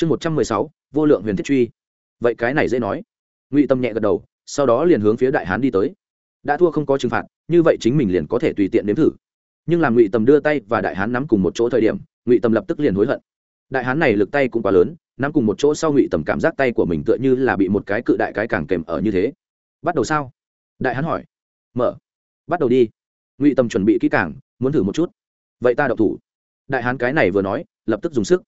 chương một trăm mười sáu, vô lượng huyền thiết truy. Vậy cái này dễ nói. Ngụy tâm nhẹ gật đầu, sau đó liền hướng phía đại hán đi tới. Đã thua không có trừng phạt, như vậy chính mình liền có thể tùy tiện nếm thử. Nhưng làm ngụy tâm đưa tay và đại hán nắm cùng một chỗ thời điểm, ngụy tâm lập tức liền hối hận. Đại hán này lực tay cũng quá lớn, nắm cùng một chỗ sau ngụy tầm cảm giác tay của mình tựa như là bị một cái cự đại cái càng kèm ở như thế. Bắt đầu sao? Đại hán hỏi. Mở. Bắt đầu đi. Ngụy tầm chuẩn bị kỹ càng, muốn thử một chút. Vậy ta đậu thủ. Đại hán cái này vừa nói, lập tức dùng sức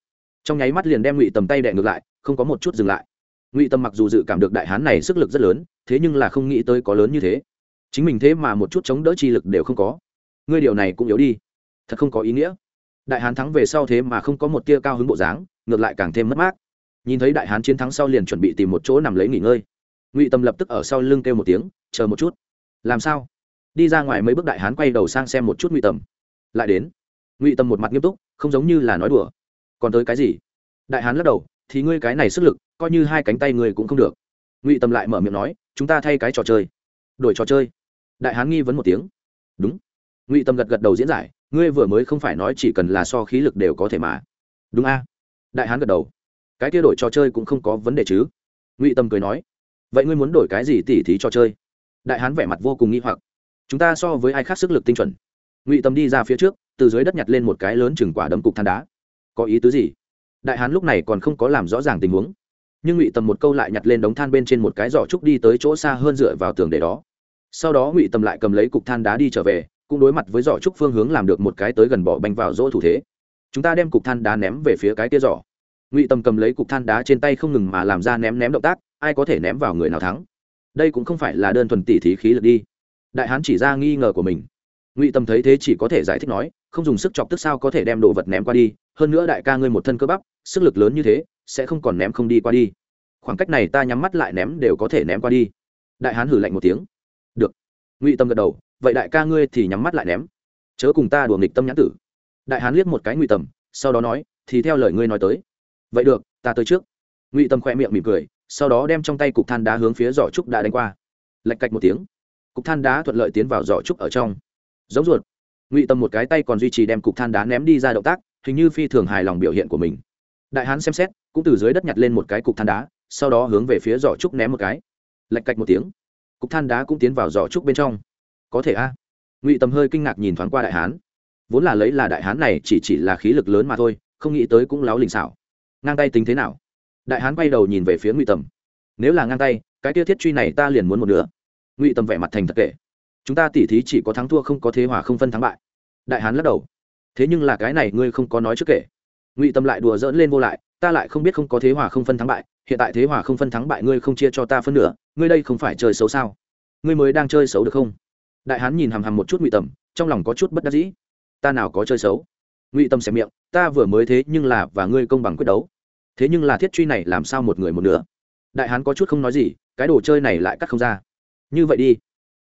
trong nháy mắt liền đem ngụy tầm tay đệ ngược lại, không có một chút dừng lại. Ngụy tầm mặc dù dự cảm được đại hán này sức lực rất lớn, thế nhưng là không nghĩ tới có lớn như thế. Chính mình thế mà một chút chống đỡ chi lực đều không có. Ngươi điều này cũng yếu đi. Thật không có ý nghĩa. Đại hán thắng về sau thế mà không có một tia cao hứng bộ dáng, ngược lại càng thêm mất mát. Nhìn thấy đại hán chiến thắng sau liền chuẩn bị tìm một chỗ nằm lấy nghỉ ngơi. Ngụy tâm lập tức ở sau lưng kêu một tiếng, chờ một chút. Làm sao? Đi ra ngoài mấy bước đại hán quay đầu sang xem một chút ngụy tầm. Lại đến. Ngụy tâm một mặt nghiêm túc, không giống như là nói đùa còn tới cái gì? Đại hán lắc đầu, thì ngươi cái này sức lực, coi như hai cánh tay ngươi cũng không được. Ngụy tâm lại mở miệng nói, chúng ta thay cái trò chơi. Đổi trò chơi. Đại hán nghi vấn một tiếng. Đúng. Ngụy tâm gật gật đầu diễn giải, ngươi vừa mới không phải nói chỉ cần là so khí lực đều có thể mà. Đúng a. Đại hán gật đầu. Cái kia đổi trò chơi cũng không có vấn đề chứ. Ngụy tâm cười nói, vậy ngươi muốn đổi cái gì tỉ thí trò chơi? Đại hán vẻ mặt vô cùng nghi hoặc. Chúng ta so với ai khác sức lực tinh chuẩn? Ngụy tâm đi ra phía trước, từ dưới đất nhặt lên một cái lớn chừng quả đấm cục than đá có ý tứ gì? Đại hán lúc này còn không có làm rõ ràng tình huống. Nhưng ngụy tầm một câu lại nhặt lên đống than bên trên một cái giỏ trúc đi tới chỗ xa hơn dựa vào tường để đó. Sau đó ngụy tầm lại cầm lấy cục than đá đi trở về, cũng đối mặt với giỏ trúc phương hướng làm được một cái tới gần bỏ banh vào rỗ thủ thế. Chúng ta đem cục than đá ném về phía cái kia giỏ. Ngụy tầm cầm lấy cục than đá trên tay không ngừng mà làm ra ném ném động tác, ai có thể ném vào người nào thắng? Đây cũng không phải là đơn thuần tỉ thí khí lực đi. Đại hán chỉ ra nghi ngờ của mình. Ngụy tầm thấy thế chỉ có thể giải thích nói, không dùng sức chọc tức sao có thể đem đồ vật ném qua đi hơn nữa đại ca ngươi một thân cơ bắp, sức lực lớn như thế, sẽ không còn ném không đi qua đi. Khoảng cách này ta nhắm mắt lại ném đều có thể ném qua đi. Đại hán hử lạnh một tiếng. Được. Ngụy tâm gật đầu, vậy đại ca ngươi thì nhắm mắt lại ném. Chớ cùng ta đùa nghịch tâm nhãn tử. Đại hán liếc một cái ngụy tầm sau đó nói, thì theo lời ngươi nói tới. Vậy được, ta tới trước. Ngụy tâm khoe miệng mỉm cười, sau đó đem trong tay cục than đá hướng phía giỏ trúc đã đánh qua. Lạch cạch một tiếng, cục than đá thuận lợi tiến vào giỏ trúc ở trong. Giống ruột. Ngụy tâm một cái tay còn duy trì đem cục than đá ném đi ra động tác hình như phi thường hài lòng biểu hiện của mình. Đại hán xem xét, cũng từ dưới đất nhặt lên một cái cục than đá, sau đó hướng về phía giỏ trúc ném một cái. Lạch cạch một tiếng, cục than đá cũng tiến vào giỏ trúc bên trong. Có thể a? Ngụy tâm hơi kinh ngạc nhìn thoáng qua đại hán. Vốn là lấy là đại hán này chỉ chỉ là khí lực lớn mà thôi, không nghĩ tới cũng láo lình xảo. Ngang tay tính thế nào? Đại hán quay đầu nhìn về phía ngụy tầm. Nếu là ngang tay, cái tiêu thiết truy này ta liền muốn một nửa. Ngụy tầm vẻ mặt thành thật kệ chúng ta tỉ thí chỉ có thắng thua không có thế hòa không phân thắng bại. Đại hán lắc đầu thế nhưng là cái này ngươi không có nói trước kể. Ngụy tâm lại đùa dỡn lên vô lại, ta lại không biết không có thế hòa không phân thắng bại, hiện tại thế hòa không phân thắng bại ngươi không chia cho ta phân nửa, ngươi đây không phải chơi xấu sao? Ngươi mới đang chơi xấu được không? Đại hán nhìn hằm hằm một chút ngụy tầm trong lòng có chút bất đắc dĩ. Ta nào có chơi xấu? Ngụy tâm xẻ miệng, ta vừa mới thế nhưng là và ngươi công bằng quyết đấu. Thế nhưng là thiết truy này làm sao một người một nửa? Đại hán có chút không nói gì, cái đồ chơi này lại cắt không ra. Như vậy đi.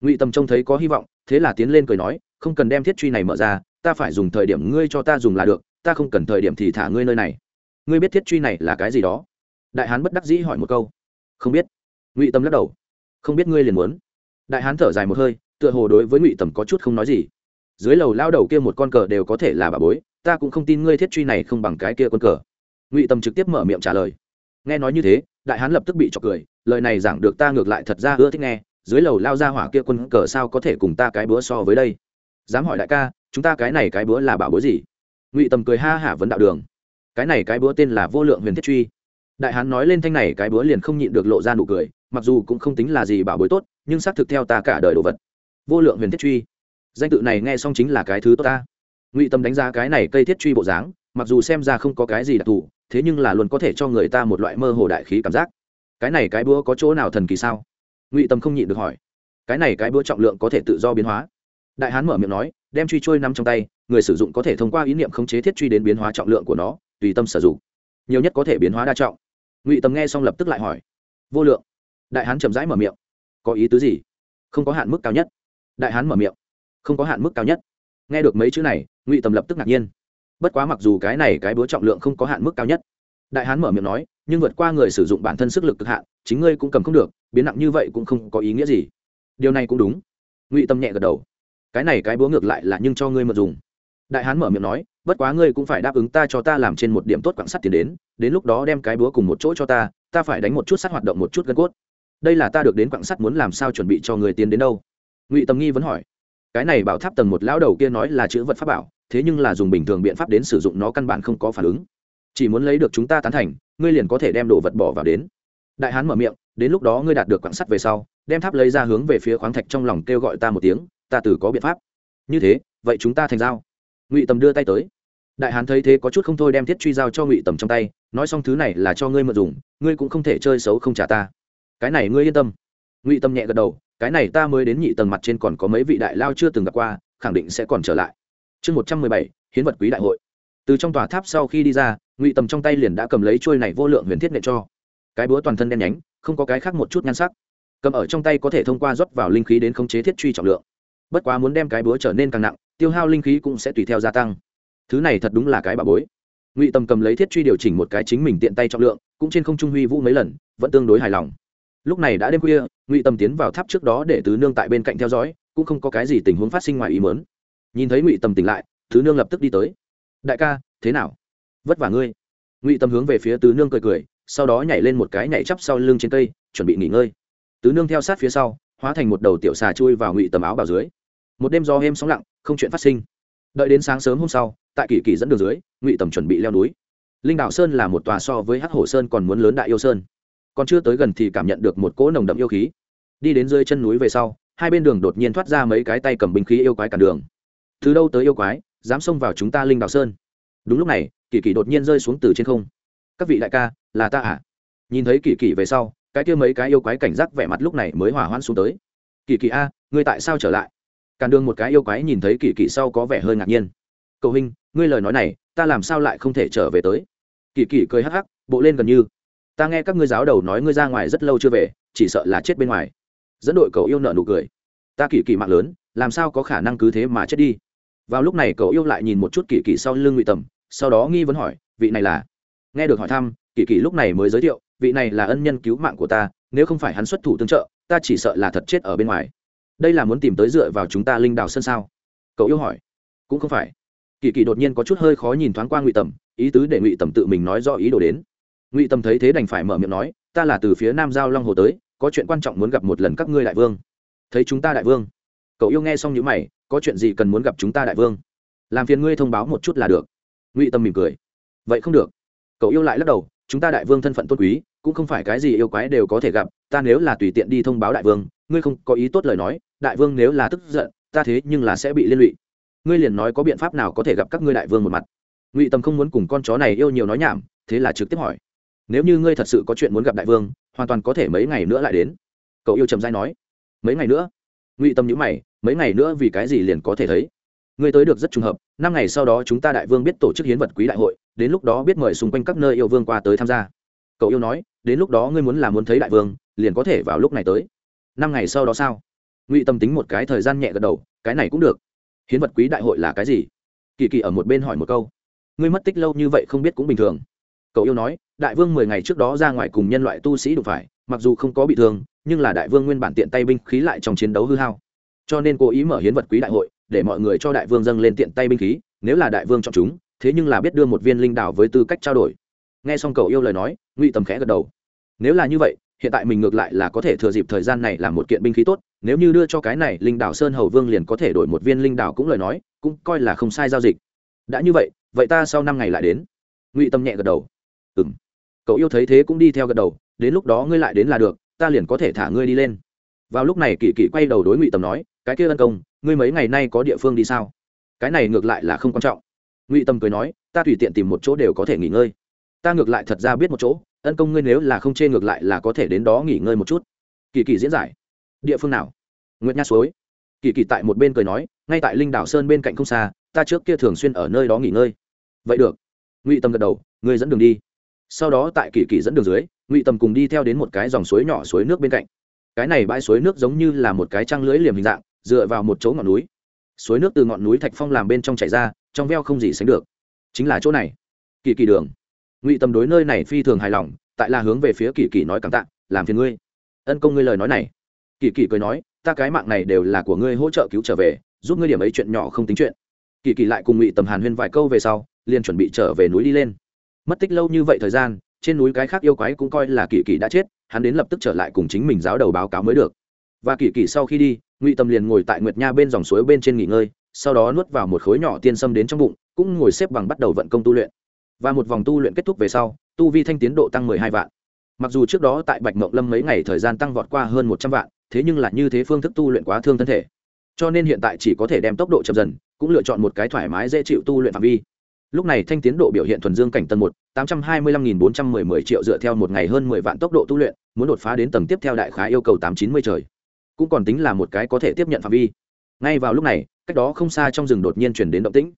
Ngụy tâm trông thấy có hy vọng, thế là tiến lên cười nói, không cần đem thiết truy này mở ra ta phải dùng thời điểm ngươi cho ta dùng là được, ta không cần thời điểm thì thả ngươi nơi này. Ngươi biết thiết truy này là cái gì đó? Đại hán bất đắc dĩ hỏi một câu. Không biết. Ngụy tâm lắc đầu. Không biết ngươi liền muốn. Đại hán thở dài một hơi, tựa hồ đối với ngụy tầm có chút không nói gì. Dưới lầu lao đầu kia một con cờ đều có thể là bà bối, ta cũng không tin ngươi thiết truy này không bằng cái kia con cờ. Ngụy tầm trực tiếp mở miệng trả lời. Nghe nói như thế, đại hán lập tức bị trọc cười, lời này giảng được ta ngược lại thật ra ưa thích nghe, dưới lầu lao ra hỏa kia quân cờ sao có thể cùng ta cái búa so với đây? Dám hỏi đại ca chúng ta cái này cái búa là bảo bối gì? Ngụy tầm cười ha hả vấn đạo đường. Cái này cái búa tên là vô lượng huyền thiết truy. Đại hán nói lên thanh này cái búa liền không nhịn được lộ ra nụ cười, mặc dù cũng không tính là gì bảo bối tốt, nhưng xác thực theo ta cả đời đồ vật. Vô lượng huyền thiết truy. Danh tự này nghe xong chính là cái thứ tốt ta. Ngụy tâm đánh giá cái này cây thiết truy bộ dáng, mặc dù xem ra không có cái gì đặc thù, thế nhưng là luôn có thể cho người ta một loại mơ hồ đại khí cảm giác. Cái này cái búa có chỗ nào thần kỳ sao? Ngụy tâm không nhịn được hỏi. Cái này cái búa trọng lượng có thể tự do biến hóa đại hán mở miệng nói, đem truy trôi nằm trong tay, người sử dụng có thể thông qua ý niệm khống chế thiết truy đến biến hóa trọng lượng của nó, tùy tâm sử dụng. Nhiều nhất có thể biến hóa đa trọng. Ngụy tâm nghe xong lập tức lại hỏi, vô lượng. Đại hán chậm rãi mở miệng, có ý tứ gì? Không có hạn mức cao nhất. Đại hán mở miệng, không có hạn mức cao nhất. Nghe được mấy chữ này, ngụy tâm lập tức ngạc nhiên. Bất quá mặc dù cái này cái búa trọng lượng không có hạn mức cao nhất. Đại hán mở miệng nói, nhưng vượt qua người sử dụng bản thân sức lực cực hạn, chính ngươi cũng cầm không được, biến nặng như vậy cũng không có ý nghĩa gì. Điều này cũng đúng. Ngụy tâm nhẹ gật đầu cái này cái búa ngược lại là nhưng cho ngươi mượn dùng. Đại hán mở miệng nói, bất quá ngươi cũng phải đáp ứng ta cho ta làm trên một điểm tốt quảng sắt tiền đến đến lúc đó đem cái búa cùng một chỗ cho ta ta phải đánh một chút sắt hoạt động một chút gân cốt. Đây là ta được đến quảng sắt muốn làm sao chuẩn bị cho người tiến đến đâu? Ngụy tầm nghi vẫn hỏi. Cái này bảo tháp tầng một lão đầu kia nói là chữ vật pháp bảo, thế nhưng là dùng bình thường biện pháp đến sử dụng nó căn bản không có phản ứng. Chỉ muốn lấy được chúng ta tán thành, ngươi liền có thể đem đồ vật bỏ vào đến. Đại hán mở miệng, đến lúc đó ngươi đạt được quảng sắt về sau, đem tháp lấy ra hướng về phía khoáng thạch trong lòng kêu gọi ta một tiếng ta từ có biện pháp. Như thế, vậy chúng ta thành giao. Ngụy tầm đưa tay tới. Đại hán thấy thế có chút không thôi đem thiết truy giao cho ngụy tầm trong tay, nói xong thứ này là cho ngươi mượn dùng, ngươi cũng không thể chơi xấu không trả ta. Cái này ngươi yên tâm. Ngụy tâm nhẹ gật đầu, cái này ta mới đến nhị tầng mặt trên còn có mấy vị đại lao chưa từng gặp qua, khẳng định sẽ còn trở lại. Chương một trăm mười bảy, hiến vật quý đại hội. Từ trong tòa tháp sau khi đi ra, ngụy tầm trong tay liền đã cầm lấy trôi này vô lượng huyền thiết nện cho. Cái búa toàn thân đen nhánh, không có cái khác một chút nhan sắc. Cầm ở trong tay có thể thông qua rót vào linh khí đến khống chế thiết truy trọng lượng bất quá muốn đem cái búa trở nên càng nặng, tiêu hao linh khí cũng sẽ tùy theo gia tăng. Thứ này thật đúng là cái bà bối. Ngụy tầm cầm lấy thiết truy điều chỉnh một cái chính mình tiện tay trọng lượng, cũng trên không trung huy vũ mấy lần, vẫn tương đối hài lòng. Lúc này đã đêm khuya, ngụy tầm tiến vào tháp trước đó để tứ nương tại bên cạnh theo dõi, cũng không có cái gì tình huống phát sinh ngoài ý mớn nhìn thấy ngụy tầm tỉnh lại tứ nương lập tức đi tới. Đại ca, thế nào? Vất vả ngươi. Ngụy tầm hướng về phía tứ nương cười cười, sau đó nhảy lên một cái nhảy chắp sau lưng trên cây, chuẩn bị nghỉ ngơi. Tứ nương theo sát phía sau, hóa thành một đầu tiểu xà chui vào ngụy tầm áo bào dưới một đêm gió êm sóng lặng, không chuyện phát sinh. Đợi đến sáng sớm hôm sau, tại kỳ kỳ dẫn đường dưới, ngụy tầm chuẩn bị leo núi. Linh Đảo sơn là một tòa so với hắc hổ sơn còn muốn lớn đại yêu sơn. Còn chưa tới gần thì cảm nhận được một cỗ nồng đậm yêu khí. Đi đến dưới chân núi về sau, hai bên đường đột nhiên thoát ra mấy cái tay cầm binh khí yêu quái cản đường. Từ đâu tới yêu quái, dám xông vào chúng ta linh Đảo sơn. Đúng lúc này, kỳ kỳ đột nhiên rơi xuống từ trên không. Các vị đại ca, là ta à? Nhìn thấy kỳ kỳ về sau, cái kia mấy cái yêu quái cảnh giác vẻ mặt lúc này mới hỏa hoãn xuống tới. Kỳ kỳ a, ngươi tại sao trở lại? Cản đường một cái yêu quái nhìn thấy kỳ kỳ sau có vẻ hơi ngạc nhiên. Cầu hình ngươi lời nói này, ta làm sao lại không thể trở về tới? Kỳ kỳ cười hắc hắc, bộ lên gần như. Ta nghe các ngươi giáo đầu nói ngươi ra ngoài rất lâu chưa về, chỉ sợ là chết bên ngoài. Dẫn đội cậu yêu nợ nụ cười. Ta kỳ kỳ mạng lớn, làm sao có khả năng cứ thế mà chết đi? Vào lúc này cậu yêu lại nhìn một chút kỳ kỳ sau lưng ngụy tầm, sau đó nghi vấn hỏi, vị này là? Nghe được hỏi thăm, kỳ kỳ lúc này mới giới thiệu, vị này là ân nhân cứu mạng của ta, nếu không phải hắn xuất thủ tương trợ, ta chỉ sợ là thật chết ở bên ngoài đây là muốn tìm tới dựa vào chúng ta linh đào sân sao? Cậu yêu hỏi. Cũng không phải. Kỳ kỳ đột nhiên có chút hơi khó nhìn thoáng qua ngụy tầm, ý tứ để ngụy tầm tự mình nói do ý đồ đến. Ngụy tầm thấy thế đành phải mở miệng nói, ta là từ phía nam giao long hồ tới, có chuyện quan trọng muốn gặp một lần các ngươi đại vương. Thấy chúng ta đại vương. Cậu yêu nghe xong những mày, có chuyện gì cần muốn gặp chúng ta đại vương? Làm phiền ngươi thông báo một chút là được. Ngụy tâm mỉm cười. Vậy không được. Cậu yêu lại lắc đầu, chúng ta đại vương thân phận tôn quý, cũng không phải cái gì yêu quái đều có thể gặp, ta nếu là tùy tiện đi thông báo đại vương, ngươi không có ý tốt lời nói đại vương nếu là tức giận, ta thế nhưng là sẽ bị liên lụy. Ngươi liền nói có biện pháp nào có thể gặp các ngươi đại vương một mặt. Ngụy tâm không muốn cùng con chó này yêu nhiều nói nhảm, thế là trực tiếp hỏi. Nếu như ngươi thật sự có chuyện muốn gặp đại vương, hoàn toàn có thể mấy ngày nữa lại đến. Cậu yêu trầm dai nói. Mấy ngày nữa? Ngụy tâm nhữ mày, mấy ngày nữa vì cái gì liền có thể thấy? Ngươi tới được rất trùng hợp, năm ngày sau đó chúng ta đại vương biết tổ chức hiến vật quý đại hội, đến lúc đó biết mời xung quanh các nơi yêu vương qua tới tham gia. Cậu yêu nói, đến lúc đó ngươi muốn là muốn thấy đại vương, liền có thể vào lúc này tới. Năm ngày sau đó sao? Ngụy tâm tính một cái thời gian nhẹ gật đầu, cái này cũng được. Hiến vật quý đại hội là cái gì? Kỳ kỳ ở một bên hỏi một câu. Ngươi mất tích lâu như vậy không biết cũng bình thường. Cậu yêu nói, đại vương mười ngày trước đó ra ngoài cùng nhân loại tu sĩ đụng phải, mặc dù không có bị thương, nhưng là đại vương nguyên bản tiện tay binh khí lại trong chiến đấu hư hao. Cho nên cố ý mở hiến vật quý đại hội, để mọi người cho đại vương dâng lên tiện tay binh khí, nếu là đại vương chọn chúng, thế nhưng là biết đưa một viên linh đảo với tư cách trao đổi. Nghe xong cậu yêu lời nói, ngụy tầm khẽ gật đầu. Nếu là như vậy hiện tại mình ngược lại là có thể thừa dịp thời gian này làm một kiện binh khí tốt, nếu như đưa cho cái này linh đảo sơn hầu vương liền có thể đổi một viên linh đảo cũng lời nói, cũng coi là không sai giao dịch. Đã như vậy vậy ta sau năm ngày lại đến. Ngụy tâm nhẹ gật đầu. Ừ m cậu yêu thấy thế cũng đi theo gật đầu, đến lúc đó ngươi lại đến là được, ta liền có thể thả ngươi đi lên. Vào lúc này kỳ kỳ quay đầu đối ngụy tâm nói, cái kia ân công, ngươi mấy ngày nay có địa phương đi sao? Cái này ngược lại là không quan trọng. Ngụy tâm cười nói, ta tùy tiện tìm một chỗ đều có thể nghỉ ngơi. Ta ngược lại thật ra biết một chỗ ân công ngươi nếu là không chê ngược lại là có thể đến đó nghỉ ngơi một chút. Kỳ kỳ diễn giải. Địa phương nào? Nguyệt nha suối. Kỳ kỳ tại một bên cười nói, ngay tại linh đảo sơn bên cạnh không xa, ta trước kia thường xuyên ở nơi đó nghỉ ngơi. Vậy được. Ngụy tâm gật đầu, ngươi dẫn đường đi. Sau đó tại kỳ kỳ dẫn đường dưới, ngụy tâm cùng đi theo đến một cái dòng suối nhỏ suối nước bên cạnh. Cái này bãi suối nước giống như là một cái trăng lưới liềm hình dạng, dựa vào một chỗ ngọn núi. Suối nước từ ngọn núi thạch phong làm bên trong chảy ra, trong veo không gì sánh được. Chính là chỗ này. Kỳ kỳ đường ngụy Tâm đối nơi này phi thường hài lòng, tại là hướng về phía kỳ kỳ nói cảm tạ, làm phiền ngươi. Ân công ngươi lời nói này. Kỳ kỳ cười nói, ta cái mạng này đều là của ngươi hỗ trợ cứu trở về, giúp ngươi điểm ấy chuyện nhỏ không tính chuyện. Kỳ kỳ lại cùng ngụy tầm hàn huyên vài câu về sau, liền chuẩn bị trở về núi đi lên. Mất tích lâu như vậy thời gian, trên núi cái khác yêu quái cũng coi là kỳ kỳ đã chết, hắn đến lập tức trở lại cùng chính mình giáo đầu báo cáo mới được. Và kỳ kỳ sau khi đi, ngụy tầm liền ngồi tại nguyệt nha bên dòng suối bên trên nghỉ ngơi, sau đó nuốt vào một khối nhỏ tiên sâm đến trong bụng, cũng ngồi xếp bằng bắt đầu vận công tu luyện và một vòng tu luyện kết thúc về sau, tu vi thanh tiến độ tăng mười hai vạn. Mặc dù trước đó tại bạch mộng lâm mấy ngày thời gian tăng vọt qua hơn một trăm vạn, thế nhưng là như thế phương thức tu luyện quá thương thân thể. Cho nên hiện tại chỉ có thể đem tốc độ chậm dần, cũng lựa chọn một cái thoải mái dễ chịu tu luyện phạm vi. Lúc này thanh tiến độ biểu hiện thuần dương cảnh tầng một, tám trăm hai mươi lăm nghìn bốn trăm mười mười triệu dựa theo một ngày hơn mười vạn tốc độ tu luyện, muốn đột phá đến tầng tiếp theo đại khá yêu cầu tám chín mươi trời. Cũng còn tính là một cái có thể tiếp nhận phạm vi. Ngay vào lúc này, cách đó không xa trong rừng đột nhiên chuyển đến động tĩnh.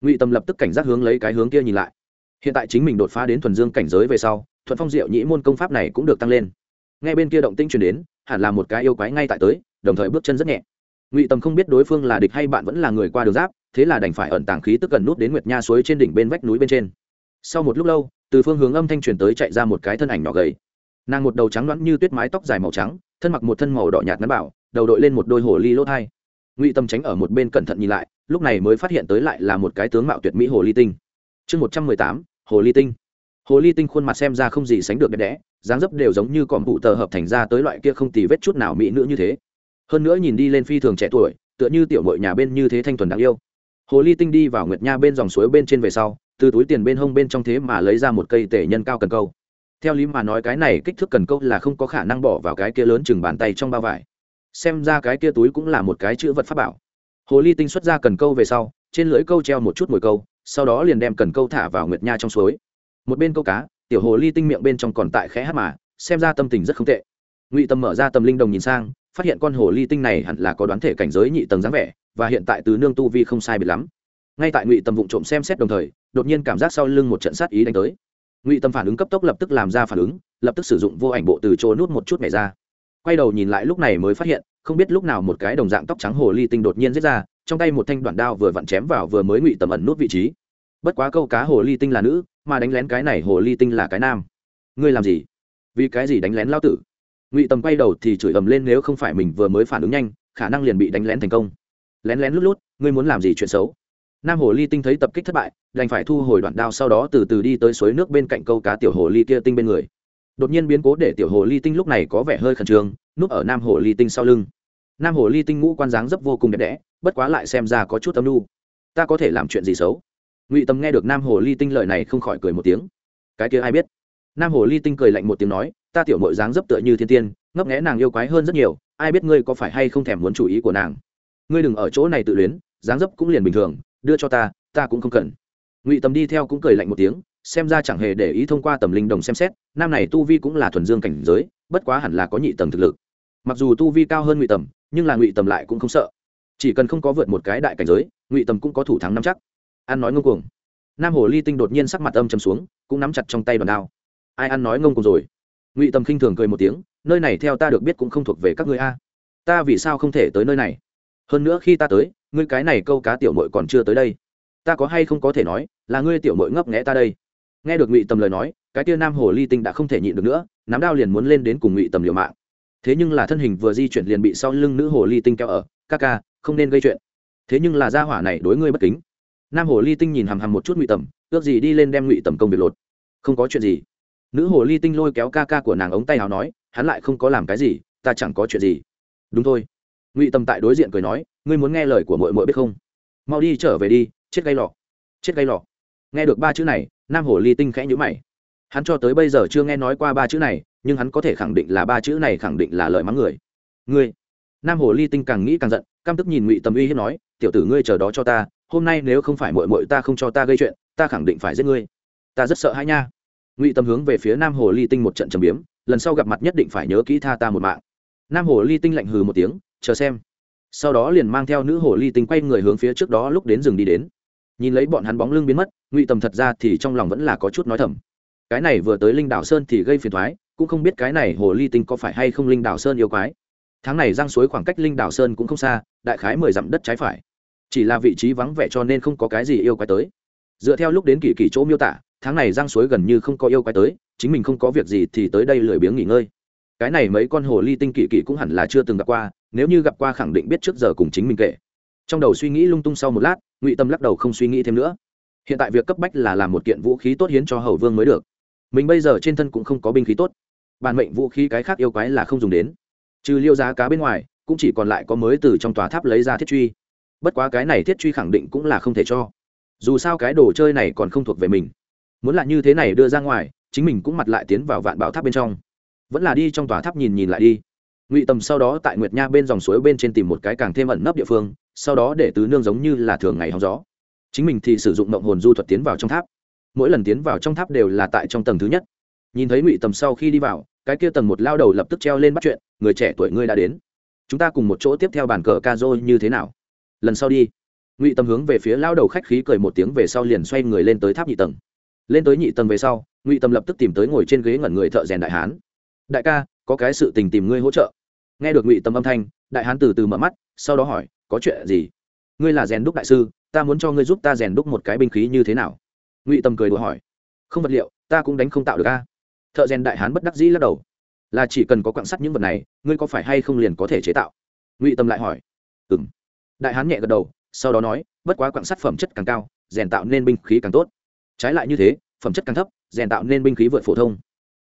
Ngụy tâm lập tức cảnh giác hướng lấy cái hướng kia nhìn lại hiện tại chính mình đột phá đến thuần dương cảnh giới về sau, thuận phong diệu nhĩ môn công pháp này cũng được tăng lên. Ngay bên kia động tĩnh truyền đến, hẳn là một cái yêu quái ngay tại tới, đồng thời bước chân rất nhẹ. Ngụy tâm không biết đối phương là địch hay bạn vẫn là người qua đường giáp, thế là đành phải ẩn tàng khí tức gần nút đến nguyệt nha suối trên đỉnh bên vách núi bên trên. Sau một lúc lâu, từ phương hướng âm thanh truyền tới chạy ra một cái thân ảnh nhỏ gầy. Nàng một đầu trắng loãng như tuyết mái tóc dài màu trắng, thân mặc một thân màu đỏ nhạt ngắn bảo, đầu đội lên một đôi hồ ly lỗ thai. Ngụy tâm tránh ở một bên cẩn thận nhìn lại, lúc này mới phát hiện tới lại là một cái tướng mạo tuyệt mỹ hồ ly tinh. Chương một trăm mười tám hồ ly tinh. Hồ ly tinh khuôn mặt xem ra không gì sánh được đẹp đẽ, dáng dấp đều giống như còm bụ tờ hợp thành ra tới loại kia không tì vết chút nào mỹ nữ như thế. Hơn nữa nhìn đi lên phi thường trẻ tuổi, tựa như tiểu mội nhà bên như thế thanh thuần đáng yêu. Hồ ly tinh đi vào nguyệt nha bên dòng suối bên trên về sau, từ túi tiền bên hông bên trong thế mà lấy ra một cây tể nhân cao cần câu. Theo lý mà nói cái này kích thước cần câu là không có khả năng bỏ vào cái kia lớn chừng bàn tay trong bao vải. Xem ra cái kia túi cũng là một cái chữ vật pháp bảo. Hồ ly tinh xuất ra cần câu về sau, trên lưỡi câu treo một chút mồi câu sau đó liền đem cần câu thả vào nguyệt nha trong suối. Một bên câu cá, tiểu hồ ly tinh miệng bên trong còn tại khẽ hát mà, xem ra tâm tình rất không tệ. Ngụy tâm mở ra tâm linh đồng nhìn sang, phát hiện con hồ ly tinh này hẳn là có đoán thể cảnh giới nhị tầng dáng vẻ, và hiện tại từ nương tu vi không sai biệt lắm. Ngay tại ngụy tâm vụng trộm xem xét đồng thời, đột nhiên cảm giác sau lưng một trận sát ý đánh tới. Ngụy tâm phản ứng cấp tốc lập tức làm ra phản ứng, lập tức sử dụng vô ảnh bộ từ chỗ nút một chút nhảy ra. Quay đầu nhìn lại lúc này mới phát hiện, không biết lúc nào một cái đồng dạng tóc trắng hồ ly tinh đột nhiên giết ra trong tay một thanh đoạn đao vừa vặn chém vào vừa mới ngụy tầm ẩn nút vị trí. Bất quá câu cá hồ ly tinh là nữ, mà đánh lén cái này hồ ly tinh là cái nam. Ngươi làm gì? Vì cái gì đánh lén lao tử? Ngụy tầm quay đầu thì chửi ầm lên nếu không phải mình vừa mới phản ứng nhanh, khả năng liền bị đánh lén thành công. Lén lén lút lút, ngươi muốn làm gì chuyện xấu? Nam hồ ly tinh thấy tập kích thất bại, đành phải thu hồi đoạn đao sau đó từ từ đi tới suối nước bên cạnh câu cá tiểu hồ ly kia tinh bên người. Đột nhiên biến cố để tiểu hồ ly tinh lúc này có vẻ hơi khẩn trương, núp ở nam hồ ly tinh sau lưng nam hồ ly tinh ngũ quan dáng dấp vô cùng đẹp đẽ, bất quá lại xem ra có chút âm u. ta có thể làm chuyện gì xấu? Ngụy tâm nghe được nam hồ ly tinh lợi này không khỏi cười một tiếng. Cái kia ai biết? Nam hồ ly tinh cười lạnh một tiếng nói, ta tiểu mội dáng dấp tựa như thiên tiên, ngấp nghẽ nàng yêu quái hơn rất nhiều, ai biết ngươi có phải hay không thèm muốn chủ ý của nàng? Ngươi đừng ở chỗ này tự luyến, dáng dấp cũng liền bình thường, đưa cho ta ta cũng không cần. Ngụy tâm đi theo cũng cười lạnh một tiếng, xem ra chẳng hề để ý thông qua tầm linh đồng xem xét, nam này tu vi cũng là thuần dương cảnh giới, bất quá hẳn là có nhị tầm thực lực. Mặc dù tu vi cao hơn ngụy tầm nhưng là ngụy tầm lại cũng không sợ. Chỉ cần không có vượt một cái đại cảnh giới, ngụy tầm cũng có thủ thắng nắm chắc. Ăn nói ngông cuồng. Nam hồ ly tinh đột nhiên sắc mặt âm chầm xuống, cũng nắm chặt trong tay đòn đao. Ai ăn nói ngông cuồng rồi? Ngụy tầm khinh thường cười một tiếng, nơi này theo ta được biết cũng không thuộc về các ngươi a. Ta vì sao không thể tới nơi này? Hơn nữa khi ta tới, ngươi cái này câu cá tiểu mội còn chưa tới đây. Ta có hay không có thể nói, là ngươi tiểu mội ngấp nghẽ ta đây? Nghe được ngụy tầm lời nói, cái tia nam hồ ly tinh đã không thể nhịn được nữa, nắm đao liền muốn lên đến cùng ngụy tầm liều mạng thế nhưng là thân hình vừa di chuyển liền bị sau lưng nữ hồ ly tinh kéo ở, ca ca, không nên gây chuyện. Thế nhưng là gia hỏa này đối ngươi bất kính. Nam hồ ly tinh nhìn hằm hằm một chút ngụy tầm ước gì đi lên đem ngụy tầm công việc lột. Không có chuyện gì. Nữ hồ ly tinh lôi kéo ca ca của nàng ống tay nào nói, hắn lại không có làm cái gì, ta chẳng có chuyện gì. Đúng thôi. Ngụy tầm tại đối diện cười nói, ngươi muốn nghe lời của mội mội biết không? Mau đi trở về đi, chết gây lọ, chết gây lọ. Nghe được ba chữ này, nam hồ ly tinh khẽ nhữ mày. Hắn cho tới bây giờ chưa nghe nói qua ba chữ này nhưng hắn có thể khẳng định là ba chữ này khẳng định là lời mắng người. Ngươi, nam hồ ly tinh càng nghĩ càng giận, căm tức nhìn ngụy tầm uy hiếp nói, tiểu tử ngươi chờ đó cho ta, hôm nay nếu không phải mội mội ta không cho ta gây chuyện, ta khẳng định phải giết ngươi. Ta rất sợ hãi nha. Ngụy tầm hướng về phía nam hồ ly tinh một trận trầm biếm, lần sau gặp mặt nhất định phải nhớ kỹ tha ta một mạng. Nam hồ ly tinh lạnh hừ một tiếng, chờ xem. Sau đó liền mang theo nữ hồ ly tinh quay người hướng phía trước đó lúc đến rừng đi đến. Nhìn lấy bọn hắn bóng lưng biến mất, ngụy tầm thật ra thì trong lòng vẫn là có chút nói thầm. Cái này vừa tới linh đảo sơn thì gây phiền thoái cũng không biết cái này hồ ly tinh có phải hay không linh đảo sơn yêu quái. Tháng này giang suối khoảng cách linh đảo sơn cũng không xa, đại khái mười dặm đất trái phải. Chỉ là vị trí vắng vẻ cho nên không có cái gì yêu quái tới. Dựa theo lúc đến kỳ kỳ chỗ miêu tả, tháng này giang suối gần như không có yêu quái tới, chính mình không có việc gì thì tới đây lười biếng nghỉ ngơi. Cái này mấy con hồ ly tinh kỳ kỳ cũng hẳn là chưa từng gặp qua, nếu như gặp qua khẳng định biết trước giờ cùng chính mình kể. Trong đầu suy nghĩ lung tung sau một lát, ngụy tâm lắc đầu không suy nghĩ thêm nữa. Hiện tại việc cấp bách là làm một kiện vũ khí tốt hiến cho hầu vương mới được. Mình bây giờ trên thân cũng không có binh khí tốt bản mệnh vũ khí cái khác yêu quái là không dùng đến. Trừ liêu giá cá bên ngoài, cũng chỉ còn lại có mới từ trong tòa tháp lấy ra thiết truy. Bất quá cái này thiết truy khẳng định cũng là không thể cho. Dù sao cái đồ chơi này còn không thuộc về mình. Muốn là như thế này đưa ra ngoài, chính mình cũng mặt lại tiến vào vạn bảo tháp bên trong. Vẫn là đi trong tòa tháp nhìn nhìn lại đi. Ngụy tầm sau đó tại nguyệt nha bên dòng suối bên trên tìm một cái càng thêm ẩn nấp địa phương, sau đó để tứ nương giống như là thường ngày hóng gió. Chính mình thì sử dụng mộng hồn du thuật tiến vào trong tháp. Mỗi lần tiến vào trong tháp đều là tại trong tầng thứ nhất. Nhìn thấy ngụy tầm sau khi đi vào cái kia tầng một lao đầu lập tức treo lên bắt chuyện, người trẻ tuổi ngươi đã đến. Chúng ta cùng một chỗ tiếp theo bàn cờ ca dô như thế nào? Lần sau đi. Ngụy tâm hướng về phía lao đầu khách khí cười một tiếng về sau liền xoay người lên tới tháp nhị tầng. Lên tới nhị tầng về sau, ngụy tâm lập tức tìm tới ngồi trên ghế ngẩn người thợ rèn đại hán. Đại ca, có cái sự tình tìm ngươi hỗ trợ. Nghe được ngụy tâm âm thanh, đại hán từ từ mở mắt, sau đó hỏi, có chuyện gì? Ngươi là rèn đúc đại sư, ta muốn cho ngươi giúp ta rèn đúc một cái binh khí như thế nào? Ngụy tâm cười đùa hỏi, không vật liệu, ta cũng đánh không tạo được a thợ rèn đại hán bất đắc dĩ lắc đầu. Là chỉ cần có quặng sắt những vật này, ngươi có phải hay không liền có thể chế tạo? Ngụy tâm lại hỏi. Ừ m đại hán nhẹ gật đầu, sau đó nói, bất quá quặng sắt phẩm chất càng cao, rèn tạo nên binh khí càng tốt. Trái lại như thế, phẩm chất càng thấp, rèn tạo nên binh khí vượt phổ thông.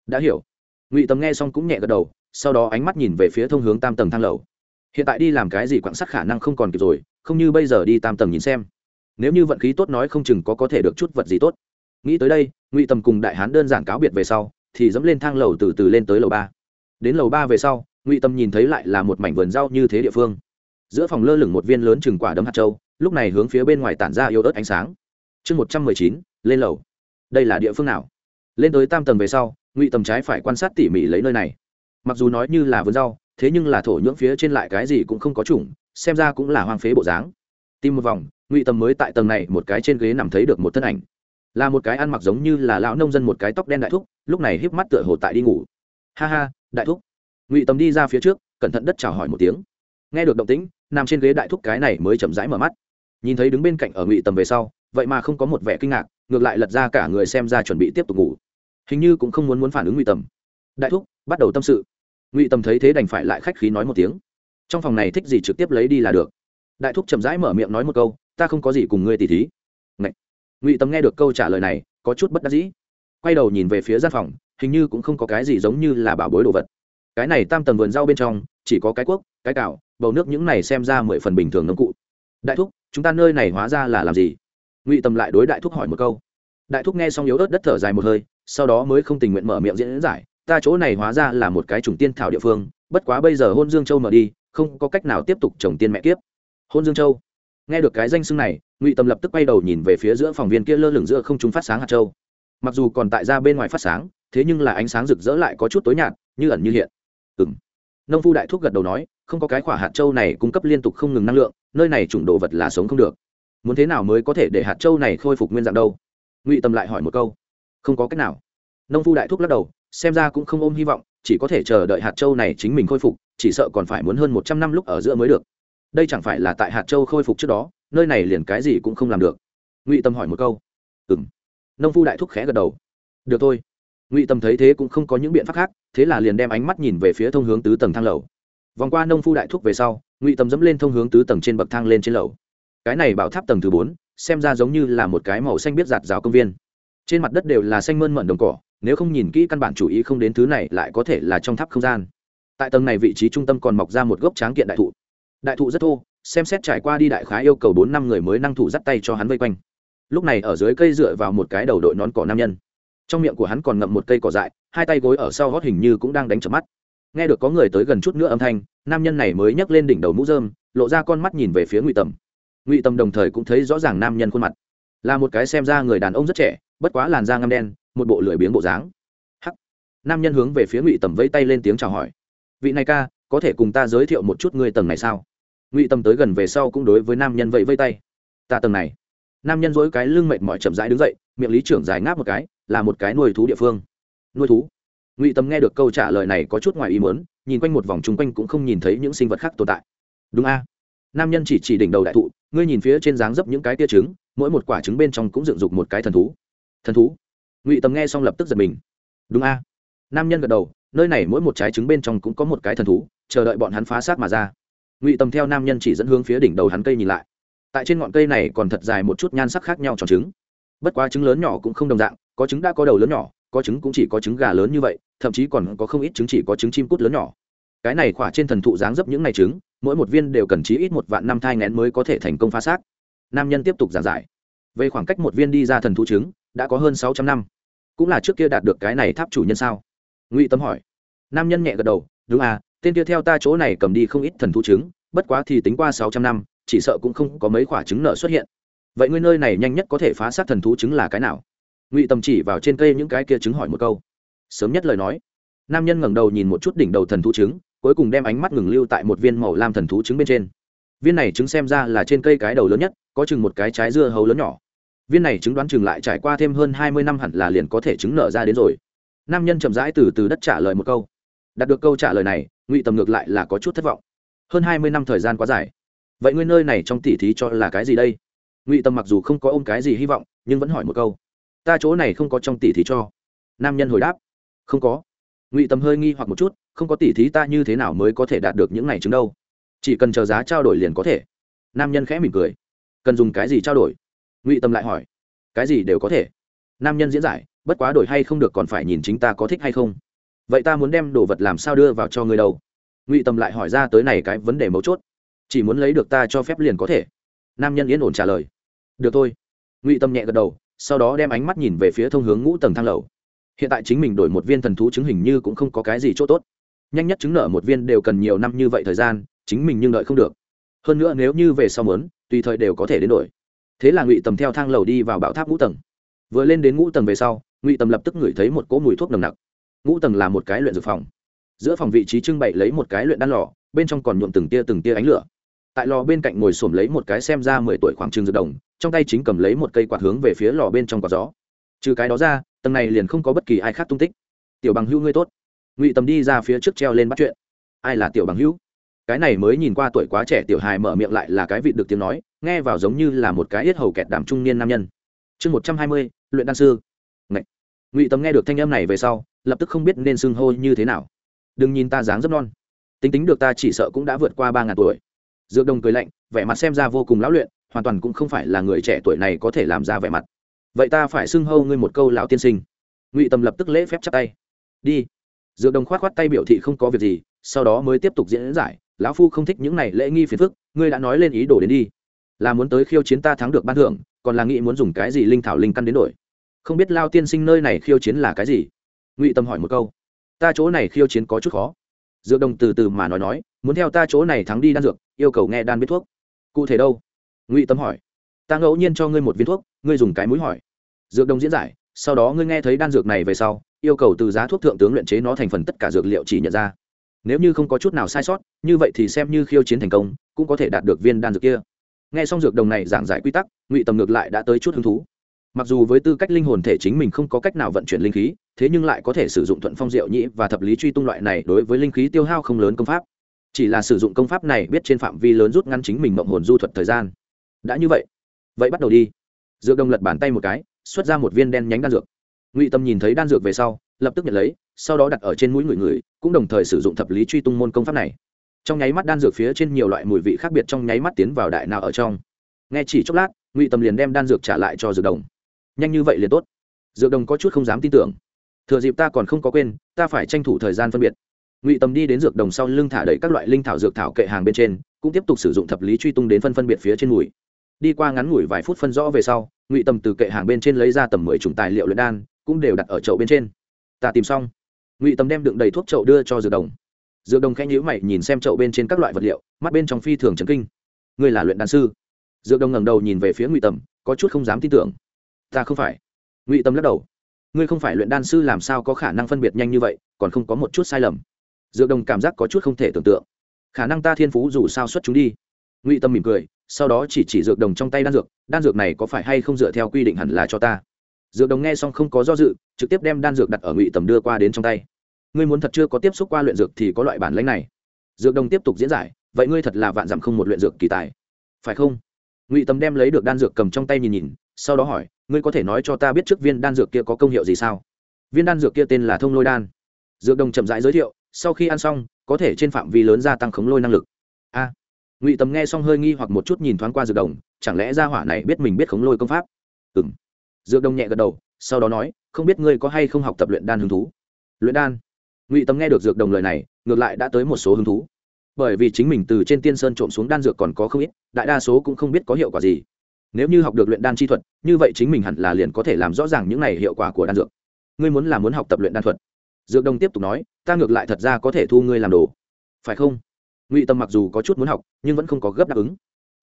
Đã hiểu. Ngụy tâm nghe xong cũng nhẹ gật đầu, sau đó ánh mắt nhìn về phía thông hướng tam tầng thang lầu. Hiện tại đi làm cái gì quặng sắt khả năng không còn kịp rồi, không như bây giờ đi tam tầng nhìn xem. Nếu như vận khí tốt nói không chừng có có thể được chút vật gì tốt. Nghĩ tới đây, ngụy tâm cùng đại hán đơn giản cáo biệt về sau thì dẫm lên thang lầu từ từ lên tới lầu ba. Đến lầu ba về sau, ngụy tâm nhìn thấy lại là một mảnh vườn rau như thế địa phương. Giữa phòng lơ lửng một viên lớn chừng quả đấm hạt trâu lúc này hướng phía bên ngoài tản ra yếu ớt ánh sáng. Chương một trăm mười chín, lên lầu. Đây là địa phương nào? Lên tới tam tầng về sau, ngụy tầm trái phải quan sát tỉ mỉ lấy nơi này. Mặc dù nói như là vườn rau, thế nhưng là thổ nhưỡng phía trên lại cái gì cũng không có chủng, xem ra cũng là hoang phế bộ dáng. Tìm một vòng, ngụy tầm mới tại tầng này một cái trên ghế nằm thấy được một thân ảnh là một cái ăn mặc giống như là lão nông dân một cái tóc đen đại thúc, lúc này híp mắt tựa hồ tại đi ngủ. Ha ha, đại thúc. Ngụy tầm đi ra phía trước, cẩn thận đất chào hỏi một tiếng. Nghe được động tĩnh, nằm trên ghế đại thúc cái này mới chậm rãi mở mắt. Nhìn thấy đứng bên cạnh ở ngụy tầm về sau, vậy mà không có một vẻ kinh ngạc, ngược lại lật ra cả người xem ra chuẩn bị tiếp tục ngủ. Hình như cũng không muốn muốn phản ứng ngụy tầm. Đại thúc, bắt đầu tâm sự. Ngụy tầm thấy thế đành phải lại khách khí nói một tiếng. Trong phòng này thích gì trực tiếp lấy đi là được. Đại thúc chậm rãi mở miệng nói một câu, ta không có gì cùng ngươi tỉ thí ngụy tầm nghe được câu trả lời này có chút bất đắc dĩ quay đầu nhìn về phía gian phòng hình như cũng không có cái gì giống như là bảo bối đồ vật cái này tam tầng vườn rau bên trong chỉ có cái cuốc cái cào, bầu nước những này xem ra mười phần bình thường nông cụ. Đại thúc chúng ta nơi này hóa ra là làm gì? Ngụy tầm lại đối đại thúc hỏi một câu. Đại thúc nghe xong yếu ớt đất thở dài một hơi sau đó mới không tình nguyện mở miệng diễn giải ta chỗ này hóa ra là một cái trùng tiên thảo địa phương bất quá bây giờ hôn dương châu mở đi không có cách nào tiếp tục trồng tiên mẹ kiếp. Hôn dương châu nghe được cái danh xưng này, ngụy tâm lập tức quay đầu nhìn về phía giữa phòng viên kia lơ lửng giữa không chúng phát sáng hạt châu. Mặc dù còn tại ra bên ngoài phát sáng, thế nhưng là ánh sáng rực rỡ lại có chút tối nhạt, như ẩn như hiện. Ừng nông phu đại thúc gật đầu nói, không có cái quả hạt châu này cung cấp liên tục không ngừng năng lượng, nơi này chủng đồ vật là sống không được. Muốn thế nào mới có thể để hạt châu này khôi phục nguyên dạng đâu? Ngụy tâm lại hỏi một câu. Không có cách nào. Nông phu đại thúc lắc đầu, xem ra cũng không ôm hy vọng, chỉ có thể chờ đợi hạt châu này chính mình khôi phục, chỉ sợ còn phải muốn hơn một trăm năm lúc ở giữa mới được đây chẳng phải là tại hạt châu khôi phục trước đó, nơi này liền cái gì cũng không làm được. Ngụy tâm hỏi một câu. Ừ m nông phu đại thúc khẽ gật đầu. Được thôi. Ngụy tâm thấy thế cũng không có những biện pháp khác, thế là liền đem ánh mắt nhìn về phía thông hướng tứ tầng thang lầu. Vòng qua nông phu đại thúc về sau, ngụy tâm dẫm lên thông hướng tứ tầng trên bậc thang lên trên lầu. Cái này bảo tháp tầng thứ bốn, xem ra giống như là một cái màu xanh biết giạt rào công viên. Trên mặt đất đều là xanh mơn mận đồng cỏ, nếu không nhìn kỹ căn bản chủ ý không đến thứ này lại có thể là trong tháp không gian. Tại tầng này vị trí trung tâm còn mọc ra một gốc tráng kiện đại thụ đại thụ rất thô, xem xét trải qua đi đại khá yêu cầu bốn năm người mới năng thủ dắt tay cho hắn vây quanh. Lúc này ở dưới cây dựa vào một cái đầu đội nón cỏ nam nhân. Trong miệng của hắn còn ngậm một cây cỏ dại, hai tay gối ở sau gót hình như cũng đang đánh chợp mắt. Nghe được có người tới gần chút nữa âm thanh, nam nhân này mới nhấc lên đỉnh đầu mũ dơm lộ ra con mắt nhìn về phía ngụy tầm. Ngụy tầm đồng thời cũng thấy rõ ràng nam nhân khuôn mặt. Là một cái xem ra người đàn ông rất trẻ, bất quá làn da ngâm đen, một bộ lười biếng bộ dáng. Hắc. Nam nhân hướng về phía ngụy tầm vẫy tay lên tiếng chào hỏi. Vị này ca có thể cùng ta giới thiệu một chút người tầng này sao? Ngụy tâm tới gần về sau cũng đối với nam nhân vẫy vây tay. Ta tầng này. Nam nhân dỗi cái lưng mệt mỏi chậm rãi đứng dậy, miệng lý trưởng dài ngáp một cái, là một cái nuôi thú địa phương. Nuôi thú? Ngụy tâm nghe được câu trả lời này có chút ngoài ý muốn, nhìn quanh một vòng chung quanh cũng không nhìn thấy những sinh vật khác tồn tại. Đúng a. Nam nhân chỉ chỉ đỉnh đầu đại thụ, ngươi nhìn phía trên dáng dấp những cái tia trứng, mỗi một quả trứng bên trong cũng dựng dục một cái thần thú. Thần thú? Ngụy tâm nghe xong lập tức giật mình. Đúng a. Nam nhân gật đầu nơi này mỗi một trái trứng bên trong cũng có một cái thần thú, chờ đợi bọn hắn phá sát mà ra. Ngụy tâm theo nam nhân chỉ dẫn hướng phía đỉnh đầu hắn cây nhìn lại. Tại trên ngọn cây này còn thật dài một chút nhan sắc khác nhau tròn trứng. Bất quá trứng lớn nhỏ cũng không đồng dạng, có trứng đã có đầu lớn nhỏ, có trứng cũng chỉ có trứng gà lớn như vậy, thậm chí còn có không ít trứng chỉ có trứng chim cút lớn nhỏ. Cái này khỏa trên thần thụ dáng dấp những ngày trứng, mỗi một viên đều cần chí ít một vạn năm thai ngén mới có thể thành công phá xác. Nam nhân tiếp tục giảng giải. Về khoảng cách một viên đi ra thần thụ trứng, đã có hơn sáu trăm năm. Cũng là trước kia đạt được cái này tháp chủ nhân sao? Ngụy tâm hỏi. Nam nhân nhẹ gật đầu, đúng à tên kia theo ta chỗ này cầm đi không ít thần thú trứng, bất quá thì tính qua sáu trăm năm, chỉ sợ cũng không có mấy quả trứng nợ xuất hiện. Vậy ngươi nơi này nhanh nhất có thể phá sát thần thú trứng là cái nào? Ngụy Tầm chỉ vào trên cây những cái kia trứng hỏi một câu. Sớm nhất lời nói. Nam nhân ngẩng đầu nhìn một chút đỉnh đầu thần thú trứng, cuối cùng đem ánh mắt ngừng lưu tại một viên màu lam thần thú trứng bên trên. Viên này trứng xem ra là trên cây cái đầu lớn nhất, có chừng một cái trái dưa hấu lớn nhỏ. Viên này trứng đoán chừng lại trải qua thêm hơn hai mươi năm hẳn là liền có thể trứng nở ra đến rồi nam nhân chậm rãi từ từ đất trả lời một câu. Đạt được câu trả lời này, ngụy tầm ngược lại là có chút thất vọng. Hơn hai mươi năm thời gian quá dài. Vậy ngươi nơi này trong tỉ thí cho là cái gì đây? Ngụy tầm mặc dù không có ôm cái gì hy vọng, nhưng vẫn hỏi một câu. Ta chỗ này không có trong tỉ thí cho. Nam nhân hồi đáp. Không có. Ngụy tầm hơi nghi hoặc một chút, không có tỉ thí ta như thế nào mới có thể đạt được những này chứng đâu? Chỉ cần chờ giá trao đổi liền có thể. Nam nhân khẽ mỉm cười. Cần dùng cái gì trao đổi? Ngụy tâm lại hỏi. Cái gì đều có thể. Nam nhân diễn giải bất quá đổi hay không được còn phải nhìn chính ta có thích hay không. Vậy ta muốn đem đồ vật làm sao đưa vào cho người đâu? Ngụy tâm lại hỏi ra tới này cái vấn đề mấu chốt. Chỉ muốn lấy được ta cho phép liền có thể. Nam nhân yên ổn trả lời. Được thôi. Ngụy tâm nhẹ gật đầu, sau đó đem ánh mắt nhìn về phía thông hướng ngũ tầng thang lầu. Hiện tại chính mình đổi một viên thần thú chứng hình như cũng không có cái gì chỗ tốt. Nhanh nhất chứng nợ một viên đều cần nhiều năm như vậy thời gian, chính mình nhưng đợi không được. Hơn nữa nếu như về sau mớn tùy thời đều có thể đến đổi. Thế là ngụy tầm theo thang lầu đi vào bảo tháp ngũ tầng. Vừa lên đến ngũ tầng về sau ngụy tầm lập tức ngửi thấy một cỗ mùi thuốc nồng nặc. Ngũ tầng là một cái luyện dược phòng. Giữa phòng vị trí trưng bày lấy một cái luyện đan lò, bên trong còn nhuộm từng tia từng tia ánh lửa. Tại lò bên cạnh ngồi xổm lấy một cái xem ra mười tuổi khoảng trừng dược đồng, trong tay chính cầm lấy một cây quạt hướng về phía lò bên trong quạt gió. Trừ cái đó ra, tầng này liền không có bất kỳ ai khác tung tích. Tiểu bằng hữu ngươi tốt. Ngụy tầm đi ra phía trước treo lên bắt chuyện. Ai là tiểu bằng hữu? Cái này mới nhìn qua tuổi quá trẻ tiểu hài mở miệng lại là cái vị được tiếng nói, nghe vào giống như là một cái yết hầu kẹt đảm trung niên nam nhân. Chương một trăm hai mươi, luyện đan sư ngụy tầm nghe được thanh âm này về sau lập tức không biết nên xưng hô như thế nào đừng nhìn ta dáng rất non tính tính được ta chỉ sợ cũng đã vượt qua ba ngàn tuổi dược đồng cười lạnh vẻ mặt xem ra vô cùng lão luyện hoàn toàn cũng không phải là người trẻ tuổi này có thể làm ra vẻ mặt vậy ta phải xưng hô ngươi một câu lão tiên sinh ngụy tầm lập tức lễ phép chắp tay đi dược đồng k h o á t k h o á t tay biểu thị không có việc gì sau đó mới tiếp tục diễn giải lão phu không thích những này lễ nghi phiền phức ngươi đã nói lên ý đồ đến đi là muốn tới khiêu chiến ta thắng được ban thưởng còn là nghĩ muốn dùng cái gì linh thảo linh căn đến đổi không biết lao tiên sinh nơi này khiêu chiến là cái gì? Ngụy tâm hỏi một câu. Ta chỗ này khiêu chiến có chút khó. Dược đồng từ từ mà nói nói, muốn theo ta chỗ này thắng đi đan dược, yêu cầu nghe đan biết thuốc. Cụ thể đâu? Ngụy tâm hỏi. Ta ngẫu nhiên cho ngươi một viên thuốc, ngươi dùng cái mũi hỏi. Dược đồng diễn giải, sau đó ngươi nghe thấy đan dược này về sau, yêu cầu từ giá thuốc thượng tướng luyện chế nó thành phần tất cả dược liệu chỉ nhận ra. Nếu như không có chút nào sai sót, như vậy thì xem như khiêu chiến thành công, cũng có thể đạt được viên đan dược kia. Nghe xong dược đồng này giảng giải quy tắc, ngụy tầm ngược lại đã tới chút hứng thú mặc dù với tư cách linh hồn thể chính mình không có cách nào vận chuyển linh khí, thế nhưng lại có thể sử dụng thuận phong diệu nhĩ và thập lý truy tung loại này đối với linh khí tiêu hao không lớn công pháp. Chỉ là sử dụng công pháp này biết trên phạm vi lớn rút ngắn chính mình mộng hồn du thuật thời gian. Đã như vậy vậy bắt đầu đi. Dược đồng lật bàn tay một cái, xuất ra một viên đen nhánh đan dược. Ngụy tâm nhìn thấy đan dược về sau, lập tức nhận lấy, sau đó đặt ở trên mũi người người, cũng đồng thời sử dụng thập lý truy tung môn công pháp này. Trong nháy mắt đan dược phía trên nhiều loại mùi vị khác biệt trong nháy mắt tiến vào đại nào ở trong. Nghe chỉ chốc lát, ngụy tâm liền đem đan dược trả lại cho dược đồng nhanh như vậy liền tốt. Dược đồng có chút không dám tin tưởng. Thừa dịp ta còn không có quên, ta phải tranh thủ thời gian phân biệt. Ngụy Tầm đi đến dược đồng sau lưng thả đầy các loại linh thảo dược thảo kệ hàng bên trên, cũng tiếp tục sử dụng thập lý truy tung đến phân phân biệt phía trên mùi. Đi qua ngắn ngủi vài phút phân rõ về sau, ngụy Tầm từ kệ hàng bên trên lấy ra tầm mười chủng tài liệu luyện đan, cũng đều đặt ở chậu bên trên. Ta tìm xong. Ngụy Tầm đem đựng đầy thuốc chậu đưa cho dược đồng. Dược đồng khẽ nhữ mày, nhìn xem chậu bên trên các loại vật liệu, mắt bên trong phi thường trấn kinh. Ngươi là luyện đan sư. Dược đồng ngẩng đầu nhìn về phía ngụy tầm, có chút không dám tin tưởng ta không phải. Ngụy tâm lắc đầu. Ngươi không phải luyện đan sư làm sao có khả năng phân biệt nhanh như vậy, còn không có một chút sai lầm. Dược đồng cảm giác có chút không thể tưởng tượng. Khả năng ta thiên phú dù sao xuất chúng đi. Ngụy tâm mỉm cười, sau đó chỉ chỉ dược đồng trong tay đan dược đan dược này có phải hay không dựa theo quy định hẳn là cho ta. Dược đồng nghe xong không có do dự, trực tiếp đem đan dược đặt ở ngụy tầm đưa qua đến trong tay. Ngươi muốn thật chưa có tiếp xúc qua luyện dược thì có loại bản lãnh này. Dược đồng tiếp tục diễn giải, vậy ngươi thật là vạn dặm không một luyện dược kỳ tài. Phải không? Ngụy tầm đem lấy được đan dược cầm trong tay nhìn nhìn, sau đó hỏi ngươi có thể nói cho ta biết trước viên đan dược kia có công hiệu gì sao? Viên đan dược kia tên là thông lôi đan. Dược đồng chậm rãi giới thiệu, sau khi ăn xong, có thể trên phạm vi lớn gia tăng khống lôi năng lực. A. Ngụy tầm nghe xong hơi nghi hoặc một chút nhìn thoáng qua dược đồng, chẳng lẽ gia hỏa này biết mình biết khống lôi công pháp? Ừ m dược đồng nhẹ gật đầu, sau đó nói, không biết ngươi có hay không học tập luyện đan hứng thú? Luyện đan. Ngụy tâm nghe được dược đồng lời này, ngược lại đã tới một số hứng thú. Bởi vì chính mình từ trên tiên sơn trộm xuống đan dược còn có không ít, đại đa số cũng không biết có hiệu quả gì nếu như học được luyện đan chi thuật, như vậy chính mình hẳn là liền có thể làm rõ ràng những này hiệu quả của đan dược. Ngươi muốn là muốn học tập luyện đan thuật. Dược đồng tiếp tục nói, ta ngược lại thật ra có thể thu ngươi làm đồ. Phải không? Ngụy tâm mặc dù có chút muốn học, nhưng vẫn không có gấp đáp ứng.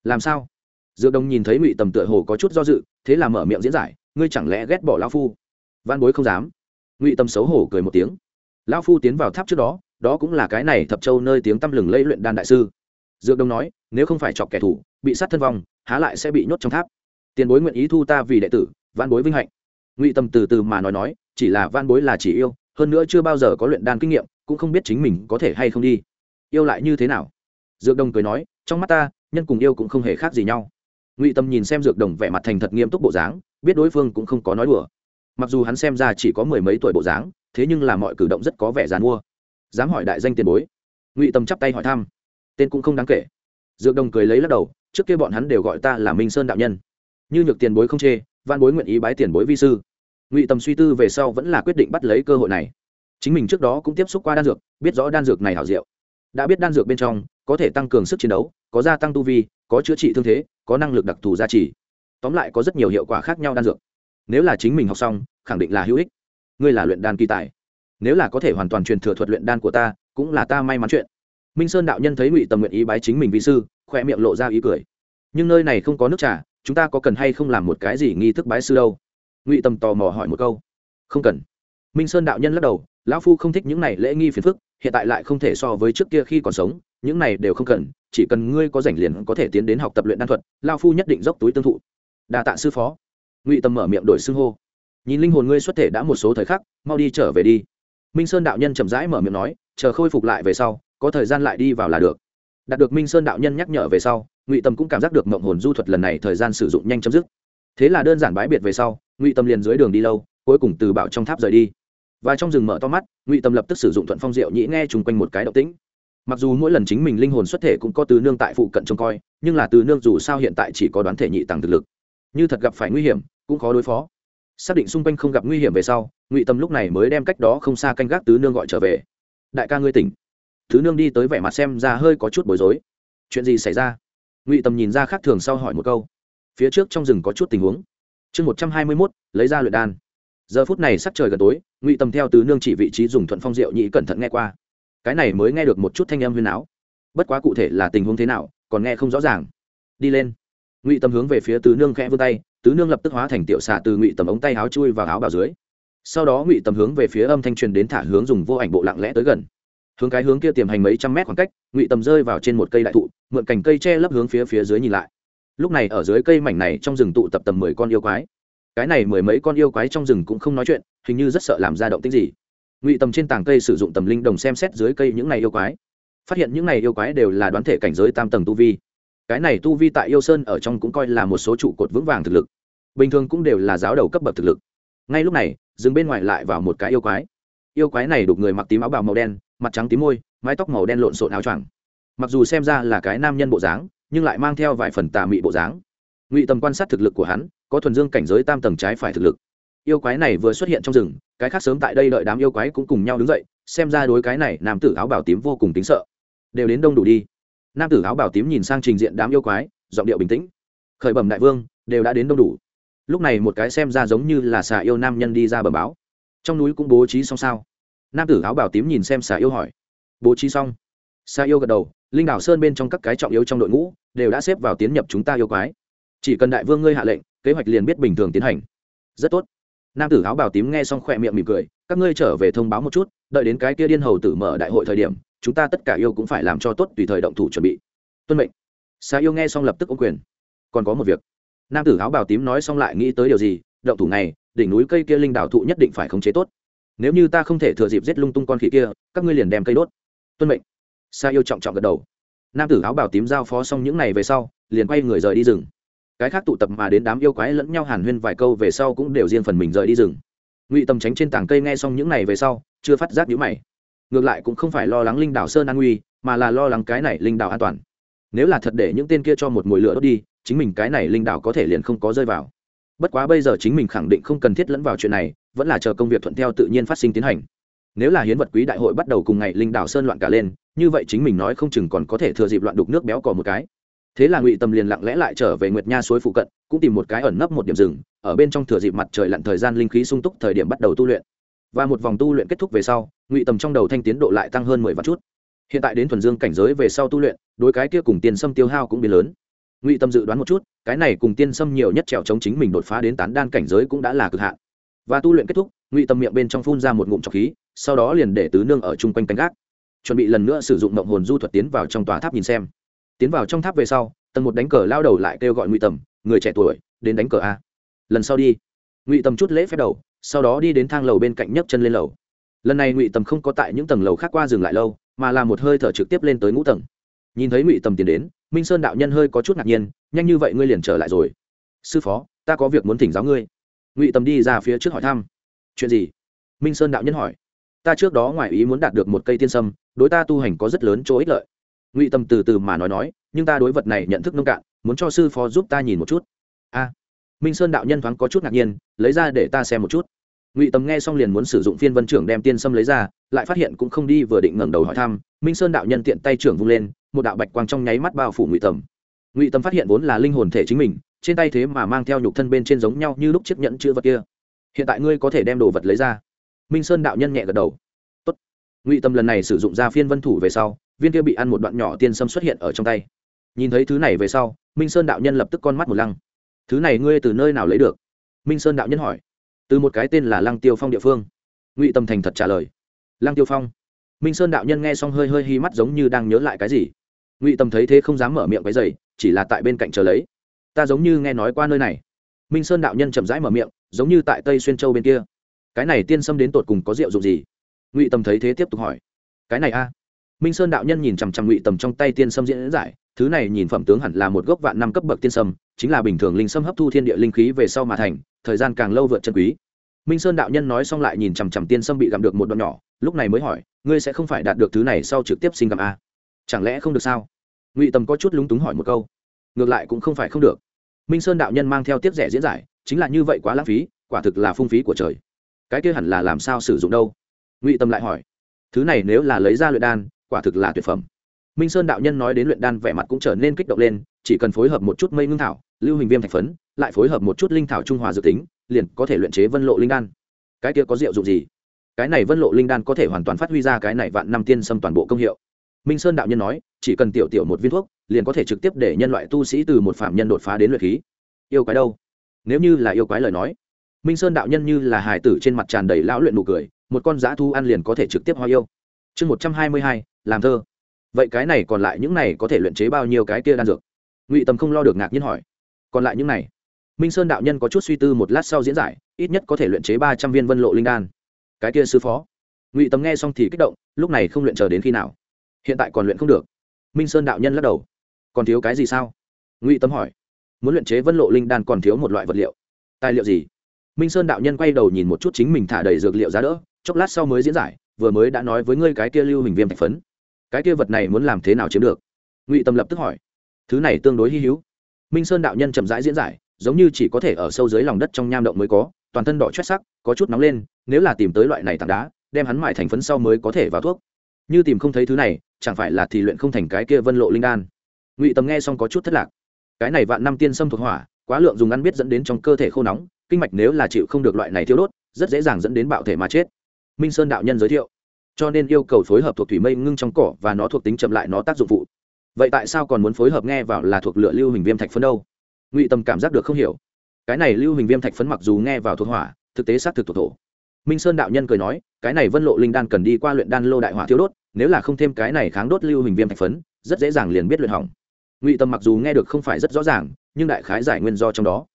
Làm sao? Dược đồng nhìn thấy ngụy tầm tựa hồ có chút do dự, thế là mở miệng diễn giải, ngươi chẳng lẽ ghét bỏ lao phu? Văn bối không dám. Ngụy tâm xấu hổ cười một tiếng. Lao phu tiến vào tháp trước đó đó cũng là cái này thập châu nơi tiếng tăm lừng lẫy luyện đan đại sư. Dược Đông nói, nếu không phải chọc kẻ thù, bị sát thân vong há lại sẽ bị nhốt trong tháp. Tiền bối nguyện ý thu ta vì đệ tử văn bối vinh hạnh. Ngụy tâm từ từ mà nói nói, chỉ là văn bối là chỉ yêu, hơn nữa chưa bao giờ có luyện đan kinh nghiệm, cũng không biết chính mình có thể hay không đi. Yêu lại như thế nào? Dược đồng cười nói, trong mắt ta, nhân cùng yêu cũng không hề khác gì nhau. Ngụy tâm nhìn xem dược đồng vẻ mặt thành thật nghiêm túc bộ dáng, biết đối phương cũng không có nói đùa. Mặc dù hắn xem ra chỉ có mười mấy tuổi bộ dáng, thế nhưng là mọi cử động rất có vẻ dàn mua. Dám hỏi đại danh tiền bối. Ngụy tâm chắp tay hỏi thăm. Tên cũng không đáng kể dược đồng cười lấy lắc đầu, trước kia bọn hắn đều gọi ta là minh sơn đạo nhân. Như nhược tiền bối không chê văn bối nguyện ý bái tiền bối vi sư. Ngụy tâm suy tư về sau vẫn là quyết định bắt lấy cơ hội này. Chính mình trước đó cũng tiếp xúc qua đan dược, biết rõ đan dược này hảo diệu. Đã biết đan dược bên trong có thể tăng cường sức chiến đấu, có gia tăng tu vi, có chữa trị thương thế, có năng lực đặc thù gia trì. Tóm lại có rất nhiều hiệu quả khác nhau đan dược. Nếu là chính mình học xong, khẳng định là hữu ích. Ngươi là luyện đan kỳ tài. Nếu là có thể hoàn toàn truyền thừa thuật luyện đan của ta, cũng là ta may mắn chuyện minh sơn đạo nhân thấy ngụy tầm nguyện ý bái chính mình vi sư khoe miệng lộ ra ý cười. Nhưng nơi này không có nước trà, chúng ta có cần hay không làm một cái gì nghi thức bái sư đâu? Ngụy tầm tò mò hỏi một câu. Không cần. Minh sơn đạo nhân lắc đầu, lão phu không thích những này lễ nghi phiền phức, hiện tại lại không thể so với trước kia khi còn sống, những này đều không cần, chỉ cần ngươi có rảnh liền có thể tiến đến học tập luyện đan thuật lao phu nhất định dốc túi tương thụ. Đa tạ sư phó. Ngụy tâm mở miệng đổi xưng hô. Nhìn linh hồn ngươi xuất thể đã một số thời khắc, mau đi trở về đi. Minh sơn đạo nhân chậm rãi mở miệng nói, chờ khôi phục lại về sau có thời gian lại đi vào là được. Đạt được minh sơn đạo nhân nhắc nhở về sau, ngụy tâm cũng cảm giác được mộng hồn du thuật lần này thời gian sử dụng nhanh chấm dứt. Thế là đơn giản bãi biệt về sau, ngụy tâm liền dưới đường đi lâu, cuối cùng từ bảo trong tháp rời đi. Và trong rừng mở to mắt, ngụy tâm lập tức sử dụng thuận phong diệu nhĩ nghe chung quanh một cái động tĩnh. Mặc dù mỗi lần chính mình linh hồn xuất thể cũng có từ nương tại phụ cận trông coi, nhưng là từ nương dù sao hiện tại chỉ có đoán thể nhị tăng thực lực. Như thật gặp phải nguy hiểm, cũng khó đối phó. Xác định xung quanh không gặp nguy hiểm về sau, ngụy tâm lúc này mới đem cách đó không xa canh gác tứ nương gọi trở về. Đại ca ngươi tỉnh thứ nương đi tới vẻ mặt xem ra hơi có chút bối rối. Chuyện gì xảy ra? Ngụy Tầm nhìn ra khác thường sau hỏi một câu. Phía trước trong rừng có chút tình huống. Chương một trăm hai mươi mốt, lấy ra luyện đan. Giờ phút này sắc trời gần tối, ngụy Tầm theo từ nương chỉ vị trí dùng thuận phong rượu nhị cẩn thận nghe qua. Cái này mới nghe được một chút thanh âm huyền áo. Bất quá cụ thể là tình huống thế nào, còn nghe không rõ ràng. Đi lên. Ngụy Tầm hướng về phía tứ nương khẽ vươn tay, tứ nương lập tức hóa thành tiểu xạ từ ngụy tầm ống tay áo chui vào áo bào dưới. Sau đó ngụy tầm hướng về phía âm thanh truyền đến thả hướng dùng vô ảnh bộ lặng lẽ tới gần hướng cái hướng kia tiềm hành mấy trăm mét khoảng cách, ngụy tầm rơi vào trên một cây đại thụ, mượn cành cây che lấp hướng phía phía dưới nhìn lại. Lúc này ở dưới cây mảnh này trong rừng tụ tập tầm mười con yêu quái. Cái này mười mấy con yêu quái trong rừng cũng không nói chuyện, hình như rất sợ làm ra động tích gì. Ngụy tầm trên tảng cây sử dụng tầm linh đồng xem xét dưới cây những này yêu quái. Phát hiện những này yêu quái đều là đoán thể cảnh giới tam tầng tu vi. Cái này tu vi tại yêu sơn ở trong cũng coi là một số trụ cột vững vàng thực lực. Bình thường cũng đều là giáo đầu cấp bậc thực lực. Ngay lúc này dừng bên ngoài lại vào một cái yêu quái. Yêu quái này đục người mặc tím áo bào màu đen mặt trắng tím môi, mái tóc màu đen lộn xộn áo choàng. Mặc dù xem ra là cái nam nhân bộ dáng, nhưng lại mang theo vài phần tà mị bộ dáng. Ngụy tầm quan sát thực lực của hắn, có thuần dương cảnh giới tam tầng trái phải thực lực. Yêu quái này vừa xuất hiện trong rừng, cái khác sớm tại đây đợi đám yêu quái cũng cùng nhau đứng dậy, xem ra đối cái này nam tử áo bảo tím vô cùng tính sợ. Đều đến đông đủ đi. Nam tử áo bảo tím nhìn sang trình diện đám yêu quái, giọng điệu bình tĩnh. Khởi bẩm đại vương, đều đã đến đông đủ. Lúc này một cái xem ra giống như là xà yêu nam nhân đi ra bờ báo. Trong núi cũng bố trí xong sao nam tử áo bảo tím nhìn xem xà yêu hỏi. Bố trí xong. Xà yêu gật đầu, linh đảo sơn bên trong các cái trọng yếu trong đội ngũ đều đã xếp vào tiến nhập chúng ta yêu quái. Chỉ cần đại vương ngươi hạ lệnh, kế hoạch liền biết bình thường tiến hành. Rất tốt. Nam tử áo bào tím nghe xong khỏe miệng mỉm cười, các ngươi trở về thông báo một chút, đợi đến cái kia điên hầu tử mở đại hội thời điểm, chúng ta tất cả yêu cũng phải làm cho tốt tùy thời động thủ chuẩn bị. Tuân mệnh. Xà yêu nghe xong lập tức ô quyền. Còn có một việc. Nam tử áo bào tím nói xong lại nghĩ tới điều gì, động thủ này, đỉnh núi cây kia linh đảo thụ nhất định phải khống chế tốt nếu như ta không thể thừa dịp giết lung tung con khỉ kia, các ngươi liền đem cây đốt. Tuân mệnh. Sa yêu trọng trọng gật đầu. Nam tử áo bảo tím giao phó xong những n à y về sau, liền quay người rời đi rừng. Cái khác tụ tập mà đến đám yêu quái lẫn nhau hàn huyên vài câu về sau cũng đều riêng phần mình rời đi rừng. Ngụy tầm tránh trên tảng cây nghe xong những này về sau, chưa phát giác nhữ mày. Ngược lại cũng không phải lo lắng linh đảo sơn an nguy, mà là lo lắng cái này linh đảo an toàn. Nếu là thật để những tên kia cho một mồi lửa đốt đi, chính mình cái này linh đảo có thể liền không có rơi vào. Bất quá bây giờ chính mình khẳng định không cần thiết lẫn vào chuyện này vẫn là chờ công việc thuận theo tự nhiên phát sinh tiến hành. Nếu là hiến vật quý đại hội bắt đầu cùng ngày linh đảo sơn loạn cả lên, như vậy chính mình nói không chừng còn có thể thừa dịp loạn đục nước béo cò một cái. Thế là ngụy tâm liền lặng lẽ lại trở về nguyệt nha suối phụ cận, cũng tìm một cái ẩn nấp một điểm rừng, ở bên trong thừa dịp mặt trời lặn thời gian linh khí sung túc thời điểm bắt đầu tu luyện. Và một vòng tu luyện kết thúc về sau, ngụy tầm trong đầu thanh tiến độ lại tăng hơn mười vạn chút. Hiện tại đến thuần dương cảnh giới về sau tu luyện, đối cái kia cùng tiên sâm tiêu hao cũng biến lớn. Ngụy tâm dự đoán một chút, cái này cùng tiên sâm nhiều nhất trèo chống chính mình đột phá đến tán đan cảnh giới cũng đã là cực hạn và tu luyện kết thúc, ngụy tâm miệng bên trong phun ra một ngụm trọc khí, sau đó liền để tứ nương ở chung quanh canh gác, chuẩn bị lần nữa sử dụng mộng hồn du thuật tiến vào trong tòa tháp nhìn xem. Tiến vào trong tháp về sau tần một đánh cờ lao đầu lại kêu gọi ngụy tầm người trẻ tuổi, đến đánh cờ a. Lần sau đi. Ngụy tầm chút lễ phép đầu, sau đó đi đến thang lầu bên cạnh nhấc chân lên lầu. Lần này ngụy tầm không có tại những tầng lầu khác qua dừng lại lâu, mà là một hơi thở trực tiếp lên tới ngũ tầng. Nhìn thấy ngụy tầm tiến đến, minh sơn đạo nhân hơi có chút ngạc nhiên, nhanh như vậy ngươi liền trở lại rồi. Sư phó, ta có việc muốn thỉnh giáo ngươi ngụy tầm đi ra phía trước hỏi thăm chuyện gì minh sơn đạo nhân hỏi ta trước đó ngoài ý muốn đạt được một cây tiên sâm đối ta tu hành có rất lớn chỗ ích lợi ngụy tầm từ từ mà nói nói nhưng ta đối vật này nhận thức nông cạn muốn cho sư phó giúp ta nhìn một chút a minh sơn đạo nhân thoáng có chút ngạc nhiên lấy ra để ta xem một chút ngụy tầm nghe xong liền muốn sử dụng phiên vân trưởng đem tiên sâm lấy ra lại phát hiện cũng không đi vừa định ngẩng đầu hỏi thăm minh sơn đạo nhân tiện tay trưởng vung lên một đạo bạch quang trong nháy mắt bao phủ ngụy tầm ngụy tầm phát hiện vốn là linh hồn thể chính mình trên tay thế mà mang theo nhục thân bên trên giống nhau như lúc chiếc nhẫn chữ vật kia. Hiện tại ngươi có thể đem đồ vật lấy ra. Minh sơn đạo nhân nhẹ gật đầu. Tốt. ngụy tâm lần này sử dụng ra phiên vân thủ về sau, viên kia bị ăn một đoạn nhỏ tiên sâm xuất hiện ở trong tay. Nhìn thấy thứ này về sau, minh sơn đạo nhân lập tức con mắt một lăng. Thứ này ngươi từ nơi nào lấy được? Minh sơn đạo nhân hỏi. Từ một cái tên là lăng tiêu phong địa phương. Ngụy tâm thành thật trả lời. Lăng tiêu phong. Minh sơn đạo nhân nghe xong hơi hơi hi mắt giống như đang nhớ lại cái gì. Ngụy tâm thấy thế không dám mở miệng cái giày chỉ là tại bên cạnh chờ lấy ta giống như nghe nói qua nơi này. Minh sơn đạo nhân chậm rãi mở miệng, giống như tại tây xuyên châu bên kia. Cái này tiên sâm đến tột cùng có rượu dụng gì? Ngụy tâm thấy thế tiếp tục hỏi. Cái này a. Minh sơn đạo nhân nhìn chằm chằm ngụy tầm trong tay tiên sâm diễn giải, thứ này nhìn phẩm tướng hẳn là một gốc vạn năm cấp bậc tiên sâm, chính là bình thường linh sâm hấp thu thiên địa linh khí về sau mà thành, thời gian càng lâu vượt chân quý. Minh sơn đạo nhân nói xong lại nhìn chằm chằm tiên sâm bị gặm được một đoạn nhỏ, lúc này mới hỏi, ngươi sẽ không phải đạt được thứ này sau trực tiếp sinh gặm a chẳng lẽ không được sao? Ngụy tầm có chút lúng túng hỏi một câu ngược lại cũng không phải không được. Minh sơn đạo nhân mang theo tiếp rẻ diễn giải, chính là như vậy quá lãng phí, quả thực là phung phí của trời. Cái kia hẳn là làm sao sử dụng đâu? Ngụy tâm lại hỏi. Thứ này nếu là lấy ra luyện đan, quả thực là tuyệt phẩm. Minh sơn đạo nhân nói đến luyện đan vẻ mặt cũng trở nên kích động lên, chỉ cần phối hợp một chút mây ngưng thảo, lưu hình viêm thạch phấn, lại phối hợp một chút linh thảo trung hòa dự tính, liền có thể luyện chế vân lộ linh đan. Cái kia có diệu dụng gì? Cái này vân lộ linh đan có thể hoàn toàn phát huy ra cái này vạn năm tiên xâm toàn bộ công hiệu. Minh sơn đạo nhân nói, chỉ cần tiểu tiểu một viên thuốc liền có thể trực tiếp để nhân loại tu sĩ từ một phạm nhân đột phá đến luyện khí. Yêu quái đâu? Nếu như là yêu quái lời nói, minh sơn đạo nhân như là hài tử trên mặt tràn đầy lão luyện nụ cười, một con dã thu ăn liền có thể trực tiếp hoa yêu. Chương một trăm hai mươi hai, làm thơ. Vậy cái này còn lại những này có thể luyện chế bao nhiêu cái kia đan dược? Ngụy tâm không lo được ngạc nhiên hỏi. Còn lại những này, minh sơn đạo nhân có chút suy tư một lát sau diễn giải, ít nhất có thể luyện chế ba trăm viên vân lộ linh đan. Cái kia sư phó. Ngụy tâm nghe xong thì kích động, lúc này không luyện chờ đến khi nào. Hiện tại còn luyện không được. Minh sơn đạo nhân lắc đầu còn thiếu cái gì sao? Ngụy tâm hỏi. Muốn luyện chế vân lộ linh đan còn thiếu một loại vật liệu. Tài liệu gì? Minh sơn đạo nhân quay đầu nhìn một chút chính mình thả đầy dược liệu giá đỡ, chốc lát sau mới diễn giải, vừa mới đã nói với ngươi cái kia lưu hình viêm thạch phấn. Cái kia vật này muốn làm thế nào chiếm được? Ngụy tâm lập tức hỏi. Thứ này tương đối hy hữu. Minh sơn đạo nhân chậm rãi diễn giải, giống như chỉ có thể ở sâu dưới lòng đất trong nham động mới có, toàn thân đỏ chót sắc, có chút nóng lên, nếu là tìm tới loại này tảng đá, đem hắn mại thành phấn sau mới có thể vào thuốc. Như tìm không thấy thứ này, chẳng phải là thì luyện không thành cái kia vân lộ linh đan ngụy tâm nghe xong có chút thất lạc cái này vạn năm tiên sâm thuộc hỏa quá lượng dùng ăn biết dẫn đến trong cơ thể khô nóng kinh mạch nếu là chịu không được loại này thiếu đốt rất dễ dàng dẫn đến bạo thể mà chết minh sơn đạo nhân giới thiệu cho nên yêu cầu phối hợp thuộc thủy mây ngưng trong cỏ và nó thuộc tính chậm lại nó tác dụng phụ vậy tại sao còn muốn phối hợp nghe vào là thuộc lựa lưu hình viêm thạch phấn đâu ngụy tâm cảm giác được không hiểu cái này lưu hình viêm thạch phấn mặc dù nghe vào thuộc hỏa thực tế xác thực thuộc thổ minh sơn đạo nhân cười nói cái này vân lộ linh đan cần đi qua luyện đan lô đại hỏa thiếu đốt nếu là không thêm cái này kháng đốt lưu hình viêm thạch phấn rất dễ dàng liền biết luyện hỏng ngụy tâm mặc dù nghe được không phải rất rõ ràng, nhưng đại khái giải nguyên do trong đó.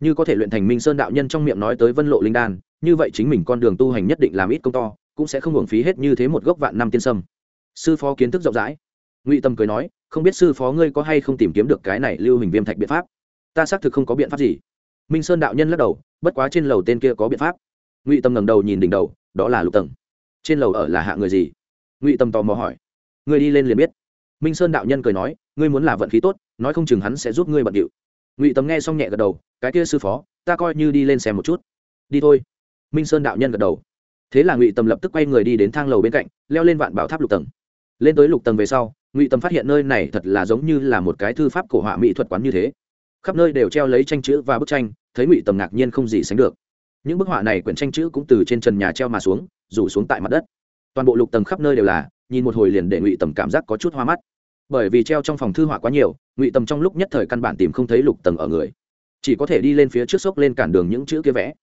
Như có thể luyện thành minh sơn đạo nhân trong miệng nói tới vân lộ linh đan, như vậy chính mình con đường tu hành nhất định làm ít công to, cũng sẽ không hưởng phí hết như thế một gốc vạn năm tiên sâm. Sư phó kiến thức rộng rãi. Ngụy tâm cười nói, không biết sư phó ngươi có hay không tìm kiếm được cái này lưu hình viêm thạch biện pháp? Ta xác thực không có biện pháp gì. Minh sơn đạo nhân lắc đầu, bất quá trên lầu tên kia có biện pháp. Ngụy tâm ngẩng đầu nhìn đỉnh đầu, đó là lục tầng. Trên lầu ở là hạ người gì? Ngụy tâm tò mò hỏi người đi lên liền biết minh sơn đạo nhân cười nói, ngươi muốn là vận khí tốt, nói không chừng hắn sẽ giúp ngươi bận điệu. Ngụy tầm nghe xong nhẹ gật đầu, cái kia sư phó, ta coi như đi lên xem một chút. Đi thôi. Minh sơn đạo nhân gật đầu. Thế là ngụy tầm lập tức quay người đi đến thang lầu bên cạnh, leo lên vạn bảo tháp lục tầng. Lên tới lục tầng về sau, ngụy tầm phát hiện nơi này thật là giống như là một cái thư pháp cổ họa mỹ thuật quán như thế. Khắp nơi đều treo lấy tranh chữ và bức tranh, thấy ngụy tầm ngạc nhiên không gì sánh được. Những bức họa này quyển tranh chữ cũng từ trên trần nhà treo mà xuống, rủ xuống tại mặt đất. Toàn bộ lục tầng khắp nơi đều là nhìn một hồi liền để ngụy tầm cảm giác có chút hoa mắt. Bởi vì treo trong phòng thư họa quá nhiều, ngụy tầm trong lúc nhất thời căn bản tìm không thấy lục tầng ở người. Chỉ có thể đi lên phía trước sốc lên cản đường những chữ kia vẽ.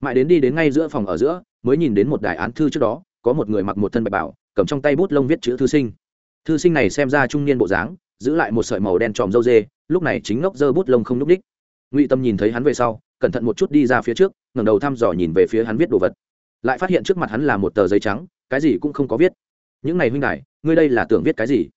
Mãi đến đi đến ngay giữa phòng ở giữa, mới nhìn đến một đài án thư trước đó, có một người mặc một thân bạch bảo, cầm trong tay bút lông viết chữ thư sinh. Thư sinh này xem ra trung niên bộ dáng, giữ lại một sợi màu đen tròm dâu dê, lúc này chính ngốc dơ bút lông không núp đích. Ngụy tâm nhìn thấy hắn về sau, cẩn thận một chút đi ra phía trước, ngẩng đầu thăm dò nhìn về phía hắn viết đồ vật. Lại phát hiện trước mặt hắn là một tờ giấy trắng, cái gì cũng không có viết những này huynh đại ngươi đây là tưởng viết cái gì?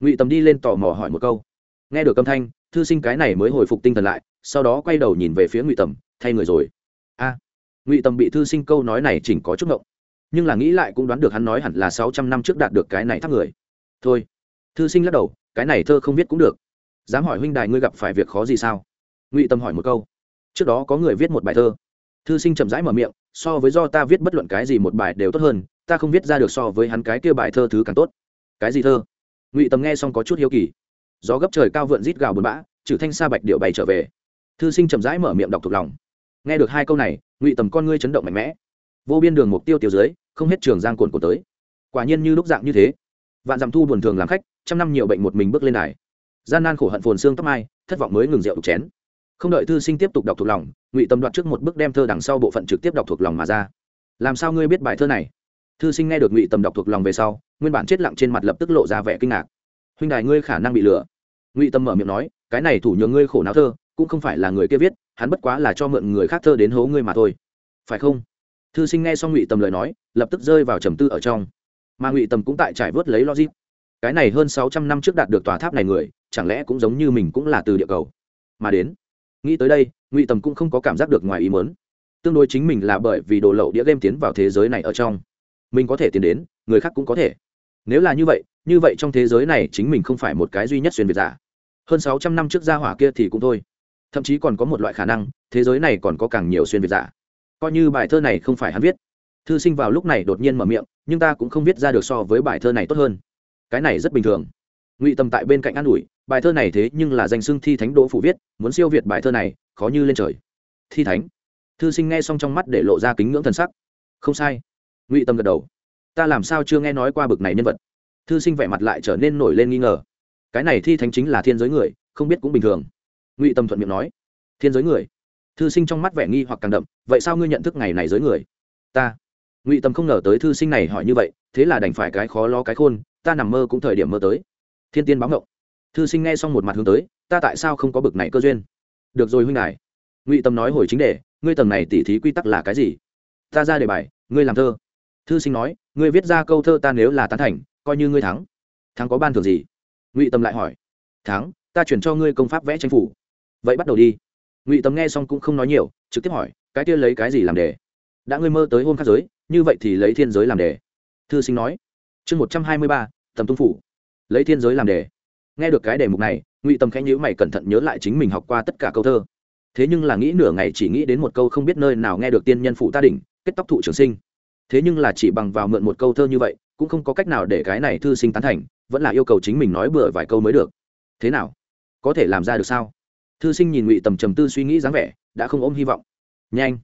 Ngụy Tầm đi lên tò mò hỏi một câu. Nghe được âm thanh, thư sinh cái này mới hồi phục tinh thần lại, sau đó quay đầu nhìn về phía ngụy tầm, thay người rồi. A! Ngụy tầm bị thư sinh câu nói này chỉnh có chút ngộng. Nhưng là nghĩ lại cũng đoán được hắn nói hẳn là sáu trăm năm trước đạt được cái này tháp người. Thôi. Thư sinh lắc đầu, cái này thơ không viết cũng được. Dám hỏi huynh đài ngươi gặp phải việc khó gì sao? Ngụy tâm hỏi một câu. Trước đó có người viết một bài thơ. Thư sinh chậm rãi mở miệng, so với do ta viết bất luận cái gì một bài đều tốt hơn ta không viết ra được so với hắn cái kia bài thơ thứ càng tốt. Cái gì thơ? Ngụy Tầm nghe xong có chút hiếu kỳ. Gió gấp trời cao vượn rít gào buồn bã, trừ thanh sa bạch điệu bày trở về. Thư sinh chậm rãi mở miệng đọc thuộc lòng. Nghe được hai câu này, ngụy tầm con ngươi chấn động mạnh mẽ. Vô biên đường mục tiêu tiêu dưới, không hết trường giang cuồn của tới. Quả nhiên như lúc dạng như thế. Vạn dặm thu buồn thường làm khách, trăm năm nhiều bệnh một mình bước lên đài. Gian nan khổ hận phồn xương tóc mai, thất vọng mới ngừng rượu đục chén. Không đợi thư sinh tiếp tục đọc thuộc lòng, ngụy tâm đoạt trước một bước đem thơ đằng sau bộ phận trực tiếp đọc thuộc lòng mà ra. Làm sao ngươi biết bài thơ này? Thư sinh nghe được ngụy tâm đọc thuộc lòng về sau, nguyên bản chết lặng trên mặt lập tức lộ ra vẻ kinh ngạc. Huynh đài ngươi khả năng bị lừa. Ngụy tâm mở miệng nói, cái này thủ nhường ngươi khổ não thơ, cũng không phải là người kia viết, hắn bất quá là cho mượn người khác thơ đến hố ngươi mà thôi. Phải không? Thư sinh nghe xong ngụy tâm lời nói, lập tức rơi vào trầm tư ở trong. Mà ngụy tâm cũng tại trải vớt lấy logic. Cái này hơn sáu trăm năm trước đạt được tòa tháp này người, chẳng lẽ cũng giống như mình cũng là từ địa cầu? Mà đến, nghĩ tới đây, ngụy tâm cũng không có cảm giác được ngoài ý mớn tương đối chính mình là bởi vì đồ lậu đĩa game tiến vào thế giới này ở trong mình có thể tiến đến, người khác cũng có thể. Nếu là như vậy như vậy trong thế giới này chính mình không phải một cái duy nhất xuyên việt giả. Hơn sáu trăm năm trước gia hỏa kia thì cũng thôi. Thậm chí còn có một loại khả năng, thế giới này còn có càng nhiều xuyên việt giả. Coi như bài thơ này không phải hắn viết. Thư sinh vào lúc này đột nhiên mở miệng, nhưng ta cũng không viết ra được so với bài thơ này tốt hơn. Cái này rất bình thường. Ngụy tâm tại bên cạnh an ủi, bài thơ này thế nhưng là danh xưng thi thánh đỗ phủ viết, muốn siêu việt bài thơ này, khó như lên trời. Thi thánh. Thư sinh nghe xong trong mắt để lộ ra kính ngưỡng thần sắc. Không sai ngụy tâm gật đầu ta làm sao chưa nghe nói qua bực này nhân vật thư sinh vẻ mặt lại trở nên nổi lên nghi ngờ cái này thi thánh chính là thiên giới người không biết cũng bình thường ngụy tâm thuận miệng nói thiên giới người thư sinh trong mắt vẻ nghi hoặc càng đậm vậy sao ngươi nhận thức ngày này giới người ta ngụy tâm không ngờ tới thư sinh này hỏi như vậy thế là đành phải cái khó lo cái khôn ta nằm mơ cũng thời điểm mơ tới thiên tiên báo ngộng thư sinh nghe xong một mặt hướng tới ta tại sao không có bực này cơ duyên được rồi huynh đại ngụy tâm nói hồi chính đề ngươi tầng này tỉ thí quy tắc là cái gì ta ra đề bài ngươi làm thơ thư sinh nói, ngươi viết ra câu thơ ta nếu là tán thành, coi như ngươi thắng. Thắng có ban thưởng gì? Ngụy tâm lại hỏi. Thắng, ta chuyển cho ngươi công pháp vẽ tranh phủ. Vậy bắt đầu đi. Ngụy tâm nghe xong cũng không nói nhiều, trực tiếp hỏi, cái kia lấy cái gì làm đề? Đã ngươi mơ tới hôn khắc giới, như vậy thì lấy thiên giới làm đề. Thư sinh nói. Chương một trăm hai mươi ba, tầm tung phủ. Lấy thiên giới làm đề. Nghe được cái đề mục này, ngụy tâm khẽ nhữ mày cẩn thận nhớ lại chính mình học qua tất cả câu thơ. Thế nhưng là nghĩ nửa ngày chỉ nghĩ đến một câu không biết nơi nào nghe được tiên nhân phụ ta đỉnh, kết tóc thụ trường sinh thế nhưng là chỉ bằng vào mượn một câu thơ như vậy, cũng không có cách nào để cái này thư sinh tán thành, vẫn là yêu cầu chính mình nói bừa vài câu mới được. Thế nào? Có thể làm ra được sao? Thư sinh nhìn ngụy tầm trầm tư suy nghĩ dáng vẻ, đã không ôm hy vọng. Nhanh!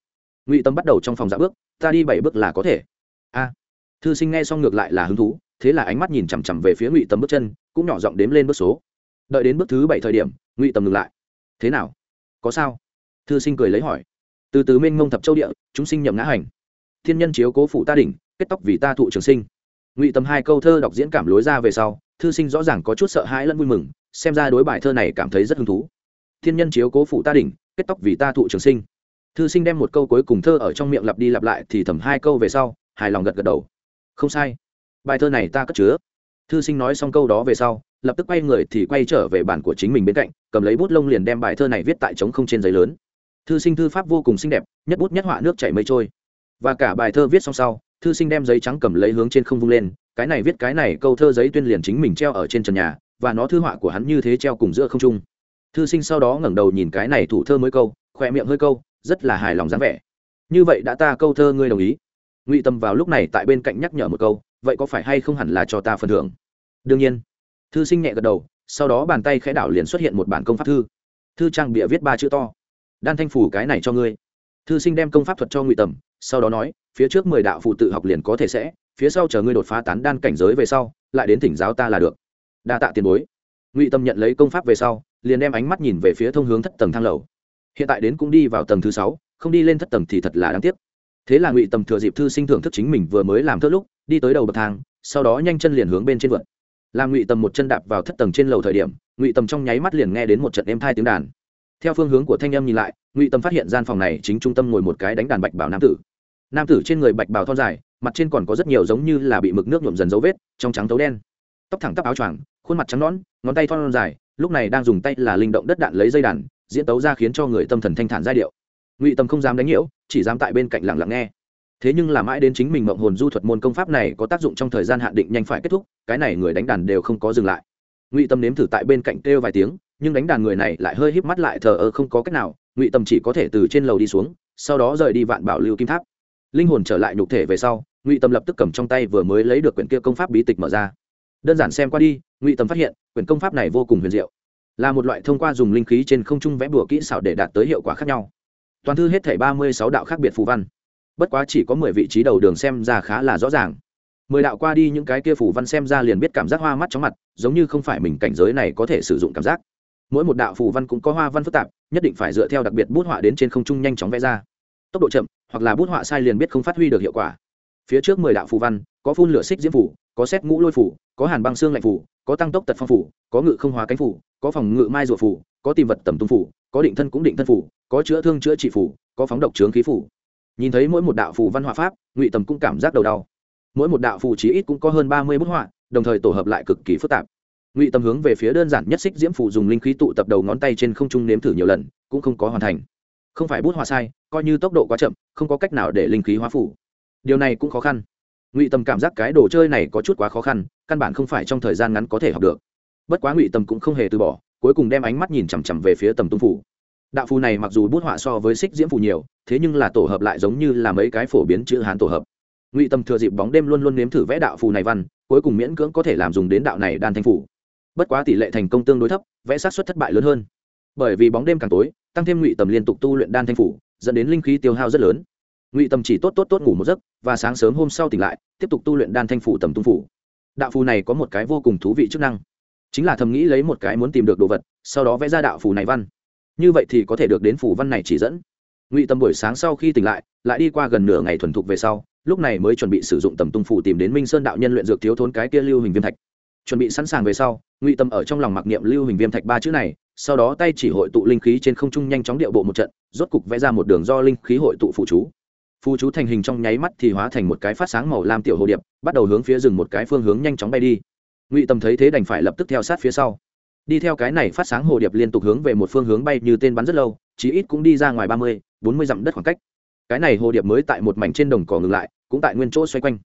Ngụy tâm bắt đầu trong phòng dạ bước, ta đi bảy bước là có thể. A! Thư sinh nghe xong ngược lại là hứng thú, thế là ánh mắt nhìn chằm chằm về phía ngụy tầm bước chân, cũng nhỏ giọng đếm lên bước số. Đợi đến bước thứ bảy thời điểm, ngụy tầm ngừng lại. Thế nào? Có sao? Thư sinh cười lấy hỏi. Từ từ mênh mông thập châu địa, chúng sinh nhậm ngã hành thiên nhân chiếu cố phụ ta đỉnh, kết tóc vì ta thụ trường sinh. Ngụy tầm hai câu thơ đọc diễn cảm lối ra về sau, thư sinh rõ ràng có chút sợ hãi lẫn vui mừng, xem ra đối bài thơ này cảm thấy rất hứng thú. Thiên nhân chiếu cố phụ ta đỉnh, kết tóc vì ta thụ trường sinh. Thư sinh đem một câu cuối cùng thơ ở trong miệng lặp đi lặp lại thì thầm hai câu về sau, hài lòng gật gật đầu. Không sai. Bài thơ này ta cất chứa. Thư sinh nói xong câu đó về sau, lập tức quay người thì quay trở về bản của chính mình bên cạnh, cầm lấy bút lông liền đem bài thơ này viết tại trống không trên giấy lớn. Thư sinh thư pháp vô cùng xinh đẹp, nhất bút nhất họa nước chảy mây trôi và cả bài thơ viết xong sau, thư sinh đem giấy trắng cầm lấy hướng trên không vung lên, cái này viết cái này, câu thơ giấy tuyên liền chính mình treo ở trên trần nhà, và nó thư họa của hắn như thế treo cùng giữa không trung. Thư sinh sau đó ngẩng đầu nhìn cái này thủ thơ mới câu, khỏe miệng hơi câu, rất là hài lòng dáng vẻ. Như vậy đã ta câu thơ ngươi đồng ý. Ngụy tâm vào lúc này tại bên cạnh nhắc nhở một câu, vậy có phải hay không hẳn là cho ta phần thưởng? Đương nhiên. Thư sinh nhẹ gật đầu, sau đó bàn tay khẽ đảo liền xuất hiện một bản công pháp thư. Thư trang bịa viết ba chữ to. Đan thanh phủ cái này cho ngươi. Thư sinh đem công pháp thuật cho ngụy tầm sau đó nói, phía trước mười đạo phụ tự học liền có thể sẽ, phía sau chờ ngươi đột phá tán đan cảnh giới về sau, lại đến thỉnh giáo ta là được. Đa tạ tiền bối. Ngụy tâm nhận lấy công pháp về sau, liền đem ánh mắt nhìn về phía thông hướng thất tầng thang lầu. Hiện tại đến cũng đi vào tầng thứ sáu, không đi lên thất tầng thì thật là đáng tiếc. Thế là ngụy tầm thừa dịp thư sinh thưởng thức chính mình vừa mới làm thớt lúc, đi tới đầu bậc thang, sau đó nhanh chân liền hướng bên trên vượt. Làm ngụy tầm một chân đạp vào thất tầng trên lầu thời điểm, ngụy tầm trong nháy mắt liền nghe đến một trận êm thai tiếng đàn. Theo phương hướng của thanh âm nhìn lại, ngụy tầm phát hiện gian phòng này chính trung tâm ngồi một cái đánh đàn bạch bảo nam tử nam tử trên người bạch bào thon dài mặt trên còn có rất nhiều giống như là bị mực nước nhuộm dần dấu vết trong trắng tấu đen. Tóc thẳng tắp áo choàng khuôn mặt trắng nón, ngón tay thon dài lúc này đang dùng tay là linh động đất đạn lấy dây đàn diễn tấu ra khiến cho người tâm thần thanh thản giai điệu. Ngụy tâm không dám đánh nhiễu chỉ dám tại bên cạnh lặng lặng nghe. Thế nhưng là mãi đến chính mình mộng hồn du thuật môn công pháp này có tác dụng trong thời gian hạn định nhanh phải kết thúc cái này người đánh đàn đều không có dừng lại. Ngụy tâm nếm thử tại bên cạnh kêu vài tiếng nhưng đánh đàn người này lại hơi híp mắt lại thờ ơ không có cách nào ngụy tâm chỉ có thể từ trên lầu đi xuống sau đó rời đi vạn bảo lưu kim tháp linh hồn trở lại nhục thể về sau, ngụy tâm lập tức cầm trong tay vừa mới lấy được quyển kia công pháp bí tịch mở ra. Đơn giản xem qua đi, ngụy tâm phát hiện, quyển công pháp này vô cùng huyền diệu. Là một loại thông qua dùng linh khí trên không trung vẽ bùa kỹ xảo để đạt tới hiệu quả khác nhau. Toàn thư hết thảy ba mươi sáu đạo khác biệt phù văn. Bất quá chỉ có mười vị trí đầu đường xem ra khá là rõ ràng. Mười đạo qua đi những cái kia phù văn xem ra liền biết cảm giác hoa mắt chóng mặt, giống như không phải mình cảnh giới này có thể sử dụng cảm giác. Mỗi một đạo phù văn cũng có hoa văn phức tạp, nhất định phải dựa theo đặc biệt bút họa đến trên không trung nhanh chóng vẽ ra tốc độ chậm, hoặc là bút họa sai liền biết không phát huy được hiệu quả. Phía trước mười đạo phù văn, có phun lửa xích diễm phủ, có xét ngũ lôi phủ, có hàn băng xương lạnh phủ, có tăng tốc tật phong phủ, có ngự không hóa cánh phủ, có phòng ngự mai rùa phủ, có tìm vật tầm tung phủ, có định thân cũng định thân phủ, có chữa thương chữa trị phủ, có phóng độc trướng khí phủ. Nhìn thấy mỗi một đạo phù văn họa pháp, ngụy tầm cũng cảm giác đầu đau. Mỗi một đạo phù chí ít cũng có hơn ba mươi bức họa, đồng thời tổ hợp lại cực kỳ phức tạp. Ngụy tầm hướng về phía đơn giản nhất xích diễm phủ dùng linh khí tụ tập đầu ngón tay trên không trung nếm thử nhiều lần, cũng không có hoàn thành không phải bút hòa sai, coi như tốc độ quá chậm, không có cách nào để linh khí hóa phủ điều này cũng khó khăn. Ngụy tầm cảm giác cái đồ chơi này có chút quá khó khăn, căn bản không phải trong thời gian ngắn có thể học được. Bất quá ngụy tầm cũng không hề từ bỏ, cuối cùng đem ánh mắt nhìn chằm chằm về phía tầm tung phủ. Đạo phù này mặc dù bút họa so với xích diễm phù nhiều, thế nhưng là tổ hợp lại giống như là mấy cái phổ biến chữ hán tổ hợp. Ngụy tầm thừa dịp bóng đêm luôn luôn nếm thử vẽ đạo phù này văn, cuối cùng miễn cưỡng có thể làm dùng đến đạo này đan thanh phủ bất quá tỷ lệ thành công tương đối thấp, vẽ sát xuất thất bại lớn hơn bởi vì bóng đêm càng tối, tăng thêm ngụy tầm liên tục tu luyện đan thanh phủ, dẫn đến linh khí tiêu hao rất lớn. Ngụy tầm chỉ tốt tốt tốt ngủ một giấc, và sáng sớm hôm sau tỉnh lại, tiếp tục tu luyện đan thanh phủ tầm tung phủ. Đạo phù này có một cái vô cùng thú vị chức năng, chính là thầm nghĩ lấy một cái muốn tìm được đồ vật, sau đó vẽ ra đạo phù này văn. Như vậy thì có thể được đến phù văn này chỉ dẫn. Ngụy tâm buổi sáng sau khi tỉnh lại lại đi qua gần nửa ngày thuần thục về sau, lúc này mới chuẩn bị sử dụng tầm tung phủ tìm đến minh sơn đạo nhân luyện dược thiếu thốn cái kia lưu hình viêm thạch. Chuẩn bị sẵn sàng về sau, ngụy tâm ở trong lòng mặc niệm lưu hình viêm thạch ba chữ này sau đó tay chỉ hội tụ linh khí trên không trung nhanh chóng điệu bộ một trận, rốt cục vẽ ra một đường do linh khí hội tụ phụ chú. Phù chú thành hình trong nháy mắt thì hóa thành một cái phát sáng màu lam tiểu hồ điệp, bắt đầu hướng phía rừng một cái phương hướng nhanh chóng bay đi. Ngụy tâm thấy thế đành phải lập tức theo sát phía sau. Đi theo cái này phát sáng hồ điệp liên tục hướng về một phương hướng bay như tên bắn rất lâu, chí ít cũng đi ra ngoài ba mươi, bốn mươi dặm đất khoảng cách. Cái này hồ điệp mới tại một mảnh trên đồng cỏ ngừng lại, cũng tại nguyên chỗ xoay quanh.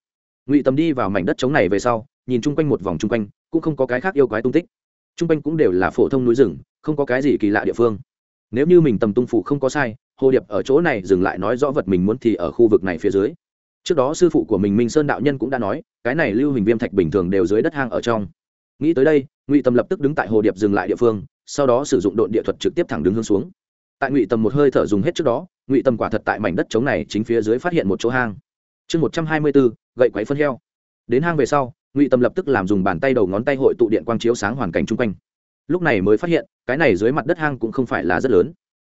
Ngụy tâm đi vào mảnh đất trống này về sau, nhìn chung quanh một vòng chung quanh, cũng không có cái khác yêu quái tung tích. Trung quanh cũng đều là phổ thông núi rừng, không có cái gì kỳ lạ địa phương. Nếu như mình tầm tung phủ không có sai, hồ điệp ở chỗ này dừng lại nói rõ vật mình muốn thì ở khu vực này phía dưới. Trước đó sư phụ của mình minh sơn đạo nhân cũng đã nói, cái này lưu hình viêm thạch bình thường đều dưới đất hang ở trong. Nghĩ tới đây, ngụy tâm lập tức đứng tại hồ điệp dừng lại địa phương, sau đó sử dụng độn địa thuật trực tiếp thẳng đứng hướng xuống. Tại ngụy tâm một hơi thở dùng hết trước đó, ngụy tâm quả thật tại mảnh đất trống này chính phía dưới phát hiện một chỗ hang. Chương một trăm hai mươi bốn gậy quáy phân heo. Đến hang về sau ngụy tâm lập tức làm dùng bàn tay đầu ngón tay hội tụ điện quang chiếu sáng hoàn cảnh chung quanh lúc này mới phát hiện cái này dưới mặt đất hang cũng không phải là rất lớn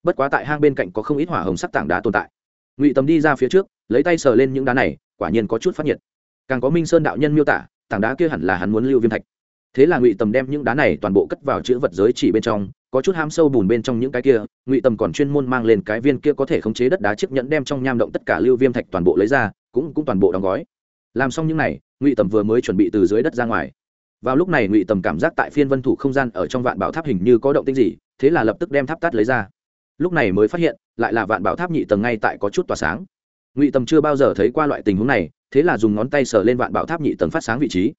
bất quá tại hang bên cạnh có không ít hỏa hồng sắc tảng đá tồn tại ngụy tâm đi ra phía trước lấy tay sờ lên những đá này quả nhiên có chút phát nhiệt càng có minh sơn đạo nhân miêu tả tảng đá kia hẳn là hắn muốn lưu viêm thạch thế là ngụy tầm đem những đá này toàn bộ cất vào chữ vật giới chỉ bên trong có chút ham sâu bùn bên trong những cái kia ngụy tầm còn chuyên môn mang lên cái viên kia có thể khống chế đất đá chiếc nhẫn đem trong nham động tất cả lưu viêm thạch toàn bộ lấy ra cũng cũng toàn bộ đóng gói làm xong những này, ngụy tầm vừa mới chuẩn bị từ dưới đất ra ngoài. Vào lúc này ngụy tầm cảm giác tại phiên vân thủ không gian ở trong vạn bảo tháp hình như có động tinh gì, thế là lập tức đem tháp tắt lấy ra. Lúc này mới phát hiện, lại là vạn bảo tháp nhị tầng ngay tại có chút tỏa sáng. Ngụy tầm chưa bao giờ thấy qua loại tình huống này, thế là dùng ngón tay sờ lên vạn bảo tháp nhị tầng phát sáng vị trí.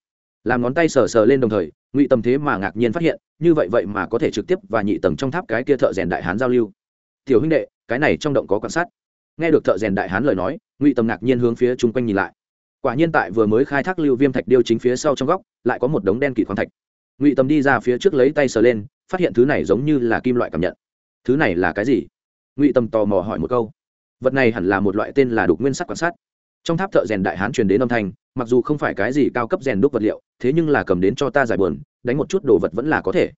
Làm ngón tay sờ sờ lên đồng thời, ngụy tầm thế mà ngạc nhiên phát hiện, như vậy vậy mà có thể trực tiếp và nhị tầng trong tháp cái kia thợ rèn đại hán giao lưu. Tiểu huynh đệ, cái này trong động có quan sát. Nghe được thợ rèn đại hán lời nói, ngụy tầm ngạc nhiên hướng phía chung quanh nhìn lại quả nhiên tại vừa mới khai thác lưu viêm thạch điêu chính phía sau trong góc, lại có một đống đen kịt khoáng thạch. Ngụy tầm đi ra phía trước lấy tay sờ lên, phát hiện thứ này giống như là kim loại cảm nhận. Thứ này là cái gì? Ngụy tầm tò mò hỏi một câu. Vật này hẳn là một loại tên là đục nguyên sắt quan sát. Trong tháp thợ rèn đại hán truyền đến âm thanh, mặc dù không phải cái gì cao cấp rèn đúc vật liệu, thế nhưng là cầm đến cho ta giải buồn, đánh một chút đồ vật vẫn là có thể.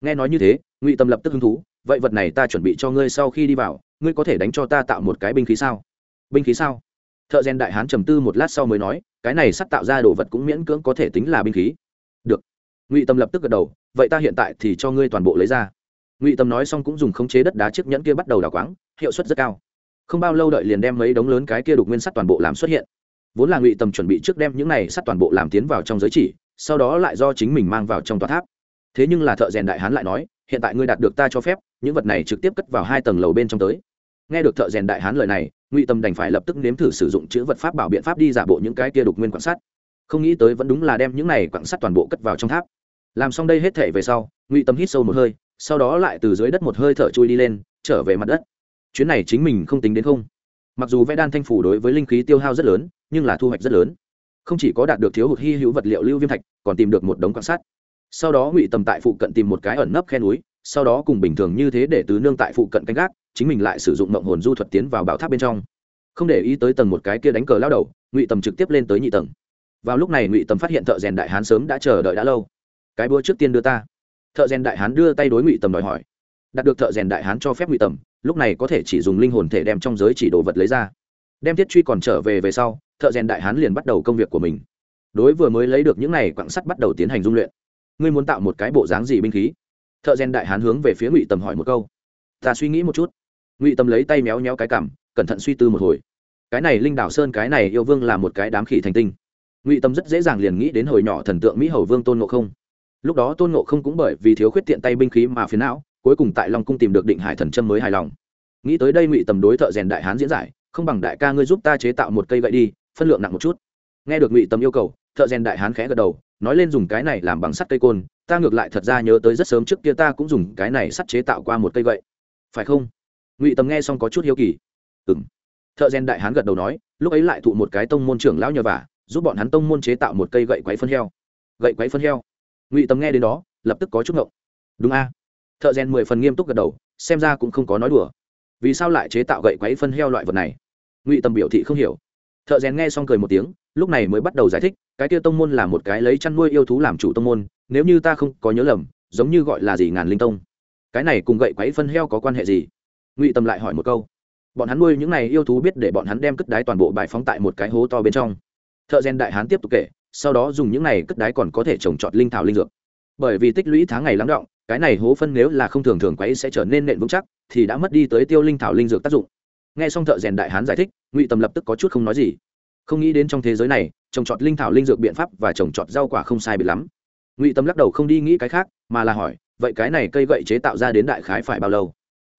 Nghe nói như thế, ngụy tâm lập tức hứng thú, vậy vật này ta chuẩn bị cho ngươi sau khi đi vào, ngươi có thể đánh cho ta tạo một cái binh khí sao? Binh khí sao? Thợ rèn đại hán trầm tư một lát sau mới nói, cái này sắp tạo ra đồ vật cũng miễn cưỡng có thể tính là binh khí. Được. Ngụy tâm lập tức gật đầu, vậy ta hiện tại thì cho ngươi toàn bộ lấy ra. Ngụy tâm nói xong cũng dùng khống chế đất đá chiếc nhẫn kia bắt đầu đào quáng, hiệu suất rất cao. Không bao lâu đợi liền đem mấy đống lớn cái kia đục nguyên sắt toàn bộ làm xuất hiện. Vốn là ngụy tâm chuẩn bị trước đem những này sắt toàn bộ làm tiến vào trong giới chỉ, sau đó lại do chính mình mang vào trong tòa tháp. Thế nhưng là thợ rèn đại hán lại nói, hiện tại ngươi đạt được ta cho phép, những vật này trực tiếp cất vào hai tầng lầu bên trong tới nghe được thợ rèn đại hán lời này, ngụy tâm đành phải lập tức nếm thử sử dụng chữ vật pháp bảo biện pháp đi giả bộ những cái kia đục nguyên quạng sắt. Không nghĩ tới vẫn đúng là đem những này quặng sắt toàn bộ cất vào trong tháp. Làm xong đây hết thể về sau, ngụy tâm hít sâu một hơi, sau đó lại từ dưới đất một hơi thở chui đi lên, trở về mặt đất. Chuyến này chính mình không tính đến không. Mặc dù vẽ đan thanh phủ đối với linh khí tiêu hao rất lớn, nhưng là thu hoạch rất lớn. Không chỉ có đạt được thiếu hụt hy hữu vật liệu lưu viêm thạch, còn tìm được một đống quan sát sau đó ngụy tầm tại phụ cận tìm một cái ẩn nấp khe núi, sau đó cùng bình thường như thế để tứ nương tại phụ cận canh gác chính mình lại sử dụng mộng hồn du thuật tiến vào bảo tháp bên trong. Không để ý tới tầng một cái kia đánh cờ lao đầu, ngụy tầm trực tiếp lên tới nhị tầng. Vào lúc này ngụy tầm phát hiện thợ rèn đại hán sớm đã chờ đợi đã lâu. Cái búa trước tiên đưa ta. Thợ rèn đại hán đưa tay đối ngụy tầm đòi hỏi. Đạt được thợ rèn đại hán cho phép ngụy tầm, lúc này có thể chỉ dùng linh hồn thể đem trong giới chỉ đồ vật lấy ra. Đem thiết truy còn trở về về sau, thợ rèn đại hán liền bắt đầu công việc của mình. Đối vừa mới lấy được những này quặng sắt bắt đầu tiến hành dung luyện. Ngươi muốn tạo một cái bộ dáng gì binh khí? Thợ rèn đại hán hướng về phía ngụy tầm hỏi một câu. Ta suy nghĩ một chút ngụy Tâm lấy tay méo méo cái cảm, cẩn thận suy tư một hồi. Cái này linh đảo sơn, cái này yêu vương là một cái đám khỉ thành tinh. Ngụy tâm rất dễ dàng liền nghĩ đến hồi nhỏ thần tượng mỹ hầu vương tôn ngộ không. Lúc đó tôn ngộ không cũng bởi vì thiếu khuyết tiện tay binh khí mà phiến não, cuối cùng tại long cung tìm được định hải thần trâm mới hài lòng. Nghĩ tới đây ngụy tầm đối thợ rèn đại hán diễn giải, không bằng đại ca ngươi giúp ta chế tạo một cây gậy đi, phân lượng nặng một chút. Nghe được ngụy tầm yêu cầu, thợ rèn đại hán khẽ gật đầu, nói lên dùng cái này làm bằng sắt cây côn, ta ngược lại thật ra nhớ tới rất sớm trước kia ta cũng dùng cái này sắt chế tạo qua một cây gậy. Phải không? Ngụy tầm nghe xong có chút hiếu kỳ ừ m thợ rèn đại hán gật đầu nói lúc ấy lại thụ một cái tông môn trưởng lão nhờ vả giúp bọn hắn tông môn chế tạo một cây gậy quáy phân heo gậy quáy phân heo ngụy tầm nghe đến đó lập tức có chút ngộng đúng a à? thợ rèn mười phần nghiêm túc gật đầu xem ra cũng không có nói đùa vì sao lại chế tạo gậy quáy phân heo loại vật này ngụy tầm biểu thị không hiểu thợ rèn nghe xong cười một tiếng lúc này mới bắt đầu giải thích cái kia tông môn là một cái lấy chăn nuôi yêu thú làm chủ tông môn nếu như ta không có nhớ lầm giống như gọi là gì ngàn linh tông cái này cùng gậy quáy phân heo có quan hệ gì ngụy tâm lại hỏi một câu bọn hắn nuôi những này yêu thú biết để bọn hắn đem cất đái toàn bộ bài phóng tại một cái hố to bên trong thợ rèn đại hán tiếp tục kể sau đó dùng những này cất đái còn có thể trồng trọt linh thảo linh dược bởi vì tích lũy tháng ngày lắng động cái này hố phân nếu là không thường thường quấy sẽ trở nên nện vững chắc thì đã mất đi tới tiêu linh thảo linh dược tác dụng nghe xong thợ rèn đại hán giải thích ngụy tâm lập tức có chút không nói gì không nghĩ đến trong thế giới này trồng trọt linh thảo linh dược biện pháp và trồng trọt rau quả không sai biệt lắm ngụy tâm lắc đầu không đi nghĩ cái khác mà là hỏi vậy cái này cây gậy chế tạo ra đến đại khái phải bao lâu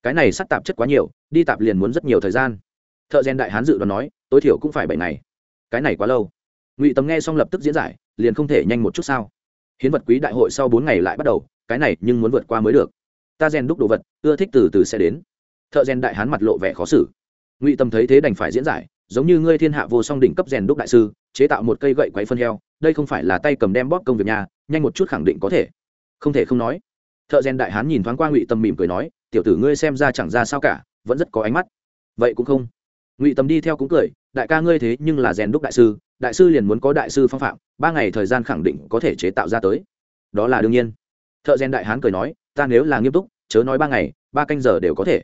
cái này sắt tạp chất quá nhiều, đi tạp liền muốn rất nhiều thời gian. Thợ rèn đại hán dự đoán nói, tối thiểu cũng phải bảy ngày. Cái này quá lâu. Ngụy tâm nghe xong lập tức diễn giải, liền không thể nhanh một chút sao? Hiến vật quý đại hội sau bốn ngày lại bắt đầu, cái này nhưng muốn vượt qua mới được. Ta rèn đúc đồ vật, ưa thích từ từ sẽ đến. Thợ rèn đại hán mặt lộ vẻ khó xử. Ngụy tâm thấy thế đành phải diễn giải, giống như ngươi thiên hạ vô song đỉnh cấp rèn đúc đại sư, chế tạo một cây gậy quấy phân heo, đây không phải là tay cầm đem bóp công việc nhà, nhanh một chút khẳng định có thể. Không thể không nói. Thợ rèn đại hán nhìn thoáng qua ngụy tâm mỉm cười nói tiểu tử ngươi xem ra chẳng ra sao cả, vẫn rất có ánh mắt. Vậy cũng không. Ngụy tâm đi theo cũng cười, đại ca ngươi thế nhưng là rèn đúc đại sư đại sư liền muốn có đại sư phong phạm, ba ngày thời gian khẳng định có thể chế tạo ra tới. Đó là đương nhiên. Thợ rèn đại hán cười nói, ta nếu là nghiêm túc, chớ nói ba ngày, ba canh giờ đều có thể.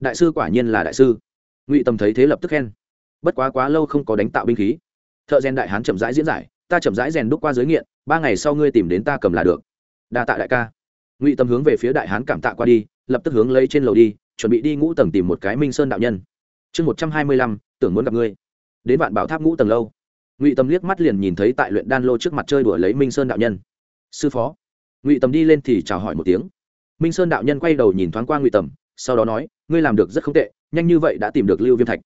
Đại sư quả nhiên là đại sư. Ngụy tâm thấy thế lập tức khen. Bất quá quá lâu không có đánh tạo binh khí. Thợ rèn đại hán chậm rãi diễn giải, ta chậm rãi rèn đúc qua giới nghiện, ba ngày sau ngươi tìm đến ta cầm là được. Đa tạ đại ca ngụy tâm hướng về phía đại hán cảm tạ qua đi, lập tức hướng lấy trên lầu đi, chuẩn bị đi ngũ tầng tìm một cái minh sơn đạo nhân. Chương một trăm hai mươi lăm, tưởng muốn gặp ngươi. Đến vạn bảo tháp ngũ tầng lâu. Ngụy tâm liếc mắt liền nhìn thấy tại luyện đan lô trước mặt chơi đùa lấy minh sơn đạo nhân. Sư phó. Ngụy tâm đi lên thì chào hỏi một tiếng. Minh sơn đạo nhân quay đầu nhìn thoáng qua ngụy tầm sau đó nói, ngươi làm được rất không tệ, nhanh như vậy đã tìm được lưu viêm thạch.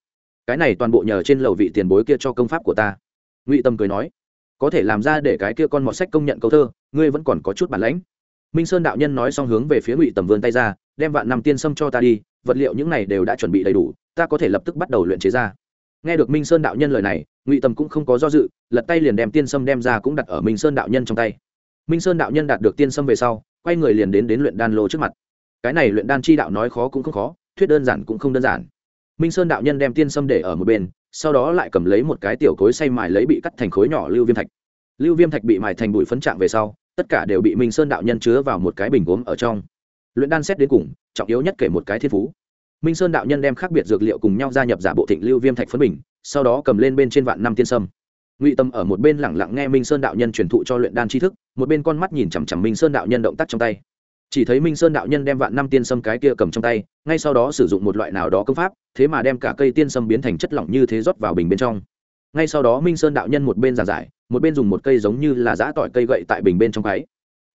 Cái này toàn bộ nhờ trên lầu vị tiền bối kia cho công pháp của ta. Ngụy tâm cười nói, có thể làm ra để cái kia con mọt sách công nhận câu thơ, ngươi vẫn còn có chút bản lãnh minh sơn đạo nhân nói xong hướng về phía ngụy tầm vươn tay ra, đem vạn năm tiên sâm cho ta đi, vật liệu những này đều đã chuẩn bị đầy đủ, ta có thể lập tức bắt đầu luyện chế ra. Nghe được minh sơn đạo nhân lời này, ngụy tầm cũng không có do dự, lật tay liền đem tiên sâm đem ra cũng đặt ở minh sơn đạo nhân trong tay. Minh sơn đạo nhân đạt được tiên sâm về sau, quay người liền đến đến luyện đan lô trước mặt. Cái này luyện đan chi đạo nói khó cũng không khó, thuyết đơn giản cũng không đơn giản. Minh sơn đạo nhân đem tiên sâm để ở một bên, sau đó lại cầm lấy một cái tiểu cối xay mài lấy bị cắt thành khối nhỏ lưu viêm thạch. Lưu viêm thạch bị mài thành bụi phấn trạng về sau tất cả đều bị minh sơn đạo nhân chứa vào một cái bình gốm ở trong. Luyện đan xét đến cùng, trọng yếu nhất kể một cái thiên phú. Minh sơn đạo nhân đem khác biệt dược liệu cùng nhau gia nhập giả bộ thịnh lưu viêm thạch phấn bình, sau đó cầm lên bên trên vạn năm tiên sâm. Ngụy tâm ở một bên lẳng lặng nghe minh sơn đạo nhân truyền thụ cho luyện đan tri thức, một bên con mắt nhìn chằm chằm minh sơn đạo nhân động tác trong tay. Chỉ thấy minh sơn đạo nhân đem vạn năm tiên sâm cái kia cầm trong tay, ngay sau đó sử dụng một loại nào đó công pháp, thế mà đem cả cây tiên sâm biến thành chất lỏng như thế rót vào bình bên trong. Ngay sau đó minh sơn đạo nhân một bên giàn giải một bên dùng một cây giống như là giã tỏi cây gậy tại bình bên trong cái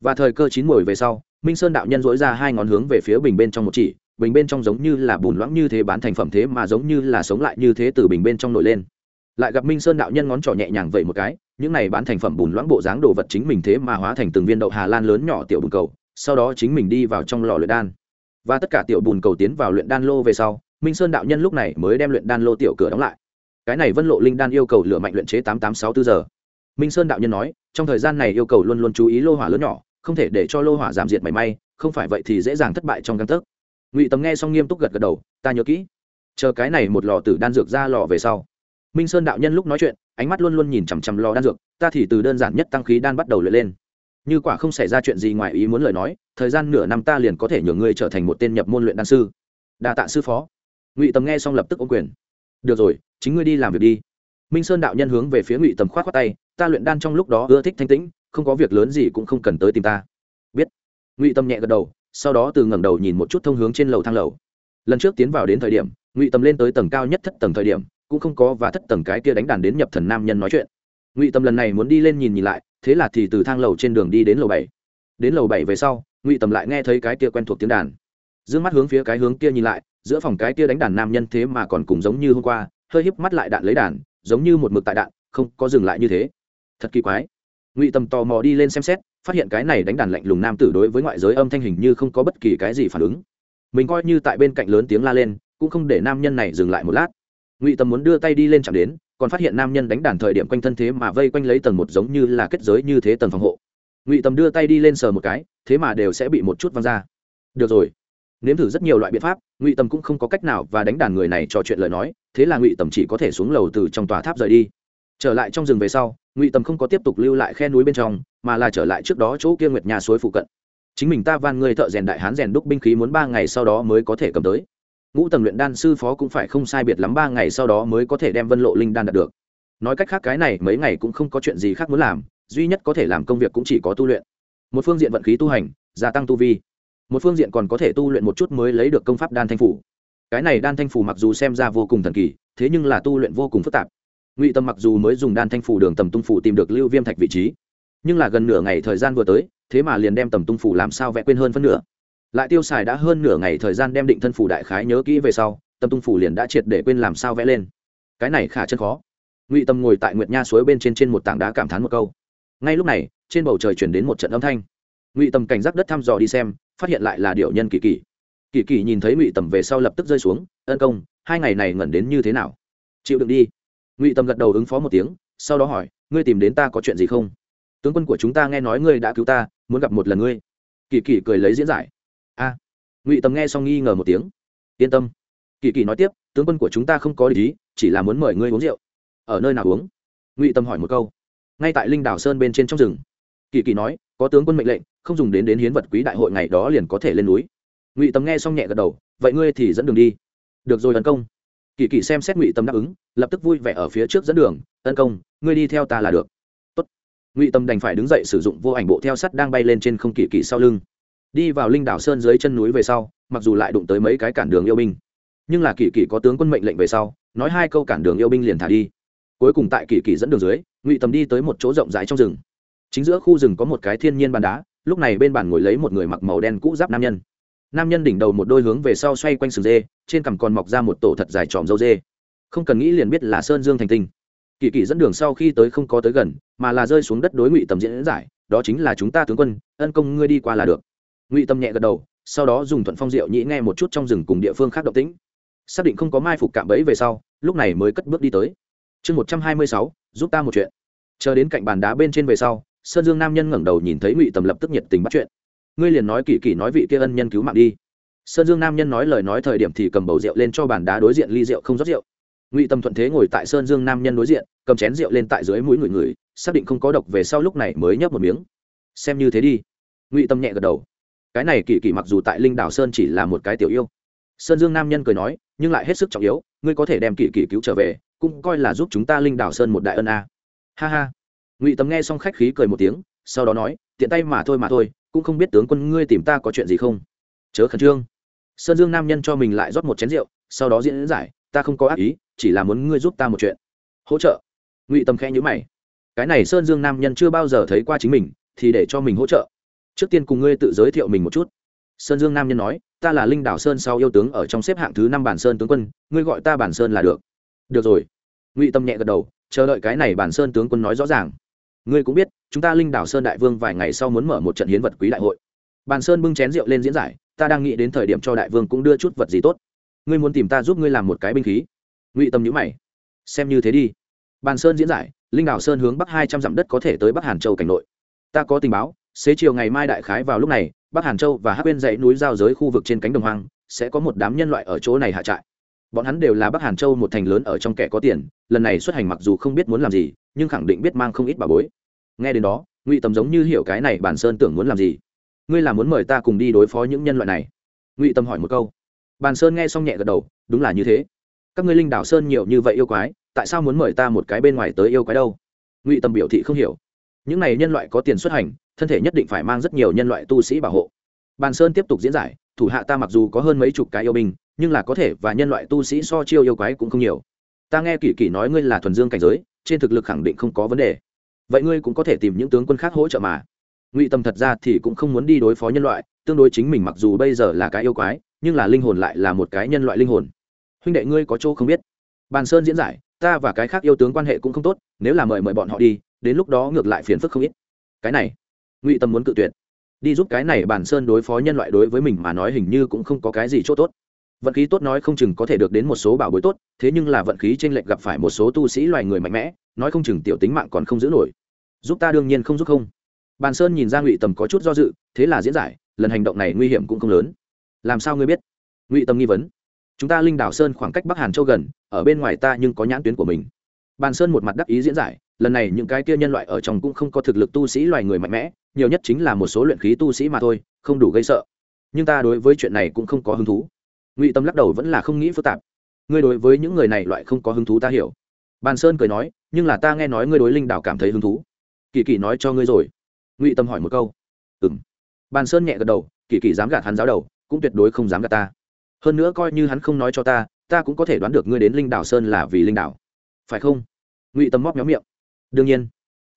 và thời cơ chín muồi về sau, minh sơn đạo nhân dỗi ra hai ngón hướng về phía bình bên trong một chỉ, bình bên trong giống như là bùn loãng như thế bán thành phẩm thế mà giống như là sống lại như thế từ bình bên trong nổi lên. Lại gặp minh sơn đạo nhân ngón trỏ nhẹ nhàng vậy một cái, những này bán thành phẩm bùn loãng bộ dáng đồ vật chính mình thế mà hóa thành từng viên đậu hà lan lớn nhỏ tiểu bùn cầu, sau đó chính mình đi vào trong lò luyện đan. Và tất cả tiểu bùn cầu tiến vào luyện đan lô về sau, minh sơn đạo nhân lúc này mới đem luyện đan lô tiểu cửa đóng lại. Cái này vân lộ linh đan yêu cầu lửa mạnh luyện chế tám tám sáu bốn giờ minh sơn đạo nhân nói, trong thời gian này yêu cầu luôn luôn chú ý lô hỏa lớn nhỏ, không thể để cho lô hỏa giảm diệt mảy may, không phải vậy thì dễ dàng thất bại trong căn tấc. Ngụy tầm nghe xong nghiêm túc gật gật đầu, ta nhớ kỹ. Chờ cái này một lò tử đan dược ra lò về sau. Minh sơn đạo nhân lúc nói chuyện, ánh mắt luôn luôn nhìn chằm chằm lò đan dược, ta thì từ đơn giản nhất tăng khí đan bắt đầu luyện lên. Như quả không xảy ra chuyện gì ngoài ý muốn lời nói, thời gian nửa năm ta liền có thể nhường ngươi trở thành một tên nhập môn luyện đan sư. Đa tạ sư phó. Ngụy tầm nghe xong lập tức ô quyền. Được rồi, chính ngươi đi làm việc đi. Minh sơn đạo nhân hướng về phía ngụy tầm k h o á t khoác tay ta luyện đan trong lúc đó ưa thích thanh tĩnh, không có việc lớn gì cũng không cần tới tìm ta. Biết. Ngụy tâm nhẹ gật đầu, sau đó từ ngẩng đầu nhìn một chút thông hướng trên lầu thang lầu. Lần trước tiến vào đến thời điểm, ngụy tâm lên tới tầng cao nhất thất tầng thời điểm, cũng không có và thất tầng cái kia đánh đàn đến nhập thần nam nhân nói chuyện. Ngụy tâm lần này muốn đi lên nhìn nhìn lại, thế là thì từ thang lầu trên đường đi đến lầu bảy. Đến lầu bảy về sau, ngụy tâm lại nghe thấy cái kia quen thuộc tiếng đàn. D ư ơ n g mắt hướng phía cái hướng kia nhìn lại, giữa phòng cái kia đánh đàn nam nhân thế mà còn cùng giống như hôm qua, hơi híp mắt lại đạn lấy đàn, giống như một mực tại đạn, không có dừng lại như thế thật kỳ quái. Ngụy tâm tò mò đi lên xem xét, phát hiện cái này đánh đàn lạnh lùng nam tử đối với ngoại giới âm thanh hình như không có bất kỳ cái gì phản ứng. Mình coi như tại bên cạnh lớn tiếng la lên, cũng không để nam nhân này dừng lại một lát. Ngụy tâm muốn đưa tay đi lên chạm đến, còn phát hiện nam nhân đánh đàn thời điểm quanh thân thế mà vây quanh lấy tầng một giống như là kết giới như thế tầng phòng hộ. Ngụy tâm đưa tay đi lên sờ một cái, thế mà đều sẽ bị một chút văng ra. Được rồi. Nếm thử rất nhiều loại biện pháp, ngụy tâm cũng không có cách nào và đánh đàn người này trò chuyện lời nói, thế là ngụy tâm chỉ có thể xuống lầu từ trong tòa tháp rời đi trở lại trong rừng về sau, ngụy tâm không có tiếp tục lưu lại khe núi bên trong, mà là trở lại trước đó chỗ kia nguyệt nhà suối phụ cận. Chính mình ta van người thợ rèn đại hán rèn đúc binh khí muốn ba ngày sau đó mới có thể cầm tới. Ngũ tầng luyện đan sư phó cũng phải không sai biệt lắm ba ngày sau đó mới có thể đem vân lộ linh đan đạt được. Nói cách khác cái này mấy ngày cũng không có chuyện gì khác muốn làm, duy nhất có thể làm công việc cũng chỉ có tu luyện. Một phương diện vận khí tu hành, gia tăng tu vi. Một phương diện còn có thể tu luyện một chút mới lấy được công pháp đan thanh phủ. Cái này đan thanh phủ mặc dù xem ra vô cùng thần kỳ, thế nhưng là tu luyện vô cùng phức tạp ngụy tâm mặc dù mới dùng đan thanh phủ đường tầm tung phủ tìm được lưu viêm thạch vị trí nhưng là gần nửa ngày thời gian vừa tới thế mà liền đem tầm tung phủ làm sao vẽ quên hơn phân nửa lại tiêu xài đã hơn nửa ngày thời gian đem định thân phủ đại khái nhớ kỹ về sau Tầm tung phủ liền đã triệt để quên làm sao vẽ lên cái này khả chân khó ngụy tâm ngồi tại nguyệt nha suối bên trên trên một tảng đá cảm thán một câu ngay lúc này trên bầu trời chuyển đến một trận âm thanh ngụy tâm cảnh giác đất thăm dò đi xem phát hiện lại là điệu nhân kỳ kỳ kỳ kỳ nhìn thấy ngụy tầm về sau lập tức rơi xuống ân công hai ngày này ngẩn đến như thế nào chịu đựng đi ngụy tâm gật đầu ứng phó một tiếng sau đó hỏi ngươi tìm đến ta có chuyện gì không tướng quân của chúng ta nghe nói ngươi đã cứu ta muốn gặp một lần ngươi kỳ kỳ cười lấy diễn giải a à. ngụy Tâm nghe xong nghi ngờ một tiếng yên tâm kỳ kỳ nói tiếp tướng quân của chúng ta không có lý chỉ là muốn mời ngươi uống rượu ở nơi nào uống ngụy tâm hỏi một câu ngay tại linh đảo sơn bên trên trong rừng kỳ kỳ nói có tướng quân mệnh lệnh không dùng đến đến hiến vật quý đại hội ngày đó liền có thể lên núi ngụy tâm nghe xong nhẹ gật đầu vậy ngươi thì dẫn đường đi được rồi tấn công kỳ kỳ xem xét ngụy tâm đáp ứng, lập tức vui vẻ ở phía trước dẫn đường, tấn công, ngươi đi theo ta là được. Tốt. ngụy tâm đành phải đứng dậy sử dụng vô ảnh bộ theo sắt đang bay lên trên không kỳ kỳ sau lưng. Đi vào linh đảo sơn dưới chân núi về sau, mặc dù lại đụng tới mấy cái cản đường yêu binh, nhưng là kỳ kỳ có tướng quân mệnh lệnh về sau, nói hai câu cản đường yêu binh liền thả đi. Cuối cùng tại kỳ kỳ dẫn đường dưới, ngụy tầm đi tới một chỗ rộng rãi trong rừng. Chính giữa khu rừng có một cái thiên nhiên bàn đá, lúc này bên bàn ngồi lấy một người mặc màu đen cũ giáp nam nhân nam nhân đỉnh đầu một đôi hướng về sau xoay quanh sừng dê, trên cằm còn mọc ra một tổ thật dài tròm dâu dê. Không cần nghĩ liền biết là sơn dương thành tinh. Kỳ kỳ dẫn đường sau khi tới không có tới gần, mà là rơi xuống đất đối ngụy tầm diễn giải, đó chính là chúng ta tướng quân, ân công ngươi đi qua là được. Ngụy tâm nhẹ gật đầu, sau đó dùng thuận phong diệu nhĩ nghe một chút trong rừng cùng địa phương khác động tĩnh. Xác định không có mai phục cạm bẫy về sau, lúc này mới cất bước đi tới. Chương một trăm hai mươi sáu, giúp ta một chuyện. Chờ đến cạnh bàn đá bên trên về sau, sơn dương nam nhân ngẩng đầu nhìn thấy ngụy tầm lập tức nhiệt tình bắt chuyện ngươi liền nói kỳ kỳ nói vị kia ân nhân cứu mạng đi. Sơn dương nam nhân nói lời nói thời điểm thì cầm bầu rượu lên cho bàn đá đối diện ly rượu không rót rượu. Ngụy tâm thuận thế ngồi tại sơn dương nam nhân đối diện, cầm chén rượu lên tại dưới mũi người người, xác định không có độc về sau lúc này mới nhấp một miếng. Xem như thế đi. Ngụy tâm nhẹ gật đầu. Cái này kỳ kỳ mặc dù tại linh đảo sơn chỉ là một cái tiểu yêu. Sơn dương nam nhân cười nói, nhưng lại hết sức trọng yếu, ngươi có thể đem kỳ kỳ cứu trở về, cũng coi là giúp chúng ta linh đảo sơn một đại ân a. Ha ha. Ngụy tâm nghe xong khách khí cười một tiếng, sau đó nói, tiện tay mà thôi mà thôi cũng không biết tướng quân ngươi tìm ta có chuyện gì không? Chớ khẩn trương. Sơn dương nam nhân cho mình lại rót một chén rượu, sau đó diễn giải, ta không có ác ý, chỉ là muốn ngươi giúp ta một chuyện. Hỗ trợ. Ngụy tâm khẽ nhữ mày. Cái này sơn dương nam nhân chưa bao giờ thấy qua chính mình, thì để cho mình hỗ trợ. Trước tiên cùng ngươi tự giới thiệu mình một chút. Sơn dương nam nhân nói, ta là linh đảo sơn sau yêu tướng ở trong xếp hạng thứ năm bản sơn tướng quân, ngươi gọi ta bản sơn là được. Được rồi. Ngụy tâm nhẹ gật đầu, chờ đợi cái này bản sơn tướng quân nói rõ ràng ngươi cũng biết, chúng ta linh đảo sơn đại vương vài ngày sau muốn mở một trận hiến vật quý đại hội. Bàn sơn bưng chén rượu lên diễn giải, ta đang nghĩ đến thời điểm cho đại vương cũng đưa chút vật gì tốt. Ngươi muốn tìm ta giúp ngươi làm một cái binh khí. Ngụy tâm nhữ mày. Xem như thế đi. Bàn sơn diễn giải, linh đảo sơn hướng bắc hai trăm dặm đất có thể tới bắc hàn châu cảnh nội. Ta có tình báo, xế chiều ngày mai đại khái vào lúc này, bắc hàn châu và hát bên dãy núi giao giới khu vực trên cánh đồng hoang, sẽ có một đám nhân loại ở chỗ này hạ trại bọn hắn đều là bắc hàn châu một thành lớn ở trong kẻ có tiền lần này xuất hành mặc dù không biết muốn làm gì nhưng khẳng định biết mang không ít bà bối nghe đến đó ngụy tầm giống như hiểu cái này bản sơn tưởng muốn làm gì ngươi là muốn mời ta cùng đi đối phó những nhân loại này ngụy Tầm hỏi một câu bàn sơn nghe xong nhẹ gật đầu đúng là như thế các ngươi linh đảo sơn nhiều như vậy yêu quái tại sao muốn mời ta một cái bên ngoài tới yêu quái đâu ngụy Tầm biểu thị không hiểu những này nhân loại có tiền xuất hành thân thể nhất định phải mang rất nhiều nhân loại tu sĩ bảo hộ bàn sơn tiếp tục diễn giải thủ hạ ta mặc dù có hơn mấy chục cái yêu binh, nhưng là có thể và nhân loại tu sĩ so chiêu yêu quái cũng không nhiều. Ta nghe kỷ kỷ nói ngươi là thuần dương cảnh giới, trên thực lực khẳng định không có vấn đề. Vậy ngươi cũng có thể tìm những tướng quân khác hỗ trợ mà. Ngụy tâm thật ra thì cũng không muốn đi đối phó nhân loại, tương đối chính mình mặc dù bây giờ là cái yêu quái, nhưng là linh hồn lại là một cái nhân loại linh hồn. Huynh đệ ngươi có chỗ không biết. Bàn sơn diễn giải, ta và cái khác yêu tướng quan hệ cũng không tốt, nếu là mời mời bọn họ đi, đến lúc đó ngược lại phiền phức không ít. Cái này, ngụy tâm muốn cự tuyệt đi giúp cái này bản sơn đối phó nhân loại đối với mình mà nói hình như cũng không có cái gì chỗ tốt. Vận khí tốt nói không chừng có thể được đến một số bảo bối tốt, thế nhưng là vận khí t r ê n lệch gặp phải một số tu sĩ loài người mạnh mẽ, nói không chừng tiểu tính mạng còn không giữ nổi. Giúp ta đương nhiên không giúp không. Bàn sơn nhìn ra ngụy tầm có chút do dự, thế là diễn giải, lần hành động này nguy hiểm cũng không lớn. Làm sao ngươi biết? Ngụy tâm nghi vấn. Chúng ta linh đảo sơn khoảng cách bắc hàn châu gần, ở bên ngoài ta nhưng có nhãn tuyến của mình. Bàn sơn một mặt đắc ý diễn giải lần này những cái kia nhân loại ở trong cũng không có thực lực tu sĩ loài người mạnh mẽ, nhiều nhất chính là một số luyện khí tu sĩ mà thôi, không đủ gây sợ. Nhưng ta đối với chuyện này cũng không có hứng thú. Ngụy tâm lắc đầu vẫn là không nghĩ phức tạp. Ngươi đối với những người này loại không có hứng thú ta hiểu. Bàn sơn cười nói, nhưng là ta nghe nói ngươi đối linh đảo cảm thấy hứng thú. Kỳ kỳ nói cho ngươi rồi. Ngụy tâm hỏi một câu. Ừ m bàn sơn nhẹ gật đầu, kỳ kỳ dám gạt hắn giáo đầu, cũng tuyệt đối không dám gạt ta. Hơn nữa coi như hắn không nói cho ta ta cũng có thể đoán được ngươi đến linh đảo sơn là vì linh đảo. Phải không? Ngụy tâm móc méo miệng đương nhiên,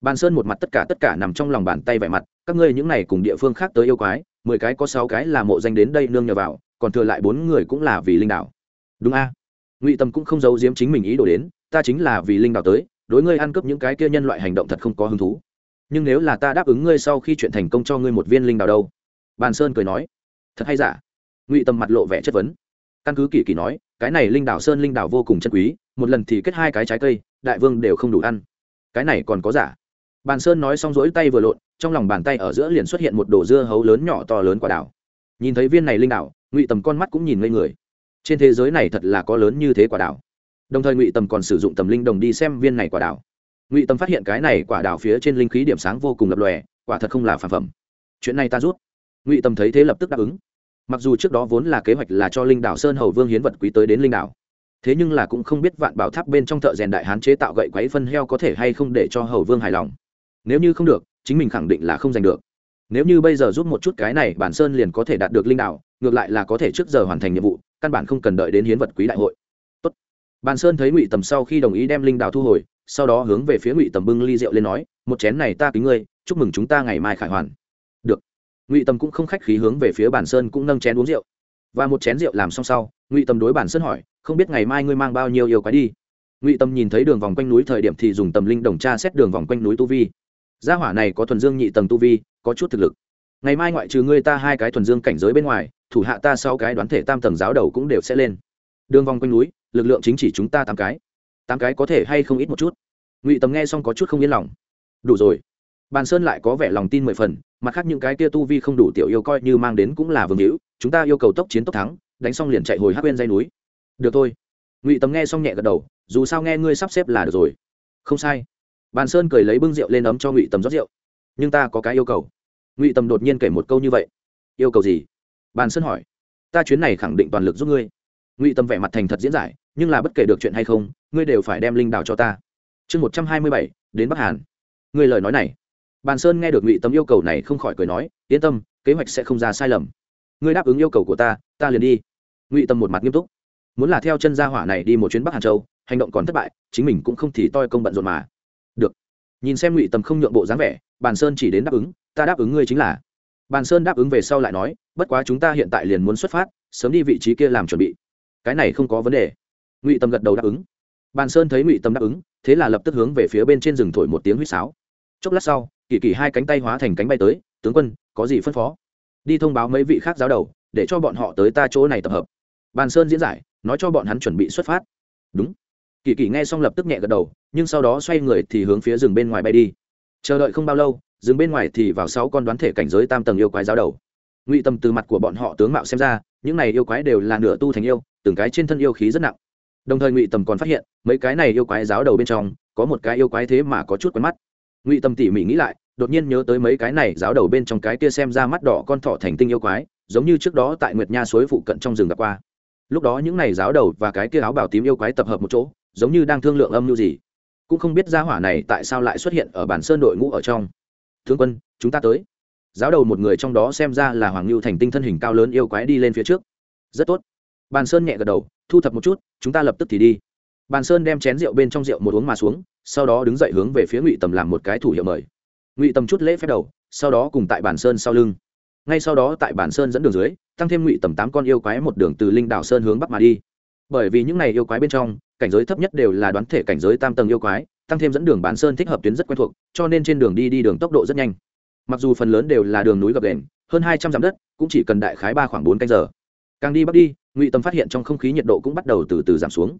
bàn sơn một mặt tất cả tất cả nằm trong lòng bàn tay vẻ mặt, các ngươi những này cùng địa phương khác tới yêu quái, mười cái có sáu cái là mộ danh đến đây nương nhờ vào, còn thừa lại bốn người cũng là vì linh đảo đúng a. Ngụy tâm cũng không giấu giếm chính mình ý đồ đến, ta chính là vì linh đảo tới, đối ngươi ăn cướp những cái kia nhân loại hành động thật không có hứng thú. Nhưng nếu là ta đáp ứng ngươi sau khi chuyện thành công cho ngươi một viên linh đảo đâu? Bàn sơn cười nói. Thật hay giả? Ngụy tâm mặt lộ vẻ chất vấn. Căn cứ kỳ kỳ nói, cái này linh đảo sơn linh đảo vô cùng chân quý, một lần thì kết hai cái trái cây, đại vương đều không đủ ăn cái này còn có giả. Bàn sơn nói xong rỗi tay vừa lộn, trong lòng bàn tay ở giữa liền xuất hiện một đồ dưa hấu lớn nhỏ to lớn quả đảo nhìn thấy viên này linh đảo ngụy tầm con mắt cũng nhìn ngây người. Trên thế giới này thật là có lớn như thế quả đảo đồng thời ngụy tầm còn sử dụng tầm linh đồng đi xem viên này quả đảo ngụy tầm phát hiện cái này quả đảo phía trên linh khí điểm sáng vô cùng lập lòe, quả thật không là phản phẩm. Chuyện này ta rút. Ngụy tầm thấy thế lập tức đáp ứng. Mặc dù trước đó vốn là kế hoạch là cho linh đảo sơn hầu vương hiến vật quý tới đến linh đảo thế nhưng là cũng không biết vạn bảo tháp bên trong thợ rèn đại hán chế tạo gậy quấy phân heo có thể hay không để cho hầu vương hài lòng. Nếu như không được, chính mình khẳng định là không giành được. Nếu như bây giờ giúp một chút cái này, bản sơn liền có thể đạt được linh đạo, ngược lại là có thể trước giờ hoàn thành nhiệm vụ, căn bản không cần đợi đến hiến vật quý đại hội. Tốt. bản sơn thấy ngụy tầm sau khi đồng ý đem linh đạo thu hồi, sau đó hướng về phía ngụy tầm bưng ly rượu lên nói, một chén này ta kính ngươi, chúc mừng chúng ta ngày mai khải hoàn. Được. Ngụy tầm cũng không khách khí hướng về phía bản sơn cũng nâng chén uống rượu. Và một chén rượu làm xong sau, ngụy tầm đối bản sơn hỏi không biết ngày mai ngươi mang bao nhiêu yêu quái đi. Ngụy tâm nhìn thấy đường vòng quanh núi thời điểm thì dùng tầm linh đồng tra xét đường vòng quanh núi tu vi. Gia hỏa này có thuần dương nhị tầng tu vi, có chút thực lực. Ngày mai ngoại trừ ngươi ta hai cái thuần dương cảnh giới bên ngoài, thủ hạ ta sau cái đoán thể tam tầng giáo đầu cũng đều sẽ lên. Đường vòng quanh núi, lực lượng chính chỉ chúng ta tám cái. Tám cái có thể hay không ít một chút. Ngụy tầm nghe xong có chút không yên lòng. Đủ rồi. Bàn sơn lại có vẻ lòng tin mười phần, mặt khác những cái kia tu vi không đủ tiểu yêu coi như mang đến cũng là vương hữu, chúng ta yêu cầu tốc chiến tốc thắng, đánh xong liền chạy hồi hát bên dây núi được thôi. Ngụy tầm nghe xong nhẹ gật đầu, dù sao nghe ngươi sắp xếp là được rồi. Không sai. Bàn sơn cười lấy bưng rượu lên ấm cho ngụy tầm rót rượu. Nhưng ta có cái yêu cầu. Ngụy tầm đột nhiên kể một câu như vậy. Yêu cầu gì? Bàn sơn hỏi. Ta chuyến này khẳng định toàn lực giúp ngươi. Ngụy tầm vẻ mặt thành thật diễn giải, nhưng là bất kể được chuyện hay không, ngươi đều phải đem linh đào cho ta. Chương một trăm hai mươi bảy, đến bắc hàn. Ngươi lời nói này. Bàn sơn nghe được ngụy tầm yêu cầu này không khỏi cười nói, yên tâm, kế hoạch sẽ không ra sai lầm. Ngươi đáp ứng yêu cầu của ta ta liền đi. Ngụy tầm một mặt nghiêm túc muốn là theo chân gia hỏa này đi một chuyến bắc hàn châu hành động còn thất bại chính mình cũng không thì toi công bận rộn mà được nhìn xem ngụy tầm không nhượng bộ dáng vẻ bàn sơn chỉ đến đáp ứng ta đáp ứng ngươi chính là bàn sơn đáp ứng về sau lại nói bất quá chúng ta hiện tại liền muốn xuất phát sớm đi vị trí kia làm chuẩn bị cái này không có vấn đề ngụy Tầm gật đầu đáp ứng bàn sơn thấy ngụy Tầm đáp ứng thế là lập tức hướng về phía bên trên rừng thổi một tiếng huýt sáo chốc lát sau kỳ kỳ hai cánh tay hóa thành cánh bay tới tướng quân có gì phân phó đi thông báo mấy vị khác giáo đầu để cho bọn họ tới ta chỗ này tập hợp bàn sơn diễn giải nói cho bọn hắn chuẩn bị xuất phát. Đúng. Kỳ kỳ nghe xong lập tức nhẹ gật đầu, nhưng sau đó xoay người thì hướng phía rừng bên ngoài bay đi. Chờ đợi không bao lâu, rừng bên ngoài thì vào sáu con đoán thể cảnh giới tam tầng yêu quái giáo đầu. Ngụy tâm từ mặt của bọn họ tướng mạo xem ra, những này yêu quái đều là nửa tu thành yêu, từng cái trên thân yêu khí rất nặng. Đồng thời ngụy tầm còn phát hiện, mấy cái này yêu quái giáo đầu bên trong, có một cái yêu quái thế mà có chút quen mắt. Ngụy tầm tỉ mỉ nghĩ lại, đột nhiên nhớ tới mấy cái này giáo đầu bên trong cái kia xem ra mắt đỏ con thỏ thành tinh yêu quái, giống như trước đó tại nguyệt nha suối phụ cận trong rừng gặp qua lúc đó những này giáo đầu và cái kia áo bào tím yêu quái tập hợp một chỗ, giống như đang thương lượng âm mưu gì. Cũng không biết gia hỏa này tại sao lại xuất hiện ở bản sơn đội ngũ ở trong. Thương quân, chúng ta tới. Giáo đầu một người trong đó xem ra là hoàng lưu thành tinh thân hình cao lớn yêu quái đi lên phía trước. Rất tốt. Bàn sơn nhẹ gật đầu, thu thập một chút, chúng ta lập tức thì đi. Bàn sơn đem chén rượu bên trong rượu một uống mà xuống, sau đó đứng dậy hướng về phía ngụy tầm làm một cái thủ hiệu mời. Ngụy tầm chút lễ phép đầu, sau đó cùng tại bàn sơn sau lưng ngay sau đó tại bản sơn dẫn đường dưới, tăng thêm ngụy tầm tám con yêu quái một đường từ linh đảo sơn hướng bắc mà đi. Bởi vì những này yêu quái bên trong, cảnh giới thấp nhất đều là đoán thể cảnh giới tam tầng yêu quái, tăng thêm dẫn đường bán sơn thích hợp tuyến rất quen thuộc, cho nên trên đường đi đi đường tốc độ rất nhanh. Mặc dù phần lớn đều là đường núi gập đền hơn hai trăm dặm đất, cũng chỉ cần đại khái ba khoảng bốn canh giờ. Càng đi bắc đi, ngụy tầm phát hiện trong không khí nhiệt độ cũng bắt đầu từ từ giảm xuống.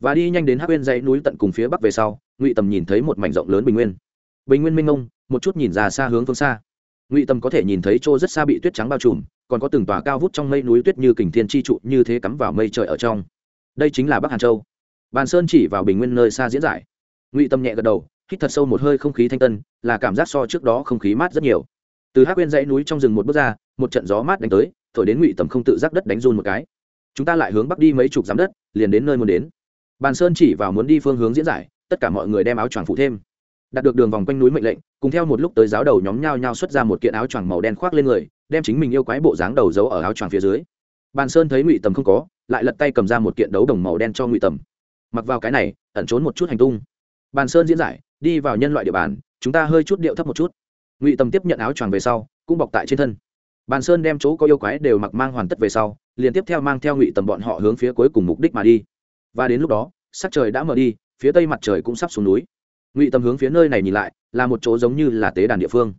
Và đi nhanh đến hát bên dãy núi tận cùng phía bắc về sau, ngụy tầm nhìn thấy một mảnh rộng lớn bình nguyên. Bình nguyên minh ngông một chút nhìn ra xa hướng phương xa ngụy tâm có thể nhìn thấy chỗ rất xa bị tuyết trắng bao trùm, còn có từng tòa cao vút trong mây núi tuyết như kình thiên chi trụ như thế cắm vào mây trời ở trong. Đây chính là bắc hàn châu. Bàn sơn chỉ vào bình nguyên nơi xa diễn giải. Ngụy tâm nhẹ gật đầu, hít thật sâu một hơi không khí thanh tân, là cảm giác so trước đó không khí mát rất nhiều. Từ hát bên dãy núi trong rừng một bước ra, một trận gió mát đánh tới, thổi đến ngụy tầm không tự giác đất đánh run một cái. Chúng ta lại hướng bắc đi mấy chục dặm đất, liền đến nơi muốn đến. Bàn sơn chỉ vào muốn đi phương hướng diễn giải, tất cả mọi người đem áo choàng phụ thêm đạt được đường vòng quanh núi mệnh lệnh, cùng theo một lúc tới giáo đầu nhóm nhao nhao xuất ra một kiện áo choàng màu đen khoác lên người, đem chính mình yêu quái bộ dáng đầu giấu ở áo choàng phía dưới. Bàn sơn thấy ngụy tầm không có, lại lật tay cầm ra một kiện đấu đồng màu đen cho ngụy tầm. Mặc vào cái này, ẩn trốn một chút hành tung. Bàn sơn diễn giải, đi vào nhân loại địa bàn, chúng ta hơi chút điệu thấp một chút. Ngụy tầm tiếp nhận áo choàng về sau, cũng bọc tại trên thân. Bàn sơn đem chỗ có yêu quái đều mặc mang hoàn tất về sau, liền tiếp theo mang theo ngụy tầm bọn họ hướng phía cuối cùng mục đích mà đi. Và đến lúc đó, sắc trời đã mở đi, phía tây mặt trời cũng sắp xuống núi ngụy Tâm hướng phía nơi này nhìn lại, là một chỗ giống như là tế đàn địa phương.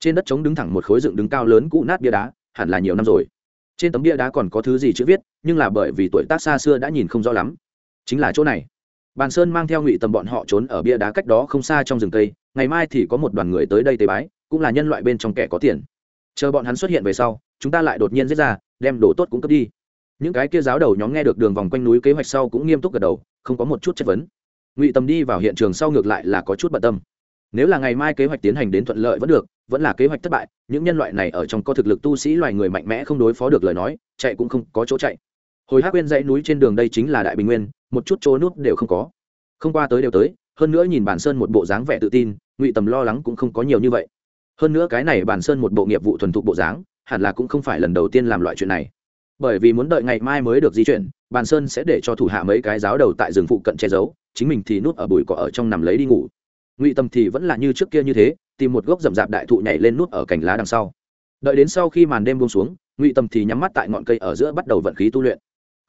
Trên đất trống đứng thẳng một khối dựng đứng cao lớn cũ nát bia đá, hẳn là nhiều năm rồi. Trên tấm bia đá còn có thứ gì chữ viết, nhưng là bởi vì tuổi tác xa xưa đã nhìn không rõ lắm. Chính là chỗ này. Bàn sơn mang theo ngụy tầm bọn họ trốn ở bia đá cách đó không xa trong rừng tây ngày mai thì có một đoàn người tới đây tế bái, cũng là nhân loại bên trong kẻ có tiền. Chờ bọn hắn xuất hiện về sau, chúng ta lại đột nhiên giết ra, đem đồ tốt cũng cướp đi. Những cái kia giáo đầu nhóm nghe được đường vòng quanh núi kế hoạch sau cũng nghiêm túc gật đầu, không có một chút chất vấn ngụy tầm đi vào hiện trường sau ngược lại là có chút bận tâm. Nếu là ngày mai kế hoạch tiến hành đến thuận lợi vẫn được, vẫn là kế hoạch thất bại, những nhân loại này ở trong có thực lực tu sĩ loài người mạnh mẽ không đối phó được lời nói, chạy cũng không có chỗ chạy. Hồi hát quên dãy núi trên đường đây chính là đại bình nguyên, một chút chỗ nút đều không có. Không qua tới đều tới, hơn nữa nhìn bản sơn một bộ dáng vẻ tự tin, ngụy tầm lo lắng cũng không có nhiều như vậy. Hơn nữa cái này bản sơn một bộ nghiệp vụ thuần thục bộ dáng, hẳn là cũng không phải lần đầu tiên làm loại chuyện này. Bởi vì muốn đợi ngày mai mới được di chuyển bàn sơn sẽ để cho thủ hạ mấy cái giáo đầu tại rừng phụ cận che giấu chính mình thì nút ở bụi cỏ ở trong nằm lấy đi ngủ. Ngụy tâm thì vẫn là như trước kia như thế, tìm một gốc rậm rạp đại thụ nhảy lên nút ở cành lá đằng sau. Đợi đến sau khi màn đêm buông xuống, ngụy tâm thì nhắm mắt tại ngọn cây ở giữa bắt đầu vận khí tu luyện.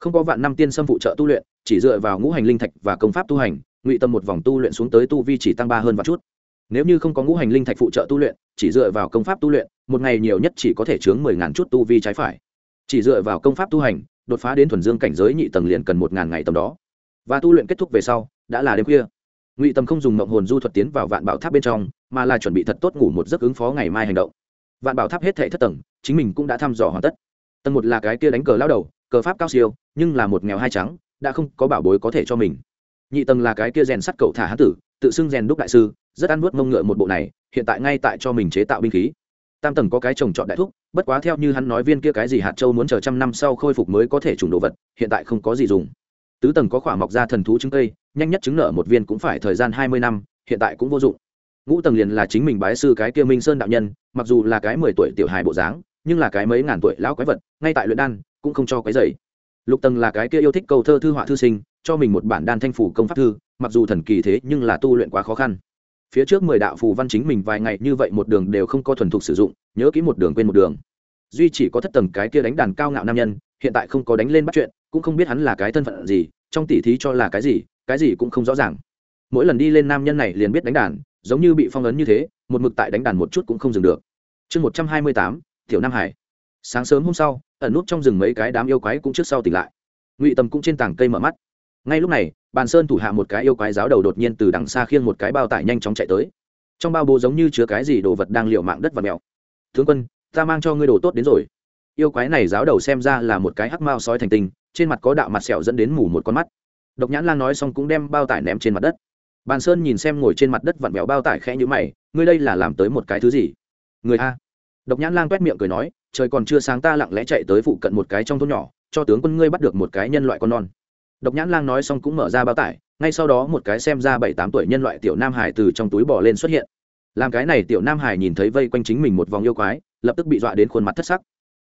Không có vạn năm tiên xâm phụ trợ tu luyện, chỉ dựa vào ngũ hành linh thạch và công pháp tu hành, ngụy tâm một vòng tu luyện xuống tới tu vi chỉ tăng ba hơn vài chút. Nếu như không có ngũ hành linh thạch phụ trợ tu luyện, chỉ dựa vào công pháp tu luyện, một ngày nhiều nhất chỉ có thể chướng mười ngàn chút tu vi trái phải. Chỉ dựa vào công pháp tu hành, đột phá đến thuần dương cảnh giới nhị tầng liền cần một ngàn ngày tầm đó. Và tu luyện kết thúc về sau đã là đêm khuya. Ngụy tâm không dùng mộng hồn du thuật tiến vào vạn bảo tháp bên trong, mà là chuẩn bị thật tốt ngủ một giấc ứng phó ngày mai hành động. Vạn bảo tháp hết thể thất tầng, chính mình cũng đã thăm dò hoàn tất. Tầng một là cái kia đánh cờ lao đầu, cờ pháp cao siêu, nhưng là một nghèo hai trắng, đã không có bảo bối có thể cho mình. Nhị tầng là cái kia rèn sắt cậu thả hán tử, tự xưng rèn đúc đại sư, rất ăn nuốt mông ngựa một bộ này, hiện tại ngay tại cho mình chế tạo binh khí. Tam tầng có cái trồng trọt đại thúc, bất quá theo như hắn nói viên kia cái gì hạt châu muốn chờ trăm năm sau khôi phục mới có thể trùng đồ vật, hiện tại không có gì dùng. Tứ tầng có khỏa mọc ra thần thú trứng cây nhanh nhất chứng nợ một viên cũng phải thời gian hai mươi năm, hiện tại cũng vô dụng. Ngũ tầng liền là chính mình bái sư cái kia minh sơn đạo nhân, mặc dù là cái mười tuổi tiểu hài bộ dáng, nhưng là cái mấy ngàn tuổi lão quái vật, ngay tại luyện đan, cũng không cho cái dày lục tầng là cái kia yêu thích câu thơ thư họa thư sinh, cho mình một bản đan thanh phủ công pháp thư, mặc dù thần kỳ thế nhưng là tu luyện quá khó khăn. Phía trước mười đạo phù văn chính mình vài ngày như vậy một đường đều không có thuần thục sử dụng, nhớ kỹ một đường quên một đường. Duy chỉ có thất tầng cái kia đánh đàn cao ngạo nam nhân, hiện tại không có đánh lên bắt chuyện, cũng không biết hắn là cái thân phận gì, trong tỉ thí cho là cái gì cái gì cũng không rõ ràng. Mỗi lần đi lên nam nhân này liền biết đánh đàn, giống như bị phong ấn như thế, một mực tại đánh đàn một chút cũng không dừng được. Chương một trăm hai mươi tám, tiểu nam hải. Sáng sớm hôm sau, ẩn nút trong rừng mấy cái đám yêu quái cũng trước sau tỉnh lại. Ngụy tầm cũng trên tảng cây mở mắt. Ngay lúc này, bàn sơn thủ hạ một cái yêu quái giáo đầu đột nhiên từ đằng xa khiêng một cái bao tải nhanh chóng chạy tới. Trong bao bố giống như chứa cái gì đồ vật đang liệu mạng đất và mèo. Tướng quân, ta mang cho ngươi đồ tốt đến rồi. Yêu quái này giáo đầu xem ra là một cái hắc mao sói thành tinh, trên mặt có đạo mặt sẹo dẫn đến mù một con mắt độc nhãn lan nói xong cũng đem bao tải ném trên mặt đất. Bàn sơn nhìn xem ngồi trên mặt đất vặn vẹo bao tải khẽ nhữ mày, ngươi đây là làm tới một cái thứ gì? Người a. Độc nhãn lan quét miệng cười nói, trời còn chưa sáng ta lặng lẽ chạy tới phụ cận một cái trong thôn nhỏ, cho tướng quân ngươi bắt được một cái nhân loại con non. Độc nhãn lang nói xong cũng mở ra bao tải, ngay sau đó một cái xem ra bảy tám tuổi nhân loại tiểu nam hải từ trong túi bỏ lên xuất hiện. Làm cái này tiểu nam hải nhìn thấy vây quanh chính mình một vòng yêu quái, lập tức bị dọa đến khuôn mặt thất sắc.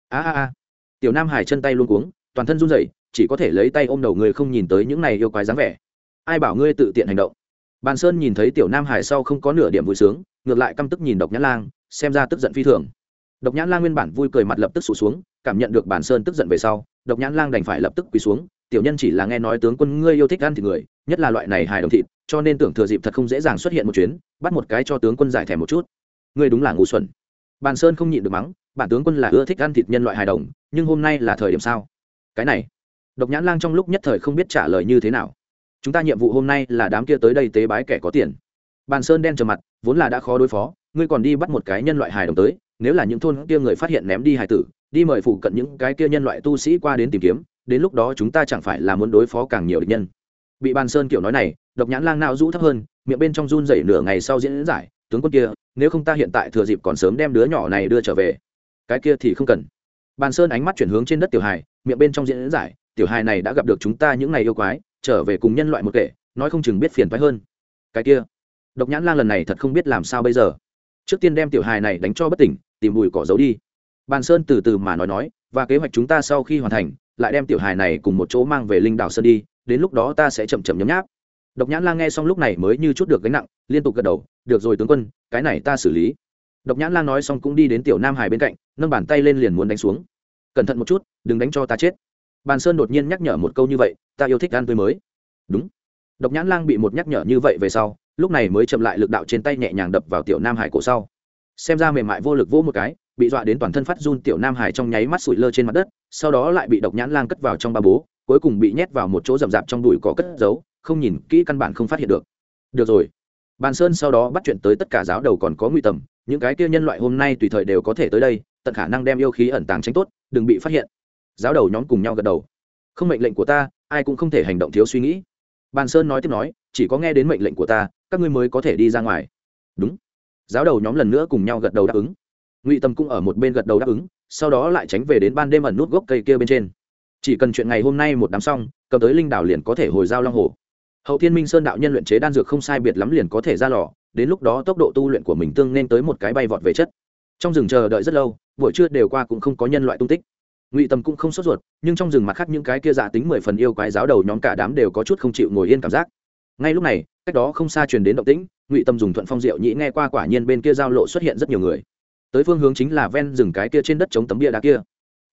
A a a. Tiểu nam hải chân tay luôn cuống, toàn thân run rẩy chỉ có thể lấy tay ôm đầu người không nhìn tới những này yêu quái dáng vẻ. Ai bảo ngươi tự tiện hành động? Bàn sơn nhìn thấy tiểu nam hải sau không có nửa điểm vui sướng, ngược lại căm tức nhìn độc nhãn lang, xem ra tức giận phi thường. Độc nhãn lang nguyên bản vui cười mặt lập tức sụt xuống, cảm nhận được bàn sơn tức giận về sau, độc nhãn lang đành phải lập tức quỳ xuống, tiểu nhân chỉ là nghe nói tướng quân ngươi yêu thích ăn thịt người, nhất là loại này hài đồng thịt, cho nên tưởng thừa dịp thật không dễ dàng xuất hiện một chuyến, bắt một cái cho tướng quân giải thèm một chút. Ngươi đúng là ngu xuẩn. Bàn sơn không nhịn được mắng, bản tướng quân là ưa thích ăn thịt nhân loại hài đồng, nhưng hôm nay là thời điểm sao? Cái này độc nhãn lang trong lúc nhất thời không biết trả lời như thế nào. Chúng ta nhiệm vụ hôm nay là đám kia tới đây tế bái kẻ có tiền. Bàn sơn đen trầm mặt, vốn là đã khó đối phó, ngươi còn đi bắt một cái nhân loại hài đồng tới, nếu là những thôn kia người phát hiện ném đi hài tử, đi mời phụ cận những cái kia nhân loại tu sĩ qua đến tìm kiếm, đến lúc đó chúng ta chẳng phải là muốn đối phó càng nhiều địch nhân. Bị bàn sơn kiểu nói này, độc nhãn lang nào rũ thấp hơn, miệng bên trong run rẩy nửa ngày sau diễn giải, tướng quân kia, nếu không ta hiện tại thừa dịp còn sớm đem đứa nhỏ này đưa trở về, cái kia thì không cần. Bàn sơn ánh mắt chuyển hướng trên đất tiểu hài, miệng bên trong diễn giải tiểu hài này đã gặp được chúng ta những ngày yêu quái, trở về cùng nhân loại một kệ nói không chừng biết phiền phái hơn. Cái kia, độc nhãn lang lần này thật không biết làm sao bây giờ. Trước tiên đem tiểu hài này đánh cho bất tỉnh, tìm bùi cỏ giấu đi. Bàn sơn từ từ mà nói nói, và kế hoạch chúng ta sau khi hoàn thành, lại đem tiểu hài này cùng một chỗ mang về linh đảo sơn đi, đến lúc đó ta sẽ chậm chậm nhấm nháp. Độc nhãn lang nghe xong lúc này mới như chút được gánh nặng, liên tục gật đầu, được rồi tướng quân, cái này ta xử lý. Độc nhãn lang nói xong cũng đi đến tiểu nam hải bên cạnh, nâng bàn tay lên liền muốn đánh xuống. Cẩn thận một chút, đừng đánh cho ta chết bàn sơn đột nhiên nhắc nhở một câu như vậy, ta yêu thích ăn tươi mới. Đúng. Độc nhãn lang bị một nhắc nhở như vậy về sau, lúc này mới chậm lại lực đạo trên tay nhẹ nhàng đập vào tiểu nam hải cổ sau. Xem ra mềm mại vô lực vỗ một cái, bị dọa đến toàn thân phát run, tiểu nam hải trong nháy mắt sụi lơ trên mặt đất, sau đó lại bị độc nhãn lang cất vào trong ba bố, cuối cùng bị nhét vào một chỗ rậm rạp trong đùi có cất giấu, không nhìn kỹ căn bản không phát hiện được. Được rồi. Bàn sơn sau đó bắt chuyện tới tất cả giáo đầu còn có nguy tầm, những cái kia nhân loại hôm nay tùy thời đều có thể tới đây, tận khả năng đem yêu khí ẩn tàng tránh tốt, đừng bị phát hiện giáo đầu nhóm cùng nhau gật đầu. Không mệnh lệnh của ta, ai cũng không thể hành động thiếu suy nghĩ. Bàn sơn nói tiếp nói, chỉ có nghe đến mệnh lệnh của ta, các ngươi mới có thể đi ra ngoài. Đúng. Giáo đầu nhóm lần nữa cùng nhau gật đầu đáp ứng. Ngụy tâm cũng ở một bên gật đầu đáp ứng, sau đó lại tránh về đến ban đêm ẩn nút gốc cây kia bên trên. Chỉ cần chuyện ngày hôm nay một đám xong, cầm tới linh đảo liền có thể hồi giao long hồ. Hậu thiên minh sơn đạo nhân luyện chế đan dược không sai biệt lắm liền có thể ra lò, đến lúc đó tốc độ tu luyện của mình tương nên tới một cái bay vọt về chất. Trong rừng chờ đợi rất lâu, buổi trưa đều qua cũng không có nhân loại tung tích ngụy tâm cũng không sốt ruột, nhưng trong rừng mặt khác những cái kia giả tính mười phần yêu quái giáo đầu nhóm cả đám đều có chút không chịu ngồi yên cảm giác. Ngay lúc này, cách đó không xa truyền đến động tĩnh, ngụy tâm dùng thuận phong diệu nhĩ nghe qua quả nhiên bên kia giao lộ xuất hiện rất nhiều người. Tới phương hướng chính là ven rừng cái kia trên đất chống tấm bia đá kia.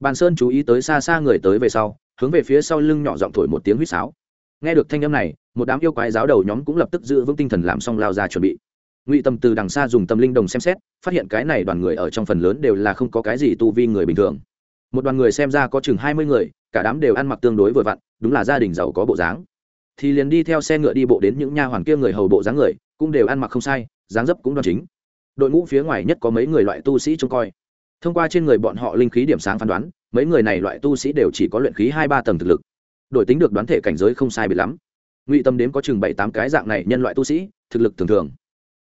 Bàn sơn chú ý tới xa xa người tới về sau, hướng về phía sau lưng nhỏ giọng thổi một tiếng huýt sáo. Nghe được thanh âm này, một đám yêu quái giáo đầu nhóm cũng lập tức giữ vững tinh thần làm xong lao ra chuẩn bị. Ngụy tâm từ đằng xa dùng tâm linh đồng xem xét, phát hiện cái này đoàn người ở trong phần lớn đều là không có cái gì tu vi người bình thường một đoàn người xem ra có chừng hai mươi người, cả đám đều ăn mặc tương đối vừa vặn, đúng là gia đình giàu có bộ dáng. Thì liền đi theo xe ngựa đi bộ đến những nha hoàn kia người hầu bộ dáng người, cũng đều ăn mặc không sai, dáng dấp cũng đoan chính. Đội ngũ phía ngoài nhất có mấy người loại tu sĩ trông coi. Thông qua trên người bọn họ linh khí điểm sáng phán đoán, mấy người này loại tu sĩ đều chỉ có luyện khí hai ba tầng thực lực. Đổi tính được đoán thể cảnh giới không sai biệt lắm. Ngụy tâm đếm có chừng bảy tám cái dạng này nhân loại tu sĩ, thực lực thường thường.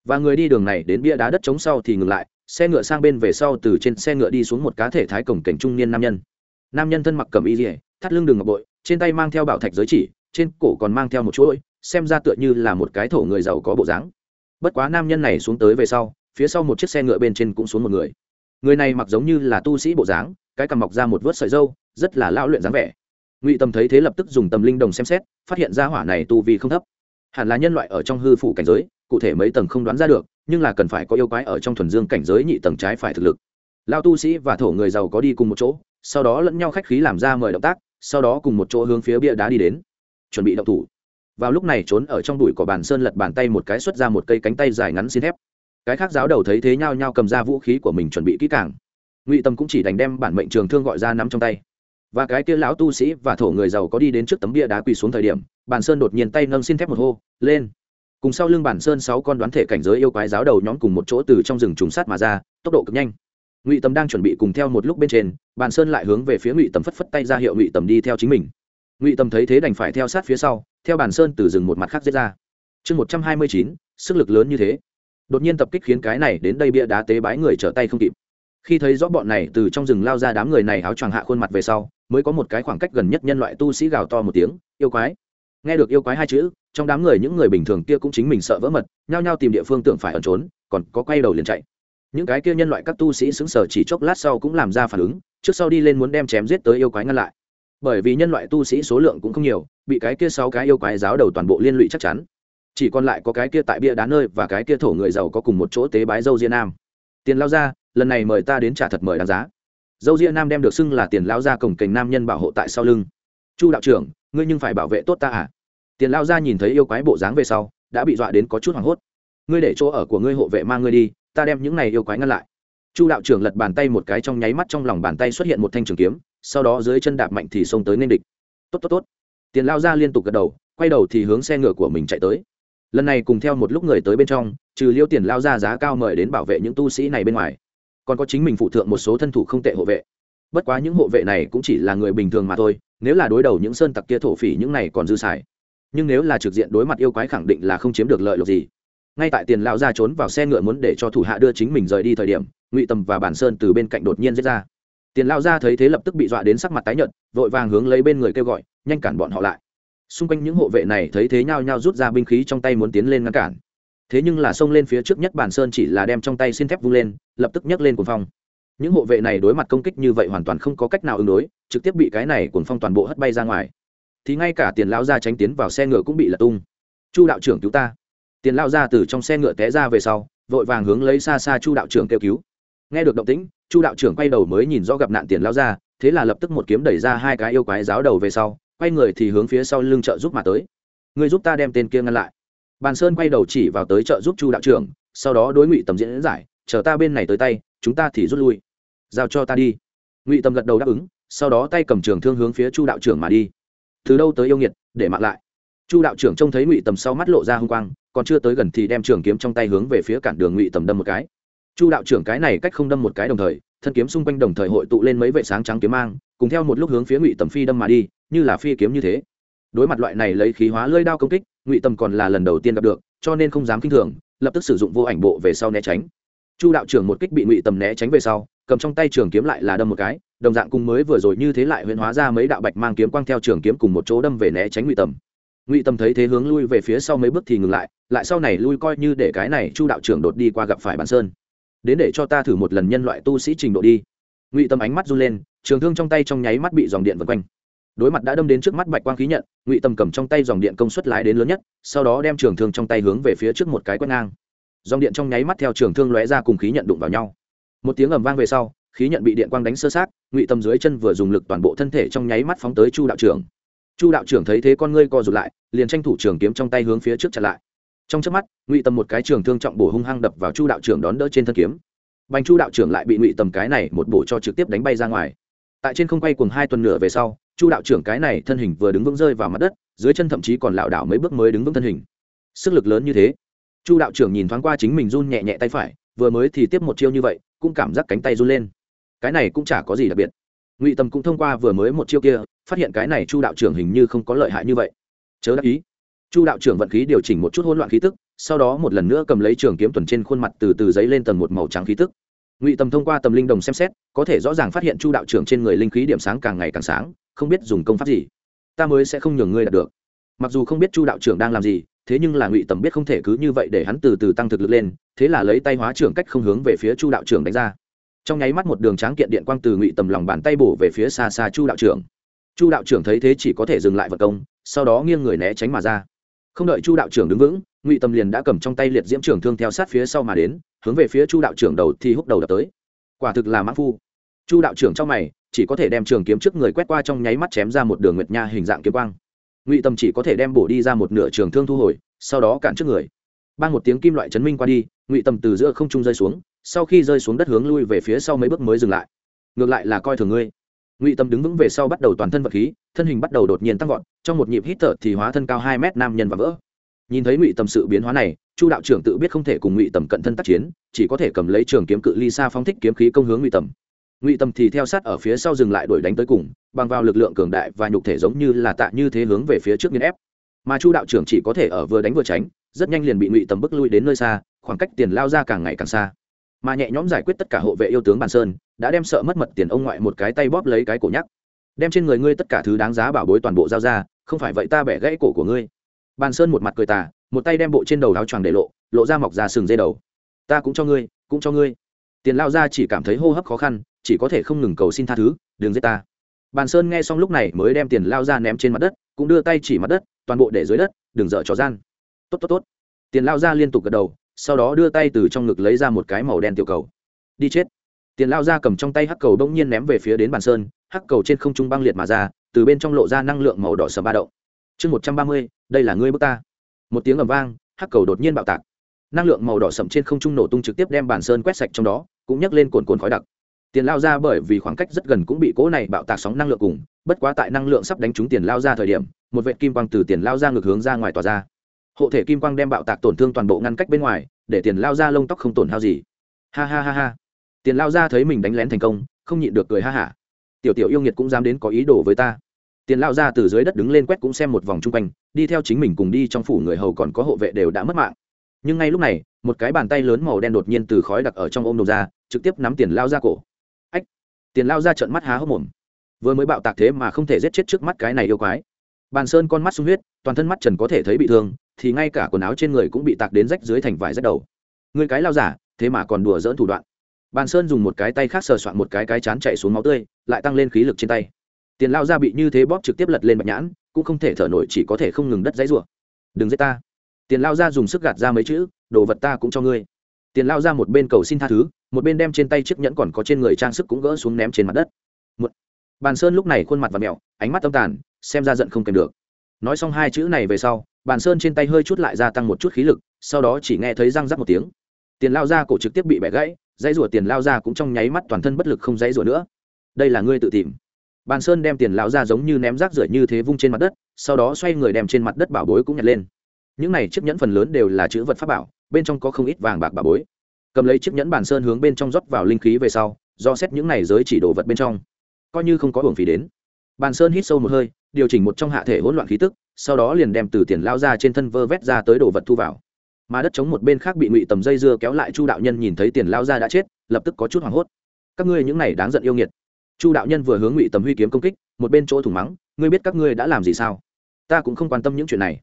Và người đi đường này đến bia đá đất chống sau thì ngừng lại xe ngựa sang bên về sau từ trên xe ngựa đi xuống một cá thể thái cổng cảnh trung niên nam nhân. Nam nhân thân mặc cầm y dỉa thắt lưng đường ngọc bội, trên tay mang theo bảo thạch giới chỉ, trên cổ còn mang theo một chuỗi, xem ra tựa như là một cái thổ người giàu có bộ dáng. Bất quá nam nhân này xuống tới về sau, phía sau một chiếc xe ngựa bên trên cũng xuống một người. Người này mặc giống như là tu sĩ bộ dáng, cái cằm mọc ra một vớt sợi dâu rất là lao luyện dáng vẻ. Ngụy tâm thấy thế lập tức dùng tầm linh đồng xem xét, phát hiện ra hỏa này tu vi không thấp. Hẳn là nhân loại ở trong hư phủ cảnh giới, cụ thể mấy tầng không đoán ra được nhưng là cần phải có yêu quái ở trong thuần dương cảnh giới nhị tầng trái phải thực lực. Lao tu sĩ và thổ người giàu có đi cùng một chỗ, sau đó lẫn nhau khách khí làm ra mời động tác, sau đó cùng một chỗ hướng phía bia đá đi đến. Chuẩn bị động thủ. Vào lúc này trốn ở trong đùi của bàn sơn lật bàn tay một cái xuất ra một cây cánh tay dài ngắn xin thép. Cái khác giáo đầu thấy thế nhau nhau cầm ra vũ khí của mình chuẩn bị kỹ càng. Ngụy tâm cũng chỉ đành đem bản mệnh trường thương gọi ra nắm trong tay. Và cái kia lão tu sĩ và thổ người giàu có đi đến trước tấm bia đá quỳ xuống thời điểm, bàn sơn đột nhiên tay nâng xin thép một hô, lên! Cùng sau lưng bản sơn sáu con đoán thể cảnh giới yêu quái giáo đầu nhóm cùng một chỗ từ trong rừng trùng sát mà ra, tốc độ cực nhanh. Ngụy tâm đang chuẩn bị cùng theo một lúc bên trên, bản sơn lại hướng về phía ngụy tâm phất phất tay ra hiệu ngụy tâm đi theo chính mình. Ngụy tâm thấy thế đành phải theo sát phía sau, theo bản sơn từ rừng một mặt khác giết ra. Chương một trăm hai mươi chín, sức lực lớn như thế. Đột nhiên tập kích khiến cái này đến đây bia đá tế bái người trở tay không kịp. Khi thấy rõ bọn này từ trong rừng lao ra đám người này áo choàng hạ khuôn mặt về sau, mới có một cái khoảng cách gần nhất nhân loại tu sĩ gào to một tiếng, yêu quái! Nghe được yêu quái hai chữ, trong đám người những người bình thường kia cũng chính mình sợ vỡ mật, nhao nhao tìm địa phương tưởng phải ẩn trốn, còn có quay đầu liền chạy. Những cái kia nhân loại các tu sĩ xứng sở chỉ chốc lát sau cũng làm ra phản ứng, trước sau đi lên muốn đem chém giết tới yêu quái ngăn lại. Bởi vì nhân loại tu sĩ số lượng cũng không nhiều, bị cái kia sáu cái yêu quái giáo đầu toàn bộ liên lụy chắc chắn. Chỉ còn lại có cái kia tại bia đá nơi và cái kia thổ người giàu có cùng một chỗ tế bái dâu diên nam. Tiền lao ra, lần này mời ta đến trả thật mời đáng giá. Dâu diên nam đem được xưng là tiền lao ra cổng kềnh nam nhân bảo hộ tại sau lưng chu đạo trưởng, ngươi nhưng phải bảo vệ tốt ta à? Tiền lao ra nhìn thấy yêu quái bộ dáng về sau, đã bị dọa đến có chút hoảng hốt. Ngươi để chỗ ở của ngươi hộ vệ mang ngươi đi, ta đem những này yêu quái ngăn lại. Chu đạo trưởng lật bàn tay một cái trong nháy mắt trong lòng bàn tay xuất hiện một thanh trường kiếm, sau đó dưới chân đạp mạnh thì xông tới nên địch. Tốt tốt tốt. Tiền lao ra liên tục gật đầu, quay đầu thì hướng xe ngựa của mình chạy tới. Lần này cùng theo một lúc người tới bên trong, trừ liêu tiền lao ra giá cao mời đến bảo vệ những tu sĩ này bên ngoài, còn có chính mình phụ thượng một số thân thủ không tệ hộ vệ bất quá những hộ vệ này cũng chỉ là người bình thường mà thôi, nếu là đối đầu những sơn tặc kia thổ phỉ những này còn dư xài. Nhưng nếu là trực diện đối mặt yêu quái khẳng định là không chiếm được lợi lộc gì. Ngay tại tiền Lão ra trốn vào xe ngựa muốn để cho thủ hạ đưa chính mình rời đi thời điểm, ngụy tầm và bản sơn từ bên cạnh đột nhiên giết ra. Tiền Lão ra thấy thế lập tức bị dọa đến sắc mặt tái nhợt, vội vàng hướng lấy bên người kêu gọi, nhanh cản bọn họ lại. Xung quanh những hộ vệ này thấy thế nhau nhau rút ra binh khí trong tay muốn tiến lên ngăn cản. Thế nhưng là xông lên phía trước nhất bản sơn chỉ là đem trong tay xin thép vung lên, lập tức nhấc lên cuồng phong những hộ vệ này đối mặt công kích như vậy hoàn toàn không có cách nào ứng đối, trực tiếp bị cái này cuồng phong toàn bộ hất bay ra ngoài. Thì ngay cả tiền lao ra tránh tiến vào xe ngựa cũng bị lật tung. Chu đạo trưởng cứu ta. Tiền lao ra từ trong xe ngựa té ra về sau, vội vàng hướng lấy xa xa chu đạo trưởng kêu cứu. Nghe được động tĩnh, chu đạo trưởng quay đầu mới nhìn rõ gặp nạn tiền lao ra, thế là lập tức một kiếm đẩy ra hai cái yêu quái giáo đầu về sau, quay người thì hướng phía sau lưng trợ giúp mà tới. Người giúp ta đem tên kia ngăn lại. Bàn sơn quay đầu chỉ vào tới trợ giúp chu đạo trưởng, sau đó đối ngụy tầm diễn giải chờ ta bên này tới tay, chúng ta thì rút lui. Giao cho ta đi. Ngụy tâm gật đầu đáp ứng, sau đó tay cầm trường thương hướng phía chu đạo trưởng mà đi. Từ đâu tới yêu nghiệt, để mặc lại. Chu đạo trưởng trông thấy ngụy tầm sau mắt lộ ra h ư n g quang, còn chưa tới gần thì đem trường kiếm trong tay hướng về phía cản đường ngụy tầm đâm một cái. Chu đạo trưởng cái này cách không đâm một cái đồng thời, thân kiếm xung quanh đồng thời hội tụ lên mấy vệ sáng trắng kiếm mang, cùng theo một lúc hướng phía ngụy tầm phi đâm mà đi, như là phi kiếm như thế. Đối mặt loại này lấy khí hóa lơi đao công kích, ngụy tầm còn là lần đầu tiên gặp được, cho nên không dám k i n h thường, lập tức sử dụng vô ảnh bộ về sau né tránh chu đạo trưởng một kích bị ngụy tầm né tránh về sau, cầm trong tay trường kiếm lại là đâm một cái, đồng dạng cùng mới vừa rồi như thế lại huyễn hóa ra mấy đạo bạch mang kiếm quang theo trường kiếm cùng một chỗ đâm về né tránh ngụy tầm. Ngụy Tầm thấy thế hướng lui về phía sau mấy bước thì ngừng lại lại sau này lui coi như để cái này chu đạo trưởng đột đi qua gặp phải bàn sơn. Đến để cho ta thử một lần nhân loại tu sĩ trình độ đi. Ngụy tâm ánh mắt run lên, trường thương trong tay trong nháy mắt bị dòng điện vân quanh. Đối mặt đã đâm đến trước mắt bạch quang khí nhận, ngụy tâm cầm trong tay dòng điện công suất lái đến lớn nhất, sau đó đem trường thương trong tay hướng về phía trước một cái quét ngang dòng điện trong nháy mắt theo trường thương lóe ra cùng khí nhận đụng vào nhau. Một tiếng ầm vang về sau, khí nhận bị điện quang đánh sơ sát, ngụy tâm dưới chân vừa dùng lực toàn bộ thân thể trong nháy mắt phóng tới chu đạo trưởng. Chu đạo trưởng thấy thế con ngươi co rụt lại, liền tranh thủ trường kiếm trong tay hướng phía trước chặn lại. Trong chớp mắt, ngụy tâm một cái trường thương trọng bổ hung hăng đập vào chu đạo trưởng đón đỡ trên thân kiếm. Bành chu đạo trưởng lại bị ngụy tầm cái này một bổ cho trực tiếp đánh bay ra ngoài. Tại trên không quay cùng hai tuần nửa về sau, chu đạo trưởng cái này thân hình vừa đứng vững rơi vào mặt đất, dưới chân thậm chí còn lảo đảo mấy bước mới đứng vững thân hình. Sức lực lớn như thế chu đạo trưởng nhìn thoáng qua chính mình run nhẹ nhẹ tay phải, vừa mới thì tiếp một chiêu như vậy, cũng cảm giác cánh tay run lên. Cái này cũng chả có gì đặc biệt. Ngụy tầm cũng thông qua vừa mới một chiêu kia, phát hiện cái này chu đạo trưởng hình như không có lợi hại như vậy. Chớ đắc ý. Chu đạo trưởng vận khí điều chỉnh một chút hỗn loạn khí tức, sau đó một lần nữa cầm lấy trường kiếm tuần trên khuôn mặt từ từ giấy lên tầng một màu trắng khí tức. Ngụy tầm thông qua tầm linh đồng xem xét, có thể rõ ràng phát hiện chu đạo trưởng trên người linh khí điểm sáng càng ngày càng sáng, không biết dùng công pháp gì. Ta mới sẽ không nhường ngươi đạt được. Mặc dù không biết chu đạo trưởng đang làm gì thế nhưng là ngụy tầm biết không thể cứ như vậy để hắn từ từ tăng thực lực lên, thế là lấy tay hóa trưởng cách không hướng về phía chu đạo trưởng đánh ra. Trong nháy mắt một đường tráng kiện điện quang từ ngụy tầm lòng bàn tay bổ về phía xa xa chu đạo trưởng. Chu đạo trưởng thấy thế chỉ có thể dừng lại vật công, sau đó nghiêng người né tránh mà ra. Không đợi chu đạo trưởng đứng vững, ngụy tầm liền đã cầm trong tay liệt diễm trưởng thương theo sát phía sau mà đến, hướng về phía chu đạo trưởng đầu thì húc đầu đập tới. Quả thực là mãn phu. Chu đạo trưởng trong mày, chỉ có thể đem trường kiếm trước người quét qua trong nháy mắt chém ra một đường nguyệt nha hình dạng kiếm quang ngụy tầm chỉ có thể đem bổ đi ra một nửa trường thương thu hồi sau đó cản trước người ban một tiếng kim loại chấn minh qua đi ngụy tầm từ giữa không trung rơi xuống sau khi rơi xuống đất hướng lui về phía sau mấy bước mới dừng lại ngược lại là coi thường ngươi ngụy tầm đứng vững về sau bắt đầu toàn thân vật khí thân hình bắt đầu đột nhiên tăng vọt trong một nhịp hít thở thì hóa thân cao hai mét nam nhân và vỡ nhìn thấy ngụy tầm sự biến hóa này chu đạo trưởng tự biết không thể cùng ngụy tầm cận thân tác chiến chỉ có thể cầm lấy trường kiếm cự ly xa phóng thích kiếm khí công hướng ngụy tầm ngụy tầm thì theo sát ở phía sau dừng lại đuổi đánh tới cùng, bằng vào lực lượng cường đại và nhục thể giống như là tạ như thế hướng về phía trước nghiên ép. Mà chu đạo trưởng chỉ có thể ở vừa đánh vừa tránh, rất nhanh liền bị ngụy tầm bức lui đến nơi xa, khoảng cách tiền lao ra càng ngày càng xa. Mà nhẹ nhõm giải quyết tất cả hộ vệ yêu tướng bàn sơn, đã đem sợ mất mật tiền ông ngoại một cái tay bóp lấy cái cổ nhắc. Đem trên người ngươi tất cả thứ đáng giá bảo bối toàn bộ giao ra, không phải vậy ta bẻ gãy cổ của ngươi. Bàn sơn một mặt cười tà, một tay đem bộ trên đầu áo choàng để lộ lộ ra mọc ra sừng dây đầu. Ta cũng cho ngươi, cũng cho ngươi. Tiền lao ra chỉ cảm thấy hô hấp khó khăn chỉ có thể không ngừng cầu xin tha thứ, đừng giết ta. Bàn sơn nghe xong lúc này mới đem tiền lao ra ném trên mặt đất, cũng đưa tay chỉ mặt đất, toàn bộ để dưới đất, đừng dở trò gian. Tốt tốt tốt. Tiền lao ra liên tục gật đầu, sau đó đưa tay từ trong ngực lấy ra một cái màu đen tiểu cầu. Đi chết. Tiền lao ra cầm trong tay hắc cầu bỗng nhiên ném về phía đến bàn sơn, hắc cầu trên không trung băng liệt mà ra, từ bên trong lộ ra năng lượng màu đỏ sầm ba đậu. chương một trăm ba mươi, đây là ngươi bước ta. Một tiếng ầm vang, hắc cầu đột nhiên bạo tạc. Năng lượng màu đỏ sậm trên không trung nổ tung trực tiếp đem bàn sơn quét sạch trong đó, cũng nhấc lên cồn cồn khói đặc tiền lao ra bởi vì khoảng cách rất gần cũng bị cỗ này bạo tạc sóng năng lượng cùng, bất quá tại năng lượng sắp đánh trúng tiền lao ra thời điểm, một vệ kim quang từ tiền lao ra ngược hướng ra ngoài tỏa ra. Hộ thể kim quang đem bạo tạc tổn thương toàn bộ ngăn cách bên ngoài, để tiền lao ra lông tóc không tổn hao gì. Ha ha ha ha. Tiền lao ra thấy mình đánh lén thành công, không nhịn được cười ha hả. Tiểu tiểu yêu nghiệt cũng dám đến có ý đồ với ta. Tiền lao ra từ dưới đất đứng lên quét cũng xem một vòng chung quanh, đi theo chính mình cùng đi trong phủ người hầu còn có hộ vệ đều đã mất mạng. Nhưng ngay lúc này, một cái bàn tay lớn màu đen đột nhiên từ khói đặc ở trong ôm đồ ra, trực tiếp nắm tiền lao ra cổ tiền lao ra trận mắt há hốc mồm. Vừa mới bạo tạc thế mà không thể giết chết trước mắt cái này yêu quái. Bàn sơn con mắt sung huyết, toàn thân mắt trần có thể thấy bị thương, thì ngay cả quần áo trên người cũng bị tạc đến rách dưới thành vải rách đầu. Người cái lao giả, thế mà còn đùa dỡn thủ đoạn. Bàn sơn dùng một cái tay khác sờ soạn một cái cái chán chạy xuống máu tươi, lại tăng lên khí lực trên tay. Tiền lao ra bị như thế bóp trực tiếp lật lên bạch nhãn, cũng không thể thở nổi chỉ có thể không ngừng đất dãy rủa. Đừng giết ta. Tiền lao ra dùng sức gạt ra mấy chữ, đồ vật ta cũng cho ngươi tiền lao ra một bên cầu xin tha thứ, một bên đem trên tay chiếc nhẫn còn có trên người trang sức cũng gỡ xuống ném trên mặt đất. Một... bàn sơn lúc này khuôn mặt và mẹo, ánh mắt tâm tàn, xem ra giận không kèm được. Nói xong hai chữ này về sau, bàn sơn trên tay hơi chút lại gia tăng một chút khí lực, sau đó chỉ nghe thấy răng rắc một tiếng. Tiền lao ra cổ trực tiếp bị bẻ gãy, dãy rủa tiền lao ra cũng trong nháy mắt toàn thân bất lực không dãy rủa nữa. Đây là ngươi tự tìm. Bàn sơn đem tiền lao ra giống như ném rác rưởi như thế vung trên mặt đất, sau đó xoay người đem trên mặt đất bảo bối cũng nhặt lên. Những này chiếc nhẫn phần lớn đều là chữ vật pháp bảo bên trong có không ít vàng bạc bà bối. Cầm lấy chiếc nhẫn bàn sơn hướng bên trong rót vào linh khí về sau, do xét những này giới chỉ đồ vật bên trong. Coi như không có hưởng phí đến. Bàn sơn hít sâu một hơi, điều chỉnh một trong hạ thể hỗn loạn khí tức, sau đó liền đem từ tiền lao ra trên thân vơ vét ra tới đồ vật thu vào. Mà đất chống một bên khác bị ngụy tầm dây dưa kéo lại chu đạo nhân nhìn thấy tiền lao ra đã chết, lập tức có chút hoảng hốt. Các ngươi những này đáng giận yêu nghiệt. Chu đạo nhân vừa hướng ngụy tầm huy kiếm công kích, một bên chỗ thủng mắng, ngươi biết các ngươi đã làm gì sao? Ta cũng không quan tâm những chuyện này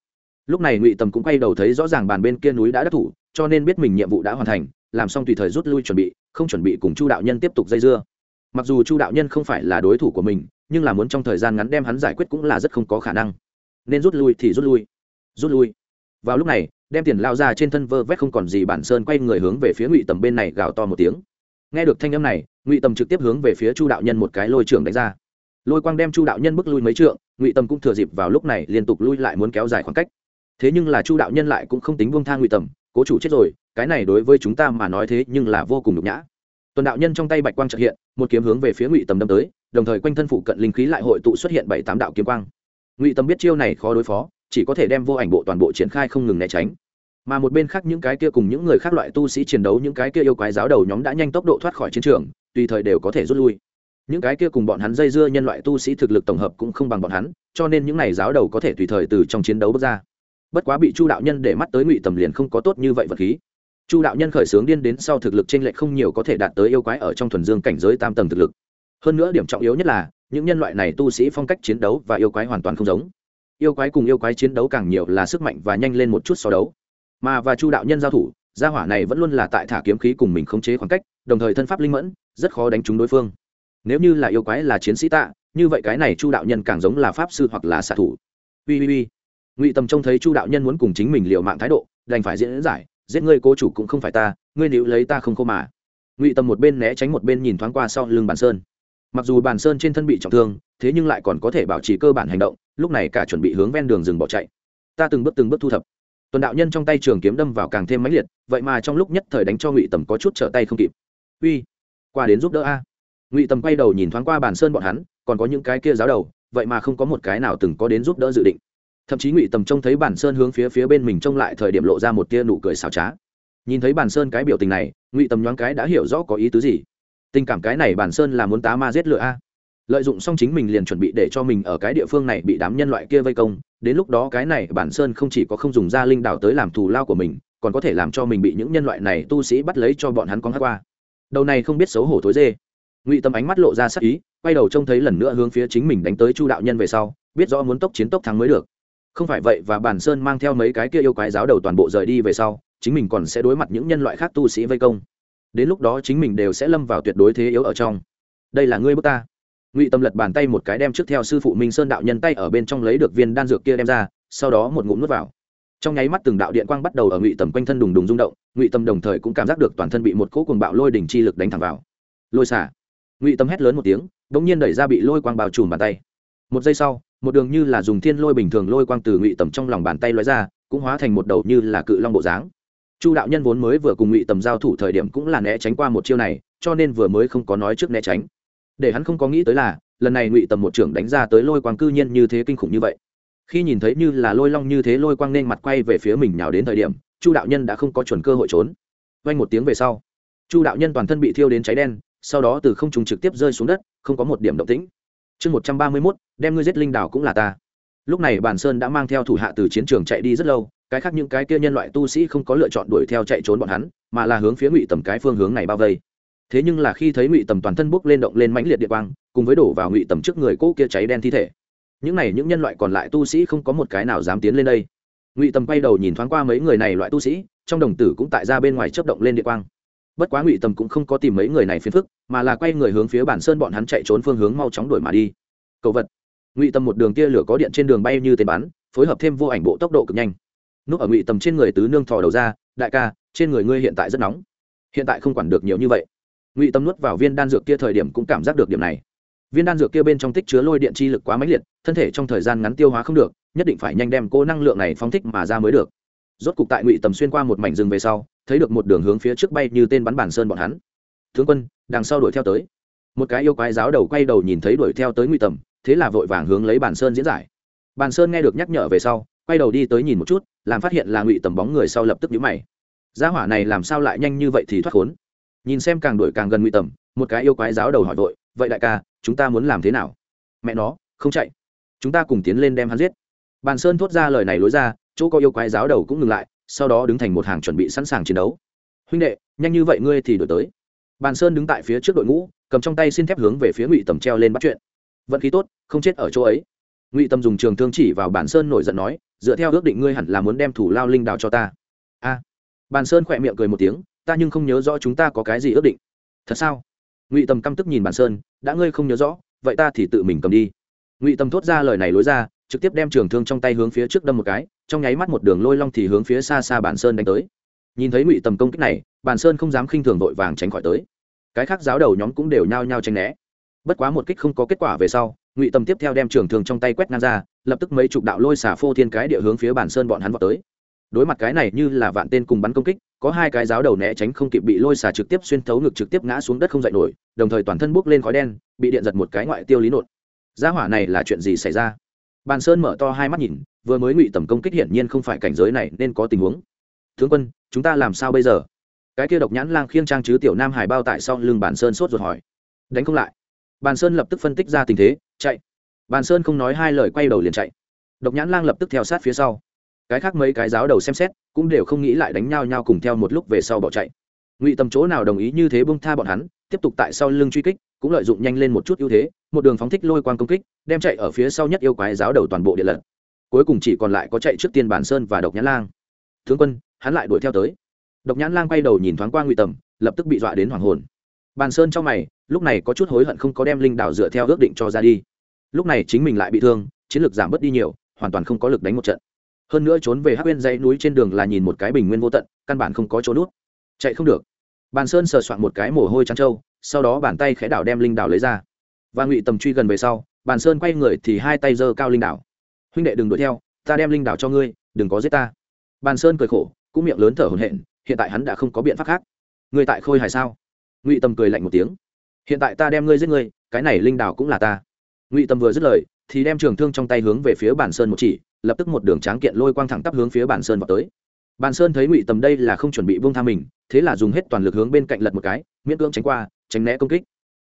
lúc này ngụy tầm cũng quay đầu thấy rõ ràng bàn bên kia núi đã đắc thủ, cho nên biết mình nhiệm vụ đã hoàn thành, làm xong tùy thời rút lui chuẩn bị, không chuẩn bị cùng chu đạo nhân tiếp tục dây dưa. Mặc dù chu đạo nhân không phải là đối thủ của mình, nhưng là muốn trong thời gian ngắn đem hắn giải quyết cũng là rất không có khả năng. Nên rút lui thì rút lui. Rút lui. Vào lúc này, đem tiền lao ra trên thân vơ vét không còn gì bản sơn quay người hướng về phía ngụy tầm bên này gào to một tiếng. Nghe được thanh âm này, ngụy tầm trực tiếp hướng về phía chu đạo nhân một cái lôi trưởng đánh ra. Lôi quang đem chu đạo nhân bước lui mấy trượng, ngụy tầm cũng thừa dịp vào lúc này liên tục lui lại muốn kéo dài khoảng cách thế nhưng là chu đạo nhân lại cũng không tính buông thang ngụy tầm, cố chủ chết rồi, cái này đối với chúng ta mà nói thế nhưng là vô cùng nhục nhã. Tuần đạo nhân trong tay bạch quang trợ hiện, một kiếm hướng về phía ngụy tầm đâm tới, đồng thời quanh thân phụ cận linh khí lại hội tụ xuất hiện bảy tám đạo kiếm quang. Ngụy tầm biết chiêu này khó đối phó, chỉ có thể đem vô ảnh bộ toàn bộ triển khai không ngừng né tránh. Mà một bên khác những cái kia cùng những người khác loại tu sĩ chiến đấu, những cái kia yêu quái giáo đầu nhóm đã nhanh tốc độ thoát khỏi chiến trường, tùy thời đều có thể rút lui. Những cái kia cùng bọn hắn dây dưa nhân loại tu sĩ thực lực tổng hợp cũng không bằng bọn hắn, cho nên những này giáo đầu có thể tùy thời từ trong chiến đấu bước ra bất quá bị chu đạo nhân để mắt tới ngụy tầm liền không có tốt như vậy vật khí. Chu đạo nhân khởi xướng điên đến sau thực lực t r ê n lệch không nhiều có thể đạt tới yêu quái ở trong thuần dương cảnh giới tam tầng thực lực. Hơn nữa điểm trọng yếu nhất là, những nhân loại này tu sĩ phong cách chiến đấu và yêu quái hoàn toàn không giống. Yêu quái cùng yêu quái chiến đấu càng nhiều là sức mạnh và nhanh lên một chút so đấu. Mà và chu đạo nhân giao thủ, gia hỏa này vẫn luôn là tại thả kiếm khí cùng mình khống chế khoảng cách, đồng thời thân pháp linh mẫn, rất khó đánh trúng đối phương. Nếu như là yêu quái là chiến sĩ tạ, như vậy cái này chu đạo nhân càng giống là pháp sư hoặc là xạ thủ. Ui ui ui ngụy tầm trông thấy chu đạo nhân muốn cùng chính mình liệu mạng thái độ, đành phải diễn giải, giết ngươi cố chủ cũng không phải ta, ngươi níu lấy ta không khô mà. Ngụy tầm một bên né tránh một bên nhìn thoáng qua sau lưng bàn sơn. Mặc dù bàn sơn trên thân bị trọng thương, thế nhưng lại còn có thể bảo trì cơ bản hành động, lúc này cả chuẩn bị hướng ven đường rừng bỏ chạy. Ta từng bước từng bước thu thập. Tuần đạo nhân trong tay trường kiếm đâm vào càng thêm mãnh liệt, vậy mà trong lúc nhất thời đánh cho ngụy tầm có chút trở tay không kịp. Uy, qua đến giúp đỡ a. Ngụy tầm quay đầu nhìn thoáng qua bàn sơn bọn hắn, còn có những cái kia giáo đầu, vậy mà không có một cái nào từng có đến giúp đỡ dự định thậm chí ngụy tầm trông thấy bản sơn hướng phía phía bên mình trông lại thời điểm lộ ra một tia nụ cười xào trá. Nhìn thấy bản sơn cái biểu tình này, ngụy tầm nhoáng cái đã hiểu rõ có ý tứ gì. Tình cảm cái này bản sơn là muốn tá ma giết lựa a. Lợi dụng xong chính mình liền chuẩn bị để cho mình ở cái địa phương này bị đám nhân loại kia vây công, đến lúc đó cái này bản sơn không chỉ có không dùng ra linh đảo tới làm thù lao của mình, còn có thể làm cho mình bị những nhân loại này tu sĩ bắt lấy cho bọn hắn con hát qua. Đầu này không biết xấu hổ thối dê. Ngụy tâm ánh mắt lộ ra sắc ý, quay đầu trông thấy lần nữa hướng phía chính mình đánh tới chu đạo nhân về sau, biết rõ muốn tốc chiến tốc thắng mới được không phải vậy và bản sơn mang theo mấy cái kia yêu quái giáo đầu toàn bộ rời đi về sau, chính mình còn sẽ đối mặt những nhân loại khác tu sĩ vây công. Đến lúc đó chính mình đều sẽ lâm vào tuyệt đối thế yếu ở trong. Đây là ngươi bước ta. Ngụy tâm lật bàn tay một cái đem trước theo sư phụ minh sơn đạo nhân tay ở bên trong lấy được viên đan dược kia đem ra, sau đó một ngụm nuốt vào. Trong nháy mắt từng đạo điện quang bắt đầu ở ngụy tầm quanh thân đùng đùng rung động, ngụy tâm đồng thời cũng cảm giác được toàn thân bị một cỗ cuồng bạo lôi đỉnh chi lực đánh thẳng vào. Lôi xả. Ngụy tâm hét lớn một tiếng đ ỗ n g nhiên đẩy ra bị lôi quang bào trùm bàn tay. Một giây sau một đường như là dùng thiên lôi bình thường lôi quang từ ngụy tầm trong lòng bàn tay lóe ra, cũng hóa thành một đầu như là cự long bộ dáng. Chu đạo nhân vốn mới vừa cùng ngụy tầm giao thủ thời điểm cũng là né tránh qua một chiêu này, cho nên vừa mới không có nói trước né tránh. Để hắn không có nghĩ tới là, lần này ngụy tầm một trưởng đánh ra tới lôi quang cư nhiên như thế kinh khủng như vậy. Khi nhìn thấy như là lôi long như thế lôi quang nên mặt quay về phía mình nhào đến thời điểm, chu đạo nhân đã không có chuẩn cơ hội trốn. Vanh một tiếng về sau, chu đạo nhân toàn thân bị thiêu đến cháy đen, sau đó từ không trùng trực tiếp rơi xuống đất, không có một điểm động tĩnh chương một trăm ba mươi mốt, đem ngươi giết linh đảo cũng là ta. Lúc này bản sơn đã mang theo thủ hạ từ chiến trường chạy đi rất lâu, cái khác những cái kia nhân loại tu sĩ không có lựa chọn đuổi theo chạy trốn bọn hắn, mà là hướng phía ngụy tầm cái phương hướng này bao vây. Thế nhưng là khi thấy ngụy tầm toàn thân bốc lên động lên mãnh liệt địa quang, cùng với đổ vào ngụy tầm trước người cỗ kia cháy đen thi thể. Những này những nhân loại còn lại tu sĩ không có một cái nào dám tiến lên đây. Ngụy tầm quay đầu nhìn thoáng qua mấy người này loại tu sĩ, trong đồng tử cũng tại ra bên ngoài chấp động lên địa quang bất quá ngụy tầm cũng không có tìm mấy người này phiền phức, mà là quay người hướng phía bản sơn bọn hắn chạy trốn phương hướng mau chóng đuổi mà đi. Cầu vật. Ngụy tầm một đường tia lửa có điện trên đường bay như tên bắn, phối hợp thêm vô ảnh bộ tốc độ cực nhanh. Núp ở ngụy tầm trên người tứ nương thò đầu ra, đại ca, trên người ngươi hiện tại rất nóng. Hiện tại không quản được nhiều như vậy. Ngụy tâm nuốt vào viên đan dược kia thời điểm cũng cảm giác được điểm này. Viên đan dược kia bên trong tích chứa lôi điện chi lực quá mãnh liệt, thân thể trong thời gian ngắn tiêu hóa không được, nhất định phải nhanh đem cô năng lượng này phóng thích mà ra mới được. Rốt cục tại ngụy tầm xuyên qua một mảnh rừng về sau thấy được một đường hướng phía trước bay như tên bắn bản sơn bọn hắn. Tướng quân, đằng sau đuổi theo tới. Một cái yêu quái giáo đầu quay đầu nhìn thấy đuổi theo tới ngụy tầm, thế là vội vàng hướng lấy bản sơn diễn giải. Bản sơn nghe được nhắc nhở về sau, quay đầu đi tới nhìn một chút, làm phát hiện là ngụy tầm bóng người sau lập tức nhíu mày. Gia hỏa này làm sao lại nhanh như vậy thì thoát khốn? Nhìn xem càng đuổi càng gần ngụy tầm, một cái yêu quái giáo đầu hỏi vội, vậy đại ca, chúng ta muốn làm thế nào? Mẹ nó, không chạy. Chúng ta cùng tiến lên đem hắn giết. Bàn sơn thốt ra lời này lối ra, chỗ có yêu quái giáo đầu cũng ngừng lại sau đó đứng thành một hàng chuẩn bị sẵn sàng chiến đấu. Huynh đệ nhanh như vậy ngươi thì đổi tới. Bàn sơn đứng tại phía trước đội ngũ cầm trong tay xin thép hướng về phía ngụy tầm treo lên bắt chuyện. Vận khí tốt không chết ở chỗ ấy. Ngụy tầm dùng trường thương chỉ vào bản sơn nổi giận nói dựa theo ước định ngươi hẳn là muốn đem thủ lao linh đào cho ta. A. À, bàn sơn khỏe miệng cười một tiếng ta nhưng không nhớ rõ chúng ta có cái gì ước định. Thật sao? Ngụy tầm căm tức nhìn bàn sơn đã ngươi không nhớ rõ vậy ta thì tự mình cầm đi. Ngụy tầm thốt ra lời này lối ra trực tiếp đem trường thương trong tay hướng phía trước đâm một cái trong nháy mắt một đường lôi long thì hướng phía xa xa bản sơn đánh tới. Nhìn thấy ngụy tầm công kích này, bản sơn không dám khinh thường vội vàng tránh khỏi tới. Cái khác giáo đầu nhóm cũng đều nhao nhao tranh né. Bất quá một kích không có kết quả về sau, ngụy tầm tiếp theo đem trường thường trong tay quét ngang ra, lập tức mấy chục đạo lôi xả phô thiên cái địa hướng phía bản sơn bọn hắn vào tới. Đối mặt cái này như là vạn tên cùng bắn công kích, có hai cái giáo đầu né tránh không kịp bị lôi xả trực tiếp xuyên thấu ngực trực tiếp ngã xuống đất không dậy nổi, đồng thời toàn thân bốc lên khói đen, bị điện giật một cái ngoại tiêu lý nột gia hỏa này là chuyện gì xảy ra? Bàn sơn mở to hai mắt nhìn, vừa mới ngụy tầm công kích hiển nhiên không phải cảnh giới này, nên có tình huống. Tướng quân, chúng ta làm sao bây giờ? Cái kia độc nhãn lang khiêng trang chứ tiểu nam hải bao tại sau lưng bàn sơn sốt ruột hỏi. Đánh không lại. Bàn sơn lập tức phân tích ra tình thế, chạy. Bàn sơn không nói hai lời quay đầu liền chạy. Độc nhãn lang lập tức theo sát phía sau. Cái khác mấy cái giáo đầu xem xét, cũng đều không nghĩ lại đánh nhau nhau cùng theo một lúc về sau bỏ chạy ngụy tầm chỗ nào đồng ý như thế bông tha bọn hắn, tiếp tục tại sau lưng truy kích, cũng lợi dụng nhanh lên một chút ưu thế, một đường phóng thích lôi quang công kích, đem chạy ở phía sau nhất yêu quái giáo đầu toàn bộ điện lật. Cuối cùng chỉ còn lại có chạy trước tiên bản sơn và độc nhãn lang. Tướng quân, hắn lại đuổi theo tới. Độc nhãn lang quay đầu nhìn thoáng qua ngụy tầm lập tức bị dọa đến hoàng hồn. Bàn sơn trong mày, lúc này có chút hối hận không có đem linh đảo dựa theo ước định cho ra đi. Lúc này chính mình lại bị thương, chiến lược giảm bớt đi nhiều, hoàn toàn không có lực đánh một trận. Hơn nữa trốn về hắc bên dãy núi trên đường là nhìn một cái bình nguyên vô tận, căn bản không có chỗ nút chạy không được. Bàn sơn sờ soạn một cái mồ hôi trắng trâu, sau đó bàn tay khẽ đảo đem linh đảo lấy ra. Và ngụy tầm truy gần về sau, bàn sơn quay người thì hai tay giơ cao linh đảo. Huynh đệ đừng đuổi theo, ta đem linh đảo cho ngươi, đừng có giết ta. Bàn sơn cười khổ, cũng miệng lớn thở hổn hển, hiện tại hắn đã không có biện pháp khác. Ngươi tại khôi hài sao? Ngụy tầm cười lạnh một tiếng. Hiện tại ta đem ngươi giết ngươi, cái này linh đảo cũng là ta. Ngụy tầm vừa dứt lời, thì đem trường thương trong tay hướng về phía bản sơn một chỉ, lập tức một đường tráng kiện lôi quang thẳng tắp hướng phía bản sơn vào tới. Bàn sơn thấy ngụy tầm đây là không chuẩn bị vương tha mình thế là dùng hết toàn lực hướng bên cạnh lật một cái miễn cưỡng tránh qua tránh né công kích.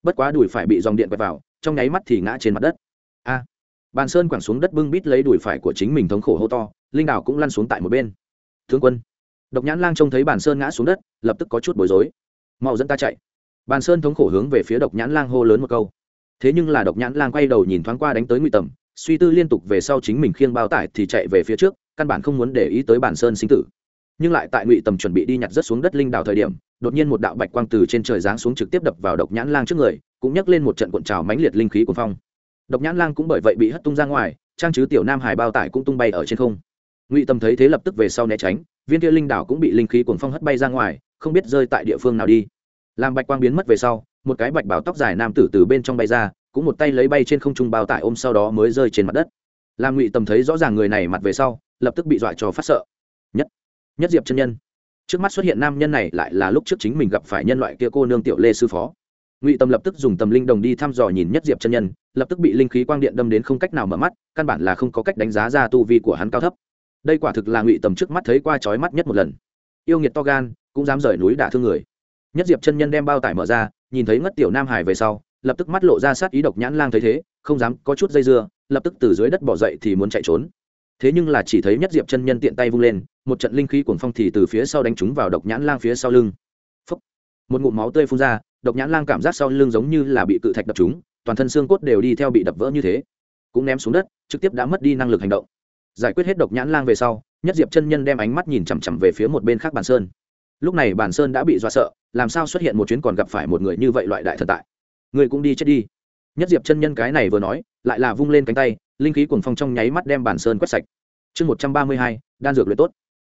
Bất quá đùi phải bị dòng điện quẹt vào trong nháy mắt thì ngã trên mặt đất. A! À, bàn sơn quẳng xuống đất bưng bít lấy đùi phải của chính mình thống khổ hô to linh đảo cũng lăn xuống tại một bên. Thương quân! Độc nhãn lang trông thấy bàn sơn ngã xuống đất lập tức có chút bối rối. Mau dẫn ta chạy. Bàn sơn thống khổ hướng về phía độc nhãn lang hô lớn một câu. Thế nhưng là độc nhãn lang quay đầu nhìn thoáng qua đánh tới ngụy tầm suy tư liên tục về sau chính mình khiêng bao tải thì chạy về phía trước căn bản không muốn để ý tới Bàn sơn sinh tử nhưng lại tại ngụy tầm chuẩn bị đi nhặt rất xuống đất linh đào thời điểm, đột nhiên một đạo bạch quang từ trên trời giáng xuống trực tiếp đập vào độc nhãn lang trước người, cũng nhấc lên một trận cuộn trào mãnh liệt linh khí của phong. Độc nhãn lang cũng bởi vậy bị hất tung ra ngoài, trang chứ tiểu nam hải bao tải cũng tung bay ở trên không. Ngụy tầm thấy thế lập tức về sau né tránh, viên kia linh đảo cũng bị linh khí cuồng phong hất bay ra ngoài, không biết rơi tại địa phương nào đi. Làm bạch quang biến mất về sau, một cái bạch bảo tóc dài nam tử từ bên trong bay ra, cũng một tay lấy bay trên không trung bao tải ôm sau đó mới rơi trên mặt đất. Làm ngụy tầm thấy rõ ràng người này mặt về sau, lập tức bị dọa cho phát sợ. Nhất nhất diệp chân nhân. Trước mắt xuất hiện nam nhân này lại là lúc trước chính mình gặp phải nhân loại kia cô nương tiểu lê sư phó. Ngụy tâm lập tức dùng tầm linh đồng đi thăm dò nhìn nhất diệp chân nhân, lập tức bị linh khí quang điện đâm đến không cách nào mở mắt, căn bản là không có cách đánh giá ra tu vi của hắn cao thấp. Đây quả thực là ngụy tầm trước mắt thấy qua trói mắt nhất một lần. Yêu nghiệt to gan, cũng dám rời núi đả thương người. Nhất diệp chân nhân đem bao tải mở ra, nhìn thấy ngất tiểu nam hải về sau, lập tức mắt lộ ra sát ý độc nhãn lang thấy thế, không dám có chút dây dưa, lập tức từ dưới đất bỏ dậy thì muốn chạy trốn thế nhưng là chỉ thấy nhất diệp chân nhân tiện tay vung lên, một trận linh khí cuồng phong thì từ phía sau đánh trúng vào độc nhãn lang phía sau lưng. Phúc. một ngụm máu tươi phun ra, độc nhãn lang cảm giác sau lưng giống như là bị cự thạch đập trúng, toàn thân xương cốt đều đi theo bị đập vỡ như thế. Cũng ném xuống đất, trực tiếp đã mất đi năng lực hành động. Giải quyết hết độc nhãn lang về sau, nhất diệp chân nhân đem ánh mắt nhìn chằm chằm về phía một bên khác bàn sơn. Lúc này bàn sơn đã bị dọa sợ, làm sao xuất hiện một chuyến còn gặp phải một người như vậy loại đại thần tại? Người cũng đi chết đi. Nhất diệp chân nhân cái này vừa nói, lại là vung lên cánh tay linh khí cuồng phong trong nháy mắt đem bàn sơn quét sạch. Chương một trăm ba mươi hai, đan dược luyện tốt.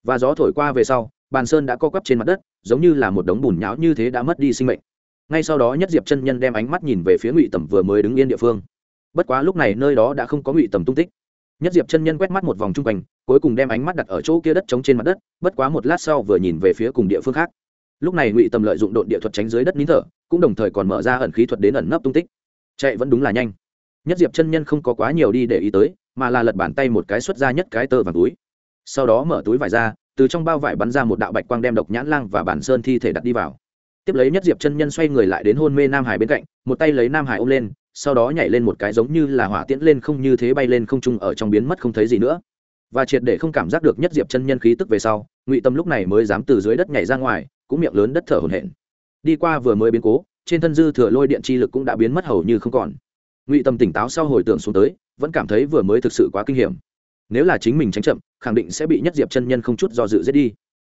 Và gió thổi qua về sau, bàn sơn đã co quắp trên mặt đất, giống như là một đống bùn nhão như thế đã mất đi sinh mệnh. Ngay sau đó nhất diệp chân nhân đem ánh mắt nhìn về phía ngụy tầm vừa mới đứng yên địa phương. Bất quá lúc này nơi đó đã không có ngụy tầm tung tích. Nhất diệp chân nhân quét mắt một vòng chung quanh, cuối cùng đem ánh mắt đặt ở chỗ kia đất trống trên mặt đất, bất quá một lát sau vừa nhìn về phía cùng địa phương khác. Lúc này ngụy tầm lợi dụng đội địa thuật tránh dưới đất nín thở, cũng đồng thời còn mở ra ẩn khí thuật đến ẩn nấp tung tích. Chạy vẫn đúng là nhanh nhất diệp chân nhân không có quá nhiều đi để ý tới, mà là lật bàn tay một cái xuất ra nhất cái tơ vàng túi. Sau đó mở túi vải ra, từ trong bao vải bắn ra một đạo bạch quang đem độc nhãn lang và bản sơn thi thể đặt đi vào. Tiếp lấy nhất diệp chân nhân xoay người lại đến hôn mê nam hải bên cạnh, một tay lấy nam hải ôm lên, sau đó nhảy lên một cái giống như là hỏa tiễn lên không như thế bay lên không trung ở trong biến mất không thấy gì nữa. Và triệt để không cảm giác được nhất diệp chân nhân khí tức về sau, ngụy tâm lúc này mới dám từ dưới đất nhảy ra ngoài, cũng miệng lớn đất thở hổn hển. Đi qua vừa mới biến cố, trên thân dư thừa lôi điện chi lực cũng đã biến mất hầu như không còn ngụy tâm tỉnh táo sau hồi tưởng xuống tới, vẫn cảm thấy vừa mới thực sự quá kinh hiểm. Nếu là chính mình tránh chậm, khẳng định sẽ bị nhất diệp chân nhân không chút do dự giết đi.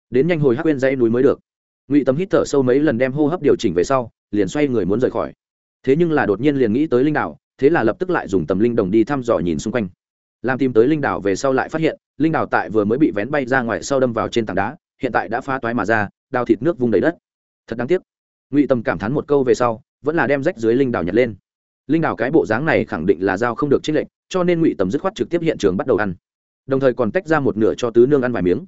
Đến nhanh hồi hắc quên dãy núi mới được. Ngụy tâm hít thở sâu mấy lần đem hô hấp điều chỉnh về sau, liền xoay người muốn rời khỏi. Thế nhưng là đột nhiên liền nghĩ tới linh đảo, thế là lập tức lại dùng tầm linh đồng đi thăm dò nhìn xung quanh. Làm tìm tới linh đảo về sau lại phát hiện, linh đảo tại vừa mới bị vén bay ra ngoài sau đâm vào trên tảng đá, hiện tại đã phá toái mà ra, đào thịt nước vung đầy đất. Thật đáng tiếc. Ngụy tâm cảm thán một câu về sau, vẫn là đem rách dưới linh đảo nhặt lên linh đào cái bộ dáng này khẳng định là giao không được trích lệnh cho nên ngụy tầm dứt khoát trực tiếp hiện trường bắt đầu ăn. Đồng thời còn tách ra một nửa cho tứ nương ăn vài miếng.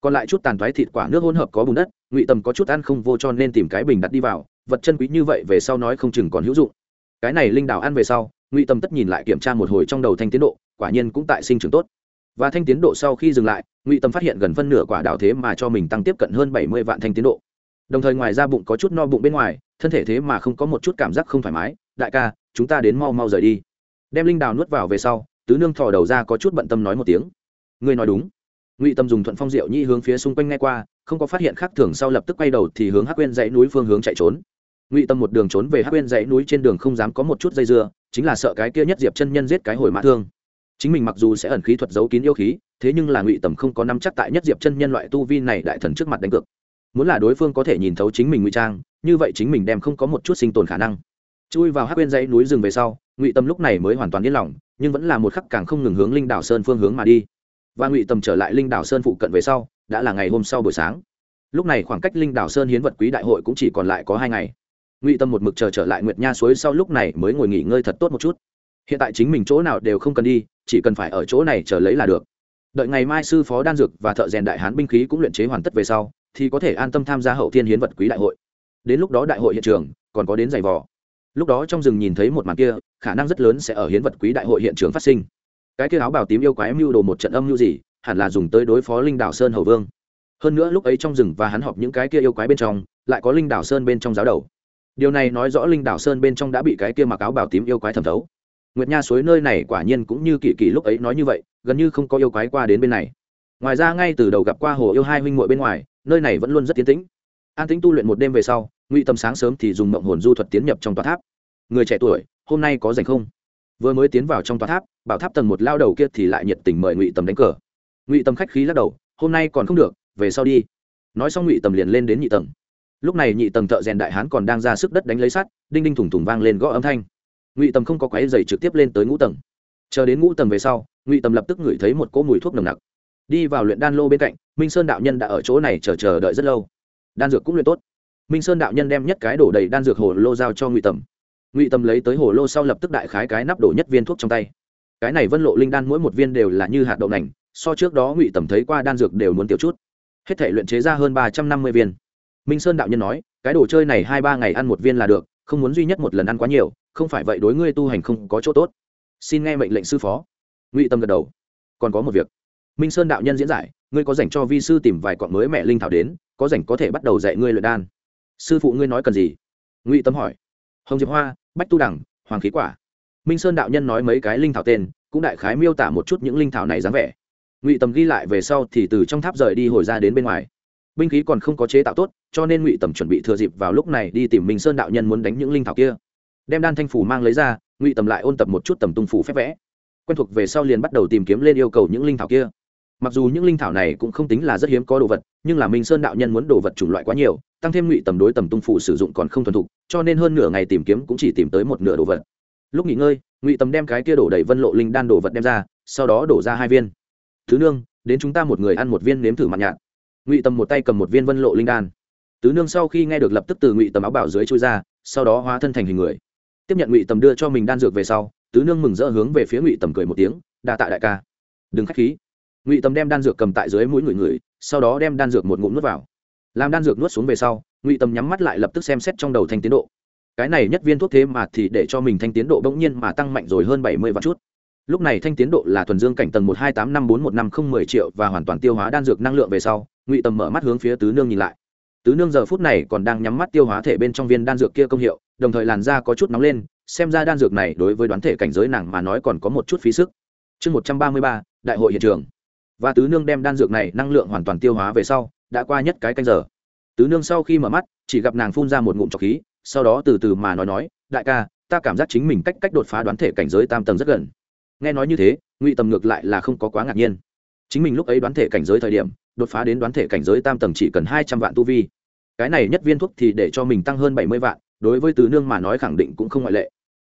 Còn lại chút tàn thoái thịt quả nước hỗn hợp có bùn đất, ngụy tầm có chút ăn không vô cho nên tìm cái bình đặt đi vào, vật chân quý như vậy về sau nói không chừng còn hữu dụng. Cái này linh đào ăn về sau, ngụy tầm tất nhìn lại kiểm tra một hồi trong đầu thanh tiến độ, quả nhiên cũng tại sinh trưởng tốt. Và thanh tiến độ sau khi dừng lại, ngụy tầm phát hiện gần phân nửa quả đào thế mà cho mình tăng tiếp cận hơn bảy mươi vạn thanh tiến độ đồng thời ngoài ra bụng có chút no bụng bên ngoài, thân thể thế mà không có một chút cảm giác không thoải mái. Đại ca, chúng ta đến mau mau rời đi. Đem linh đào nuốt vào về sau, tứ nương thò đầu ra có chút bận tâm nói một tiếng. Ngươi nói đúng. Ngụy tâm dùng thuận phong diệu nhi hướng phía xung quanh ngay qua, không có phát hiện khác thường sau lập tức quay đầu thì hướng hắc quên dãy núi phương hướng chạy trốn. Ngụy tâm một đường trốn về hắc quên dãy núi trên đường không dám có một chút dây dưa, chính là sợ cái kia nhất diệp chân nhân giết cái hồi mã thương. Chính mình mặc dù sẽ ẩn khí thuật giấu kín yêu khí, thế nhưng là ngụy tầm không có năm chắc tại nhất diệp chân nhân loại tu vi này đại thần trước mặt đánh cược muốn là đối phương có thể nhìn thấu chính mình ngụy trang, như vậy chính mình đem không có một chút sinh tồn khả năng. Chui vào hắc bên dãy núi rừng về sau, ngụy tâm lúc này mới hoàn toàn yên lòng, nhưng vẫn là một khắc càng không ngừng hướng linh đảo sơn phương hướng mà đi. Và ngụy tâm trở lại linh đảo sơn phụ cận về sau, đã là ngày hôm sau buổi sáng. Lúc này khoảng cách linh đảo sơn hiến vật quý đại hội cũng chỉ còn lại có hai ngày. Ngụy tâm một mực chờ trở lại nguyệt nha suối sau lúc này mới ngồi nghỉ ngơi thật tốt một chút. Hiện tại chính mình chỗ nào đều không cần đi, chỉ cần phải ở chỗ này chờ lấy là được. Đợi ngày mai sư phó đan dược và thợ rèn đại hán binh khí cũng luyện chế hoàn tất về sau thì có thể an tâm tham gia hậu thiên hiến vật quý đại hội. Đến lúc đó đại hội hiện trường còn có đến giày vò. Lúc đó trong rừng nhìn thấy một màn kia, khả năng rất lớn sẽ ở hiến vật quý đại hội hiện trường phát sinh. Cái kia áo bào tím yêu quái mưu đồ một trận âm mưu gì, hẳn là dùng tới đối phó linh đảo sơn hầu vương. Hơn nữa lúc ấy trong rừng và hắn họp những cái kia yêu quái bên trong, lại có linh đảo sơn bên trong giáo đầu. Điều này nói rõ linh đảo sơn bên trong đã bị cái kia mặc áo bào tím yêu quái thẩm thấu. Nguyệt nha suối nơi này quả nhiên cũng như kỳ kỳ lúc ấy nói như vậy, gần như không có yêu quái qua đến bên này. Ngoài ra ngay từ đầu gặp qua hồ yêu hai huynh muội bên ngoài nơi này vẫn luôn rất tiến tĩnh. An tĩnh tu luyện một đêm về sau, ngụy tâm sáng sớm thì dùng mộng hồn du thuật tiến nhập trong tòa tháp. Người trẻ tuổi, hôm nay có dành không? Vừa mới tiến vào trong tòa tháp, bảo tháp tầng một lao đầu kia thì lại nhiệt tình mời ngụy tâm đánh cờ. Ngụy tâm khách khí lắc đầu, hôm nay còn không được, về sau đi. Nói xong ngụy tâm liền lên đến nhị tầng. Lúc này nhị tầng thợ rèn đại hán còn đang ra sức đất đánh lấy sắt, đinh đinh thủng thủng vang lên gõ âm thanh. Ngụy tâm không có quáy dày trực tiếp lên tới ngũ tầng. Chờ đến ngũ tầng về sau, ngụy tâm lập tức ngửi thấy một cỗ mùi thuốc nồng nặc đi vào luyện đan lô bên cạnh, minh sơn đạo nhân đã ở chỗ này chờ chờ đợi rất lâu. Đan dược cũng luyện tốt. Minh sơn đạo nhân đem nhất cái đổ đầy đan dược hồ lô giao cho ngụy tầm. Ngụy tầm lấy tới hồ lô sau lập tức đại khái cái nắp đổ nhất viên thuốc trong tay. Cái này vân lộ linh đan mỗi một viên đều là như hạt đậu nành, so trước đó ngụy tầm thấy qua đan dược đều muốn tiểu chút. Hết thể luyện chế ra hơn ba trăm năm mươi viên. Minh sơn đạo nhân nói, cái đồ chơi này hai ba ngày ăn một viên là được, không muốn duy nhất một lần ăn quá nhiều, không phải vậy đối ngươi tu hành không có chỗ tốt. Xin nghe mệnh lệnh sư phó. Ngụy tâm gật đầu. Còn có một việc minh sơn đạo nhân diễn giải, ngươi có dành cho vi sư tìm vài cọn mới mẹ linh thảo đến, có dành có thể bắt đầu dạy ngươi luyện đan. Sư phụ ngươi nói cần gì? Ngụy tâm hỏi. Hồng diệp hoa, bách tu đẳng, hoàng khí quả. Minh sơn đạo nhân nói mấy cái linh thảo tên, cũng đại khái miêu tả một chút những linh thảo này dáng vẻ. Ngụy tầm ghi lại về sau thì từ trong tháp rời đi hồi ra đến bên ngoài. Binh khí còn không có chế tạo tốt, cho nên ngụy tầm chuẩn bị thừa dịp vào lúc này đi tìm minh sơn đạo nhân muốn đánh những linh thảo kia. Đem đan thanh phủ mang lấy ra, ngụy tầm lại ôn tập một chút tầm tung phủ phép vẽ. Quen thuộc về sau liền bắt đầu tìm kiếm lên yêu cầu những linh thảo kia mặc dù những linh thảo này cũng không tính là rất hiếm có đồ vật, nhưng là minh sơn đạo nhân muốn đồ vật chủng loại quá nhiều, tăng thêm ngụy tầm đối tầm tung phủ sử dụng còn không thuần thục, cho nên hơn nửa ngày tìm kiếm cũng chỉ tìm tới một nửa đồ vật. Lúc nghỉ ngơi, ngụy tầm đem cái kia đổ đầy vân lộ linh đan đồ vật đem ra, sau đó đổ ra hai viên. Thứ nương, đến chúng ta một người ăn một viên nếm thử mặt nhạt. Ngụy tầm một tay cầm một viên vân lộ linh đan. Tứ nương sau khi nghe được lập tức từ ngụy tầm áo bảo dưới chui ra, sau đó hóa thân thành hình người. Tiếp nhận ngụy tầm đưa cho mình đan dược về sau, tứ nương mừng rỡ hướng về phía ngụy tầm cười một tiếng, đa tạ đại ca. Đừng k h á c h khí ngụy tầm đem đan dược cầm tại dưới mũi người người, sau đó đem đan dược một ngụm nuốt vào. Làm đan dược nuốt xuống về sau, ngụy tầm nhắm mắt lại lập tức xem xét trong đầu thanh tiến độ. Cái này nhất viên thuốc thế mà thì để cho mình thanh tiến độ bỗng nhiên mà tăng mạnh rồi hơn bảy mươi vạn chút. Lúc này thanh tiến độ là thuần dương cảnh tầng một hai tám năm bốn một năm không mười triệu và hoàn toàn tiêu hóa đan dược năng lượng về sau, ngụy tầm mở mắt hướng phía tứ nương nhìn lại. Tứ nương giờ phút này còn đang nhắm mắt tiêu hóa thể bên trong viên đan dược kia công hiệu, đồng thời làn da có chút nóng lên, xem ra đan dược này đối với đoán thể cảnh giới nàng mà nói còn có một chút phí sức. Chương một trăm ba mươi ba, đại hội hiện trường và tứ nương đem đan dược này năng lượng hoàn toàn tiêu hóa về sau, đã qua nhất cái canh giờ. Tứ nương sau khi mở mắt, chỉ gặp nàng phun ra một ngụm trọc khí, sau đó từ từ mà nói nói, đại ca, ta cảm giác chính mình cách cách đột phá đoán thể cảnh giới tam tầng rất gần. Nghe nói như thế, ngụy tầm ngược lại là không có quá ngạc nhiên. Chính mình lúc ấy đoán thể cảnh giới thời điểm, đột phá đến đoán thể cảnh giới tam tầng chỉ cần hai trăm vạn tu vi. Cái này nhất viên thuốc thì để cho mình tăng hơn bảy mươi vạn, đối với tứ nương mà nói khẳng định cũng không ngoại lệ.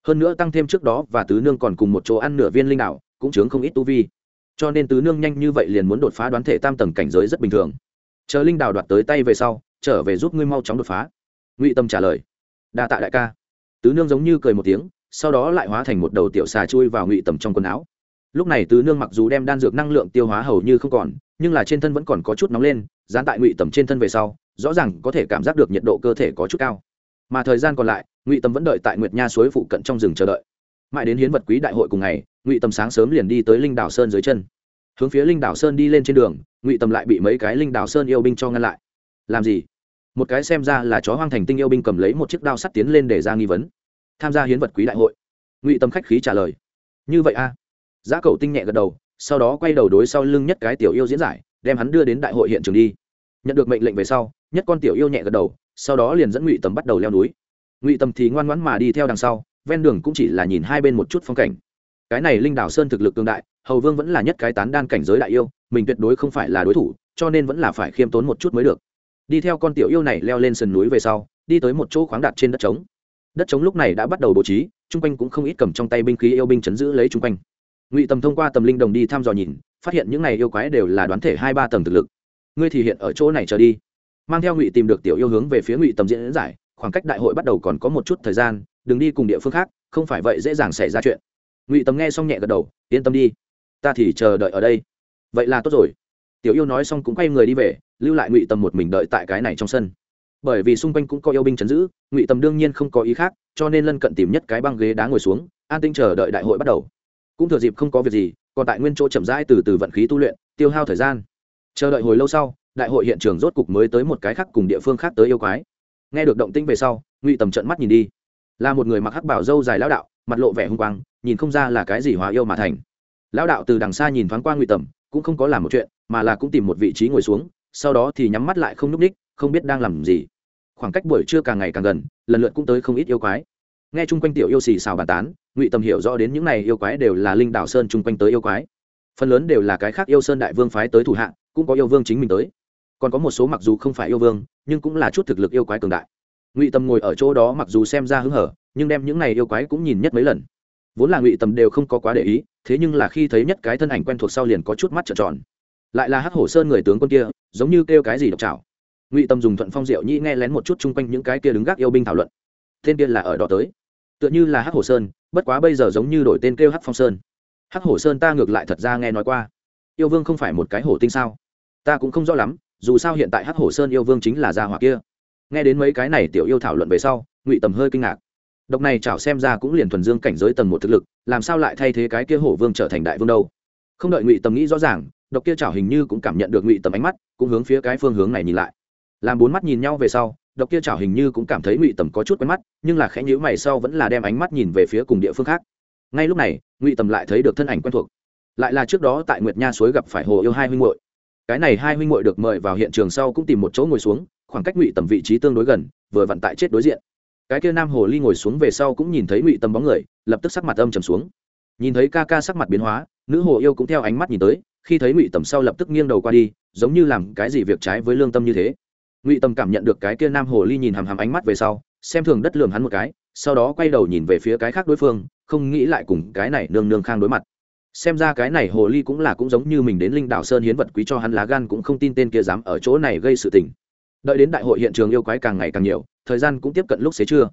Hơn nữa tăng thêm trước đó và tứ nương còn cùng một chỗ ăn nửa viên linh đạo cũng chướng không ít tu vi cho nên tứ nương nhanh như vậy liền muốn đột phá đoán thể tam tầng cảnh giới rất bình thường. Chờ linh đào đoạt tới tay về sau, trở về giúp ngươi mau chóng đột phá. Ngụy tâm trả lời, đa tạ đại ca. Tứ nương giống như cười một tiếng, sau đó lại hóa thành một đầu tiểu xà chui vào ngụy tầm trong quần áo. Lúc này tứ nương mặc dù đem đan dược năng lượng tiêu hóa hầu như không còn, nhưng là trên thân vẫn còn có chút nóng lên, dán tại ngụy tầm trên thân về sau, rõ ràng có thể cảm giác được nhiệt độ cơ thể có chút cao. Mà thời gian còn lại, ngụy tầm vẫn đợi tại nguyệt nha suối phụ cận trong rừng chờ đợi. Mãi đến hiến vật quý đại hội cùng ngày ngụy tầm sáng sớm liền đi tới linh đảo sơn dưới chân hướng phía linh đảo sơn đi lên trên đường ngụy tầm lại bị mấy cái linh đảo sơn yêu binh cho ngăn lại làm gì một cái xem ra là chó hoang thành tinh yêu binh cầm lấy một chiếc đao sắt tiến lên để ra nghi vấn tham gia hiến vật quý đại hội ngụy tầm khách khí trả lời như vậy a giá cầu tinh nhẹ gật đầu sau đó quay đầu đối sau lưng nhất cái tiểu yêu diễn giải đem hắn đưa đến đại hội hiện trường đi nhận được mệnh lệnh về sau nhất con tiểu yêu nhẹ gật đầu sau đó liền dẫn ngụy tầm bắt đầu leo núi ngụy tầm thì ngoan ngoãn mà đi theo đằng sau ven đường cũng chỉ là nhìn hai bên một chút phong cảnh cái này linh đảo sơn thực lực tương đại, hầu vương vẫn là nhất cái tán đan cảnh giới đại yêu, mình tuyệt đối không phải là đối thủ, cho nên vẫn là phải khiêm tốn một chút mới được. Đi theo con tiểu yêu này leo lên sườn núi về sau, đi tới một chỗ khoáng đạt trên đất trống. Đất trống lúc này đã bắt đầu bố trí, chung quanh cũng không ít cầm trong tay binh khí yêu binh chấn giữ lấy chung quanh. Ngụy tầm thông qua tầm linh đồng đi thăm dò nhìn, phát hiện những này yêu quái đều là đoán thể hai ba tầng thực lực. Ngươi thì hiện ở chỗ này trở đi. Mang theo ngụy tìm được tiểu yêu hướng về phía ngụy tầm diễn giải, khoảng cách đại hội bắt đầu còn có một chút thời gian, đừng đi cùng địa phương khác, không phải vậy dễ dàng xảy ra chuyện ngụy tầm nghe xong nhẹ gật đầu, yên tâm đi, ta thì chờ đợi ở đây. Vậy là tốt rồi. Tiểu yêu nói xong cũng quay người đi về, lưu lại ngụy tầm một mình đợi tại cái này trong sân. Bởi vì xung quanh cũng có yêu binh chấn giữ, ngụy tầm đương nhiên không có ý khác, cho nên lân cận tìm nhất cái băng ghế đá ngồi xuống, an tinh chờ đợi đại hội bắt đầu. Cũng thừa dịp không có việc gì, còn tại nguyên chỗ chậm rãi từ từ vận khí tu luyện, tiêu hao thời gian. Chờ đợi hồi lâu sau, đại hội hiện trường rốt cục mới tới một cái khác cùng địa phương khác tới yêu quái. Nghe được động tĩnh về sau, ngụy tầm trận mắt nhìn đi. Là một người mặc hắc bảo dâu dài lão đạo mặt lộ vẻ hung quang, nhìn không ra là cái gì hóa yêu mà thành. Lão đạo từ đằng xa nhìn thoáng qua ngụy tầm, cũng không có làm một chuyện, mà là cũng tìm một vị trí ngồi xuống, sau đó thì nhắm mắt lại không nhúc ních, không biết đang làm gì. Khoảng cách buổi trưa càng ngày càng gần, lần lượt cũng tới không ít yêu quái. Nghe chung quanh tiểu yêu xì xào bàn tán, ngụy tầm hiểu rõ đến những này yêu quái đều là linh đảo sơn chung quanh tới yêu quái. Phần lớn đều là cái khác yêu sơn đại vương phái tới thủ hạ, cũng có yêu vương chính mình tới. Còn có một số mặc dù không phải yêu vương, nhưng cũng là chút thực lực yêu quái cường đại. Ngụy tầm ngồi ở chỗ đó mặc dù xem ra hứng hở nhưng đem những này yêu quái cũng nhìn nhất mấy lần. Vốn là ngụy tầm đều không có quá để ý, thế nhưng là khi thấy nhất cái thân ảnh quen thuộc sau liền có chút mắt trợn tròn. Lại là hắc hổ sơn người tướng quân kia, giống như kêu cái gì độc trào ngụy tầm dùng thuận phong diệu nhĩ nghe lén một chút chung quanh những cái kia đứng gác yêu binh thảo luận. Tên kia là ở đó tới. Tựa như là hắc hổ sơn, bất quá bây giờ giống như đổi tên kêu hắc phong sơn. Hắc hổ sơn ta ngược lại thật ra nghe nói qua. Yêu vương không phải một cái hổ tinh sao? Ta cũng không rõ lắm, dù sao hiện tại hắc hổ sơn yêu vương chính là gia hỏa kia. Nghe đến mấy cái này tiểu yêu thảo luận về sau, ngụy tầm hơi kinh ngạc độc này chảo xem ra cũng liền thuần dương cảnh giới tầng một thực lực, làm sao lại thay thế cái kia hổ vương trở thành đại vương đâu? Không đợi ngụy tầm nghĩ rõ ràng, độc kia chảo hình như cũng cảm nhận được ngụy tầm ánh mắt, cũng hướng phía cái phương hướng này nhìn lại. Làm bốn mắt nhìn nhau về sau, độc kia chảo hình như cũng cảm thấy ngụy tầm có chút quen mắt, nhưng là khẽ nhữ mày sau vẫn là đem ánh mắt nhìn về phía cùng địa phương khác. Ngay lúc này, ngụy tầm lại thấy được thân ảnh quen thuộc. Lại là trước đó tại nguyệt nha suối gặp phải hồ yêu hai huynh hội cái này hai huynh hội được mời vào hiện trường sau cũng tìm một chỗ ngồi xuống, khoảng cách ngụy tầm vị trí tương đối gần, vừa vặn tại chết đối diện cái kia nam hồ ly ngồi xuống về sau cũng nhìn thấy ngụy tâm bóng người, lập tức sắc mặt âm trầm xuống. Nhìn thấy ca ca sắc mặt biến hóa, nữ hồ yêu cũng theo ánh mắt nhìn tới, khi thấy ngụy tầm sau lập tức nghiêng đầu qua đi, giống như làm cái gì việc trái với lương tâm như thế. Ngụy tầm cảm nhận được cái kia nam hồ ly nhìn hàm hàm ánh mắt về sau, xem thường đất lường hắn một cái, sau đó quay đầu nhìn về phía cái khác đối phương, không nghĩ lại cùng cái này nương nương khang đối mặt. Xem ra cái này hồ ly cũng là cũng giống như mình đến linh đảo sơn hiến vật quý cho hắn lá gan cũng không tin tên kia dám ở chỗ này gây sự tình. Đợi đến đại hội hiện trường yêu quái càng ngày càng nhiều thời gian cũng tiếp cận lúc xế trưa.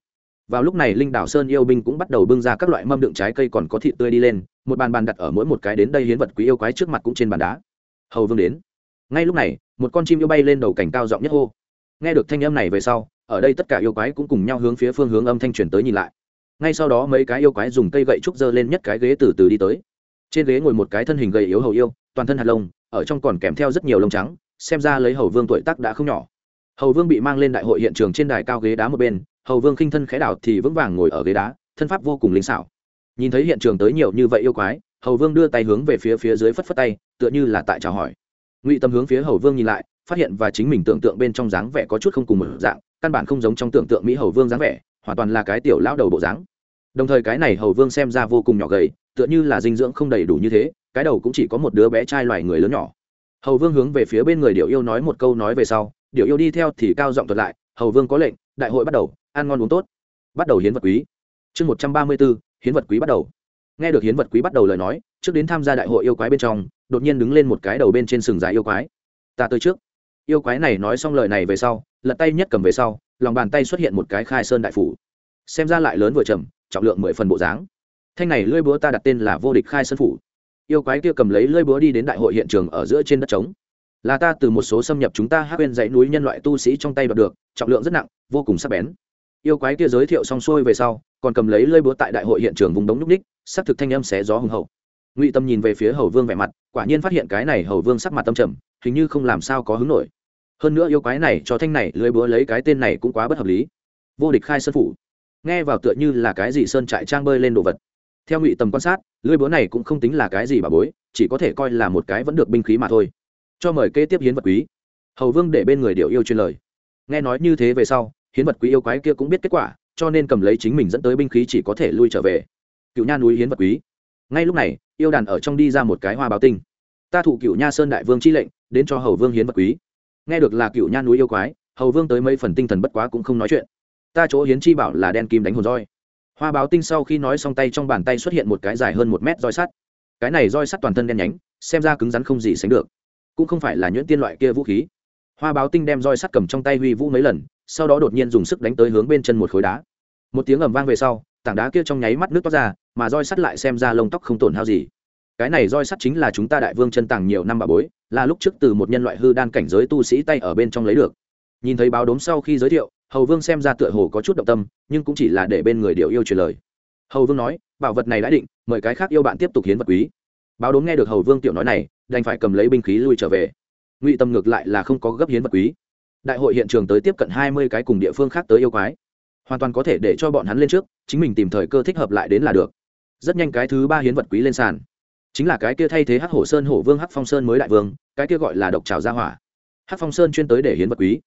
Vào lúc này, linh đảo sơn yêu binh cũng bắt đầu bưng ra các loại mâm đựng trái cây còn có thịt tươi đi lên, một bàn bàn đặt ở mỗi một cái đến đây hiến vật quý yêu quái trước mặt cũng trên bàn đá. Hầu vương đến. Ngay lúc này, một con chim yêu bay lên đầu cảnh cao giọng nhất hô. Nghe được thanh âm này về sau, ở đây tất cả yêu quái cũng cùng nhau hướng phía phương hướng âm thanh truyền tới nhìn lại. Ngay sau đó mấy cái yêu quái dùng cây gậy trúc dơ lên nhất cái ghế từ từ đi tới. Trên ghế ngồi một cái thân hình gầy yếu hầu yêu, toàn thân hạt lông, ở trong còn kèm theo rất nhiều lông trắng, xem ra lấy hầu vương tuổi tác đã không nhỏ hầu vương bị mang lên đại hội hiện trường trên đài cao ghế đá một bên, hầu vương khinh thân khẽ đảo thì vững vàng ngồi ở ghế đá, thân pháp vô cùng linh xảo. Nhìn thấy hiện trường tới nhiều như vậy yêu quái, hầu vương đưa tay hướng về phía phía dưới phất phất tay, tựa như là tại chào hỏi. Ngụy tâm hướng phía hầu vương nhìn lại, phát hiện và chính mình tưởng tượng bên trong dáng vẻ có chút không cùng một dạng, căn bản không giống trong tưởng tượng mỹ hầu vương dáng vẻ, hoàn toàn là cái tiểu lão đầu bộ dáng. Đồng thời cái này hầu vương xem ra vô cùng nhỏ gầy, tựa như là dinh dưỡng không đầy đủ như thế, cái đầu cũng chỉ có một đứa bé trai loài người lớn nhỏ. Hầu vương hướng về phía bên người điệu yêu nói một câu nói về sau điều yêu đi theo thì cao giọng thuật lại, hầu vương có lệnh, đại hội bắt đầu, ăn ngon uống tốt. Bắt đầu hiến vật quý. Chương một trăm ba mươi b ố hiến vật quý bắt đầu. Nghe được hiến vật quý bắt đầu lời nói, trước đến tham gia đại hội yêu quái bên trong, đột nhiên đứng lên một cái đầu bên trên sừng dài yêu quái. Ta tới trước. Yêu quái này nói xong lời này về sau, lật tay nhất cầm về sau, lòng bàn tay xuất hiện một cái khai sơn đại phủ. Xem ra lại lớn vừa trầm trọng lượng mười phần bộ dáng. Thanh này lưỡi búa ta đặt tên là vô địch khai sơn phủ. Yêu quái kia cầm lấy lưỡi búa đi đến đại hội hiện trường ở giữa trên đất trống là ta từ một số xâm nhập chúng ta hát quên dãy núi nhân loại tu sĩ trong tay đoạt được, trọng lượng rất nặng, vô cùng sắc bén. Yêu quái kia giới thiệu xong xuôi về sau, còn cầm lấy lơi búa tại đại hội hiện trường vùng đống núc ních xác thực thanh âm xé gió hùng hậu. Ngụy tâm nhìn về phía hầu vương vẻ mặt, quả nhiên phát hiện cái này hầu vương sắc mặt tâm trầm, hình như không làm sao có hứng nổi. Hơn nữa yêu quái này cho thanh này lưới búa lấy cái tên này cũng quá bất hợp lý. Vô địch khai sơn phủ. Nghe vào tựa như là cái gì sơn trại trang bơi lên đồ vật. Theo ngụy tầm quan sát lưới búa này cũng không tính là cái gì bà bối, chỉ có thể coi là một cái vẫn được binh khí mà thôi cho mời kế tiếp hiến vật quý. Hầu vương để bên người điệu yêu truyền lời. Nghe nói như thế về sau, hiến vật quý yêu quái kia cũng biết kết quả, cho nên cầm lấy chính mình dẫn tới binh khí chỉ có thể lui trở về. Cựu nha núi hiến vật quý. Ngay lúc này, yêu đàn ở trong đi ra một cái hoa báo tinh. Ta thụ cựu nha sơn đại vương chi lệnh, đến cho hầu vương hiến vật quý. Nghe được là cựu nha núi yêu quái, hầu vương tới mấy phần tinh thần bất quá cũng không nói chuyện. Ta chỗ hiến chi bảo là đen kim đánh hồn roi. Hoa báo tinh sau khi nói xong tay trong bàn tay xuất hiện một cái dài hơn một mét roi sắt. Cái này roi sắt toàn thân đen nhánh, xem ra cứng rắn không gì sánh được cũng không phải là nhuyễn tiên loại kia vũ khí. Hoa báo tinh đem roi sắt cầm trong tay huy vũ mấy lần, sau đó đột nhiên dùng sức đánh tới hướng bên chân một khối đá. Một tiếng ầm vang về sau, tảng đá kia trong nháy mắt nước toát ra, mà roi sắt lại xem ra lông tóc không tổn hao gì. Cái này roi sắt chính là chúng ta đại vương chân tàng nhiều năm bà bối, là lúc trước từ một nhân loại hư đan cảnh giới tu sĩ tay ở bên trong lấy được. Nhìn thấy báo đốm sau khi giới thiệu, hầu vương xem ra tựa hồ có chút động tâm, nhưng cũng chỉ là để bên người điều yêu truyền lời. Hầu vương nói, bảo vật này đã định, mời cái khác yêu bạn tiếp tục hiến vật quý báo đốm nghe được hầu vương tiểu nói này, đành phải cầm lấy binh khí lui trở về. Ngụy tâm ngược lại là không có gấp hiến vật quý. Đại hội hiện trường tới tiếp cận hai mươi cái cùng địa phương khác tới yêu quái. Hoàn toàn có thể để cho bọn hắn lên trước, chính mình tìm thời cơ thích hợp lại đến là được. Rất nhanh cái thứ ba hiến vật quý lên sàn. Chính là cái kia thay thế hắc hổ sơn, hổ vương, hắc phong sơn mới đại vương, cái kia gọi là độc trào gia hỏa. Hắc phong sơn chuyên tới để hiến vật quý.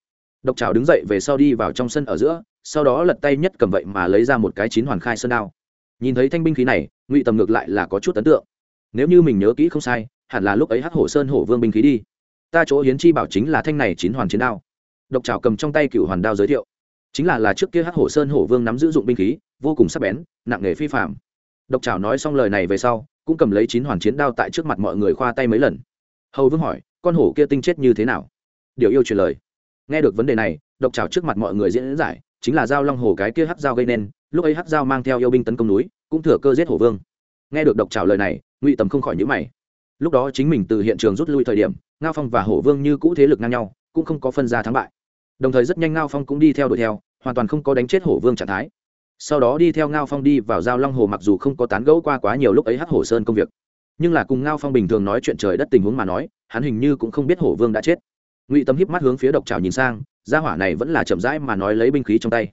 Độc trào đứng dậy về sau đi vào trong sân ở giữa, sau đó lật tay nhất cầm vậy mà lấy ra một cái chín hoàn khai sơn đao. Nhìn thấy thanh binh khí này, ngụy tầm ngược lại là có chút ấn tượng nếu như mình nhớ kỹ không sai, hẳn là lúc ấy hắc hổ sơn hổ vương binh khí đi. Ta chỗ hiến chi bảo chính là thanh này chín hoàn chiến đao. Độc trào cầm trong tay cựu hoàn đao giới thiệu. Chính là là trước kia hắc hổ sơn hổ vương nắm giữ dụng binh khí, vô cùng sắc bén, nặng nghề phi phạm độc trào nói xong lời này về sau, cũng cầm lấy chín hoàn chiến đao tại trước mặt mọi người khoa tay mấy lần. Hầu vương hỏi, con hổ kia tinh chết như thế nào? Điều yêu truyền lời. Nghe được vấn đề này, độc trào trước mặt mọi người diễn giải, chính là giao long hồ cái kia hắc dao gây nên, lúc ấy hắc dao mang theo yêu binh tấn công núi, cũng thừa cơ giết hổ vương nghe được độc trào lời này, ngụy tầm không khỏi nhữ mày. Lúc đó chính mình từ hiện trường rút lui thời điểm, ngao phong và hổ vương như cũ thế lực ngang nhau, cũng không có phân ra thắng bại. Đồng thời rất nhanh ngao phong cũng đi theo đuổi theo, hoàn toàn không có đánh chết hổ vương trạng thái. Sau đó đi theo ngao phong đi vào giao long hồ mặc dù không có tán gẫu qua quá nhiều lúc ấy hắc hổ sơn công việc, nhưng là cùng ngao phong bình thường nói chuyện trời đất tình huống mà nói, hắn hình như cũng không biết hổ vương đã chết. Ngụy tâm híp mắt hướng phía độc trào nhìn sang, gia hỏa này vẫn là chậm rãi mà nói lấy binh khí trong tay.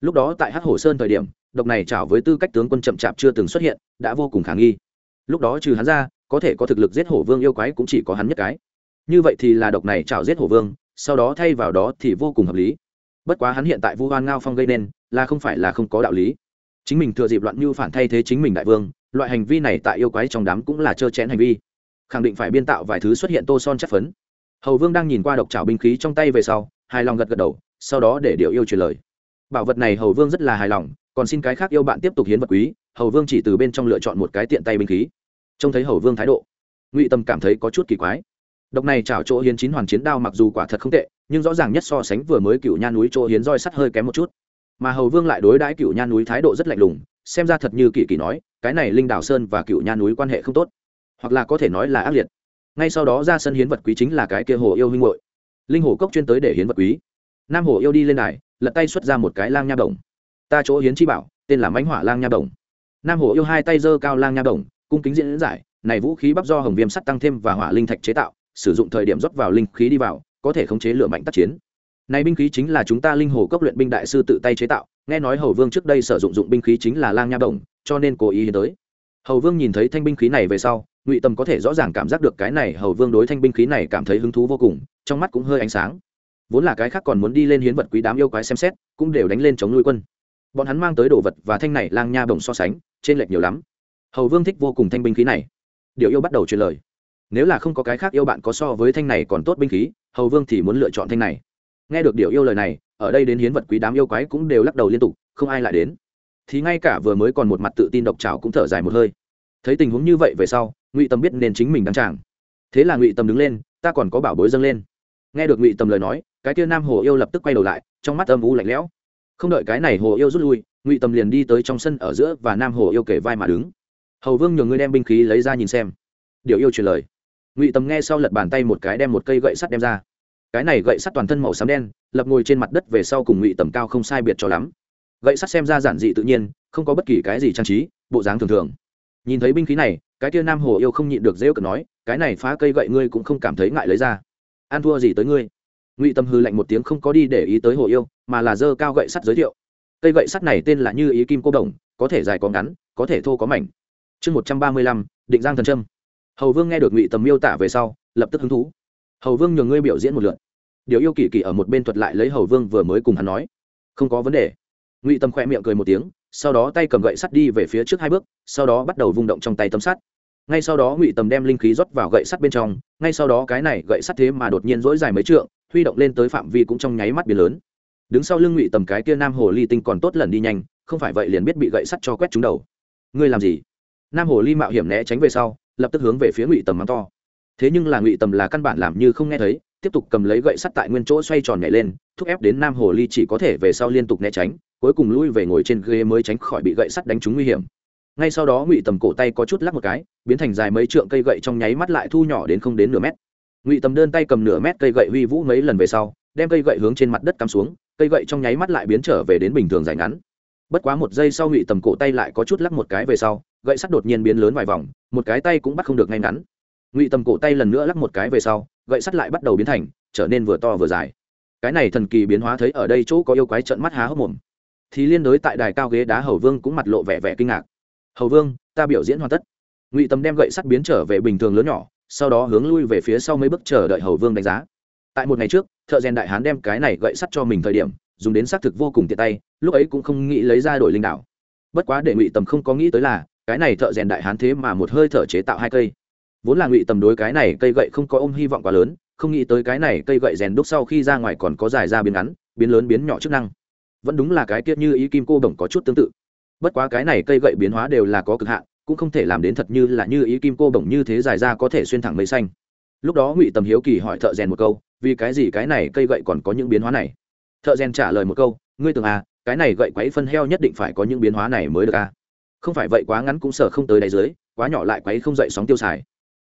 Lúc đó tại hắc hổ sơn thời điểm độc này chảo với tư cách tướng quân chậm chạp chưa từng xuất hiện, đã vô cùng khả nghi. Lúc đó trừ hắn ra, có thể có thực lực giết hổ vương yêu quái cũng chỉ có hắn nhất cái. Như vậy thì là độc này chảo giết hổ vương, sau đó thay vào đó thì vô cùng hợp lý. Bất quá hắn hiện tại vu hoan ngao phong gây nên, là không phải là không có đạo lý. Chính mình thừa dịp loạn mưu phản thay thế chính mình đại vương, loại hành vi này tại yêu quái trong đám cũng là trơ chẽn hành vi. Khẳng định phải biên tạo vài thứ xuất hiện tô son chất phấn. Hầu vương đang nhìn qua độc trào binh khí trong tay về sau, hài lòng gật gật đầu, sau đó để điều yêu truyền lời. Bảo vật này hầu vương rất là hài lòng còn xin cái khác yêu bạn tiếp tục hiến vật quý, hầu vương chỉ từ bên trong lựa chọn một cái tiện tay binh khí. Trông thấy hầu vương thái độ, ngụy tâm cảm thấy có chút kỳ quái. Độc này trảo chỗ hiến chín hoàn chiến đao mặc dù quả thật không tệ, nhưng rõ ràng nhất so sánh vừa mới cựu nha núi chỗ hiến roi sắt hơi kém một chút. Mà hầu vương lại đối đãi cựu nha núi thái độ rất lạnh lùng, xem ra thật như kỳ kỳ nói, cái này linh đào sơn và cựu nha núi quan hệ không tốt. Hoặc là có thể nói là ác liệt. Ngay sau đó ra sân hiến vật quý chính là cái kia hồ yêu huynh hội linh hồ cốc chuyên tới để hiến vật quý. Nam hồ yêu đi lên này lật tay xuất ra một cái lang nha đồng ta chỗ hiến chi bảo tên là Mánh hỏa lang nha Đồng. nam hồ yêu hai tay giơ cao lang nha Đồng, cung kính diễn giải này vũ khí bắp do hồng viêm sắt tăng thêm và hỏa linh thạch chế tạo sử dụng thời điểm rót vào linh khí đi vào có thể khống chế lửa mạnh tác chiến. Này binh khí chính là chúng ta linh hồ cốc luyện binh đại sư tự tay chế tạo nghe nói hầu vương trước đây sử dụng dụng binh khí chính là lang nha Đồng, cho nên cố ý hiến tới. Hầu vương nhìn thấy thanh binh khí này về sau ngụy tâm có thể rõ ràng cảm giác được cái này hầu vương đối thanh binh khí này cảm thấy hứng thú vô cùng trong mắt cũng hơi ánh sáng. Vốn là cái khác còn muốn đi lên hiến vật quý đám yêu quái xem xét cũng đều đánh lên chống nuôi quân bọn hắn mang tới đồ vật và thanh này lang nha bồng so sánh, trên lệch nhiều lắm. Hầu vương thích vô cùng thanh binh khí này. Điều yêu bắt đầu truyền lời. Nếu là không có cái khác yêu bạn có so với thanh này còn tốt binh khí, hầu vương thì muốn lựa chọn thanh này. Nghe được điều yêu lời này, ở đây đến hiến vật quý đám yêu quái cũng đều lắc đầu liên tục, không ai lại đến. Thì ngay cả vừa mới còn một mặt tự tin độc trào cũng thở dài một hơi. Thấy tình huống như vậy về sau, ngụy tâm biết nên chính mình đăng tràng. Thế là ngụy tâm đứng lên, ta còn có bảo bối dâng lên. Nghe được ngụy tâm lời nói, cái kia nam hồ yêu lập tức quay đầu lại, trong mắt âm u lạnh lẽo không đợi cái này hồ yêu rút lui, ngụy tầm liền đi tới trong sân ở giữa và nam hồ yêu kể vai mà đứng. Hầu vương nhường ngươi đem binh khí lấy ra nhìn xem. Điều yêu truyền lời. Ngụy tầm nghe sau lật bàn tay một cái đem một cây gậy sắt đem ra. Cái này gậy sắt toàn thân màu xám đen, lập ngồi trên mặt đất về sau cùng ngụy tầm cao không sai biệt cho lắm. Gậy sắt xem ra giản dị tự nhiên, không có bất kỳ cái gì trang trí, bộ dáng thường thường. Nhìn thấy binh khí này, cái kia nam hồ yêu không nhịn được dễ cực nói, cái này phá cây gậy ngươi cũng không cảm thấy ngại lấy ra. An thua gì tới ngươi? Ngụy tâm hư lạnh một tiếng không có đi để ý tới hồ yêu mà là dơ cao gậy sắt giới thiệu. Cây gậy sắt này tên là như ý kim cô đồng, có thể dài có ngắn, có thể thô có mảnh. Chương một trăm ba mươi lăm, định giang thần trâm. Hầu vương nghe được ngụy tầm miêu tả về sau, lập tức hứng thú. Hầu vương nhường ngươi biểu diễn một lượt. Điều yêu kỳ kỳ ở một bên thuật lại lấy hầu vương vừa mới cùng hắn nói. Không có vấn đề. Ngụy tâm khoe miệng cười một tiếng, sau đó tay cầm gậy sắt đi về phía trước hai bước, sau đó bắt đầu vung động trong tay tấm sắt. Ngay sau đó ngụy tầm đem linh khí rót vào gậy sắt bên trong, ngay sau đó cái này gậy sắt thế mà đột nhiên dỗi dài mấy trượng, huy động lên tới phạm vi cũng trong nháy mắt biến lớn đứng sau lưng ngụy tầm cái kia nam hồ ly tinh còn tốt lần đi nhanh, không phải vậy liền biết bị gậy sắt cho quét trúng đầu. Ngươi làm gì? Nam hồ ly mạo hiểm né tránh về sau, lập tức hướng về phía ngụy tầm mắng to. Thế nhưng là ngụy tầm là căn bản làm như không nghe thấy, tiếp tục cầm lấy gậy sắt tại nguyên chỗ xoay tròn nhảy lên, thúc ép đến nam hồ ly chỉ có thể về sau liên tục né tránh, cuối cùng lui về ngồi trên ghế mới tránh khỏi bị gậy sắt đánh trúng nguy hiểm. Ngay sau đó ngụy tầm cổ tay có chút lắc một cái, biến thành dài mấy trượng cây gậy trong nháy mắt lại thu nhỏ đến không đến nửa mét. Ngụy tầm đơn tay cầm nửa mét cây gậy huy vũ mấy lần về sau, đem cây gậy hướng trên mặt đất cắm xuống cây gậy trong nháy mắt lại biến trở về đến bình thường dài ngắn. Bất quá một giây sau ngụy tầm cổ tay lại có chút lắc một cái về sau, gậy sắt đột nhiên biến lớn vài vòng, một cái tay cũng bắt không được ngay ngắn. Ngụy tầm cổ tay lần nữa lắc một cái về sau, gậy sắt lại bắt đầu biến thành, trở nên vừa to vừa dài. Cái này thần kỳ biến hóa thấy ở đây chỗ có yêu quái trợn mắt há hốc mồm. Thì liên đối tại đài cao ghế đá hầu vương cũng mặt lộ vẻ vẻ kinh ngạc. Hầu vương, ta biểu diễn hoàn tất. Ngụy tầm đem gậy sắt biến trở về bình thường lớn nhỏ, sau đó hướng lui về phía sau mấy bước chờ đợi hầu vương đánh giá. Tại một ngày trước thợ rèn đại hán đem cái này gậy sắt cho mình thời điểm, dùng đến xác thực vô cùng tiện tay, lúc ấy cũng không nghĩ lấy ra đổi linh đảo. Bất quá để ngụy tầm không có nghĩ tới là, cái này thợ rèn đại hán thế mà một hơi thở chế tạo hai cây. Vốn là ngụy tầm đối cái này cây gậy không có ôm hy vọng quá lớn, không nghĩ tới cái này cây gậy rèn đúc sau khi ra ngoài còn có dài ra biến ngắn, biến lớn biến nhỏ chức năng. Vẫn đúng là cái kia như ý kim cô đồng có chút tương tự. Bất quá cái này cây gậy biến hóa đều là có cực hạn, cũng không thể làm đến thật như là như ý kim cô bổng như thế dài ra có thể xuyên thẳng mây xanh. Lúc đó ngụy tầm hiếu kỳ hỏi thợ rèn một câu vì cái gì cái này cây gậy còn có những biến hóa này? Thợ rèn trả lời một câu, ngươi tưởng à cái này gậy quấy phân heo nhất định phải có những biến hóa này mới được à? Không phải vậy quá ngắn cũng sợ không tới đáy dưới, quá nhỏ lại quấy không dậy sóng tiêu xài.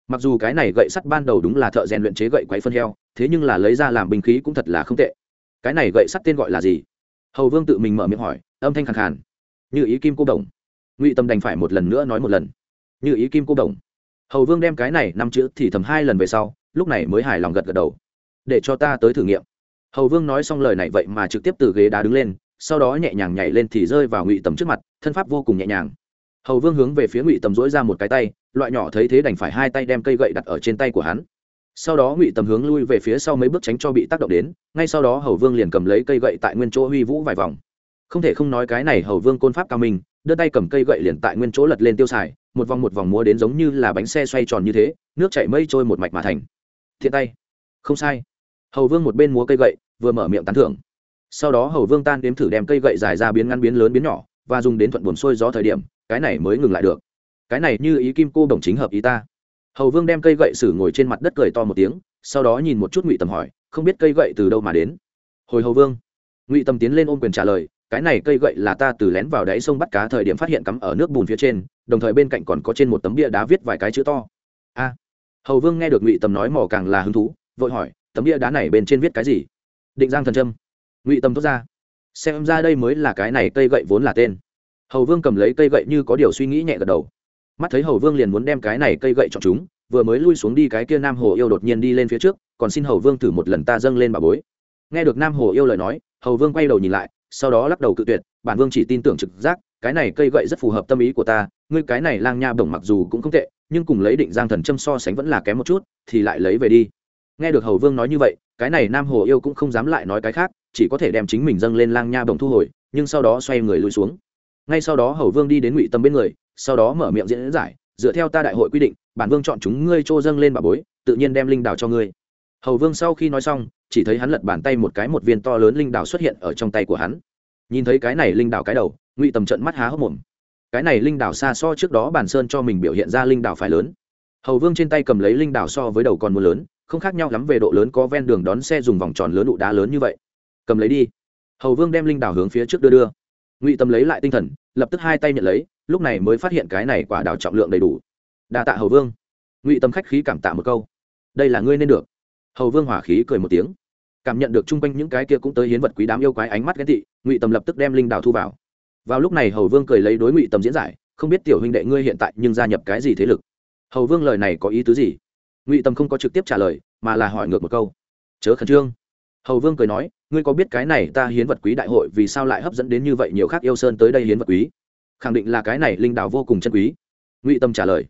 Mặc dù cái này gậy sắt ban đầu đúng là thợ rèn luyện chế gậy quấy phân heo, thế nhưng là lấy ra làm binh khí cũng thật là không tệ. Cái này gậy sắt tên gọi là gì? Hầu vương tự mình mở miệng hỏi, âm thanh khẳng khàn. Như ý kim cô đồng. Ngụy tâm đành phải một lần nữa nói một lần. Như ý kim cô đồng. Hầu vương đem cái này năm chữ thì thầm hai lần về sau, lúc này mới hài lòng gật gật đầu để cho ta tới thử nghiệm. Hầu vương nói xong lời này vậy mà trực tiếp từ ghế đá đứng lên, sau đó nhẹ nhàng nhảy lên thì rơi vào ngụy tầm trước mặt, thân pháp vô cùng nhẹ nhàng. Hầu vương hướng về phía ngụy tầm dỗi ra một cái tay, loại nhỏ thấy thế đành phải hai tay đem cây gậy đặt ở trên tay của hắn. Sau đó ngụy tầm hướng lui về phía sau mấy bước tránh cho bị tác động đến, ngay sau đó hầu vương liền cầm lấy cây gậy tại nguyên chỗ huy vũ vài vòng. Không thể không nói cái này hầu vương côn pháp cao minh, đưa tay cầm cây gậy liền tại nguyên chỗ lật lên tiêu xài, một vòng một vòng múa đến giống như là bánh xe xoay tròn như thế, nước chảy mây trôi một mạch mà thành. Thiện tay. Không sai hầu vương một bên múa cây gậy, vừa mở miệng tán thưởng. Sau đó hầu vương tan đếm thử đem cây gậy dài ra biến ngăn biến lớn biến nhỏ, và dùng đến thuận buồn xuôi gió thời điểm, cái này mới ngừng lại được. Cái này như ý kim cô đồng chính hợp ý ta. Hầu vương đem cây gậy xử ngồi trên mặt đất cười to một tiếng, sau đó nhìn một chút ngụy tầm hỏi, không biết cây gậy từ đâu mà đến? Hồi hầu vương, ngụy tầm tiến lên ôm quyền trả lời, cái này cây gậy là ta từ lén vào đáy sông bắt cá thời điểm phát hiện cắm ở nước bùn phía trên, đồng thời bên cạnh còn có trên một tấm bia đá viết vài cái chữ to. A. Hầu vương nghe được ngụy tầm nói mò càng là hứng thú, vội hỏi tấm bia đá này bên trên viết cái gì? Định giang thần trâm. Ngụy tâm thốt ra. Xem ra đây mới là cái này cây gậy vốn là tên. Hầu vương cầm lấy cây gậy như có điều suy nghĩ nhẹ gật đầu. Mắt thấy hầu vương liền muốn đem cái này cây gậy chọn chúng, vừa mới lui xuống đi cái kia nam hồ yêu đột nhiên đi lên phía trước, còn xin hầu vương thử một lần ta dâng lên bà bối. Nghe được nam hồ yêu lời nói, hầu vương quay đầu nhìn lại, sau đó lắc đầu cự tuyệt, bản vương chỉ tin tưởng trực giác, cái này cây gậy rất phù hợp tâm ý của ta, ngươi cái này lang nha bổng mặc dù cũng không tệ, nhưng cùng lấy định giang thần châm so sánh vẫn là kém một chút, thì lại lấy về đi nghe được hầu vương nói như vậy, cái này nam hồ yêu cũng không dám lại nói cái khác, chỉ có thể đem chính mình dâng lên lang nha bồng thu hồi, nhưng sau đó xoay người lui xuống. Ngay sau đó hầu vương đi đến ngụy tâm bên người, sau đó mở miệng diễn giải, dựa theo ta đại hội quy định, bản vương chọn chúng ngươi trô dâng lên bà bối, tự nhiên đem linh đào cho ngươi. Hầu vương sau khi nói xong, chỉ thấy hắn lật bàn tay một cái một viên to lớn linh đào xuất hiện ở trong tay của hắn. Nhìn thấy cái này linh đào cái đầu, ngụy tầm trận mắt há hốc mồm. Cái này linh đào xa so trước đó bản sơn cho mình biểu hiện ra linh đào phải lớn. Hầu vương trên tay cầm lấy linh đào so với đầu còn mưa lớn không khác nhau lắm về độ lớn có ven đường đón xe dùng vòng tròn lớn đụ đá lớn như vậy. Cầm lấy đi. Hầu vương đem linh đào hướng phía trước đưa đưa. Ngụy tâm lấy lại tinh thần, lập tức hai tay nhận lấy, lúc này mới phát hiện cái này quả đào trọng lượng đầy đủ. Đa tạ hầu vương. Ngụy tâm khách khí cảm tạ một câu. Đây là ngươi nên được. Hầu vương hỏa khí cười một tiếng. Cảm nhận được chung quanh những cái kia cũng tới hiến vật quý đám yêu quái ánh mắt ghen tị, ngụy tâm lập tức đem linh đào thu vào. Vào lúc này hầu vương cười lấy đối ngụy tâm diễn giải, không biết tiểu huynh đệ ngươi hiện tại nhưng gia nhập cái gì thế lực. Hầu vương lời này có ý tứ gì? Ngụy tâm không có trực tiếp trả lời mà là hỏi ngược một câu chớ khẩn trương hầu vương cười nói ngươi có biết cái này ta hiến vật quý đại hội vì sao lại hấp dẫn đến như vậy nhiều khác yêu sơn tới đây hiến vật quý khẳng định là cái này linh đào vô cùng chân quý ngụy tâm trả lời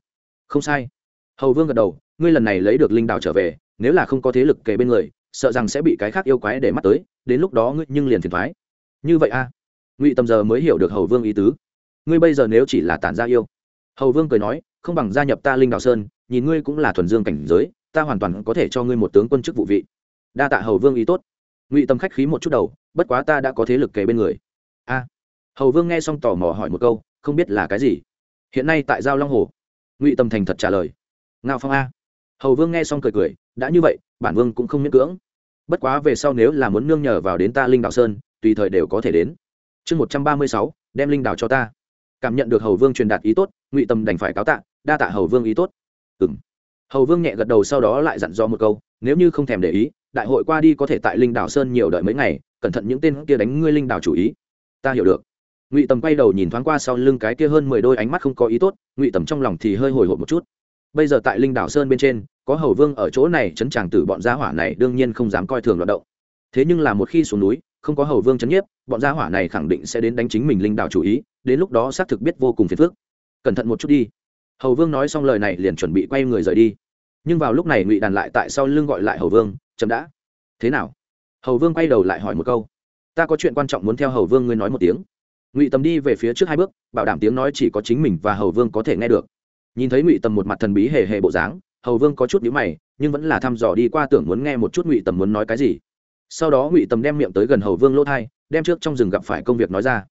không sai hầu vương gật đầu ngươi lần này lấy được linh đào trở về nếu là không có thế lực kề bên người sợ rằng sẽ bị cái khác yêu quái để mắt tới đến lúc đó ngươi nhưng liền phiền thoái như vậy a ngụy tâm giờ mới hiểu được hầu vương ý tứ ngươi bây giờ nếu chỉ là tản gia yêu hầu vương cười nói không bằng gia nhập ta linh đào sơn, nhìn ngươi cũng là thuần dương cảnh giới, ta hoàn toàn có thể cho ngươi một tướng quân chức vụ vị. Đa tạ hầu vương ý tốt. Ngụy tâm khách khí một chút đầu, bất quá ta đã có thế lực kề bên người. A. Hầu vương nghe xong tò mò hỏi một câu, không biết là cái gì. Hiện nay tại giao long hồ. Ngụy tâm thành thật trả lời. Ngao phong a. Hầu vương nghe xong cười cười, đã như vậy, bản vương cũng không miễn cưỡng. Bất quá về sau nếu là muốn nương nhờ vào đến ta linh đạo sơn, tùy thời đều có thể đến. Chương một trăm ba mươi sáu, đem linh đạo cho ta. Cảm nhận được hầu vương truyền đạt ý tốt, ngụy tâm đành phải cáo tạ đa tạ hầu vương ý tốt. Ừng hầu vương nhẹ gật đầu sau đó lại dặn dò một câu, nếu như không thèm để ý, đại hội qua đi có thể tại linh đảo sơn nhiều đợi mấy ngày, cẩn thận những tên kia đánh ngươi linh đảo chủ ý. Ta hiểu được. Ngụy tầm quay đầu nhìn thoáng qua sau lưng cái kia hơn mười đôi ánh mắt không có ý tốt, ngụy tầm trong lòng thì hơi hồi hộp một chút. Bây giờ tại linh đảo sơn bên trên, có hầu vương ở chỗ này chấn tràng tử bọn gia hỏa này đương nhiên không dám coi thường loạt động. Thế nhưng là một khi xuống núi, không có hầu vương chấn nhiếp, bọn gia hỏa này khẳng định sẽ đến đánh chính mình linh đảo chủ ý, đến lúc đó xác thực biết vô cùng phiền phức. Cẩn thận một chút đi hầu vương nói xong lời này liền chuẩn bị quay người rời đi. Nhưng vào lúc này ngụy đàn lại tại sau lưng gọi lại hầu vương, chậm đã. Thế nào? Hầu vương quay đầu lại hỏi một câu. Ta có chuyện quan trọng muốn theo hầu vương ngươi nói một tiếng. Ngụy tầm đi về phía trước hai bước, bảo đảm tiếng nói chỉ có chính mình và hầu vương có thể nghe được. Nhìn thấy ngụy tầm một mặt thần bí hề hề bộ dáng, hầu vương có chút nhíu mày, nhưng vẫn là thăm dò đi qua tưởng muốn nghe một chút ngụy tầm muốn nói cái gì. Sau đó ngụy tầm đem miệng tới gần hầu vương lỗ thai, đem trước trong rừng gặp phải công việc nói ra.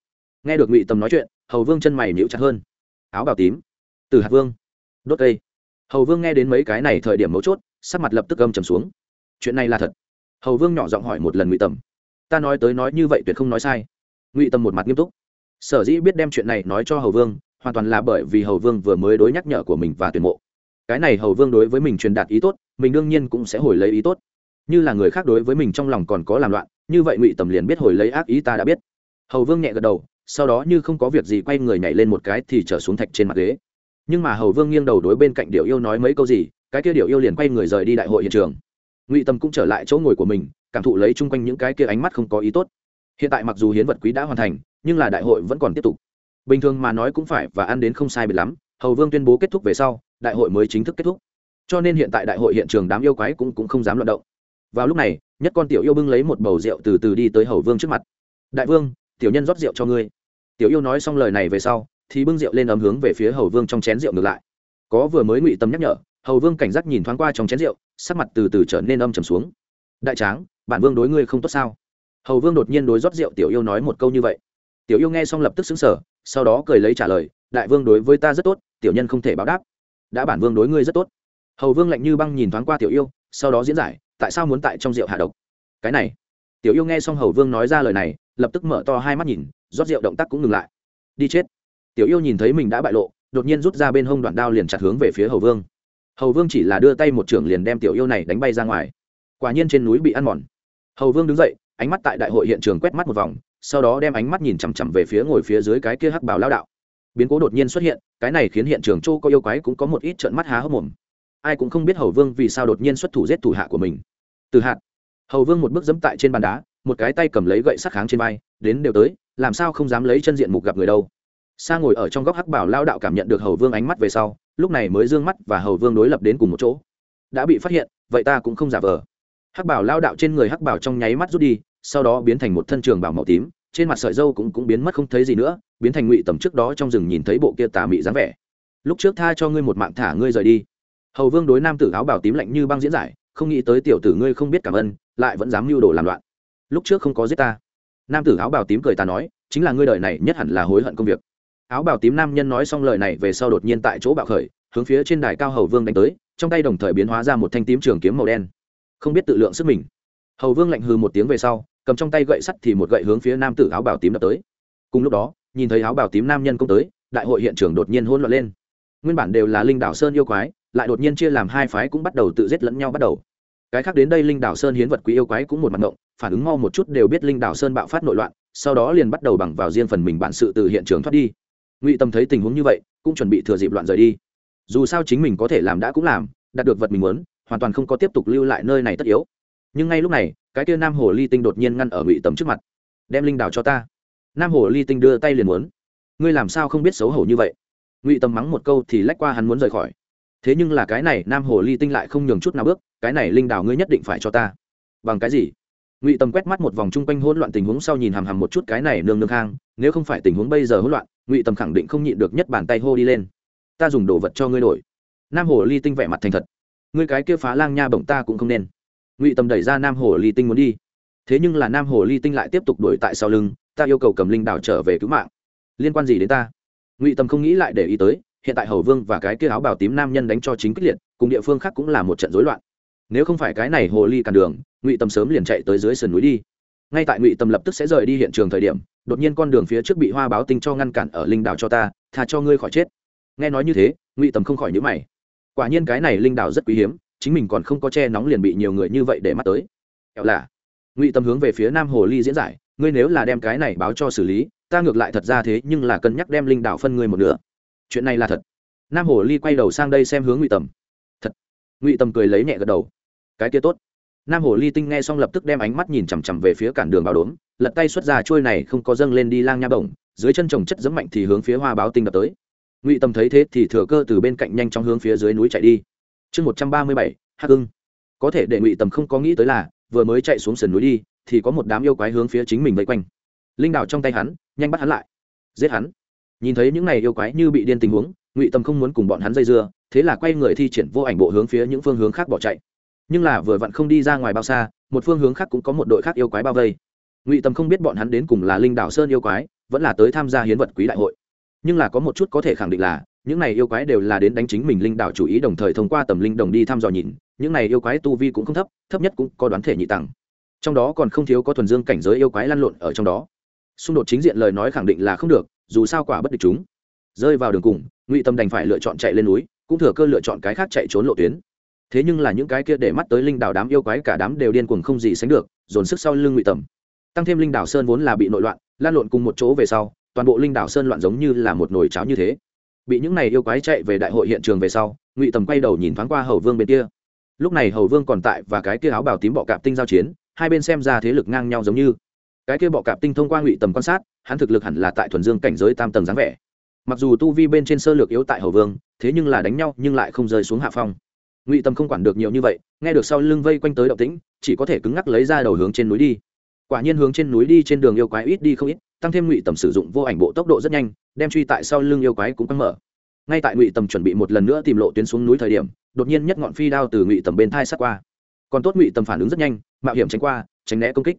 Nghe được ngụy tầm nói chuyện, hầu vương chân mày nhíu chặt hơn. Áo bào tím từ hạt vương. Đốt cây. Hầu vương nghe đến mấy cái này thời điểm mấu chốt, sắc mặt lập tức âm trầm xuống. Chuyện này là thật. Hầu vương nhỏ giọng hỏi một lần ngụy tầm. Ta nói tới nói như vậy tuyệt không nói sai. Ngụy tầm một mặt nghiêm túc. Sở dĩ biết đem chuyện này nói cho hầu vương, hoàn toàn là bởi vì hầu vương vừa mới đối nhắc nhở của mình và tuyển mộ. Cái này hầu vương đối với mình truyền đạt ý tốt, mình đương nhiên cũng sẽ hồi lấy ý tốt. Như là người khác đối với mình trong lòng còn có làm loạn, như vậy ngụy tầm liền biết hồi lấy ác ý ta đã biết. Hầu vương nhẹ gật đầu, sau đó như không có việc gì quay người nhảy lên một cái thì trở xuống thạch trên mặt ghế nhưng mà hầu vương nghiêng đầu đối bên cạnh điệu yêu nói mấy câu gì cái kia điệu yêu liền quay người rời đi đại hội hiện trường. Ngụy tâm cũng trở lại chỗ ngồi của mình cảm thụ lấy chung quanh những cái kia ánh mắt không có ý tốt. Hiện tại mặc dù hiến vật quý đã hoàn thành nhưng là đại hội vẫn còn tiếp tục. Bình thường mà nói cũng phải và ăn đến không sai biệt lắm hầu vương tuyên bố kết thúc về sau đại hội mới chính thức kết thúc. Cho nên hiện tại đại hội hiện trường đám yêu quái cũng, cũng không dám loạt động. Vào lúc này nhất con tiểu yêu bưng lấy một bầu rượu từ từ đi tới hầu vương trước mặt. Đại vương tiểu nhân rót rượu cho ngươi. Tiểu yêu nói xong lời này về sau thì bưng rượu lên ấm hướng về phía hầu vương trong chén rượu ngược lại. Có vừa mới ngụy tâm nhắc nhở, hầu vương cảnh giác nhìn thoáng qua trong chén rượu, sắc mặt từ từ trở nên âm trầm xuống. Đại tráng, bản vương đối ngươi không tốt sao? Hầu vương đột nhiên đối rót rượu tiểu yêu nói một câu như vậy. Tiểu yêu nghe xong lập tức xứng sở sau đó cười lấy trả lời, đại vương đối với ta rất tốt, tiểu nhân không thể báo đáp. Đã bản vương đối ngươi rất tốt. Hầu vương lạnh như băng nhìn thoáng qua tiểu yêu, sau đó diễn giải, tại sao muốn tại trong rượu hạ độc? Cái này. Tiểu yêu nghe xong hầu vương nói ra lời này, lập tức mở to hai mắt nhìn, rót rượu động tác cũng ngừng lại. Đi chết tiểu yêu nhìn thấy mình đã bại lộ, đột nhiên rút ra bên hông đoạn đao liền chặt hướng về phía hầu vương. Hầu vương chỉ là đưa tay một trưởng liền đem tiểu yêu này đánh bay ra ngoài. Quả nhiên trên núi bị ăn mòn. Hầu vương đứng dậy, ánh mắt tại đại hội hiện trường quét mắt một vòng, sau đó đem ánh mắt nhìn chằm chằm về phía ngồi phía dưới cái kia hắc bảo lao đạo. Biến cố đột nhiên xuất hiện, cái này khiến hiện trường châu có yêu quái cũng có một ít trợn mắt há hốc mồm. Ai cũng không biết hầu vương vì sao đột nhiên xuất thủ giết thủ hạ của mình. Từ hạt, hầu vương một bước dẫm tại trên bàn đá, một cái tay cầm lấy gậy sắc kháng trên vai, đến đều tới, làm sao không dám lấy chân diện mục gặp người đâu sa ngồi ở trong góc hắc bảo lao đạo cảm nhận được hầu vương ánh mắt về sau lúc này mới d ư ơ n g mắt và hầu vương đối lập đến cùng một chỗ. Đã bị phát hiện vậy ta cũng không giả vờ. Hắc bảo lao đạo trên người hắc bảo trong nháy mắt rút đi sau đó biến thành một thân trường bảo màu tím trên mặt sợi dâu cũng, cũng biến mất không thấy gì nữa biến thành ngụy tầm trước đó trong rừng nhìn thấy bộ kia tà mị dáng vẻ. Lúc trước tha cho ngươi một mạng thả ngươi rời đi. Hầu vương đối nam tử áo bảo tím lạnh như băng diễn giải không nghĩ tới tiểu tử ngươi không biết cảm ơn lại vẫn dám mưu đồ làm loạn. Lúc trước không có giết ta. Nam tử áo bảo tím cười ta nói chính là ngươi đời này nhất hẳn là hối hận công việc áo bào tím nam nhân nói xong lời này về sau đột nhiên tại chỗ bạo khởi, hướng phía trên đài cao hầu vương đánh tới, trong tay đồng thời biến hóa ra một thanh tím trường kiếm màu đen. Không biết tự lượng sức mình. Hầu vương lạnh hừ một tiếng về sau, cầm trong tay gậy sắt thì một gậy hướng phía nam tử áo bào tím đập tới. Cùng lúc đó, nhìn thấy áo bào tím nam nhân công tới, đại hội hiện trường đột nhiên hỗn loạn lên. Nguyên bản đều là linh đảo sơn yêu quái, lại đột nhiên chia làm hai phái cũng bắt đầu tự giết lẫn nhau bắt đầu. Cái khác đến đây linh đảo sơn hiến vật quý yêu quái cũng một mặt ngộng, phản ứng mau một chút đều biết linh đảo sơn bạo phát nội loạn, sau đó liền bắt đầu bằng vào riêng phần mình bản sự từ hiện trường thoát đi ngụy tâm thấy tình huống như vậy cũng chuẩn bị thừa dịp loạn rời đi dù sao chính mình có thể làm đã cũng làm đạt được vật mình muốn hoàn toàn không có tiếp tục lưu lại nơi này tất yếu nhưng ngay lúc này cái kia nam hồ ly tinh đột nhiên ngăn ở ngụy Tâm trước mặt đem linh đào cho ta nam hồ ly tinh đưa tay liền muốn ngươi làm sao không biết xấu hổ như vậy ngụy Tâm mắng một câu thì lách qua hắn muốn rời khỏi thế nhưng là cái này nam hồ ly tinh lại không nhường chút nào bước cái này linh đào ngươi nhất định phải cho ta bằng cái gì ngụy Tâm quét mắt một vòng chung quanh hỗn loạn tình huống sau nhìn hằm hằm một chút cái này nương nương hang nếu không phải tình huống bây giờ hỗn loạn ngụy tầm khẳng định không nhịn được nhất bàn tay hô đi lên. Ta dùng đồ vật cho ngươi đổi. Nam hồ ly tinh vẻ mặt thành thật. Ngươi cái kia phá lang nha bổng ta cũng không nên. Ngụy tầm đẩy ra nam hồ ly tinh muốn đi. Thế nhưng là nam hồ ly tinh lại tiếp tục đuổi tại sau lưng, ta yêu cầu cầm linh đảo trở về cứu mạng. Liên quan gì đến ta? Ngụy tầm không nghĩ lại để ý tới, hiện tại hầu vương và cái kia áo bào tím nam nhân đánh cho chính kích liệt, cùng địa phương khác cũng là một trận rối loạn. Nếu không phải cái này hồ ly cản đường, ngụy tầm sớm liền chạy tới dưới sườn núi đi ngay tại ngụy tầm lập tức sẽ rời đi hiện trường thời điểm, đột nhiên con đường phía trước bị hoa báo tinh cho ngăn cản ở linh đảo cho ta thà cho ngươi khỏi chết. Nghe nói như thế, ngụy tầm không khỏi nhữ mày. Quả nhiên cái này linh đảo rất quý hiếm, chính mình còn không có che nóng liền bị nhiều người như vậy để mắt tới. Kẹo là, ngụy tầm hướng về phía nam hồ ly diễn giải, ngươi nếu là đem cái này báo cho xử lý, ta ngược lại thật ra thế, nhưng là cân nhắc đem linh đảo phân ngươi một nửa. Chuyện này là thật. Nam hồ ly quay đầu sang đây xem hướng ngụy tầm thật. Ngụy tầm cười lấy nhẹ gật đầu. Cái kia tốt nam hồ ly tinh nghe xong lập tức đem ánh mắt nhìn chằm chằm về phía cản đường báo đốm, lật tay xuất ra trôi này không có dâng lên đi lang nha bổng, dưới chân trồng chất dẫm mạnh thì hướng phía hoa báo tinh đập tới. Ngụy tầm thấy thế thì thừa cơ từ bên cạnh nhanh trong hướng phía dưới núi chạy đi. Chương một trăm ba mươi bảy, hắc ưng có thể để ngụy tầm không có nghĩ tới là, vừa mới chạy xuống sườn núi đi, thì có một đám yêu quái hướng phía chính mình vây quanh. Linh đào trong tay hắn, nhanh bắt hắn lại. Giết hắn. Nhìn thấy những này yêu quái như bị điên tình huống, ngụy tầm không muốn cùng bọn hắn dây dưa, thế là quay người thi triển vô ảnh bộ hướng phía những phương hướng khác bỏ chạy nhưng là vừa vặn không đi ra ngoài bao xa, một phương hướng khác cũng có một đội khác yêu quái bao vây. Ngụy tầm không biết bọn hắn đến cùng là linh đảo sơn yêu quái, vẫn là tới tham gia hiến vật quý đại hội. Nhưng là có một chút có thể khẳng định là, những này yêu quái đều là đến đánh chính mình linh đảo chủ ý đồng thời thông qua tầm linh đồng đi thăm dò nhìn, những này yêu quái tu vi cũng không thấp thấp nhất cũng có đoán thể nhị tặng trong đó còn không thiếu có thuần dương cảnh giới yêu quái lăn lộn ở trong đó. Xung đột chính diện lời nói khẳng định là không được, dù sao quả bất địch chúng. Rơi vào đường cùng, ngụy tâm đành phải lựa chọn chạy lên núi, cũng thừa cơ lựa chọn cái khác chạy trốn lộ tuyến thế nhưng là những cái kia để mắt tới linh đảo đám yêu quái cả đám đều điên cuồng không gì sánh được, dồn sức sau lưng ngụy tầm tăng thêm linh đảo sơn vốn là bị nội loạn, lan lộn cùng một chỗ về sau, toàn bộ linh đảo sơn loạn giống như là một nồi cháo như thế. Bị những này yêu quái chạy về đại hội hiện trường về sau, ngụy tầm quay đầu nhìn thoáng qua hầu vương bên kia. Lúc này hầu vương còn tại và cái kia áo bào tím bọ cạp tinh giao chiến, hai bên xem ra thế lực ngang nhau giống như. Cái kia bọ cạp tinh thông qua ngụy tầm quan sát, hắn thực lực hẳn là tại thuần dương cảnh giới tam tầng dáng vẻ. Mặc dù tu vi bên trên sơ lược yếu tại hầu vương, thế nhưng là đánh nhau nhưng lại không rơi xuống hạ phong ngụy tâm không quản được nhiều như vậy nghe được sau lưng vây quanh tới động tĩnh chỉ có thể cứng ngắc lấy ra đầu hướng trên núi đi quả nhiên hướng trên núi đi trên đường yêu quái ít đi không ít tăng thêm ngụy tầm sử dụng vô ảnh bộ tốc độ rất nhanh đem truy tại sau lưng yêu quái cũng căng mở ngay tại ngụy tầm chuẩn bị một lần nữa tìm lộ tuyến xuống núi thời điểm đột nhiên nhất ngọn phi đao từ ngụy tầm bên thai sát qua còn tốt ngụy tầm phản ứng rất nhanh mạo hiểm tránh qua tránh né công kích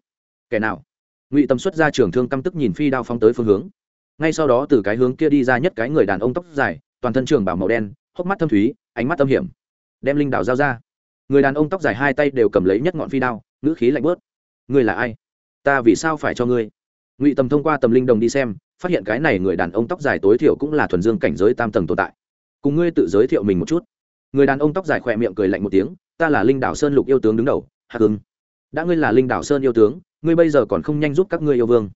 kẻ nào ngụy tầm xuất ra trường thương căm tức nhìn phi đao phóng tới phương hướng ngay sau đó từ cái hướng kia đi ra nhất cái người đàn ông tóc dài toàn thân trường bảo màu đen hốc mắt thâm thúy ánh mắt tâm hiểm đem linh đảo giao ra. Người đàn ông tóc dài hai tay đều cầm lấy nhất ngọn phi đao, ngữ khí lạnh bớt. Ngươi là ai? Ta vì sao phải cho ngươi? Ngụy tầm thông qua tầm linh đồng đi xem, phát hiện cái này người đàn ông tóc dài tối thiểu cũng là thuần dương cảnh giới tam tầng tồn tại. Cùng ngươi tự giới thiệu mình một chút. Người đàn ông tóc dài khỏe miệng cười lạnh một tiếng, ta là linh đảo sơn lục yêu tướng đứng đầu, hạ hưng. Đã ngươi là linh đảo sơn yêu tướng, ngươi bây giờ còn không nhanh giúp các ngươi yêu vương.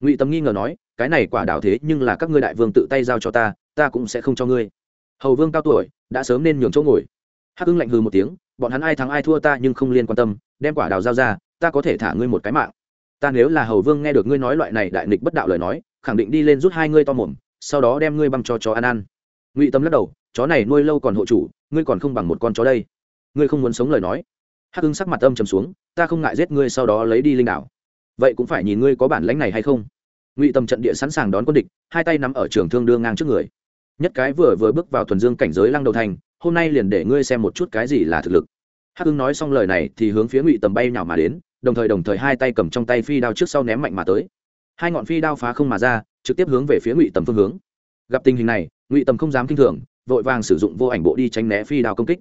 Ngụy tầm nghi ngờ nói, cái này quả đảo thế nhưng là các ngươi đại vương tự tay giao cho ta ta cũng sẽ không cho ngươi. Hầu vương cao tuổi, đã sớm nên nhường chỗ ngồi hắc ưng lạnh hừ một tiếng, bọn hắn ai thắng ai thua ta nhưng không liên quan tâm, đem quả đào giao ra, ta có thể thả ngươi một cái mạng. Ta nếu là hầu vương nghe được ngươi nói loại này đại nghịch bất đạo lời nói, khẳng định đi lên rút hai ngươi to mồm, sau đó đem ngươi băng cho chó ăn ăn. Ngụy tâm lắc đầu, chó này nuôi lâu còn hộ chủ, ngươi còn không bằng một con chó đây. Ngươi không muốn sống lời nói. Hắc ưng sắc mặt âm trầm xuống, ta không ngại giết ngươi sau đó lấy đi linh đảo. Vậy cũng phải nhìn ngươi có bản lãnh này hay không. Ngụy tâm trận địa sẵn sàng đón quân địch, hai tay nắm ở trường thương đưa ngang trước người. Nhất cái vừa vừa bước vào thuần dương cảnh giới lăng đầu thành hôm nay liền để ngươi xem một chút cái gì là thực lực. Hắc hưng nói xong lời này thì hướng phía ngụy tầm bay nhào mà đến, đồng thời đồng thời hai tay cầm trong tay phi đao trước sau ném mạnh mà tới. Hai ngọn phi đao phá không mà ra, trực tiếp hướng về phía ngụy tầm phương hướng. Gặp tình hình này, ngụy tầm không dám kinh thường, vội vàng sử dụng vô ảnh bộ đi tránh né phi đao công kích.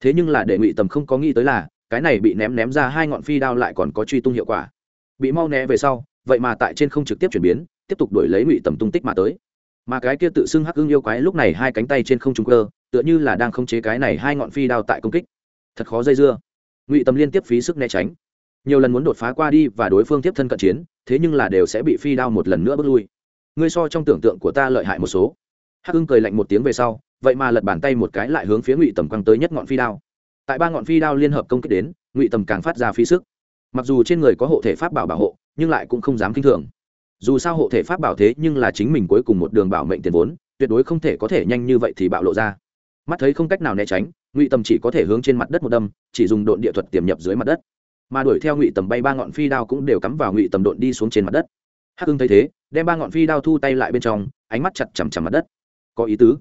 Thế nhưng là để ngụy tầm không có nghĩ tới là, cái này bị ném ném ra hai ngọn phi đao lại còn có truy tung hiệu quả. Bị mau né về sau, vậy mà tại trên không trực tiếp chuyển biến, tiếp tục đuổi lấy ngụy tầm tung tích mà tới mà cái kia tự xưng hắc ưng yêu quái lúc này hai cánh tay trên không trung cơ, tựa như là đang khống chế cái này hai ngọn phi đao tại công kích. Thật khó dây dưa. Ngụy tầm liên tiếp phí sức né tránh. Nhiều lần muốn đột phá qua đi và đối phương tiếp thân cận chiến, thế nhưng là đều sẽ bị phi đao một lần nữa bước lui. Ngươi so trong tưởng tượng của ta lợi hại một số. Hắc ưng cười lạnh một tiếng về sau, vậy mà lật bàn tay một cái lại hướng phía ngụy tầm quăng tới nhất ngọn phi đao. Tại ba ngọn phi đao liên hợp công kích đến, ngụy tầm càng phát ra phí sức. Mặc dù trên người có hộ thể pháp bảo bảo hộ, nhưng lại cũng không dám k i n h thường dù sao hộ thể pháp bảo thế nhưng là chính mình cuối cùng một đường bảo mệnh tiền vốn, tuyệt đối không thể có thể nhanh như vậy thì bạo lộ ra. Mắt thấy không cách nào né tránh, ngụy tầm chỉ có thể hướng trên mặt đất một đâm, chỉ dùng độn địa thuật tiềm nhập dưới mặt đất. Mà đuổi theo ngụy tầm bay ba ngọn phi đao cũng đều cắm vào ngụy tầm độn đi xuống trên mặt đất. Hắc hưng thấy thế, đem ba ngọn phi đao thu tay lại bên trong, ánh mắt chặt chằm chằm mặt đất. Có ý tứ?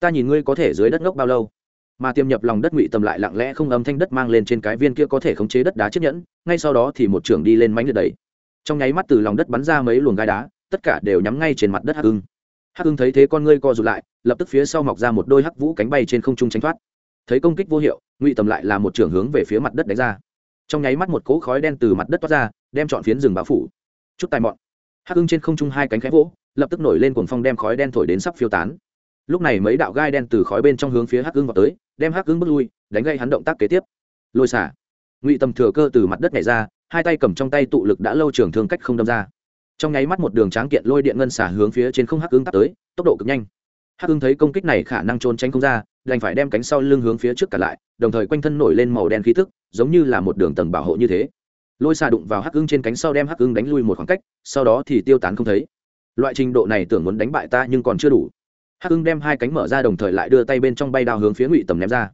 Ta nhìn ngươi có thể dưới đất ngốc bao lâu? Mà tiêm nhập lòng đất ngụy tầm lại lặng lẽ không âm thanh đất mang lên trên cái viên kia có thể khống chế đất đá chiếc nhẫn, ngay sau đó thì một trưởng đi lên mánh liệt đầy trong nháy mắt từ lòng đất bắn ra mấy luồng gai đá, tất cả đều nhắm ngay trên mặt đất hắc hưng hắc hưng thấy thế con ngươi co rụt lại, lập tức phía sau mọc ra một đôi hắc vũ cánh bay trên không trung tránh thoát. Thấy công kích vô hiệu, ngụy tầm lại là một trưởng hướng về phía mặt đất đánh ra. Trong nháy mắt một cỗ khói đen từ mặt đất toát ra, đem chọn phiến rừng bao phủ. Chút tài mọn. Hắc hưng trên không trung hai cánh khẽ vỗ, lập tức nổi lên cuồng phong đem khói đen thổi đến sắp phiêu tán. Lúc này mấy đạo gai đen từ khói bên trong hướng phía hắc Hưng vào tới, đem hắc Hưng bước lui, đánh gây hắn động tác kế tiếp. Lôi xả ngụy tầm thừa cơ từ mặt đất nhảy ra, hai tay cầm trong tay tụ lực đã lâu trường thương cách không đâm ra. Trong nháy mắt một đường tráng kiện lôi điện ngân xả hướng phía trên không hắc ứng tắt tới, tốc độ cực nhanh. Hắc ứng thấy công kích này khả năng trốn tránh không ra, đành phải đem cánh sau lưng hướng phía trước cả lại, đồng thời quanh thân nổi lên màu đen khí tức, giống như là một đường tầng bảo hộ như thế. Lôi xà đụng vào hắc ứng trên cánh sau đem hắc ứng đánh lui một khoảng cách, sau đó thì tiêu tán không thấy. Loại trình độ này tưởng muốn đánh bại ta nhưng còn chưa đủ. Hắc ứng đem hai cánh mở ra đồng thời lại đưa tay bên trong bay đao hướng phía ngụy tầm ném ra.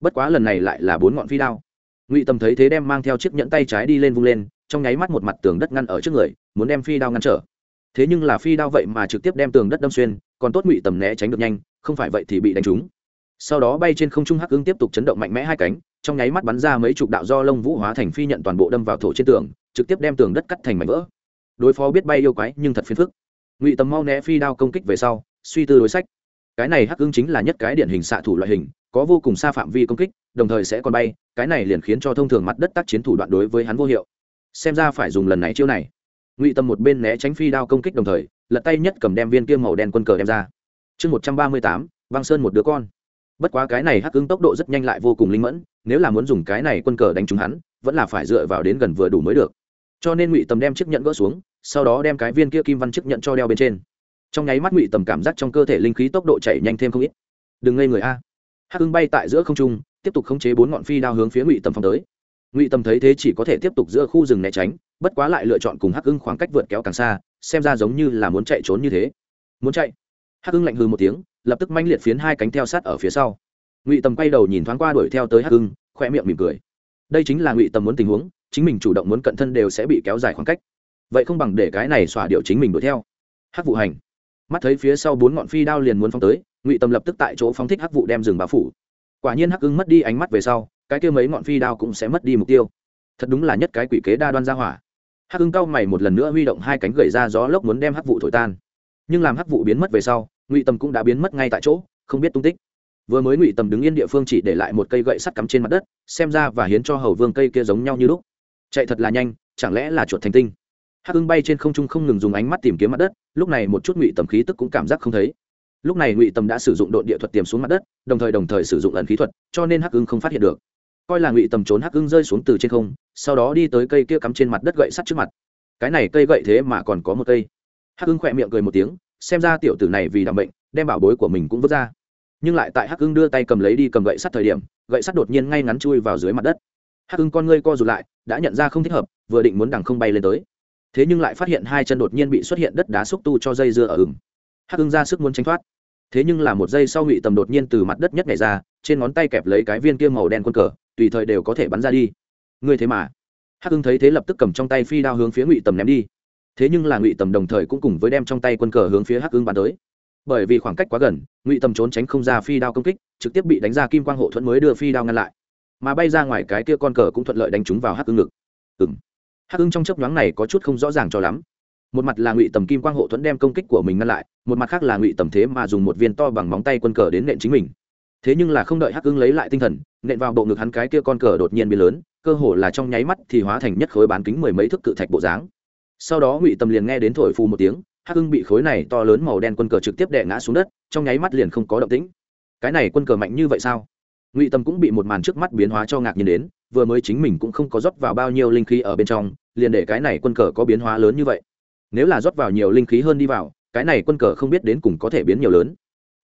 Bất quá lần này lại là bốn ngọn phi đao ngụy tầm thấy thế đem mang theo chiếc nhẫn tay trái đi lên vung lên trong nháy mắt một mặt tường đất ngăn ở trước người muốn đem phi đao ngăn trở thế nhưng là phi đao vậy mà trực tiếp đem tường đất đâm xuyên còn tốt ngụy tầm né tránh được nhanh không phải vậy thì bị đánh trúng sau đó bay trên không trung hắc ứng tiếp tục chấn động mạnh mẽ hai cánh trong nháy mắt bắn ra mấy chục đạo do lông vũ hóa thành phi nhận toàn bộ đâm vào thổ trên tường trực tiếp đem tường đất cắt thành mảnh vỡ đối phó biết bay yêu quái nhưng thật phiền phức ngụy tầm mau né phi đao công kích về sau suy tư đối sách cái này hắc ứng chính là nhất cái điển hình xạ thủ loại hình có vô cùng xa phạm vi công kích đồng thời sẽ còn bay, cái này liền khiến cho thông thường mặt đất tác chiến thủ đoạn đối với hắn vô hiệu. Xem ra phải dùng lần này chiêu này. Ngụy tâm một bên né tránh phi đao công kích đồng thời, lật tay nhất cầm đem viên kia màu đen quân cờ đem ra. Chương một trăm ba mươi tám, băng sơn một đứa con. Bất quá cái này hắc ưng tốc độ rất nhanh lại vô cùng linh mẫn, nếu là muốn dùng cái này quân cờ đánh trúng hắn, vẫn là phải dựa vào đến gần vừa đủ mới được. Cho nên ngụy tầm đem chiếc nhận gỡ xuống, sau đó đem cái viên kia kim văn chiếc nhận cho đeo bên trên. Trong nháy mắt ngụy tầm cảm giác trong cơ thể linh khí tốc độ chạy nhanh thêm không ít. Đừng ngây người a. Hắc hưng bay tại giữa không trung tiếp tục khống chế bốn ngọn phi đao hướng phía ngụy tầm phong tới. Ngụy tầm thấy thế chỉ có thể tiếp tục giữa khu rừng né tránh, bất quá lại lựa chọn cùng hắc hưng khoảng cách vượt kéo càng xa, xem ra giống như là muốn chạy trốn như thế. Muốn chạy? Hắc hưng lạnh hư một tiếng, lập tức manh liệt phiến hai cánh theo sát ở phía sau. Ngụy tầm quay đầu nhìn thoáng qua đuổi theo tới hắc hưng khoe miệng mỉm cười. Đây chính là ngụy tầm muốn tình huống, chính mình chủ động muốn cận thân đều sẽ bị kéo dài khoảng cách. Vậy không bằng để cái này xỏa điệu chính mình đuổi theo. Hắc vụ hành. Mắt thấy phía sau bốn ngọn phi đao liền muốn phóng tới, ngụy tâm lập tức tại chỗ phóng thích hắc vụ đem rừng bao phủ quả nhiên hắc ưng mất đi ánh mắt về sau, cái kia mấy ngọn phi đao cũng sẽ mất đi mục tiêu. Thật đúng là nhất cái quỷ kế đa đoan ra hỏa. Hắc ưng cau mày một lần nữa huy động hai cánh gậy ra gió lốc muốn đem hắc vụ thổi tan. Nhưng làm hắc vụ biến mất về sau, ngụy tâm cũng đã biến mất ngay tại chỗ, không biết tung tích. Vừa mới ngụy Tầm đứng yên địa phương chỉ để lại một cây gậy sắt cắm trên mặt đất, xem ra và hiến cho hầu vương cây kia giống nhau như lúc. Chạy thật là nhanh, chẳng lẽ là chuột thành tinh? Hắc ưng bay trên không trung không ngừng dùng ánh mắt tìm kiếm mặt đất, lúc này một chút ngụy tầm khí tức cũng cảm giác không thấy. Lúc này ngụy tầm đã sử dụng đội địa thuật tiềm xuống mặt đất đồng thời đồng thời sử dụng ẩn khí thuật, cho nên hắc ưng không phát hiện được. Coi là ngụy tầm trốn hắc ưng rơi xuống từ trên không, sau đó đi tới cây kia cắm trên mặt đất gậy sắt trước mặt. Cái này cây gậy thế mà còn có một cây. Hắc ưng khỏe miệng cười một tiếng, xem ra tiểu tử này vì đảm bệnh, đem bảo bối của mình cũng vứt ra. Nhưng lại tại hắc ưng đưa tay cầm lấy đi cầm gậy sắt thời điểm, gậy sắt đột nhiên ngay ngắn chui vào dưới mặt đất. Hắc ưng con ngươi co rụt lại, đã nhận ra không thích hợp, vừa định muốn đằng không bay lên tới. Thế nhưng lại phát hiện hai chân đột nhiên bị xuất hiện đất đá xúc tu cho dây dưa ở ửng. Hắc ưng ra sức muốn tránh thoát thế nhưng là một giây sau ngụy tầm đột nhiên từ mặt đất nhất nhảy ra, trên ngón tay kẹp lấy cái viên kia màu đen quân cờ, tùy thời đều có thể bắn ra đi. Ngươi thế mà. Hắc hưng thấy thế lập tức cầm trong tay phi đao hướng phía ngụy tầm ném đi. Thế nhưng là ngụy tầm đồng thời cũng cùng với đem trong tay quân cờ hướng phía hắc hưng bắn tới. Bởi vì khoảng cách quá gần, ngụy tầm trốn tránh không ra phi đao công kích, trực tiếp bị đánh ra kim quang hộ thuẫn mới đưa phi đao ngăn lại. Mà bay ra ngoài cái kia con cờ cũng thuận lợi đánh trúng vào hắc hưng ngực. Ừ hắc hưng trong chấp nhoáng này có chút không rõ ràng cho lắm một mặt là ngụy tầm kim quang hộ thuẫn đem công kích của mình ngăn lại, một mặt khác là ngụy tầm thế mà dùng một viên to bằng móng tay quân cờ đến nện chính mình. Thế nhưng là không đợi hắc ưng lấy lại tinh thần, nện vào bộ ngực hắn cái kia con cờ đột nhiên biến lớn, cơ hồ là trong nháy mắt thì hóa thành nhất khối bán kính mười mấy thước cự thạch bộ dáng. Sau đó ngụy tầm liền nghe đến thổi phù một tiếng, hắc ưng bị khối này to lớn màu đen quân cờ trực tiếp đè ngã xuống đất, trong nháy mắt liền không có động tĩnh. Cái này quân cờ mạnh như vậy sao? Ngụy tầm cũng bị một màn trước mắt biến hóa cho ngạc nhiên đến, vừa mới chính mình cũng không có rót vào bao nhiêu linh khí ở bên trong, liền để cái này quân cờ có biến hóa lớn như vậy nếu là rót vào nhiều linh khí hơn đi vào, cái này quân cờ không biết đến cùng có thể biến nhiều lớn.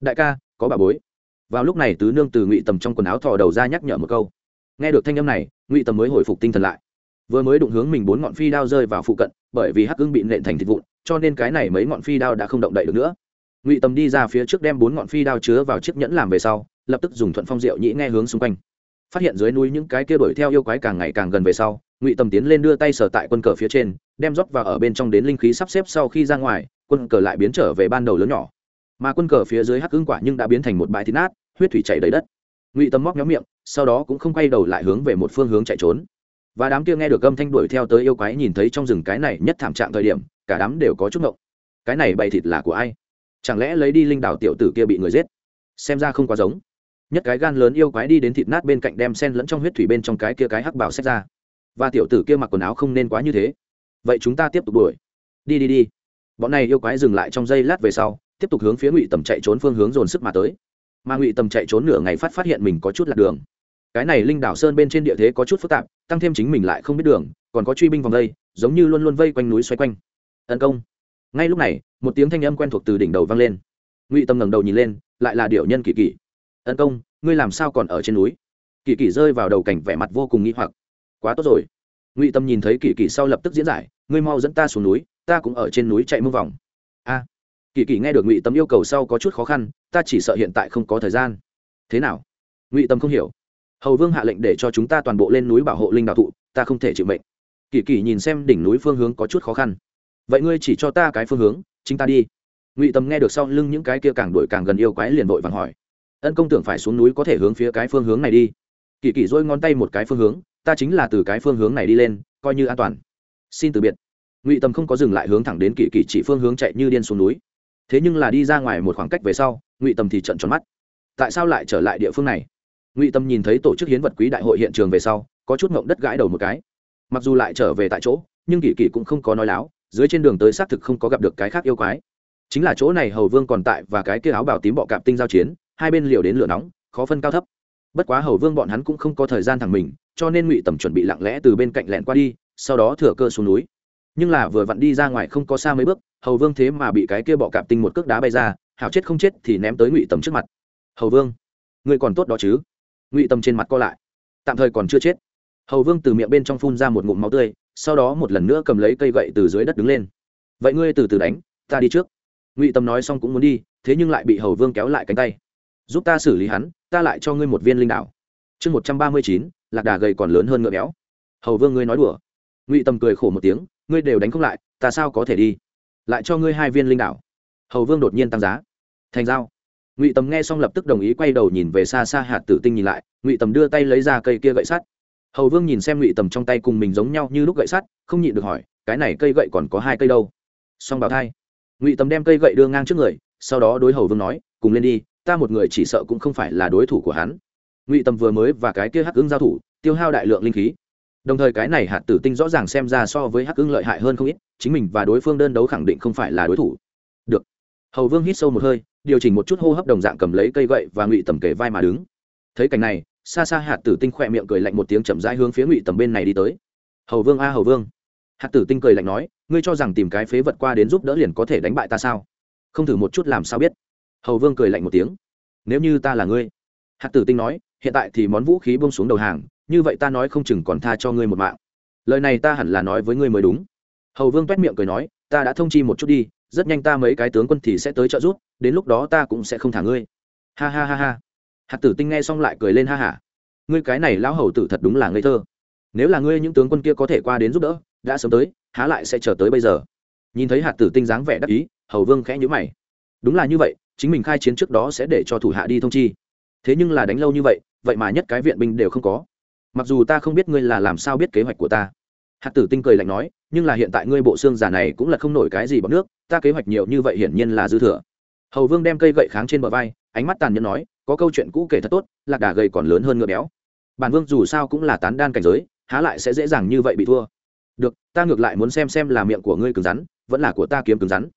Đại ca, có bà bối. Vào lúc này tứ nương từ ngụy tầm trong quần áo thò đầu ra nhắc nhở một câu. Nghe được thanh âm này, ngụy tầm mới hồi phục tinh thần lại. Vừa mới đụng hướng mình bốn ngọn phi đao rơi vào phụ cận, bởi vì hắc ưng bị nện thành thịt vụn, cho nên cái này mấy ngọn phi đao đã không động đậy được nữa. Ngụy tầm đi ra phía trước đem bốn ngọn phi đao chứa vào chiếc nhẫn làm về sau, lập tức dùng thuận phong rượu nhĩ nghe hướng xung quanh phát hiện dưới núi những cái kia đuổi theo yêu quái càng ngày càng gần về sau, ngụy tầm tiến lên đưa tay sở tại quân cờ phía trên, đem rót vào ở bên trong đến linh khí sắp xếp sau khi ra ngoài, quân cờ lại biến trở về ban đầu lớn nhỏ. Mà quân cờ phía dưới hắc ứng quả nhưng đã biến thành một bãi thịt nát, huyết thủy chảy đầy đất. Ngụy tầm móc nhóm miệng, sau đó cũng không quay đầu lại hướng về một phương hướng chạy trốn. Và đám kia nghe được âm thanh đuổi theo tới yêu quái nhìn thấy trong rừng cái này nhất thảm trạng thời điểm, cả đám đều có chút ngộng. Cái này bày thịt là của ai? Chẳng lẽ lấy đi linh đảo tiểu tử kia bị người giết? Xem ra không quá giống nhất cái gan lớn yêu quái đi đến thịt nát bên cạnh đem sen lẫn trong huyết thủy bên trong cái kia cái hắc bảo xách ra. Và tiểu tử kia mặc quần áo không nên quá như thế. Vậy chúng ta tiếp tục đuổi. Đi đi đi. Bọn này yêu quái dừng lại trong giây lát về sau, tiếp tục hướng phía ngụy tầm chạy trốn phương hướng dồn sức mà tới. Mà ngụy tầm chạy trốn nửa ngày phát phát hiện mình có chút lạc đường. Cái này linh đảo sơn bên trên địa thế có chút phức tạp, tăng thêm chính mình lại không biết đường, còn có truy binh vòng đây, giống như luôn luôn vây quanh núi xoay quanh. Tấn công. Ngay lúc này, một tiếng thanh âm quen thuộc từ đỉnh đầu vang lên. Ngụy tâm ngẩng đầu nhìn lên, lại là điệu nhân kỳ kỳ tấn công, ngươi làm sao còn ở trên núi? Kỳ kỳ rơi vào đầu cảnh vẻ mặt vô cùng nghi hoặc. Quá tốt rồi. Ngụy tâm nhìn thấy kỳ kỳ sau lập tức diễn giải, ngươi mau dẫn ta xuống núi, ta cũng ở trên núi chạy mưa vòng. A. Kỳ kỳ nghe được ngụy tâm yêu cầu sau có chút khó khăn, ta chỉ sợ hiện tại không có thời gian. Thế nào? Ngụy tâm không hiểu. Hầu vương hạ lệnh để cho chúng ta toàn bộ lên núi bảo hộ linh đạo thụ, ta không thể chịu mệnh. Kỳ kỳ nhìn xem đỉnh núi phương hướng có chút khó khăn. Vậy ngươi chỉ cho ta cái phương hướng, chính ta đi. Ngụy tâm nghe được sau lưng những cái kia càng đổi càng gần yêu quái liền vội vàng hỏi ân công tưởng phải xuống núi có thể hướng phía cái phương hướng này đi. Kỳ kỳ dôi ngón tay một cái phương hướng, ta chính là từ cái phương hướng này đi lên, coi như an toàn. Xin từ biệt. Ngụy tâm không có dừng lại hướng thẳng đến kỳ kỳ chỉ phương hướng chạy như điên xuống núi. Thế nhưng là đi ra ngoài một khoảng cách về sau, ngụy tâm thì trận tròn mắt. Tại sao lại trở lại địa phương này? Ngụy tâm nhìn thấy tổ chức hiến vật quý đại hội hiện trường về sau, có chút ngộng đất gãi đầu một cái. Mặc dù lại trở về tại chỗ, nhưng kỳ kỳ cũng không có nói láo, dưới trên đường tới xác thực không có gặp được cái khác yêu quái. Chính là chỗ này hầu vương còn tại và cái kia áo bảo tím bọ cạp tinh giao chiến hai bên liều đến lửa nóng, khó phân cao thấp. Bất quá hầu vương bọn hắn cũng không có thời gian thẳng mình, cho nên ngụy tầm chuẩn bị lặng lẽ từ bên cạnh lẹn qua đi, sau đó thừa cơ xuống núi. Nhưng là vừa vặn đi ra ngoài không có xa mấy bước, hầu vương thế mà bị cái kia bọ cạp tinh một cước đá bay ra, hảo chết không chết thì ném tới ngụy tầm trước mặt. Hầu vương người còn tốt đó chứ? Ngụy tầm trên mặt co lại. Tạm thời còn chưa chết. Hầu vương từ miệng bên trong phun ra một ngụm máu tươi, sau đó một lần nữa cầm lấy cây gậy từ dưới đất đứng lên. Vậy ngươi từ từ đánh, ta đi trước. Ngụy tầm nói xong cũng muốn đi, thế nhưng lại bị hầu vương kéo lại cánh tay giúp ta xử lý hắn, ta lại cho ngươi một viên linh đạo chương một trăm ba mươi chín, lạc đà gầy còn lớn hơn ngựa béo. Hầu vương ngươi nói đùa. Ngụy tầm cười khổ một tiếng, ngươi đều đánh không lại, ta sao có thể đi? Lại cho ngươi hai viên linh đạo hầu vương đột nhiên tăng giá. Thành giao. Ngụy tầm nghe xong lập tức đồng ý quay đầu nhìn về xa xa hạt tử tinh nhìn lại, ngụy tầm đưa tay lấy ra cây kia gậy sắt. Hầu vương nhìn xem ngụy tầm trong tay cùng mình giống nhau như lúc gậy sắt, không nhịn được hỏi, cái này cây gậy còn có hai cây đâu? Xong bảo thai. Ngụy tầm đem cây gậy đưa ngang trước người, sau đó đối hầu vương nói, cùng lên đi ta một người chỉ sợ cũng không phải là đối thủ của hắn. Ngụy tầm vừa mới và cái kia hắc ứng giao thủ, tiêu hao đại lượng linh khí. Đồng thời cái này hạt tử tinh rõ ràng xem ra so với hắc ứng lợi hại hơn không ít, chính mình và đối phương đơn đấu khẳng định không phải là đối thủ. Được. Hầu vương hít sâu một hơi, điều chỉnh một chút hô hấp đồng dạng cầm lấy cây gậy và ngụy tầm kề vai mà đứng. Thấy cảnh này, xa xa hạt tử tinh khỏe miệng cười lạnh một tiếng chậm rãi hướng phía ngụy tầm bên này đi tới. Hầu vương a, hầu vương. Hạt tử tinh cười lạnh nói, ngươi cho rằng tìm cái phế vật qua đến giúp đỡ liền có thể đánh bại ta sao? Không thử một chút làm sao biết hầu vương cười lạnh một tiếng. Nếu như ta là ngươi hạt tử tinh nói, hiện tại thì món vũ khí bông xuống đầu hàng, như vậy ta nói không chừng còn tha cho ngươi một mạng. Lời này ta hẳn là nói với ngươi mới đúng. Hầu vương t miệng cười nói, ta đã thông chi một chút đi, rất nhanh ta mấy cái tướng quân thì sẽ tới trợ giúp, đến lúc đó ta cũng sẽ không thả ngươi. Ha ha ha ha. Hạt tử tinh nghe xong lại cười lên ha hả ngươi cái này lão hầu tử thật đúng là ngây thơ. Nếu là ngươi những tướng quân kia có thể qua đến giúp đỡ, đã sớm tới, há lại sẽ chờ tới bây giờ. Nhìn thấy hạt tử tinh dáng vẻ đắc ý, hầu vương khẽ nhữ mày. Đúng là như vậy chính mình khai chiến trước đó sẽ để cho thủ hạ đi thông chi. Thế nhưng là đánh lâu như vậy vậy mà nhất cái viện binh đều không có. Mặc dù ta không biết ngươi là làm sao biết kế hoạch của ta. Hạt tử tinh cười lạnh nói, nhưng là hiện tại ngươi bộ xương giả này cũng là không nổi cái gì bằng nước, ta kế hoạch nhiều như vậy hiển nhiên là dư thừa. Hầu vương đem cây gậy kháng trên bờ vai, ánh mắt tàn nhẫn nói, có câu chuyện cũ kể thật tốt, lạc đà gầy còn lớn hơn ngựa béo. Bản vương dù sao cũng là tán đan cảnh giới, há lại sẽ dễ dàng như vậy bị thua. Được, ta ngược lại muốn xem xem là miệng của ngươi cứng rắn, vẫn là của ta kiếm cứng rắn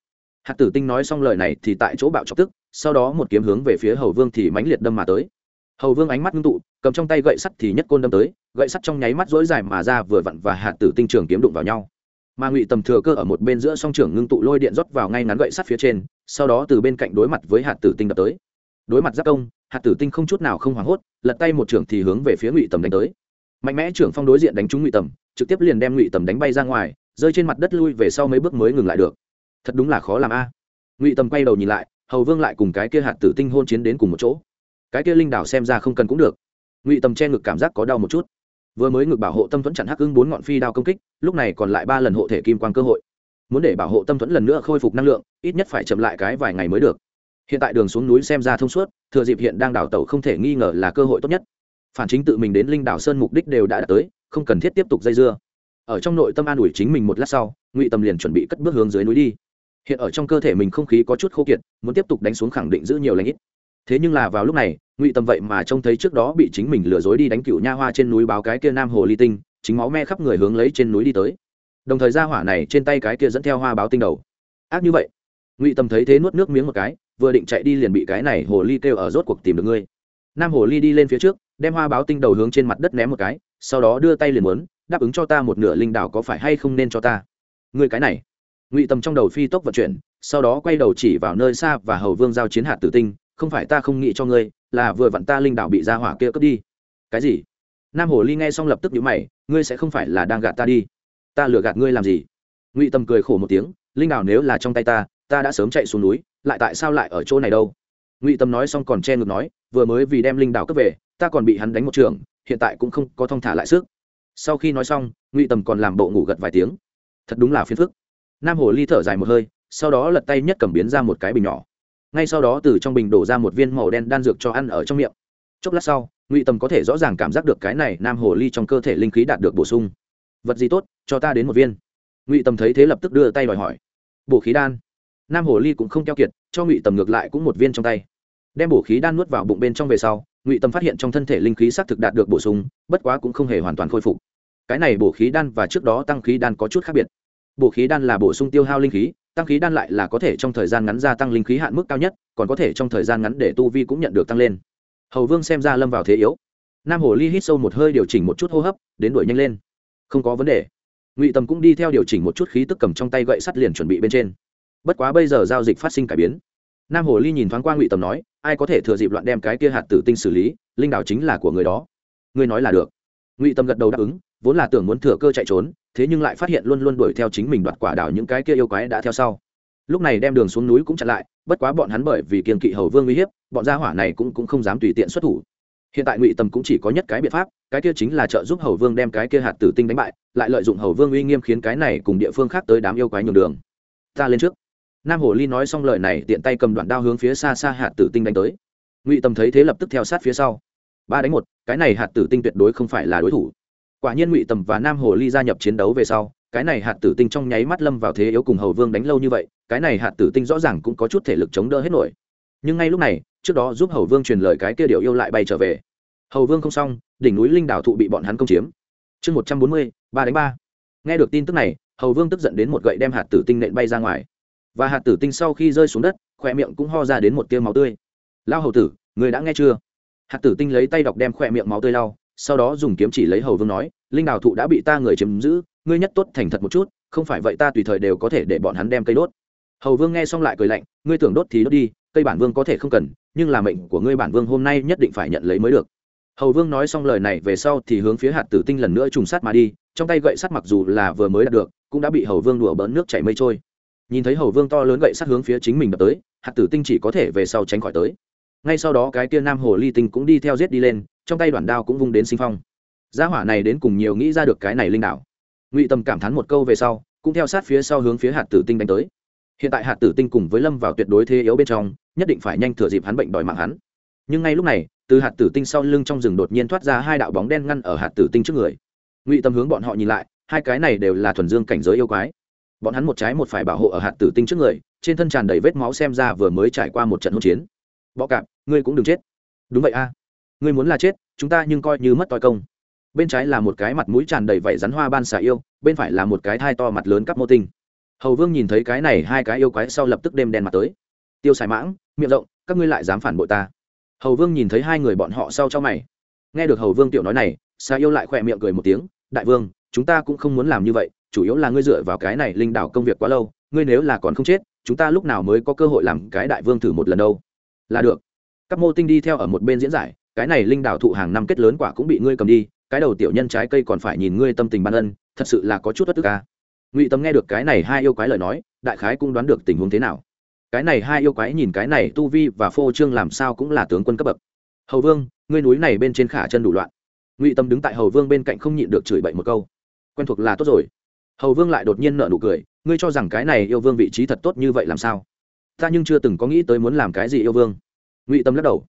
hạt tử tinh nói xong lời này thì tại chỗ bạo chọc tức, sau đó một kiếm hướng về phía hầu vương thì mãnh liệt đâm mà tới. Hầu vương ánh mắt ngưng tụ, cầm trong tay gậy sắt thì nhất côn đâm tới, gậy sắt trong nháy mắt rỗi dài mà ra vừa vặn và hạt tử tinh trường kiếm đụng vào nhau. Mà ngụy tầm thừa cơ ở một bên giữa song trường ngưng tụ lôi điện rót vào ngay ngắn gậy sắt phía trên, sau đó từ bên cạnh đối mặt với hạt tử tinh đập tới. Đối mặt giáp công hạt tử tinh không chút nào không hoảng hốt, lật tay một trưởng thì hướng về phía ngụy tầm đánh tới. Mạnh mẽ trưởng phong đối diện đánh trúng ngụy tầm, trực tiếp liền đem ngụy tầm đánh bay ra ngoài, rơi trên mặt đất lui về sau mấy bước mới ngừng lại được thật đúng là khó làm a. Ngụy tầm quay đầu nhìn lại, hầu vương lại cùng cái kia hạt tử tinh hôn chiến đến cùng một chỗ. Cái kia linh đảo xem ra không cần cũng được. Ngụy tầm che ngực cảm giác có đau một chút. Vừa mới ngực bảo hộ tâm thuẫn chặn hắc ưng bốn ngọn phi đao công kích, lúc này còn lại ba lần hộ thể kim quang cơ hội. Muốn để bảo hộ tâm thuẫn lần nữa khôi phục năng lượng, ít nhất phải chậm lại cái vài ngày mới được. Hiện tại đường xuống núi xem ra thông suốt, thừa dịp hiện đang đảo tàu không thể nghi ngờ là cơ hội tốt nhất. Phản chính tự mình đến linh đảo sơn mục đích đều đã đạt tới, không cần thiết tiếp tục dây dưa. Ở trong nội tâm an ủi chính mình một lát sau, ngụy tâm liền chuẩn bị cất bước hướng dưới núi đi hiện ở trong cơ thể mình không khí có chút khô kiệt, muốn tiếp tục đánh xuống khẳng định giữ nhiều lãnh ít. Thế nhưng là vào lúc này, ngụy tâm vậy mà trông thấy trước đó bị chính mình lừa dối đi đánh cựu nha hoa trên núi báo cái kia nam hồ ly tinh, chính máu me khắp người hướng lấy trên núi đi tới. Đồng thời ra hỏa này trên tay cái kia dẫn theo hoa báo tinh đầu. Ác như vậy. Ngụy tâm thấy thế nuốt nước miếng một cái, vừa định chạy đi liền bị cái này hồ ly kêu ở rốt cuộc tìm được ngươi. Nam hồ ly đi lên phía trước, đem hoa báo tinh đầu hướng trên mặt đất ném một cái, sau đó đưa tay liền muốn, đáp ứng cho ta một nửa linh đảo có phải hay không nên cho ta. Ngươi cái này ngụy tầm trong đầu phi tốc vận chuyển, sau đó quay đầu chỉ vào nơi xa và hầu vương giao chiến hạt tử tinh, không phải ta không nghĩ cho ngươi, là vừa vặn ta linh đảo bị ra hỏa kia cướp đi. Cái gì? Nam hồ ly nghe xong lập tức nhíu mày, ngươi sẽ không phải là đang gạt ta đi. Ta lừa gạt ngươi làm gì? Ngụy tầm cười khổ một tiếng, linh đảo nếu là trong tay ta ta đã sớm chạy xuống núi, lại tại sao lại ở chỗ này đâu? Ngụy tâm nói xong còn che ngực nói, vừa mới vì đem linh đảo cướp về, ta còn bị hắn đánh một trường, hiện tại cũng không có thong thả lại sức. Sau khi nói xong, ngụy tầm còn làm bộ ngủ gật vài tiếng. Thật đúng là phiền phức nam hồ ly thở dài một hơi, sau đó lật tay nhất cầm biến ra một cái bình nhỏ. Ngay sau đó từ trong bình đổ ra một viên màu đen đan dược cho ăn ở trong miệng. Chốc lát sau, ngụy tầm có thể rõ ràng cảm giác được cái này nam hồ ly trong cơ thể linh khí đạt được bổ sung. Vật gì tốt, cho ta đến một viên. Ngụy tầm thấy thế lập tức đưa tay đòi hỏi. Bổ khí đan. Nam hồ ly cũng không keo kiệt, cho ngụy tầm ngược lại cũng một viên trong tay. Đem bổ khí đan nuốt vào bụng bên trong về sau, ngụy tầm phát hiện trong thân thể linh khí xác thực đạt được bổ sung, bất quá cũng không hề hoàn toàn khôi phục. Cái này bổ khí đan và trước đó tăng khí đan có chút khác biệt bổ khí đan là bổ sung tiêu hao linh khí, tăng khí đan lại là có thể trong thời gian ngắn gia tăng linh khí hạn mức cao nhất, còn có thể trong thời gian ngắn để tu vi cũng nhận được tăng lên. Hầu vương xem ra lâm vào thế yếu. Nam hồ ly hít sâu một hơi điều chỉnh một chút hô hấp, đến đuổi nhanh lên. Không có vấn đề. Ngụy tầm cũng đi theo điều chỉnh một chút khí tức cầm trong tay gậy sắt liền chuẩn bị bên trên. Bất quá bây giờ giao dịch phát sinh cải biến. Nam hồ ly nhìn thoáng qua ngụy tầm nói, ai có thể thừa dịp loạn đem cái kia hạt tử tinh xử lý, linh đảo chính là của người đó. Ngươi nói là được. Ngụy tầm gật đầu đáp ứng vốn là tưởng muốn thừa cơ chạy trốn thế nhưng lại phát hiện luôn luôn đuổi theo chính mình đoạt quả đảo những cái kia yêu quái đã theo sau. Lúc này đem đường xuống núi cũng chặn lại bất quá bọn hắn bởi vì kiên kỵ hầu vương uy hiếp bọn gia hỏa này cũng, cũng không dám tùy tiện xuất thủ. Hiện tại ngụy tầm cũng chỉ có nhất cái biện pháp cái kia chính là trợ giúp hầu vương đem cái kia hạt tử tinh đánh bại lại lợi dụng hầu vương uy nghiêm khiến cái này cùng địa phương khác tới đám yêu quái nhường đường. Ta lên trước. Nam hồ ly nói xong lời này tiện tay cầm đoạn đao hướng phía xa xa hạt tử tinh đánh tới. Ngụy tầm thấy thế lập tức theo sát phía sau. Ba đánh một cái này hạt tử tinh tuyệt đối không phải là đối thủ quả nhiên ngụy tầm và nam hồ ly gia nhập chiến đấu về sau, cái này hạt tử tinh trong nháy mắt lâm vào thế yếu cùng hầu vương đánh lâu như vậy, cái này hạt tử tinh rõ ràng cũng có chút thể lực chống đỡ hết nổi. Nhưng ngay lúc này, trước đó giúp hầu vương truyền lời cái kia điệu yêu lại bay trở về. Hầu vương không xong, đỉnh núi linh đảo thụ bị bọn hắn công chiếm. Chương một trăm bốn mươi, ba đánh ba. Nghe được tin tức này, hầu vương tức giận đến một gậy đem hạt tử tinh nện bay ra ngoài. Và hạt tử tinh sau khi rơi xuống đất khoe miệng cũng ho ra đến một tiêu máu tươi. Lao hầu tử, người đã nghe chưa? Hạt tử tinh lấy tay đọc đem khoe miệng máu tươi lau sau đó dùng kiếm chỉ lấy hầu vương nói, linh đào thụ đã bị ta người chiếm giữ, ngươi nhất tốt thành thật một chút, không phải vậy ta tùy thời đều có thể để bọn hắn đem cây đốt. Hầu vương nghe xong lại cười lạnh, ngươi tưởng đốt thì đốt đi, cây bản vương có thể không cần, nhưng là mệnh của ngươi bản vương hôm nay nhất định phải nhận lấy mới được. Hầu vương nói xong lời này về sau thì hướng phía hạt tử tinh lần nữa trùng sát mà đi, trong tay gậy sắt mặc dù là vừa mới đạt được, cũng đã bị hầu vương đùa bỡn nước chảy mây trôi. Nhìn thấy hầu vương to lớn gậy sắt hướng phía chính mình đập tới, hạt tử tinh chỉ có thể về sau tránh khỏi tới. Ngay sau đó cái kia nam hồ ly tinh cũng đi theo giết đi lên trong tay đoàn đao cũng vung đến sinh phong. Gia hỏa này đến cùng nhiều nghĩ ra được cái này linh đạo, ngụy tâm cảm thán một câu về sau cũng theo sát phía sau hướng phía hạt tử tinh đánh tới. Hiện tại hạt tử tinh cùng với lâm vào tuyệt đối thế yếu bên trong nhất định phải nhanh thừa dịp hắn bệnh đòi mạng hắn. Nhưng ngay lúc này từ hạt tử tinh sau lưng trong rừng đột nhiên thoát ra hai đạo bóng đen ngăn ở hạt tử tinh trước người. Ngụy tâm hướng bọn họ nhìn lại hai cái này đều là thuần dương cảnh giới yêu quái. Bọn hắn một trái một phải bảo hộ ở hạt tử tinh trước người trên thân tràn đầy vết máu xem ra vừa mới trải qua một trận hỗn chiến. Bọ cạp ngươi cũng đừng chết. Đúng vậy a ngươi muốn là chết, chúng ta nhưng coi như mất toi công. Bên trái là một cái mặt mũi tràn đầy vảy rắn hoa ban xà yêu, bên phải là một cái thai to mặt lớn cắp mô tinh. Hầu vương nhìn thấy cái này hai cái yêu quái sau lập tức đêm đen mặt tới. Tiêu xài mãng, miệng rộng, các ngươi lại dám phản bội ta. Hầu vương nhìn thấy hai người bọn họ sau cho mày. Nghe được hầu vương tiểu nói này xa yêu lại khỏe miệng cười một tiếng, đại vương, chúng ta cũng không muốn làm như vậy, chủ yếu là ngươi dựa vào cái này linh đảo công việc quá lâu, ngươi nếu là còn không chết, chúng ta lúc nào mới có cơ hội làm cái đại vương thử một lần đâu? Là được. Các mô tinh đi theo ở một bên diễn giải cái này linh đảo thụ hàng năm kết lớn quả cũng bị ngươi cầm đi, cái đầu tiểu nhân trái cây còn phải nhìn ngươi tâm tình ban ân, thật sự là có chút bất tức ca ngụy tâm nghe được cái này hai yêu quái lời nói, đại khái cũng đoán được tình huống thế nào. Cái này hai yêu quái nhìn cái này tu vi và phô trương làm sao cũng là tướng quân cấp bậc. Hầu vương, ngươi núi này bên trên khả chân đủ loạn. Ngụy tâm đứng tại hầu vương bên cạnh không nhịn được chửi bậy một câu. Quen thuộc là tốt rồi. Hầu vương lại đột nhiên nợ nụ cười, ngươi cho rằng cái này yêu vương vị trí thật tốt như vậy làm sao? Ta nhưng chưa từng có nghĩ tới muốn làm cái gì yêu vương. Ngụy tâm lắc đầu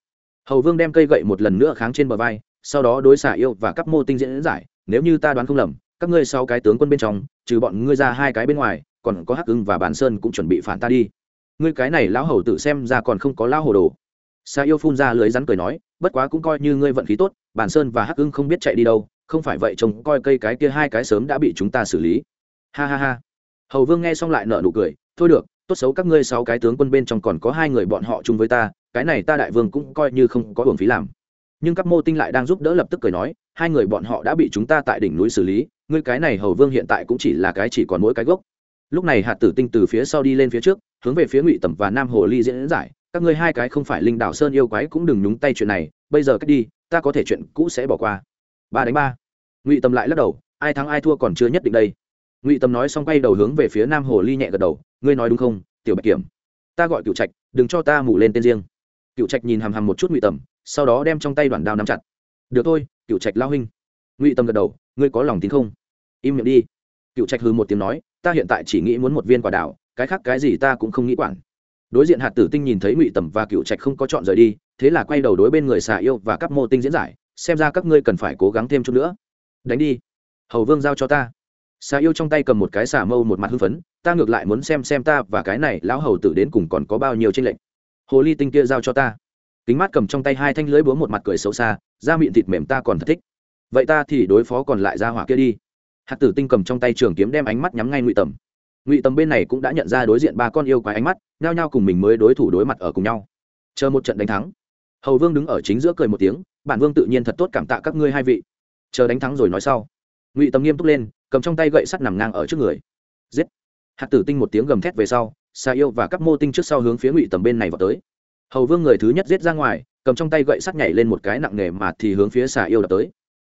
hầu vương đem cây gậy một lần nữa kháng trên bờ vai, sau đó đối xả yêu và các mô tinh diễn giải, nếu như ta đoán không lầm, các ngươi sau cái tướng quân bên trong, trừ bọn ngươi ra hai cái bên ngoài, còn có hắc ưng và bản sơn cũng chuẩn bị phản ta đi. Ngươi cái này lão hầu tự xem ra còn không có lão hồ đồ. Xa yêu phun ra lưới rắn cười nói, bất quá cũng coi như ngươi vận khí tốt, bản sơn và hắc ưng không biết chạy đi đâu, không phải vậy trông coi cây cái kia hai cái sớm đã bị chúng ta xử lý. Ha ha ha. Hầu vương nghe xong lại nở nụ cười, thôi được, tốt xấu các ngươi sáu cái tướng quân bên trong còn có hai người bọn họ chung với ta cái này ta đại vương cũng coi như không có hưởng phí làm. Nhưng các mô tinh lại đang giúp đỡ lập tức cười nói, hai người bọn họ đã bị chúng ta tại đỉnh núi xử lý, ngươi cái này hầu vương hiện tại cũng chỉ là cái chỉ còn mỗi cái gốc. Lúc này hạt tử tinh từ phía sau đi lên phía trước, hướng về phía ngụy tầm và nam hồ ly diễn giải, các ngươi hai cái không phải linh đảo sơn yêu quái cũng đừng nhúng tay chuyện này, bây giờ cách đi, ta có thể chuyện cũ sẽ bỏ qua. Ba đánh ba. Ngụy tầm lại lắc đầu, ai thắng ai thua còn chưa nhất định đây. Ngụy tầm nói xong quay đầu hướng về phía nam hồ ly nhẹ gật đầu, ngươi nói đúng không, tiểu bạch kiểm? Ta gọi cựu trạch, đừng cho ta mủ lên tên riêng cựu trạch nhìn hằm hằm một chút ngụy tầm, sau đó đem trong tay đoạn đao nắm chặt. Được thôi cựu trạch lao huynh. Ngụy tầm gật đầu, ngươi có lòng tin không? Im miệng đi. Cựu trạch hư một tiếng nói, ta hiện tại chỉ nghĩ muốn một viên quả đảo cái khác cái gì ta cũng không nghĩ quản. Đối diện hạt tử tinh nhìn thấy ngụy tầm và cựu trạch không có chọn rời đi, thế là quay đầu đối bên người xà yêu và các mô tinh diễn giải, xem ra các ngươi cần phải cố gắng thêm chút nữa. Đánh đi. Hầu vương giao cho ta. Xà yêu trong tay cầm một cái xà mâu một mặt hưng phấn, ta ngược lại muốn xem xem ta và cái này lão hầu tử đến cùng còn có bao nhiêu tranh lệch hồ ly tinh kia giao cho ta. Kính mát cầm trong tay hai thanh lưới búa một mặt cười xấu xa, da miệng thịt mềm ta còn thật thích. Vậy ta thì đối phó còn lại ra hỏa kia đi. Hạt tử tinh cầm trong tay trường kiếm đem ánh mắt nhắm ngay ngụy tầm. Ngụy tầm bên này cũng đã nhận ra đối diện ba con yêu quái ánh mắt, nhao nhao cùng mình mới đối thủ đối mặt ở cùng nhau. Chờ một trận đánh thắng. Hầu vương đứng ở chính giữa cười một tiếng, bản vương tự nhiên thật tốt cảm tạ các ngươi hai vị. Chờ đánh thắng rồi nói sau. Ngụy tầm nghiêm túc lên, cầm trong tay gậy sắt nằm ngang ở trước người. Giết. Hạt tử tinh một tiếng gầm thét về sau xà yêu và các mô tinh trước sau hướng phía ngụy tầm bên này vào tới. Hầu vương người thứ nhất giết ra ngoài, cầm trong tay gậy sắt nhảy lên một cái nặng nề mà thì hướng phía xà yêu đập tới.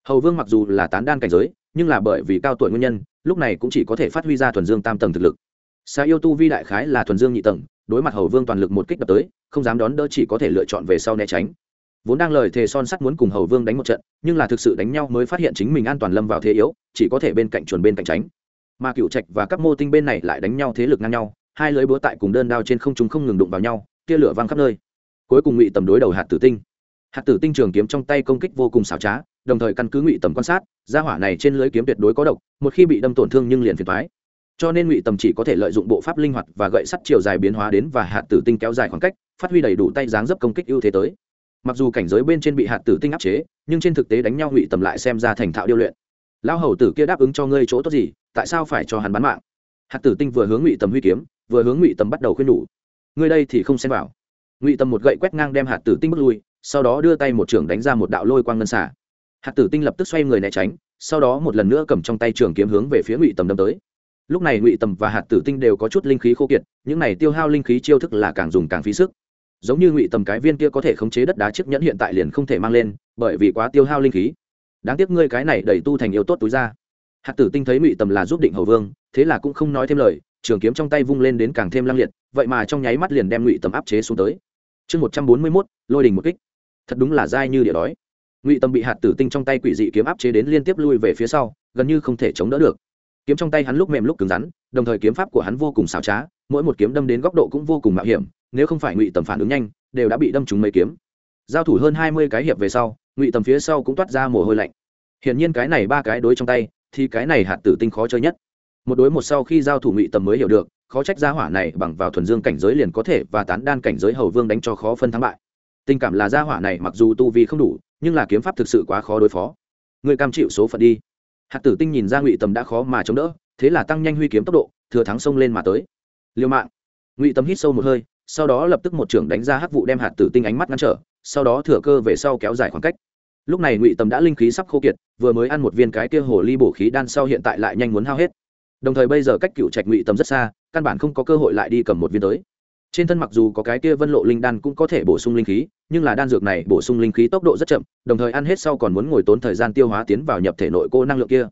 Hầu vương mặc dù là tán đan cảnh giới, nhưng là bởi vì cao tuổi nguyên nhân, lúc này cũng chỉ có thể phát huy ra thuần dương tam tầng thực lực. Xà yêu tu vi đại khái là thuần dương nhị tầng, đối mặt hầu vương toàn lực một kích đập tới, không dám đón đỡ chỉ có thể lựa chọn về sau né tránh. Vốn đang lời thề son sắt muốn cùng hầu vương đánh một trận, nhưng là thực sự đánh nhau mới phát hiện chính mình an toàn lâm vào thế yếu, chỉ có thể bên cạnh chuồn bên cạnh tránh. Mà cựu trạch và các mô tinh bên này lại đánh nhau thế lực ngang nhau hai lưới búa tại cùng đơn đao trên không chúng không ngừng đụng vào nhau, tia lửa văng khắp nơi. Cuối cùng ngụy tầm đối đầu hạt tử tinh. Hạt tử tinh trường kiếm trong tay công kích vô cùng xảo trá, đồng thời căn cứ ngụy tầm quan sát, gia hỏa này trên lưới kiếm tuyệt đối có độc, một khi bị đâm tổn thương nhưng liền phiền thoái cho nên ngụy tầm chỉ có thể lợi dụng bộ pháp linh hoạt và gậy sắt chiều dài biến hóa đến và hạt tử tinh kéo dài khoảng cách, phát huy đầy đủ tay dáng dấp công kích ưu thế tới. Mặc dù cảnh giới bên trên bị hạt tử tinh áp chế, nhưng trên thực tế đánh nhau ngụy tầm lại xem ra thành thạo điêu luyện. Lão hầu tử kia đáp ứng cho ngươi chỗ tốt gì, tại sao phải cho hắn bán mạng? Hạt tử tinh vừa hướng ngụy tầm huy kiếm vừa hướng ngụy tầm bắt đầu khuyên nhủ ngươi đây thì không xem vào ngụy tầm một gậy quét ngang đem hạt tử tinh bước lui sau đó đưa tay một trưởng đánh ra một đạo lôi quang ngân xả hạt tử tinh lập tức xoay người né tránh sau đó một lần nữa cầm trong tay trường kiếm hướng về phía ngụy tầm đâm tới lúc này ngụy tầm và hạt tử tinh đều có chút linh khí khô kiệt những này tiêu hao linh khí chiêu thức là càng dùng càng phí sức giống như ngụy tầm cái viên kia có thể khống chế đất đá chiếc nhẫn hiện tại liền không thể mang lên bởi vì quá tiêu hao linh khí đáng tiếc ngươi cái này đẩy tu thành yêu tốt túi ra hạt tử tinh thấy ngụy tầm là giúp định hầu vương thế là cũng không nói thêm lời trường kiếm trong tay vung lên đến càng thêm lăng liệt, vậy mà trong nháy mắt liền đem ngụy tầm áp chế xuống tới. Chương một trăm bốn mươi mốt, lôi đình một kích. Thật đúng là dai như địa đói. Ngụy tầm bị hạt tử tinh trong tay quỷ dị kiếm áp chế đến liên tiếp lui về phía sau, gần như không thể chống đỡ được. Kiếm trong tay hắn lúc mềm lúc cứng rắn, đồng thời kiếm pháp của hắn vô cùng xảo trá, mỗi một kiếm đâm đến góc độ cũng vô cùng mạo hiểm, nếu không phải ngụy tầm phản ứng nhanh, đều đã bị đâm trúng mấy kiếm. Giao thủ hơn hai mươi cái hiệp về sau, ngụy tầm phía sau cũng toát ra mồ hôi lạnh. Hiển nhiên cái này ba cái đối trong tay, thì cái này hạt tử tinh khó chơi nhất một đối một sau khi giao thủ ngụy tầm mới hiểu được, khó trách gia hỏa này bằng vào thuần dương cảnh giới liền có thể và tán đan cảnh giới hầu vương đánh cho khó phân thắng bại. Tình cảm là gia hỏa này mặc dù tu vi không đủ, nhưng là kiếm pháp thực sự quá khó đối phó. Người cam chịu số phận đi. Hạt tử tinh nhìn ra ngụy tầm đã khó mà chống đỡ, thế là tăng nhanh huy kiếm tốc độ, thừa thắng xông lên mà tới. Liêu mạng. Ngụy tầm hít sâu một hơi, sau đó lập tức một trưởng đánh ra hắc vụ đem hạt tử tinh ánh mắt ngăn trở, sau đó thừa cơ về sau kéo dài khoảng cách. Lúc này ngụy tầm đã linh khí sắp khô kiệt, vừa mới ăn một viên cái kia hồ ly bổ khí đan sau hiện tại lại nhanh muốn hao hết đồng thời bây giờ cách cựu trạch ngụy tầm rất xa, căn bản không có cơ hội lại đi cầm một viên tới. Trên thân mặc dù có cái kia vân lộ linh đan cũng có thể bổ sung linh khí, nhưng là đan dược này bổ sung linh khí tốc độ rất chậm, đồng thời ăn hết sau còn muốn ngồi tốn thời gian tiêu hóa tiến vào nhập thể nội cô năng lượng kia.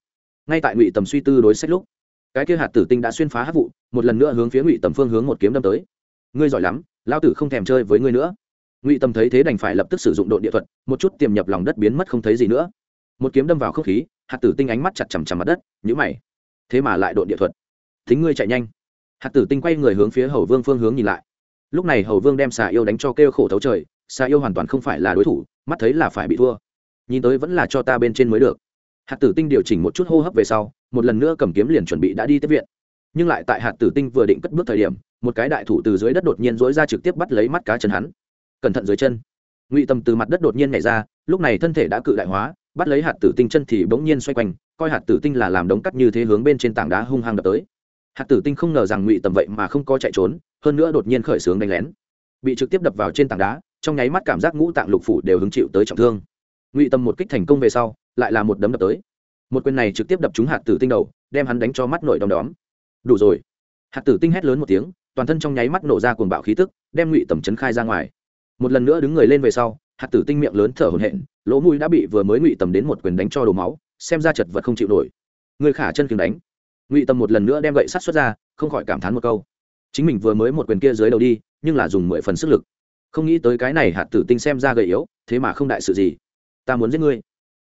Ngay tại ngụy tầm suy tư đối sách lúc, cái kia hạt tử tinh đã xuyên phá hát vụ, một lần nữa hướng phía ngụy tầm phương hướng một kiếm đâm tới. Ngươi giỏi lắm lao tử không thèm chơi với ngươi nữa. Ngụy tầm thấy thế đành phải lập tức sử dụng đội địa thuật, một chút tiềm nhập lòng đất biến mất không thấy gì nữa. Một kiếm đâm vào không khí, hạt tử tinh ánh mắt chặt chằm chằm mặt đất nhữ mày thế mà lại đội địa thuật. Thính ngươi chạy nhanh. Hạt tử tinh quay người hướng phía hầu vương phương hướng nhìn lại. Lúc này hầu vương đem xà yêu đánh cho kêu khổ thấu trời, xà yêu hoàn toàn không phải là đối thủ, mắt thấy là phải bị thua. Nhìn tới vẫn là cho ta bên trên mới được. Hạt tử tinh điều chỉnh một chút hô hấp về sau, một lần nữa cầm kiếm liền chuẩn bị đã đi tiếp viện. Nhưng lại tại hạt tử tinh vừa định cất bước thời điểm, một cái đại thủ từ dưới đất đột nhiên dối ra trực tiếp bắt lấy mắt cá chân hắn. Cẩn thận dưới chân. Ngụy tâm từ mặt đất đột nhiên nhảy ra, lúc này thân thể đã cự đại hóa, bắt lấy hạt tử tinh chân thì bỗng nhiên xoay quanh coi hạt tử tinh là làm đống cắt như thế hướng bên trên tảng đá hung hăng đập tới. Hạt tử tinh không ngờ rằng ngụy tầm vậy mà không có chạy trốn, hơn nữa đột nhiên khởi xướng đánh lén. Bị trực tiếp đập vào trên tảng đá, trong nháy mắt cảm giác ngũ tạng lục phủ đều hứng chịu tới trọng thương. Ngụy tầm một kích thành công về sau, lại là một đấm đập tới. Một quyền này trực tiếp đập trúng hạt tử tinh đầu, đem hắn đánh cho mắt nổi đom đóm. Đủ rồi. Hạt tử tinh hét lớn một tiếng, toàn thân trong nháy mắt nổ ra cuồng bạo khí tức, đem ngụy tầm chấn khai ra ngoài. Một lần nữa đứng người lên về sau, hạt tử tinh miệng lớn thở hổn hển, lỗ mũi đã bị vừa mới ngụy tầm đến một quyền đánh cho đổ máu xem ra chật vật không chịu nổi. Người khả chân kiếm đánh. Ngụy tâm một lần nữa đem gậy sắt xuất ra, không khỏi cảm thán một câu. Chính mình vừa mới một quyền kia dưới đầu đi, nhưng là dùng mười phần sức lực. Không nghĩ tới cái này hạt tử tinh xem ra gầy yếu, thế mà không đại sự gì. Ta muốn giết ngươi.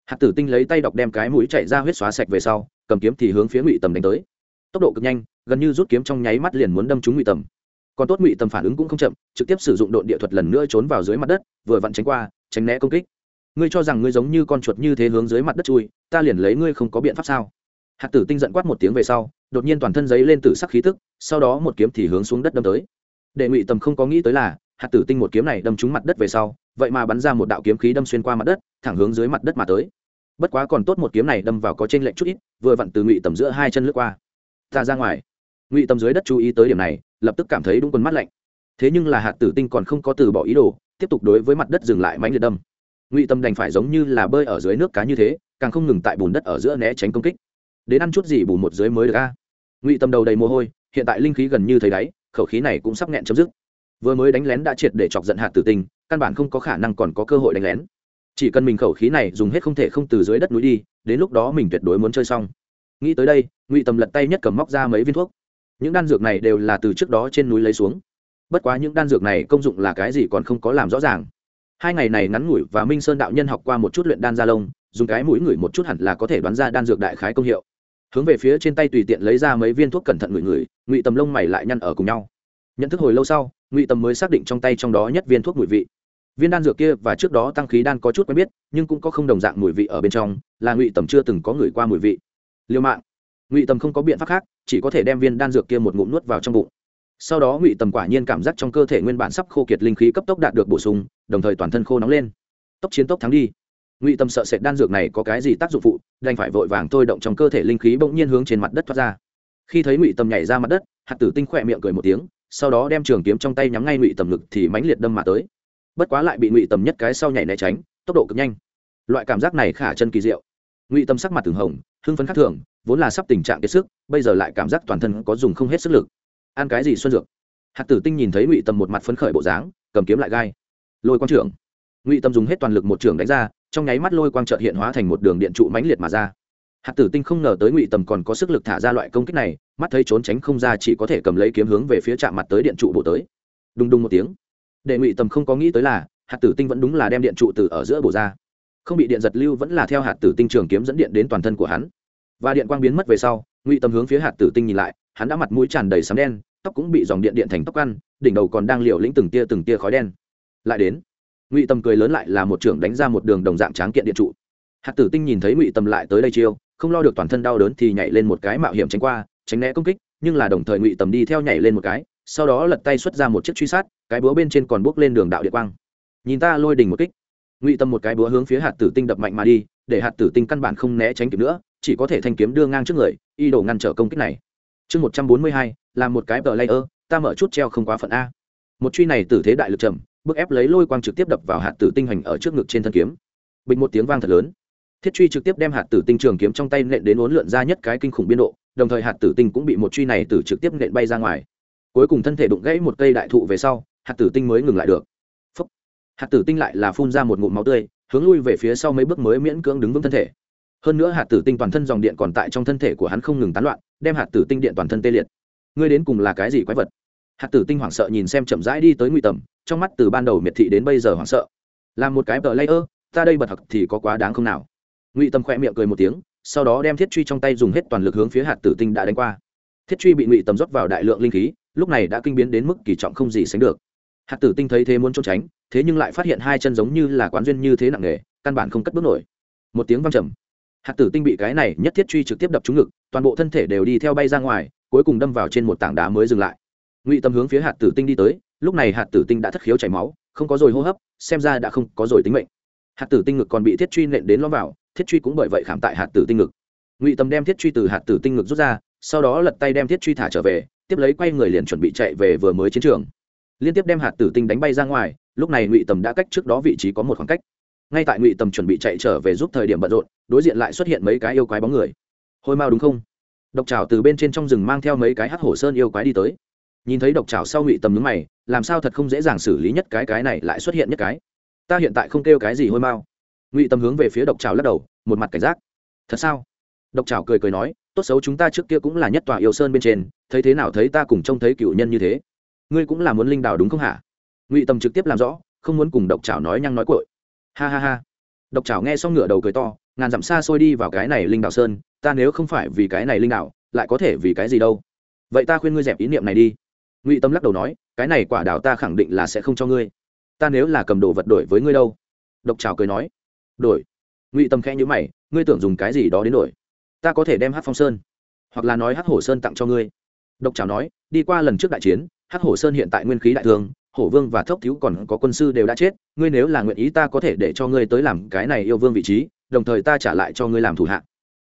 Hạt tử tinh lấy tay đọc đem cái mũi chạy ra huyết xóa sạch về sau, cầm kiếm thì hướng phía ngụy tầm đánh tới. Tốc độ cực nhanh, gần như rút kiếm trong nháy mắt liền muốn đâm trúng ngụy tầm còn tốt ngụy tầm phản ứng cũng không chậm, trực tiếp sử dụng đội địa thuật lần nữa trốn vào dưới mặt đất, vừa vặn tránh qua, tránh né công kích ngươi cho rằng ngươi giống như con chuột như thế hướng dưới mặt đất chui, ta liền lấy ngươi không có biện pháp sao? Hạt tử tinh giận quát một tiếng về sau, đột nhiên toàn thân giấy lên tử sắc khí tức, sau đó một kiếm thì hướng xuống đất đâm tới. Đệ ngụy tầm không có nghĩ tới là, hạt tử tinh một kiếm này đâm trúng mặt đất về sau, vậy mà bắn ra một đạo kiếm khí đâm xuyên qua mặt đất, thẳng hướng dưới mặt đất mà tới. Bất quá còn tốt một kiếm này đâm vào có trên lệnh chút ít, vừa vặn từ ngụy tầm giữa hai chân lướt qua. Ta ra ngoài. Ngụy tầm dưới đất chú ý tới điểm này, lập tức cảm thấy đúng quần mắt lạnh. Thế nhưng là hạt tử tinh còn không có từ bỏ ý đồ, tiếp tục đối với mặt đất dừng lại mánh liệt đâm ngụy tâm đành phải giống như là bơi ở dưới nước cá như thế, càng không ngừng tại bùn đất ở giữa né tránh công kích. Đến ăn chút gì bù một dưới mới được a. Ngụy tâm đầu đầy mồ hôi, hiện tại linh khí gần như thấy đáy, khẩu khí này cũng sắp nghẹn chấm dứt. Vừa mới đánh lén đã triệt để chọc giận hạt tử tinh căn bản không có khả năng còn có cơ hội đánh lén. Chỉ cần mình khẩu khí này dùng hết không thể không từ dưới đất núi đi, đến lúc đó mình tuyệt đối muốn chơi xong. Nghĩ tới đây, ngụy tâm lật tay nhất cầm móc ra mấy viên thuốc. Những đan dược này đều là từ trước đó trên núi lấy xuống. Bất quá những đan dược này công dụng là cái gì còn không có làm rõ ràng hai ngày này ngắn ngủi và minh sơn đạo nhân học qua một chút luyện đan gia lông, dùng cái mũi ngửi một chút hẳn là có thể đoán ra đan dược đại khái công hiệu. Hướng về phía trên tay tùy tiện lấy ra mấy viên thuốc cẩn thận ngửi ngửi, ngụy tầm lông mày lại nhăn ở cùng nhau. Nhận thức hồi lâu sau, ngụy tầm mới xác định trong tay trong đó nhất viên thuốc mùi vị. Viên đan dược kia và trước đó tăng khí đan có chút quen biết, nhưng cũng có không đồng dạng mùi vị ở bên trong, là ngụy tầm chưa từng có ngửi qua mùi vị. Liêu mạng. Ngụy tầm không có biện pháp khác, chỉ có thể đem viên đan dược kia một ngụm nuốt vào trong bụng sau đó ngụy tầm quả nhiên cảm giác trong cơ thể nguyên bản sắp khô kiệt linh khí cấp tốc đạt được bổ sung, đồng thời toàn thân khô nóng lên. Tốc chiến tốc thắng đi. Ngụy tầm sợ sệt đan dược này có cái gì tác dụng phụ, đành phải vội vàng thôi động trong cơ thể linh khí bỗng nhiên hướng trên mặt đất thoát ra. Khi thấy ngụy tầm nhảy ra mặt đất, hạt tử tinh khỏe miệng cười một tiếng, sau đó đem trường kiếm trong tay nhắm ngay ngụy tầm ngực thì mãnh liệt đâm mà tới. Bất quá lại bị ngụy tầm nhất cái sau nhảy né tránh, tốc độ cực nhanh. Loại cảm giác này khả chân kỳ diệu. Ngụy tầm sắc mặt từng hồng, hưng phấn khắc thường, vốn là sắp tình trạng kiệt sức, bây giờ lại cảm giác toàn thân có dùng không hết sức lực ăn cái gì xuân dược? Hạt tử tinh nhìn thấy ngụy tầm một mặt phấn khởi bộ dáng, cầm kiếm lại gai. Lôi quang trưởng. Ngụy tầm dùng hết toàn lực một trưởng đánh ra, trong nháy mắt lôi quang trợt hiện hóa thành một đường điện trụ mãnh liệt mà ra. Hạt tử tinh không ngờ tới ngụy tầm còn có sức lực thả ra loại công kích này, mắt thấy trốn tránh không ra chỉ có thể cầm lấy kiếm hướng về phía chạm mặt tới điện trụ bổ tới. Đùng đùng một tiếng, để ngụy tầm không có nghĩ tới là hạt tử tinh vẫn đúng là đem điện trụ từ ở giữa bổ ra. Không bị điện giật lưu vẫn là theo hạt tử tinh trường kiếm dẫn điện đến toàn thân của hắn. Và điện quang biến mất về sau, ngụy tầm hướng phía hạt tử tinh nhìn lại hắn đã mặt mũi tràn đầy sấm đen, tóc cũng bị dòng điện điện thành tóc ăn, đỉnh đầu còn đang liều lĩnh từng tia từng tia khói đen. Lại đến, ngụy tầm cười lớn lại là một trưởng đánh ra một đường đồng dạng tráng kiện điện trụ. Hạt tử tinh nhìn thấy ngụy tầm lại tới đây chiêu, không lo được toàn thân đau đớn thì nhảy lên một cái mạo hiểm tránh qua, tránh né công kích, nhưng là đồng thời ngụy tầm đi theo nhảy lên một cái, sau đó lật tay xuất ra một chiếc truy sát, cái búa bên trên còn bước lên đường đạo địa quang. Nhìn ta lôi đỉnh một kích. Ngụy tầm một cái búa hướng phía hạt tử tinh đập mạnh mà đi, để hạt tử tinh căn bản không né tránh kịp nữa, chỉ có thể thanh kiếm đưa ngang trước người, y đổ ngăn trở công kích này chương một trăm bốn mươi hai, là một cái tờ layer, ta mở chút treo không quá phận a. Một truy này tử thế đại lực trầm, bức ép lấy lôi quang trực tiếp đập vào hạt tử tinh hành ở trước ngực trên thân kiếm. Bình một tiếng vang thật lớn. Thiết truy trực tiếp đem hạt tử tinh trường kiếm trong tay nện đến uốn lượn ra nhất cái kinh khủng biên độ, đồng thời hạt tử tinh cũng bị một truy này tử trực tiếp nện bay ra ngoài. Cuối cùng thân thể đụng gãy một cây đại thụ về sau, hạt tử tinh mới ngừng lại được. Phúc. hạt tử tinh lại là phun ra một ngụm máu tươi, hướng lui về phía sau mấy bước mới miễn cưỡng đứng vững thân thể. Hơn nữa hạt tử tinh toàn thân dòng điện còn tại trong thân thể của hắn không ngừng tán loạn đem hạt tử tinh điện toàn thân tê liệt. Ngươi đến cùng là cái gì quái vật? Hạt tử tinh hoảng sợ nhìn xem chậm rãi đi tới ngụy tầm, trong mắt từ ban đầu miệt thị đến bây giờ hoảng sợ. Làm một cái tờ layer, ta đây bật thật thì có quá đáng không nào? Ngụy tầm khỏe miệng cười một tiếng, sau đó đem thiết truy trong tay dùng hết toàn lực hướng phía hạt tử tinh đã đánh qua. Thiết truy bị ngụy tầm rót vào đại lượng linh khí, lúc này đã kinh biến đến mức kỳ trọng không gì sánh được. Hạt tử tinh thấy thế muốn trốn tránh, thế nhưng lại phát hiện hai chân giống như là quán duyên như thế nặng nề, căn bản không cất bước nổi. Một tiếng văng trầm hạt tử tinh bị cái này nhất thiết truy trực tiếp đập trúng ngực, toàn bộ thân thể đều đi theo bay ra ngoài, cuối cùng đâm vào trên một tảng đá mới dừng lại. Ngụy tâm hướng phía hạt tử tinh đi tới, lúc này hạt tử tinh đã thất khiếu chảy máu, không có rồi hô hấp, xem ra đã không có rồi tính mệnh. Hạt tử tinh ngực còn bị thiết truy nện đến lõm vào, thiết truy cũng bởi vậy khảm tại hạt tử tinh ngực. Ngụy tâm đem thiết truy từ hạt tử tinh ngực rút ra, sau đó lật tay đem thiết truy thả trở về, tiếp lấy quay người liền chuẩn bị chạy về vừa mới chiến trường. Liên tiếp đem hạt tử tinh đánh bay ra ngoài, lúc này ngụy tầm đã cách trước đó vị trí có một khoảng cách ngay tại ngụy tầm chuẩn bị chạy trở về giúp thời điểm bận rộn, đối diện lại xuất hiện mấy cái yêu quái bóng người. Hôi mau đúng không? Độc trào từ bên trên trong rừng mang theo mấy cái hắc hổ sơn yêu quái đi tới. Nhìn thấy độc trào sau ngụy tầm nhướng mày, làm sao thật không dễ dàng xử lý nhất cái cái này lại xuất hiện nhất cái? Ta hiện tại không kêu cái gì hôi mau. Ngụy tầm hướng về phía độc trào lắc đầu, một mặt cảnh giác. Thật sao? Độc trào cười cười nói, tốt xấu chúng ta trước kia cũng là nhất tòa yêu sơn bên trên, thấy thế nào thấy ta cùng trông thấy cựu nhân như thế? Ngươi cũng là muốn linh đào đúng không hả? Ngụy tầm trực tiếp làm rõ, không muốn cùng độc trào nói nhăng nói cội ha ha ha. Độc trào nghe xong ngửa đầu cười to, ngàn dặm xa xôi đi vào cái này linh đạo sơn, ta nếu không phải vì cái này linh đạo lại có thể vì cái gì đâu? Vậy ta khuyên ngươi dẹp ý niệm này đi. Ngụy tâm lắc đầu nói, cái này quả đảo ta khẳng định là sẽ không cho ngươi. Ta nếu là cầm đồ vật đổi với ngươi đâu? Độc trào cười nói. Đổi. Ngụy tâm khẽ nhữ mày, ngươi tưởng dùng cái gì đó đến đổi? Ta có thể đem hát phong sơn, hoặc là nói hát hổ sơn tặng cho ngươi. Độc trào nói, đi qua lần trước đại chiến hát hổ sơn hiện tại nguyên khí đại thương, hổ vương và thốc thiếu còn có quân sư đều đã chết ngươi nếu là nguyện ý ta có thể để cho ngươi tới làm cái này yêu vương vị trí, đồng thời ta trả lại cho ngươi làm thủ hạ.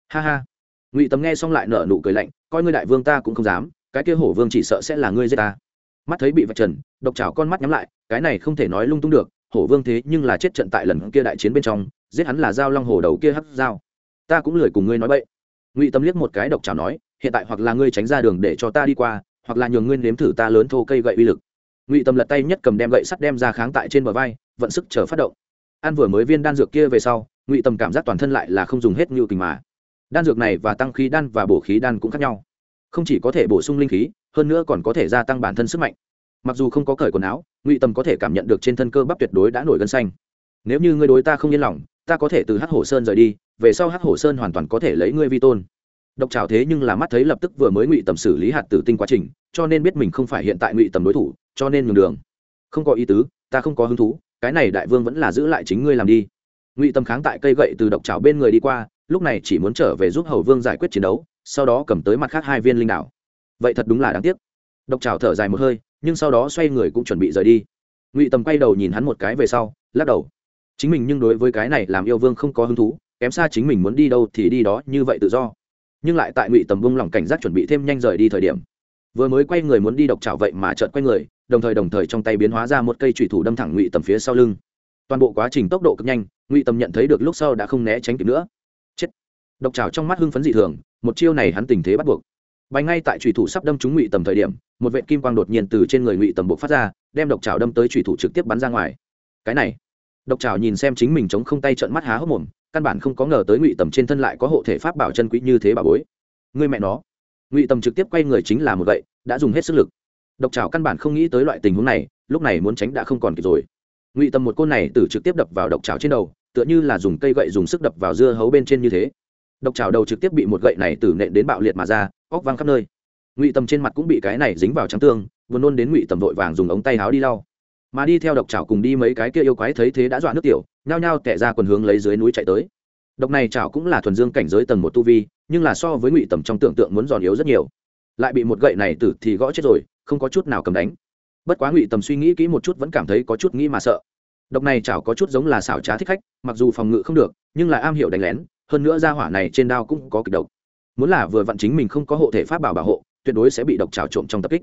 Ha ha. Ngụy tầm nghe xong lại nở nụ cười lạnh, coi ngươi đại vương ta cũng không dám, cái kia hổ vương chỉ sợ sẽ là ngươi giết ta. Mắt thấy bị vạch trần, độc trào con mắt nhắm lại, cái này không thể nói lung tung được, hổ vương thế nhưng là chết trận tại lần kia đại chiến bên trong, giết hắn là dao long hổ đầu kia hắt dao ta cũng lười cùng ngươi nói bậy. Ngụy tâm liếc một cái độc trào nói, hiện tại hoặc là ngươi tránh ra đường để cho ta đi qua, hoặc là nhường ngươi nếm thử ta lớn thô cây gậy uy lực. Ngụy tâm lật tay nhất cầm đem gậy sắt đem ra kháng tại trên bờ vai vận sức chờ phát động. Ăn vừa mới viên đan dược kia về sau, ngụy Tầm cảm giác toàn thân lại là không dùng hết ngưu kình mà. Đan dược này và tăng khí đan và bổ khí đan cũng khác nhau. Không chỉ có thể bổ sung linh khí, hơn nữa còn có thể gia tăng bản thân sức mạnh. Mặc dù không có cởi quần áo, ngụy Tầm có thể cảm nhận được trên thân cơ bắp tuyệt đối đã nổi gân xanh. Nếu như ngươi đối ta không yên lòng, ta có thể từ hắc hổ sơn rời đi, về sau hắc hổ sơn hoàn toàn có thể lấy ngươi vi tôn. Độc trào thế nhưng là mắt thấy lập tức vừa mới ngụy tầm xử lý hạt tử tinh quá trình, cho nên biết mình không phải hiện tại ngụy tầm đối thủ, cho nên nhường đường. Không có ý tứ, ta không có hứng thú cái này đại vương vẫn là giữ lại chính ngươi làm đi. Ngụy Tâm kháng tại cây gậy từ độc trào bên người đi qua, lúc này chỉ muốn trở về giúp hầu vương giải quyết chiến đấu, sau đó cầm tới mặt khác hai viên linh đảo. Vậy thật đúng là đáng tiếc. Độc trào thở dài một hơi, nhưng sau đó xoay người cũng chuẩn bị rời đi. Ngụy tầm quay đầu nhìn hắn một cái về sau, lắc đầu. Chính mình nhưng đối với cái này làm yêu vương không có hứng thú, kém xa chính mình muốn đi đâu thì đi đó, như vậy tự do. Nhưng lại tại ngụy tầm vung lòng cảnh giác chuẩn bị thêm nhanh rời đi thời điểm vừa mới quay người muốn đi độc chảo vậy mà chợt quay người, đồng thời đồng thời trong tay biến hóa ra một cây trùy thủ đâm thẳng ngụy tầm phía sau lưng. Toàn bộ quá trình tốc độ cực nhanh, ngụy tầm nhận thấy được lúc sau đã không né tránh kịp nữa. Chết. Độc trào trong mắt hưng phấn dị thường, một chiêu này hắn tình thế bắt buộc. Bay ngay tại trùy thủ sắp đâm trúng ngụy tầm thời điểm, một vệ kim quang đột nhiên từ trên người ngụy tầm buộc phát ra, đem độc trào đâm tới trùy thủ trực tiếp bắn ra ngoài. Cái này. Độc trào nhìn xem chính mình chống không tay trận mắt há hốc mồm, căn bản không có ngờ tới ngụy tầm trên thân lại có hộ thể pháp bảo chân quý như thế bà bối. Người mẹ nó ngụy tầm trực tiếp quay người chính là một gậy, đã dùng hết sức lực. Độc trào căn bản không nghĩ tới loại tình huống này, lúc này muốn tránh đã không còn kịp rồi. Ngụy tầm một côn này từ trực tiếp đập vào độc trào trên đầu, tựa như là dùng cây gậy dùng sức đập vào dưa hấu bên trên như thế. Độc trào đầu trực tiếp bị một gậy này từ nện đến bạo liệt mà ra, óc văng khắp nơi. Ngụy tầm trên mặt cũng bị cái này dính vào trắng tương, vừa nôn đến ngụy tầm vội vàng dùng ống tay háo đi lau. Mà đi theo độc trào cùng đi mấy cái kia yêu quái thấy thế đã dọa nước tiểu, nhao nhao tẻ ra quần hướng lấy dưới núi chạy tới. Độc này chảo cũng là thuần dương cảnh giới tầng một tu vi nhưng là so với ngụy tầm trong tưởng tượng muốn giòn yếu rất nhiều. Lại bị một gậy này tử thì gõ chết rồi, không có chút nào cầm đánh. Bất quá ngụy tầm suy nghĩ kỹ một chút vẫn cảm thấy có chút nghĩ mà sợ. Độc này chảo có chút giống là xảo trá thích khách, mặc dù phòng ngự không được, nhưng là am hiểu đánh lén, hơn nữa ra hỏa này trên đao cũng có kịch độc. Muốn là vừa vặn chính mình không có hộ thể pháp bảo bảo hộ, tuyệt đối sẽ bị độc trào trộm trong tập kích.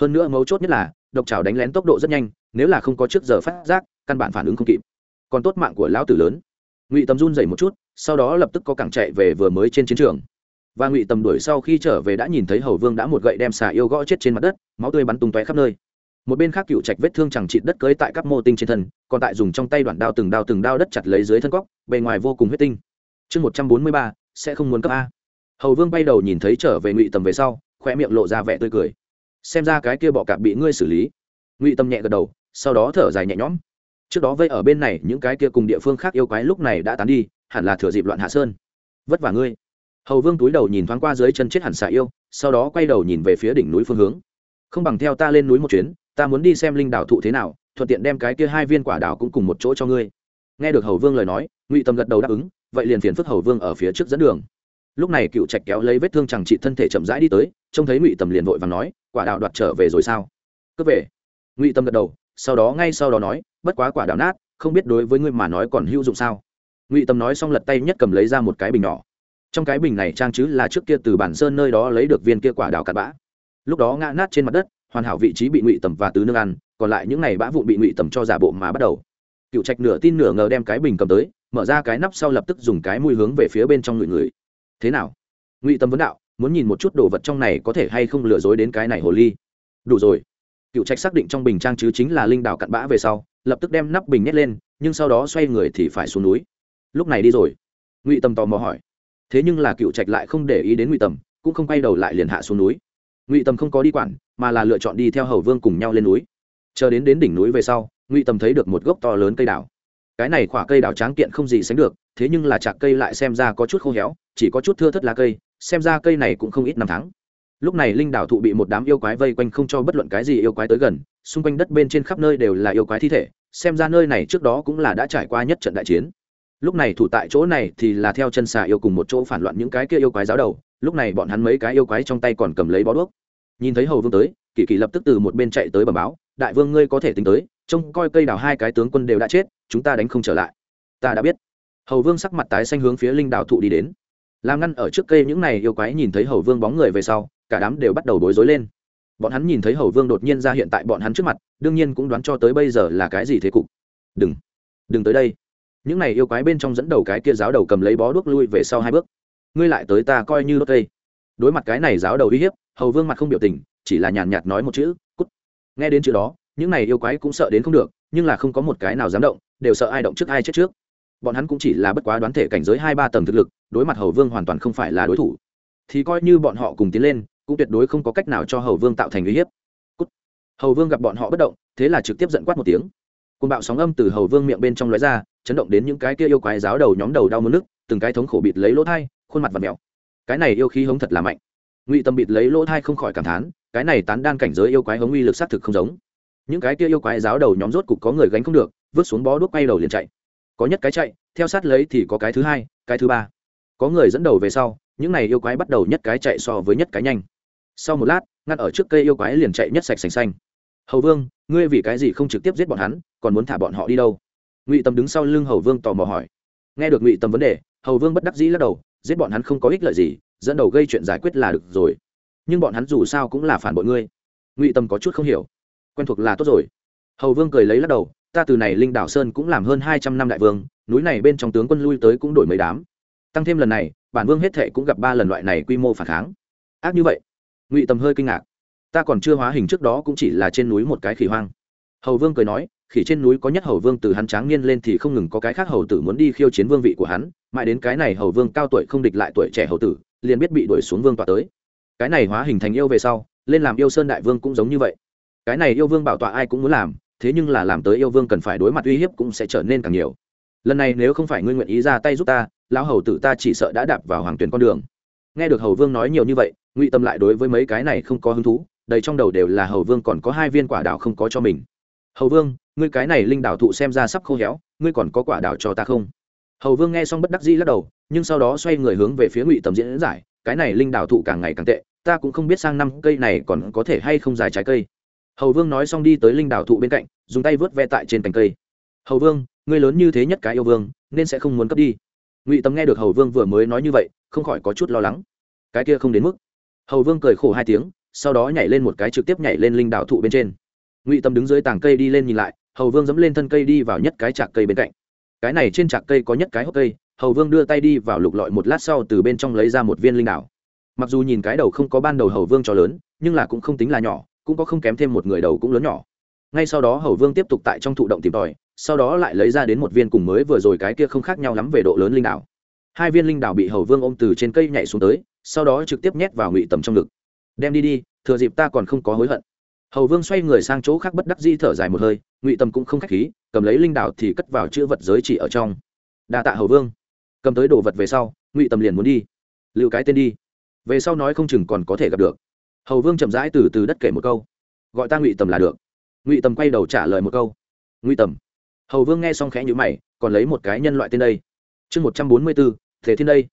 Hơn nữa mấu chốt nhất là, độc trào đánh lén tốc độ rất nhanh, nếu là không có trước giờ phát giác, căn bản phản ứng không kịp. Còn tốt mạng của lão tử lớn ngụy tầm run dậy một chút sau đó lập tức có cẳng chạy về vừa mới trên chiến trường và ngụy tầm đuổi sau khi trở về đã nhìn thấy hầu vương đã một gậy đem xà yêu gõ chết trên mặt đất máu tươi bắn tung tóe khắp nơi một bên khác cựu trạch vết thương chẳng chịt đất cưới tại các mô tinh trên thân còn tại dùng trong tay đoạn đao từng đao từng đao đất chặt lấy dưới thân cóc bề ngoài vô cùng huyết tinh chương một trăm bốn mươi ba sẽ không muốn cấp a hầu vương bay đầu nhìn thấy trở về ngụy tầm về sau khoe miệng lộ ra vẻ tươi cười xem ra cái kia bọ cạp bị ngươi xử lý ngụy tầm nhẹ gật đầu sau đó thở dài nhẹ nhõm trước đó vây ở bên này, những cái kia cùng địa phương khác yêu quái lúc này đã tán đi, hẳn là thừa dịp loạn hạ sơn. Vất vả ngươi. Hầu vương túi đầu nhìn thoáng qua dưới chân chết hẳn xạ yêu, sau đó quay đầu nhìn về phía đỉnh núi phương hướng. Không bằng theo ta lên núi một chuyến, ta muốn đi xem linh đảo thụ thế nào, thuận tiện đem cái kia hai viên quả đảo cũng cùng một chỗ cho ngươi. Nghe được hầu vương lời nói, ngụy tâm gật đầu đáp ứng, vậy liền phiền phức hầu vương ở phía trước dẫn đường. Lúc này cựu trạch kéo lấy vết thương chẳng trị thân thể chậm rãi đi tới, trông thấy ngụy tầm liền vội và nói, quả đạo đoạt trở về rồi sao? Cướp về. Ngụy tâm gật đầu, sau đó ngay sau đó nói bất quá quả đào nát, không biết đối với ngươi mà nói còn hữu dụng sao? Ngụy tâm nói xong lật tay nhất cầm lấy ra một cái bình nhỏ. Trong cái bình này trang chứ là trước kia từ bản sơn nơi đó lấy được viên kia quả đào cặn bã. Lúc đó ngã nát trên mặt đất, hoàn hảo vị trí bị ngụy tầm và tứ nương ăn, còn lại những ngày bã vụ bị ngụy tầm cho giả bộ mà bắt đầu. Cựu trạch nửa tin nửa ngờ đem cái bình cầm tới, mở ra cái nắp sau lập tức dùng cái mùi hướng về phía bên trong người người. Thế nào? Ngụy tâm vấn đạo, muốn nhìn một chút đồ vật trong này có thể hay không lừa dối đến cái này hồ ly. Đủ rồi. Cựu trạch xác định trong bình trang chứ chính là linh đào cặn bã về sau lập tức đem nắp bình nhét lên, nhưng sau đó xoay người thì phải xuống núi. Lúc này đi rồi. Ngụy tâm tò mò hỏi. Thế nhưng là cựu trạch lại không để ý đến ngụy tầm, cũng không quay đầu lại liền hạ xuống núi. Ngụy tầm không có đi quản, mà là lựa chọn đi theo hầu vương cùng nhau lên núi. Chờ đến đến đỉnh núi về sau, ngụy tầm thấy được một gốc to lớn cây đào. Cái này khoả cây đào tráng kiện không gì sánh được, thế nhưng là chạc cây lại xem ra có chút khô héo, chỉ có chút thưa thất lá cây, xem ra cây này cũng không ít năm tháng lúc này linh đảo thụ bị một đám yêu quái vây quanh không cho bất luận cái gì yêu quái tới gần, xung quanh đất bên trên khắp nơi đều là yêu quái thi thể, xem ra nơi này trước đó cũng là đã trải qua nhất trận đại chiến. Lúc này thủ tại chỗ này thì là theo chân xà yêu cùng một chỗ phản loạn những cái kia yêu quái giáo đầu, lúc này bọn hắn mấy cái yêu quái trong tay còn cầm lấy bó đuốc. Nhìn thấy hầu vương tới kỳ kỳ lập tức từ một bên chạy tới bẩm báo, đại vương ngươi có thể tính tới, trông coi cây đào hai cái tướng quân đều đã chết, chúng ta đánh không trở lại. Ta đã biết. Hầu vương sắc mặt tái xanh hướng phía linh đào thụ đi đến. Làm ngăn ở trước cây những này yêu quái nhìn thấy hầu vương bóng người về sau cả đám đều bắt đầu bối rối lên. Bọn hắn nhìn thấy hầu vương đột nhiên ra hiện tại bọn hắn trước mặt, đương nhiên cũng đoán cho tới bây giờ là cái gì thế cục. Đừng đừng tới đây. Những này yêu quái bên trong dẫn đầu cái kia giáo đầu cầm lấy bó đuốc lui về sau hai bước. Ngươi lại tới ta coi như đốt cây. Đối mặt cái này giáo đầu uy hiếp, hầu vương mặt không biểu tình, chỉ là nhàn nhạt nói một chữ, cút. Nghe đến chữ đó, những này yêu quái cũng sợ đến không được, nhưng là không có một cái nào dám động, đều sợ ai động trước ai chết trước. Bọn hắn cũng chỉ là bất quá đoán thể cảnh giới hai ba tầng thực lực, đối mặt hầu vương hoàn toàn không phải là đối thủ. Thì coi như bọn họ cùng tiến lên cũng tuyệt đối không có cách nào cho hầu vương tạo thành uy hiếp. Cút. hầu vương gặp bọn họ bất động, thế là trực tiếp giận quát một tiếng. Côn bạo sóng âm từ hầu vương miệng bên trong lóe ra, chấn động đến những cái kia yêu quái giáo đầu nhóm đầu đau mất nước từng cái thống khổ bịt lấy lỗ thai, khuôn mặt và mèo. Cái này yêu khí hống thật là mạnh. Ngụy tâm bịt lấy lỗ thai không khỏi cảm thán, cái này tán đan cảnh giới yêu quái hống uy lực xác thực không giống. Những cái kia yêu quái giáo đầu nhóm rốt cục có người gánh không được, vứt xuống bó đuốc quay đầu liền chạy. Có nhất cái chạy, theo sát lấy thì có cái thứ hai, cái thứ ba. Có người dẫn đầu về sau, những này yêu quái bắt đầu nhất cái chạy so với nhất cái nhanh sau một lát ngăn ở trước cây yêu quái liền chạy nhất sạch sành xanh. Hầu vương, ngươi vì cái gì không trực tiếp giết bọn hắn, còn muốn thả bọn họ đi đâu? Ngụy tâm đứng sau lưng hầu vương tò mò hỏi. Nghe được ngụy tâm vấn đề, hầu vương bất đắc dĩ lắc đầu, giết bọn hắn không có ích lợi gì, dẫn đầu gây chuyện giải quyết là được rồi. Nhưng bọn hắn dù sao cũng là phản bội ngươi. Ngụy tâm có chút không hiểu. Quen thuộc là tốt rồi. Hầu vương cười lấy lắc đầu, ta từ này linh đảo sơn cũng làm hơn hai trăm năm đại vương, núi này bên trong tướng quân lui tới cũng đổi mấy đám. Tăng thêm lần này, bản vương hết thệ cũng gặp ba lần loại này quy mô phản kháng. Ác như vậy ngụy Tầm hơi kinh ngạc ta còn chưa hóa hình trước đó cũng chỉ là trên núi một cái khỉ hoang hầu vương cười nói khỉ trên núi có nhất hầu vương từ hắn tráng niên lên thì không ngừng có cái khác hầu tử muốn đi khiêu chiến vương vị của hắn mãi đến cái này hầu vương cao tuổi không địch lại tuổi trẻ hầu tử liền biết bị đuổi xuống vương tọa tới cái này hóa hình thành yêu về sau lên làm yêu sơn đại vương cũng giống như vậy cái này yêu vương bảo tọa ai cũng muốn làm thế nhưng là làm tới yêu vương cần phải đối mặt uy hiếp cũng sẽ trở nên càng nhiều lần này nếu không phải ngươi nguyện ý ra tay giúp ta lão hầu tử ta chỉ sợ đã đạp vào hoàng tuyển con đường nghe được hầu vương nói nhiều như vậy ngụy tâm lại đối với mấy cái này không có hứng thú, đầy trong đầu đều là hầu vương còn có hai viên quả đào không có cho mình. Hầu vương, ngươi cái này linh đảo thụ xem ra sắp khô héo, ngươi còn có quả đào cho ta không? Hầu vương nghe xong bất đắc dĩ lắc đầu, nhưng sau đó xoay người hướng về phía ngụy tầm diễn giải, cái này linh đảo thụ càng ngày càng tệ, ta cũng không biết sang năm cây này còn có thể hay không dài trái cây. Hầu vương nói xong đi tới linh đảo thụ bên cạnh, dùng tay vớt ve tại trên cành cây. Hầu vương, ngươi lớn như thế nhất cái yêu vương, nên sẽ không muốn cấp đi. Ngụy tâm nghe được hầu vương vừa mới nói như vậy, không khỏi có chút lo lắng. Cái kia không đến mức hầu vương cười khổ hai tiếng, sau đó nhảy lên một cái trực tiếp nhảy lên linh đạo thụ bên trên ngụy tâm đứng dưới tảng cây đi lên nhìn lại, hầu vương dẫm lên thân cây đi vào nhất cái chạc cây bên cạnh cái này trên chạc cây có nhất cái hốc cây, hầu vương đưa tay đi vào lục lọi một lát sau từ bên trong lấy ra một viên linh đạo. mặc dù nhìn cái đầu không có ban đầu hầu vương cho lớn, nhưng là cũng không tính là nhỏ, cũng có không kém thêm một người đầu cũng lớn nhỏ ngay sau đó hầu vương tiếp tục tại trong thụ động tìm tòi, sau đó lại lấy ra đến một viên cùng mới vừa rồi cái kia không khác nhau lắm về độ lớn linh đạo hai viên linh đảo bị hầu vương ôm từ trên cây nhảy xuống tới, sau đó trực tiếp nhét vào ngụy tầm trong ngực. Đem đi đi, thừa dịp ta còn không có hối hận. Hầu vương xoay người sang chỗ khác bất đắc di thở dài một hơi, ngụy tầm cũng không k h á c h khí, cầm lấy linh đảo thì cất vào chữ vật giới chỉ ở trong. Đa tạ hầu vương. Cầm tới đồ vật về sau, ngụy tầm liền muốn đi. Lưu cái tên đi. Về sau nói không chừng còn có thể gặp được. Hầu vương chậm rãi từ từ đất kể một câu. Gọi ta ngụy tầm là được. Ngụy tầm quay đầu trả lời một câu. Ngụy tầm. Hầu vương nghe xong khẽ nhữ mày, còn lấy một cái nhân loại tên đây chương một trăm bốn mươi bốn, thế thiên đây.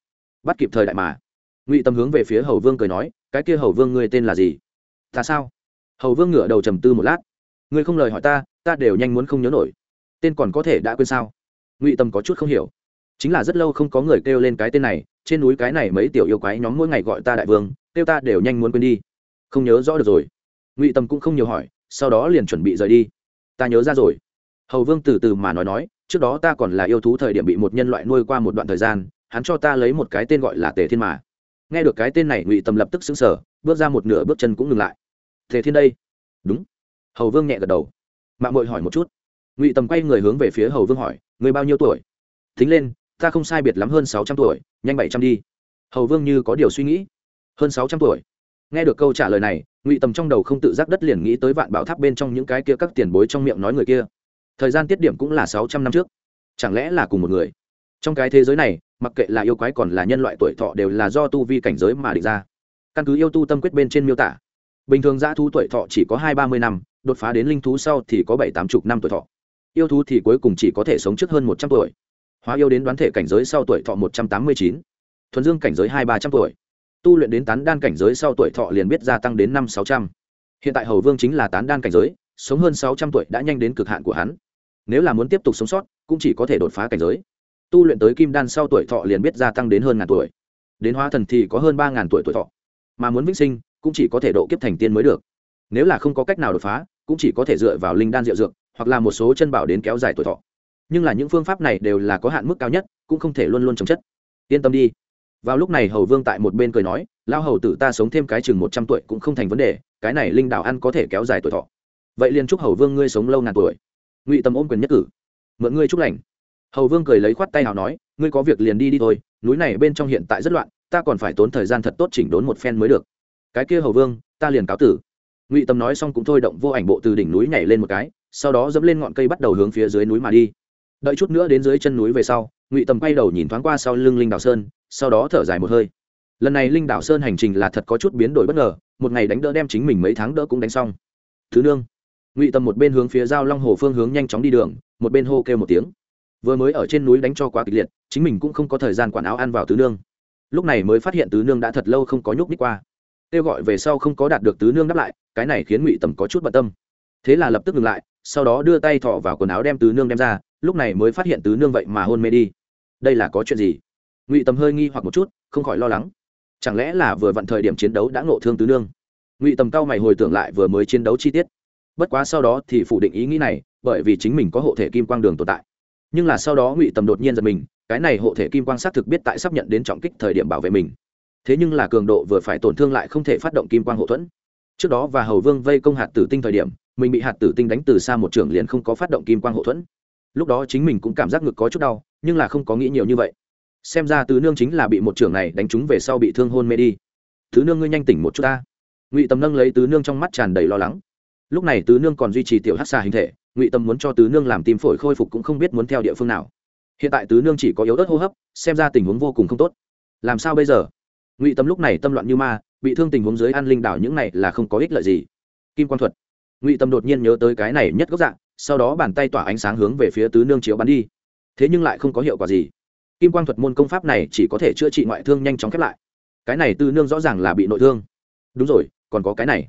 Bắt kịp thời đại mà. Ngụy tâm hướng về phía hầu vương cười nói, cái kia hầu vương ngươi tên là gì? Ta sao? Hầu vương ngửa đầu trầm tư một lát. Ngươi không lời hỏi ta ta đều nhanh muốn không nhớ nổi. Tên còn có thể đã quên sao? Ngụy tâm có chút không hiểu. Chính là rất lâu không có người kêu lên cái tên này, trên núi cái này mấy tiểu yêu quái nhóm mỗi ngày gọi ta đại vương, kêu ta đều nhanh muốn quên đi. Không nhớ rõ được rồi. Ngụy tâm cũng không nhiều hỏi, sau đó liền chuẩn bị rời đi. Ta nhớ ra rồi hầu vương từ từ mà nói nói, trước đó ta còn là yêu thú thời điểm bị một nhân loại nuôi qua một đoạn thời gian, hắn cho ta lấy một cái tên gọi là tề thiên mà. Nghe được cái tên này, ngụy tâm lập tức xứng sở bước ra một nửa bước chân cũng ngừng lại. Tề thiên đây. Đúng. Hầu vương nhẹ gật đầu. Mạng mội hỏi một chút. Ngụy tầm quay người hướng về phía hầu vương hỏi người bao nhiêu tuổi? Thính lên, ta không sai biệt lắm hơn sáu trăm tuổi, nhanh bảy trăm đi. Hầu vương như có điều suy nghĩ. Hơn sáu trăm tuổi? Nghe được câu trả lời này, ngụy tầm trong đầu không tự giác đất liền nghĩ tới vạn bảo tháp bên trong những cái kia các tiền bối trong miệng nói người kia thời gian tiết điểm cũng là sáu trăm năm trước. Chẳng lẽ là cùng một người? Trong cái thế giới này, mặc kệ là yêu quái còn là nhân loại tuổi thọ đều là do tu vi cảnh giới mà định ra. Căn cứ yêu tu tâm quyết bên trên miêu tả, bình thường dã thú tuổi thọ chỉ có hai ba mươi năm, đột phá đến linh thú sau thì có bảy tám chục năm tuổi thọ. Yêu thú thì cuối cùng chỉ có thể sống trước hơn một trăm tuổi. Hóa yêu đến đoán thể cảnh giới sau tuổi thọ một trăm tám mươi chín, thuần dương cảnh giới hai ba trăm tuổi. Tu luyện đến tán đan cảnh giới sau tuổi thọ liền biết gia tăng đến năm sáu trăm. Hiện tại hầu vương chính là tán đan cảnh giới, sống hơn sáu trăm tuổi đã nhanh đến cực hạn của hắn nếu là muốn tiếp tục sống sót, cũng chỉ có thể đột phá cảnh giới. Tu luyện tới kim đan sau tuổi thọ liền biết gia tăng đến hơn ngàn tuổi. Đến hóa thần thì có hơn ba ngàn tuổi tuổi thọ. Mà muốn vĩnh sinh, cũng chỉ có thể độ kiếp thành tiên mới được. Nếu là không có cách nào đột phá, cũng chỉ có thể dựa vào linh đan diệu dược, hoặc là một số chân bảo đến kéo dài tuổi thọ. Nhưng là những phương pháp này đều là có hạn mức cao nhất, cũng không thể luôn luôn chống chất. Yên tâm đi. Vào lúc này hầu vương tại một bên cười nói lao hầu tử ta sống thêm cái chừng một trăm tuổi cũng không thành vấn đề, cái này linh đảo ăn có thể kéo dài tuổi thọ. Vậy liền chúc hầu vương ngươi sống lâu ngàn tuổi ngụy tâm ôm quyền nhất cử mượn ngươi chúc lành hầu vương cười lấy khoát tay hào nói ngươi có việc liền đi đi thôi núi này bên trong hiện tại rất loạn ta còn phải tốn thời gian thật tốt chỉnh đốn một phen mới được cái kia hầu vương ta liền cáo tử ngụy tâm nói xong cũng thôi động vô ảnh bộ từ đỉnh núi nhảy lên một cái sau đó dẫm lên ngọn cây bắt đầu hướng phía dưới núi mà đi đợi chút nữa đến dưới chân núi về sau ngụy tâm quay đầu nhìn thoáng qua sau lưng linh đảo sơn sau đó thở dài một hơi lần này linh đảo sơn hành trình là thật có chút biến đổi bất ngờ một ngày đánh đỡ đem chính mình mấy tháng đỡ cũng đánh xong thứ nương ngụy tâm một bên hướng phía giao long hồ phương hướng nhanh chóng đi đường, một bên hô kêu một tiếng. Vừa mới ở trên núi đánh cho quá kịch liệt, chính mình cũng không có thời gian quản áo ăn vào tứ nương. Lúc này mới phát hiện tứ nương đã thật lâu không có nhúc ních qua. Kêu gọi về sau không có đạt được tứ nương đáp lại, cái này khiến ngụy tầm có chút bận tâm. Thế là lập tức ngừng lại, sau đó đưa tay thọ vào quần áo đem tứ nương đem ra, lúc này mới phát hiện tứ nương vậy mà hôn mê đi. Đây là có chuyện gì? Ngụy tầm hơi nghi hoặc một chút, không khỏi lo lắng. Chẳng lẽ là vừa vặn thời điểm chiến đấu đã ngộ thương tứ nương? Ngụy tầm cao mày hồi tưởng lại vừa mới chiến đấu chi tiết bất quá sau đó thì phủ định ý nghĩ này, bởi vì chính mình có hộ thể kim quang đường tồn tại. Nhưng là sau đó ngụy tầm đột nhiên giật mình, cái này hộ thể kim quang xác thực biết tại sắp nhận đến trọng kích thời điểm bảo vệ mình. Thế nhưng là cường độ vừa phải tổn thương lại không thể phát động kim quang hậu thuẫn. Trước đó và hầu vương vây công hạt tử tinh thời điểm, mình bị hạt tử tinh đánh từ xa một trường liền không có phát động kim quang hậu thuẫn. Lúc đó chính mình cũng cảm giác ngực có chút đau, nhưng là không có nghĩ nhiều như vậy. Xem ra tứ nương chính là bị một trưởng này đánh trúng về sau bị thương hôn mê đi. Tứ nương ngươi nhanh tỉnh một chút ta. Ngụy tầm nâng lấy tứ nương trong mắt tràn đầy lo lắng lúc này tứ nương còn duy trì tiểu hát xà hình thể, ngụy tâm muốn cho tứ nương làm tim phổi khôi phục cũng không biết muốn theo địa phương nào. Hiện tại tứ nương chỉ có yếu ớt hô hấp, xem ra tình huống vô cùng không tốt. Làm sao bây giờ? Ngụy tâm lúc này tâm loạn như ma, bị thương tình huống dưới an linh đảo những này là không có ích lợi gì. Kim quang thuật. Ngụy tâm đột nhiên nhớ tới cái này nhất gốc dạng, sau đó bàn tay tỏa ánh sáng hướng về phía tứ nương chiếu bắn đi. Thế nhưng lại không có hiệu quả gì. Kim quang thuật môn công pháp này chỉ có thể chữa trị ngoại thương nhanh chóng khép lại. Cái này tứ nương rõ ràng là bị nội thương. Đúng rồi, còn có cái này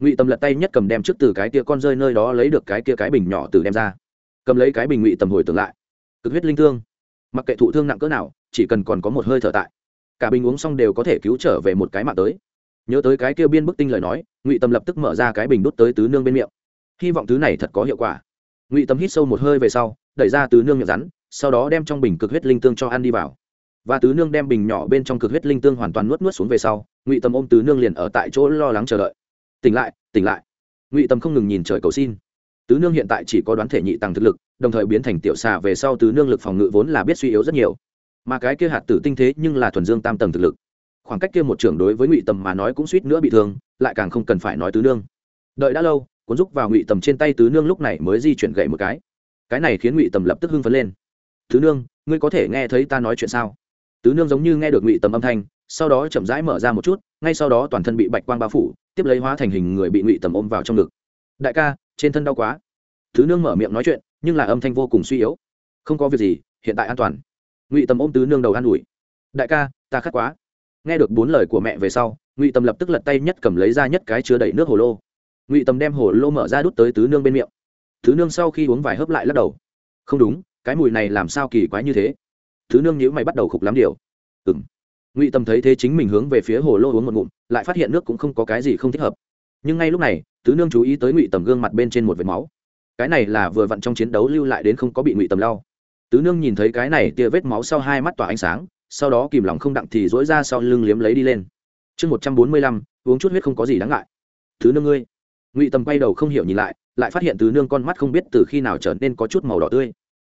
ngụy Tầm lật tay nhất cầm đem trước từ cái kia con rơi nơi đó lấy được cái kia cái bình nhỏ từ đem ra cầm lấy cái bình ngụy tầm hồi tưởng lại cực huyết linh thương mặc kệ thụ thương nặng cỡ nào chỉ cần còn có một hơi thở tại cả bình uống xong đều có thể cứu trở về một cái mạng tới nhớ tới cái kia biên bức tinh lời nói ngụy tâm lập tức mở ra cái bình đút tới tứ nương bên miệng hy vọng thứ này thật có hiệu quả ngụy tâm hít sâu một hơi về sau đẩy ra tứ nương miệng rắn sau đó đem trong bình cực huyết linh tương cho ăn đi vào và tứ nương đem bình nhỏ bên trong cực huyết linh tương hoàn toàn nuốt nuốt xuống về sau ngụy tâm ôm tứ nương liền ở tại chỗ lo lắng chờ đợi tỉnh lại tỉnh lại. Ngụy tâm không ngừng nhìn trời cầu xin. Tứ nương hiện tại chỉ có đoán thể nhị tăng thực lực, đồng thời biến thành tiểu xà về sau tứ nương lực phòng ngự vốn là biết suy yếu rất nhiều. Mà cái kia hạt tử tinh thế nhưng là thuần dương tam tầng thực lực. Khoảng cách kia một trưởng đối với ngụy tầm mà nói cũng suýt nữa bị thương, lại càng không cần phải nói tứ nương. Đợi đã lâu, cuốn rúc vào ngụy tầm trên tay tứ nương lúc này mới di chuyển gậy một cái. Cái này khiến ngụy tầm lập tức hưng phấn lên. Tứ nương, ngươi có thể nghe thấy ta nói chuyện sao? Tứ nương giống như nghe được ngụy tầm âm thanh, sau đó chậm rãi mở ra một chút, ngay sau đó toàn thân bị bạch quang bao phủ tiếp lấy hóa thành hình người bị ngụy tầm ôm vào trong ngực. Đại ca, trên thân đau quá. Tứ nương mở miệng nói chuyện, nhưng là âm thanh vô cùng suy yếu. Không có việc gì, hiện tại an toàn. Ngụy tầm ôm tứ nương đầu an ủi. Đại ca, ta khát quá. Nghe được bốn lời của mẹ về sau, ngụy tầm lập tức lật tay nhất cầm lấy ra nhất cái chứa đầy nước hồ lô. Ngụy tầm đem hồ lô mở ra đút tới tứ nương bên miệng. Tứ nương sau khi uống vài hớp lại lắc đầu. Không đúng, cái mùi này làm sao kỳ quái như thế? Tứ nương nhữ mày bắt đầu khục lắm điều. Ừ m ngụy tầm thấy thế chính mình hướng về phía hồ lô uống một ngụm, lại phát hiện nước cũng không có cái gì không thích hợp. Nhưng ngay lúc này, tứ nương chú ý tới ngụy tầm gương mặt bên trên một vệt máu. Cái này là vừa vặn trong chiến đấu lưu lại đến không có bị ngụy tầm lau. Tứ nương nhìn thấy cái này tia vết máu sau hai mắt tỏa ánh sáng, sau đó kìm lòng không đặng thì dỗi ra sau lưng liếm lấy đi lên. Chương một trăm bốn mươi lăm, uống chút huyết không có gì đáng ngại. Thứ nương ngươi. Ngụy tầm quay đầu không hiểu nhìn lại lại phát hiện tứ nương con mắt không biết từ khi nào trở nên có chút màu đỏ tươi.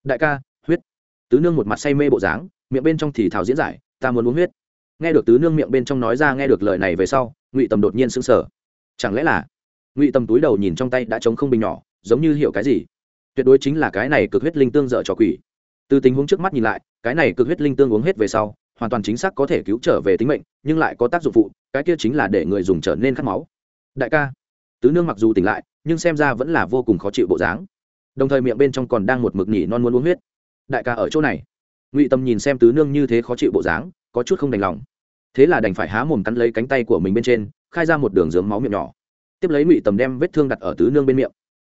Đại ca, huyết. Tứ nương một mặt say mê bộ dáng, miệng bên trong thì thào diễn giải, ta muốn uống huyết nghe được tứ nương miệng bên trong nói ra nghe được lời này về sau, ngụy tầm đột nhiên sững sờ. Chẳng lẽ là ngụy tầm túi đầu nhìn trong tay đã trống không bình nhỏ, giống như hiểu cái gì? Tuyệt đối chính là cái này cực huyết linh tương dở trò quỷ. Từ tình huống trước mắt nhìn lại, cái này cực huyết linh tương uống hết về sau, hoàn toàn chính xác có thể cứu trở về tính mệnh, nhưng lại có tác dụng phụ, cái kia chính là để người dùng trở nên khát máu. Đại ca, tứ nương mặc dù tỉnh lại, nhưng xem ra vẫn là vô cùng khó chịu bộ dáng. Đồng thời miệng bên trong còn đang một mực nhỉ non muốn uống huyết. Đại ca ở chỗ này. Ngụy tâm nhìn xem tứ nương như thế khó chịu bộ dáng, có chút không đành lòng thế là đành phải há mồm cắn lấy cánh tay của mình bên trên, khai ra một đường dướng máu miệng nhỏ. Tiếp lấy ngụy tầm đem vết thương đặt ở tứ nương bên miệng.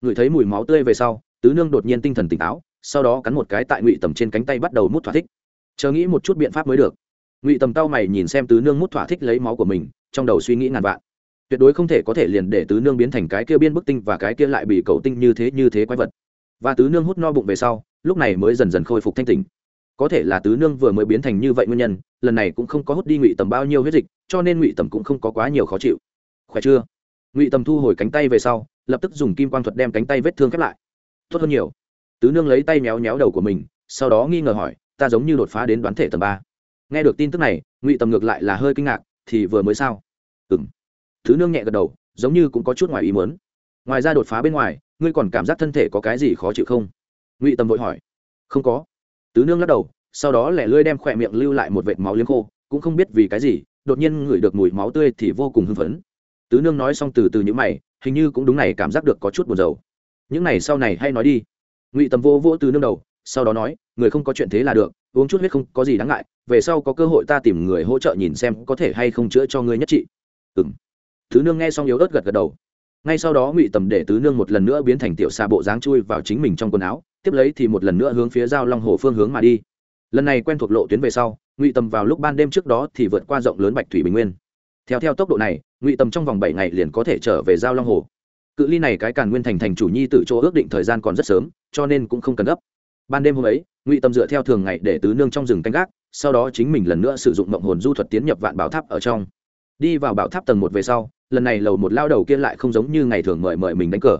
Ngửi thấy mùi máu tươi về sau, tứ nương đột nhiên tinh thần tỉnh táo, sau đó cắn một cái tại ngụy tầm trên cánh tay bắt đầu mút thỏa thích. Chờ nghĩ một chút biện pháp mới được. Ngụy tầm tao mày nhìn xem tứ nương mút thỏa thích lấy máu của mình, trong đầu suy nghĩ ngàn vạn. Tuyệt đối không thể có thể liền để tứ nương biến thành cái kia biên bức tinh và cái kia lại bị cầu tinh như thế như thế quái vật. Và tứ nương hút no bụng về sau, lúc này mới dần dần khôi phục thanh tỉnh có thể là tứ nương vừa mới biến thành như vậy nguyên nhân, lần này cũng không có hút đi ngụy tầm bao nhiêu huyết dịch, cho nên ngụy tầm cũng không có quá nhiều khó chịu. Khỏe chưa? Ngụy tầm thu hồi cánh tay về sau, lập tức dùng kim quang thuật đem cánh tay vết thương khép lại. Tốt hơn nhiều. Tứ nương lấy tay méo méo đầu của mình, sau đó nghi ngờ hỏi, ta giống như đột phá đến đoán thể tầng ba. Nghe được tin tức này, ngụy tầm ngược lại là hơi kinh ngạc, thì vừa mới sao? Ừ m thứ nương nhẹ gật đầu, giống như cũng có chút ngoài ý mớn ngoài ra đột phá bên ngoài, ngươi còn cảm giác thân thể có cái gì khó chịu không? Ngụy tầm vội hỏi. Không có tứ nương lắc đầu, sau đó lẻ lưỡi đem khỏe miệng lưu lại một vệt máu liếm khô, cũng không biết vì cái gì, đột nhiên ngửi được mùi máu tươi thì vô cùng hưng phấn. Tứ nương nói xong từ từ những mày, hình như cũng đúng này, cảm giác được có chút buồn rầu. Những này sau này hay nói đi. Ngụy tầm vô vỗ Tứ nương đầu, sau đó nói, người không có chuyện thế là được, uống chút huyết không có gì đáng ngại, về sau có cơ hội ta tìm người hỗ trợ nhìn xem có thể hay không chữa cho ngươi nhất trị. Ừng tứ nương nghe xong yếu ớt gật gật đầu. Ngay sau đó ngụy tầm để tứ nương một lần nữa biến thành tiểu xa bộ dáng chui vào chính mình trong quần áo tiếp lấy thì một lần nữa hướng phía giao long hồ phương hướng mà đi. Lần này quen thuộc lộ tuyến về sau, ngụy tầm vào lúc ban đêm trước đó thì vượt qua rộng lớn bạch thủy bình nguyên. Theo theo tốc độ này, ngụy tầm trong vòng bảy ngày liền có thể trở về giao long hồ. Cự ly này cái càn nguyên thành thành chủ nhi tự chỗ ước định thời gian còn rất sớm, cho nên cũng không cần gấp. Ban đêm hôm ấy, ngụy tầm dựa theo thường ngày để tứ nương trong rừng canh gác, sau đó chính mình lần nữa sử dụng mộng hồn du thuật tiến nhập vạn bảo tháp ở trong. Đi vào bảo tháp tầng một về sau, lần này lầu một lao đầu kia lại không giống như ngày thường mời mời mình đánh cờ.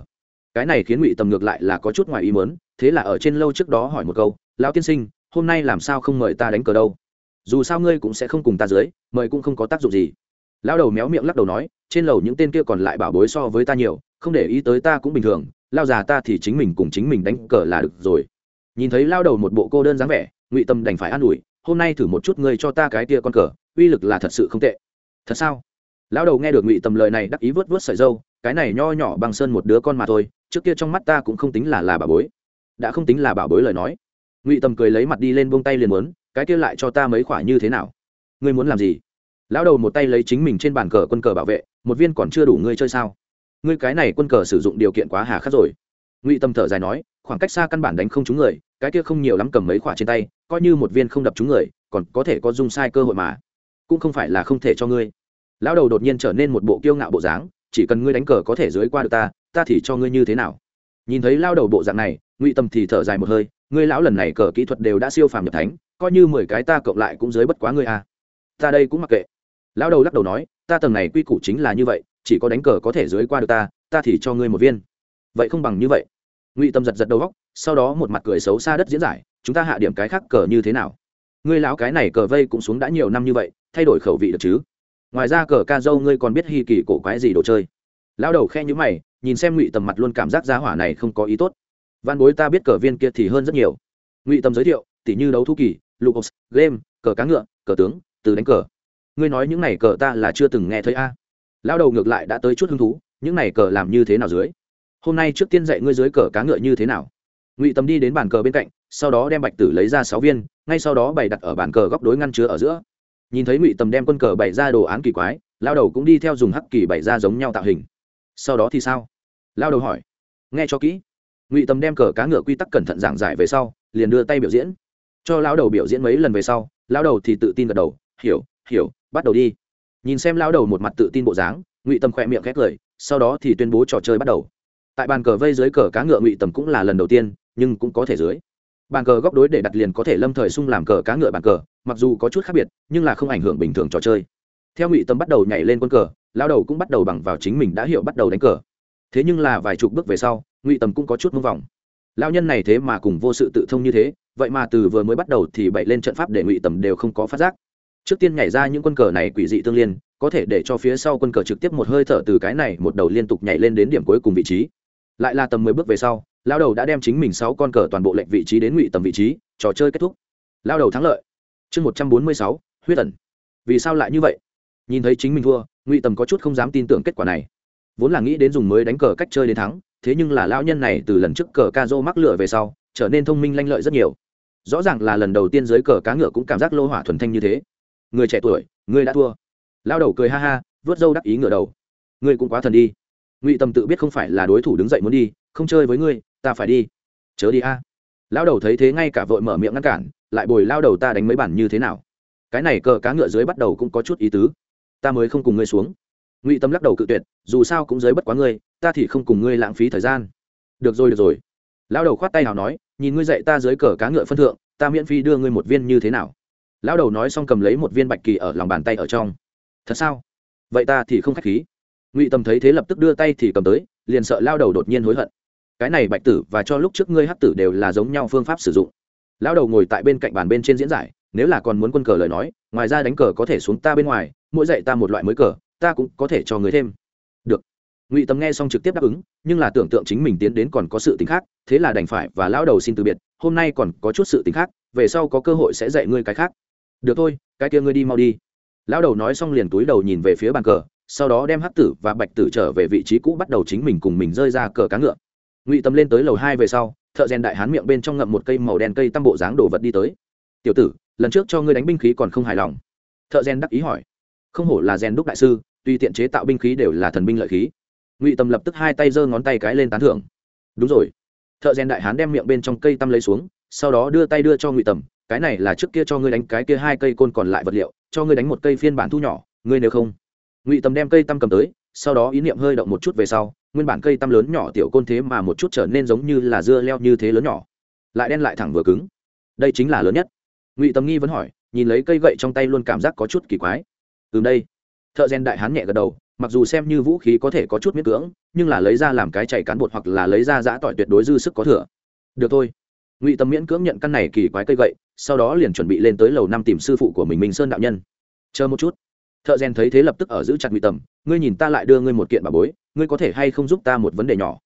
Cái này khiến ngụy tầm ngược lại là có chút ngoài ý mớn thế là ở trên lâu trước đó hỏi một câu, lão tiên sinh, hôm nay làm sao không mời ta đánh cờ đâu? Dù sao ngươi cũng sẽ không cùng ta dưới, mời cũng không có tác dụng gì. Lão đầu méo miệng lắc đầu nói, trên lầu những tên kia còn lại bảo bối so với ta nhiều, không để ý tới ta cũng bình thường lao già ta thì chính mình cùng chính mình đánh cờ là được rồi. Nhìn thấy lao đầu một bộ cô đơn dáng vẻ, ngụy tâm đành phải an ủi, hôm nay thử một chút ngươi cho ta cái tia con cờ, uy lực là thật sự không tệ. Thật sao? Lão đầu nghe được ngụy tầm lời này đắc ý vớt vớt sợi dâu, cái này nho nhỏ bằng sơn một đứa con mà thôi, trước kia trong mắt ta cũng không tính là là bà bối đã không tính là bảo bối lời nói. Ngụy tầm cười lấy mặt đi lên buông tay liền muốn, cái kia lại cho ta mấy khoả như thế nào? Ngươi muốn làm gì? Lão đầu một tay lấy chính mình trên bàn cờ quân cờ bảo vệ, một viên còn chưa đủ ngươi chơi sao? Ngươi cái này quân cờ sử dụng điều kiện quá hà khắc rồi. Ngụy tâm thở dài nói, khoảng cách xa căn bản đánh không trúng người, cái kia không nhiều lắm cầm mấy khoả trên tay, coi như một viên không đập trúng người, còn có thể có dung sai cơ hội mà. Cũng không phải là không thể cho ngươi. Lão đầu đột nhiên trở nên một bộ kiêu ngạo bộ dáng, chỉ cần ngươi đánh cờ có thể dưới qua được ta ta thì cho ngươi như thế nào? Nhìn thấy lao đầu bộ dạng này ngụy tâm thì thở dài một hơi, ngươi lão lần này cờ kỹ thuật đều đã siêu phàm nhập thánh, coi như mười cái ta cộng lại cũng dưới bất quá ngươi à. ta đây cũng mặc kệ. Lão đầu lắc đầu nói, ta tầng này quy củ chính là như vậy, chỉ có đánh cờ có thể dưới qua được ta ta thì cho ngươi một viên. Vậy không bằng như vậy. Ngụy tâm giật giật đầu góc sau đó một mặt cười xấu xa đất diễn giải, chúng ta hạ điểm cái khác cờ như thế nào? Ngươi lão cái này cờ vây cũng xuống đã nhiều năm như vậy, thay đổi khẩu vị được chứ? Ngoài ra cờ ca dâu ngươi còn biết hi kỳ cổ quái gì đồ chơi? Lão đầu khe nhữ mày, nhìn xem ngụy tầm mặt luôn cảm giác giá hỏa này không có ý tốt văn bối ta biết cờ viên kia thì hơn rất nhiều. Ngụy tâm giới thiệu tỉ như đấu thu kỳ lục game, cờ cá ngựa, cờ tướng, từ đánh cờ. Ngươi nói những này cờ ta là chưa từng nghe thấy a. À. lão đầu ngược lại đã tới chút hứng thú, những này cờ làm như thế nào dưới? Hôm nay trước tiên dạy ngươi dưới cờ cá ngựa như thế nào. Ngụy tâm đi đến bàn cờ bên cạnh, sau đó đem bạch tử lấy ra sáu viên, ngay sau đó bày đặt ở bàn cờ góc đối ngăn chứa ở giữa. Nhìn thấy ngụy tâm đem quân cờ bày ra đồ án kỳ quái lao đầu cũng đi theo dùng hắc kỳ bày ra giống nhau tạo hình. Sau đó thì sao? Lao đầu hỏi. Nghe cho kỹ ngụy tầm đem cờ cá ngựa quy tắc cẩn thận giảng giải về sau, liền đưa tay biểu diễn. Cho lão đầu biểu diễn mấy lần về sau, Lão đầu thì tự tin gật đầu, hiểu hiểu, bắt đầu đi. Nhìn xem lão đầu một mặt tự tin bộ dáng, ngụy tầm khỏe miệng khét lời, sau đó thì tuyên bố trò chơi bắt đầu. Tại bàn cờ vây dưới cờ cá ngựa ngụy tầm cũng là lần đầu tiên, nhưng cũng có thể dưới. Bàn cờ góc đối để đặt liền có thể lâm thời sung làm cờ cá ngựa bàn cờ, mặc dù có chút khác biệt, nhưng là không ảnh hưởng bình thường trò chơi. Theo ngụy tâm bắt đầu nhảy lên quân cờ lao đầu cũng bắt đầu bằng vào chính mình đã hiểu bắt đầu đánh cờ. Thế nhưng là vài chục bước về sau ngụy Tầm cũng có chút mông vòng. Lao nhân này thế mà cùng vô sự tự thông như thế, vậy mà từ vừa mới bắt đầu thì bậy lên trận pháp để ngụy tầm đều không có phát giác. Trước tiên nhảy ra những quân cờ này quỷ dị tương liên, có thể để cho phía sau quân cờ trực tiếp một hơi thở từ cái này một đầu liên tục nhảy lên đến điểm cuối cùng vị trí. Lại là tầm mười bước về sau lao đầu đã đem chính mình sáu con cờ toàn bộ lệnh vị trí đến ngụy tầm vị trí, trò chơi kết thúc. Lao đầu thắng lợi. Chương một trăm bốn mươi sáu, huyết ẩn. Vì sao lại như vậy? Nhìn thấy chính mình thua, ngụy tầm có chút không dám tin tưởng kết quả này. Vốn là nghĩ đến dùng mới đánh cờ cách chơi đến thắng thế nhưng là lão nhân này từ lần trước cờ ca dô mắc lửa về sau, trở nên thông minh lanh lợi rất nhiều. Rõ ràng là lần đầu tiên dưới cờ cá ngựa cũng cảm giác lô hỏa thuần thanh như thế. Người trẻ tuổi, người đã thua. Lao đầu cười ha ha vớt râu đắc ý ngựa đầu. Ngươi cũng quá thần đi. Ngụy tầm tự biết không phải là đối thủ đứng dậy muốn đi, không chơi với ngươi, ta phải đi. Chớ đi a. Lao đầu thấy thế ngay cả vội mở miệng ngăn cản, lại bồi lao đầu ta đánh mấy bản như thế nào. Cái này cờ cá ngựa dưới bắt đầu cũng có chút ý tứ. Ta mới không cùng ngươi xuống ngụy tâm lắc đầu cự tuyệt, dù sao cũng giới bất quá ngươi, ta thì không cùng ngươi lãng phí thời gian. Được rồi được rồi. Lão đầu khoát tay nào nói, nhìn ngươi dậy ta dưới cờ cá ngựa phân thượng, ta miễn phí đưa ngươi một viên như thế nào? Lão đầu nói xong cầm lấy một viên bạch kỳ ở lòng bàn tay ở trong. Thật sao? Vậy ta thì không k h á c h khí. Ngụy tâm thấy thế lập tức đưa tay thì cầm tới, liền sợ lao đầu đột nhiên hối hận. Cái này bạch tử và cho lúc trước ngươi hắc tử đều là giống nhau phương pháp sử dụng. Lao đầu ngồi tại bên cạnh bàn bên trên diễn giải, nếu là còn muốn quân cờ lời nói, ngoài ra đánh cờ có thể xuống ta bên ngoài, mỗi dạy ta một loại mới cờ ta cũng có thể cho người thêm. Được. Ngụy tâm nghe xong trực tiếp đáp ứng, nhưng là tưởng tượng chính mình tiến đến còn có sự t ì n h khác, thế là đành phải và lão đầu xin từ biệt, hôm nay còn có chút sự t ì n h khác, về sau có cơ hội sẽ dạy ngươi cái khác. Được thôi, cái kia ngươi đi mau đi. Lão đầu nói xong liền túi đầu nhìn về phía bàn cờ, sau đó đem hắc tử và bạch tử trở về vị trí cũ bắt đầu chính mình cùng mình rơi ra cờ cá ngựa. Ngụy tâm lên tới lầu hai về sau, thợ rèn đại hán miệng bên trong ngậm một cây màu đen cây tăm bộ dáng đồ vật đi tới. Tiểu tử, lần trước cho ngươi đánh binh khí còn không hài lòng. Thợ rèn đắc ý hỏi. Không hổ là rèn đúc đại sư tùy tiện chế tạo binh khí đều là thần binh lợi khí. Ngụy tâm lập tức hai tay giơ ngón tay cái lên tán thưởng. Đúng rồi. Thợ rèn đại hán đem miệng bên trong cây tăm lấy xuống, sau đó đưa tay đưa cho ngụy tầm cái này là trước kia cho ngươi đánh cái kia hai cây côn còn lại vật liệu, cho ngươi đánh một cây phiên bản thu nhỏ, ngươi nếu không. Ngụy tầm đem cây tăm cầm tới, sau đó ý niệm hơi động một chút về sau, nguyên bản cây tăm lớn nhỏ tiểu côn thế mà một chút trở nên giống như là dưa leo như thế lớn nhỏ, lại đen lại thẳng vừa cứng. Đây chính là lớn nhất. Ngụy tầm nghi vẫn hỏi, nhìn lấy cây gậy trong tay luôn cảm giác có chút kỳ quái. Từ đây thợ rèn đại hán nhẹ gật đầu, mặc dù xem như vũ khí có thể có chút miễn cưỡng, nhưng là lấy ra làm cái chạy cán bột hoặc là lấy ra giã tỏi tuyệt đối dư sức có thừa. Được thôi. Ngụy tâm miễn cưỡng nhận căn này kỳ quái cây gậy, sau đó liền chuẩn bị lên tới lầu năm tìm sư phụ của mình minh sơn đạo nhân. Chờ một chút. Thợ rèn thấy thế lập tức ở giữ chặt ngụy tầm ngươi nhìn ta lại đưa ngươi một kiện bà bối, ngươi có thể hay không giúp ta một vấn đề nhỏ?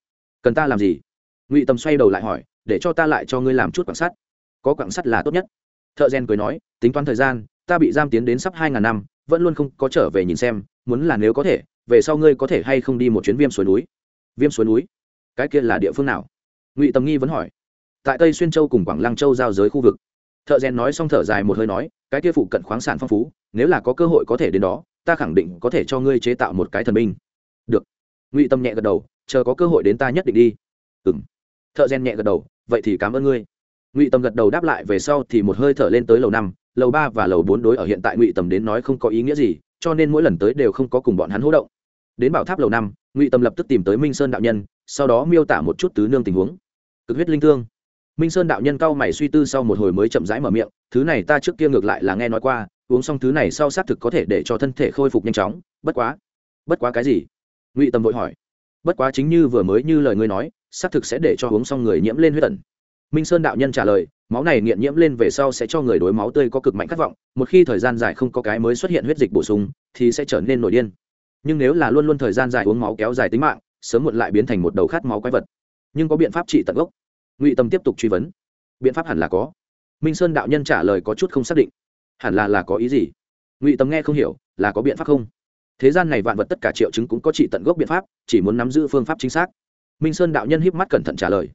Cần ta làm gì? Ngụy tầm xoay đầu lại hỏi, để cho ta lại cho ngươi làm chút quảng sắt. Có quảng sắt là tốt nhất. Thợ rèn cười nói, tính toán thời gian, ta bị giam tiến đến sắp hai ngàn năm vẫn luôn không có trở về nhìn xem, muốn là nếu có thể, về sau ngươi có thể hay không đi một chuyến viêm suối núi? Viêm suối núi? Cái kia là địa phương nào? Ngụy tầm nghi vẫn hỏi. Tại tây xuyên châu cùng quảng lăng châu giao giới khu vực. Thợ rèn nói xong thở dài một hơi nói, cái kia phụ cận khoáng sản phong phú, nếu là có cơ hội có thể đến đó, ta khẳng định có thể cho ngươi chế tạo một cái thần binh. Được. Ngụy tâm nhẹ gật đầu, chờ có cơ hội đến ta nhất định đi. Ừ m thợ rèn nhẹ gật đầu, vậy thì cảm ơn ngươi. Ngụy tâm gật đầu đáp lại về sau thì một hơi thở lên tới lầu năm lầu ba và lầu bốn đối ở hiện tại ngụy tầm đến nói không có ý nghĩa gì, cho nên mỗi lần tới đều không có cùng bọn hắn hỗ động. Đến bảo tháp lầu năm, ngụy tầm lập tức tìm tới minh sơn đạo nhân, sau đó miêu tả một chút tứ nương tình huống. Cực huyết linh thương. Minh sơn đạo nhân cau mày suy tư sau một hồi mới chậm rãi mở miệng, thứ này ta trước kia ngược lại là nghe nói qua, uống xong thứ này sau xác thực có thể để cho thân thể khôi phục nhanh chóng, bất quá bất quá cái gì? Ngụy tâm vội hỏi. Bất quá chính như vừa mới như lời ngươi nói, xác thực sẽ để cho uống xong người nhiễm lên huyết ẩn minh sơn đạo nhân trả lời, máu này nghiện nhiễm lên về sau sẽ cho người đối máu tươi có cực mạnh khát vọng, một khi thời gian dài không có cái mới xuất hiện huyết dịch bổ sung, thì sẽ trở nên nổi điên. Nhưng nếu là luôn luôn thời gian dài uống máu kéo dài tính mạng, sớm muộn lại biến thành một đầu khát máu quái vật. Nhưng có biện pháp trị tận gốc. Ngụy tâm tiếp tục truy vấn. Biện pháp hẳn là có. Minh sơn đạo nhân trả lời có chút không xác định. Hẳn là là có ý gì? Ngụy tâm nghe không hiểu, là có biện pháp không? Thế gian này vạn vật tất cả triệu chứng cũng có trị tận gốc biện pháp, chỉ muốn nắm giữ phương pháp chính xác. Minh sơn đạo nhân híp mắt cẩn thận trả lời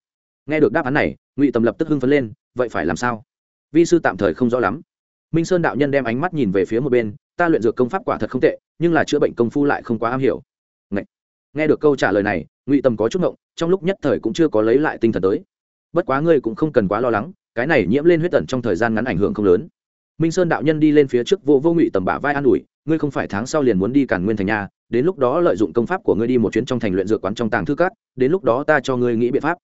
nghe được đáp án này ngụy Tầm lập tức hưng phấn lên vậy phải làm sao? Vi sư tạm thời không rõ lắm. Minh sơn đạo nhân đem ánh mắt nhìn về phía một bên ta luyện dược công pháp quả thật không tệ nhưng là chữa bệnh công phu lại không quá am hiểu. Nghe, nghe được câu trả lời này ngụy Tầm có chút ngộng trong lúc nhất thời cũng chưa có lấy lại tinh thần tới. Bất quá ngươi cũng không cần quá lo lắng cái này nhiễm lên huyết tần trong thời gian ngắn ảnh hưởng không lớn. Minh sơn đạo nhân đi lên phía trước vô vô ngụy tầm bả vai an ủi ngươi không phải tháng sau liền muốn đi cản nguyên thành nhà đến lúc đó lợi dụng công pháp của ngươi đi một chuyến trong thành luyện dược quán trong tàng thư cát đến lúc đó ta cho ngươi nghĩ biện pháp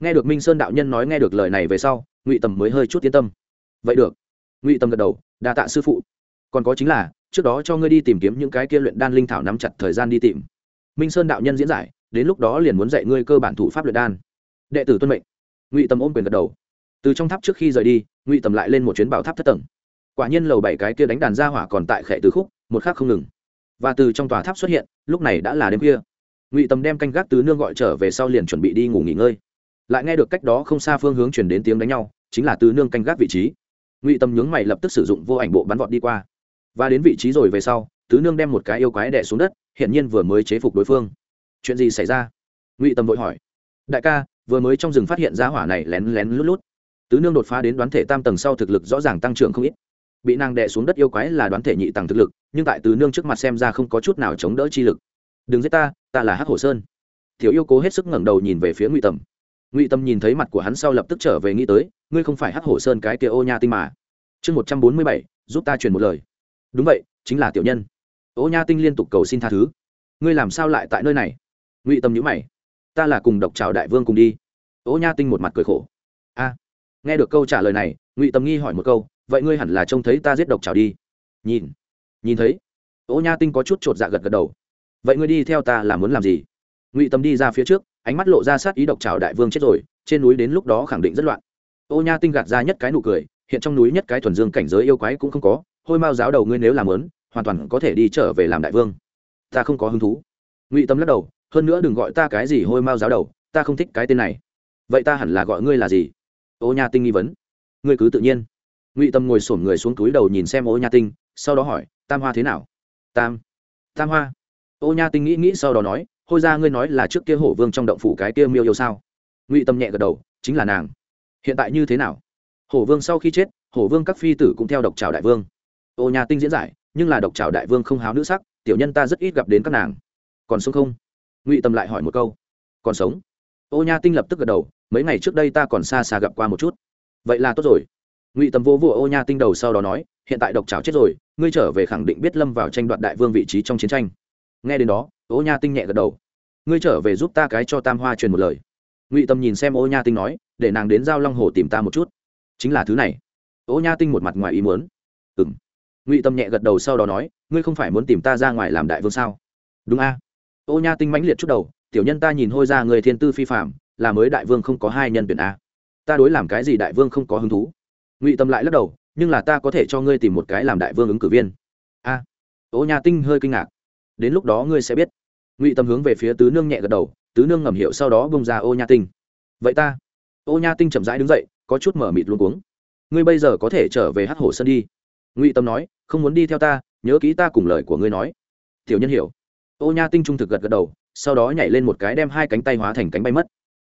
nghe được minh sơn đạo nhân nói nghe được lời này về sau, ngụy tầm mới hơi chút tiến tâm. Vậy được. Ngụy tầm gật đầu, đa tạ sư phụ. Còn có chính là, trước đó cho ngươi đi tìm kiếm những cái kia luyện đan linh thảo nắm chặt thời gian đi tìm. Minh sơn đạo nhân diễn giải, đến lúc đó liền muốn dạy ngươi cơ bản thủ pháp luyện đan. Đệ tử tuân mệnh. Ngụy tầm ôm quyền gật đầu. Từ trong tháp trước khi rời đi, ngụy tầm lại lên một chuyến bảo tháp thất tầng. Quả nhiên lầu bảy cái kia đánh đàn ra hỏa còn tại khệ từ khúc, một khác không ngừng. Và từ trong tòa tháp xuất hiện, lúc này đã là đêm khuya. Ngụy tầm đem canh gác tứ nương gọi trở về sau liền chuẩn bị đi ngủ nghỉ ngơi lại nghe được cách đó không xa phương hướng chuyển đến tiếng đánh nhau, chính là tứ nương canh gác vị trí. Ngụy tâm nhướng mày lập tức sử dụng vô ảnh bộ bắn vọt đi qua. Và đến vị trí rồi về sau, tứ nương đem một cái yêu quái đẻ xuống đất hiện nhiên vừa mới chế phục đối phương. Chuyện gì xảy ra? Ngụy tâm vội hỏi. Đại ca, vừa mới trong rừng phát hiện ra hỏa này lén lén lút lút. Tứ nương đột phá đến đoán thể tam tầng sau thực lực rõ ràng tăng trưởng không ít. Bị nàng đè xuống đất yêu quái là đoán thể nhị tầng thực lực, nhưng tại tứ nương trước mặt xem ra không có chút nào chống đỡ chi lực. Đừng giết ta ta là hắc hồ sơn. Thiếu yêu cố hết sức ngẩng đầu nhìn về phía ngụy tầm ngụy tâm nhìn thấy mặt của hắn sau lập tức trở về nghĩ tới, ngươi không phải hắc hồ sơn cái kia ô nha tinh mà. Chương một trăm bốn mươi bảy, giúp ta truyền một lời. Đúng vậy, chính là tiểu nhân. Ô nha tinh liên tục cầu xin tha thứ. Ngươi làm sao lại tại nơi này? Ngụy tâm nhữ mày. Ta là cùng độc trào đại vương cùng đi. Ô nha tinh một mặt cười khổ. A, nghe được câu trả lời này, ngụy tâm nghi hỏi một câu, vậy ngươi hẳn là trông thấy ta giết độc trào đi. Nhìn nhìn thấy. Ô nha tinh có chút chột dạ gật gật đầu. Vậy ngươi đi theo ta là muốn làm gì? Ngụy tâm đi ra phía trước ánh mắt lộ ra sát ý độc trào đại vương chết rồi, trên núi đến lúc đó khẳng định rất loạn. Ô nha tinh gạt ra nhất cái nụ cười, hiện trong núi nhất cái thuần dương cảnh giới yêu quái cũng không có, hôi mao giáo đầu ngươi nếu làm lớn, hoàn toàn có thể đi trở về làm đại vương. Ta không có hứng thú. Ngụy tâm lắc đầu, hơn nữa đừng gọi ta cái gì hôi mao giáo đầu, ta không thích cái tên này. Vậy ta hẳn là gọi ngươi là gì? Ô nha tinh nghi vấn. Ngươi cứ tự nhiên. Ngụy tâm ngồi sổm người xuống túi đầu nhìn xem ô nha tinh, sau đó hỏi, tam hoa thế nào? Tam tam hoa. Ô nha tinh nghĩ nghĩ sau đó nói hôi ra ngươi nói là trước kia hổ vương trong động phủ cái kia miêu yêu sao? Ngụy tâm nhẹ gật đầu, chính là nàng. Hiện tại như thế nào? Hổ vương sau khi chết, hổ vương các phi tử cũng theo độc trào đại vương. Ô nha tinh diễn giải, nhưng là độc trào đại vương không háo nữ sắc, tiểu nhân ta rất ít gặp đến các nàng. Còn sống không? Ngụy tâm lại hỏi một câu. Còn sống? Ô nha tinh lập tức gật đầu, mấy ngày trước đây ta còn xa xa gặp qua một chút. Vậy là tốt rồi. Ngụy tâm vô vụ ô nha tinh đầu sau đó nói, hiện tại độc trào chết rồi, ngươi trở về khẳng định biết lâm vào tranh đoạt đại vương vị trí trong chiến tranh. Nghe đến đó ô nha tinh nhẹ gật đầu. Ngươi trở về giúp ta cái cho tam hoa truyền một lời. Ngụy tâm nhìn xem ô nha tinh nói, để nàng đến giao long hồ tìm ta một chút. Chính là thứ này. Ô nha tinh một mặt ngoài ý muốn. Ừng ngụy tâm nhẹ gật đầu sau đó nói, ngươi không phải muốn tìm ta ra ngoài làm đại vương sao? Đúng a. Ô nha tinh mãnh liệt chút đầu, tiểu nhân ta nhìn hôi ra người thiên tư phi phạm là mới đại vương không có hai nhân tuyển a. Ta đối làm cái gì đại vương không có hứng thú. Ngụy tâm lại lắc đầu, nhưng là ta có thể cho ngươi tìm một cái làm đại vương ứng cử viên. A. Ô nha tinh hơi kinh ngạc đến lúc đó ngươi sẽ biết. Ngụy tâm hướng về phía tứ nương nhẹ gật đầu, tứ nương ngầm hiệu sau đó bông ra ô nha tinh. Vậy ta? Ô nha tinh chậm rãi đứng dậy, có chút mở mịt luôn cuống. Ngươi bây giờ có thể trở về hát hổ sân đi. Ngụy tâm nói, không muốn đi theo ta, nhớ kỹ ta cùng lời của ngươi nói. Tiểu nhân hiểu. Ô nha tinh trung thực gật gật đầu, sau đó nhảy lên một cái đem hai cánh tay hóa thành cánh bay mất.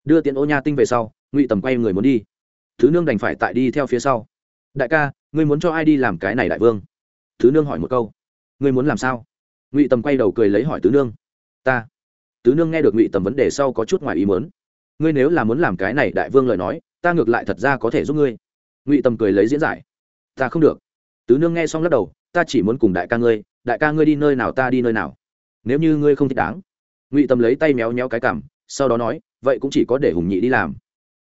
Đưa tiện ô nha tinh về sau, ngụy tầm quay người muốn đi. Thứ nương đành phải tại đi theo phía sau. Đại ca, ngươi muốn cho ai đi làm cái này đại vương? Thứ nương hỏi một câu. Ngươi muốn làm sao? Ngụy tầm quay đầu cười lấy hỏi tứ nương ta tứ nương nghe được ngụy tầm vấn đề sau có chút ngoài ý mớn ngươi nếu là muốn làm cái này đại vương lời nói, ta ngược lại thật ra có thể giúp ngươi. ngụy tầm cười lấy diễn giải. ta không được. tứ nương nghe xong lắc đầu, ta chỉ muốn cùng đại ca ngươi, đại ca ngươi đi nơi nào ta đi nơi nào. nếu như ngươi không thích đáng. ngụy Tầm lấy tay méo méo cái cảm, sau đó nói, vậy cũng chỉ có để hùng nhị đi làm.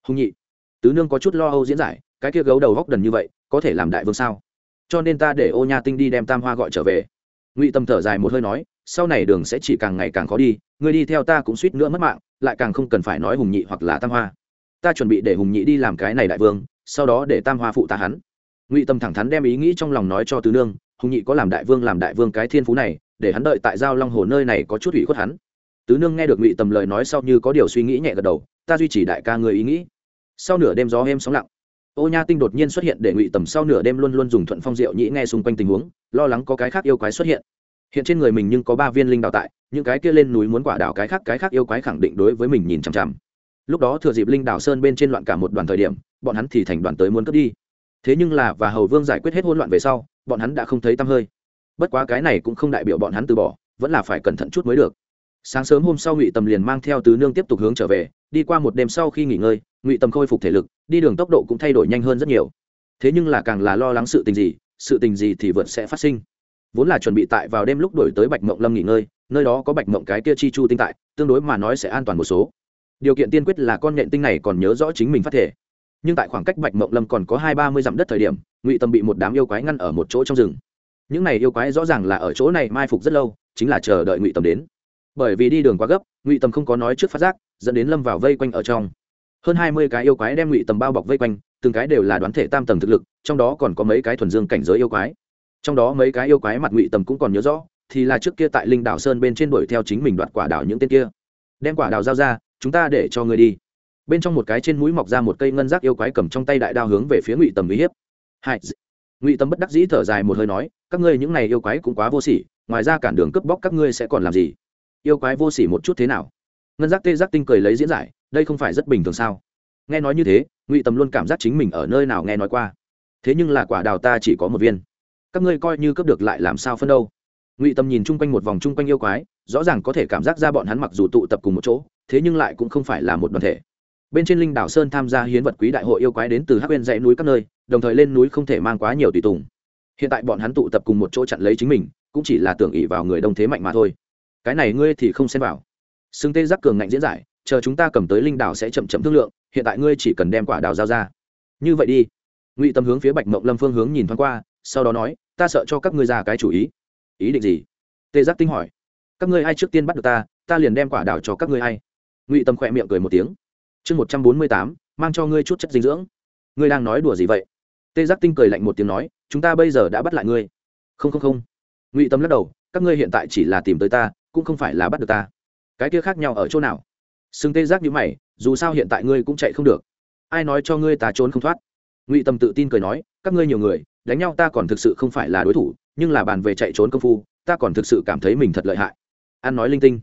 hùng nhị. tứ nương có chút lo âu diễn giải, cái kia gấu đầu góc đần như vậy, có thể làm đại vương sao? cho nên ta để ô nha tinh đi đem tam hoa gọi trở về ngụy tâm thở dài một hơi nói, sau này đường sẽ chỉ càng ngày càng khó đi, người đi theo ta cũng suýt nữa mất mạng, lại càng không cần phải nói hùng nhị hoặc là tam hoa. Ta chuẩn bị để hùng nhị đi làm cái này đại vương, sau đó để tam hoa phụ ta hắn. Ngụy tâm thẳng thắn đem ý nghĩ trong lòng nói cho tứ nương, hùng nhị có làm đại vương làm đại vương cái thiên phú này, để hắn đợi tại giao long hồ nơi này có chút ủy khuất hắn. Tứ nương nghe được ngụy tầm lời nói sau như có điều suy nghĩ nhẹ gật đầu, ta duy trì đại ca người ý nghĩ. Sau nửa đêm gió êm sóng lặng ô nha tinh đột nhiên xuất hiện để ngụy tầm sau nửa đêm luôn luôn dùng thuận phong rượu nhĩ nghe xung quanh tình huống, lo lắng có cái khác yêu quái xuất hiện. Hiện trên người mình nhưng có ba viên linh đào tại, những cái kia lên núi muốn quả đảo cái khác cái khác yêu quái khẳng định đối với mình nhìn chằm chằm. Lúc đó thừa dịp linh đào sơn bên trên loạn cả một đoàn thời điểm, bọn hắn thì thành đoàn tới muốn cướp đi. Thế nhưng là và hầu vương giải quyết hết hỗn loạn về sau, bọn hắn đã không thấy tăm hơi. Bất quá cái này cũng không đại biểu bọn hắn từ bỏ, vẫn là phải cẩn thận chút mới được. Sáng sớm hôm sau ngụy tầm liền mang theo tứ nương tiếp tục hướng trở về, đi qua một đêm sau khi nghỉ ngơi ngụy tầm khôi phục thể lực, đi đường tốc độ cũng thay đổi nhanh hơn rất nhiều. Thế nhưng là càng là lo lắng sự tình gì, sự tình gì thì vượt sẽ phát sinh. Vốn là chuẩn bị tại vào đêm lúc đổi tới bạch mộng lâm nghỉ ngơi, nơi đó có bạch mộng cái kia chi chu tinh tại, tương đối mà nói sẽ an toàn một số. Điều kiện tiên quyết là con nhện tinh này còn nhớ rõ chính mình phát thể. Nhưng tại khoảng cách bạch mộng lâm còn có hai ba mươi dặm đất thời điểm, ngụy tâm bị một đám yêu quái ngăn ở một chỗ trong rừng. Những này yêu quái rõ ràng là ở chỗ này mai phục rất lâu, chính là chờ đợi ngụy tâm đến. Bởi vì đi đường quá gấp, ngụy tâm không có nói trước phát giác, dẫn đến lâm vào vây quanh ở trong hơn hai mươi cái yêu quái đem ngụy tầm bao bọc vây quanh, từng cái đều là đoán thể tam tầng thực lực, trong đó còn có mấy cái thuần dương cảnh giới yêu quái. Trong đó mấy cái yêu quái mặt ngụy tầm cũng còn nhớ rõ, thì là trước kia tại linh đảo sơn bên trên đuổi theo chính mình đoạt quả đảo những tên kia. Đem quả đào giao ra, chúng ta để cho người đi. Bên trong một cái trên mũi mọc ra một cây ngân giác yêu quái cầm trong tay đại đao hướng về phía ngụy tầm uy hiếp. Hai ngụy tầm bất đắc dĩ thở dài một hơi nói, các ngươi những này yêu quái cũng quá vô sỉ, ngoài ra cản đường cướp bóc các ngươi sẽ còn làm gì? Yêu quái vô sỉ một chút thế nào? Ngân giác tê giác tinh cười lấy diễn giải đây không phải rất bình thường sao? Nghe nói như thế, ngụy tầm luôn cảm giác chính mình ở nơi nào nghe nói qua. Thế nhưng là quả đào ta chỉ có một viên. Các ngươi coi như cướp được lại làm sao phân đâu? Ngụy tầm nhìn chung quanh một vòng chung quanh yêu quái, rõ ràng có thể cảm giác ra bọn hắn mặc dù tụ tập cùng một chỗ, thế nhưng lại cũng không phải là một đoàn thể. Bên trên linh đảo sơn tham gia hiến vật quý đại hội yêu quái đến từ hắc bên dãy núi các nơi, đồng thời lên núi không thể mang quá nhiều tùy tùng. Hiện tại bọn hắn tụ tập cùng một chỗ chặn lấy chính mình, cũng chỉ là tưởng ỉ vào người đông thế mạnh mà thôi. Cái này ngươi thì không xem vào. Xưng tê giác cường ngạnh diễn giải chờ chúng ta cầm tới linh đảo sẽ chậm chậm thương lượng, hiện tại ngươi chỉ cần đem quả đào giao ra. Như vậy đi. Ngụy tâm hướng phía bạch mộng lâm phương hướng nhìn thoáng qua, sau đó nói, ta sợ cho các ngươi ra cái chủ ý. Ý định gì? Tê giác tinh hỏi. Các ngươi ai trước tiên bắt được ta ta liền đem quả đào cho các ngươi ai. Ngụy tâm khỏe miệng cười một tiếng. Chương một trăm bốn mươi tám, mang cho ngươi chút chất dinh dưỡng. Ngươi đang nói đùa gì vậy? Tê giác tinh cười lạnh một tiếng nói, chúng ta bây giờ đã bắt lại ngươi. Không không không. Ngụy tâm lắc đầu, các ngươi hiện tại chỉ là tìm tới ta, cũng không phải là bắt được ta. Cái kia khác nhau ở chỗ nào? Xưng tê giác như mày dù sao hiện tại ngươi cũng chạy không được. Ai nói cho ngươi ta trốn không thoát? Ngụy tâm tự tin cười nói các ngươi nhiều người đánh nhau ta còn thực sự không phải là đối thủ nhưng là bàn về chạy trốn công phu ta còn thực sự cảm thấy mình thật lợi hại. An nói linh tinh.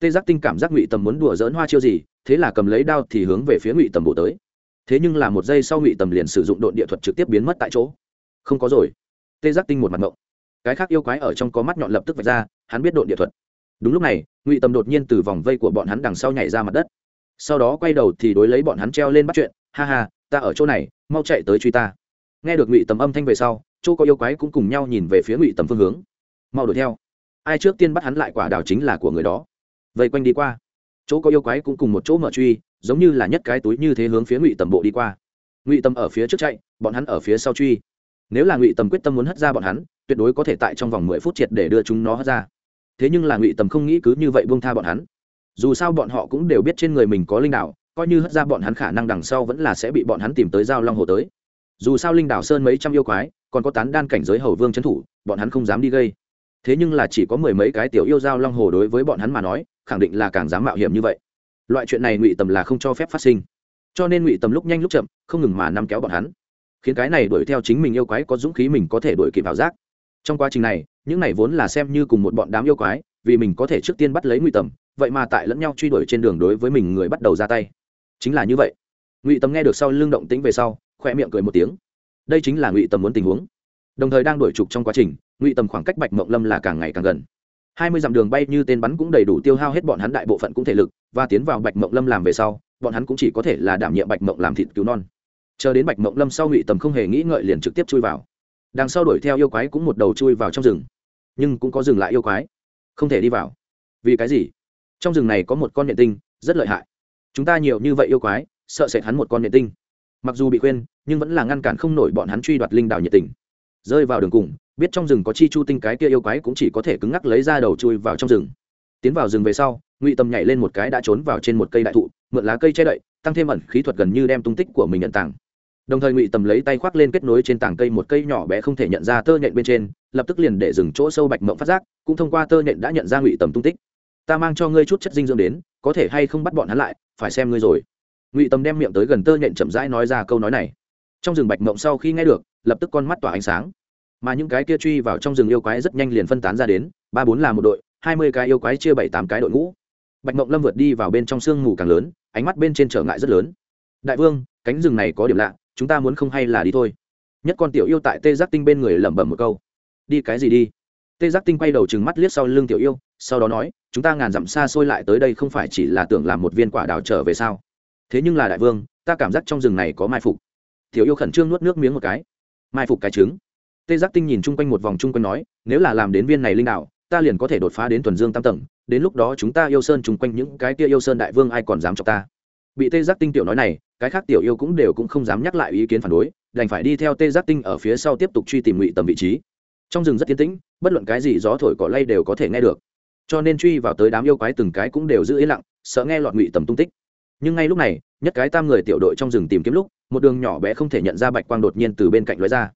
Tê giác tinh cảm giác ngụy tầm muốn đùa dỡn hoa chiêu gì thế là cầm lấy đao thì hướng về phía ngụy tầm bổ tới. Thế nhưng là một giây sau ngụy tầm liền sử dụng đội địa thuật trực tiếp biến mất tại chỗ. Không có rồi. Tê giác tinh một mặt mộng, cái khác yêu quái ở trong có mắt nhọn lập tức vạch ra hắn biết đội địa thuật đúng lúc này, ngụy tầm đột nhiên từ vòng vây của bọn hắn đằng sau nhảy ra mặt đất. Sau đó quay đầu thì đối lấy bọn hắn treo lên bắt chuyện, ha ha, ta ở chỗ này, mau chạy tới truy ta. Nghe được ngụy tầm âm thanh về sau, chỗ có yêu quái cũng cùng nhau nhìn về phía ngụy tầm phương hướng. Mau đuổi theo. Ai trước tiên bắt hắn lại quả đào chính là của người đó. Vây quanh đi qua. Chỗ có yêu quái cũng cùng một chỗ mở truy, giống như là nhất cái túi như thế hướng phía ngụy tầm bộ đi qua. Ngụy tầm ở phía trước chạy, bọn hắn ở phía sau truy. Nếu là ngụy tầm quyết tâm muốn hất ra bọn hắn, tuyệt đối có thể tại trong vòng mười phút triệt để đưa chúng nó hất ra thế nhưng là ngụy tầm không nghĩ cứ như vậy buông tha bọn hắn. Dù sao bọn họ cũng đều biết trên người mình có linh đảo, coi như hất ra bọn hắn khả năng đằng sau vẫn là sẽ bị bọn hắn tìm tới giao long hồ tới. Dù sao linh đảo sơn mấy trăm yêu quái còn có tán đan cảnh giới hầu vương trấn thủ bọn hắn không dám đi gây. Thế nhưng là chỉ có mười mấy cái tiểu yêu giao long hồ đối với bọn hắn mà nói khẳng định là càng dám mạo hiểm như vậy. Loại chuyện này ngụy tầm là không cho phép phát sinh. Cho nên ngụy tầm lúc nhanh lúc chậm không ngừng mà nắm kéo bọn hắn. Khiến cái này đuổi theo chính mình yêu quái có dũng khí mình có thể đuổi kịp ảo giác. Trong quá trình này những này vốn là xem như cùng một bọn đám yêu quái, vì mình có thể trước tiên bắt lấy ngụy tầm, vậy mà tại lẫn nhau truy đuổi trên đường đối với mình người bắt đầu ra tay. Chính là như vậy. Ngụy tầm nghe được sau lưng động tĩnh về sau khoe miệng cười một tiếng. Đây chính là ngụy tầm muốn tình huống. Đồng thời đang đuổi trục trong quá trình, ngụy tầm khoảng cách bạch mộng lâm là càng ngày càng gần. Hai mươi dặm đường bay như tên bắn cũng đầy đủ tiêu hao hết bọn hắn đại bộ phận cũng thể lực, và tiến vào bạch mộng lâm làm về sau, bọn hắn cũng chỉ có thể là đảm nhiệm bạch mộng làm thịt cứu non. Chờ đến bạch mộng lâm sau ngụy tầm không hề nghĩ ngợi liền trực tiếp chui vào. Đằng sau đuổi theo yêu quái cũng một đầu chui vào trong rừng nhưng cũng có dừng lại yêu quái. Không thể đi vào. Vì cái gì? Trong rừng này có một con nhện tinh, rất lợi hại. Chúng ta nhiều như vậy yêu quái, sợ sệt hắn một con nhện tinh. Mặc dù bị khuyên, nhưng vẫn là ngăn cản không nổi bọn hắn truy đoạt linh đảo nhiệt tình. Rơi vào đường cùng, biết trong rừng có chi chu tinh cái kia yêu quái cũng chỉ có thể cứng ngắc lấy ra đầu chui vào trong rừng. Tiến vào rừng về sau, ngụy tầm nhảy lên một cái đã trốn vào trên một cây đại thụ, mượn lá cây che đậy, tăng thêm ẩn khí thuật gần như đem tung tích của mình nhận tàng đồng thời ngụy tầm lấy tay khoác lên kết nối trên tảng cây một cây nhỏ bé không thể nhận ra tơ nhện bên trên, lập tức liền để dừng chỗ sâu bạch mộng phát giác, cũng thông qua tơ nhện đã nhận ra ngụy tầm tung tích. Ta mang cho ngươi chút chất dinh dưỡng đến, có thể hay không bắt bọn hắn lại, phải xem ngươi rồi. Ngụy tầm đem miệng tới gần tơ nhện chậm rãi nói ra câu nói này. Trong rừng bạch mộng sau khi nghe được, lập tức con mắt tỏa ánh sáng. Mà những cái kia truy vào trong rừng yêu quái rất nhanh liền phân tán ra đến, ba bốn là một đội, hai mươi cái yêu quái chia bảy tám cái đội ngũ. Bạch mộng lâm vượt đi vào bên trong sương mù càng lớn, ánh mắt bên trên trở ngại rất lớn. Đại vương, cánh rừng này có điểm lạ chúng ta muốn không hay là đi thôi. Nhất con tiểu yêu tại tê giác tinh bên người lẩm bẩm một câu. Đi cái gì đi? Tê giác tinh quay đầu chừng mắt liếc sau lưng tiểu yêu, sau đó nói, chúng ta ngàn dặm xa xôi lại tới đây không phải chỉ là tưởng làm một viên quả đào trở về sao? Thế nhưng là đại vương, ta cảm giác trong rừng này có mai phục. Tiểu yêu khẩn trương nuốt nước miếng một cái. Mai phục cái trứng. Tê giác tinh nhìn chung quanh một vòng chung quanh nói, nếu là làm đến viên này linh đạo ta liền có thể đột phá đến thuần dương tam tầng, đến lúc đó chúng ta yêu sơn chung quanh những cái kia yêu sơn đại vương ai còn dám cho ta? Bị tê giác tinh tiểu nói này cái khác tiểu yêu cũng đều cũng không dám nhắc lại ý kiến phản đối, đành phải đi theo tê giác tinh ở phía sau tiếp tục truy tìm ngụy tầm vị trí. Trong rừng rất tiến tĩnh, bất luận cái gì gió thổi cỏ lay đều có thể nghe được. Cho nên truy vào tới đám yêu quái từng cái cũng đều giữ yên lặng, sợ nghe lọt ngụy tầm tung tích. Nhưng ngay lúc này, nhất cái tam người tiểu đội trong rừng tìm kiếm lúc, một đường nhỏ bé không thể nhận ra bạch quang đột nhiên từ bên cạnh lóe ra.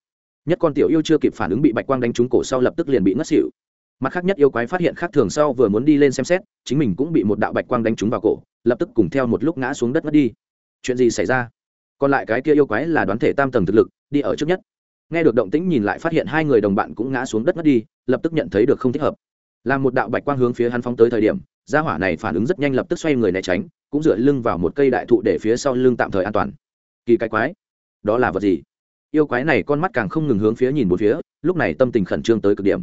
Nhất con tiểu yêu chưa kịp phản ứng bị bạch quang đánh trúng cổ sau lập tức liền bị ngất xỉu. Mặt khác nhất yêu quái phát hiện khác thường sau vừa muốn đi lên xem xét, chính mình cũng bị một đạo bạch quang đánh trúng vào cổ, lập tức cùng theo một lúc ngã xuống đất ngất đi chuyện gì xảy ra? Còn lại cái kia yêu quái là đoán thể tam tầng thực lực, đi ở trước nhất. Nghe được động tĩnh nhìn lại phát hiện hai người đồng bạn cũng ngã xuống đất mất đi, lập tức nhận thấy được không thích hợp. Làm một đạo bạch quang hướng phía hắn phóng tới thời điểm, gia hỏa này phản ứng rất nhanh lập tức xoay người né tránh, cũng dựa lưng vào một cây đại thụ để phía sau lưng tạm thời an toàn. Kỳ cái quái, đó là vật gì? Yêu quái này con mắt càng không ngừng hướng phía nhìn một phía, lúc này tâm tình khẩn trương tới cực điểm.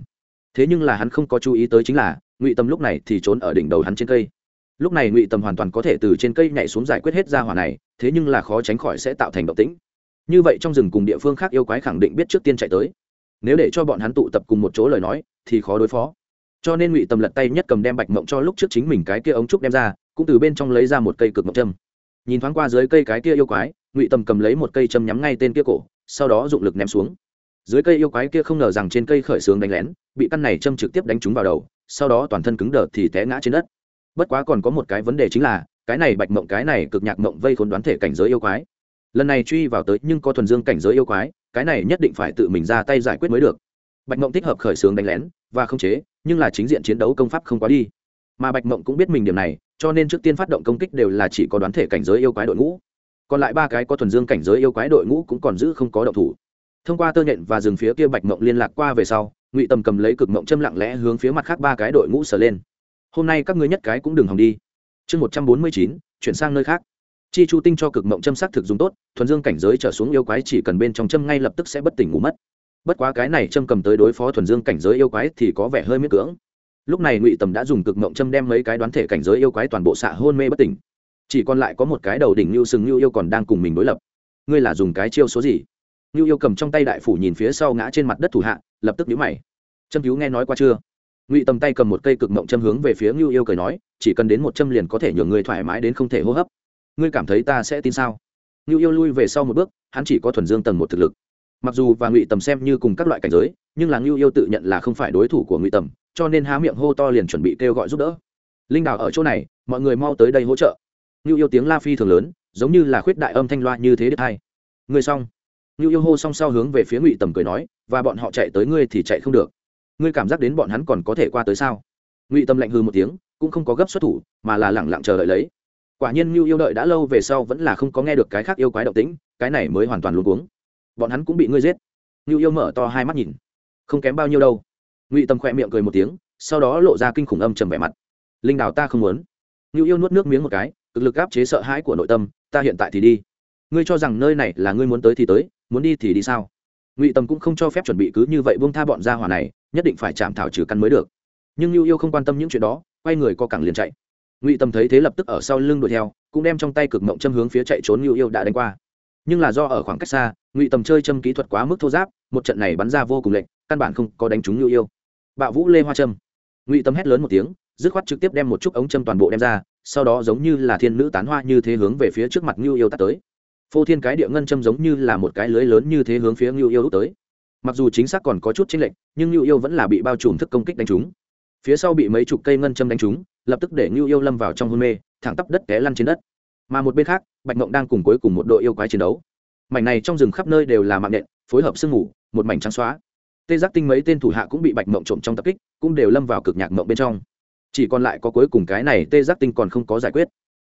Thế nhưng là hắn không có chú ý tới chính là, ngụy tâm lúc này thì trốn ở đỉnh đầu hắn trên cây lúc này ngụy tâm hoàn toàn có thể từ trên cây nhảy xuống giải quyết hết ra hỏa này, thế nhưng là khó tránh khỏi sẽ tạo thành động tĩnh. Như vậy trong rừng cùng địa phương khác yêu quái khẳng định biết trước tiên chạy tới. Nếu để cho bọn hắn tụ tập cùng một chỗ lời nói, thì khó đối phó. Cho nên ngụy tâm lật tay nhất cầm đem bạch mộng cho lúc trước chính mình cái kia ống trúc đem ra, cũng từ bên trong lấy ra một cây cực mộng châm. Nhìn thoáng qua dưới cây cái kia yêu quái, ngụy tâm cầm lấy một cây châm nhắm ngay tên kia cổ, sau đó dụng lực ném xuống. Dưới cây yêu quái kia không ngờ rằng trên cây khởi xướng đánh lén, bị căn này châm trực tiếp đánh trúng vào đầu, sau đó toàn thân cứng đờ thì té ngã trên đất bất quá còn có một cái vấn đề chính là, cái này bạch mộng, cái này cực nhạc mộng vây khốn đoán thể cảnh giới yêu quái. Lần này truy vào tới nhưng có thuần dương cảnh giới yêu quái, cái này nhất định phải tự mình ra tay giải quyết mới được. Bạch mộng thích hợp khởi xướng đánh lén và không chế, nhưng là chính diện chiến đấu công pháp không quá đi. Mà bạch mộng cũng biết mình điểm này, cho nên trước tiên phát động công kích đều là chỉ có đoán thể cảnh giới yêu quái đội ngũ. Còn lại ba cái có thuần dương cảnh giới yêu quái đội ngũ cũng còn giữ không có động thủ. Thông qua tơ nhện và rừng phía kia bạch mộng liên lạc qua về sau, ngụy tầm cầm lấy cực mộng châm lặng lẽ hướng phía mặt khác ba cái đội ngũ sờ lên hôm nay các ngươi nhất cái cũng đừng hòng đi. Chương một trăm bốn mươi chín, chuyển sang nơi khác. Chi chu tinh cho cực mộng châm sắc thực dùng tốt, thuần dương cảnh giới trở xuống yêu quái chỉ cần bên trong châm ngay lập tức sẽ bất tỉnh ngủ mất. Bất quá cái này châm cầm tới đối phó thuần dương cảnh giới yêu quái thì có vẻ hơi miễn cưỡng. Lúc này ngụy tầm đã dùng cực mộng châm đem mấy cái đoán thể cảnh giới yêu quái toàn bộ xạ hôn mê bất tỉnh. Chỉ còn lại có một cái đầu đỉnh như sừng như yêu còn đang cùng mình đối lập. Ngươi là dùng cái chiêu số gì? Như yêu cầm trong tay đại phủ nhìn phía sau ngã trên mặt đất thủ hạ, lập tức nhíu mày. Châm cứu nghe nói qua chưa? Ngụy tầm tay cầm một cây cực mộng châm hướng về phía lưu yêu cười nói, chỉ cần đến một châm liền có thể nhường người thoải mái đến không thể hô hấp. Ngươi cảm thấy ta sẽ tin sao? Lưu yêu lui về sau một bước, hắn chỉ có thuần dương tầng một thực lực. Mặc dù và ngụy tầm xem như cùng các loại cảnh giới, nhưng là ngưu yêu tự nhận là không phải đối thủ của ngụy tầm, cho nên há miệng hô to liền chuẩn bị kêu gọi giúp đỡ. Linh đào ở chỗ này, mọi người mau tới đây hỗ trợ. Ngưu yêu tiếng la phi thường lớn, giống như là khuyết đại âm thanh loa như thế đứt hai người xong. Ngưu yêu hô xong sau hướng về phía ngụy tầm cười nói, và bọn họ chạy tới ngươi thì chạy không được ngươi cảm giác đến bọn hắn còn có thể qua tới sao? Ngụy tâm lạnh hư một tiếng, cũng không có gấp xuất thủ, mà là lẳng lặng chờ đợi lấy. Quả nhiên ngưu yêu đợi đã lâu về sau vẫn là không có nghe được cái khác yêu quái động tĩnh, cái này mới hoàn toàn luôn cuống. Bọn hắn cũng bị ngươi giết. Ngưu yêu mở to hai mắt nhìn. Không kém bao nhiêu đâu. Ngụy tâm khỏe miệng cười một tiếng, sau đó lộ ra kinh khủng âm trầm vẻ mặt. Linh đào ta không muốn. Ngưu yêu nuốt nước miếng một cái, cực lực áp chế sợ hãi của nội tâm, ta hiện tại thì đi. Ngươi cho rằng nơi này là ngươi muốn tới thì tới, muốn đi thì đi sao? Ngụy tâm cũng không cho phép chuẩn bị cứ như vậy buông tha bọn gia hỏa này nhất định phải chạm thảo trừ căn mới được. Nhưng Lưu yêu không quan tâm những chuyện đó, quay người co cẳng liền chạy. Ngụy tâm thấy thế lập tức ở sau lưng đuổi theo, cũng đem trong tay cực mộng châm hướng phía chạy trốn Lưu yêu đã đánh qua. Nhưng là do ở khoảng cách xa, ngụy tầm chơi châm kỹ thuật quá mức thô giáp, một trận này bắn ra vô cùng lệnh căn bản không có đánh trúng lưu yêu. Bạo vũ lê hoa trâm ngụy tầm hét lớn một tiếng, dứt khoát trực tiếp đem một chút ống châm toàn bộ đem ra, sau đó giống như là thiên nữ tán hoa như thế hướng về phía trước mặt ngưu yêu tắt tới. Phô thiên cái địa ngân châm giống như là một cái lưới lớn như thế hướng phía ngưu yêu tới mặc dù chính xác còn có chút chênh lệch, nhưng như yêu vẫn là bị bao trùm thức công kích đánh trúng. Phía sau bị mấy chục cây ngân châm đánh trúng, lập tức để như yêu lâm vào trong hôn mê, thẳng tắp đất té lăn trên đất. Mà một bên khác, bạch mộng đang cùng cuối cùng một đội yêu quái chiến đấu. Mảnh này trong rừng khắp nơi đều là mạng nện, phối hợp sương ngủ một mảnh trắng xóa. Tê giác tinh mấy tên thủ hạ cũng bị bạch mộng trộm trong tập kích, cũng đều lâm vào cực nhạc mộng bên trong. Chỉ còn lại có cuối cùng cái này tê giác tinh còn không có giải quyết.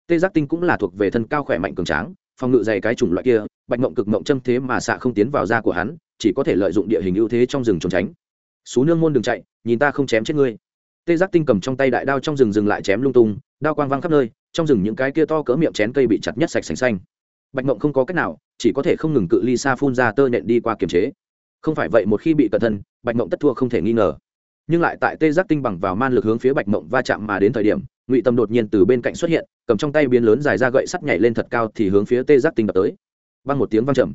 Tê giác tinh cũng là thuộc về thân cao khỏe mạnh cường tráng, phòng ngự dày cái chủng loại kia, bạch mộng cực mộng châm thế mà xạ không tiến vào da của hắn chỉ có thể lợi dụng địa hình ưu thế trong rừng trốn tránh. Xú nương môn đừng chạy, nhìn ta không chém chết ngươi. Tê giác tinh cầm trong tay đại đao trong rừng dừng lại chém lung tung, đao quang văng khắp nơi, trong rừng những cái kia to cỡ miệng chén cây bị chặt nhất sạch sành xanh. Bạch mộng không có cách nào, chỉ có thể không ngừng cự ly xa phun ra tơ nện đi qua kiềm chế. Không phải vậy một khi bị cẩn thân bạch mộng tất thua không thể nghi ngờ. Nhưng lại tại tê giác tinh bằng vào man lực hướng phía bạch mộng va chạm mà đến thời điểm, ngụy tâm đột nhiên từ bên cạnh xuất hiện, cầm trong tay biến lớn dài ra gậy sắt nhảy lên thật cao thì hướng phía tê giác tinh đập tới. Văng một tiếng văng chậm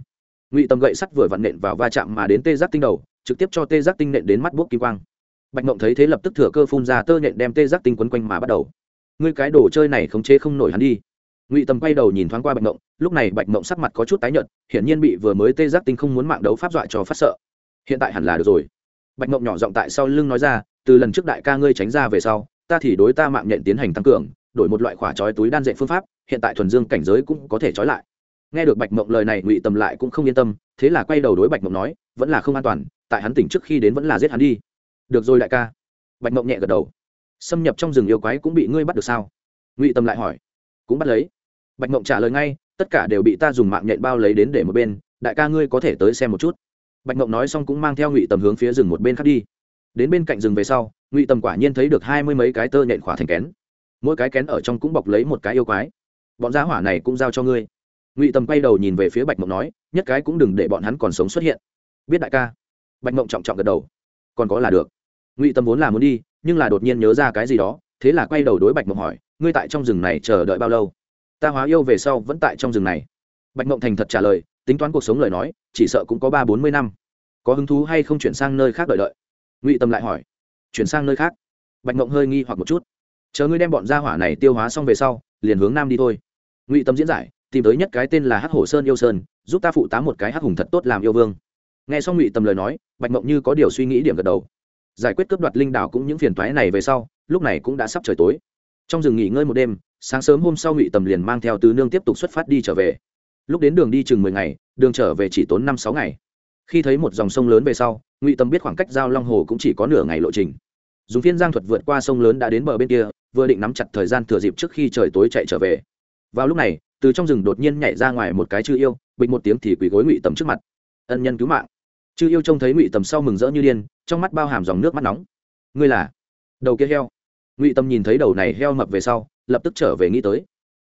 ngụy tâm gậy sắt vừa vặn nện vào va chạm mà đến tê giác tinh đầu, trực tiếp cho tê giác tinh nện đến mắt bút kim quang. Bạch mộng thấy thế lập tức thừa cơ phun ra tơ nện đem tê giác tinh quấn quanh mà bắt đầu. Ngươi cái đồ chơi này khống chế không nổi hắn đi. Ngụy tâm quay đầu nhìn thoáng qua bạch mộng lúc này bạch mộng sắc mặt có chút tái nhợt, hiển nhiên bị vừa mới tê giác tinh không muốn mạng đấu pháp dọa cho phát sợ. Hiện tại hẳn là được rồi. Bạch mộng nhỏ giọng tại sau lưng nói ra, từ lần trước đại ca ngươi tránh ra về sau, ta thì đối ta mạng nhện tiến hành tăng cường, đổi một loại khỏa trói túi đan dệt phương pháp, hiện tại thuần dương cảnh giới cũng có thể trói lại nghe được bạch mộng lời này, ngụy tâm lại cũng không yên tâm, thế là quay đầu đối bạch mộng nói, vẫn là không an toàn, tại hắn tỉnh trước khi đến vẫn là giết hắn đi. Được rồi đại ca. Bạch mộng nhẹ gật đầu. Xâm nhập trong rừng yêu quái cũng bị ngươi bắt được sao? Ngụy tâm lại hỏi. Cũng bắt lấy. Bạch mộng trả lời ngay, tất cả đều bị ta dùng mạng nhện bao lấy đến để một bên, đại ca ngươi có thể tới xem một chút. Bạch mộng nói xong cũng mang theo ngụy tầm hướng phía rừng một bên khác đi. Đến bên cạnh rừng về sau, ngụy tầm quả nhiên thấy được hai mươi mấy cái tơ nhện khỏa thành kén. Mỗi cái kén ở trong cũng bọc lấy một cái yêu quái. Bọn giá hỏa này cũng giao cho ngươi ngụy tầm quay đầu nhìn về phía bạch mộng nói nhất cái cũng đừng để bọn hắn còn sống xuất hiện biết đại ca bạch mộng trọng trọng gật đầu còn có là được ngụy tầm vốn là muốn đi nhưng là đột nhiên nhớ ra cái gì đó thế là quay đầu đối bạch mộng hỏi ngươi tại trong rừng này chờ đợi bao lâu ta hóa yêu về sau vẫn tại trong rừng này bạch mộng thành thật trả lời tính toán cuộc sống lời nói chỉ sợ cũng có ba bốn mươi năm có hứng thú hay không chuyển sang nơi khác đợi đợi ngụy tâm lại hỏi chuyển sang nơi khác bạch mộng hơi nghi hoặc một chút chờ ngươi đem bọn gia hỏa này tiêu hóa xong về sau liền hướng nam đi thôi ngụy tâm diễn giải tìm tới nhất cái tên là hắc hổ sơn yêu sơn, giúp ta phụ tá một cái hắc hùng thật tốt làm yêu vương. Nghe xong ngụy Tầm lời nói, bạch mộng như có điều suy nghĩ điểm gật đầu. Giải quyết cướp đoạt linh đảo cũng những phiền toái này về sau, lúc này cũng đã sắp trời tối. Trong rừng nghỉ ngơi một đêm, sáng sớm hôm sau ngụy tầm liền mang theo tứ nương tiếp tục xuất phát đi trở về. Lúc đến đường đi chừng mười ngày, đường trở về chỉ tốn năm sáu ngày. Khi thấy một dòng sông lớn về sau, ngụy Tầm biết khoảng cách giao long hồ cũng chỉ có nửa ngày lộ trình. Dùng phiên giang thuật vượt qua sông lớn đã đến bờ bên kia, vừa định nắm chặt thời gian thừa dịp trước khi trời tối chạy trở về vào lúc này, từ trong rừng đột nhiên nhảy ra ngoài một cái chư yêu, bịch một tiếng thì quỳ gối ngụy tầm trước mặt. Ân nhân cứu mạng. Chư yêu trông thấy ngụy tầm sau mừng rỡ như điên, trong mắt bao hàm dòng nước mắt nóng. Ngươi là? Đầu kia heo. Ngụy tầm nhìn thấy đầu này heo mập về sau, lập tức trở về nghĩ tới.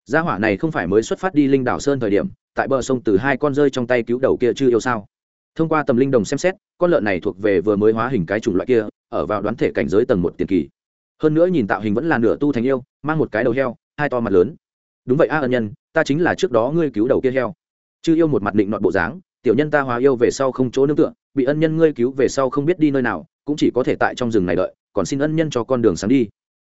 Gia hỏa này không phải mới xuất phát đi linh đảo sơn thời điểm, tại bờ sông từ hai con rơi trong tay cứu đầu kia chư yêu sao? Thông qua tầm linh đồng xem xét, con lợn này thuộc về vừa mới hóa hình cái chủng loại kia, ở vào đoán thể cảnh giới tầng một tiền kỳ. Hơn nữa nhìn tạo hình vẫn là nửa tu thành yêu, mang một cái đầu heo, hai to mặt lớn đúng vậy a ân nhân, ta chính là trước đó ngươi cứu đầu kia heo. Chư yêu một mặt định nọt bộ dáng, tiểu nhân ta hóa yêu về sau không chỗ nương tựa, bị ân nhân ngươi cứu về sau không biết đi nơi nào, cũng chỉ có thể tại trong rừng này đợi, còn xin ân nhân cho con đường sáng đi.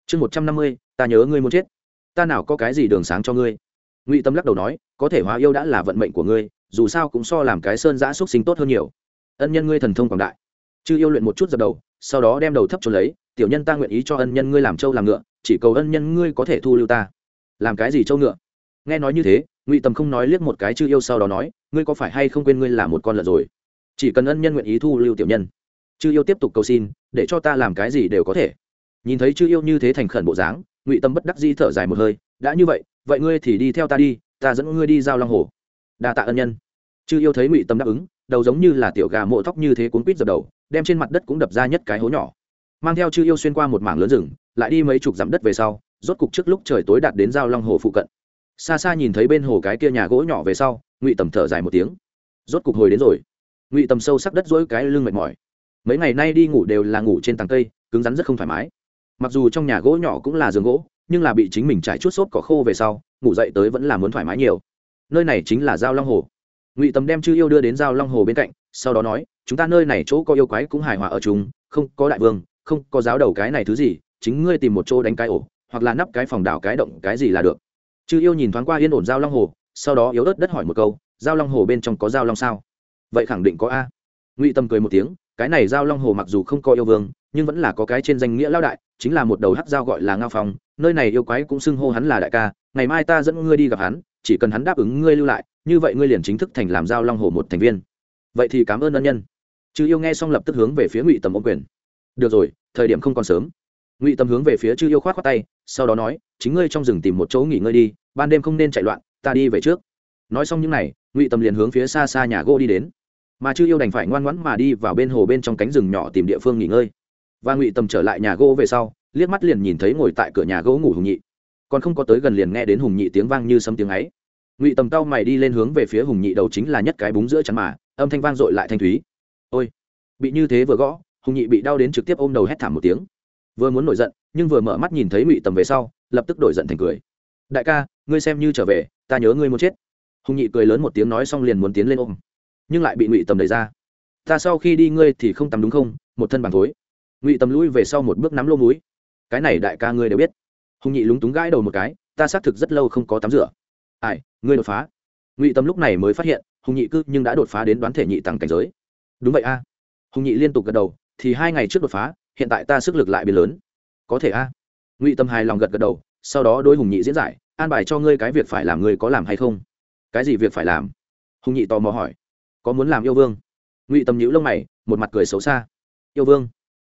Chương một trăm năm mươi, ta nhớ ngươi muốn chết. Ta nào có cái gì đường sáng cho ngươi? Ngụy tâm lắc đầu nói, có thể hóa yêu đã là vận mệnh của ngươi, dù sao cũng so làm cái sơn giã xúc sinh tốt hơn nhiều. Ân nhân ngươi thần thông quảng đại. Chư yêu luyện một chút dập đầu, sau đó đem đầu thấp trốn lấy, tiểu nhân ta nguyện ý cho ân nhân ngươi làm trâu làm ngựa, chỉ cầu ân nhân ngươi có thể thu lưu ta làm cái gì trâu ngựa? Nghe nói như thế, ngụy Tầm không nói liếc một cái chư yêu sau đó nói, ngươi có phải hay không quên ngươi là một con lợn rồi? Chỉ cần ân nhân nguyện ý thu lưu tiểu nhân. Chư yêu tiếp tục cầu xin, để cho ta làm cái gì đều có thể. Nhìn thấy chư yêu như thế thành khẩn bộ dáng, ngụy tâm bất đắc di thở dài một hơi, đã như vậy vậy ngươi thì đi theo ta đi, ta dẫn ngươi đi giao long hồ. Đa tạ ân nhân. Chư yêu thấy ngụy tâm đáp ứng, đầu giống như là tiểu gà mộ tóc như thế cuốn quýt dập đầu, đem trên mặt đất cũng đập ra nhất cái hố nhỏ. Mang theo chư yêu xuyên qua một mảng lớn rừng, lại đi mấy chục dặm đất về sau rốt cục trước lúc trời tối đạt đến giao long hồ phụ cận. Xa xa nhìn thấy bên hồ cái kia nhà gỗ nhỏ về sau, ngụy tầm thở dài một tiếng. Rốt cục hồi đến rồi. Ngụy tầm sâu sắc đất dỗi cái lưng mệt mỏi. Mấy ngày nay đi ngủ đều là ngủ trên tầng cây, cứng rắn rất không thoải mái. Mặc dù trong nhà gỗ nhỏ cũng là giường gỗ, nhưng là bị chính mình trải chút xốp cỏ khô về sau, ngủ dậy tới vẫn là muốn thoải mái nhiều. Nơi này chính là giao long hồ. Ngụy tầm đem chư yêu đưa đến giao long hồ bên cạnh, sau đó nói, chúng ta nơi này chỗ có yêu quái cũng hài hòa ở chúng, không có đại vương, không có giáo đầu cái này thứ gì, chính ngươi tìm một chỗ đánh cái ổ hoặc là nắp cái phòng đảo cái động cái gì là được. Chư yêu nhìn thoáng qua yên ổn giao long hồ, sau đó yếu ớt đất hỏi một câu, giao long hồ bên trong có giao long sao? Vậy khẳng định có a. Ngụy tâm cười một tiếng, cái này giao long hồ mặc dù không có yêu vương, nhưng vẫn là có cái trên danh nghĩa lao đại, chính là một đầu hắc giao gọi là ngao phong, nơi này yêu quái cũng xưng hô hắn là đại ca, ngày mai ta dẫn ngươi đi gặp hắn, chỉ cần hắn đáp ứng ngươi lưu lại, như vậy ngươi liền chính thức thành làm giao long hồ một thành viên. Vậy thì cảm ơn ân nhân. Chư yêu nghe xong lập tức hướng về phía ngụy tầm ô quyền. Được rồi, thời điểm không còn sớm ngụy Tâm hướng về phía chư yêu khoát khoát tay, sau đó nói, chính ngươi trong rừng tìm một chỗ nghỉ ngơi đi, ban đêm không nên chạy loạn, ta đi về trước. Nói xong những n à y ngụy Tâm liền hướng phía xa xa nhà gỗ đi đến. Mà chư yêu đành phải ngoan ngoãn mà đi vào bên hồ bên trong cánh rừng nhỏ tìm địa phương nghỉ ngơi. Và ngụy Tâm trở lại nhà gỗ về sau, liếc mắt liền nhìn thấy ngồi tại cửa nhà gỗ ngủ hùng nhị. Còn không có tới gần liền nghe đến hùng nhị tiếng vang như sấm tiếng ấy. Ngụy tầm cao mày đi lên hướng về phía hùng nhị đầu chính là nhất cái búng giữa chắn mà, âm thanh vang dội lại thanh thúy. Ôi, bị như thế vừa gõ, hùng nhị bị đau đến trực tiếp ôm đầu hét thảm một tiếng vừa muốn nổi giận, nhưng vừa mở mắt nhìn thấy ngụy tầm về sau, lập tức đổi giận thành cười. Đại ca, ngươi xem như trở về, ta nhớ ngươi muốn chết. Hùng nhị cười lớn một tiếng nói xong liền muốn tiến lên ôm. Nhưng lại bị ngụy tầm đẩy ra. Ta sau khi đi ngươi thì không tắm đúng không? Một thân bằng thối. Ngụy tầm lui về sau một bước nắm lô múi. Cái này đại ca ngươi đều biết. Hùng nhị lúng túng gãi đầu một cái, ta xác thực rất lâu không có tắm rửa. Ai, ngươi đột phá. Ngụy tầm lúc này mới phát hiện, hùng nhị cư nhưng đã đột phá đến đoán thể nhị tăng cảnh giới. Đúng vậy a. Hùng nhị liên tục gật đầu, thì hai ngày trước đột phá hiện tại ta sức lực lại biến lớn. Có thể a. Ngụy tâm hài lòng gật gật đầu, sau đó đôi hùng nhị diễn giải, an bài cho ngươi cái việc phải làm ngươi có làm hay không? Cái gì việc phải làm? Hùng nhị tò mò hỏi. Có muốn làm yêu vương? Ngụy tâm nhữ lông mày, một mặt cười xấu xa. Yêu vương?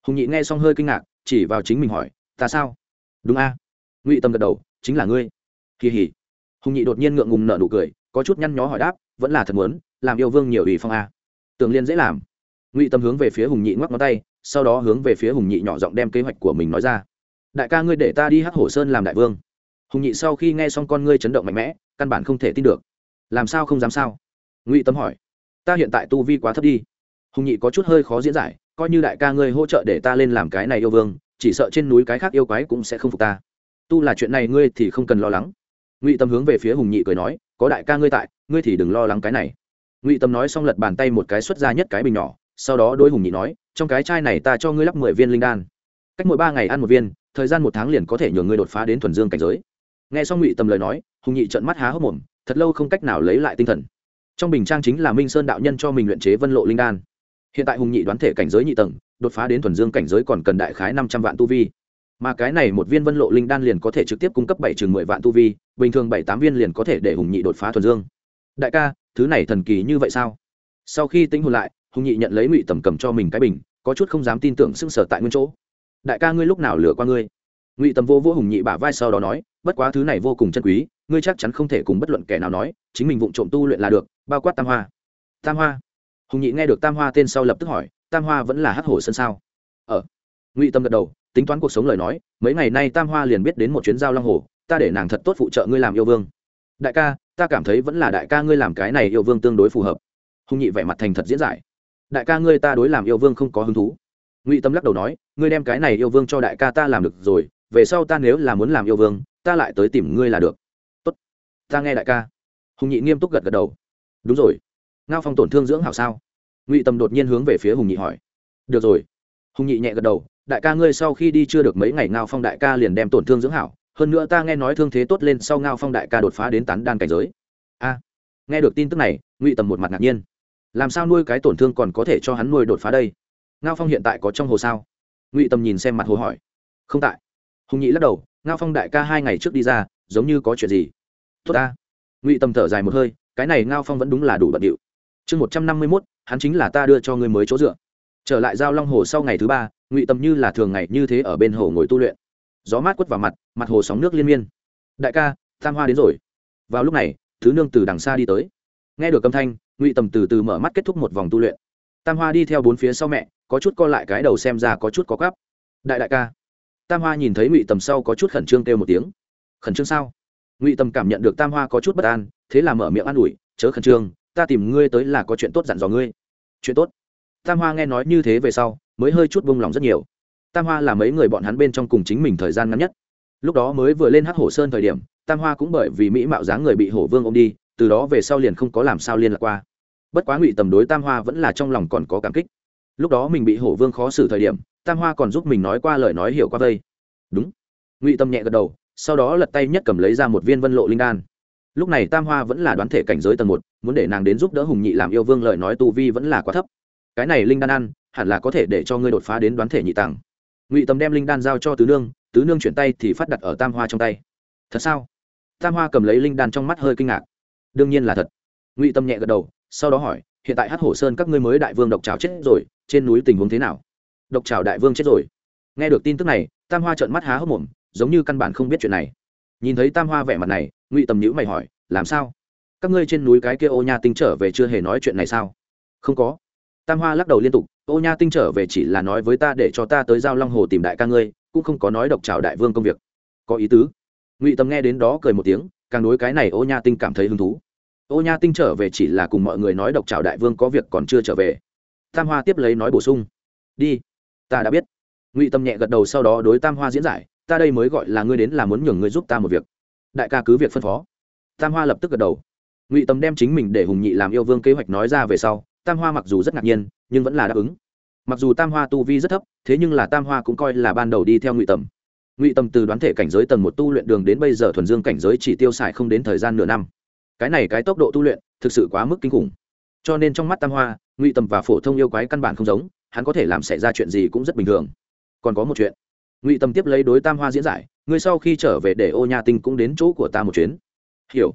Hùng nhị nghe xong hơi kinh ngạc, chỉ vào chính mình hỏi, ta sao? Đúng a. Ngụy tâm gật đầu, chính là ngươi. Kỳ hỉ. Hùng nhị đột nhiên ngượng ngùng nở nụ cười, có chút nhăn nhó hỏi đáp, vẫn là thật muốn, làm yêu vương nhiều ủy phong a. Tưởng liên dễ làm. Ngụy tâm hướng về phía hùng nhị ngoắc ngón tay sau đó hướng về phía hùng nhị nhỏ giọng đem kế hoạch của mình nói ra. Đại ca ngươi để ta đi hắc hổ sơn làm đại vương. Hùng nhị sau khi nghe xong con ngươi chấn động mạnh mẽ, căn bản không thể tin được. Làm sao không dám sao? Ngụy tâm hỏi. Ta hiện tại tu vi quá thấp đi. Hùng nhị có chút hơi khó diễn giải, coi như đại ca ngươi hỗ trợ để ta lên làm cái này yêu vương, chỉ sợ trên núi cái khác yêu quái cũng sẽ không phục ta. Tu là chuyện này ngươi thì không cần lo lắng. Ngụy tâm hướng về phía hùng nhị cười nói, có đại ca ngươi tại, ngươi thì đừng lo lắng cái này. Ngụy tâm nói xong lật bàn tay một cái xuất ra nhất cái bình nhỏ sau đó đôi hùng nhị nói, trong cái chai này ta cho ngươi lắp mười viên linh đan. Cách mỗi ba ngày ăn một viên, thời gian một tháng liền có thể nhường ngươi đột phá đến thuần dương cảnh giới. Nghe xong ngụy tầm lời nói, hùng nhị trợn mắt há hốc mồm, thật lâu không cách nào lấy lại tinh thần. Trong bình trang chính là minh sơn đạo nhân cho mình luyện chế vân lộ linh đan. Hiện tại hùng nhị đoán thể cảnh giới nhị tầng, đột phá đến thuần dương cảnh giới còn cần đại khái năm trăm vạn tu vi. Mà cái này một viên vân lộ linh đan liền có thể trực tiếp cung cấp bảy chừng mười vạn tu vi, bình thường bảy tám viên liền có thể để hùng nhị đột phá thuần dương. Đại ca, thứ này thần kỳ như vậy sao? Sau khi tính hồn lại hùng nhị nhận lấy ngụy tầm cầm cho mình cái bình, có chút không dám tin tưởng sưng sở tại nguyên chỗ. Đại ca ngươi lúc nào lừa qua ngươi? Ngụy tầm vô vô hùng nhị bả vai sau đó nói, bất quá thứ này vô cùng chân quý, ngươi chắc chắn không thể cùng bất luận kẻ nào nói, chính mình vụng trộm tu luyện là được, bao quát tam hoa. Tam hoa? Hùng nhị nghe được tam hoa tên sau lập tức hỏi, tam hoa vẫn là hắc hổ sân sao? Ở ờ. ngụy tâm gật đầu, tính toán cuộc sống lời nói, mấy ngày nay tam hoa liền biết đến một chuyến giao long hồ, ta để nàng thật tốt phụ trợ ngươi làm yêu vương. Đại ca, ta cảm thấy vẫn là đại ca ngươi làm cái này yêu vương tương đối phù hợp. Hùng nhị vẻ mặt thành thật diễn giải đại ca ngươi ta đối làm yêu vương không có hứng thú. Ngụy tâm lắc đầu nói, ngươi đem cái này yêu vương cho đại ca ta làm được rồi, về sau ta nếu là muốn làm yêu vương, ta lại tới tìm ngươi là được. Tốt, ta nghe đại ca. Hùng nhị nghiêm túc gật gật đầu. Đúng rồi. Ngao phong tổn thương dưỡng hảo sao? Ngụy tâm đột nhiên hướng về phía hùng nhị hỏi. Được rồi. Hùng nhị nhẹ gật đầu, đại ca ngươi sau khi đi chưa được mấy ngày ngao phong đại ca liền đem tổn thương dưỡng hảo, hơn nữa ta nghe nói thương thế tốt lên sau ngao phong đại ca đột phá đến tán đan cảnh giới. A, nghe được tin tức này, ngụy tầm một mặt ngạc nhiên làm sao nuôi cái tổn thương còn có thể cho hắn nuôi đột phá đây? Ngao phong hiện tại có trong hồ sao? Ngụy Tâm nhìn xem mặt hồ hỏi. Không tại. Hùng nhị lắc đầu, ngao phong đại ca hai ngày trước đi ra, giống như có chuyện gì? Tốt ta. Ngụy Tâm thở dài một hơi, cái này ngao phong vẫn đúng là đủ bận điệu. Chương một trăm năm mươi mốt, hắn chính là ta đưa cho người mới chỗ dựa. Trở lại giao long hồ sau ngày thứ ba, ngụy Tâm như là thường ngày như thế ở bên hồ ngồi tu luyện. Gió mát quất vào mặt mặt hồ sóng nước liên miên. Đại ca, tam hoa đến rồi. Vào lúc này, thứ nương từ đằng xa đi tới. Nghe được âm thanh ngụy tầm từ từ mở mắt kết thúc một vòng tu luyện tam hoa đi theo bốn phía sau mẹ có chút co lại cái đầu xem ra có chút có gắp đại đại ca tam hoa nhìn thấy ngụy tầm sau có chút khẩn trương kêu một tiếng khẩn trương sao ngụy tầm cảm nhận được tam hoa có chút bất an thế là mở miệng an ủi chớ khẩn trương ta tìm ngươi tới là có chuyện tốt dặn dò ngươi chuyện tốt tam hoa nghe nói như thế về sau mới hơi chút vung lòng rất nhiều tam hoa là mấy người bọn hắn bên trong cùng chính mình thời gian ngắn nhất lúc đó mới vừa lên hát hổ sơn thời điểm tam hoa cũng bởi vì mỹ mạo dáng người bị hổ vương ô m đi từ đó về sau liền không có làm sao liên lạc qua. Bất quá ngụy tầm đối tam hoa vẫn là trong lòng còn có cảm kích. Lúc đó mình bị hổ vương khó xử thời điểm, tam hoa còn giúp mình nói qua lời nói hiểu qua vây. Đúng. Ngụy tâm nhẹ gật đầu, sau đó lật tay nhất cầm lấy ra một viên vân lộ linh đan. Lúc này tam hoa vẫn là đoán thể cảnh giới tầng một, muốn để nàng đến giúp đỡ hùng nhị làm yêu vương lời nói tu vi vẫn là quá thấp. Cái này linh đan ăn, hẳn là có thể để cho ngươi đột phá đến đoán thể nhị tầng. Ngụy tâm đem linh đan giao cho tứ nương tứ nương chuyển tay thì phát đặt ở tam hoa trong tay. Thật sao? Tam hoa cầm lấy linh đan trong mắt hơi kinh ngạc đương nhiên là thật. Ngụy tâm nhẹ gật đầu, sau đó hỏi, hiện tại hát hổ sơn các ngươi mới đại vương độc trào chết rồi, trên núi tình huống thế nào? Độc trào đại vương chết rồi. Nghe được tin tức này, tam hoa trợn mắt há hốc mồm, giống như căn bản không biết chuyện này. Nhìn thấy tam hoa vẻ mặt này, ngụy tầm nhữ mày hỏi, làm sao? Các ngươi trên núi cái kia ô nha tinh trở về chưa hề nói chuyện này sao? Không có. Tam hoa lắc đầu liên tục, ô nha tinh trở về chỉ là nói với ta để cho ta tới giao long hồ tìm đại ca ngươi, cũng không có nói độc trào đại vương công việc. Có ý tứ. Ngụy tầm nghe đến đó cười một tiếng, càng đối cái này ô nha tinh cảm thấy hứng thú ô nha tinh trở về chỉ là cùng mọi người nói độc trào đại vương có việc còn chưa trở về. Tam hoa tiếp lấy nói bổ sung. Đi. Ta đã biết. Ngụy tâm nhẹ gật đầu sau đó đối tam hoa diễn giải. Ta đây mới gọi là ngươi đến là muốn nhường ngươi giúp ta một việc. Đại ca cứ việc phân phó. Tam hoa lập tức gật đầu. Ngụy tâm đem chính mình để hùng nhị làm yêu vương kế hoạch nói ra về sau, tam hoa mặc dù rất ngạc nhiên, nhưng vẫn là đáp ứng. Mặc dù tam hoa tu vi rất thấp, thế nhưng là tam hoa cũng coi là ban đầu đi theo ngụy tầm ngụy tầm từ đoán thể cảnh giới tầng một tu luyện đường đến bây giờ thuần dương cảnh giới chỉ tiêu xài không đến thời gian nửa năm cái này cái tốc độ tu luyện thực sự quá mức kinh khủng. Cho nên trong mắt tam hoa, ngụy tầm và phổ thông yêu quái căn bản không giống, hắn có thể làm xảy ra chuyện gì cũng rất bình thường. Còn có một chuyện, ngụy tầm tiếp lấy đối tam hoa diễn giải ngươi sau khi trở về để ô nhà tinh cũng đến chỗ của ta một chuyến. Hiểu.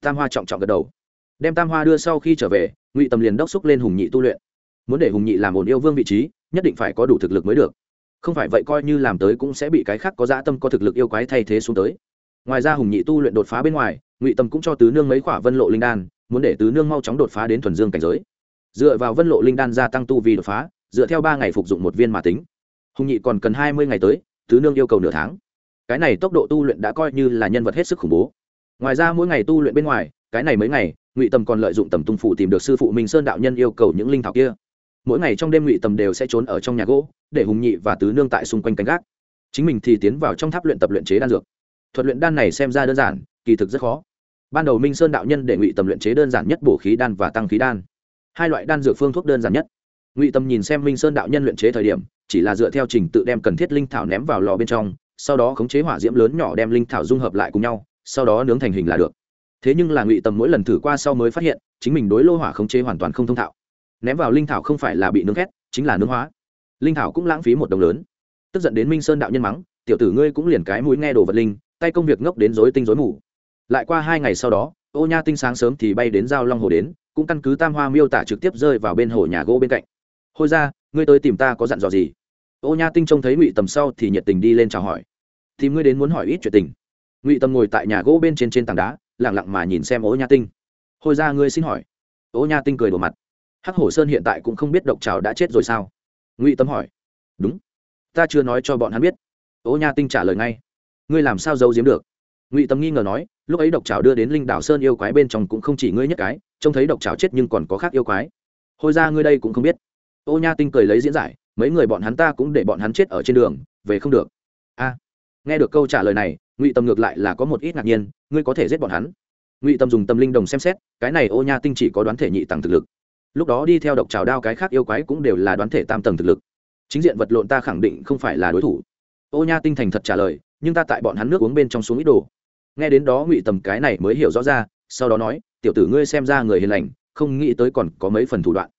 Tam hoa trọng trọng gật đầu. Đem tam hoa đưa sau khi trở về, ngụy tầm liền đốc xúc lên hùng nhị tu luyện. Muốn để hùng nhị làm ổn yêu vương vị trí, nhất định phải có đủ thực lực mới được. Không phải vậy coi như làm tới cũng sẽ bị cái khác có dã tâm có thực lực yêu quái thay thế xuống tới. Ngoài ra hùng nhị tu luyện đột phá bên ngoài ngụy Tâm cũng cho tứ nương mấy khỏa vân lộ linh đan, muốn để tứ nương mau chóng đột phá đến thuần dương cảnh giới. Dựa vào vân lộ linh đan gia tăng tu vì đột phá, dựa theo ba ngày phục dụng một viên mà tính. Hùng nhị còn cần hai mươi ngày tới, tứ nương yêu cầu nửa tháng. Cái này tốc độ tu luyện đã coi như là nhân vật hết sức khủng bố. Ngoài ra mỗi ngày tu luyện bên ngoài, cái này mấy ngày, ngụy tầm còn lợi dụng tầm tung phụ tìm được sư phụ minh sơn đạo nhân yêu cầu những linh thảo kia. Mỗi ngày trong đêm ngụy tầm đều sẽ trốn ở trong nhà gỗ, để hùng nhị và tứ nương tại xung quanh canh gác. Chính mình thì tiến vào trong tháp luyện tập luyện chế đan dược. Thuật luyện đan này xem ra đơn giản, kỳ thực rất khó ban đầu minh sơn đạo nhân để ngụy tầm luyện chế đơn giản nhất bổ khí đan và tăng khí đan. Hai loại đan dược phương thuốc đơn giản nhất. Ngụy tầm nhìn xem minh sơn đạo nhân luyện chế thời điểm, chỉ là dựa theo trình tự đem cần thiết linh thảo ném vào lò bên trong, sau đó khống chế hỏa diễm lớn nhỏ đem linh thảo dung hợp lại cùng nhau, sau đó nướng thành hình là được. Thế nhưng là ngụy tầm mỗi lần thử qua sau mới phát hiện, chính mình đối lô hỏa khống chế hoàn toàn không thông thạo. Ném vào linh thảo không phải là bị nướng khét, chính là nướng hóa. Linh thảo cũng lãng phí một đồng lớn. Tức giận đến minh sơn đạo nhân mắng, tiểu tử ngươi cũng liền cái mũi nghe đồ vật linh, tay công việc ngốc đến dối tinh dối mù lại qua hai ngày sau đó, ô nha tinh sáng sớm thì bay đến giao long hồ đến, cũng căn cứ tam hoa miêu tả trực tiếp rơi vào bên hồ nhà gỗ bên cạnh. Hôi ra, ngươi tới tìm ta có dặn dò gì? Ô nha tinh trông thấy ngụy tầm sau thì nhiệt tình đi lên chào hỏi. Thì ngươi đến muốn hỏi ít chuyện tình. Ngụy tầm ngồi tại nhà gỗ bên trên trên tảng đá lẳng lặng mà nhìn xem ô nha tinh. Hôi ra, ngươi xin hỏi. Ô nha tinh cười đổ mặt. Hắc hổ sơn hiện tại cũng không biết độc trào đã chết rồi sao? Ngụy tâm hỏi. Đúng, ta chưa nói cho bọn hắn biết. Ô nha tinh trả lời ngay. Ngươi làm sao giấu giếm được? Ngụy tâm nghi ngờ nói lúc ấy độc trào đưa đến linh đảo sơn yêu quái bên trong cũng không chỉ ngươi nhất cái, trông thấy độc trào chết nhưng còn có khác yêu quái. Hôi ra ngươi đây cũng không biết. Ô nha tinh cười lấy diễn giải, mấy người bọn hắn ta cũng để bọn hắn chết ở trên đường, về không được. A. Nghe được câu trả lời này, ngụy tâm ngược lại là có một ít ngạc nhiên, ngươi có thể giết bọn hắn. Ngụy tâm dùng tâm linh đồng xem xét, cái này ô nha tinh chỉ có đoán thể nhị tầng thực lực. Lúc đó đi theo độc trào đao cái khác yêu quái cũng đều là đoán thể tam tầng thực lực. Chính diện vật lộn ta khẳng định không phải là đối thủ. Ô nha tinh thành thật trả lời, nhưng ta tại bọn hắn nước uống bên trong xuống ít đồ nghe đến đó ngụy tầm cái này mới hiểu rõ ra, sau đó nói, tiểu tử ngươi xem ra người hiền lành, không nghĩ tới còn có mấy phần thủ đoạn.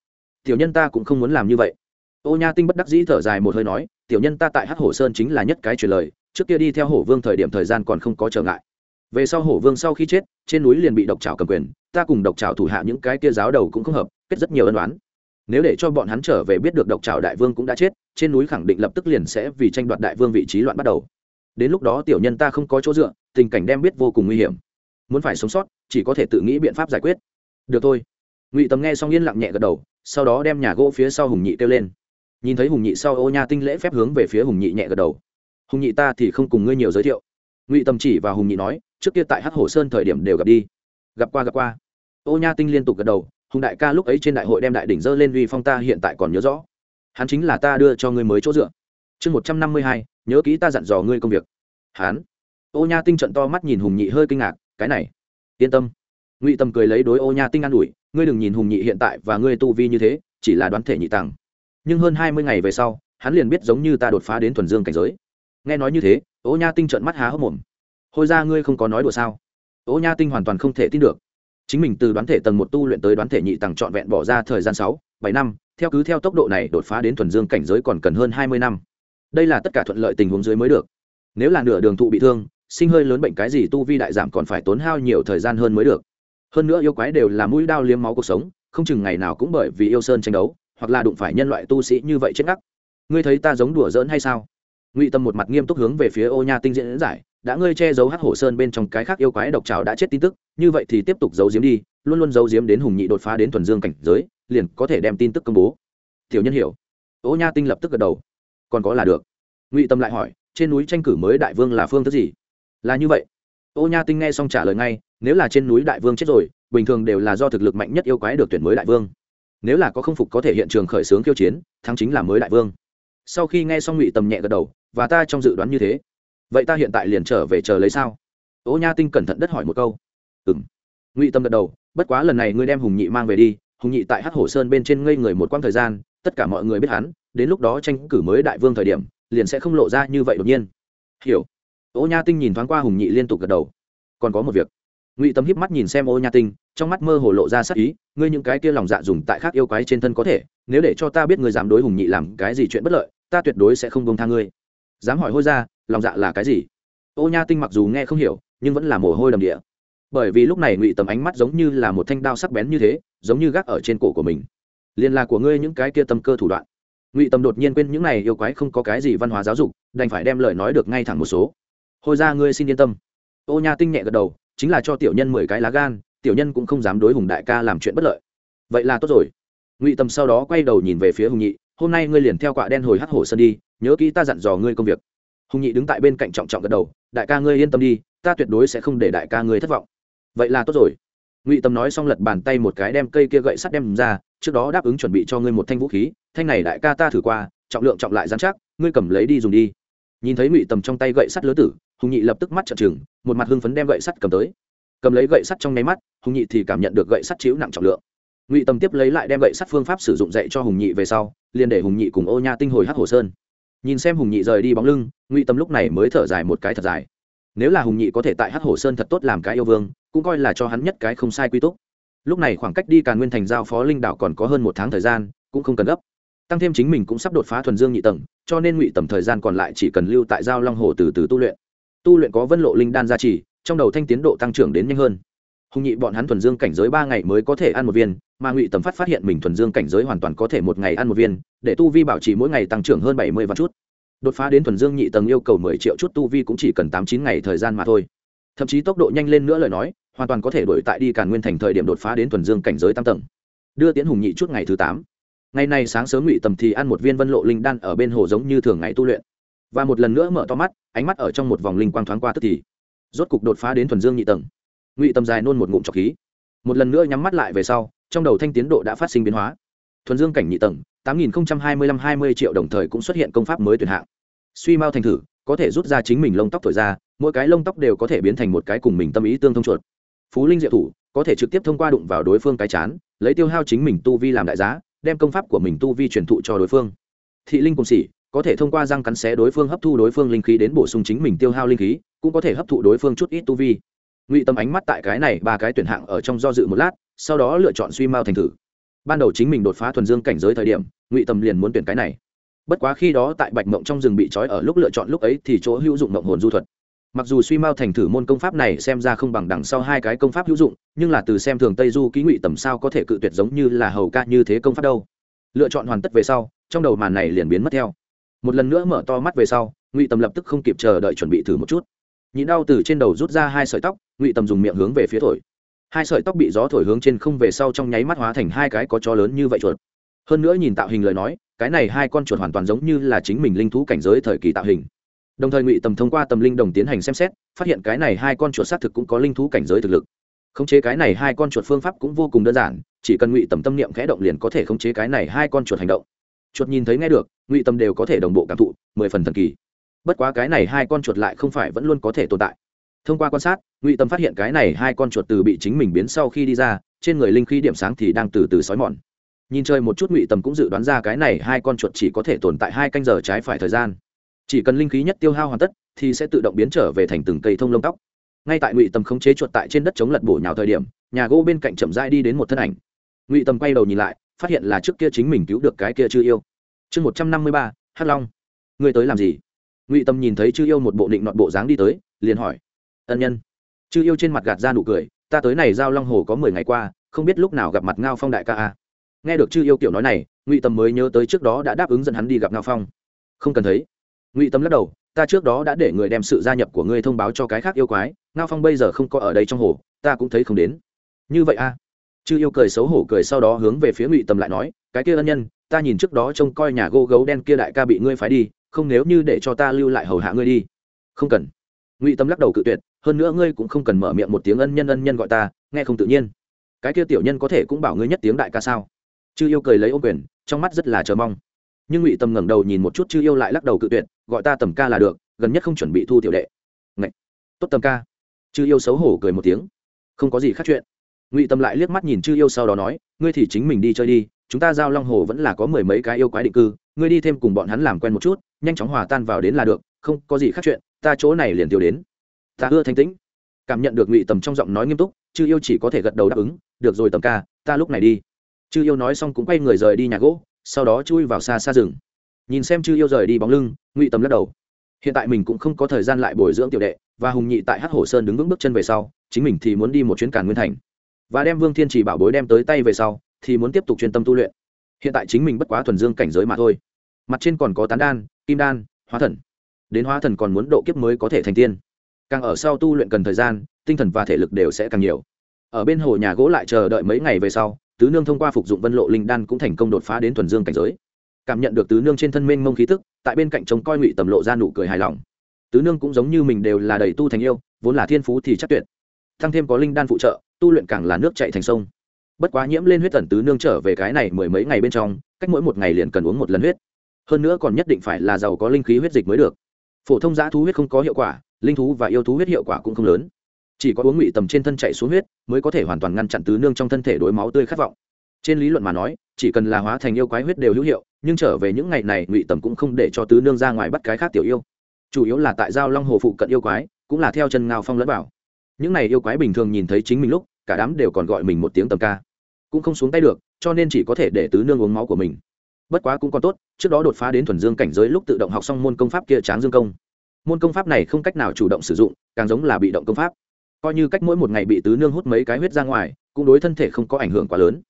Tiểu nhân ta cũng không muốn làm như vậy. Ô nha tinh bất đắc dĩ thở dài một hơi nói, tiểu nhân ta tại hát hổ sơn chính là nhất cái truyền lời, trước kia đi theo hổ vương thời điểm thời gian còn không có trở ngại. Về sau hổ vương sau khi chết, trên núi liền bị độc trào cầm quyền, ta cùng độc trào thủ hạ những cái kia giáo đầu cũng không hợp, kết rất nhiều ân đoán nếu để cho bọn hắn trở về biết được độc trào đại vương cũng đã chết, trên núi khẳng định lập tức liền sẽ vì tranh đoạt đại vương vị trí loạn bắt đầu đến lúc đó tiểu nhân ta không có chỗ dựa, tình cảnh đem biết vô cùng nguy hiểm. Muốn phải sống sót, chỉ có thể tự nghĩ biện pháp giải quyết. Được thôi. Ngụy tầm nghe xong yên lặng nhẹ gật đầu, sau đó đem nhà gỗ phía sau hùng nhị kêu lên. Nhìn thấy hùng nhị sau, ô nha tinh lễ phép hướng về phía hùng nhị nhẹ gật đầu. Hùng nhị ta thì không cùng ngươi nhiều giới thiệu. Ngụy tầm chỉ và hùng nhị nói, trước kia tại hắc hồ sơn thời điểm đều gặp đi. Gặp qua gặp qua. Ô nha tinh liên tục gật đầu, hùng đại ca lúc ấy trên đại hội đem đại đỉnh dơ lên uy phong ta hiện tại còn nhớ rõ. Hắn chính là ta đưa cho ngươi mới chỗ dựa chương một trăm năm mươi hai, nhớ kỹ ta dặn dò ngươi công việc. Hắn ô nha tinh trận to mắt nhìn hùng nhị hơi kinh ngạc, cái này. Yên tâm. Ngụy tầm cười lấy đối ô nha tinh an ủi, ngươi đừng nhìn hùng nhị hiện tại và ngươi tu vi như thế, chỉ là đoán thể nhị tàng nhưng hơn hai mươi ngày về sau, hắn liền biết giống như ta đột phá đến thuần dương cảnh giới. Nghe nói như thế, ô nha tinh trợn mắt há hốc mồm. Hồi ra ngươi không có nói đùa sao? Ô nha tinh hoàn toàn không thể tin được. Chính mình từ đoán thể tầng một tu luyện tới đoán thể nhị tầng trọn vẹn bỏ ra thời gian sáu, bảy năm, theo cứ theo tốc độ này đột phá đến thuần dương cảnh giới còn cần hơn hai mươi năm đây là tất cả thuận lợi tình huống dưới mới được. Nếu là nửa đường thụ bị thương, sinh hơi lớn bệnh cái gì tu vi đại giảm còn phải tốn hao nhiều thời gian hơn mới được. Hơn nữa yêu quái đều là mũi đao liếm máu cuộc sống, không chừng ngày nào cũng bởi vì yêu sơn tranh đấu, hoặc là đụng phải nhân loại tu sĩ như vậy chết ngắc. Ngươi thấy ta giống đùa giỡn hay sao? Ngụy tâm một mặt nghiêm túc hướng về phía ô nha tinh diễn giải, đã ngươi che giấu hắc hổ sơn bên trong cái khác yêu quái độc trào đã chết tin tức, như vậy thì tiếp tục giấu giếm đi, luôn luôn giấu giếm đến hùng nhị đột phá đến thuần dương cảnh giới, liền có thể đem tin tức công bố. Tiểu nhân hiểu. Ô nha tinh lập tức gật đầu còn có là được. Ngụy tâm lại hỏi, trên núi tranh cử mới đại vương là phương thức gì? Là như vậy. Ô nha tinh nghe xong trả lời ngay, nếu là trên núi đại vương chết rồi, bình thường đều là do thực lực mạnh nhất yêu quái được tuyển mới đại vương. Nếu là có không phục có thể hiện trường khởi xướng khiêu chiến, thắng chính là mới đại vương. Sau khi nghe xong ngụy tầm nhẹ gật đầu, và ta trong dự đoán như thế. Vậy ta hiện tại liền trở về chờ lấy sao? Ô nha tinh cẩn thận đất hỏi một câu. Ừ m ngụy tâm gật đầu, bất quá lần này ngươi đem hùng nhị mang về đi, hùng nhị tại hát hổ sơn bên trên ngây người một quãng thời gian, tất cả mọi người biết hắn đến lúc đó tranh cử mới đại vương thời điểm, liền sẽ không lộ ra như vậy đột nhiên. Hiểu. Ô nha tinh nhìn thoáng qua hùng nhị liên tục gật đầu. Còn có một việc. Ngụy tâm híp mắt nhìn xem ô nha tinh, trong mắt mơ hồ lộ ra sắc ý, ngươi những cái kia lòng dạ dùng tại khác yêu quái trên thân có thể, nếu để cho ta biết ngươi dám đối hùng nhị làm cái gì chuyện bất lợi, ta tuyệt đối sẽ không bông tha ngươi. Dám hỏi hôi ra, lòng dạ là cái gì? Ô nha tinh mặc dù nghe không hiểu, nhưng vẫn là mồ hôi đầm địa. Bởi vì lúc này ngụy tầm ánh mắt giống như là một thanh đao sắc bén như thế, giống như gác ở trên cổ của mình. Liên là của ngươi những cái kia tâm cơ thủ đoạn ngụy Tâm đột nhiên quên những này yêu quái không có cái gì văn hóa giáo dục đành phải đem lời nói được ngay thẳng một số Hồi ra ngươi xin yên tâm ô nha tinh nhẹ gật đầu chính là cho tiểu nhân mười cái lá gan tiểu nhân cũng không dám đối hùng đại ca làm chuyện bất lợi vậy là tốt rồi ngụy Tâm sau đó quay đầu nhìn về phía hùng nhị hôm nay ngươi liền theo quạ đen hồi hắc hổ sơn đi nhớ kỹ ta dặn dò ngươi công việc hùng nhị đứng tại bên cạnh trọng trọng gật đầu đại ca ngươi yên tâm đi ta tuyệt đối sẽ không để đại ca ngươi thất vọng vậy là tốt rồi ngụy tâm nói xong lật bàn tay một cái đem cây kia gậy sắt đem ra trước đó đáp ứng chuẩn bị cho ngươi một thanh vũ khí thanh này đại ca ta thử qua trọng lượng trọng lại dán chắc ngươi cầm lấy đi dùng đi nhìn thấy ngụy tầm trong tay gậy sắt lứa tử hùng nhị lập tức mắt trợn trừng một mặt hưng phấn đem gậy sắt cầm tới cầm lấy gậy sắt trong nháy mắt hùng nhị thì cảm nhận được gậy sắt chiếu nặng trọng lượng ngụy tầm tiếp lấy lại đem gậy sắt phương pháp sử dụng dạy cho hùng nhị về sau liền để hùng nhị cùng ô nha tinh hồi hắc hồ sơn nhìn xem hùng nhị rời đi bóng lưng ngụy tâm lúc này mới thở dài một cái thật dài nếu là hùng nhị có thể tại hắc hồ sơn thật tốt làm cái yêu vương cũng coi là cho hắn nhất cái không sai quy tốt. lúc này khoảng cách đi càn nguyên thành giao phó linh đạo còn có hơn một tháng thời gian, cũng không cần gấp. Tăng thêm chính mình cũng sắp đột phá thuần dương nhị tầng, cho nên ngụy tầm thời gian còn lại chỉ cần lưu tại giao long hồ từ từ tu luyện. Tu luyện có vân lộ linh đan gia trì, trong đầu thanh tiến độ tăng trưởng đến nhanh hơn. Hùng nhị bọn hắn thuần dương cảnh giới ba ngày mới có thể ăn một viên, mà ngụy tầm phát phát hiện mình thuần dương cảnh giới hoàn toàn có thể một ngày ăn một viên, để tu vi bảo trì mỗi ngày tăng trưởng hơn bảy mươi vạn chút. Đột phá đến thuần dương nhị tầng yêu cầu mười triệu chút tu vi cũng chỉ cần tám chín ngày thời gian mà thôi. Thậm chí tốc độ nhanh lên nữa lời nói hoàn toàn có thể đổi tại đi càn nguyên thành thời điểm đột phá đến thuần dương cảnh giới tam tầng. Đưa tiến hùng nhị chút ngày thứ tám. Ngày nay sáng sớm ngụy tầm thì ăn một viên vân lộ linh đan ở bên hồ giống như thường ngày tu luyện. Và một lần nữa mở to mắt, ánh mắt ở trong một vòng linh quang thoáng qua tức thì. Rốt cục đột phá đến thuần dương nhị tầng. Ngụy tầm dài nôn một ngụm trọc khí. Một lần nữa nhắm mắt lại về sau, trong đầu thanh tiến độ đã phát sinh biến hóa. Thuần dương cảnh nhị tầng, tám nghìn hai mươi lăm hai mươi triệu đồng thời cũng xuất hiện công pháp mới tuyển hạng. Suy mau thành thử, có thể rút ra chính mình lông tóc thổi ra, mỗi cái lông tóc đều có thể biến thành một cái cùng mình tâm ý tương thông chuột phú linh diệu thủ, có thể trực tiếp thông qua đụng vào đối phương cái chán, lấy tiêu hao chính mình tu vi làm đại giá, đem công pháp của mình tu vi truyền thụ cho đối phương. Thị linh cùng xỉ có thể thông qua răng cắn xé đối phương hấp thu đối phương linh khí đến bổ sung chính mình tiêu hao linh khí, cũng có thể hấp thụ đối phương chút ít tu vi. Ngụy tâm ánh mắt tại cái này ba cái tuyển hạng ở trong do dự một lát, sau đó lựa chọn suy mao thành thử. Ban đầu chính mình đột phá thuần dương cảnh giới thời điểm, ngụy tâm liền muốn tuyển cái này. Bất quá khi đó tại bạch mộng trong rừng bị trói ở lúc lựa chọn lúc ấy thì chỗ hữu dụng mộng hồn du thuật mặc dù suy mao thành thử môn công pháp này xem ra không bằng đằng sau hai cái công pháp hữu dụng, nhưng là từ xem thường tây du ký ngụy tầm sao có thể cự tuyệt giống như là hầu ca như thế công pháp đâu. Lựa chọn hoàn tất về sau, trong đầu màn này liền biến mất theo. Một lần nữa mở to mắt về sau, ngụy tầm lập tức không kịp chờ đợi chuẩn bị thử một chút. Nhịn đau từ trên đầu rút ra hai sợi tóc, ngụy tầm dùng miệng hướng về phía thổi. Hai sợi tóc bị gió thổi hướng trên không về sau trong nháy mắt hóa thành hai cái có chó lớn như vậy chuột. Hơn nữa nhìn tạo hình lời nói, cái này hai con chuột hoàn toàn giống như là chính mình linh thú cảnh giới thời kỳ tạo hình đồng thời ngụy tầm thông qua tầm linh đồng tiến hành xem xét, phát hiện cái này hai con chuột xác thực cũng có linh thú cảnh giới thực lực. Khống chế cái này hai con chuột phương pháp cũng vô cùng đơn giản, chỉ cần ngụy tầm tâm niệm khẽ động liền có thể khống chế cái này hai con chuột hành động. Chuột nhìn thấy nghe được, ngụy tầm đều có thể đồng bộ cảm thụ, mười phần thần kỳ. Bất quá cái này hai con chuột lại không phải vẫn luôn có thể tồn tại. Thông qua quan sát, ngụy tâm phát hiện cái này hai con chuột từ bị chính mình biến sau khi đi ra, trên người linh khí điểm sáng thì đang từ từ xói mòn. Nhìn chơi một chút ngụy tâm cũng dự đoán ra cái này hai con chuột chỉ có thể tồn tại hai canh giờ trái phải thời gian chỉ cần linh khí nhất tiêu hao hoàn tất, thì sẽ tự động biến trở về thành từng cây thông lông tóc. Ngay tại ngụy tâm khống chế chuột tại trên đất chống lật bổ nhào thời điểm, nhà gỗ bên cạnh chậm rãi đi đến một thân ảnh. Ngụy tâm quay đầu nhìn lại, phát hiện là trước kia chính mình cứu được cái kia chưa yêu. Chương một trăm năm mươi ba, hắc long. Ngươi tới làm gì? Ngụy tâm nhìn thấy chư yêu một bộ định nọt bộ dáng đi tới, liền hỏi. Ân nhân. Chư yêu trên mặt gạt ra nụ cười, ta tới này giao long hồ có mười ngày qua, không biết lúc nào gặp mặt ngao phong đại ca a. Nghe được chư yêu kiểu nói này, ngụy tâm mới nhớ tới trước đó đã đáp ứng dẫn hắn đi gặp ngao phong. Không cần thấy ngụy tâm lắc đầu, ta trước đó đã để người đem sự gia nhập của ngươi thông báo cho cái khác yêu quái, ngao phong bây giờ không có ở đây trong hồ, ta cũng thấy không đến. Như vậy a chư yêu cười xấu hổ cười sau đó hướng về phía ngụy tâm lại nói, cái kia ân nhân, ta nhìn trước đó trông coi nhà gô gấu đen kia đại ca bị ngươi phái đi, không nếu như để cho ta lưu lại hầu hạ ngươi đi. Không cần. Ngụy tâm lắc đầu cự tuyệt, hơn nữa ngươi cũng không cần mở miệng một tiếng ân nhân ân nhân gọi ta, nghe không tự nhiên. Cái kia tiểu nhân có thể cũng bảo ngươi nhất tiếng đại ca sao? Chư yêu cười lấy ô quyền, trong mắt rất là chờ mong nhưng ngụy tâm ngẩng đầu nhìn một chút chư yêu lại lắc đầu cự tuyệt, gọi ta tầm ca là được, gần nhất không chuẩn bị thu tiểu đệ. Ngậy! tốt tầm ca. Chư yêu xấu hổ cười một tiếng. Không có gì khác chuyện. Ngụy tâm lại liếc mắt nhìn chư yêu sau đó nói, ngươi thì chính mình đi chơi đi, chúng ta giao long hồ vẫn là có mười mấy cái yêu quái định cư, ngươi đi thêm cùng bọn hắn làm quen một chút, nhanh chóng hòa tan vào đến là được, không có gì khác chuyện, ta chỗ này liền tiêu đến. Ta ưa thanh tĩnh. Cảm nhận được ngụy tầm trong giọng nói nghiêm túc, chư yêu chỉ có thể gật đầu đáp ứng, được rồi tầm ca, ta lúc này đi. Chư yêu nói xong cũng quay người rời đi nhà gỗ sau đó chui vào xa xa rừng. Nhìn xem chư yêu rời đi bóng lưng, ngụy tầm lắc đầu. Hiện tại mình cũng không có thời gian lại bồi dưỡng tiểu đệ, và hùng nhị tại hát hồ sơn đứng vững bước chân về sau, chính mình thì muốn đi một chuyến càn nguyên thành. Và đem vương thiên trì bảo bối đem tới tay về sau, thì muốn tiếp tục chuyên tâm tu luyện. Hiện tại chính mình bất quá thuần dương cảnh giới mà thôi. Mặt trên còn có tán đan, kim đan, hóa thần. Đến hóa thần còn muốn độ kiếp mới có thể thành tiên. Càng ở sau tu luyện cần thời gian, tinh thần và thể lực đều sẽ càng nhiều. Ở bên hồ nhà gỗ lại chờ đợi mấy ngày về sau tứ nương thông qua phục dụng vân lộ linh đan cũng thành công đột phá đến thuần dương cảnh giới. Cảm nhận được tứ nương trên thân mênh mông khí tức, tại bên cạnh trông coi ngụy tầm lộ ra nụ cười hài lòng. Tứ nương cũng giống như mình đều là đầy tu thành yêu, vốn là thiên phú thì chắc tuyệt. Thăng thêm có linh đan phụ trợ, tu luyện càng là nước chạy thành sông. Bất quá nhiễm lên huyết tần tứ nương trở về cái này mười mấy ngày bên trong, cách mỗi một ngày liền cần uống một lần huyết. Hơn nữa còn nhất định phải là giàu có linh khí huyết dịch mới được. Phổ thông giã thú huyết không có hiệu quả, linh thú và yêu thú huyết hiệu quả cũng không lớn chỉ có uống ngụy tầm trên thân chạy xuống huyết mới có thể hoàn toàn ngăn chặn tứ nương trong thân thể đối máu tươi khát vọng. Trên lý luận mà nói, chỉ cần là hóa thành yêu quái huyết đều hữu hiệu, nhưng trở về những ngày này, ngụy tầm cũng không để cho tứ nương ra ngoài bắt cái khác tiểu yêu. Chủ yếu là tại giao long hồ phụ cận yêu quái, cũng là theo chân ngao phong lẫn vào. Những này yêu quái bình thường nhìn thấy chính mình lúc, cả đám đều còn gọi mình một tiếng tầm ca. Cũng không xuống tay được, cho nên chỉ có thể để tứ nương uống máu của mình. Bất quá cũng còn tốt, trước đó đột phá đến thuần dương cảnh giới lúc tự động học xong môn công pháp kia tráng dương công. Môn công pháp này không cách nào chủ động sử dụng, càng giống là bị động công pháp coi như cách mỗi một ngày bị tứ nương hút mấy cái huyết ra ngoài, cũng đối thân thể không có ảnh hưởng quá lớn.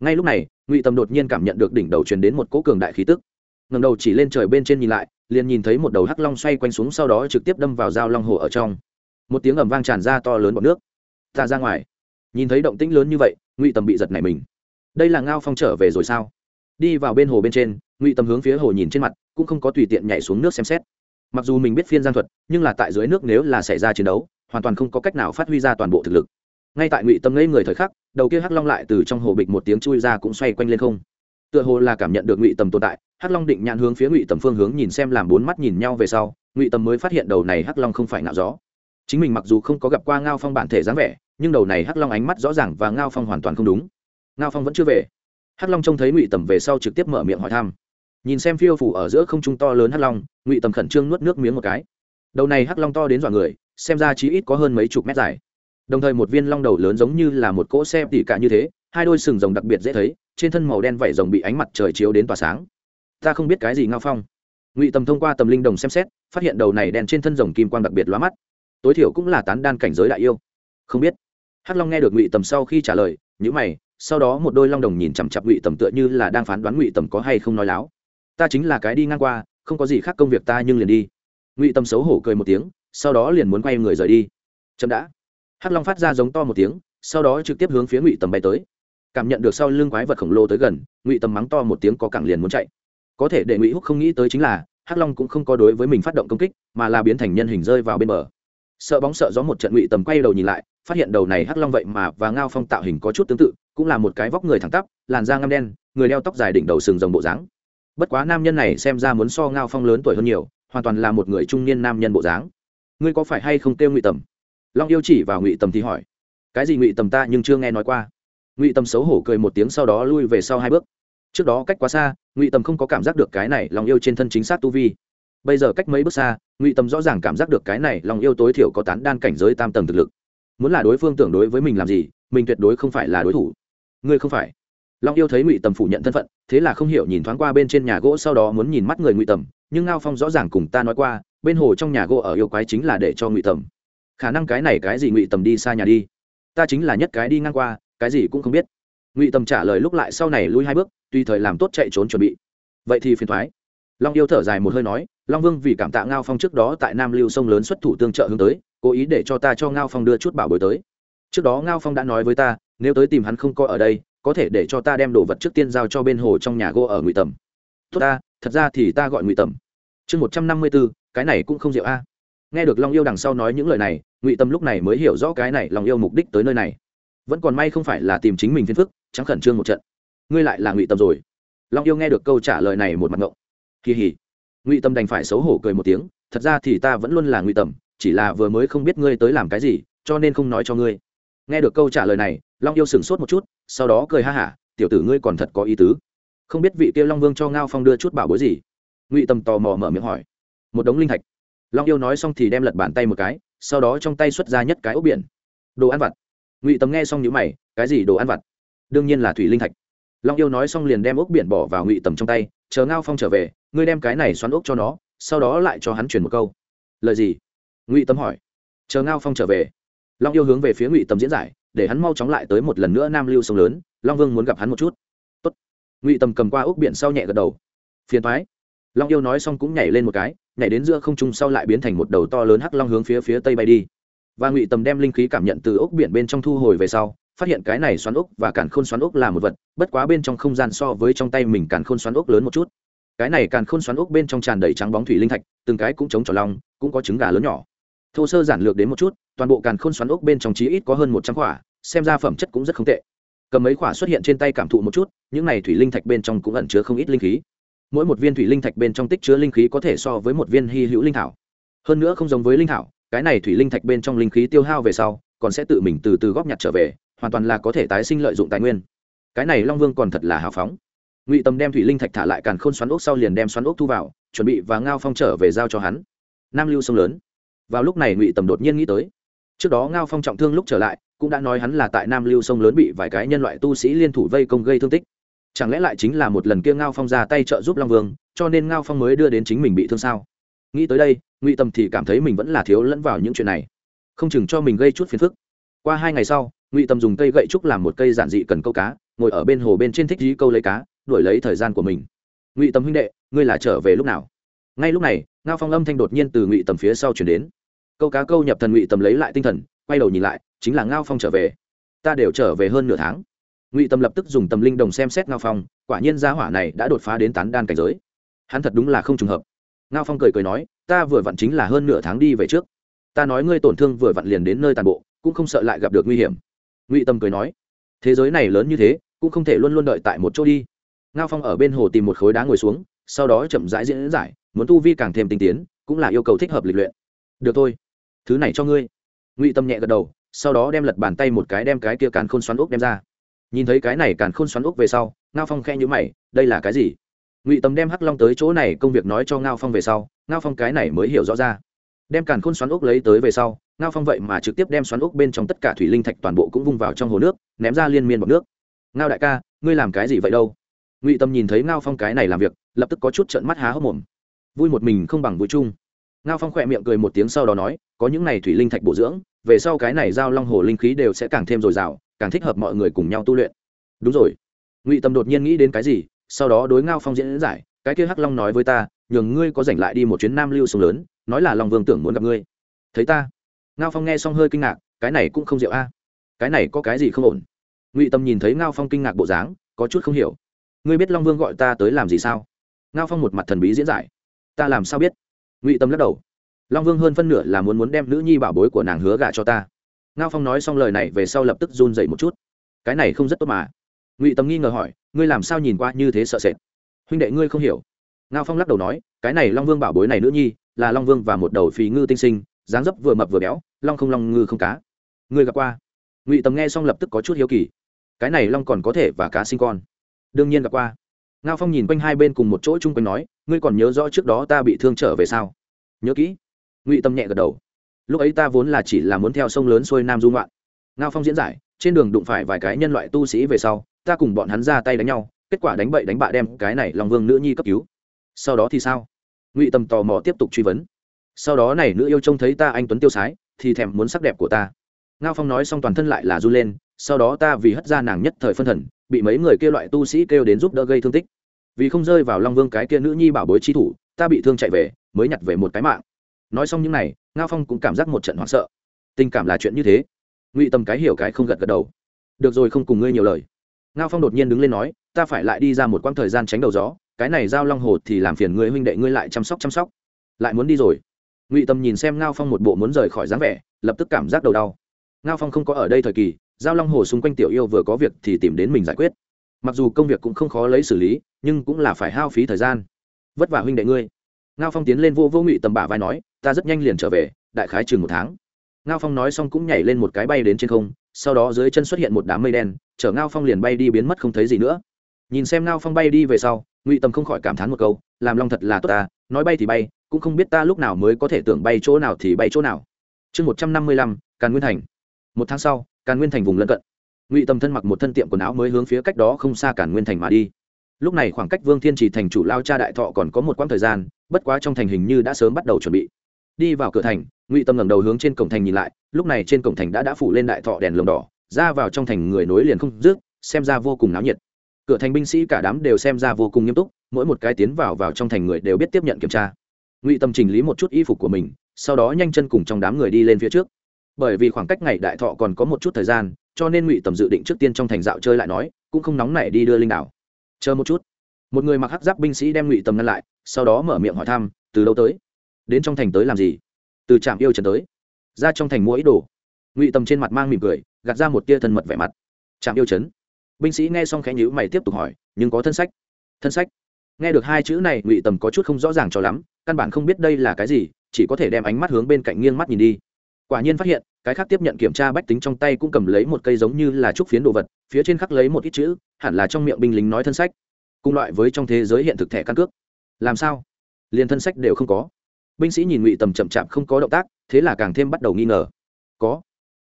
Ngay lúc này, ngụy tâm đột nhiên cảm nhận được đỉnh đầu truyền đến một cỗ cường đại khí tức. Ngầm đầu chỉ lên trời bên trên nhìn lại, liền nhìn thấy một đầu hắc long xoay quanh xuống sau đó trực tiếp đâm vào dao long hồ ở trong. Một tiếng ầm vang tràn ra to lớn bọt nước. Ta ra ngoài. Nhìn thấy động tĩnh lớn như vậy, ngụy Tâm bị giật này mình. Đây là ngao phong trở về rồi sao? Đi vào bên hồ bên trên, ngụy Tâm hướng phía hồ nhìn trên mặt, cũng không có tùy tiện nhảy xuống nước xem xét. Mặc dù mình biết phiên gian thuật, nhưng là tại dưới nước nếu là xảy ra chiến đấu hoàn toàn không có cách nào phát huy ra toàn bộ thực lực. Ngay tại ngụy tâm ngây người thời khắc, đầu kia hắc long lại từ trong hồ bịch một tiếng chui ra cũng xoay quanh lên không. Tựa hồ là cảm nhận được ngụy tầm tồn tại, hắc long định nhãn hướng phía ngụy tầm phương hướng nhìn xem làm bốn mắt nhìn nhau về sau, ngụy tầm mới phát hiện đầu này hắc long không phải ngạo gió. Chính mình mặc dù không có gặp qua ngao phong bản thể dáng vẻ, nhưng đầu này hắc long ánh mắt rõ ràng và ngao phong hoàn toàn không đúng. Ngao phong vẫn chưa về. Hắc long trông thấy ngụy tầm về sau trực tiếp mở miệng hỏi thăm. Nhìn xem phiêu phủ ở giữa không trung to lớn hắc long, ngụy tầm khẩn trương nuốt nước miếng một cái. Đầu này hắc long to đến dọa người xem ra chí ít có hơn mấy chục mét dài. Đồng thời một viên long đầu lớn giống như là một cỗ xe tỉ cả như thế, hai đôi sừng rồng đặc biệt dễ thấy, trên thân màu đen vảy rồng bị ánh mặt trời chiếu đến tỏa sáng. Ta không biết cái gì ngao phong. Ngụy tầm thông qua tầm linh đồng xem xét, phát hiện đầu này đèn trên thân rồng kim quang đặc biệt lóa mắt. Tối thiểu cũng là tán đan cảnh giới đại yêu. Không biết. Hắc long nghe được ngụy tầm sau khi trả lời nhữ mày, sau đó một đôi long đồng nhìn chằm chặp ngụy tầm tựa như là đang phán đoán ngụy tầm có hay không nói láo. Ta chính là cái đi ngang qua, không có gì khác công việc ta nhưng liền đi. Ngụy tầm xấu hổ cười một tiếng sau đó liền muốn quay người rời đi. Chậm đã. Hắc long phát ra giống to một tiếng, sau đó trực tiếp hướng phía ngụy tầm bay tới. Cảm nhận được sau lưng quái vật khổng lồ tới gần, ngụy tầm mắng to một tiếng có cẳng liền muốn chạy. Có thể để ngụy húc không nghĩ tới chính là, hắc long cũng không có đối với mình phát động công kích, mà là biến thành nhân hình rơi vào bên bờ. Sợ bóng sợ gió một trận ngụy tầm quay đầu nhìn lại, phát hiện đầu này hắc long vậy mà và ngao phong tạo hình có chút tương tự, cũng là một cái vóc người thẳng tắp, làn da ngăm đen, người đeo tóc dài đỉnh đầu sừng rồng bộ dáng. Bất quá nam nhân này xem ra muốn so ngao phong lớn tuổi hơn nhiều, hoàn toàn là một người trung niên nam nhân bộ dáng ngươi có phải hay không kêu ngụy tầm? Long yêu chỉ vào ngụy tầm thì hỏi. Cái gì ngụy tầm ta nhưng chưa nghe nói qua. Ngụy tầm xấu hổ cười một tiếng sau đó lui về sau hai bước. Trước đó cách quá xa, ngụy tầm không có cảm giác được cái này lòng yêu trên thân chính xác tu vi. Bây giờ cách mấy bước xa, ngụy tầm rõ ràng cảm giác được cái này lòng yêu tối thiểu có tán đan cảnh giới tam tầng thực lực. Muốn là đối phương tưởng đối với mình làm gì, mình tuyệt đối không phải là đối thủ. Ngươi không phải. Long yêu thấy ngụy tầm phủ nhận thân phận, thế là không hiểu nhìn thoáng qua bên trên nhà gỗ sau đó muốn nhìn mắt người ngụy tầm nhưng ngao phong rõ ràng cùng ta nói qua, bên hồ trong nhà gỗ ở yêu quái chính là để cho ngụy tầm. Khả năng cái này cái gì ngụy tầm đi xa nhà đi? Ta chính là nhất cái đi ngang qua, cái gì cũng không biết. Ngụy tầm trả lời lúc lại sau này lui hai bước, tùy thời làm tốt chạy trốn chuẩn bị. Vậy thì phiền thoái. Long yêu thở dài một hơi nói, long vương vì cảm tạ ngao phong trước đó tại nam lưu sông lớn xuất thủ tương trợ hướng tới, cố ý để cho ta cho ngao phong đưa chút bảo bối tới. Trước đó ngao phong đã nói với ta, nếu tới tìm hắn không coi ở đây, có thể để cho ta đem đồ vật trước tiên giao cho bên hồ trong nhà gỗ ở ngụy tầm. Tốt ta thật ra thì ta gọi ngụy tầm chương một trăm năm mươi b ố cái này cũng không rượu a. Nghe được long yêu đằng sau nói những lời này, ngụy tâm lúc này mới hiểu rõ cái này lòng yêu mục đích tới nơi này. Vẫn còn may không phải là tìm chính mình phiền phức, chẳng khẩn trương một trận. Ngươi lại là ngụy tâm rồi. Long yêu nghe được câu trả lời này một mặt ngộng. Kỳ hỉ. Ngụy tâm đành phải xấu hổ cười một tiếng, thật ra thì ta vẫn luôn là ngụy tâm chỉ là vừa mới không biết ngươi tới làm cái gì, cho nên không nói cho ngươi. Nghe được câu trả lời này, long yêu sửng sốt một chút, sau đó cười ha hả, tiểu tử ngươi còn thật có ý tứ không biết vị kia long vương cho ngao phong đưa chút bảo bối gì. Ngụy tầm tò mò mở miệng hỏi. Một đống linh thạch. Long yêu nói xong thì đem lật bàn tay một cái, sau đó trong tay xuất ra nhất cái ốc biển. Đồ ăn vặt. Ngụy tầm nghe xong nhữ mày, cái gì đồ ăn vặt? Đương nhiên là thủy linh thạch. Long yêu nói xong liền đem ốc biển bỏ vào ngụy tầm trong tay, chờ ngao phong trở về, ngươi đem cái này xoắn ốc cho nó, sau đó lại cho hắn chuyển một câu. Lời gì? Ngụy tầm hỏi. Chờ ngao phong trở về. Long yêu hướng về phía ngụy tầm diễn giải, để hắn mau chóng lại tới một lần nữa nam lưu sông lớn, long vương muốn gặp hắn một chút ngụy tầm cầm qua ốc biển sau nhẹ gật đầu phiền thoái long yêu nói xong cũng nhảy lên một cái nhảy đến giữa không trung sau lại biến thành một đầu to lớn hắc long hướng phía phía tây bay đi và ngụy tầm đem linh khí cảm nhận từ ốc biển bên trong thu hồi về sau phát hiện cái này xoắn ốc và càn khôn xoắn ốc là một vật bất quá bên trong không gian so với trong tay mình càn khôn xoắn ốc lớn một chút cái này càn khôn xoắn ốc bên trong tràn đầy trắng bóng thủy linh thạch từng cái cũng chống trò long cũng có trứng gà lớn nhỏ thô sơ giản lược đến một chút toàn bộ càn khôn xoắn ốc bên trong chí ít có hơn một trăm quả xem ra phẩm chất cũng rất không tệ cầm mấy quả xuất hiện trên tay cảm thụ một chút, những này thủy linh thạch bên trong cũng ẩn chứa không ít linh khí. Mỗi một viên thủy linh thạch bên trong tích chứa linh khí có thể so với một viên hy hữu linh thảo. Hơn nữa không giống với linh thảo, cái này thủy linh thạch bên trong linh khí tiêu hao về sau, còn sẽ tự mình từ từ góp nhặt trở về, hoàn toàn là có thể tái sinh lợi dụng tài nguyên. Cái này long vương còn thật là hào phóng. Ngụy tâm đem thủy linh thạch thả lại càn khôn xoắn ốc sau liền đem xoắn ốc thu vào, chuẩn bị và ngao phong trở về giao cho hắn. Nam lưu sông lớn. Vào lúc này ngụy tầm đột nhiên nghĩ tới. Trước đó ngao phong trọng thương lúc trở lại cũng đã nói hắn là tại nam lưu sông lớn bị vài cái nhân loại tu sĩ liên thủ vây công gây thương tích. Chẳng lẽ lại chính là một lần kia ngao phong ra tay trợ giúp long vương, cho nên ngao phong mới đưa đến chính mình bị thương sao? Nghĩ tới đây, ngụy tâm thì cảm thấy mình vẫn là thiếu lẫn vào những chuyện này. Không chừng cho mình gây chút phiền phức. Qua hai ngày sau, ngụy tâm dùng cây gậy trúc làm một cây giản dị cần câu cá, ngồi ở bên hồ bên trên thích dí câu lấy cá, đuổi lấy thời gian của mình. Ngụy tâm huynh đệ, ngươi là trở về lúc nào? Ngay lúc này, ngao phong âm thanh đột nhiên từ ngụy tầm phía sau chuyển đến. Câu cá câu nhập thần ngụy tầm lấy lại tinh thần quay đầu nhìn lại, chính là ngao phong trở về. Ta đều trở về hơn nửa tháng. Ngụy tâm lập tức dùng tầm linh đồng xem xét ngao phong, quả nhiên gia hỏa này đã đột phá đến tán đan cảnh giới. Hắn thật đúng là không trùng hợp. Ngao phong cười cười nói, ta vừa vặn chính là hơn nửa tháng đi về trước. Ta nói ngươi tổn thương vừa vặn liền đến nơi tàn bộ, cũng không sợ lại gặp được nguy hiểm. Ngụy tâm cười nói, thế giới này lớn như thế, cũng không thể luôn luôn đợi tại một chỗ đi. Ngao phong ở bên hồ tìm một khối đá ngồi xuống, sau đó chậm rãi diễn giải, muốn tu vi càng thêm tinh tiến, cũng là yêu cầu thích hợp lịch luyện. Được thôi, thứ này cho ngươi ngụy tâm nhẹ gật đầu, sau đó đem lật bàn tay một cái đem cái kia càn khôn xoắn ốc đem ra. Nhìn thấy cái này càn khôn xoắn ốc về sau, ngao phong khe nhữ mày, đây là cái gì? Ngụy Tâm đem hắc long tới chỗ này công việc nói cho ngao phong về sau, ngao phong cái này mới hiểu rõ ra. Đem càn khôn xoắn ốc lấy tới về sau, ngao phong vậy mà trực tiếp đem xoắn ốc bên trong tất cả thủy linh thạch toàn bộ cũng vung vào trong hồ nước, ném ra liên miên bọc nước. Ngao đại ca, ngươi làm cái gì vậy đâu? Ngụy tâm nhìn thấy ngao phong cái này làm việc, lập tức có chút trận mắt há hốc mồm. Vui một mình không bằng vui chung. Ngao phong khỏe miệng cười một tiếng sau đó nói, có những này thủy linh thạch bổ dưỡng về sau cái này giao long hồ linh khí đều sẽ càng thêm dồi dào, càng thích hợp mọi người cùng nhau tu luyện. Đúng rồi. Ngụy tâm đột nhiên nghĩ đến cái gì, sau đó đối ngao phong diễn giải, cái kia hắc long nói với ta, nhường ngươi có dành lại đi một chuyến nam lưu sông lớn, nói là long vương tưởng muốn gặp ngươi. Thấy ta? Ngao phong nghe xong hơi kinh ngạc, cái này cũng không rượu a. Cái này có cái gì không ổn? Ngụy tâm nhìn thấy ngao phong kinh ngạc bộ dáng, có chút không hiểu. Ngươi biết long vương gọi ta tới làm gì sao? Ngao phong một mặt thần bí diễn giải. Ta làm sao biết? Ngụy tâm lắc đầu long vương hơn phân nửa là muốn muốn đem nữ nhi bảo bối của nàng hứa gả cho ta. Ngao phong nói xong lời này về sau lập tức run dậy một chút. Cái này không rất tốt mà. Ngụy Tầm nghi ngờ hỏi, ngươi làm sao nhìn qua như thế sợ sệt? Huynh đệ ngươi không hiểu. Ngao phong lắc đầu nói, cái này long vương bảo bối này nữ nhi, là long vương và một đầu phí ngư tinh sinh, dáng dấp vừa mập vừa béo, long không long ngư không cá. Ngươi gặp qua? Ngụy tầm nghe xong lập tức có chút hiếu kỳ. Cái này long còn có thể và cá sinh con? Đương nhiên gặp qua. Ngao phong nhìn quanh hai bên cùng một chỗ chung quanh nói, ngươi còn nhớ rõ trước đó ta bị thương trở về sao? Nhớ kỹ ngụy tâm nhẹ gật đầu lúc ấy ta vốn là chỉ là muốn theo sông lớn xuôi nam dung loạn ngao phong diễn giải trên đường đụng phải vài cái nhân loại tu sĩ về sau ta cùng bọn hắn ra tay đánh nhau kết quả đánh bậy đánh bạ đem cái này lòng vương nữ nhi cấp cứu sau đó thì sao ngụy tâm tò mò tiếp tục truy vấn sau đó này nữ yêu trông thấy ta anh tuấn tiêu sái thì thèm muốn sắc đẹp của ta ngao phong nói xong toàn thân lại là r u lên sau đó ta vì hất ra nàng nhất thời phân thần bị mấy người kia loại tu sĩ kêu đến giúp đỡ gây thương tích vì không rơi vào long vương cái kia nữ nhi bảo bối chi thủ ta bị thương chạy về mới nhặt về một cái mạng nói xong những này, ngao phong cũng cảm giác một trận hoảng sợ. Tình cảm là chuyện như thế. Ngụy tầm cái hiểu cái không gật gật đầu. Được rồi không cùng ngươi nhiều lời. Ngao phong đột nhiên đứng lên nói ta phải lại đi ra một quãng thời gian tránh đầu gió cái này giao long hồ thì làm phiền ngươi huynh đệ ngươi lại chăm sóc chăm sóc. Lại muốn đi rồi. Ngụy tầm nhìn xem ngao phong một bộ muốn rời khỏi dáng vẻ lập tức cảm giác đầu đau. Ngao phong không có ở đây thời kỳ giao long hồ xung quanh tiểu yêu vừa có việc thì tìm đến mình giải quyết. Mặc dù công việc cũng không khó lấy xử lý nhưng cũng là phải hao phí thời gian. Vất vả huynh đệ ngươi ngao phong tiến lên vô vô ngụy tầm bả vai nói, ta rất nhanh liền trở về, đại khái chừng một tháng. Ngao phong nói xong cũng nhảy lên một cái bay đến trên không, sau đó dưới chân xuất hiện một đám mây đen, chở ngao phong liền bay đi biến mất không thấy gì nữa. Nhìn xem ngao phong bay đi về sau, ngụy tầm không khỏi cảm thán một câu, làm long thật là tốt ta, nói bay thì bay, cũng không biết ta lúc nào mới có thể tưởng bay chỗ nào thì bay chỗ nào. Chương một trăm năm mươi lăm, càn nguyên thành. Một tháng sau, càn nguyên thành vùng lân cận. Ngụy tầm thân mặc một thân tiệm quần áo mới hướng phía cách đó không xa càn nguyên thành mà đi. Lúc này khoảng cách vương thiên trì thành chủ lao cha đại thọ còn có một quãng thời gian bất quá trong thành hình như đã sớm bắt đầu chuẩn bị. Đi vào cửa thành, ngụy tâm ngẩng đầu hướng trên cổng thành nhìn lại, lúc này trên cổng thành đã đã phủ lên đại thọ đèn lồng đỏ, ra vào trong thành người nối liền không dứt, xem ra vô cùng náo nhiệt. Cửa thành binh sĩ cả đám đều xem ra vô cùng nghiêm túc, mỗi một cái tiến vào vào trong thành người đều biết tiếp nhận kiểm tra. Ngụy tâm chỉnh lý một chút y phục của mình, sau đó nhanh chân cùng trong đám người đi lên phía trước. Bởi vì khoảng cách ngày đại thọ còn có một chút thời gian, cho nên ngụy tầm dự định trước tiên trong thành dạo chơi lại nói, cũng không nóng nảy đi đưa linh đảo. Chờ một chút. Một người mặc hắc giáp binh sĩ đem ngụy tầm ngăn lại sau đó mở miệng hỏi thăm, từ đâu tới? Đến trong thành tới làm gì? Từ trạm yêu trần tới. Ra trong thành mua ý đồ. Ngụy tầm trên mặt mang mỉm cười, gạt ra một tia thân mật vẻ mặt. Trạm yêu trấn? Binh sĩ nghe xong khẽ nhữ mày tiếp tục hỏi, nhưng có thân sách? Thân sách? Nghe được hai chữ này, ngụy tầm có chút không rõ ràng cho lắm, căn bản không biết đây là cái gì, chỉ có thể đem ánh mắt hướng bên cạnh nghiêng mắt nhìn đi. Quả nhiên phát hiện, cái khác tiếp nhận kiểm tra bách tính trong tay cũng cầm lấy một cây giống như là trúc phiến đồ vật, phía trên khắc lấy một ít chữ, hẳn là trong miệng binh lính nói thân sách. Cùng loại với trong thế giới hiện thực thẻ căn cước làm sao? Liền thân sách đều không có. Binh sĩ nhìn ngụy tầm chậm chạp không có động tác, thế là càng thêm bắt đầu nghi ngờ. Có.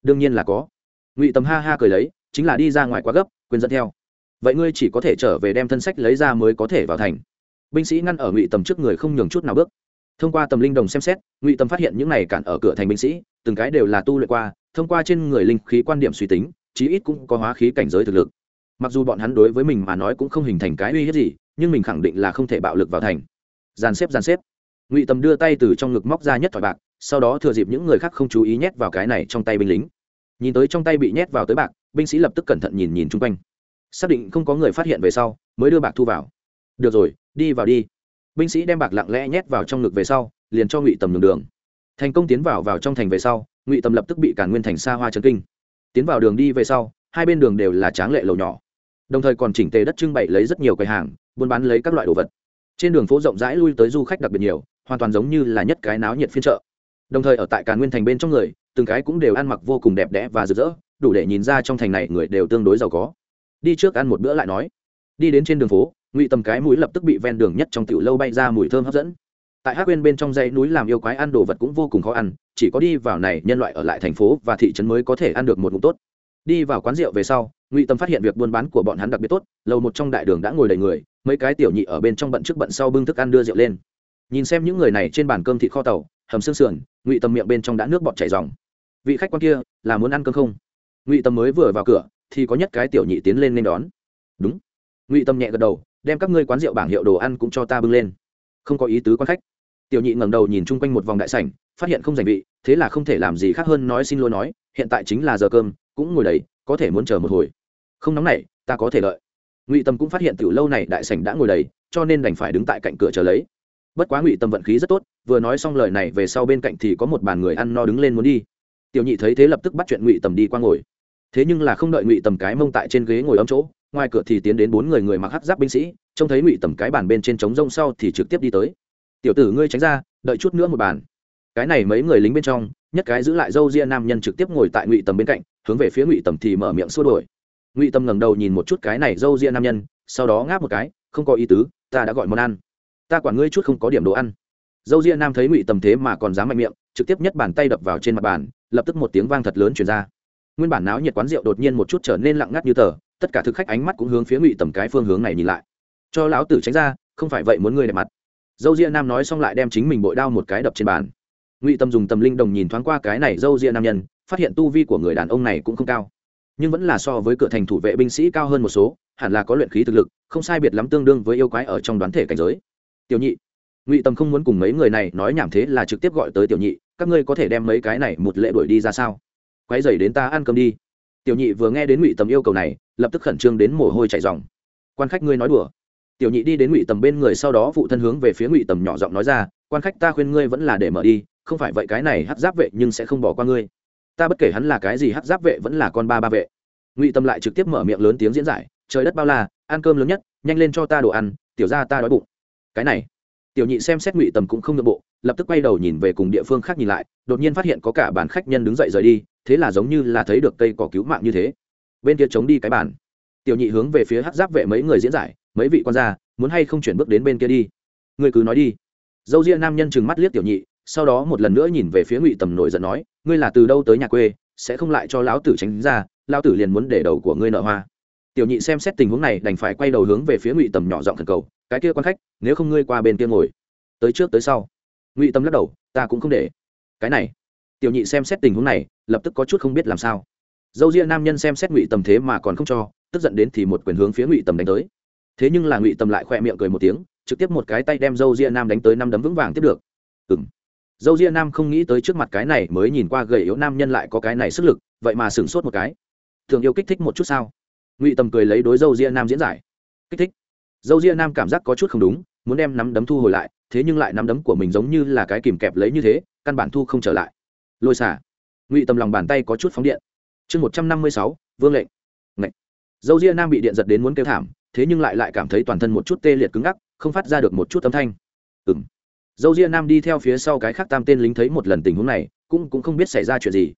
Đương nhiên là có. Ngụy tầm ha ha cười lấy, chính là đi ra ngoài quá gấp, quên dẫn theo. Vậy ngươi chỉ có thể trở về đem thân sách lấy ra mới có thể vào thành. Binh sĩ ngăn ở ngụy tầm trước người không nhường chút nào bước. Thông qua tầm linh đồng xem xét, ngụy tầm phát hiện những này cản ở cửa thành binh sĩ, từng cái đều là tu luyện qua, thông qua trên người linh khí quan điểm suy tính, chí ít cũng có hóa khí cảnh giới thực lực. Mặc dù bọn hắn đối với mình mà nói cũng không hình thành cái uy hiếp gì nhưng mình khẳng định là không thể bạo lực vào thành. Dàn xếp dàn xếp. Ngụy tầm đưa tay từ trong ngực móc ra nhất thỏi bạc, sau đó thừa dịp những người khác không chú ý nhét vào cái này trong tay binh lính. Nhìn tới trong tay bị nhét vào tới bạc, binh sĩ lập tức cẩn thận nhìn nhìn chung quanh. Xác định không có người phát hiện về sau, mới đưa bạc thu vào. Được rồi, đi vào đi. Binh sĩ đem bạc lặng lẽ nhét vào trong ngực về sau, liền cho ngụy tầm đường đường. Thành công tiến vào vào trong thành về sau, ngụy tầm lập tức bị cả nguyên thành xa hoa trấn kinh. Tiến vào đường đi về sau, hai bên đường đều là tráng lệ lầu nhỏ đồng thời còn chỉnh tề đất trưng bày lấy rất nhiều quầy hàng, buôn bán lấy các loại đồ vật. Trên đường phố rộng rãi lui tới du khách đặc biệt nhiều, hoàn toàn giống như là nhất cái náo nhiệt phiên chợ. Đồng thời ở tại càn nguyên thành bên trong người, từng cái cũng đều ăn mặc vô cùng đẹp đẽ và rực rỡ, đủ để nhìn ra trong thành này người đều tương đối giàu có. Đi trước ăn một bữa lại nói. Đi đến trên đường phố, ngụy tầm cái mũi lập tức bị ven đường nhất trong tiểu lâu bay ra mùi thơm hấp dẫn. Tại hắc quên bên trong dãy núi làm yêu quái ăn đồ vật cũng vô cùng khó ăn, chỉ có đi vào này nhân loại ở lại thành phố và thị trấn mới có thể ăn được một ngụm tốt đi vào quán rượu về sau, ngụy tâm phát hiện việc buôn bán của bọn hắn đặc biệt tốt, lầu một trong đại đường đã ngồi đầy người, mấy cái tiểu nhị ở bên trong bận trước bận sau bưng thức ăn đưa rượu lên. Nhìn xem những người này trên bàn cơm thịt kho tàu, hầm xương sườn, ngụy tâm miệng bên trong đã nước bọt chảy dòng. Vị khách quan kia, là muốn ăn cơm không? Ngụy tâm mới vừa vào cửa, thì có nhất cái tiểu nhị tiến lên nên đón. Đúng. Ngụy tâm nhẹ gật đầu, đem các ngươi quán rượu bảng hiệu đồ ăn cũng cho ta bưng lên. Không có ý tứ quan khách. Tiểu nhị ngẩng đầu nhìn chung quanh một vòng đại sảnh, phát hiện không giành vị, thế là không thể làm gì khác hơn nói xin lỗi nói, hiện tại chính là giờ cơm cũng ngồi đầy có thể muốn chờ một hồi. Không nóng này, ta có thể lợi. ngụy tâm cũng phát hiện từ lâu này đại sảnh đã ngồi đầy, cho nên đành phải đứng tại cạnh cửa chờ lấy. Bất quá ngụy tâm vận khí rất tốt, vừa nói xong lời này về sau bên cạnh thì có một bàn người ăn no đứng lên muốn đi. Tiểu nhị thấy thế lập tức bắt chuyện ngụy tầm đi qua ngồi. Thế nhưng là không đợi ngụy tầm cái mông tại trên ghế ngồi ấm chỗ, ngoài cửa thì tiến đến bốn người người mặc hắc giáp binh sĩ, trông thấy ngụy tầm cái bàn bên trên trống rông sau thì trực tiếp đi tới. Tiểu tử ngươi tránh ra, đợi chút nữa một bàn. Cái này mấy người lính bên trong nhất cái giữ lại dâu ria nam nhân trực tiếp ngồi tại ngụy tầm bên cạnh, hướng về phía ngụy tầm thì mở miệng xua đổi ngụy tầm ngẩng đầu nhìn một chút cái này dâu ria nam nhân, sau đó ngáp một cái, không có ý tứ, ta đã gọi món ăn. Ta quản ngươi chút không có điểm đồ ăn. Dâu ria nam thấy ngụy tầm thế mà còn dám mạnh miệng, trực tiếp nhất bàn tay đập vào trên mặt bàn, lập tức một tiếng vang thật lớn chuyển ra. Nguyên bản náo nhiệt quán rượu đột nhiên một chút trở nên lặng ngắt như tờ, tất cả thực khách ánh mắt cũng hướng phía ngụy tầm cái phương hướng này nhìn lại. Cho lão tử tránh ra, không phải vậy muốn ngươi đẹp mặt. Dâu ria nam nói xong lại đem chính mình bội đao một cái đập trên bàn ngụy tâm dùng tầm linh đồng nhìn thoáng qua cái này dâu ria nam nhân, phát hiện tu vi của người đàn ông này cũng không cao. Nhưng vẫn là so với cửa thành thủ vệ binh sĩ cao hơn một số, hẳn là có luyện khí thực lực, không sai biệt lắm tương đương với yêu quái ở trong đoán thể cảnh giới. Tiểu nhị, ngụy tâm không muốn cùng mấy người này nói nhảm thế là trực tiếp gọi tới tiểu nhị, các ngươi có thể đem mấy cái này một lệ đuổi đi ra sao? Quay dày đến ta ăn cơm đi. Tiểu nhị vừa nghe đến ngụy tâm yêu cầu này, lập tức khẩn trương đến mồ hôi chảy dòng quan khách ngươi nói đùa. Tiểu nhị đi đến ngụy tầm bên người sau đó phụ thân hướng về phía ngụy tầm nhỏ giọng nói ra, quan khách ta khuyên ngươi vẫn là để mở đi không phải vậy cái này hắc giáp vệ nhưng sẽ không bỏ qua ngươi. Ta bất kể hắn là cái gì hắc giáp vệ vẫn là con ba ba vệ. Ngụy tâm lại trực tiếp mở miệng lớn tiếng diễn giải, trời đất bao la, ăn cơm lớn nhất, nhanh lên cho ta đồ ăn, tiểu ra ta đói bụng. Cái này, tiểu nhị xem xét ngụy tầm cũng không nội bộ, lập tức quay đầu nhìn về cùng địa phương khác nhìn lại, đột nhiên phát hiện có cả bàn khách nhân đứng dậy rời đi, thế là giống như là thấy được cây cỏ cứu mạng như thế. Bên kia chống đi cái bàn. Tiểu nhị hướng về phía hắc giáp vệ mấy người diễn giải, mấy vị quan gia, muốn hay không chuyển bước đến bên kia đi. Ngươi cứ nói đi. Dâu ria nam nhân chừng mắt liếc tiểu nhị sau đó một lần nữa nhìn về phía ngụy tầm nổi giận nói, ngươi là từ đâu tới nhà quê, sẽ không lại cho lão tử tránh ra, lão tử liền muốn để đầu của ngươi nợ hoa. Tiểu nhị xem xét tình huống này, đành phải quay đầu hướng về phía ngụy tầm nhỏ giọng thần cầu, cái kia quan khách, nếu không ngươi qua bên kia ngồi. Tới trước tới sau, ngụy tâm lắc đầu, ta cũng không để. Cái này. Tiểu nhị xem xét tình huống này, lập tức có chút không biết làm sao. Dâu ria nam nhân xem xét ngụy tầm thế mà còn không cho, tức giận đến thì một quyền hướng phía ngụy tầm đánh tới. Thế nhưng là ngụy tầm lại khỏe miệng cười một tiếng, trực tiếp một cái tay đem dâu ria nam đánh tới năm đấm vững vàng tiếp được. Ừng dâu ria nam không nghĩ tới trước mặt cái này mới nhìn qua gầy yếu nam nhân lại có cái này sức lực, vậy mà sửng sốt một cái. Thường yêu kích thích một chút sao? Ngụy tầm cười lấy đối dâu ria nam diễn giải. Kích thích. Dâu ria nam cảm giác có chút không đúng, muốn đem nắm đấm thu hồi lại, thế nhưng lại nắm đấm của mình giống như là cái kìm kẹp lấy như thế, căn bản thu không trở lại. Lôi xả. Ngụy tầm lòng bàn tay có chút phóng điện. Chương một trăm năm mươi sáu, vương lệnh. Ngậy. dâu ria nam bị điện giật đến muốn kêu thảm, thế nhưng lại lại cảm thấy toàn thân một chút tê liệt cứng ngắc, không phát ra được một chút âm thanh. Ừ m dâu ria nam đi theo phía sau cái khác tam tên lính thấy một lần tình huống này, cũng cũng không biết xảy ra chuyện gì.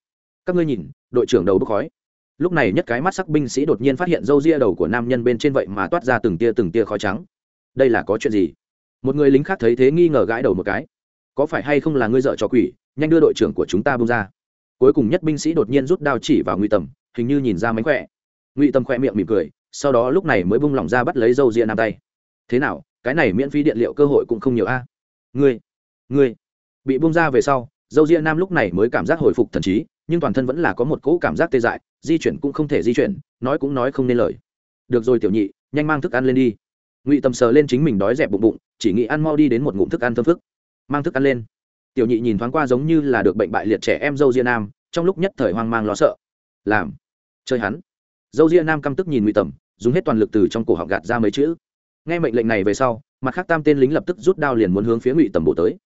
Các ngươi nhìn, đội trưởng đầu bốc khói. Lúc này nhất cái mắt sắc binh sĩ đột nhiên phát hiện dâu ria đầu của nam nhân bên trên vậy mà toát ra từng tia từng tia khói trắng. Đây là có chuyện gì? Một người lính khác thấy thế nghi ngờ gãi đầu một cái. Có phải hay không là ngươi dợ cho quỷ, nhanh đưa đội trưởng của chúng ta bông ra. Cuối cùng nhất binh sĩ đột nhiên rút đao chỉ vào ngụy tầm, hình như nhìn ra mánh khỏe. Ngụy tầm khỏe miệng mỉm cười, sau đó lúc này mới bung lỏng ra bắt lấy dâu ria nam tay. Thế nào, cái này miễn phí điện liệu cơ hội cũng không nhiều a. à? Ngươi ngươi. Bị bung ra về sau, dâu ria nam lúc này mới cảm giác hồi phục thần trí, nhưng toàn thân vẫn là có một cỗ cảm giác tê dại, di chuyển cũng không thể di chuyển, nói cũng nói không nên lời. Được rồi tiểu nhị, nhanh mang thức ăn lên đi. Ngụy tầm sờ lên chính mình đói dẹp bụng bụng, chỉ nghĩ ăn mau đi đến một ngụm thức ăn thơm phức. Mang thức ăn lên. Tiểu nhị nhìn thoáng qua giống như là được bệnh bại liệt trẻ em dâu ria nam, trong lúc nhất thời hoang mang lo sợ. Làm. Chơi hắn. Dâu ria nam căm tức nhìn ngụy tầm, dùng hết toàn lực từ trong cổ họng gạt ra mấy chữ. Nghe mệnh lệnh này về sau mặt khác tam tên lính lập tức rút đao liền muốn hướng phía ngụy tầm bổ tới.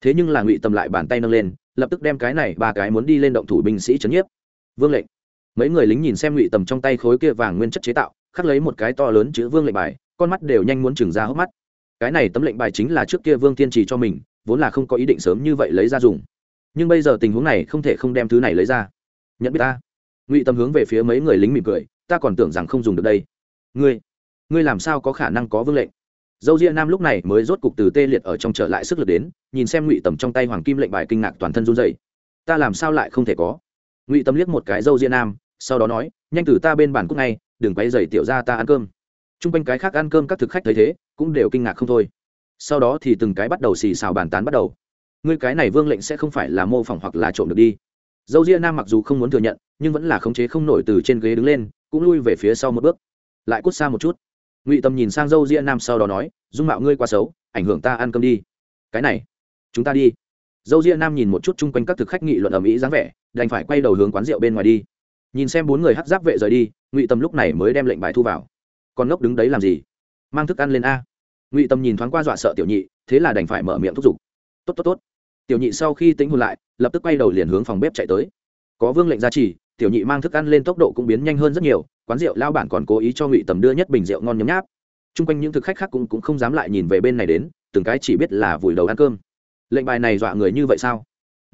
Thế nhưng là ngụy tầm lại bàn tay nâng lên, lập tức đem cái này ba cái muốn đi lên động thủ binh sĩ trấn nhiếp. Vương lệnh. Mấy người lính nhìn xem ngụy tầm trong tay khối kia vàng nguyên chất chế tạo, khắc lấy một cái to lớn chữ vương lệnh bài, con mắt đều nhanh muốn trừng ra hốc mắt. Cái này tấm lệnh bài chính là trước kia vương tiên trì cho mình, vốn là không có ý định sớm như vậy lấy ra dùng. Nhưng bây giờ tình huống này không thể không đem thứ này lấy ra. Nhận biết ta. Ngụy tầm hướng về phía mấy người lính mỉm cười, ta còn tưởng rằng không dùng được đây. Ngươi ngươi làm sao có khả năng có vương lệnh? Dâu ria nam lúc này mới rốt cục từ tê liệt ở trong trở lại sức lực đến, nhìn xem ngụy tầm trong tay hoàng kim lệnh bài kinh ngạc toàn thân run dày ta làm sao lại không thể có? Ngụy tầm liếc một cái dâu ria nam, sau đó nói, nhanh từ ta bên bàn cúc ngay, đừng quay dày tiểu ra ta ăn cơm. T r u n g quanh cái khác ăn cơm các thực khách thấy thế, cũng đều kinh ngạc không thôi. Sau đó thì từng cái bắt đầu xì xào bàn tán bắt đầu. Ngươi cái này vương lệnh sẽ không phải là mô phỏng hoặc là trộm được đi. Dâu ria nam mặc dù không muốn thừa nhận, nhưng vẫn là khống chế không nổi từ trên ghế đứng lên, cũng lui về phía sau một bước. Lại cút xa một chút ngụy tâm nhìn sang dâu ria nam sau đó nói dung mạo ngươi quá xấu ảnh hưởng ta ăn cơm đi cái này chúng ta đi dâu ria nam nhìn một chút chung quanh các thực khách nghị luận ở mỹ dáng vẻ đành phải quay đầu hướng quán rượu bên ngoài đi nhìn xem bốn người hắt giáp vệ rời đi ngụy tâm lúc này mới đem lệnh bài thu vào còn ngốc đứng đấy làm gì mang thức ăn lên a ngụy tâm nhìn thoáng qua dọa sợ tiểu nhị thế là đành phải mở miệng thúc giục tốt tốt tốt tiểu nhị sau khi tính hồn lại lập tức quay đầu liền hướng phòng bếp chạy tới có vương lệnh gia trì tiểu nhị mang thức ăn lên tốc độ cũng biến nhanh hơn rất nhiều quán rượu lao bản còn cố ý cho ngụy tầm đưa nhất bình rượu ngon nhấm nháp. T r u n g quanh những thực khách khác cũng, cũng không dám lại nhìn về bên này đến từng cái chỉ biết là vùi đầu ăn cơm. Lệnh bài này dọa người như vậy sao?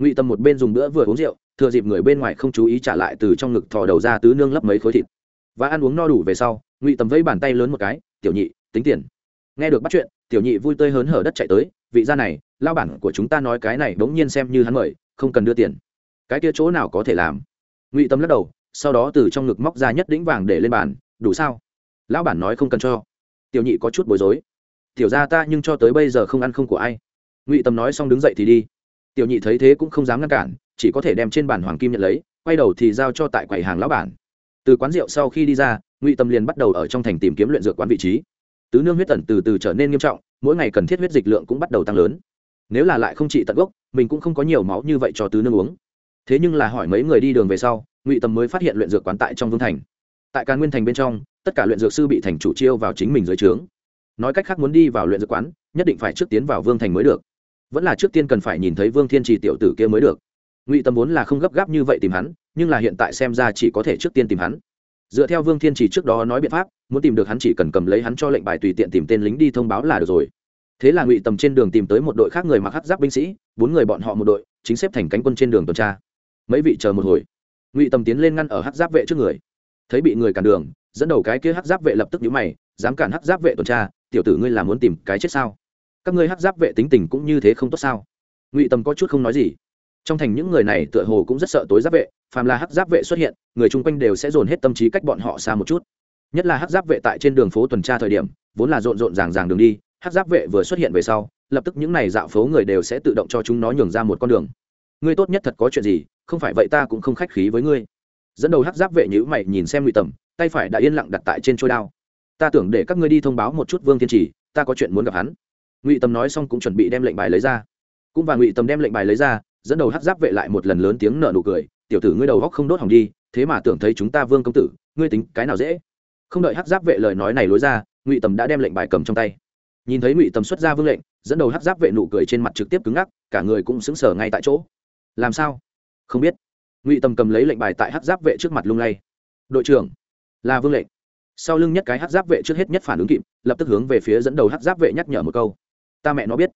Ngụy Tầm một bên dùng bữa vừa uống rượu thừa dịp người bên ngoài không chú ý trả lại từ trong ngực thò đầu ra tứ nương lấp mấy khối thịt. Và ăn uống no đủ về sau ngụy Tầm vẫy bàn tay lớn một cái tiểu nhị tính tiền. Nghe được bắt chuyện tiểu nhị vui tươi hớn hở đất chạy tới vị gia này lao bản của chúng ta nói cái này bỗng nhiên xem như hắn mời không cần đưa tiền. Cái kia chỗ nào có thể làm? Ngụy tâm lắc đầu, sau đó từ trong ngực móc ra nhất đĩnh vàng để lên bàn, đủ sao? Lão bản nói không cần cho. Tiểu nhị có chút bối rối. Tiểu ra ta nhưng cho tới bây giờ không ăn không của ai. Ngụy tâm nói xong đứng dậy thì đi. Tiểu nhị thấy thế cũng không dám ngăn cản, chỉ có thể đem trên bàn hoàng kim nhận lấy, quay đầu thì giao cho tại quầy hàng lão bản. Từ quán rượu sau khi đi ra, ngụy tâm liền bắt đầu ở trong thành tìm kiếm luyện dược quán vị trí. Tứ nương huyết tần từ từ trở nên nghiêm trọng, mỗi ngày cần thiết huyết dịch lượng cũng bắt đầu tăng lớn. Nếu là lại không trị tận gốc, mình cũng không có nhiều máu như vậy cho tứ nương uống thế nhưng là hỏi mấy người đi đường về sau, ngụy Tầm mới phát hiện luyện dược quán tại trong vương thành. Tại càn nguyên thành bên trong, tất cả luyện dược sư bị thành chủ chiêu vào chính mình dưới trướng. Nói cách khác muốn đi vào luyện dược quán, nhất định phải trước tiến vào vương thành mới được. Vẫn là trước tiên cần phải nhìn thấy vương thiên trì tiểu tử kia mới được. Ngụy tâm vốn là không gấp gáp như vậy tìm hắn, nhưng là hiện tại xem ra chỉ có thể trước tiên tìm hắn. Dựa theo vương thiên trì trước đó nói biện pháp, muốn tìm được hắn chỉ cần cầm lấy hắn cho lệnh bài tùy tiện tìm tên lính đi thông báo là được rồi. Thế là ngụy tầm trên đường tìm tới một đội khác người mặc hắc giáp binh sĩ, bốn người bọn họ một đội, chính xếp thành cánh quân trên đường tuần tra mấy vị chờ một hồi. Ngụy tầm tiến lên ngăn ở hắc giáp vệ trước người. Thấy bị người cản đường, dẫn đầu cái kia hắc giáp vệ lập tức nhíu mày, dám cản hắc giáp vệ tuần tra, tiểu tử ngươi là muốn tìm cái chết sao? Các ngươi hắc giáp vệ tính tình cũng như thế không tốt sao? Ngụy tầm có chút không nói gì. Trong thành những người này tựa hồ cũng rất sợ tối giáp vệ, phàm là hắc giáp vệ xuất hiện, người chung quanh đều sẽ dồn hết tâm trí cách bọn họ xa một chút. Nhất là hắc giáp vệ tại trên đường phố tuần tra thời điểm, vốn là rộn rộn ràng ràng đường đi, hắc giáp vệ vừa xuất hiện về sau, lập tức những này dạo phố người đều sẽ tự động cho chúng nó nhường ra một con đường. Ngươi tốt nhất thật có chuyện gì không phải vậy ta cũng không khách khí với ngươi. Dẫn đầu hắc giáp vệ nhữ mày nhìn xem ngụy tầm, tay phải đã yên lặng đặt tại trên trôi đao. Ta tưởng để các ngươi đi thông báo một chút vương thiên trì ta có chuyện muốn gặp hắn. Ngụy tầm nói xong cũng chuẩn bị đem lệnh bài lấy ra. Cũng và ngụy tầm đem lệnh bài lấy ra, dẫn đầu hắc giáp vệ lại một lần lớn tiếng nở nụ cười, tiểu tử ngươi đầu góc không đốt hỏng đi, thế mà tưởng thấy chúng ta vương công tử, ngươi tính cái nào dễ? Không đợi hắc giáp vệ lời nói này lối ra, ngụy tầm đã đem lệnh bài cầm trong tay. Nhìn thấy ngụy tầm xuất ra vương lệnh, dẫn đầu hắc giáp vệ nụ cười trên mặt trực tiếp cứng ngắc, cả người cũng sững sờ ngay tại chỗ. Làm sao? Không biết. Ngụy tầm cầm lấy lệnh bài tại hát giáp vệ trước mặt lung lay. Đội trưởng, là vương lệnh. Sau lưng nhất cái hát giáp vệ trước hết nhất phản ứng kịp, lập tức hướng về phía dẫn đầu hát giáp vệ nhắc nhở một câu. Ta mẹ nó biết.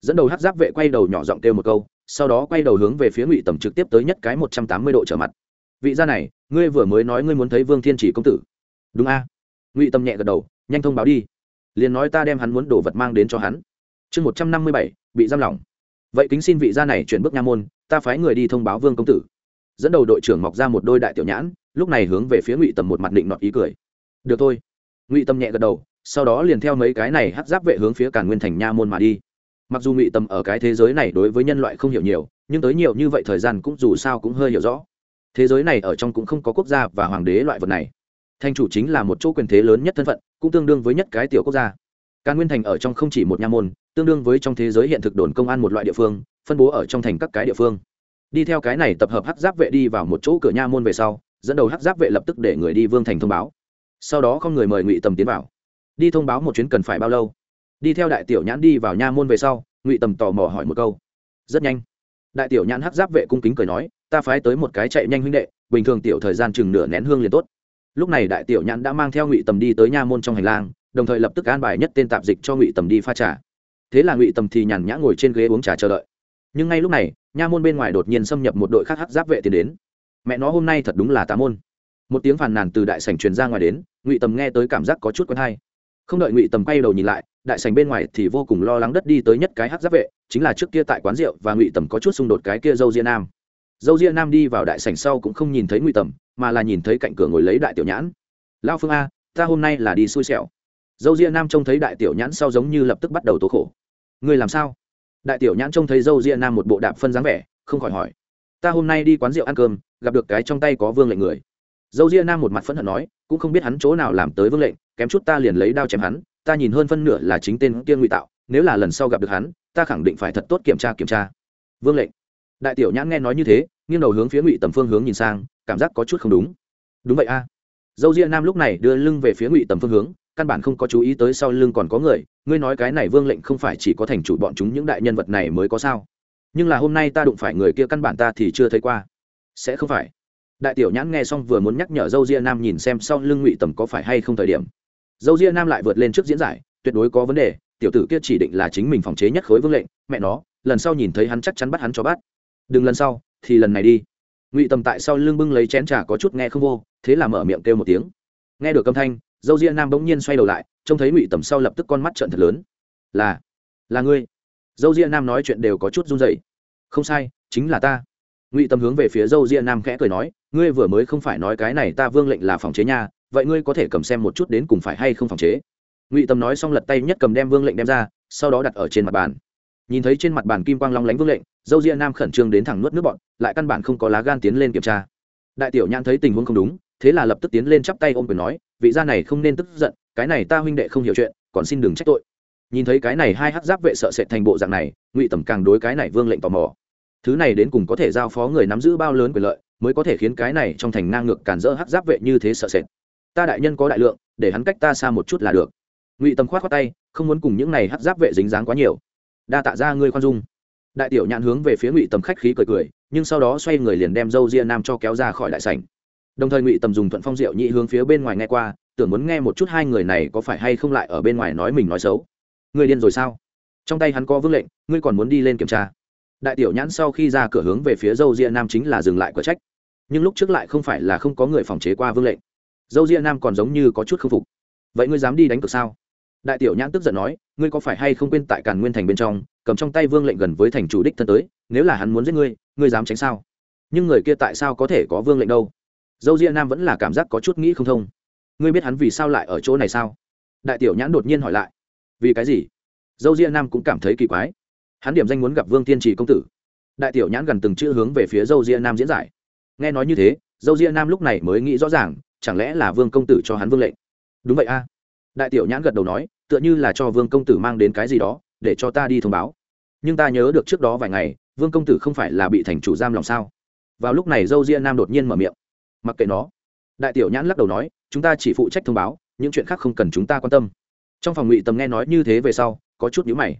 Dẫn đầu hát giáp vệ quay đầu nhỏ giọng kêu một câu, sau đó quay đầu hướng về phía ngụy tầm trực tiếp tới nhất cái một trăm tám mươi độ trở mặt. Vị gia này, ngươi vừa mới nói ngươi muốn thấy vương thiên chỉ công tử. Đúng a. Ngụy tầm nhẹ gật đầu, nhanh thông báo đi. Liền nói ta đem hắn muốn đổ vật mang đến cho hắn. Chương một trăm năm mươi bảy, bị giam lỏng. Vậy kính xin vị gia này chuyển bước nha môn ta phái người đi thông báo vương công tử. Dẫn đầu đội trưởng mọc ra một đôi đại tiểu nhãn, lúc này hướng về phía ngụy tầm một mặt định nọt ý cười. Được thôi. Ngụy tâm nhẹ gật đầu, sau đó liền theo mấy cái này hắt giáp vệ hướng phía càn nguyên thành nha môn mà đi. Mặc dù ngụy tâm ở cái thế giới này đối với nhân loại không hiểu nhiều, nhưng tới nhiều như vậy thời gian cũng dù sao cũng hơi hiểu rõ. Thế giới này ở trong cũng không có quốc gia và hoàng đế loại vật này. Thanh chủ chính là một chỗ quyền thế lớn nhất thân phận, cũng tương đương với nhất cái tiểu quốc gia càn nguyên thành ở trong không chỉ một nha môn, tương đương với trong thế giới hiện thực đồn công an một loại địa phương, phân bố ở trong thành các cái địa phương. Đi theo cái này tập hợp hắc giáp vệ đi vào một chỗ cửa nha môn về sau, dẫn đầu hắc giáp vệ lập tức để người đi vương thành thông báo. Sau đó không người mời ngụy tầm tiến vào. Đi thông báo một chuyến cần phải bao lâu? Đi theo đại tiểu nhãn đi vào nha môn về sau, ngụy tầm tò mò hỏi một câu. Rất nhanh. Đại tiểu nhãn hắc giáp vệ cung kính cười nói, ta phái tới một cái chạy nhanh huynh đệ, bình thường tiểu thời gian chừng nửa nén hương liền tốt. Lúc này đại tiểu nhãn đã mang theo ngụy tầm đi tới nha môn trong hành lang đồng thời lập tức an bài nhất tên tạp dịch cho ngụy tầm đi pha trà. Thế là ngụy tầm thì nhàn nhã ngồi trên ghế uống trà chờ đợi. Nhưng ngay lúc này, nha môn bên ngoài đột nhiên xâm nhập một đội khác hắc giáp vệ tiến đến. Mẹ nó, hôm nay thật đúng là tá môn. Một tiếng phàn nàn từ đại sảnh truyền ra ngoài đến, ngụy tầm nghe tới cảm giác có chút quen hay. Không đợi ngụy tầm quay đầu nhìn lại, đại sảnh bên ngoài thì vô cùng lo lắng đất đi tới nhất cái hát giáp vệ, chính là trước kia tại quán rượu và ngụy tầm có chút xung đột cái kia dâu ria nam. Dâu ria nam đi vào đại sảnh sau cũng không nhìn thấy ngụy tầm, mà là nhìn thấy cạnh cửa ngồi lấy đại tiểu nhãn. Lao phương a, ta hôm nay là đi xui xẻo dâu ria nam trông thấy đại tiểu nhãn sau giống như lập tức bắt đầu tố khổ. Ngươi làm sao? Đại tiểu nhãn trông thấy dâu ria nam một bộ đạp phân dáng vẻ, không khỏi hỏi. Ta hôm nay đi quán rượu ăn cơm, gặp được cái trong tay có vương lệnh người. Dâu ria nam một mặt phẫn hận nói, cũng không biết hắn chỗ nào làm tới vương lệnh, kém chút ta liền lấy đao chém hắn, ta nhìn hơn phân nửa là chính tên kia ngụy tạo, nếu là lần sau gặp được hắn, ta khẳng định phải thật tốt kiểm tra kiểm tra. Vương lệnh. Đại tiểu nhãn nghe nói như thế, nghiêng đầu hướng phía ngụy tầm phương hướng nhìn sang, cảm giác có chút không đúng. Đúng vậy a. Dâu ria nam lúc này đưa lưng về phía ngụy tầm phương hướng căn bản không có chú ý tới sau lưng còn có người, ngươi nói cái này vương lệnh không phải chỉ có thành chủ bọn chúng những đại nhân vật này mới có sao? Nhưng là hôm nay ta đụng phải người kia căn bản ta thì chưa thấy qua. Sẽ không phải. Đại tiểu nhãn nghe xong vừa muốn nhắc nhở dâu ria nam nhìn xem sau lưng ngụy tầm có phải hay không thời điểm. Dâu ria nam lại vượt lên trước diễn giải, tuyệt đối có vấn đề, tiểu tử kia chỉ định là chính mình phòng chế nhất khối vương lệnh, mẹ nó, lần sau nhìn thấy hắn chắc chắn bắt hắn cho bắt. Đừng lần sau, thì lần này đi. Ngụy tầm tại sau lưng bưng lấy chén trà có chút nghe không vô, thế là mở miệng kêu một tiếng. Nghe được âm thanh dâu ria nam bỗng nhiên xoay đầu lại, trông thấy ngụy tầm sau lập tức con mắt trợn thật lớn. Là là ngươi. Dâu ria nam nói chuyện đều có chút run dậy không sai, chính là ta. Ngụy tầm hướng về phía dâu ria nam khẽ cười nói, ngươi vừa mới không phải nói cái này ta vương lệnh là phòng chế nha, vậy ngươi có thể cầm xem một chút đến cùng phải hay không phòng chế? Ngụy tầm nói xong lật tay nhất cầm đem vương lệnh đem ra, sau đó đặt ở trên mặt bàn. Nhìn thấy trên mặt bàn kim quang long lánh vương lệnh, dâu ria nam khẩn trương đến thẳng nuốt nước bọn lại căn bản không có lá gan tiến lên kiểm tra. Đại tiểu nhãn thấy tình huống không đúng, thế là lập tức tiến lên chắp tay ôm quyền nói vị gia này không nên tức giận, cái này ta huynh đệ không hiểu chuyện, còn xin đừng trách tội. Nhìn thấy cái này hai hát giáp vệ sợ sệt thành bộ dạng này, ngụy tầm càng đối cái này vương lệnh tò mò. Thứ này đến cùng có thể giao phó người nắm giữ bao lớn quyền lợi, mới có thể khiến cái này trong thành ngang ngược cản rỡ hát giáp vệ như thế sợ sệt. Ta đại nhân có đại lượng, để hắn cách ta xa một chút là được. Ngụy tầm khoát khoát tay, không muốn cùng những này hát giáp vệ dính dáng quá nhiều. Đa tạ ra ngươi khoan dung. Đại tiểu nhãn hướng về phía ngụy tầm khách khí cười cười, nhưng sau đó xoay người liền đem dâu ria nam cho kéo ra khỏi đại sảnh đồng thời ngụy tầm dùng thuận phong diệu nhị hướng phía bên ngoài nghe qua, tưởng muốn nghe một chút hai người này có phải hay không lại ở bên ngoài nói mình nói xấu. Người điên rồi sao? Trong tay hắn có vương lệnh, ngươi còn muốn đi lên kiểm tra. Đại tiểu nhãn sau khi ra cửa hướng về phía dâu ria nam chính là dừng lại cửa trách. Nhưng lúc trước lại không phải là không có người phòng chế qua vương lệnh. Dâu ria nam còn giống như có chút k phục. Vậy ngươi dám đi đánh cược sao? Đại tiểu nhãn tức giận nói, ngươi có phải hay không quên tại càn nguyên thành bên trong, cầm trong tay vương lệnh gần với thành chủ đích thân tới, nếu là hắn muốn giết ngươi ngươi dám tránh sao? Nhưng người kia tại sao có thể có vương lệnh đâu? Dâu ria nam vẫn là cảm giác có chút nghĩ không thông. Ngươi biết hắn vì sao lại ở chỗ này sao? Đại tiểu nhãn đột nhiên hỏi lại. Vì cái gì? Dâu ria nam cũng cảm thấy kỳ quái. Hắn điểm danh muốn gặp vương tiên trì công tử. Đại tiểu nhãn gần từng chữ hướng về phía dâu ria nam diễn giải. Nghe nói như thế, dâu ria nam lúc này mới nghĩ rõ ràng, chẳng lẽ là vương công tử cho hắn vương lệnh? Đúng vậy a. Đại tiểu nhãn gật đầu nói, tựa như là cho vương công tử mang đến cái gì đó, để cho ta đi thông báo. Nhưng ta nhớ được trước đó vài ngày, vương công tử không phải là bị thành chủ giam lòng sao? Vào lúc này dâu ria nam đột nhiên mở miệng mặc kệ nó. Đại tiểu nhãn lắc đầu nói, chúng ta chỉ phụ trách thông báo, những chuyện khác không cần chúng ta quan tâm. Trong phòng ngụy tầm nghe nói như thế về sau, có chút nhữ mày.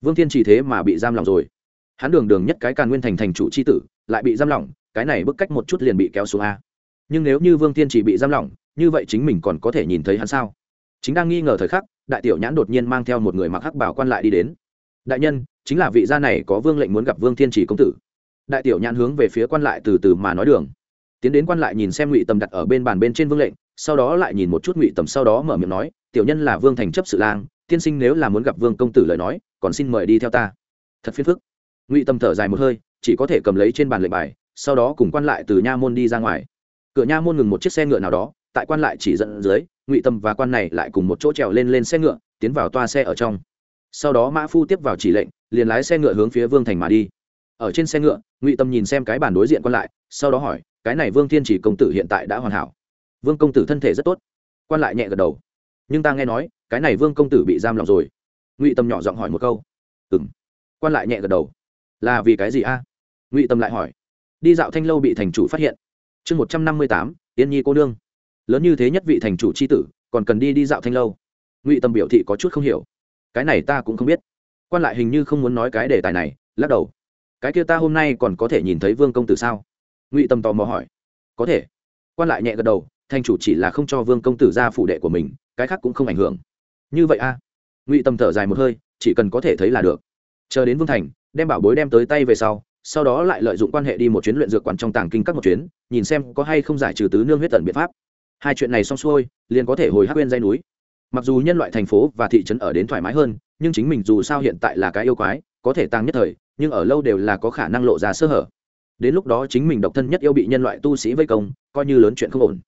Vương thiên chỉ thế mà bị giam lòng rồi. Hắn đường đường nhất cái càn nguyên thành thành chủ c h i tử, lại bị giam lỏng, cái này bức cách một chút liền bị kéo xuống a. Nhưng nếu như vương thiên chỉ bị giam lỏng, như vậy chính mình còn có thể nhìn thấy hắn sao? Chính đang nghi ngờ thời khắc, đại tiểu nhãn đột nhiên mang theo một người mặc hắc bảo quan lại đi đến. Đại nhân, chính là vị gia này có vương lệnh muốn gặp vương thiên chỉ công tử. Đại tiểu nhãn hướng về phía quan lại từ từ mà nói đường tiến đến quan lại nhìn xem ngụy tầm đặt ở bên bàn bên trên vương lệnh, sau đó lại nhìn một chút ngụy tầm sau đó mở miệng nói, tiểu nhân là vương thành chấp sự lang, tiên sinh nếu là muốn gặp vương công tử lời nói, còn xin mời đi theo ta. Thật phiền phức. Ngụy tầm thở dài một hơi, chỉ có thể cầm lấy trên bàn lệnh bài, sau đó cùng quan lại từ nha môn đi ra ngoài. Cửa nha môn ngừng một chiếc xe ngựa nào đó, tại quan lại chỉ dẫn dưới, ngụy tâm và quan này lại cùng một chỗ trèo lên lên xe ngựa, tiến vào toa xe ở trong. Sau đó mã phu tiếp vào chỉ lệnh, liền lái xe ngựa hướng phía vương thành mà đi. Ở trên xe ngựa, ngụy tâm nhìn xem cái bản đối diện quan lại, sau đó hỏi cái này vương thiên chỉ công tử hiện tại đã hoàn hảo. Vương công tử thân thể rất tốt. Quan lại nhẹ gật đầu. Nhưng ta nghe nói, cái này vương công tử bị giam lòng rồi. Ngụy tâm nhỏ giọng hỏi một câu. Ừ m quan lại nhẹ gật đầu. Là vì cái gì a? Ngụy tâm lại hỏi. Đi dạo thanh lâu bị thành chủ phát hiện. Chương một trăm năm mươi tám, yên nhi cô nương. Lớn như thế nhất vị thành chủ c h i tử, còn cần đi đi dạo thanh lâu. Ngụy tâm biểu thị có chút không hiểu. Cái này ta cũng không biết. Quan lại hình như không muốn nói cái đề tài này, lắc đầu. Cái kia ta hôm nay còn có thể nhìn thấy vương công tử sao? Ngụy tâm tò mò hỏi. Có thể. Quan lại nhẹ gật đầu thành chủ chỉ là không cho vương công tử ra phủ đệ của mình, cái khác cũng không ảnh hưởng. Như vậy a. Ngụy tâm thở dài một hơi, chỉ cần có thể thấy là được. Chờ đến vương thành, đem bảo bối đem tới tay về sau sau đó lại lợi dụng quan hệ đi một chuyến luyện dược quán trong tàng kinh các một chuyến, nhìn xem có hay không giải trừ tứ nương huyết tận biện pháp. Hai chuyện này xong xuôi, liền có thể hồi hắc quên dây núi. Mặc dù nhân loại thành phố và thị trấn ở đến thoải mái hơn, nhưng chính mình dù sao hiện tại là cái yêu quái, có thể tăng nhất thời, nhưng ở lâu đều là có khả năng lộ ra sơ hở đến lúc đó chính mình độc thân nhất yêu bị nhân loại tu sĩ vây công, coi như lớn chuyện không ổn.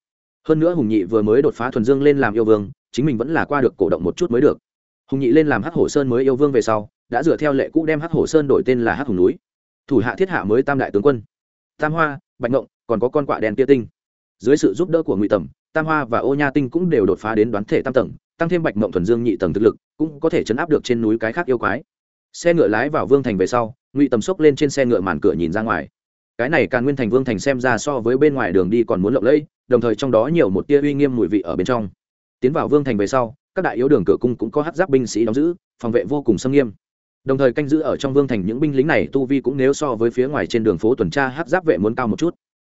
Hơn nữa hùng nhị vừa mới đột phá thuần dương lên làm yêu vương, chính mình vẫn là qua được cổ động một chút mới được. Hùng nhị lên làm hắc hổ sơn mới yêu vương về sau, đã dựa theo lệ cũ đem hắc hổ sơn đổi tên là hắc hùng núi. Thủ hạ thiết hạ mới tam đại tướng quân. Tam hoa, bạch ngộng, còn có con quạ đèn tia tinh. Dưới sự giúp đỡ của ngụy tầm, tam hoa và ô nha tinh cũng đều đột phá đến đoán thể tam tầng, tăng thêm bạch mộng thuần dương nhị tầng thực lực, cũng có thể chấn áp được trên núi cái khác yêu quái. Xe ngựa lái vào vương thành về sau, ngụy tầm xốc lên trên xe ngựa màn cửa nhìn ra ngoài cái này càng nguyên thành vương thành xem ra so với bên ngoài đường đi còn muốn lộng lẫy, đồng thời trong đó nhiều một tia uy nghiêm mùi vị ở bên trong. Tiến vào vương thành về sau, các đại yếu đường cửa cung cũng có hát giáp binh sĩ đóng giữ, phòng vệ vô cùng xâm nghiêm. Đồng thời canh giữ ở trong vương thành những binh lính này tu vi cũng nếu so với phía ngoài trên đường phố tuần tra hát giáp vệ muốn cao một chút.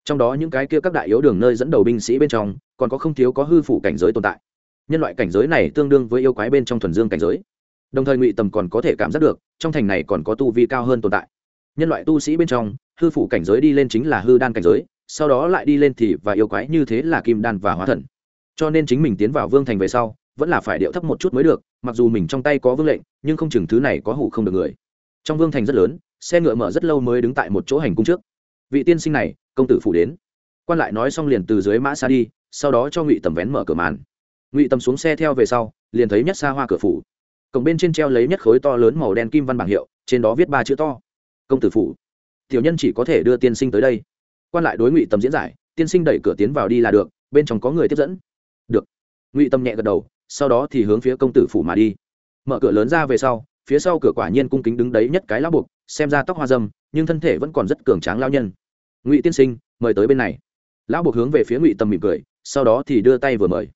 Trong đó những cái kia các đại yếu đường nơi dẫn đầu binh sĩ bên trong, còn có không thiếu có hư phủ cảnh giới tồn tại. Nhân loại cảnh giới này tương đương với yêu quái bên trong thuần dương cảnh giới. Đồng thời ngụy tầm còn có thể cảm giác được, trong thành này còn có tu vi cao hơn tồn tại nhân loại tu sĩ bên trong, hư phủ cảnh giới đi lên chính là hư đan cảnh giới, sau đó lại đi lên thì và yêu quái như thế là kim đan và hóa thần. Cho nên chính mình tiến vào vương thành về sau, vẫn là phải điệu thấp một chút mới được, mặc dù mình trong tay có vương lệnh, nhưng không chừng thứ này có hủ không được người. Trong vương thành rất lớn, xe ngựa mở rất lâu mới đứng tại một chỗ hành cung trước. Vị tiên sinh này, công tử phủ đến. Quan lại nói xong liền từ dưới mã xa đi, sau đó cho ngụy tầm vén mở cửa màn. Ngụy tầm xuống xe theo về sau, liền thấy nhất xa hoa cửa phủ. Cổng bên trên treo lấy nhất khối to lớn màu đen kim văn bảng hiệu, trên đó viết ba chữ to công tử phủ. Tiểu nhân chỉ có thể đưa tiên sinh tới đây. Quan lại đối ngụy tầm diễn giải, tiên sinh đẩy cửa tiến vào đi là được, bên trong có người tiếp dẫn. Được. Ngụy tâm nhẹ gật đầu, sau đó thì hướng phía công tử phủ mà đi. Mở cửa lớn ra về sau, phía sau cửa quả nhiên cung kính đứng đấy nhất cái lão buộc, xem ra tóc hoa dâm, nhưng thân thể vẫn còn rất cường tráng lao nhân. Ngụy tiên sinh, mời tới bên này. Lão buộc hướng về phía ngụy tâm mỉm cười, sau đó thì đưa tay vừa mời.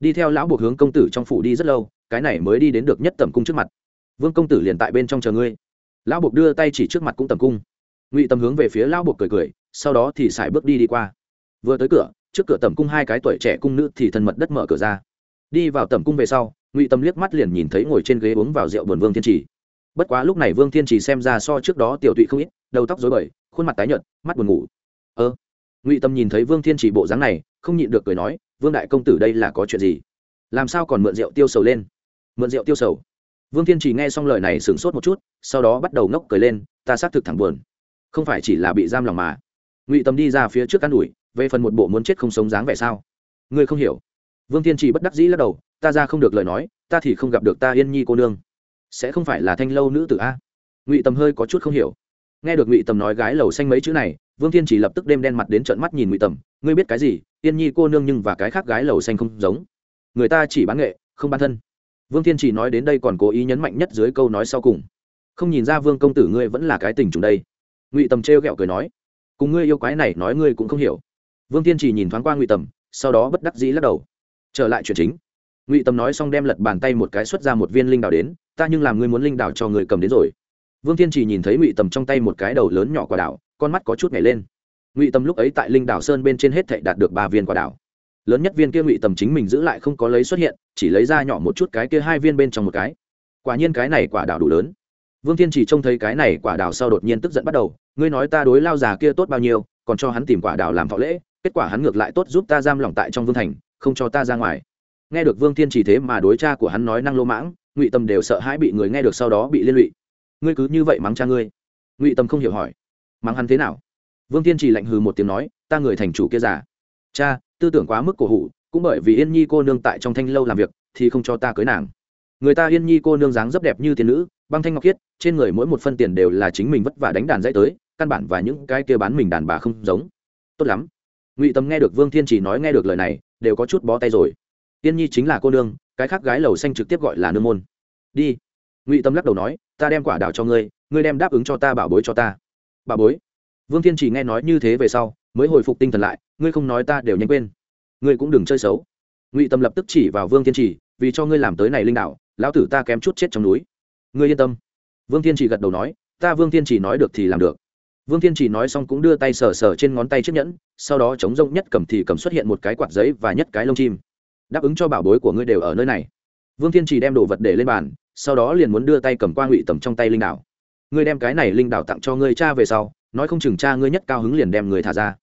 Đi theo lão buộc hướng công tử trong phủ đi rất lâu, cái này mới đi đến được nhất tầm cung trước mặt. Vương công tử liền tại bên trong chờ ngươi lão buộc đưa tay chỉ trước mặt cũng tầm cung. Ngụy tâm hướng về phía lão buộc cười cười, sau đó thì xài bước đi đi qua. Vừa tới cửa, trước cửa tầm cung hai cái tuổi trẻ cung nữ thì thân mật đất mở cửa ra. Đi vào tầm cung về sau, ngụy tâm liếc mắt liền nhìn thấy ngồi trên ghế uống vào rượu buồn vương thiên trì. Bất quá lúc này vương thiên trì xem ra so trước đó tiểu tụy không ít, đầu tóc dối bời, khuôn mặt tái nhợt, mắt buồn ngủ. Ơ? Ngụy tâm nhìn thấy vương thiên trì bộ dáng này, không nhịn được cười nói, vương đại công tử đây là có chuyện gì? Làm sao còn mượn rượu tiêu sầu lên? Mượn rượu tiêu sầu? Vương thiên Chỉ nghe xong lời này sửng sốt một chút sau đó bắt đầu ngốc cười lên ta xác thực thẳng buồn. Không phải chỉ là bị giam lòng mà. Ngụy tâm đi ra phía trước ă đuổi, ủi về phần một bộ muốn chết không sống dáng vẻ sao? Ngươi không hiểu. Vương thiên Chỉ bất đắc dĩ lắc đầu ta ra không được lời nói ta thì không gặp được ta yên nhi cô nương. Sẽ không phải là thanh lâu nữ tử a? Ngụy tầm hơi có chút không hiểu. Nghe được ngụy tầm nói gái lầu xanh mấy chữ này vương thiên chỉ lập tức đêm đen mặt đến trận mắt nhìn ngụy tầm ngươi biết cái gì? Yên nhi cô nương nhưng và cái khác gái lầu xanh không giống. Người ta chỉ bán nghệ không bán thân vương thiên chỉ nói đến đây còn cố ý nhấn mạnh nhất dưới câu nói sau cùng. Không nhìn ra vương công tử ngươi vẫn là cái tình trùng đây. Ngụy tầm trêu ghẹo cười nói, cùng ngươi yêu quái này nói ngươi cũng không hiểu. Vương thiên chỉ nhìn thoáng qua ngụy tầm, sau đó bất đắc dĩ lắc đầu. Trở lại chuyện chính. Ngụy tầm nói xong đem lật bàn tay một cái xuất ra một viên linh đào đến, ta nhưng làm ngươi muốn linh đào cho người cầm đến rồi. Vương thiên chỉ nhìn thấy ngụy tầm trong tay một cái đầu lớn nhỏ quả đảo con mắt có chút nhảy lên. Ngụy tầm lúc ấy tại linh đảo sơn bên trên hết thệ đạt được ba viên quả đảo lớn nhất viên kia ngụy tầm chính mình giữ lại không có lấy xuất hiện, chỉ lấy ra nhỏ một chút cái kia hai viên bên trong một cái. Quả nhiên cái này quả đảo đủ lớn. Vương thiên chỉ trông thấy cái này quả đảo sau đột nhiên tức giận bắt đầu, ngươi nói ta đối lao già kia tốt bao nhiêu, còn cho hắn tìm quả đảo làm thọ lễ, kết quả hắn ngược lại tốt giúp ta giam lỏng tại trong vương thành, không cho ta ra ngoài. Nghe được vương thiên chỉ thế mà đối cha của hắn nói năng lô mãng, ngụy tâm đều sợ hãi bị người nghe được sau đó bị liên lụy. Ngươi cứ như vậy mắng cha ngươi. Ngụy tâm không hiểu hỏi. Mắng hắn thế nào? Vương thiên chỉ lạnh hừ một tiếng nói, ta người thành chủ kia già. Cha tư tưởng quá mức cổ hủ, cũng bởi vì yên nhi cô nương tại trong thanh lâu làm việc, thì không cho ta cưới nàng. Người ta yên nhi cô nương dáng rất đẹp như tiền nữ, băng thanh ngọc khiết, trên người mỗi một phân tiền đều là chính mình vất vả đánh đàn dãy tới, căn bản và những cái kia bán mình đàn bà không giống. Tốt lắm. Ngụy tâm nghe được vương thiên chỉ nói nghe được lời này, đều có chút bó tay rồi. Yên nhi chính là cô nương, cái khác gái lầu xanh trực tiếp gọi là nương môn. Đi. Ngụy tâm lắc đầu nói, ta đem quả đào cho ngươi ngươi đem đáp ứng cho ta, bảo bối cho ta. Bảo bối. Vương thiên chỉ nghe nói như thế về sau, mới hồi phục tinh thần lại ngươi không nói ta đều nhanh quên. Ngươi cũng đừng chơi xấu. Ngụy tâm lập tức chỉ vào vương thiên chỉ vì cho ngươi làm tới này linh đạo, lão tử ta kém chút chết trong núi. Ngươi yên tâm. Vương thiên chỉ gật đầu nói, ta vương thiên chỉ nói được thì làm được. Vương thiên chỉ nói xong cũng đưa tay sờ sờ trên ngón tay chiếc nhẫn, sau đó chống rông nhất cầm thì cầm xuất hiện một cái quạt giấy và nhất cái lông chim. Đáp ứng cho bảo bối của ngươi đều ở nơi này. Vương thiên chỉ đem đồ vật để lên bàn, sau đó liền muốn đưa tay cầm qua ngụy tầm trong tay linh đảo ngươi đem cái này linh đảo tặng cho ngươi cha về sau, nói không chừng cha ngươi nhất cao hứng liền đem người thả ra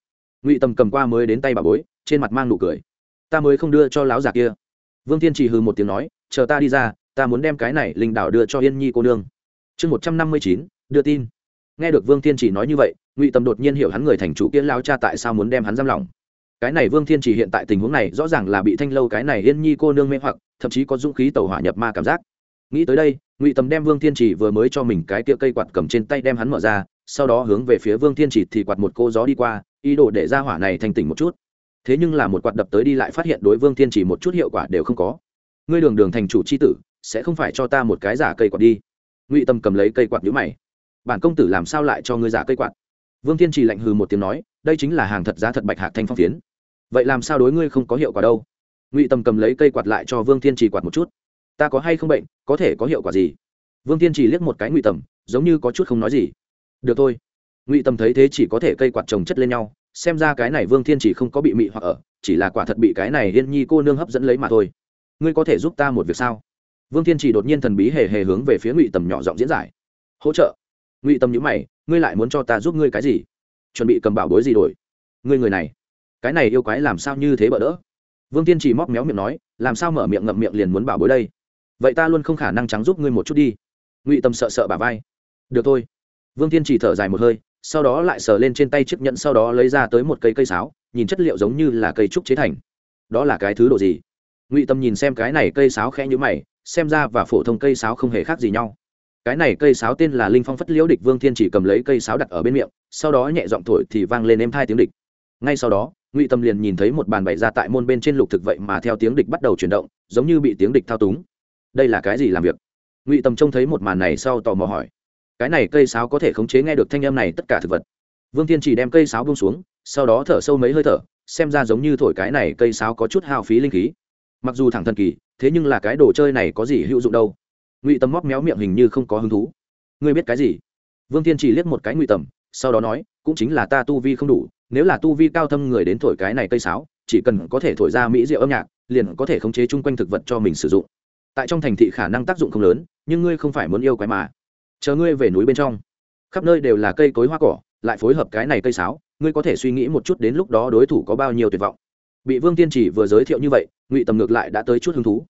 ngụy tầm cầm qua mới đến tay bà bối trên mặt mang nụ cười ta mới không đưa cho láo già kia vương thiên chỉ hừ một tiếng nói chờ ta đi ra ta muốn đem cái này linh đảo đưa cho yên nhi cô nương chương một trăm năm mươi chín đưa tin nghe được vương thiên chỉ nói như vậy ngụy tầm đột nhiên hiểu hắn người thành chủ kia lao cha tại sao muốn đem hắn giam lỏng cái này vương thiên chỉ hiện tại tình huống này rõ ràng là bị thanh lâu cái này yên nhi cô nương mê hoặc thậm chí có dũng khí tàu hỏa nhập ma cảm giác nghĩ tới đây ngụy tầm đem vương thiên chỉ vừa mới cho mình cái kia cây quạt cầm trên tay đem hắn mở ra sau đó hướng về phía vương thiên chỉ thì quạt một cô gió đi qua, ý đồ để ra hỏa này thành tỉnh một chút. Thế nhưng là một quạt đập tới đi lại phát hiện đối vương thiên chỉ một chút hiệu quả đều không có. Ngươi đường đường thành chủ c h i tử, sẽ không phải cho ta một cái giả cây quạt đi. Ngụy tâm cầm lấy cây quạt nhũ mày. Bản công tử làm sao lại cho ngươi giả cây quạt? Vương thiên chỉ lạnh hừ một tiếng nói, đây chính là hàng thật giá thật bạch hạc thanh phong phiến. Vậy làm sao đối ngươi không có hiệu quả đâu? Ngụy tâm cầm lấy cây quạt lại cho vương thiên trì quạt một chút. Ta có hay không bệnh, có thể có hiệu quả gì? Vương thiên trì liếc một cái ngụy tầm giống như có chút không nói gì được thôi. Ngụy Tâm thấy thế chỉ có thể cây quạt trồng chất lên nhau, xem ra cái này vương thiên chỉ không có bị mị hoặc ở, chỉ là quả thật bị cái này yên nhi cô nương hấp dẫn lấy mà thôi. Ngươi có thể giúp ta một việc sao? Vương thiên chỉ đột nhiên thần bí hề hề hướng về phía ngụy tầm nhỏ giọng diễn giải. Hỗ trợ. Ngụy Tâm nhữ mày, ngươi lại muốn cho ta giúp ngươi cái gì? Chuẩn bị cầm bảo bối gì đổi? Ngươi người này, cái này yêu quái làm sao như thế bỡ đỡ? Vương tiên chỉ móc méo miệng nói, làm sao mở miệng ngậm miệng liền muốn bảo bối đây? Vậy ta luôn không khả năng trắng giúp ngươi một chút đi. Ngụy tâm sợ sợ bà vai. Được thôi vương Thiên chỉ thở dài một hơi, sau đó lại sờ lên trên tay chiếc nhẫn, sau đó lấy ra tới một cây cây sáo, nhìn chất liệu giống như là cây trúc chế thành. Đó là cái thứ đồ gì? Ngụy tâm nhìn xem cái này cây sáo khẽ nhũ mày, xem ra và phổ thông cây sáo không hề khác gì nhau. Cái này cây sáo tên là linh phong phất liễu địch, vương thiên chỉ cầm lấy cây sáo đặt ở bên miệng, sau đó nhẹ giọng thổi thì vang lên êm hai tiếng địch. Ngay sau đó, ngụy tâm liền nhìn thấy một bàn bày ra tại môn bên trên lục thực vậy mà theo tiếng địch bắt đầu chuyển động, giống như bị tiếng địch thao túng. Đây là cái gì làm việc? Ngụy tâm trông thấy một màn này sau tò mò hỏi cái này cây sáo có thể khống chế nghe được thanh âm này tất cả thực vật. Vương thiên chỉ đem cây sáo bông xuống, sau đó thở sâu mấy hơi thở, xem ra giống như thổi cái này cây sáo có chút hao phí linh khí. Mặc dù thẳng thần kỳ, thế nhưng là cái đồ chơi này có gì hữu dụng đâu? Ngụy tâm móc méo miệng hình như không có hứng thú. Ngươi biết cái gì? Vương thiên chỉ liếc một cái ngụy tầm, sau đó nói, cũng chính là ta tu vi không đủ, nếu là tu vi cao thâm người đến thổi cái này cây sáo, chỉ cần có thể thổi ra mỹ diệu âm nhạc, liền có thể khống chế chung quanh thực vật cho mình sử dụng. Tại trong thành thị khả năng tác dụng không lớn, nhưng ngươi không phải muốn yêu quái mà chờ ngươi về núi bên trong. Khắp nơi đều là cây cối hoa cỏ, lại phối hợp cái này cây sáo, ngươi có thể suy nghĩ một chút đến lúc đó đối thủ có bao nhiêu tuyệt vọng. Bị vương tiên chỉ vừa giới thiệu như vậy, ngụy tầm ngược lại đã tới chút hứng thú.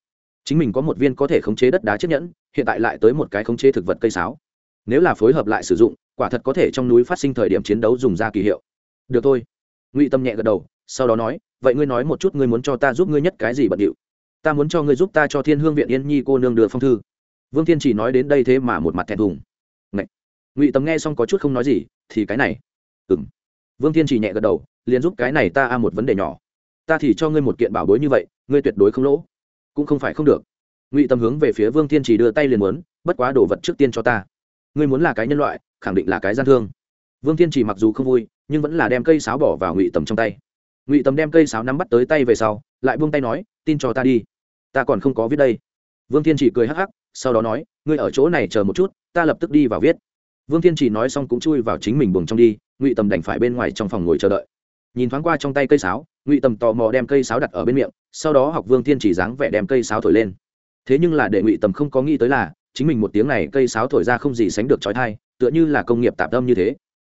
Chính mình có một viên có thể khống chế đất đá chiếc nhẫn, hiện tại lại tới một cái khống chế thực vật cây sáo. Nếu là phối hợp lại sử dụng, quả thật có thể trong núi phát sinh thời điểm chiến đấu dùng ra kỳ hiệu. Được thôi. Ngụy tâm nhẹ gật đầu, sau đó nói, vậy ngươi nói một chút ngươi muốn cho ta giúp ngươi nhất cái gì bận điệu? Ta muốn cho ngươi giúp ta cho thiên hương viện yên nhi cô nương đưa phong thư vương thiên chỉ nói đến đây thế mà một mặt thẹn thùng. Ngụy Tầm nghe xong có chút không nói gì, thì cái này. Ừ m vương thiên chỉ nhẹ gật đầu, liền giúp cái này ta a một vấn đề nhỏ. Ta thì cho ngươi một kiện bảo bối như vậy, ngươi tuyệt đối không lỗ. Cũng không phải không được. Ngụy Tầm hướng về phía vương thiên chỉ đưa tay liền muốn, bất quá đồ vật trước tiên cho ta. Ngươi muốn là cái nhân loại, khẳng định là cái gian thương. Vương thiên chỉ mặc dù không vui, nhưng vẫn là đem cây sáo bỏ vào ngụy tầm trong tay. Ngụy tầm đem cây sáo nắm bắt tới tay về sau, lại buông tay nói, tin cho ta đi. Ta còn không có viết đây vương thiên chỉ cười hắc hắc, sau đó nói, ngươi ở chỗ này chờ một chút, ta lập tức đi vào viết. Vương thiên chỉ nói xong cũng chui vào chính mình buồng trong đi, ngụy tầm đành phải bên ngoài trong phòng ngồi chờ đợi. Nhìn thoáng qua trong tay cây sáo, ngụy tầm tò mò đem cây sáo đặt ở bên miệng, sau đó học vương thiên chỉ dáng vẻ đem cây sáo thổi lên. Thế nhưng là để ngụy tầm không có nghĩ tới là, chính mình một tiếng này cây sáo thổi ra không gì sánh được trói thai, tựa như là công nghiệp tạp tâm như thế.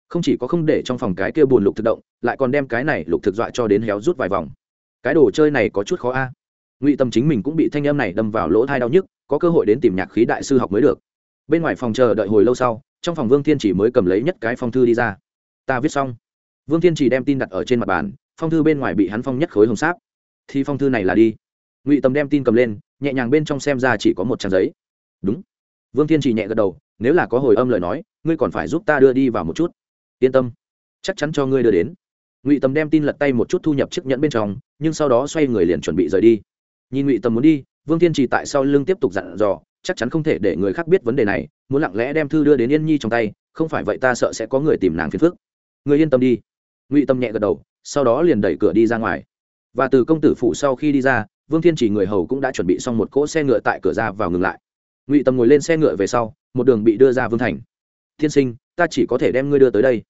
Không chỉ có không để trong phòng cái kia buồn lục thực động, lại còn đem cái này lục thực dọa cho đến héo rút vài vòng. Cái đồ chơi này có chút khó a ngụy tâm chính mình cũng bị thanh âm này đâm vào lỗ thai đau nhức, có cơ hội đến tìm nhạc khí đại sư học mới được. Bên ngoài phòng chờ đợi hồi lâu sau, trong phòng vương thiên chỉ mới cầm lấy nhất cái phong thư đi ra. Ta viết xong. Vương thiên chỉ đem tin đặt ở trên mặt bàn, phong thư bên ngoài bị hắn phong nhất khối hồng sáp. Thì phong thư này là đi. Ngụy tâm đem tin cầm lên, nhẹ nhàng bên trong xem ra chỉ có một trang giấy. Đúng. Vương thiên chỉ nhẹ gật đầu, nếu là có hồi âm lời nói, ngươi còn phải giúp ta đưa đi vào một chút. Yên tâm, chắc chắn cho ngươi đưa đến. Ngụy tâm đem tin lật tay một chút thu nhập chiếc nhẫn bên trong, nhưng sau đó xoay người liền chuẩn bị rời đi nhìn ngụy Tầm muốn đi vương thiên trì tại sau lưng tiếp tục dặn dò chắc chắn không thể để người khác biết vấn đề này muốn lặng lẽ đem thư đưa đến yên nhi trong tay không phải vậy ta sợ sẽ có người tìm nàng phiền phức người yên tâm đi ngụy tâm nhẹ gật đầu sau đó liền đẩy cửa đi ra ngoài và từ công tử phụ sau khi đi ra vương thiên chỉ người hầu cũng đã chuẩn bị xong một cỗ xe ngựa tại cửa ra vào ngừng lại ngụy tâm ngồi lên xe ngựa về sau một đường bị đưa ra vương thành thiên sinh ta chỉ có thể đem ngươi đưa tới đây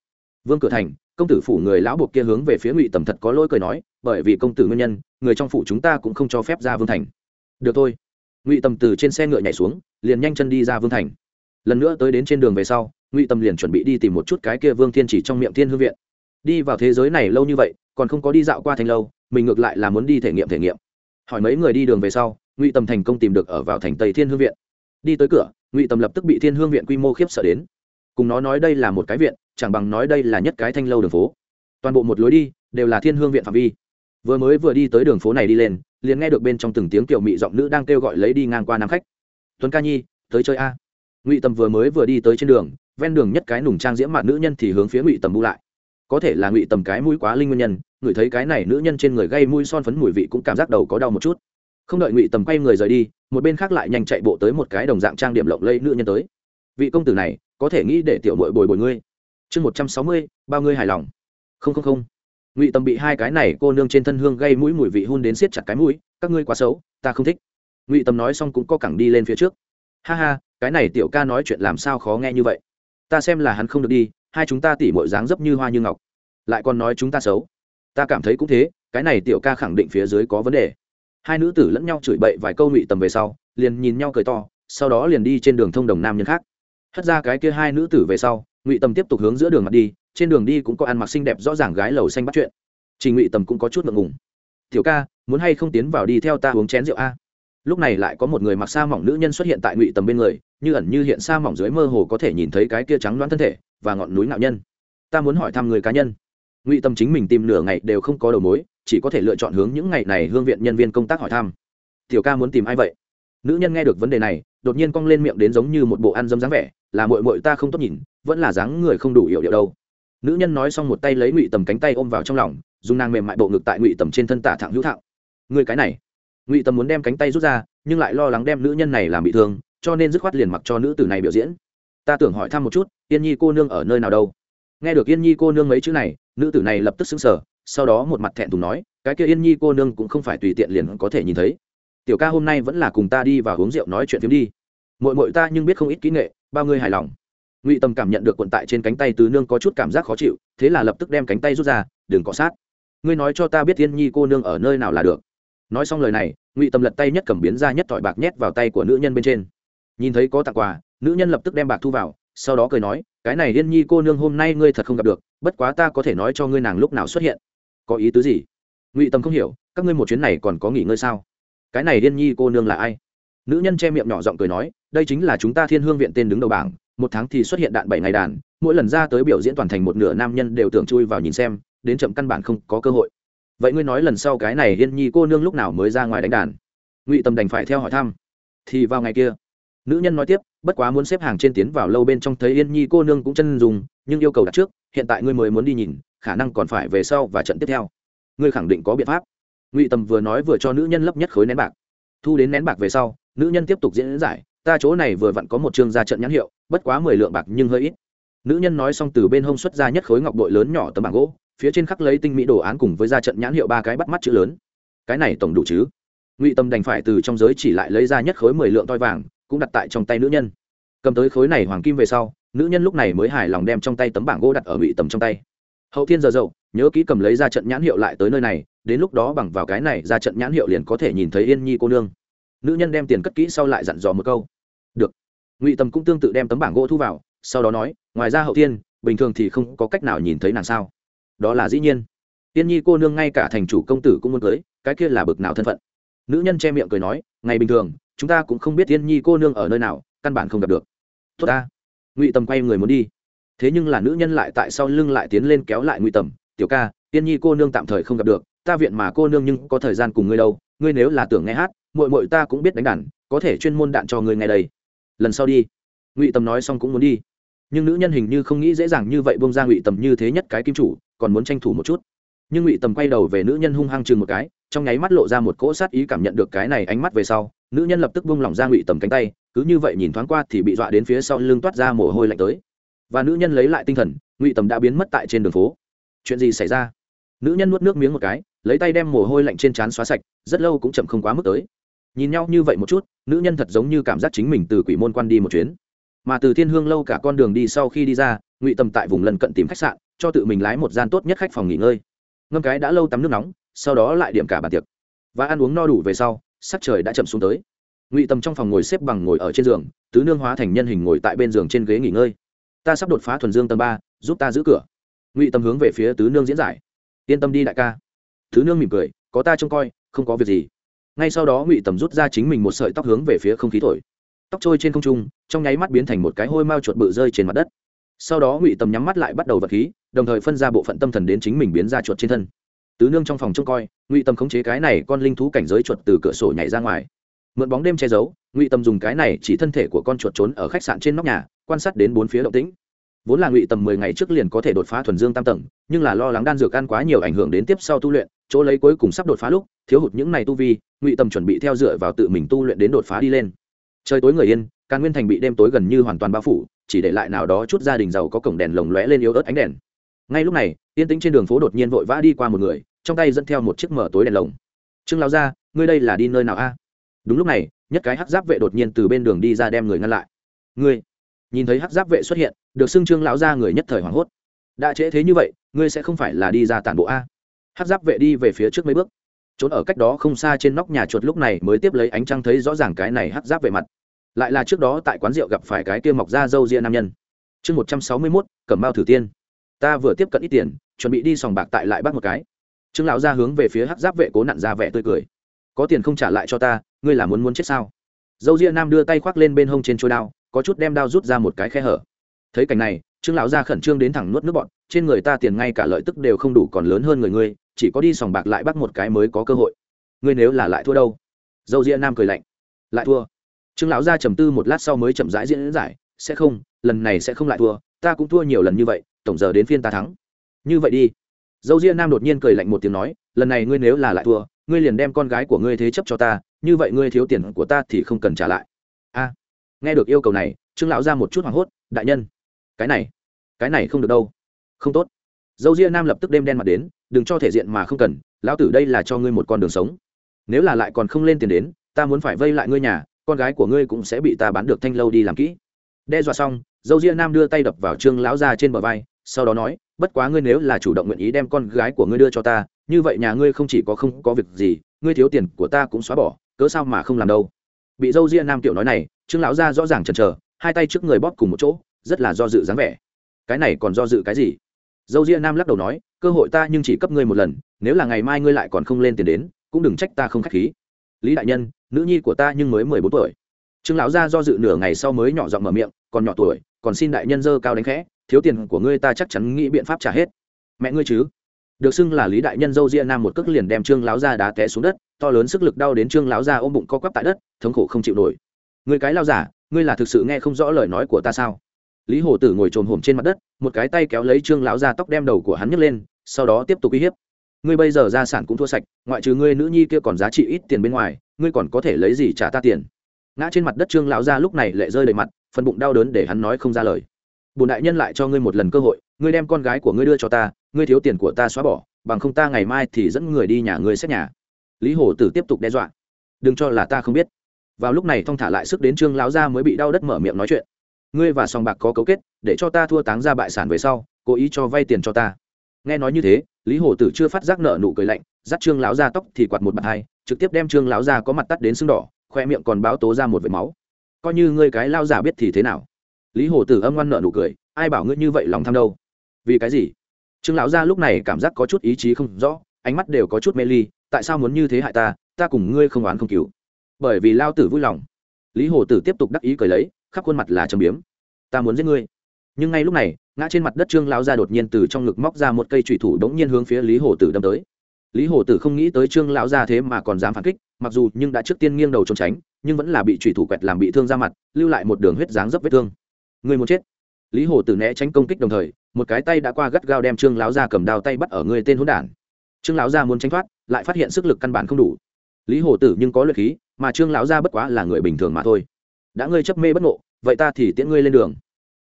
vương cửa thành công tử phủ người lão buộc kia hướng về phía ngụy tầm thật có lỗi cười nói bởi vì công tử nguyên nhân người trong phủ chúng ta cũng không cho phép ra vương thành. Được thôi. Ngụy tầm từ trên xe ngựa nhảy xuống, liền nhanh chân đi ra vương thành. Lần nữa tới đến trên đường về sau, ngụy tầm liền chuẩn bị đi tìm một chút cái kia vương thiên chỉ trong miệng thiên hương viện. Đi vào thế giới này lâu như vậy, còn không có đi dạo qua thành lâu, mình ngược lại là muốn đi thể nghiệm thể nghiệm. Hỏi mấy người đi đường về sau, ngụy tầm thành công tìm được ở vào thành tây thiên hương viện. Đi tới cửa, ngụy tầm lập tức bị thiên hương viện quy mô khiếp sợ đến. Cùng nó nói đây là một cái viện, chẳng bằng nói đây là nhất cái thanh lâu đường phố. Toàn bộ một lối đi, đều là thiên hương viện phạm vi vừa mới vừa đi tới đường phố này đi lên, liền nghe được bên trong từng tiếng kiểu mị giọng nữ đang kêu gọi lấy đi ngang qua nam khách. Tuấn ca nhi, tới chơi a. Ngụy tầm vừa mới vừa đi tới trên đường, ven đường nhất cái nùng trang diễm mặt nữ nhân thì hướng phía ngụy tầm bu lại. Có thể là ngụy tầm cái mũi quá linh nguyên nhân ngửi thấy cái này nữ nhân trên người gây mũi son phấn mùi vị cũng cảm giác đầu có đau một chút. Không đợi ngụy tầm quay người rời đi, một bên khác lại nhanh chạy bộ tới một cái đồng dạng trang điểm lộng lây nữ nhân tới. Vị công tử này, có thể nghĩ để tiểu mội bồi bồi ngươi. Chương một trăm sáu mươi, bao ngươi hài lòng. Không không không ngụy tầm bị hai cái này cô nương trên thân hương gây mũi mùi vị hun đến siết chặt cái mũi, các ngươi quá xấu, ta không thích. Ngụy tầm nói xong cũng có cẳng đi lên phía trước. Ha ha, cái này tiểu ca nói chuyện làm sao khó nghe như vậy? Ta xem là hắn không được đi, hai chúng ta tỉ mọi dáng dấp như hoa như ngọc. Lại còn nói chúng ta xấu. Ta cảm thấy cũng thế, cái này tiểu ca khẳng định phía dưới có vấn đề. Hai nữ tử lẫn nhau chửi bậy vài câu ngụy tầm về sau, liền nhìn nhau cười to, sau đó liền đi trên đường thông đồng nam nhân khác. Hất ra cái kia hai nữ tử về sau, ngụy tầm tiếp tục hướng giữa đường mặt đi trên đường đi cũng có ăn mặc xinh đẹp rõ ràng gái lầu xanh bắt chuyện. Trình ngụy tầm cũng có chút ngượng ngùng. Tiểu ca, muốn hay không tiến vào đi theo ta uống chén rượu a? Lúc này lại có một người mặc sa mỏng nữ nhân xuất hiện tại ngụy tầm bên người, như ẩn như hiện sa mỏng dưới mơ hồ có thể nhìn thấy cái kia trắng loãng thân thể và ngọn núi nạo nhân. Ta muốn hỏi thăm người cá nhân. Ngụy tầm chính mình tìm nửa ngày đều không có đầu mối, chỉ có thể lựa chọn hướng những ngày này hương viện nhân viên công tác hỏi thăm. Tiểu ca muốn tìm ai vậy? Nữ nhân nghe được vấn đề này, đột nhiên cong lên miệng đến giống như một bộ ăn dâm dáng vẻ, là mội mội ta không tốt nhìn, vẫn là dáng người không đủ hiểu điệu đâu nữ nhân nói xong một tay lấy ngụy tầm cánh tay ôm vào trong lòng, dùng nàng mềm mại bộ ngực tại ngụy tầm trên thân tả thẳng hữu thạo. Người cái này. Ngụy tầm muốn đem cánh tay rút ra, nhưng lại lo lắng đem nữ nhân này làm bị thương, cho nên dứt khoát liền mặc cho nữ tử này biểu diễn. Ta tưởng hỏi thăm một chút, yên nhi cô nương ở nơi nào đâu? Nghe được yên nhi cô nương mấy chữ này, nữ tử này lập tức xứng sở sau đó một mặt thẹn thùng nói, cái kia yên nhi cô nương cũng không phải tùy tiện liền có thể nhìn thấy. Tiểu ca hôm nay vẫn là cùng ta đi và uống rượu nói chuyện phiếm đi. Mội mội ta nhưng biết không ít kỹ nghệ, bao ngươi hài lòng ngụy tâm cảm nhận được quận tại trên cánh tay tứ nương có chút cảm giác khó chịu, thế là lập tức đem cánh tay rút ra, đừng cọ sát. Ngươi nói cho ta biết Thiên nhi cô nương ở nơi nào là được. Nói xong lời này, ngụy tâm lật tay nhất cầm biến ra nhất thỏi bạc nhét vào tay của nữ nhân bên trên. Nhìn thấy có tặng quà, nữ nhân lập tức đem bạc thu vào, sau đó cười nói, cái này Thiên nhi cô nương hôm nay ngươi thật không gặp được, bất quá ta có thể nói cho ngươi nàng lúc nào xuất hiện. Có ý tứ gì? Ngụy tâm không hiểu, các ngươi một chuyến này còn có nghỉ ngơi sao? Cái này Thiên nhi cô nương là ai? Nữ nhân che miệng nhỏ giọng cười nói, đây chính là chúng ta thiên hương viện tên đứng đầu bảng một tháng thì xuất hiện đạn bảy ngày đàn, mỗi lần ra tới biểu diễn toàn thành một nửa nam nhân đều tưởng chui vào nhìn xem, đến chậm căn bản không có cơ hội. Vậy ngươi nói lần sau cái này yên nhi cô nương lúc nào mới ra ngoài đánh đàn? Ngụy tâm đành phải theo hỏi thăm. Thì vào ngày kia, nữ nhân nói tiếp, bất quá muốn xếp hàng trên tiến vào lâu bên trong thấy yên nhi cô nương cũng chân dùng nhưng yêu cầu đặt trước, hiện tại ngươi mới muốn đi nhìn, khả năng còn phải về sau và trận tiếp theo. Ngươi khẳng định có biện pháp. Ngụy tâm vừa nói vừa cho nữ nhân lấp nhất khối nén bạc. Thu đến nén bạc về sau, nữ nhân tiếp tục diễn giải ta chỗ này vừa vặn có một chương ra trận nhãn hiệu, bất quá mười lượng bạc nhưng hơi ít. Nữ nhân nói xong từ bên hông xuất ra nhất khối ngọc bội lớn nhỏ tấm bảng gỗ, phía trên khắc lấy tinh mỹ đồ án cùng với ra trận nhãn hiệu ba cái bắt mắt chữ lớn. Cái này tổng đủ chứ? Ngụy tâm đành phải từ trong giới chỉ lại lấy ra nhất khối mười lượng toi vàng, cũng đặt tại trong tay nữ nhân. Cầm tới khối này hoàng kim về sau, nữ nhân lúc này mới hài lòng đem trong tay tấm bảng gỗ đặt ở ngụy tầm trong tay. Hậu thiên giờ dậu, nhớ kỹ cầm lấy ra trận nhãn hiệu lại tới nơi này, đến lúc đó bằng vào cái này ra trận nhãn hiệu liền có thể nhìn thấy yên nhi cô nương nữ nhân đem tiền cất kỹ sau lại dặn dò một câu. Được. Ngụy Tầm cũng tương tự đem tấm bảng gỗ thu vào, sau đó nói, ngoài ra hậu thiên, bình thường thì không có cách nào nhìn thấy nàng sao. Đó là dĩ nhiên. Tiên nhi cô nương ngay cả thành chủ công tử cũng muốn cưới, cái kia là bực nào thân phận. Nữ nhân che miệng cười nói, ngày bình thường, chúng ta cũng không biết tiên nhi cô nương ở nơi nào, căn bản không gặp được. Tốt ta. Ngụy tầm quay người muốn đi. Thế nhưng là nữ nhân lại tại sau lưng lại tiến lên kéo lại ngụy tầm, tiểu ca, tiên nhi cô nương tạm thời không gặp được, ta viện mà cô nương nhưng có thời gian cùng ngươi đâu, ngươi nếu là tưởng nghe hát Muội muội ta cũng biết đánh đàn, có thể chuyên môn đạn cho người ngay đây. Lần sau đi. Ngụy tầm nói xong cũng muốn đi. Nhưng nữ nhân hình như không nghĩ dễ dàng như vậy bông ra ngụy tầm như thế nhất cái kim chủ, còn muốn tranh thủ một chút. Nhưng ngụy tầm quay đầu về nữ nhân hung hăng chừng một cái, trong nháy mắt lộ ra một cỗ sát ý cảm nhận được cái này ánh mắt về sau, nữ nhân lập tức bung lỏng ra ngụy tầm cánh tay, cứ như vậy nhìn thoáng qua thì bị dọa đến phía sau lưng toát ra mồ hôi lạnh tới. Và nữ nhân lấy lại tinh thần, ngụy tầm đã biến mất tại trên đường phố. Chuyện gì xảy ra? Nữ nhân nuốt nước miếng một cái, lấy tay đem mồ hôi lạnh trên trán xóa sạch, rất lâu cũng chậm không quá mức tới nhìn nhau như vậy một chút, nữ nhân thật giống như cảm giác chính mình từ quỷ môn quan đi một chuyến. Mà từ thiên hương lâu cả con đường đi sau khi đi ra, ngụy tầm tại vùng lần cận tìm khách sạn, cho tự mình lái một gian tốt nhất khách phòng nghỉ ngơi. Ngâm cái đã lâu tắm nước nóng, sau đó lại điểm cả bàn tiệc. Và ăn uống no đủ về sau, sắc trời đã chậm xuống tới. Ngụy tầm trong phòng ngồi xếp bằng ngồi ở trên giường, tứ nương hóa thành nhân hình ngồi tại bên giường trên ghế nghỉ ngơi. Ta sắp đột phá thuần dương tầng ba, giúp ta giữ cửa. Ngụy tầm hướng về phía tứ nương diễn giải. Yên tâm đi đại ca. Tứ nương mỉm cười, có ta trông coi, không có việc gì ngay sau đó ngụy tầm rút ra chính mình một sợi tóc hướng về phía không khí thổi. Tóc trôi trên không trung, trong nháy mắt biến thành một cái hôi mao chuột bự rơi trên mặt đất. Sau đó ngụy tầm nhắm mắt lại bắt đầu vật khí, đồng thời phân ra bộ phận tâm thần đến chính mình biến ra chuột trên thân. Tứ nương trong phòng trông coi, ngụy tầm khống chế cái này con linh thú cảnh giới chuột từ cửa sổ nhảy ra ngoài. Mượn bóng đêm che giấu, ngụy tầm dùng cái này chỉ thân thể của con chuột trốn ở khách sạn trên nóc nhà, quan sát đến bốn phía động tĩnh. Vốn là ngụy tầm mười ngày trước liền có thể đột phá thuần dương tam tầng, nhưng là lo lắng đan dược ăn quá nhiều ảnh hưởng đến tiếp sau tu luyện chỗ lấy cuối cùng sắp đột phá lúc, thiếu hụt những này tu vi, ngụy tầm chuẩn bị theo dựa vào tự mình tu luyện đến đột phá đi lên. Trời tối người yên, càn nguyên thành bị đêm tối gần như hoàn toàn bao phủ, chỉ để lại nào đó chút gia đình giàu có cổng đèn lồng lóe lên yếu ớt ánh đèn. Ngay lúc này, yên tĩnh trên đường phố đột nhiên vội vã đi qua một người, trong tay dẫn theo một chiếc mở tối đèn lồng. Trương lao ra ngươi đây là đi nơi nào a? Đúng lúc này, nhất cái hắc giáp vệ đột nhiên từ bên đường đi ra đem người ngăn lại. Ngươi? Nhìn thấy hắc giáp vệ xuất hiện, được xưng trương lão ra người nhất thời hoảng hốt. Đã trễ thế như vậy, ngươi sẽ không phải là đi ra tản bộ a? Hắc giáp vệ đi về phía trước mấy bước. Trốn ở cách đó không xa trên nóc nhà chuột lúc này mới tiếp lấy ánh trăng thấy rõ ràng cái này hắc giáp vệ mặt. Lại là trước đó tại quán rượu gặp phải cái kia mọc ra dâu ria nam nhân. Chương một trăm sáu mươi mốt, cẩm bao thử tiên. Ta vừa tiếp cận ít tiền, chuẩn bị đi sòng bạc tại lại bắt một cái. Trương lão ra hướng về phía hắc giáp vệ cố nặn ra vẻ tươi cười. Có tiền không trả lại cho ta, ngươi là muốn muốn chết sao? Dâu ria nam đưa tay khoác lên bên hông trên trôi đao, có chút đem đao rút ra một cái khe hở. Thấy cảnh này, trương lão ra khẩn trương đến thẳng nuốt nước bọn trên người ta tiền ngay cả lợi tức đều không đủ còn lớn hơn người ngươi chỉ có đi sòng bạc lại bắt một cái mới có cơ hội. Ngươi nếu là lại thua đâu? Dâu ria nam cười lạnh. Lại thua. Trương lão gia trầm tư một lát sau mới chậm rãi diễn giải, sẽ không, lần này sẽ không lại thua, ta cũng thua nhiều lần như vậy, tổng giờ đến phiên ta thắng. Như vậy đi. Dâu ria nam đột nhiên cười lạnh một tiếng nói, lần này ngươi nếu là lại thua, ngươi liền đem con gái của ngươi thế chấp cho ta, như vậy ngươi thiếu tiền của ta thì không cần trả lại. A. Nghe được yêu cầu này, trương lão ra một chút hoảng hốt, đại nhân, cái này cái này không được đâu. Không tốt. Dâu ria nam lập tức đêm đen mặt đến đừng cho thể diện mà không cần, lão tử đây là cho ngươi một con đường sống. Nếu là lại còn không lên tiền đến, ta muốn phải vây lại ngươi nhà, con gái của ngươi cũng sẽ bị ta bán được thanh lâu đi làm kỹ. Đe dọa xong, dâu ria nam đưa tay đập vào trương lão ra trên bờ vai, sau đó nói, bất quá ngươi nếu là chủ động nguyện ý đem con gái của ngươi đưa cho ta, như vậy nhà ngươi không chỉ có không có việc gì, ngươi thiếu tiền của ta cũng xóa bỏ, cớ sao mà không làm đâu. Bị dâu ria nam tiểu nói này, trương lão ra rõ ràng chần chờ, hai tay trước người bóp cùng một chỗ, rất là do dự dáng vẻ. Cái này còn do dự cái gì? Dâu ria nam lắc đầu nói, cơ hội ta nhưng chỉ cấp ngươi một lần, nếu là ngày mai ngươi lại còn không lên tiền đến, cũng đừng trách ta không k h á c h khí. Lý đại nhân, nữ nhi của ta nhưng mới mười bốn tuổi. Trương lão gia do dự nửa ngày sau mới nhỏ giọng mở miệng, còn nhỏ tuổi, còn xin đại nhân dơ cao đánh khẽ, thiếu tiền của ngươi ta chắc chắn nghĩ biện pháp trả hết. Mẹ ngươi chứ? Được xưng là lý đại nhân dâu ria nam một cước liền đem trương lão gia đá té xuống đất, to lớn sức lực đau đến trương lão gia ôm bụng co quắp tại đất, thống khổ không chịu nổi. Người cái lao giả, ngươi là thực sự nghe không rõ lời nói của ta sao? Lý hồ tử ngồi trồm hổm trên mặt đất, một cái tay kéo lấy trương lão gia tóc đem đầu của hắn nhấc lên, sau đó tiếp tục uy hiếp. Ngươi bây giờ gia sản cũng thua sạch, ngoại trừ ngươi nữ nhi kia còn giá trị ít tiền bên ngoài, ngươi còn có thể lấy gì trả ta tiền? Ngã trên mặt đất trương lão gia lúc này lệ rơi đầy mặt, phần bụng đau đớn để hắn nói không ra lời. Bùn đại nhân lại cho ngươi một lần cơ hội, ngươi đem con gái của ngươi đưa cho ta, ngươi thiếu tiền của ta xóa bỏ, bằng không ta ngày mai thì dẫn người đi nhà ngươi xét nhà. Lý hồ tử tiếp tục đe dọa. Đừng cho là ta không biết. Vào lúc này thong thả lại sức đến trương lão gia mới bị đau đất mở miệng nói chuyện ngươi và sòng bạc có cấu kết, để cho ta thua táng ra bại sản về sau, cố ý cho vay tiền cho ta. Nghe nói như thế, lý hồ tử chưa phát giác nợ nụ cười lạnh, dắt trương lão gia tóc thì quạt một mặt hai, trực tiếp đem trương lão gia có mặt tắt đến sưng đỏ, khoe miệng còn báo tố ra một vệt máu. Coi như ngươi cái lao giả biết thì thế nào? Lý hồ tử âm ngoan nợ nụ cười, ai bảo ngươi như vậy lòng tham đâu? Vì cái gì? Trương lão gia lúc này cảm giác có chút ý chí không rõ, ánh mắt đều có chút mê ly, tại sao muốn như thế hại ta ta cùng ngươi không oán không cứu bởi vì lao tử vui lòng. Lý hồ tử tiếp tục đắc ý cười lấy khắp khuôn mặt là trầm biếm. Ta muốn giết ngươi. Nhưng ngay lúc này, ngã trên mặt đất trương lão gia đột nhiên từ trong ngực móc ra một cây trùy thủ đống nhiên hướng phía lý hồ tử đâm tới. Lý hồ tử không nghĩ tới trương lão gia thế mà còn dám phản kích, mặc dù nhưng đã trước tiên nghiêng đầu trốn tránh, nhưng vẫn là bị trùy thủ quẹt làm bị thương ra mặt, lưu lại một đường huyết dáng dấp vết thương. Người muốn chết. Lý hồ tử né tránh công kích đồng thời, một cái tay đã qua gắt gao đem trương lão gia cầm đao tay bắt ở người tên hỗn đản. Trương lão gia muốn tránh thoát, lại phát hiện sức lực căn bản không đủ. Lý hồ tử nhưng có luyện khí, mà trương lão gia bất quá là người bình thường mà thôi đã ngươi chấp mê bất ngộ, vậy ta thì tiễn ngươi lên đường.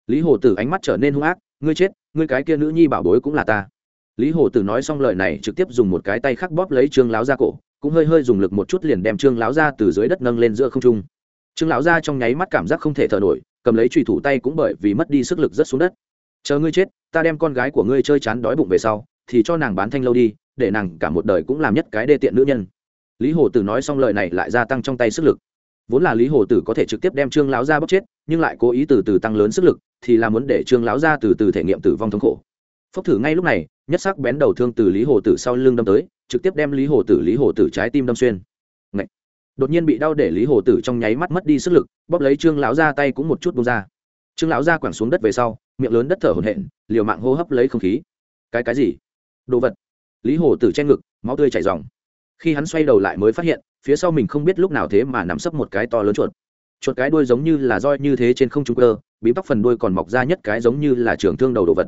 Lý hồ tử ánh mắt trở nên hung ác, ngươi chết, ngươi cái kia nữ nhi bảo bối cũng là ta. Lý hồ tử nói xong lời này trực tiếp dùng một cái tay khắc bóp lấy trương láo ra cổ, cũng hơi hơi dùng lực một chút liền đem trương láo ra từ dưới đất nâng lên giữa không trung. Trương lão ra trong nháy mắt cảm giác không thể thở nổi, cầm lấy trùy thủ tay cũng bởi vì mất đi sức lực rất xuống đất. Chờ ngươi chết, ta đem con gái của ngươi chơi chán đói bụng về sau, thì cho nàng bán thanh lâu đi, để nàng cả một đời cũng làm nhất cái đê tiện nữ nhân. Lý hồ tử nói xong lời này lại gia tăng trong tay sức lực vốn là lý hồ tử có thể trực tiếp đem trương lão gia bóc chết, nhưng lại cố ý từ từ tăng lớn sức lực, thì là muốn để trương lão gia từ từ thể nghiệm tử vong thống khổ. Phốc thử ngay lúc này, nhất sắc bén đầu thương từ lý hồ tử sau lưng đâm tới, trực tiếp đem lý hồ tử, lý hồ tử trái tim đâm xuyên. Ngậy! đột nhiên bị đau để lý hồ tử trong nháy mắt mất đi sức lực, bóp lấy trương lão gia tay cũng một chút bông ra. Trương lão gia quẳng xuống đất về sau, miệng lớn đất thở hổn hển, liều mạng hô hấp lấy không khí. Cái cái gì? Đồ vật! Lý hồ tử che ngực, máu tươi chảy ròng. Khi hắn xoay đầu lại mới phát hiện phía sau mình không biết lúc nào thế mà nằm sấp một cái to lớn chuột. Chuột cái đuôi giống như là roi như thế trên không trung cơ bí tóc phần đuôi còn mọc ra nhất cái giống như là trường thương đầu đồ vật.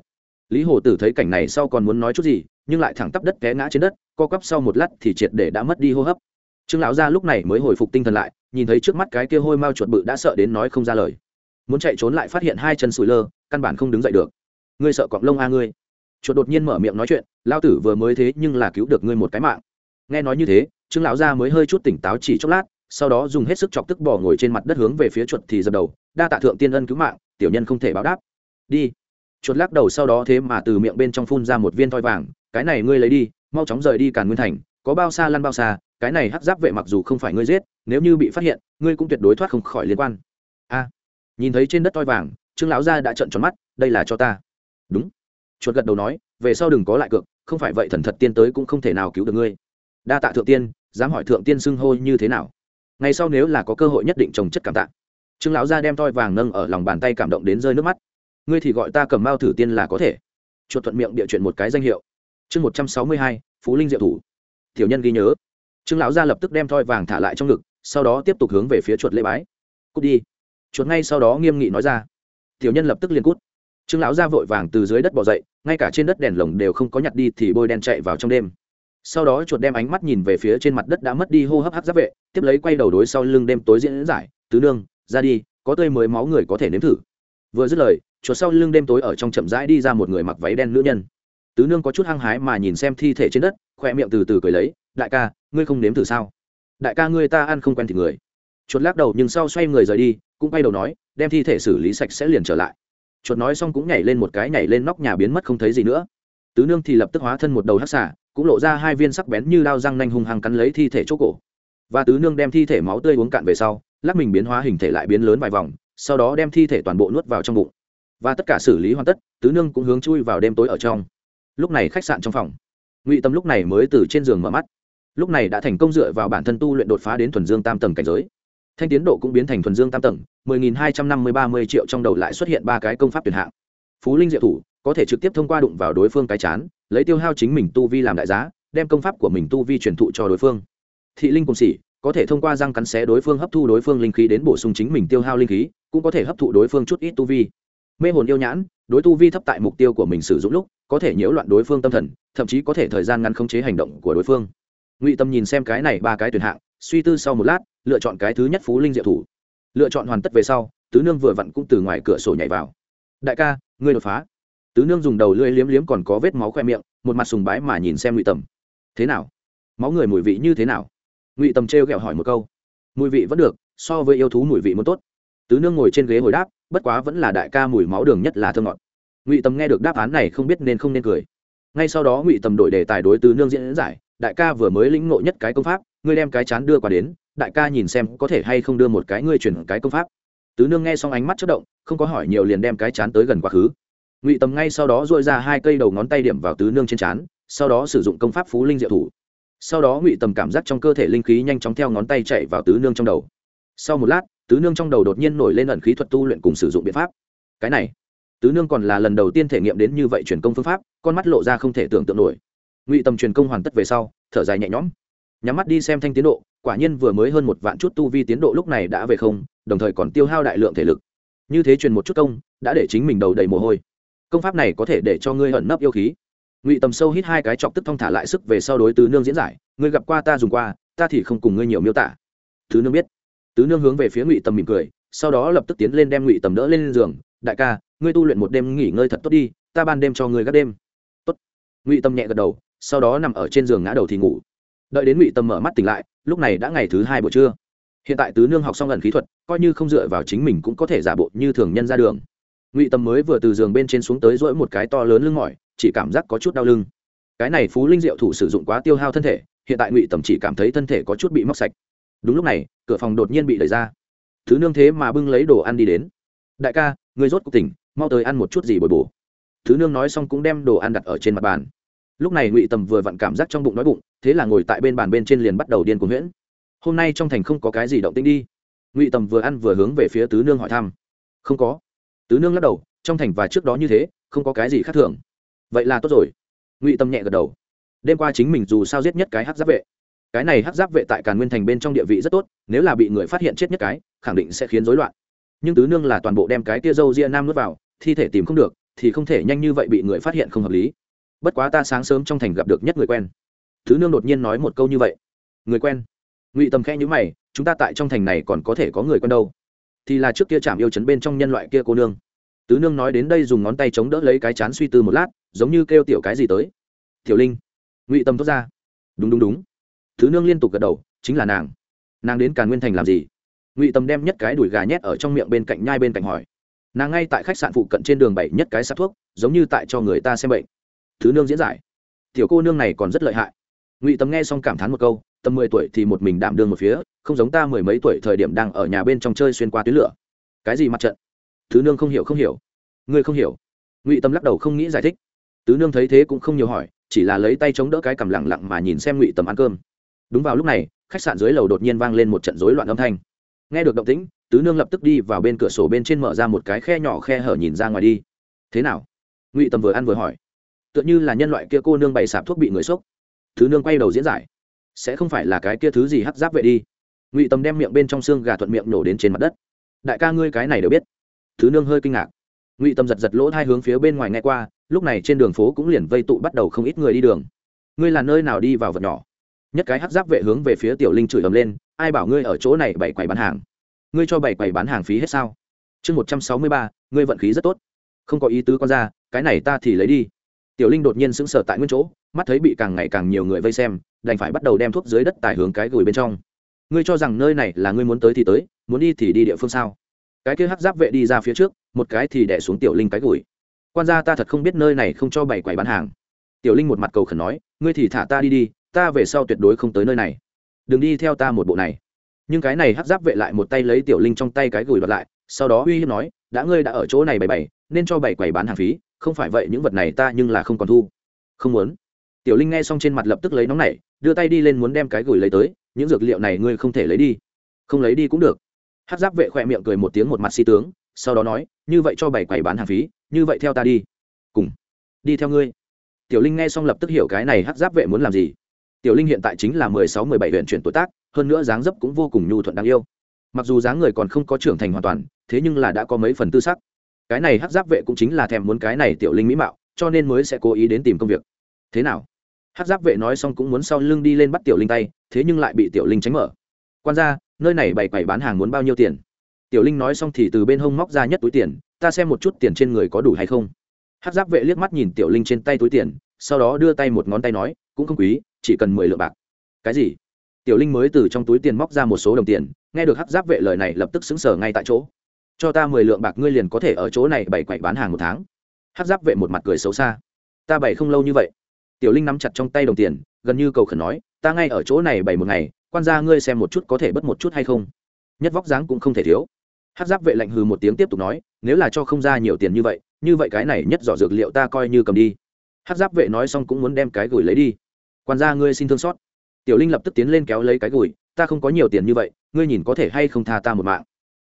Lý hồ tử thấy cảnh này sau còn muốn nói chút gì, nhưng lại thẳng tắp đất té ngã trên đất, co quắp sau một lát thì triệt để đã mất đi hô hấp. Trương lão gia lúc này mới hồi phục tinh thần lại, nhìn thấy trước mắt cái kia hôi mau chuột bự đã sợ đến nói không ra lời. Muốn chạy trốn lại phát hiện hai chân sủi lơ, căn bản không đứng dậy được. Ngươi sợ cọp lông a ngươi. Chuột đột nhiên mở miệng nói chuyện lao tử vừa mới thế nhưng là cứu được ngươi một cái mạng. Nghe nói như thế trương lão gia mới hơi chút tỉnh táo chỉ chốc lát, sau đó dùng hết sức chọc tức bỏ ngồi trên mặt đất hướng về phía chuột thì dập đầu, đa tạ thượng tiên ân cứu mạng, tiểu nhân không thể báo đáp. Đi. Chuột lắc đầu sau đó thế mà từ miệng bên trong phun ra một viên thoi vàng, cái này ngươi lấy đi, mau chóng rời đi càn nguyên thành, có bao xa lăn bao xa, cái này hắc giáp vệ mặc dù không phải ngươi giết, nếu như bị phát hiện, ngươi cũng tuyệt đối thoát không khỏi liên quan. A. Nhìn thấy trên đất thoi vàng, trương lão gia đã trợn tròn mắt, đây là cho ta. Đúng. Chuột gật đầu nói, về sau đừng có lại cược, không phải vậy thần thật tiên tới cũng không thể nào cứu được ngươi. Đa tạ thượng tiên dám hỏi thượng tiên xưng hô như thế nào? Ngày sau nếu là có cơ hội nhất định trồng chất cảm tạ. Trương lão gia đem toi vàng nâng ở lòng bàn tay cảm động đến rơi nước mắt. Ngươi thì gọi ta cầm mao thử tiên là có thể. Chuột thuận miệng địa chuyện một cái danh hiệu. Chương một trăm sáu mươi hai, phú linh diệu thủ. Tiểu nhân ghi nhớ. Trương lão gia lập tức đem thoi vàng thả lại trong ngực, sau đó tiếp tục hướng về phía chuột lễ bái. Cút đi. Chuột ngay sau đó nghiêm nghị nói ra. Tiểu nhân lập tức liền cút. Trương lão gia vội vàng từ dưới đất bỏ dậy, ngay cả trên đất đèn lồng đều không có nhặt đi thì bôi đen chạy vào trong đêm sau đó chuột đem ánh mắt nhìn về phía trên mặt đất đã mất đi hô hấp hắc giáp vệ, tiếp lấy quay đầu đối sau lưng đêm tối diễn giải, tứ nương, ra đi, có tươi mới máu người có thể nếm thử. Vừa dứt lời, chuột sau lưng đêm tối ở trong chậm rãi đi ra một người mặc váy đen nữ nhân. Tứ nương có chút hăng hái mà nhìn xem thi thể trên đất, khoe miệng từ từ cười lấy, đại ca, ngươi không nếm thử sao? Đại ca ngươi ta ăn không quen thì người. Chuột lắc đầu nhưng sau xoay người rời đi, cũng quay đầu nói, đem thi thể xử lý sạch sẽ liền trở lại. Chuột nói xong cũng nhảy lên một cái nhảy lên nóc nhà biến mất không thấy gì nữa. Tứ nương thì lập tức hóa thân một đầu hắc xả cũng lộ ra hai viên sắc bén như đao răng nanh hung hăng cắn lấy thi thể chỗ cổ. Và tứ nương đem thi thể máu tươi uống cạn về sau, lắc mình biến hóa hình thể lại biến lớn vài vòng, sau đó đem thi thể toàn bộ nuốt vào trong bụng. Và tất cả xử lý hoàn tất, tứ nương cũng hướng chui vào đêm tối ở trong. Lúc này khách sạn trong phòng. Ngụy tâm lúc này mới từ trên giường mở mắt. Lúc này đã thành công dựa vào bản thân tu luyện đột phá đến thuần dương tam tầng cảnh giới. Thanh tiến độ cũng biến thành thuần dương tam tầng, mười nghìn hai trăm năm mươi ba mươi triệu trong đầu lại xuất hiện ba cái công pháp tuyển hạng. Phú linh diệu thủ có thể trực tiếp thông qua đụng vào đối phương cái chán, lấy tiêu hao chính mình tu vi làm đại giá, đem công pháp của mình tu vi truyền thụ cho đối phương. Thị linh cùng xỉ có thể thông qua răng cắn xé đối phương hấp thu đối phương linh khí đến bổ sung chính mình tiêu hao linh khí, cũng có thể hấp thụ đối phương chút ít tu vi. Mê hồn yêu nhãn, đối tu vi thấp tại mục tiêu của mình sử dụng lúc, có thể nhiễu loạn đối phương tâm thần, thậm chí có thể thời gian ngăn khống chế hành động của đối phương. Ngụy tâm nhìn xem cái này ba cái tuyển hạng, suy tư sau một lát, lựa chọn cái thứ nhất phú linh diệu thủ. Lựa chọn hoàn tất về sau, tứ nương vừa vặn cũng từ ngoài cửa sổ nhảy vào. Đại ca, ngươi đột phá tứ nương dùng đầu lưỡi liếm liếm còn có vết máu khoe miệng, một mặt sùng bái mà nhìn xem ngụy tầm. Thế nào? Máu người mùi vị như thế nào? Ngụy tầm trêu ghẹo hỏi một câu. Mùi vị vẫn được, so với yêu thú mùi vị muốn tốt. Tứ nương ngồi trên ghế hồi đáp, bất quá vẫn là đại ca mùi máu đường nhất là thơ ngọt. Ngụy tầm nghe được đáp án này không biết nên không nên cười. Ngay sau đó ngụy tầm đổi đề tài đối tứ nương diễn giải, đại ca vừa mới lĩnh ngộ nhất cái công pháp, ngươi đem cái chán đưa qua đến, đại ca nhìn xem có thể hay không đưa một cái ngươi chuyển cái công pháp. Tứ nương nghe xong ánh mắt chất động, không có hỏi nhiều liền đem cái chán tới gần quá khứ ngụy tầm ngay sau đó dội ra hai cây đầu ngón tay điểm vào tứ nương trên trán, sau đó sử dụng công pháp phú linh diệu thủ. Sau đó ngụy tầm cảm giác trong cơ thể linh khí nhanh chóng theo ngón tay chạy vào tứ nương trong đầu. Sau một lát tứ nương trong đầu đột nhiên nổi lên ẩn khí thuật tu luyện cùng sử dụng biện pháp. Cái này tứ nương còn là lần đầu tiên thể nghiệm đến như vậy truyền công phương pháp con mắt lộ ra không thể tưởng tượng nổi. Ngụy tầm truyền công hoàn tất về sau thở dài nhẹ nhõm. Nhắm mắt đi xem thanh tiến độ quả nhiên vừa mới hơn một vạn chút tu vi tiến độ lúc này đã về không đồng thời còn tiêu hao đại lượng thể lực. Như thế truyền một chút công đã để chính mình đầu đầy mồ hôi công pháp này có thể để cho ngươi ẩn nấp yêu khí. Ngụy tầm sâu hít hai cái chọc tức thong thả lại sức về sau đối tứ nương diễn giải. Ngươi gặp qua ta dùng qua, ta thì không cùng ngươi nhiều miêu tả. Tứ nương biết. Tứ nương hướng về phía ngụy tầm mỉm cười, sau đó lập tức tiến lên đem ngụy tầm đỡ lên giường. Đại ca, ngươi tu luyện một đêm nghỉ ngơi thật tốt đi, ta ban đêm cho ngươi gác đêm. Tốt. Ngụy tâm nhẹ gật đầu, sau đó nằm ở trên giường ngã đầu thì ngủ. Đợi đến ngụy tâm mở mắt tỉnh lại, lúc này đã ngày thứ hai buổi trưa. Hiện tại tứ nương học xong lần khí thuật, coi như không dựa vào chính mình cũng có thể giả bộ như thường nhân ra đường ngụy tâm mới vừa từ giường bên trên xuống tới dỗi một cái to lớn lưng mỏi, chỉ cảm giác có chút đau lưng. Cái này phú linh diệu thủ sử dụng quá tiêu hao thân thể, hiện tại ngụy tầm chỉ cảm thấy thân thể có chút bị móc sạch. Đúng lúc này, cửa phòng đột nhiên bị đẩy ra. Thứ nương thế mà bưng lấy đồ ăn đi đến. Đại ca người rốt cuộc tỉnh, mau tới ăn một chút gì bồi bổ. Thứ nương nói xong cũng đem đồ ăn đặt ở trên mặt bàn. Lúc này ngụy tầm vừa vặn cảm giác trong bụng nói bụng, thế là ngồi tại bên bàn bên trên liền bắt đầu điên cuồng nguyễn. hôm nay trong thành không có cái gì động tĩnh đi. Ngụy tầm vừa ăn vừa hướng về phía tứ nương hỏi thăm. Không có tứ nương lắc đầu, trong thành và trước đó như thế, không có cái gì khác thường. Vậy là tốt rồi. Ngụy tâm nhẹ gật đầu. Đêm qua chính mình dù sao giết nhất cái hát giáp vệ. Cái này hát giáp vệ tại càn nguyên thành bên trong địa vị rất tốt, nếu là bị người phát hiện chết nhất cái, khẳng định sẽ khiến rối loạn. Nhưng tứ nương là toàn bộ đem cái tia dâu ria nam nuốt vào, thi thể tìm không được, thì không thể nhanh như vậy bị người phát hiện không hợp lý. Bất quá ta sáng sớm trong thành gặp được nhất người quen. Tứ nương đột nhiên nói một câu như vậy. Người quen. Ngụy tâm khẽ nhữ mày, chúng ta tại trong thành này còn có thể có người quen đâu? Thì là trước kia chạm yêu chấn bên trong nhân loại kia cô nương. Tứ nương nói đến đây dùng ngón tay chống đỡ lấy cái chán suy tư một lát, giống như kêu tiểu cái gì tới. Tiểu linh, ngụy tâm thốt ra. Đúng đúng đúng. Tứ nương liên tục gật đầu, chính là nàng. Nàng đến càn nguyên thành làm gì? Ngụy tâm đem nhất cái đùi gà nhét ở trong miệng bên cạnh nhai bên cạnh hỏi. Nàng ngay tại khách sạn phụ cận trên đường bảy nhất cái sắp thuốc, giống như tại cho người ta xem bệnh. Thứ nương diễn giải. Tiểu cô nương này còn rất lợi hại ngụy tâm nghe xong cảm thán một câu, tầm mười tuổi thì một mình đảm đương một phía, không giống ta mười mấy tuổi thời điểm đang ở nhà bên trong chơi xuyên qua tuyến lửa. Cái gì mặt trận? Thứ nương không hiểu không hiểu. Ngươi không hiểu. Ngụy tâm lắc đầu không nghĩ giải thích. Tứ nương thấy thế cũng không nhiều hỏi, chỉ là lấy tay chống đỡ cái cằm lẳng lặng mà nhìn xem ngụy tầm ăn cơm. Đúng vào lúc này, khách sạn dưới lầu đột nhiên vang lên một trận rối loạn âm thanh. Nghe được động tĩnh, tứ nương lập tức đi vào bên cửa sổ bên trên mở ra một cái khe nhỏ khe hở nhìn ra ngoài đi. Thế nào? Ngụy tầm vừa ăn vừa hỏi. Tựa như là nhân loại kia cô nương bày sạp thuốc bị người sốc thứ nương quay đầu diễn giải. Sẽ không phải là cái kia thứ gì hắt giáp vậy đi. Ngụy tầm đem miệng bên trong xương gà thuận miệng nổ đến trên mặt đất. Đại ca ngươi cái này đều biết. Thứ nương hơi kinh ngạc. Ngụy tầm giật giật lỗ hai hướng phía bên ngoài nghe qua, lúc này trên đường phố cũng liền vây tụ bắt đầu không ít người đi đường. Ngươi là nơi nào đi vào vật nhỏ? Nhất cái hắt giáp vệ hướng về phía tiểu linh chửi ầm lên, ai bảo ngươi ở chỗ này bày quầy bán hàng? Ngươi cho bày quầy bán hàng phí hết sao? Chương một trăm sáu mươi ba, ngươi vận khí rất tốt. Không có ý tứ con ra, cái này ta thì lấy đi. Tiểu linh đột nhiên sững sờ tại nguyên chỗ mắt thấy bị càng ngày càng nhiều người vây xem, đành phải bắt đầu đem thuốc dưới đất tải hướng cái gửi bên trong. Ngươi cho rằng nơi này là ngươi muốn tới thì tới, muốn đi thì đi địa phương sao? Cái kia hắc giáp vệ đi ra phía trước, một cái thì đẻ xuống tiểu linh cái gửi. Quan gia ta thật không biết nơi này không cho bày quầy bán hàng. Tiểu linh một mặt cầu khẩn nói, ngươi thì thả ta đi đi, ta về sau tuyệt đối không tới nơi này. Đừng đi theo ta một bộ này. Nhưng cái này hắc giáp vệ lại một tay lấy tiểu linh trong tay cái gửi đoạt lại, sau đó uy hiếp nói, đã ngươi đã ở chỗ này bày bày nên cho bày quầy bán hàng phí, không phải vậy những vật này ta nhưng là không còn thu. Không muốn tiểu linh nghe xong trên mặt lập tức lấy nóng này đưa tay đi lên muốn đem cái gửi lấy tới, những dược liệu này ngươi không thể lấy đi. Không lấy đi cũng được. Hát giáp vệ khỏe miệng cười một tiếng một mặt si tướng, sau đó nói, như vậy cho bảy quầy bán hàng phí, như vậy theo ta đi. Cùng, đi theo ngươi. Tiểu linh nghe xong lập tức hiểu cái này hát giáp vệ muốn làm gì. Tiểu linh hiện tại chính là mười sáu, mười bảy huyện chuyển tuổi tác, hơn nữa dáng dấp cũng vô cùng nhu thuận đáng yêu. Mặc dù dáng người còn không có trưởng thành hoàn toàn, thế nhưng là đã có mấy phần tư sắc. Cái này hát giáp vệ cũng chính là thèm muốn cái này tiểu linh mỹ mạo, cho nên mới sẽ cố ý đến tìm công việc. Thế nào? Hát giáp vệ nói xong cũng muốn sau lưng đi lên bắt tiểu linh tay, thế nhưng lại bị tiểu linh tránh mở. Quan ra nơi này bày quầy bán hàng muốn bao nhiêu tiền? Tiểu linh nói xong thì từ bên hông móc ra nhất túi tiền, ta xem một chút tiền trên người có đủ hay không. Hát giáp vệ liếc mắt nhìn tiểu linh trên tay túi tiền, sau đó đưa tay một ngón tay nói, cũng không quý, chỉ cần mười lượng bạc. Cái gì? Tiểu linh mới từ trong túi tiền móc ra một số đồng tiền, nghe được hát giáp vệ lời này lập tức xứng sở ngay tại chỗ. Cho ta mười lượng bạc ngươi liền có thể ở chỗ này bày quậy bán hàng một tháng. Hát giáp vệ một mặt cười xấu xa. Ta bày không lâu như vậy tiểu linh nắm chặt trong tay đồng tiền, gần như cầu khẩn nói, ta ngay ở chỗ này bảy một ngày, quan gia ngươi xem một chút có thể bớt một chút hay không? Nhất vóc dáng cũng không thể thiếu. Hát giáp vệ lạnh hừ một tiếng tiếp tục nói, nếu là cho không ra nhiều tiền như vậy như vậy cái này nhất giỏ dược liệu ta coi như cầm đi. Hát giáp vệ nói xong cũng muốn đem cái gửi lấy đi. Quan gia ngươi xin thương xót. Tiểu linh lập tức tiến lên kéo lấy cái gửi, ta không có nhiều tiền như vậy, ngươi nhìn có thể hay không tha ta một mạng.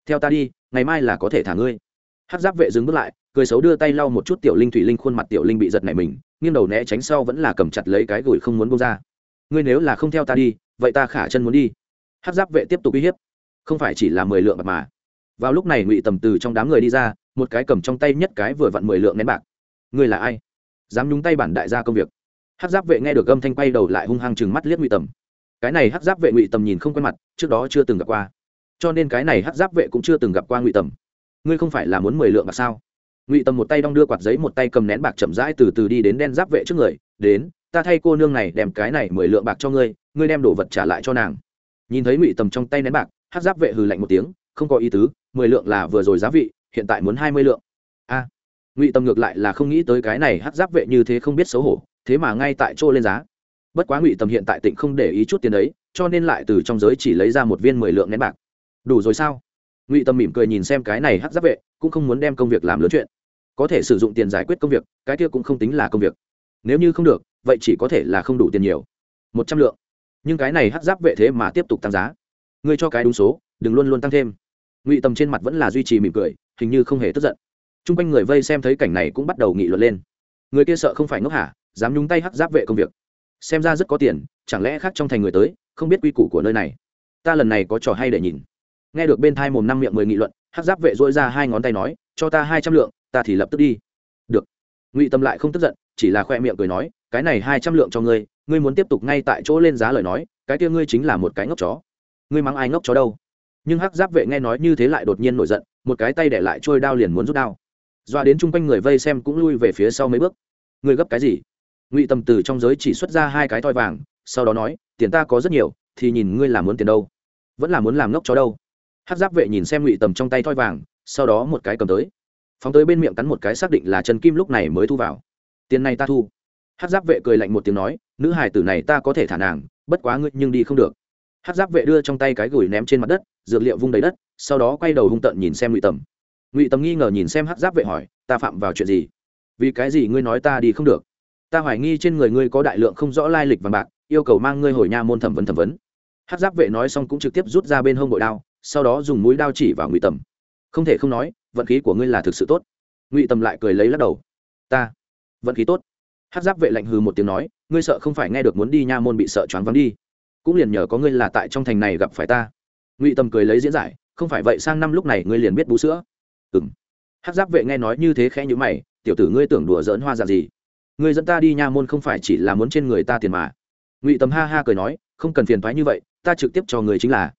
Theo ta đi, ngày mai là có thể thả ngươi. Hát giáp vệ dừng bước lại cười xấu đưa tay lau một chút tiểu linh thủy linh khuôn mặt tiểu linh bị giật này mình, nghiêng đầu né tránh sau vẫn là cầm chặt lấy cái gửi không muốn bông ra. Ngươi nếu là không theo ta đi, vậy ta khả chân muốn đi. Hát giáp vệ tiếp tục uy hiếp. Không phải chỉ là mười lượng bạc mà. Vào lúc này ngụy tầm từ trong đám người đi ra, một cái cầm trong tay nhất cái vừa vặn mười lượng nén bạc. Ngươi là ai? Dám nhúng tay bản đại gia công việc. Hát giáp vệ nghe được âm thanh quay đầu lại hung hăng chừng mắt liếc ngụy tầm. Cái này hát giáp vệ ngụy tầm nhìn không quen mặt, trước đó chưa từng gặp qua. Cho nên cái này hát giáp vệ cũng chưa từng gặp qua ngụy tầm. Ngươi không phải là muốn mười lượng bạc sao? Ngụy tầm một tay đong đưa quạt giấy một tay cầm nén bạc chậm rãi từ từ đi đến đen giáp vệ trước người đến ta thay cô nương này đem cái này mười lượng bạc cho ngươi ngươi đem đồ vật trả lại cho nàng nhìn thấy ngụy tầm trong tay nén bạc hát giáp vệ hừ lạnh một tiếng không có ý tứ mười lượng là vừa rồi giá vị hiện tại muốn hai mươi lượng a ngụy tầm ngược lại là không nghĩ tới cái này hát giáp vệ như thế không biết xấu hổ thế mà ngay tại chỗ lên giá bất quá ngụy tầm hiện tại tỉnh không để ý chút tiền đấy cho nên lại từ trong giới chỉ lấy ra một viên mười lượng nén bạc đủ rồi sao ngụy tâm mỉm cười nhìn xem cái này hát giáp vệ cũng không muốn đem công việc làm lớn chuyện. Có thể sử dụng tiền giải quyết công việc, cái kia cũng không tính là công việc. Nếu như không được, vậy chỉ có thể là không đủ tiền nhiều. Một trăm lượng. Nhưng cái này hát giáp vệ thế mà tiếp tục tăng giá. Ngươi cho cái đúng số, đừng luôn luôn tăng thêm. Ngụy tầm trên mặt vẫn là duy trì mỉm cười, hình như không hề tức giận. T r u n g quanh người vây xem thấy cảnh này cũng bắt đầu nghị luận lên. Người kia sợ không phải ngốc hả, dám nhúng tay hắc giáp vệ công việc. Xem ra rất có tiền, chẳng lẽ khác trong thành người tới, không biết quy củ của nơi này. Ta lần này có trò hay để nhìn. Nghe được bên thai mồm năm miệng mười nghị luận hắc giáp vệ dỗi ra hai ngón tay nói, cho ta hai trăm lượng, ta thì lập tức đi. Được. Ngụy tâm lại không tức giận, chỉ là khoe miệng cười nói, cái này hai trăm lượng cho ngươi ngươi muốn tiếp tục ngay tại chỗ lên giá lời nói, cái kia ngươi chính là một cái ngốc chó. Ngươi mắng ai ngốc chó đâu? Nhưng hắc giáp vệ nghe nói như thế lại đột nhiên nổi giận, một cái tay để lại trôi đao liền muốn rút đao. Doa đến chung quanh người vây xem cũng lui về phía sau mấy bước. Ngươi gấp cái gì? Ngụy tầm từ trong giới chỉ xuất ra hai cái thoi vàng, sau đó nói, tiền ta có rất nhiều, thì nhìn ngươi làm muốn tiền đâu. Vẫn là muốn làm ngốc chó đâu hắc giáp vệ nhìn xem ngụy tầm trong tay thoi vàng, sau đó một cái cầm tới. Phóng tới bên miệng cắn một cái xác định là trần kim lúc này mới thu vào. Tiền này ta thu. Hát giáp vệ cười lạnh một tiếng nói, nữ hải tử này ta có thể thả nàng, bất quá ngươi nhưng đi không được. Hát giáp vệ đưa trong tay cái gửi ném trên mặt đất, dược liệu vung đầy đất, sau đó quay đầu hung tợn nhìn xem ngụy tầm. Ngụy tầm nghi ngờ nhìn xem hắc giáp vệ hỏi, ta phạm vào chuyện gì? Vì cái gì ngươi nói ta đi không được? Ta hoài nghi trên người ngươi có đại lượng không rõ lai lịch vàng bạc, yêu cầu mang ngươi hồi nha môn thẩm vấn thẩm vấn. Hát giáp vệ nói xong cũng trực tiếp rút ra bên hông bội đao sau đó dùng mũi đao chỉ vào ngụy tầm. Không thể không nói, vận khí của ngươi là thực sự tốt. Ngụy tầm lại cười lấy lắc đầu. Ta, vận khí tốt. Hát giáp vệ lạnh hừ một tiếng nói, ngươi sợ không phải nghe được muốn đi nha môn bị sợ choáng vắng đi. Cũng liền nhờ có ngươi là tại trong thành này gặp phải ta. Ngụy tầm cười lấy diễn giải, không phải vậy sang năm lúc này ngươi liền biết bú sữa. Ừng hát giáp vệ nghe nói như thế khẽ nhữ mày, tiểu tử ngươi tưởng đùa giỡn hoa dạng gì? Ngươi dẫn ta đi nha môn không phải chỉ là muốn trên người ta tiền mà. Ngụy tầm ha ha cười nói, không cần phiền thoái như vậy, ta trực tiếp cho người chính là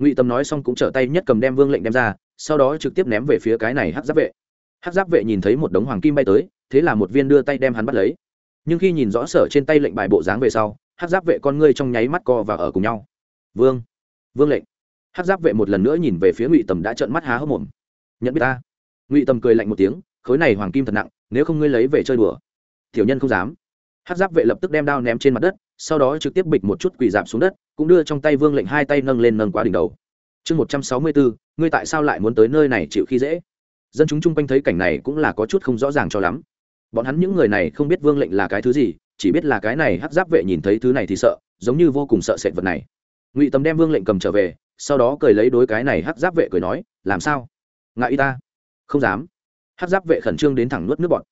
ngụy tầm nói xong cũng trở tay nhất cầm đem vương lệnh đem ra, sau đó trực tiếp ném về phía cái này hát giáp vệ. Hát giáp vệ nhìn thấy một đống hoàng kim bay tới, thế là một viên đưa tay đem hắn bắt lấy. Nhưng khi nhìn rõ sở trên tay lệnh bài bộ dáng về sau hát giáp vệ con ngươi trong nháy mắt co và ở cùng nhau. Vương vương lệnh. Hát giáp vệ một lần nữa nhìn về phía ngụy tầm đã trợn mắt há hốc mồm. Nhận biết ta. Ngụy tầm cười lạnh một tiếng, khối này hoàng kim thật nặng, nếu không ngươi lấy về chơi đùa. Tiểu nhân không dám hát giáp vệ lập tức đem đao ném trên mặt đất sau đó trực tiếp bịch một chút quỳ dạp xuống đất cũng đưa trong tay vương lệnh hai tay nâng lên nâng qua đỉnh đầu chương một trăm sáu mươi bốn ngươi tại sao lại muốn tới nơi này chịu khi dễ dân chúng chung quanh thấy cảnh này cũng là có chút không rõ ràng cho lắm bọn hắn những người này không biết vương lệnh là cái thứ gì chỉ biết là cái này hát giáp vệ nhìn thấy thứ này thì sợ giống như vô cùng sợ sệt vật này ngụy tầm đem vương lệnh cầm trở về sau đó cười lấy đối cái này hát giáp vệ cười nói làm sao ngại y ta không dám hát giáp vệ khẩn trương đến thẳng nuốt nước bọt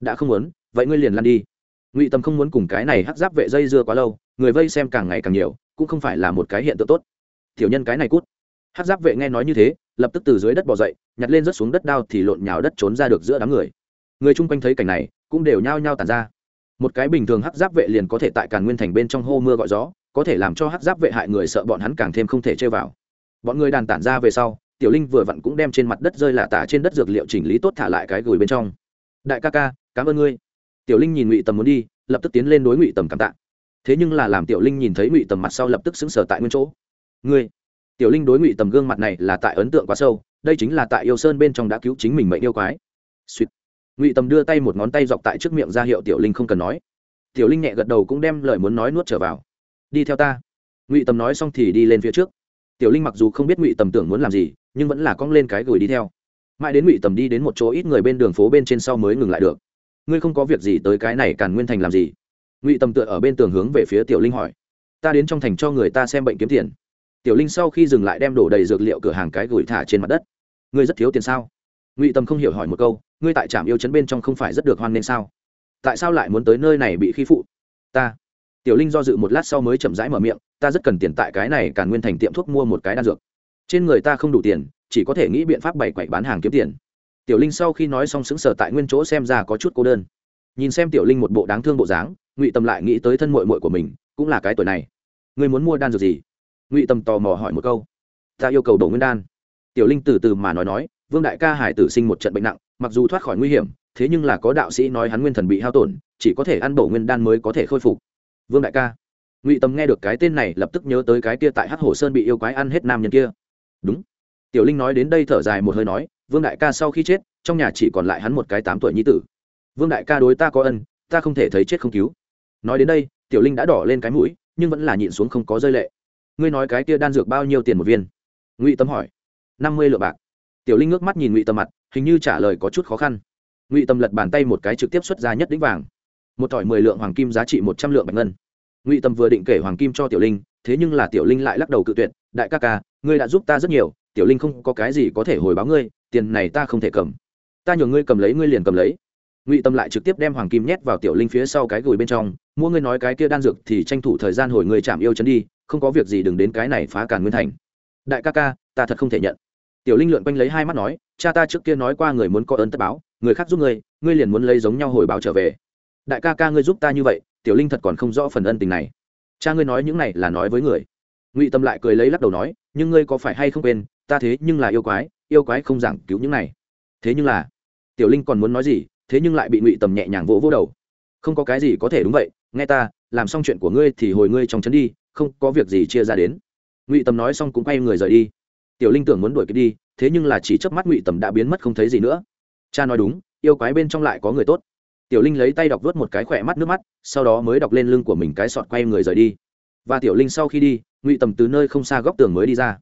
đã không muốn vậy ngươi liền lăn đi ngụy tâm không muốn cùng cái này hắc giáp vệ dây dưa quá lâu, người vây xem càng ngày càng nhiều, cũng không phải là một cái hiện tượng tốt. Tiểu nhân cái này cút. Hắc giáp vệ nghe nói như thế, lập tức từ dưới đất bỏ dậy, nhặt lên rớt xuống đất đao thì lộn nhào đất trốn ra được giữa đám người. Người chung quanh thấy cảnh này, cũng đều nhao nhao tàn ra. Một cái bình thường hắc giáp vệ liền có thể tại càn nguyên thành bên trong hô mưa gọi gió, có thể làm cho hắc giáp vệ hại người sợ bọn hắn càng thêm không thể chơi vào. Bọn người đàn tản ra về sau, tiểu linh vừa vặn cũng đem trên mặt đất rơi lạ tả trên đất dược liệu chỉnh lý tốt thả lại cái gửi bên trong. Đại ca ca, cảm ơn ngươi tiểu linh nhìn ngụy tầm muốn đi, lập tức tiến lên đối ngụy tầm cảm tạ. Thế nhưng là làm tiểu linh nhìn thấy ngụy tầm mặt sau lập tức xứng sở tại nguyên chỗ. Ngươi? Tiểu linh đối ngụy tầm gương mặt này là tại ấn tượng quá sâu, đây chính là tại yêu sơn bên trong đã cứu chính mình mệnh yêu quái. Suýt ngụy tầm đưa tay một ngón tay dọc tại trước miệng ra hiệu tiểu linh không cần nói. Tiểu linh nhẹ gật đầu cũng đem lời muốn nói nuốt trở vào. Đi theo ta. Ngụy tầm nói xong thì đi lên phía trước. Tiểu linh mặc dù không biết ngụy tầm tưởng muốn làm gì, nhưng vẫn là cong lên cái gửi đi theo. Mãi đến ngụy tầm đi đến một chỗ ít người bên đường phố bên trên sau mới ngừng lại được ngươi không có việc gì tới cái này càn nguyên thành làm gì? Ngụy tầm tựa ở bên tường hướng về phía tiểu linh hỏi. Ta đến trong thành cho người ta xem bệnh kiếm tiền. Tiểu linh sau khi dừng lại đem đổ đầy dược liệu cửa hàng cái gửi thả trên mặt đất. Ngươi rất thiếu tiền sao? Ngụy tầm không hiểu hỏi một câu. Ngươi tại trạm yêu chấn bên trong không phải rất được hoan nên sao? Tại sao lại muốn tới nơi này bị khi phụ? Ta. Tiểu linh do dự một lát sau mới chậm rãi mở miệng. Ta rất cần tiền tại cái này càn nguyên thành tiệm thuốc mua một cái đan dược. Trên người ta không đủ tiền, chỉ có thể nghĩ biện pháp bày quậy bán hàng kiếm tiền tiểu linh sau khi nói xong xứng sở tại nguyên chỗ xem ra có chút cô đơn. Nhìn xem tiểu linh một bộ đáng thương bộ dáng, ngụy tâm lại nghĩ tới thân mội mội của mình, cũng là cái tuổi này. Người muốn mua đan dược gì? Ngụy tâm tò mò hỏi một câu. Ta yêu cầu đổ nguyên đan. Tiểu linh từ từ mà nói nói, vương đại ca hải tử sinh một trận bệnh nặng, mặc dù thoát khỏi nguy hiểm, thế nhưng là có đạo sĩ nói hắn nguyên thần bị hao tổn, chỉ có thể ăn bổ nguyên đan mới có thể khôi phục. Vương đại ca. Ngụy tâm nghe được cái tên này lập tức nhớ tới cái kia tại hát hồ sơn bị yêu quái ăn hết nam nhân kia. Đúng. Tiểu linh nói đến đây thở dài một hơi nói vương đại ca sau khi chết, trong nhà chỉ còn lại hắn một cái tám tuổi nhi tử. Vương đại ca đối ta có ân, ta không thể thấy chết không cứu. Nói đến đây, tiểu linh đã đỏ lên cái mũi, nhưng vẫn là nhịn xuống không có rơi lệ. Ngươi nói cái kia đan dược bao nhiêu tiền một viên? Ngụy tâm hỏi. Năm mươi lượng bạc. Tiểu linh ngước mắt nhìn ngụy tâm mặt, hình như trả lời có chút khó khăn. Ngụy tâm lật bàn tay một cái trực tiếp xuất ra nhất đĩnh vàng. Một thỏi mười lượng hoàng kim giá trị một trăm lượng bạch ngân. Ngụy tâm vừa định kể hoàng kim cho tiểu linh, thế nhưng là tiểu linh lại lắc đầu cự tuyệt. Đại ca ca, ngươi đã giúp ta rất nhiều, tiểu linh không có cái gì có thể hồi báo ngươi tiền này ta không thể cầm. Ta nhờ ngươi cầm lấy, ngươi liền cầm lấy. Ngụy tâm lại trực tiếp đem hoàng kim nhét vào tiểu linh phía sau cái gùi bên trong, mua ngươi nói cái kia đan dược thì tranh thủ thời gian hồi ngươi chạm yêu chấn đi, không có việc gì đừng đến cái này phá cản nguyên thành. Đại ca ca, ta thật không thể nhận. Tiểu linh lượn quanh lấy hai mắt nói, cha ta trước kia nói qua người muốn có ơn tất báo, người khác giúp ngươi ngươi liền muốn lấy giống nhau hồi báo trở về. Đại ca ca, ngươi giúp ta như vậy, tiểu linh thật còn không rõ phần ân tình này. Cha ngươi nói những này là nói với người. Ngụy tâm lại cười lấy lắc đầu nói, nhưng ngươi có phải hay không quên, ta thế nhưng là yêu quái yêu quái không giảng cứu những này. Thế nhưng là, tiểu linh còn muốn nói gì, thế nhưng lại bị ngụy tầm nhẹ nhàng vỗ vỗ đầu. Không có cái gì có thể đúng vậy, nghe ta, làm xong chuyện của ngươi thì hồi ngươi trong trấn đi, không có việc gì chia ra đến. Ngụy tầm nói xong cũng quay người rời đi. Tiểu linh tưởng muốn đuổi cái đi, thế nhưng là chỉ chớp mắt ngụy tầm đã biến mất không thấy gì nữa. Cha nói đúng, yêu quái bên trong lại có người tốt. Tiểu linh lấy tay đọc vớt một cái khỏe mắt nước mắt, sau đó mới đọc lên lưng của mình cái sọt quay người rời đi. Và tiểu linh sau khi đi, ngụy tầm từ nơi không xa góc tường mới đi ra.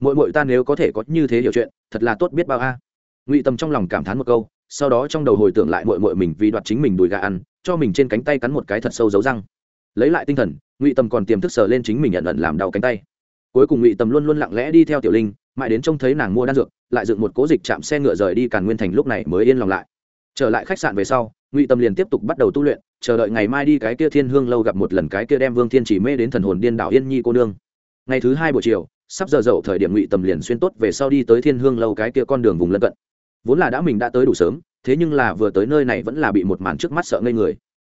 Mỗi mỗi ta nếu có thể có như thế hiểu chuyện thật là tốt biết bao a. Ngụy tầm trong lòng cảm thán một câu, sau đó trong đầu hồi tưởng lại mội mội mình vì đoạt chính mình đùi gà ăn, cho mình trên cánh tay cắn một cái thật sâu dấu răng. Lấy lại tinh thần, ngụy tầm còn tiềm thức sờ lên chính mình nhận ẩn làm đau cánh tay. Cuối cùng ngụy tầm luôn luôn lặng lẽ đi theo tiểu linh, mãi đến trông thấy nàng mua đan dược, lại dựng một cố dịch chạm xe ngựa rời đi càn nguyên thành lúc này mới yên lòng lại. Trở lại khách sạn về sau, ngụy tầm liền tiếp tục bắt đầu tu luyện, chờ đợi ngày mai đi cái kia thiên hương lâu gặp một lần cái kia đem vương thiên chỉ mê đến thần hồn điên đảo yên nhi cô nương. Ngày thứ hai buổi chiều sắp giờ dậu thời điểm ngụy tầm liền xuyên tốt về sau đi tới thiên hương lâu cái kia con đường vùng lân cận. Vốn là đã mình đã tới đủ sớm, thế nhưng là vừa tới nơi này vẫn là bị một màn trước mắt sợ ngây người.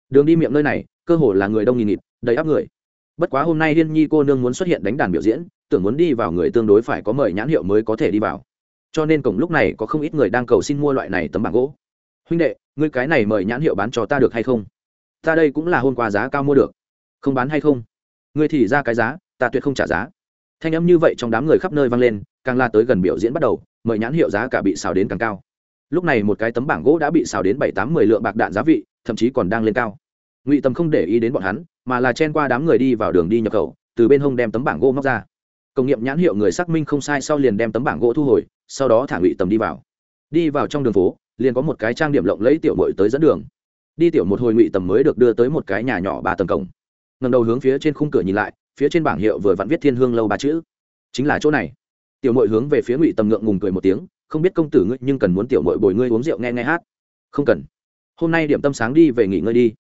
Đường đi miệng nơi này, cơ hồ là người đông nghìn nghịt, đầy áp người. Bất quá hôm nay hiên nhi cô nương muốn xuất hiện đánh đàn biểu diễn, tưởng muốn đi vào người tương đối phải có mời nhãn hiệu mới có thể đi vào. Cho nên cổng lúc này có không ít người đang cầu xin mua loại này tấm bảng gỗ. Huynh đệ, ngươi cái này mời nhãn hiệu bán cho ta được hay không? Ta đây cũng là hôm qua giá cao mua được. Không bán hay không? Ngươi thì ra cái giá, ta tuyệt không trả giá thanh âm như vậy trong đám người khắp nơi vang lên, càng la tới gần biểu diễn bắt đầu, mời nhãn hiệu giá cả bị xào đến càng cao. Lúc này một cái tấm bảng gỗ đã bị xào đến bảy tám mười lượng bạc đạn giá vị, thậm chí còn đang lên cao. Ngụy tầm không để ý đến bọn hắn, mà là chen qua đám người đi vào đường đi nhập khẩu, từ bên hông đem tấm bảng gỗ móc ra. Công nghiệm nhãn hiệu người xác minh không sai sau liền đem tấm bảng gỗ thu hồi, sau đó thả ngụy tầm đi vào. Đi vào trong đường phố, liền có một cái trang điểm lộng lấy tiểu mội tới dẫn đường. Đi tiểu một hồi ngụy tầm mới được đưa tới một cái nhà nhỏ ba tầng cổng. Ngầm đầu hướng phía trên khung cửa nhìn lại phía trên bảng hiệu vừa vặn viết thiên hương lâu ba chữ. Chính là chỗ này. Tiểu mội hướng về phía ngụy tầm ngượng ngùng cười một tiếng, không biết công tử ngươi nhưng cần muốn tiểu mội bồi ngươi uống rượu nghe nghe hát. Không cần. Hôm nay điểm tâm sáng đi về nghỉ ngơi đi.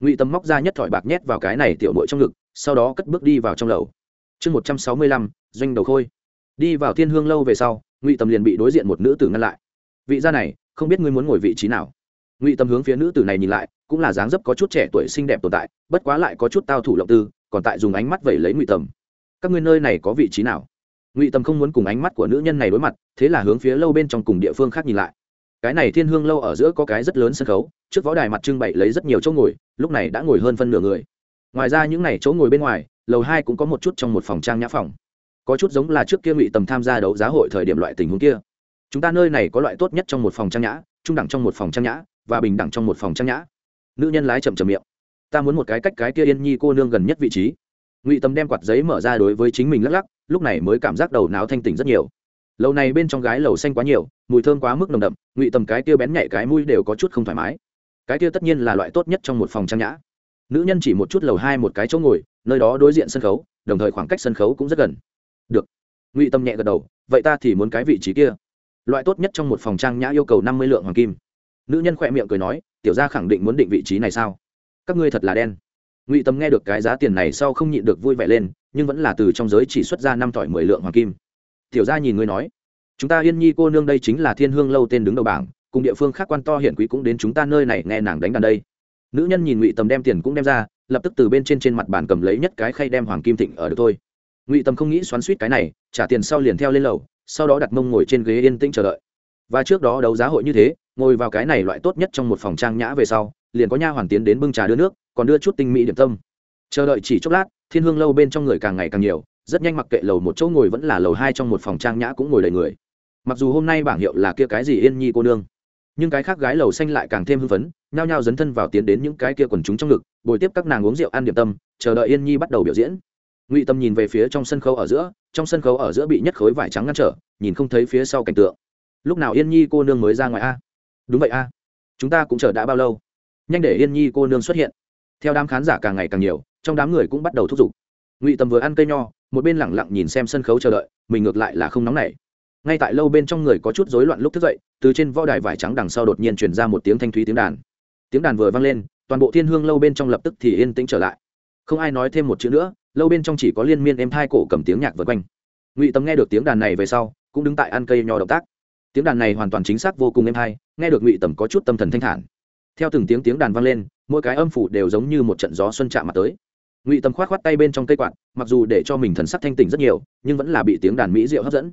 Ngụy tầm móc ra nhất thỏi bạc nhét vào cái này tiểu mội trong ngực, sau đó cất bước đi vào trong lầu. Chương một trăm sáu mươi lăm, doanh đầu khôi. Đi vào thiên hương lâu về sau, ngụy tầm liền bị đối diện một nữ tử ngăn lại. Vị gia này, không biết ngươi muốn ngồi vị trí nào. Ngụy tầm hướng phía nữ tử này nhìn lại, cũng là dáng dấp có chút trẻ tuổi xinh đẹp tồn tại, bất quá lại có chút tao thủ lộng tư còn tại dùng ánh mắt vẩy lấy ngụy tầm. Các ngươi nơi này có vị trí nào? Ngụy tầm không muốn cùng ánh mắt của nữ nhân này đối mặt, thế là hướng phía lâu bên trong cùng địa phương khác nhìn lại. Cái này thiên hương lâu ở giữa có cái rất lớn sân khấu, trước võ đài mặt trưng bày lấy rất nhiều chỗ ngồi, lúc này đã ngồi hơn phân nửa người. Ngoài ra những n à y chỗ ngồi bên ngoài, lầu hai cũng có một chút trong một phòng trang nhã phòng. Có chút giống là trước kia ngụy tầm tham gia đấu giá hội thời điểm loại tình huống kia. Chúng ta nơi này có loại tốt nhất trong một phòng trang nhã, trung đẳng trong một phòng trang nhã, và bình đẳng trong một phòng trang nhã. Nữ nhân lái chậm chậm miệng ta muốn một cái cách cái kia yên nhi cô nương gần nhất vị trí. Ngụy Tâm đem quạt giấy mở ra đối với chính mình lắc lắc, lúc này mới cảm giác đầu não thanh tỉnh rất nhiều. Lầu này bên trong gái lầu xanh quá nhiều, mùi thơm quá mức nồng đậm, ngụy tầm cái kia bén nhạy cái mũi đều có chút không thoải mái. Cái kia tất nhiên là loại tốt nhất trong một phòng trang nhã. Nữ nhân chỉ một chút lầu hai một cái chỗ ngồi, nơi đó đối diện sân khấu, đồng thời khoảng cách sân khấu cũng rất gần. Được. Ngụy tâm nhẹ gật đầu, vậy ta thì muốn cái vị trí kia. Loại tốt nhất trong một phòng trang nhã yêu cầu năm mươi lượng hoàng kim. Nữ nhân khỏe miệng cười nói, tiểu gia khẳng định muốn định vị trí này sao? Các ngươi thật là đen. Ngụy tâm nghe được cái giá tiền này sau không nhịn được vui vẻ lên, nhưng vẫn là từ trong giới chỉ xuất ra năm tỏi mười lượng hoàng kim. Tiểu gia nhìn ngươi nói, chúng ta yên nhi cô nương đây chính là thiên hương lâu tên đứng đầu bảng, cùng địa phương khác quan to hiển quý cũng đến chúng ta nơi này nghe nàng đánh đàn đây. Nữ nhân nhìn ngụy tầm đem tiền cũng đem ra, lập tức từ bên trên trên mặt bàn cầm lấy nhất cái khay đem hoàng kim thịnh ở được thôi. Ngụy tầm không nghĩ xoắn suýt cái này, trả tiền sau liền theo lên lầu, sau đó đặt mông ngồi trên ghế yên tĩnh chờ đợi. Và trước đó đấu giá hội như thế, ngồi vào cái này loại tốt nhất trong một phòng trang nhã về sau liền có nha hoàn tiến đến bưng trà đưa nước, còn đưa chút tinh mỹ điểm tâm. Chờ đợi chỉ chốc lát, thiên hương lâu bên trong người càng ngày càng nhiều, rất nhanh mặc kệ lầu một chỗ ngồi vẫn là lầu hai trong một phòng trang nhã cũng ngồi đầy người. Mặc dù hôm nay bảng hiệu là kia cái gì yên nhi cô nương, nhưng cái khác gái lầu xanh lại càng thêm hưng phấn, nhao nhao dấn thân vào tiến đến những cái kia quần chúng trong ngực, bồi tiếp các nàng uống rượu ăn điểm tâm, chờ đợi yên nhi bắt đầu biểu diễn. Ngụy tâm nhìn về phía trong sân khấu ở giữa, trong sân khấu ở giữa bị nhất khối vải trắng ngăn trở, nhìn không thấy phía sau cảnh tượng. Lúc nào yên nhi cô nương mới ra ngoài a? Đúng vậy a. Chúng ta cũng chờ đã bao lâu? Nhanh để yên nhi cô nương xuất hiện. Theo đám khán giả càng ngày càng nhiều, trong đám người cũng bắt đầu thúc giục. Ngụy Tầm vừa ăn cây nho, một bên lẳng lặng nhìn xem sân khấu chờ đợi, mình ngược lại là không nóng nảy. Ngay tại lâu bên trong người có chút rối loạn lúc thức dậy, từ trên võ đài vải trắng đằng sau đột nhiên truyền ra một tiếng thanh thúy tiếng đàn. Tiếng đàn vừa vang lên, toàn bộ thiên hương lâu bên trong lập tức thì yên tĩnh trở lại. Không ai nói thêm một chữ nữa, lâu bên trong chỉ có liên miên em thai cổ cầm tiếng nhạc vượt quanh. Ngụy tâm nghe được tiếng đàn này về sau, cũng đứng tại ăn cây nho động tác. Tiếng đàn này hoàn toàn chính xác vô cùng em thai, nghe được ngụy tầm có chút tâm thần thanh thản theo từng tiếng tiếng đàn vang lên, mỗi cái âm phủ đều giống như một trận gió xuân chạm mặt tới. Ngụy tầm k h o á t khoác tay bên trong cây quạt, mặc dù để cho mình thần sắc thanh tỉnh rất nhiều, nhưng vẫn là bị tiếng đàn mỹ rượu hấp dẫn.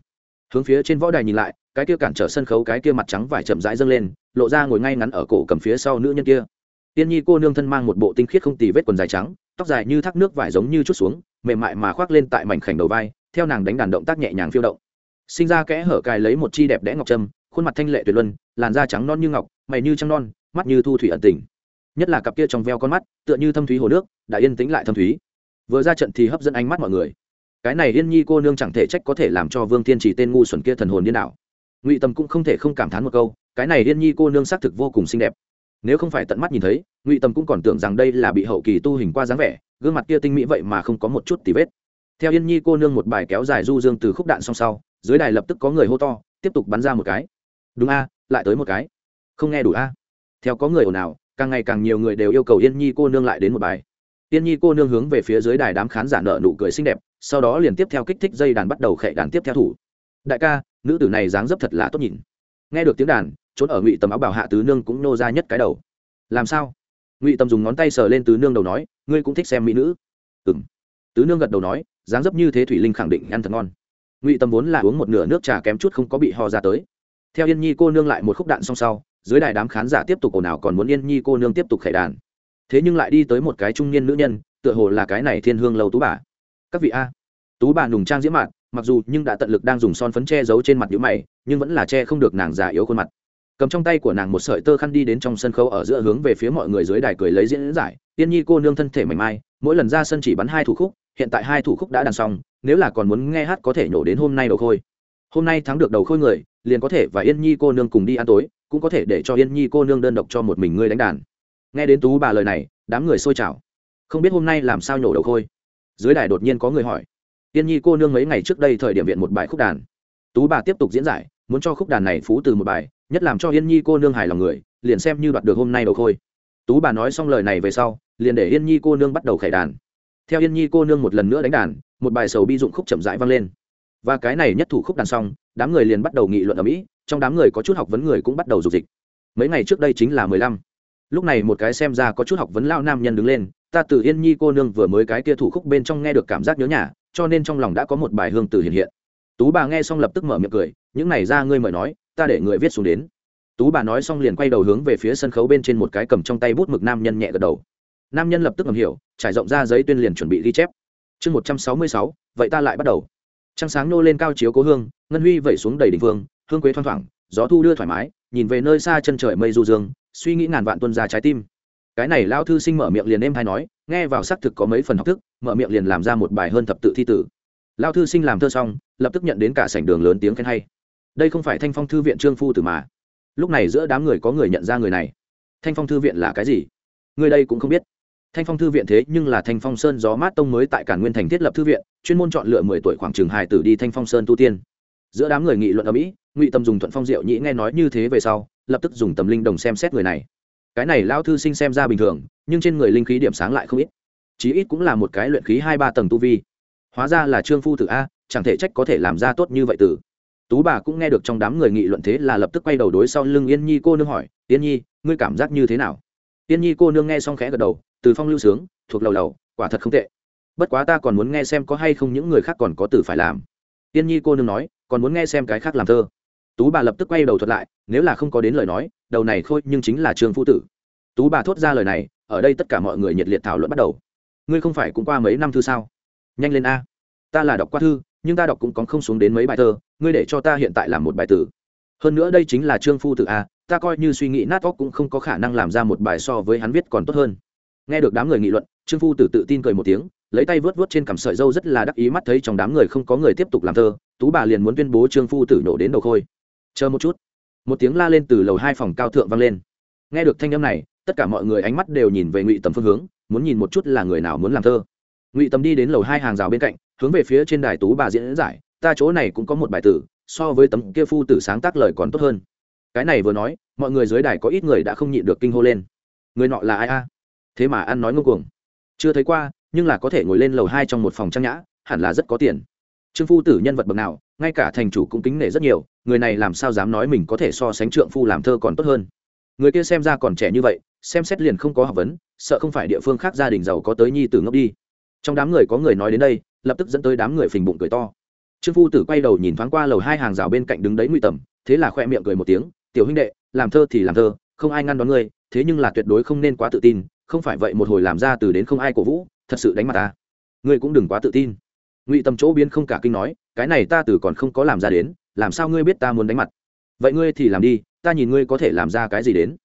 Hướng phía trên võ đài nhìn lại, cái kia cản trở sân khấu, cái kia mặt trắng vải chậm rãi dâng lên, lộ ra ngồi ngay ngắn ở cổ cầm phía sau nữ nhân kia. Tiên nhi cô nương thân mang một bộ tinh khiết không tì vết quần dài trắng, tóc dài như thác nước vải giống như chút xuống, mềm mại mà khoác lên tại mảnh khảnh đầu vai, theo nàng đánh đàn động tác nhẹ nhàng phiêu động. Sinh ra kẽ hở cài lấy một chi đẹp đẽ ngọc trâm, khuôn mặt thanh lệ tuyệt luân, làn da trắng non như ngọc, mày như trăng non mắt như thu thủy ẩn tình. Nhất là cặp kia trong veo con mắt, tựa như thâm thúy hồ nước, đã yên tĩnh lại thâm thúy. Vừa ra trận thì hấp dẫn ánh mắt mọi người. Cái này yên nhi cô nương chẳng thể trách có thể làm cho vương thiên chỉ tên ngu xuẩn kia thần hồn điên đảo. Ngụy tâm cũng không thể không cảm thán một câu, cái này yên nhi cô nương xác thực vô cùng xinh đẹp. Nếu không phải tận mắt nhìn thấy, ngụy tâm cũng còn tưởng rằng đây là bị hậu kỳ tu hình qua dáng vẻ, gương mặt kia tinh mỹ vậy mà không có một chút tì vết. Theo yên nhi cô nương một bài kéo dài du dương từ khúc đạn song sau, dưới đài lập tức có người hô to, tiếp tục bắn ra một cái. Đúng a, lại tới một cái. Không nghe đủ a theo có người ồn ào, càng ngày càng nhiều người đều yêu cầu yên nhi cô nương lại đến một bài. Yên nhi cô nương hướng về phía dưới đài đám khán giả nợ nụ cười xinh đẹp, sau đó liền tiếp theo kích thích dây đàn bắt đầu khệ đàn tiếp theo thủ. Đại ca, nữ tử này dáng dấp thật là tốt nhìn. Nghe được tiếng đàn, trốn ở ngụy tầm áo bảo hạ tứ nương cũng nô ra nhất cái đầu. Làm sao? Ngụy tầm dùng ngón tay sờ lên tứ nương đầu nói, ngươi cũng thích xem mỹ nữ. Ừ m tứ nương gật đầu nói, dáng dấp như thế thủy linh khẳng định ăn thật ngon. Ngụy tầm vốn là uống một nửa nước trà kém chút không có bị ho ra tới. Theo yên nhi cô nương lại một khúc đạn xong sau dưới đài đám khán giả tiếp tục ồn ào còn muốn yên nhi cô nương tiếp tục khải đàn. Thế nhưng lại đi tới một cái trung niên nữ nhân, tựa hồ là cái này thiên hương lâu tú bà. Các vị a. Tú bà nùng trang diễm mạn mặc dù nhưng đã tận lực đang dùng son phấn che giấu trên mặt nhũ mày, nhưng vẫn là che không được nàng già yếu khuôn mặt. Cầm trong tay của nàng một sợi tơ khăn đi đến trong sân khấu ở giữa hướng về phía mọi người dưới đài cười lấy diễn giải tiên nhi cô nương thân thể mảnh mai, mỗi lần ra sân chỉ bắn hai thủ khúc, hiện tại hai thủ khúc đã đàn xong, nếu là còn muốn nghe hát có thể nhổ đến hôm nay đầu khôi. Hôm nay thắng được đầu khôi người, liền có thể và yên nhi cô nương cùng đi ăn tối cũng có thể để cho yên nhi cô nương đơn độc cho một mình ngươi đánh đàn. Nghe đến tú bà lời này, đám người xôi chảo không biết hôm nay làm sao nhổ đầu khôi. Dưới đài đột nhiên có người hỏi. Yên nhi cô nương mấy ngày trước đây thời điểm viện một bài khúc đàn. Tú bà tiếp tục diễn giải, muốn cho khúc đàn này phú từ một bài, nhất làm cho yên nhi cô nương hài lòng người, liền xem như đoạt được hôm nay đầu khôi. Tú bà nói xong lời này về sau, liền để yên nhi cô nương bắt đầu khải đàn. Theo yên nhi cô nương một lần nữa đánh đàn, một bài sầu bi dụng khúc chậm rãi vang lên. Và cái này nhất thủ khúc đàn xong, đám người liền bắt đầu nghị luận ở mỹ trong đám người có chút học vấn người cũng bắt đầu dục dịch. Mấy ngày trước đây chính là mười lăm. Lúc này một cái xem ra có chút học vấn lao nam nhân đứng lên, ta từ yên nhi cô nương vừa mới cái kia thủ khúc bên trong nghe được cảm giác nhớ nhà, cho nên trong lòng đã có một bài hương từ hiện hiện. Tú bà nghe xong lập tức mở miệng cười, những này ra ngươi mời nói, ta để người viết xuống đến. Tú bà nói xong liền quay đầu hướng về phía sân khấu bên trên một cái cầm trong tay bút mực nam nhân nhẹ gật đầu. Nam nhân lập tức ngầm hiểu, trải rộng ra giấy tuyên liền chuẩn bị ghi chép. Chương một trăm sáu mươi sáu, vậy ta lại bắt đầu. Trăng sáng nô lên cao chiếu cố hương, ngân huy vẩy xuống đầy đỉnh phương hương quế thoang thoảng, gió thu đưa thoải mái, nhìn về nơi xa chân trời mây du dương, suy nghĩ ngàn vạn tuân ra trái tim. Cái này lao thư sinh mở miệng liền em hay nói, nghe vào xác thực có mấy phần học thức, mở miệng liền làm ra một bài hơn thập tự thi tử. Lao thư sinh làm thơ xong, lập tức nhận đến cả sảnh đường lớn tiếng khen hay. Đây không phải thanh phong thư viện trương phu tử mà. Lúc này giữa đám người có người nhận ra người này. Thanh phong thư viện là cái gì? Người đây cũng không biết. Thanh phong thư viện thế nhưng là thanh phong sơn gió mát tông mới tại cản nguyên thành thiết lập thư viện, chuyên môn chọn lựa mười tuổi khoảng trường hài tử đi thanh phong sơn tu tiên giữa đám người nghị luận ở mỹ, ngụy tâm dùng thuận phong diệu nhĩ nghe nói như thế về sau, lập tức dùng tầm linh đồng xem xét người này. Cái này lao thư sinh xem ra bình thường, nhưng trên người linh khí điểm sáng lại không ít. Chí ít cũng là một cái luyện khí hai ba tầng tu vi. Hóa ra là trương phu tử a, chẳng thể trách có thể làm ra tốt như vậy tử tú bà cũng nghe được trong đám người nghị luận thế là lập tức quay đầu đối sau lưng yên nhi cô nương hỏi, yên nhi, ngươi cảm giác như thế nào? Yên nhi cô nương nghe xong khẽ gật đầu, từ phong lưu sướng, thuộc lầu lầu, quả thật không tệ. Bất quá ta còn muốn nghe xem có hay không những người khác còn có tử phải làm. Tiên nhi cô nương nói, còn muốn nghe xem cái khác làm thơ. Tú bà lập tức quay đầu thuật lại, nếu là không có đến lời nói, đầu này khôi nhưng chính là trương phu tử. Tú bà thốt ra lời này, ở đây tất cả mọi người nhiệt liệt thảo luận bắt đầu. Ngươi không phải cũng qua mấy năm thư sao? Nhanh lên a. Ta là đọc qua thư, nhưng ta đọc cũng có không xuống đến mấy bài thơ, ngươi để cho ta hiện tại làm một bài tử. Hơn nữa đây chính là trương phu tử a, ta coi như suy nghĩ nát óc cũng không có khả năng làm ra một bài so với hắn viết còn tốt hơn. Nghe được đám người nghị luận, trương phu tử tự tin cười một tiếng lấy tay vớt vớt trên cằm sợi dâu rất là đắc ý mắt thấy trong đám người không có người tiếp tục làm thơ, tú bà liền muốn tuyên bố trương phu tử nổ đến đầu khôi. Chờ một chút. Một tiếng la lên từ lầu hai phòng cao thượng vang lên. Nghe được thanh âm này, tất cả mọi người ánh mắt đều nhìn về ngụy tầm phương hướng, muốn nhìn một chút là người nào muốn làm thơ. Ngụy tầm đi đến lầu hai hàng rào bên cạnh, hướng về phía trên đài tú bà diễn giải, ta chỗ này cũng có một bài tử, so với tấm kia phu tử sáng tác lời còn tốt hơn. Cái này vừa nói, mọi người dưới đài có ít người đã không nhịn được kinh hô lên. Người nọ là ai a? Thế mà ăn nói ngông cuồng. Chưa thấy qua nhưng là có thể ngồi lên lầu hai trong một phòng trang nhã, hẳn là rất có tiền. Trương phu tử nhân vật bậc nào, ngay cả thành chủ cũng kính nể rất nhiều, người này làm sao dám nói mình có thể so sánh trượng phu làm thơ còn tốt hơn. Người kia xem ra còn trẻ như vậy, xem xét liền không có học vấn, sợ không phải địa phương khác gia đình giàu có tới nhi từ ngốc đi. Trong đám người có người nói đến đây, lập tức dẫn tới đám người phình bụng cười to. Trương phu tử quay đầu nhìn thoáng qua lầu hai hàng rào bên cạnh đứng đấy nguy tầm thế là khoe miệng cười một tiếng, tiểu huynh đệ, làm thơ thì làm thơ, không ai ngăn đón ngươi, thế nhưng là tuyệt đối không nên quá tự tin, không phải vậy một hồi làm ra từ đến không ai cổ vũ thật sự đánh mặt ta. Ngươi cũng đừng quá tự tin. Ngụy tầm chỗ biến không cả kinh nói, cái này ta từ còn không có làm ra đến, làm sao ngươi biết ta muốn đánh mặt? Vậy ngươi thì làm đi, ta nhìn ngươi có thể làm ra cái gì đến?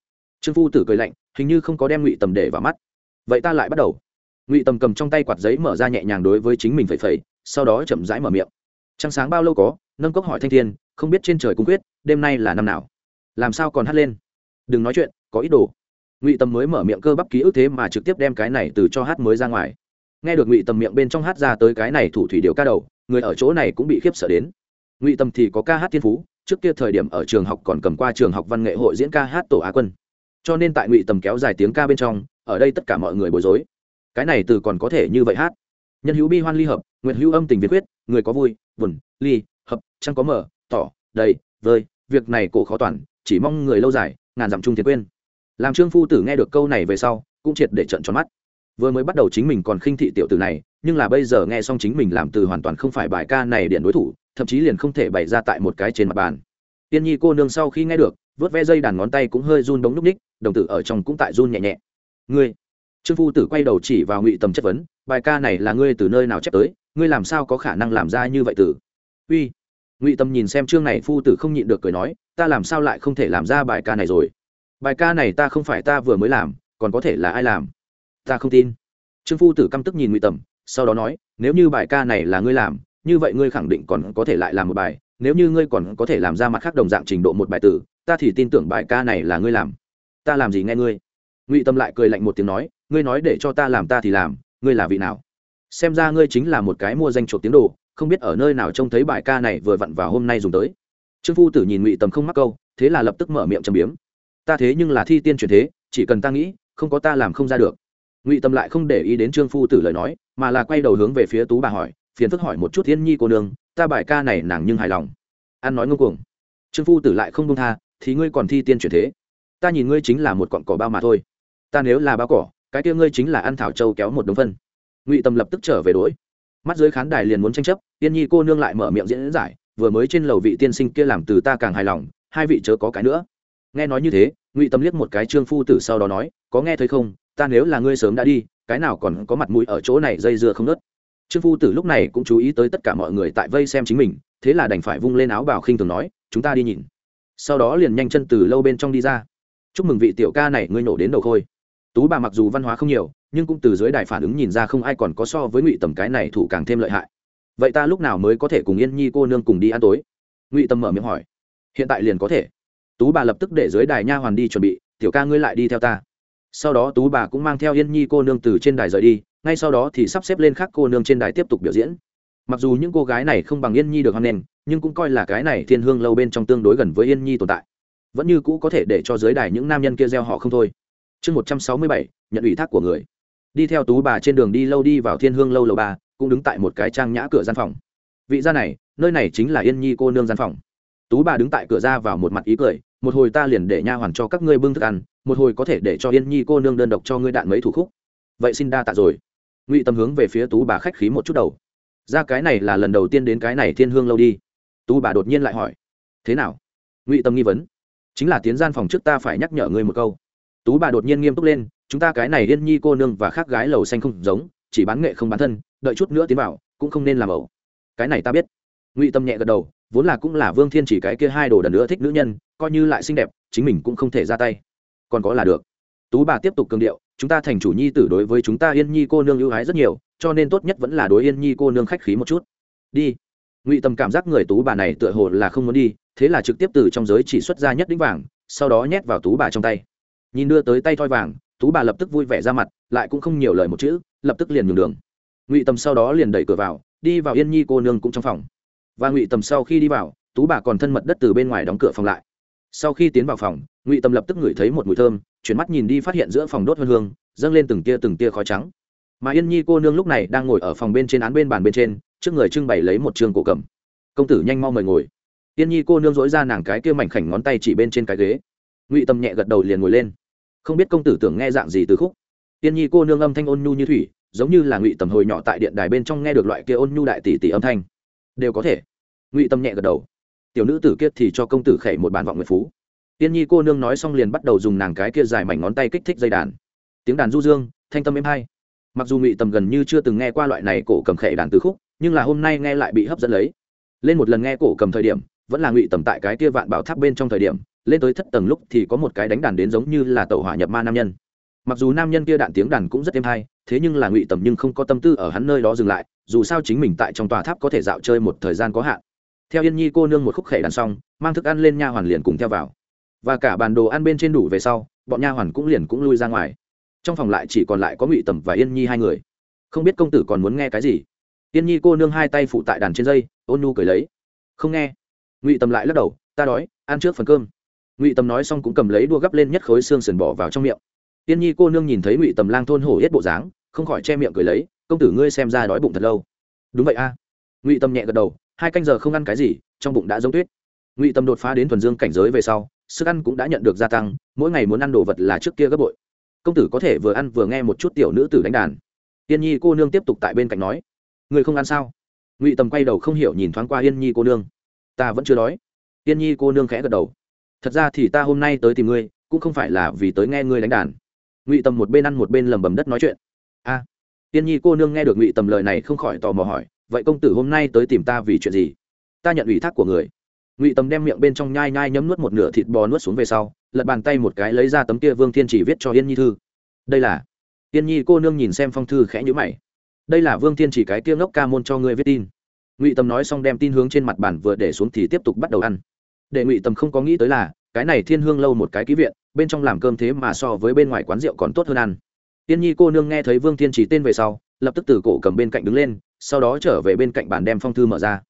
Trương phu tử cười lạnh, hình như không có đem ngụy tầm để vào mắt. Vậy ta lại bắt đầu. Ngụy tầm cầm trong tay quạt giấy mở ra nhẹ nhàng đối với chính mình phẩy phẩy, sau đó chậm rãi mở miệng. Trăng sáng bao lâu có? Nâng cốc hỏi thanh thiên, không biết trên trời cung quyết, đêm nay là năm nào? Làm sao còn hát lên? Đừng nói chuyện, có ý đồ ngụy tầm mới mở miệng cơ bắp ký ức thế mà trực tiếp đem cái này từ cho hát mới ra ngoài. Nghe được ngụy tầm miệng bên trong hát ra tới cái này thủ thủy điệu ca đầu, người ở chỗ này cũng bị khiếp sợ đến. Ngụy tầm thì có ca hát thiên phú, trước kia thời điểm ở trường học còn cầm qua trường học văn nghệ hội diễn ca hát tổ á quân. Cho nên tại ngụy tầm kéo dài tiếng ca bên trong, ở đây tất cả mọi người bối rối. Cái này từ còn có thể như vậy hát. Nhân hữu bi hoan ly hợp nguyện hữu âm tình việt quyết, người có vui, buồn, ly, hợp chẳng có mở tỏ, đầy, vơi, việc này cổ khó toàn, chỉ mong người lâu dài, ngàn dặm chung thiệt quên làm trương phu tử nghe được câu này về sau, cũng triệt để trận tròn mắt. Vừa mới bắt đầu chính mình còn khinh thị tiểu tử này, nhưng là bây giờ nghe xong chính mình làm từ hoàn toàn không phải bài ca này điện đối thủ, thậm chí liền không thể bày ra tại một cái trên mặt bàn. Tiên nhi cô nương sau khi nghe được, vớt ve dây đàn ngón tay cũng hơi run đống núp ních, đồng tử ở trong cũng tại run nhẹ nhẹ. Ngươi? Trương phu tử quay đầu chỉ vào ngụy tầm chất vấn, bài ca này là ngươi từ nơi nào chép tới, ngươi làm sao có khả năng làm ra như vậy tử? Uy. Ngụy tầm nhìn xem chương này, phu tử không nhịn được cười nói, ta làm sao lại không thể làm ra bài ca này rồi? Bài ca này ta không phải ta vừa mới làm, còn có thể là ai làm? Ta không tin. Trương phu tử căm tức nhìn ngụy tầm, sau đó nói, nếu như bài ca này là ngươi làm, như vậy ngươi khẳng định còn có thể lại làm một bài, nếu như ngươi còn có thể làm ra mặt khác đồng dạng trình độ một bài tử, ta thì tin tưởng bài ca này là ngươi làm. Ta làm gì nghe ngươi? Ngụy tâm lại cười lạnh một tiếng nói, ngươi nói để cho ta làm ta thì làm, ngươi là vị nào? Xem ra ngươi chính là một cái mua danh chuột tiếng đồ, không biết ở nơi nào trông thấy bài ca này vừa vặn vào hôm nay dùng tới. Trương phu tử nhìn ngụy tầm không mắc câu, thế là lập tức mở miệng châm biếm ta thế nhưng là thi tiên chuyển thế, chỉ cần ta nghĩ, không có ta làm không ra được. Ngụy tâm lại không để ý đến trương phu tử lời nói, mà là quay đầu hướng về phía tú bà hỏi, phiền phức hỏi một chút thiên nhi cô nương, ta bài ca này nàng nhưng hài lòng. An nói ngông cuồng. Trương phu tử lại không công tha, thì ngươi còn thi tiên chuyển thế. Ta nhìn ngươi chính là một cọn cỏ bao mà thôi. Ta nếu là bao cỏ, cái kia ngươi chính là ăn thảo châu kéo một đống phân. Ngụy tâm lập tức trở về đuổi mắt dưới khán đài liền muốn tranh chấp tiên nhi cô nương lại mở miệng diễn giải, vừa mới trên lầu vị tiên sinh kia làm từ ta càng hài lòng, hai vị chớ có cái nữa nghe nói như thế, ngụy tâm liếc một cái trương phu tử sau đó nói, có nghe thấy không? Ta nếu là ngươi sớm đã đi, cái nào còn có mặt mũi ở chỗ này dây dưa không nớt? Trương phu tử lúc này cũng chú ý tới tất cả mọi người tại vây xem chính mình, thế là đành phải vung lên áo bào khinh thường nói, chúng ta đi nhìn. Sau đó liền nhanh chân từ lâu bên trong đi ra. Chúc mừng vị tiểu ca này, ngươi nổ đến đầu khôi. Tú bà mặc dù văn hóa không nhiều, nhưng cũng từ dưới đài phản ứng nhìn ra không ai còn có so với ngụy tầm cái này thủ càng thêm lợi hại. Vậy ta lúc nào mới có thể cùng yên nhi cô nương cùng đi ăn tối? Ngụy tầm mở miệng hỏi. Hiện tại liền có thể tú bà lập tức để dưới đài nha hoàn đi chuẩn bị, tiểu ca ngươi lại đi theo ta. Sau đó tú bà cũng mang theo yên nhi cô nương từ trên đài rời đi, ngay sau đó thì sắp xếp lên khác cô nương trên đài tiếp tục biểu diễn. Mặc dù những cô gái này không bằng yên nhi được hoan nghênh, nhưng cũng coi là cái này thiên hương lâu bên trong tương đối gần với yên nhi tồn tại. Vẫn như cũ có thể để cho dưới đài những nam nhân kia gieo họ không thôi. Chương một trăm sáu mươi bảy, nhận ủy thác của người. Đi theo tú bà trên đường đi lâu đi vào thiên hương lâu lầu ba, cũng đứng tại một cái trang nhã cửa gian phòng. Vị gia này, nơi này chính là yên nhi cô nương gian phòng. Tú bà đứng tại cửa ra vào một mặt ý cười một hồi ta liền để nha hoàn cho các ngươi bưng thức ăn, một hồi có thể để cho yên nhi cô nương đơn độc cho ngươi đạn mấy thủ khúc. Vậy xin đa tạ rồi. Ngụy tâm hướng về phía tú bà khách khí một chút đầu. Ra cái này là lần đầu tiên đến cái này thiên hương lâu đi. Tú bà đột nhiên lại hỏi. Thế nào? Ngụy tâm nghi vấn. Chính là tiến gian phòng trước ta phải nhắc nhở ngươi một câu. Tú bà đột nhiên nghiêm túc lên, chúng ta cái này yên nhi cô nương và khác gái lầu xanh không giống, chỉ bán nghệ không bán thân, đợi chút nữa tiến vào, cũng không nên làm ẩu. Cái này ta biết. Ngụy tâm nhẹ gật đầu vốn là cũng là vương thiên chỉ cái kia hai đồ đần nữa thích nữ nhân, coi như lại xinh đẹp, chính mình cũng không thể ra tay. Còn có là được. Tú bà tiếp tục cường điệu, chúng ta thành chủ nhi tử đối với chúng ta yên nhi cô nương ưu ái rất nhiều, cho nên tốt nhất vẫn là đối yên nhi cô nương khách khí một chút. Đi. Ngụy tâm cảm giác người tú bà này tựa hồ là không muốn đi, thế là trực tiếp từ trong giới chỉ xuất ra nhất đĩnh vàng, sau đó nhét vào tú bà trong tay. Nhìn đưa tới tay thoi vàng, tú bà lập tức vui vẻ ra mặt, lại cũng không nhiều lời một chữ, lập tức liền nhường đường. Ngụy tâm sau đó liền đẩy cửa vào, đi vào yên nhi cô nương cũng trong phòng và ngụy tâm sau khi đi vào, tú bà còn thân mật đất từ bên ngoài đóng cửa phòng lại. Sau khi tiến vào phòng, ngụy tâm lập tức ngửi thấy một mùi thơm, chuyển mắt nhìn đi phát hiện giữa phòng đốt hơn hương, dâng lên từng tia từng tia khói trắng. Mà yên nhi cô nương lúc này đang ngồi ở phòng bên trên án bên bàn bên trên, trước người trưng bày lấy một trường cổ cầm. Công tử nhanh mau mời ngồi. Yên nhi cô nương dối ra nàng cái kia mảnh khảnh ngón tay chỉ bên trên cái ghế. Ngụy tâm nhẹ gật đầu liền ngồi lên. Không biết công tử tưởng nghe dạng gì từ khúc. Yên nhi cô nương âm thanh ôn nhu như thủy, giống như là ngụy tầm hồi nhỏ tại điện đài bên trong nghe được loại kia ôn nhu đại tỷ tỷ âm thanh đều có thể. Ngụy tâm nhẹ gật đầu. Tiểu nữ tử kia thì cho công tử khẩy một bản vọng nguyệt phú. Tiên nhi cô nương nói xong liền bắt đầu dùng nàng cái kia dài mảnh ngón tay kích thích dây đàn. Tiếng đàn du dương, thanh tâm êm hay. Mặc dù ngụy tầm gần như chưa từng nghe qua loại này cổ cầm khẩy đàn từ khúc, nhưng là hôm nay nghe lại bị hấp dẫn lấy. Lên một lần nghe cổ cầm thời điểm, vẫn là ngụy tầm tại cái kia vạn bảo tháp bên trong thời điểm, lên tới thất tầng lúc thì có một cái đánh đàn đến giống như là tàu hỏa nhập ma nam nhân. Mặc dù nam nhân kia đạn tiếng đàn cũng rất êm hay thế nhưng là ngụy tầm nhưng không có tâm tư ở hắn nơi đó dừng lại, dù sao chính mình tại trong tòa tháp có thể dạo chơi một thời gian có hạn. Theo yên nhi cô nương một khúc khẩy đàn xong, mang thức ăn lên nha hoàn liền cùng theo vào. Và cả bàn đồ ăn bên trên đủ về sau, bọn nha hoàn cũng liền cũng lui ra ngoài. Trong phòng lại chỉ còn lại có ngụy tầm và yên nhi hai người. Không biết công tử còn muốn nghe cái gì? Yên nhi cô nương hai tay phụ tại đàn trên dây, ôn nhu cười lấy. Không nghe. Ngụy tầm lại lắc đầu, ta đói, ăn trước phần cơm. Ngụy tầm nói xong cũng cầm lấy đua gắp lên nhất khối xương sườn bỏ vào trong miệng. Tiên nhi cô nương nhìn thấy ngụy tầm lang thôn hổ hết bộ dáng, không khỏi che miệng cười lấy, công tử ngươi xem ra đói bụng thật lâu. Đúng vậy a. Ngụy tầm nhẹ gật đầu, hai canh giờ không ăn cái gì, trong bụng đã giống tuyết. Ngụy tầm đột phá đến thuần dương cảnh giới về sau, sức ăn cũng đã nhận được gia tăng, mỗi ngày muốn ăn đồ vật là trước kia gấp bội. Công tử có thể vừa ăn vừa nghe một chút tiểu nữ tử đánh đàn. Yên nhi cô nương tiếp tục tại bên cạnh nói người không ăn sao? Ngụy tầm quay đầu không hiểu nhìn thoáng qua yên nhi cô nương. Ta vẫn chưa đói. Yên nhi cô nương khẽ gật đầu, thật ra thì ta hôm nay tới tìm ngươi, cũng không phải là vì tới nghe ngươi đánh đàn ngụy tầm một bên ăn một bên lầm bầm đất nói chuyện. A à, nhi cô nương nghe được ngụy tầm lời này không khỏi tò mò hỏi vậy công tử hôm nay tới tìm ta vì chuyện gì? Ta nhận ủy thác của người. Ngụy tầm đem miệng bên trong nhai nhai nhấm nuốt một nửa thịt bò nuốt xuống về sau lật bàn tay một cái lấy ra tấm kia vương thiên chỉ viết cho yên nhi thư. Đây là yên nhi cô nương nhìn xem phong thư khẽ nhữ mày. Đây là vương thiên chỉ cái kia ngốc ca môn cho ngươi viết tin. Ngụy tầm nói xong đem tin hướng trên mặt bàn vừa để xuống thì tiếp tục bắt đầu ăn. Để ngụy tầm không có nghĩ tới là cái này thiên hương lâu một cái ký viện, bên trong làm cơm thế mà so với bên ngoài quán rượu còn tốt hơn ăn. Tiên nhi cô nương nghe thấy vương thiên chỉ tên về sau, lập tức từ cổ cầm bên cạnh đứng lên, sau đó trở về bên cạnh bàn đem phong thư mở ra.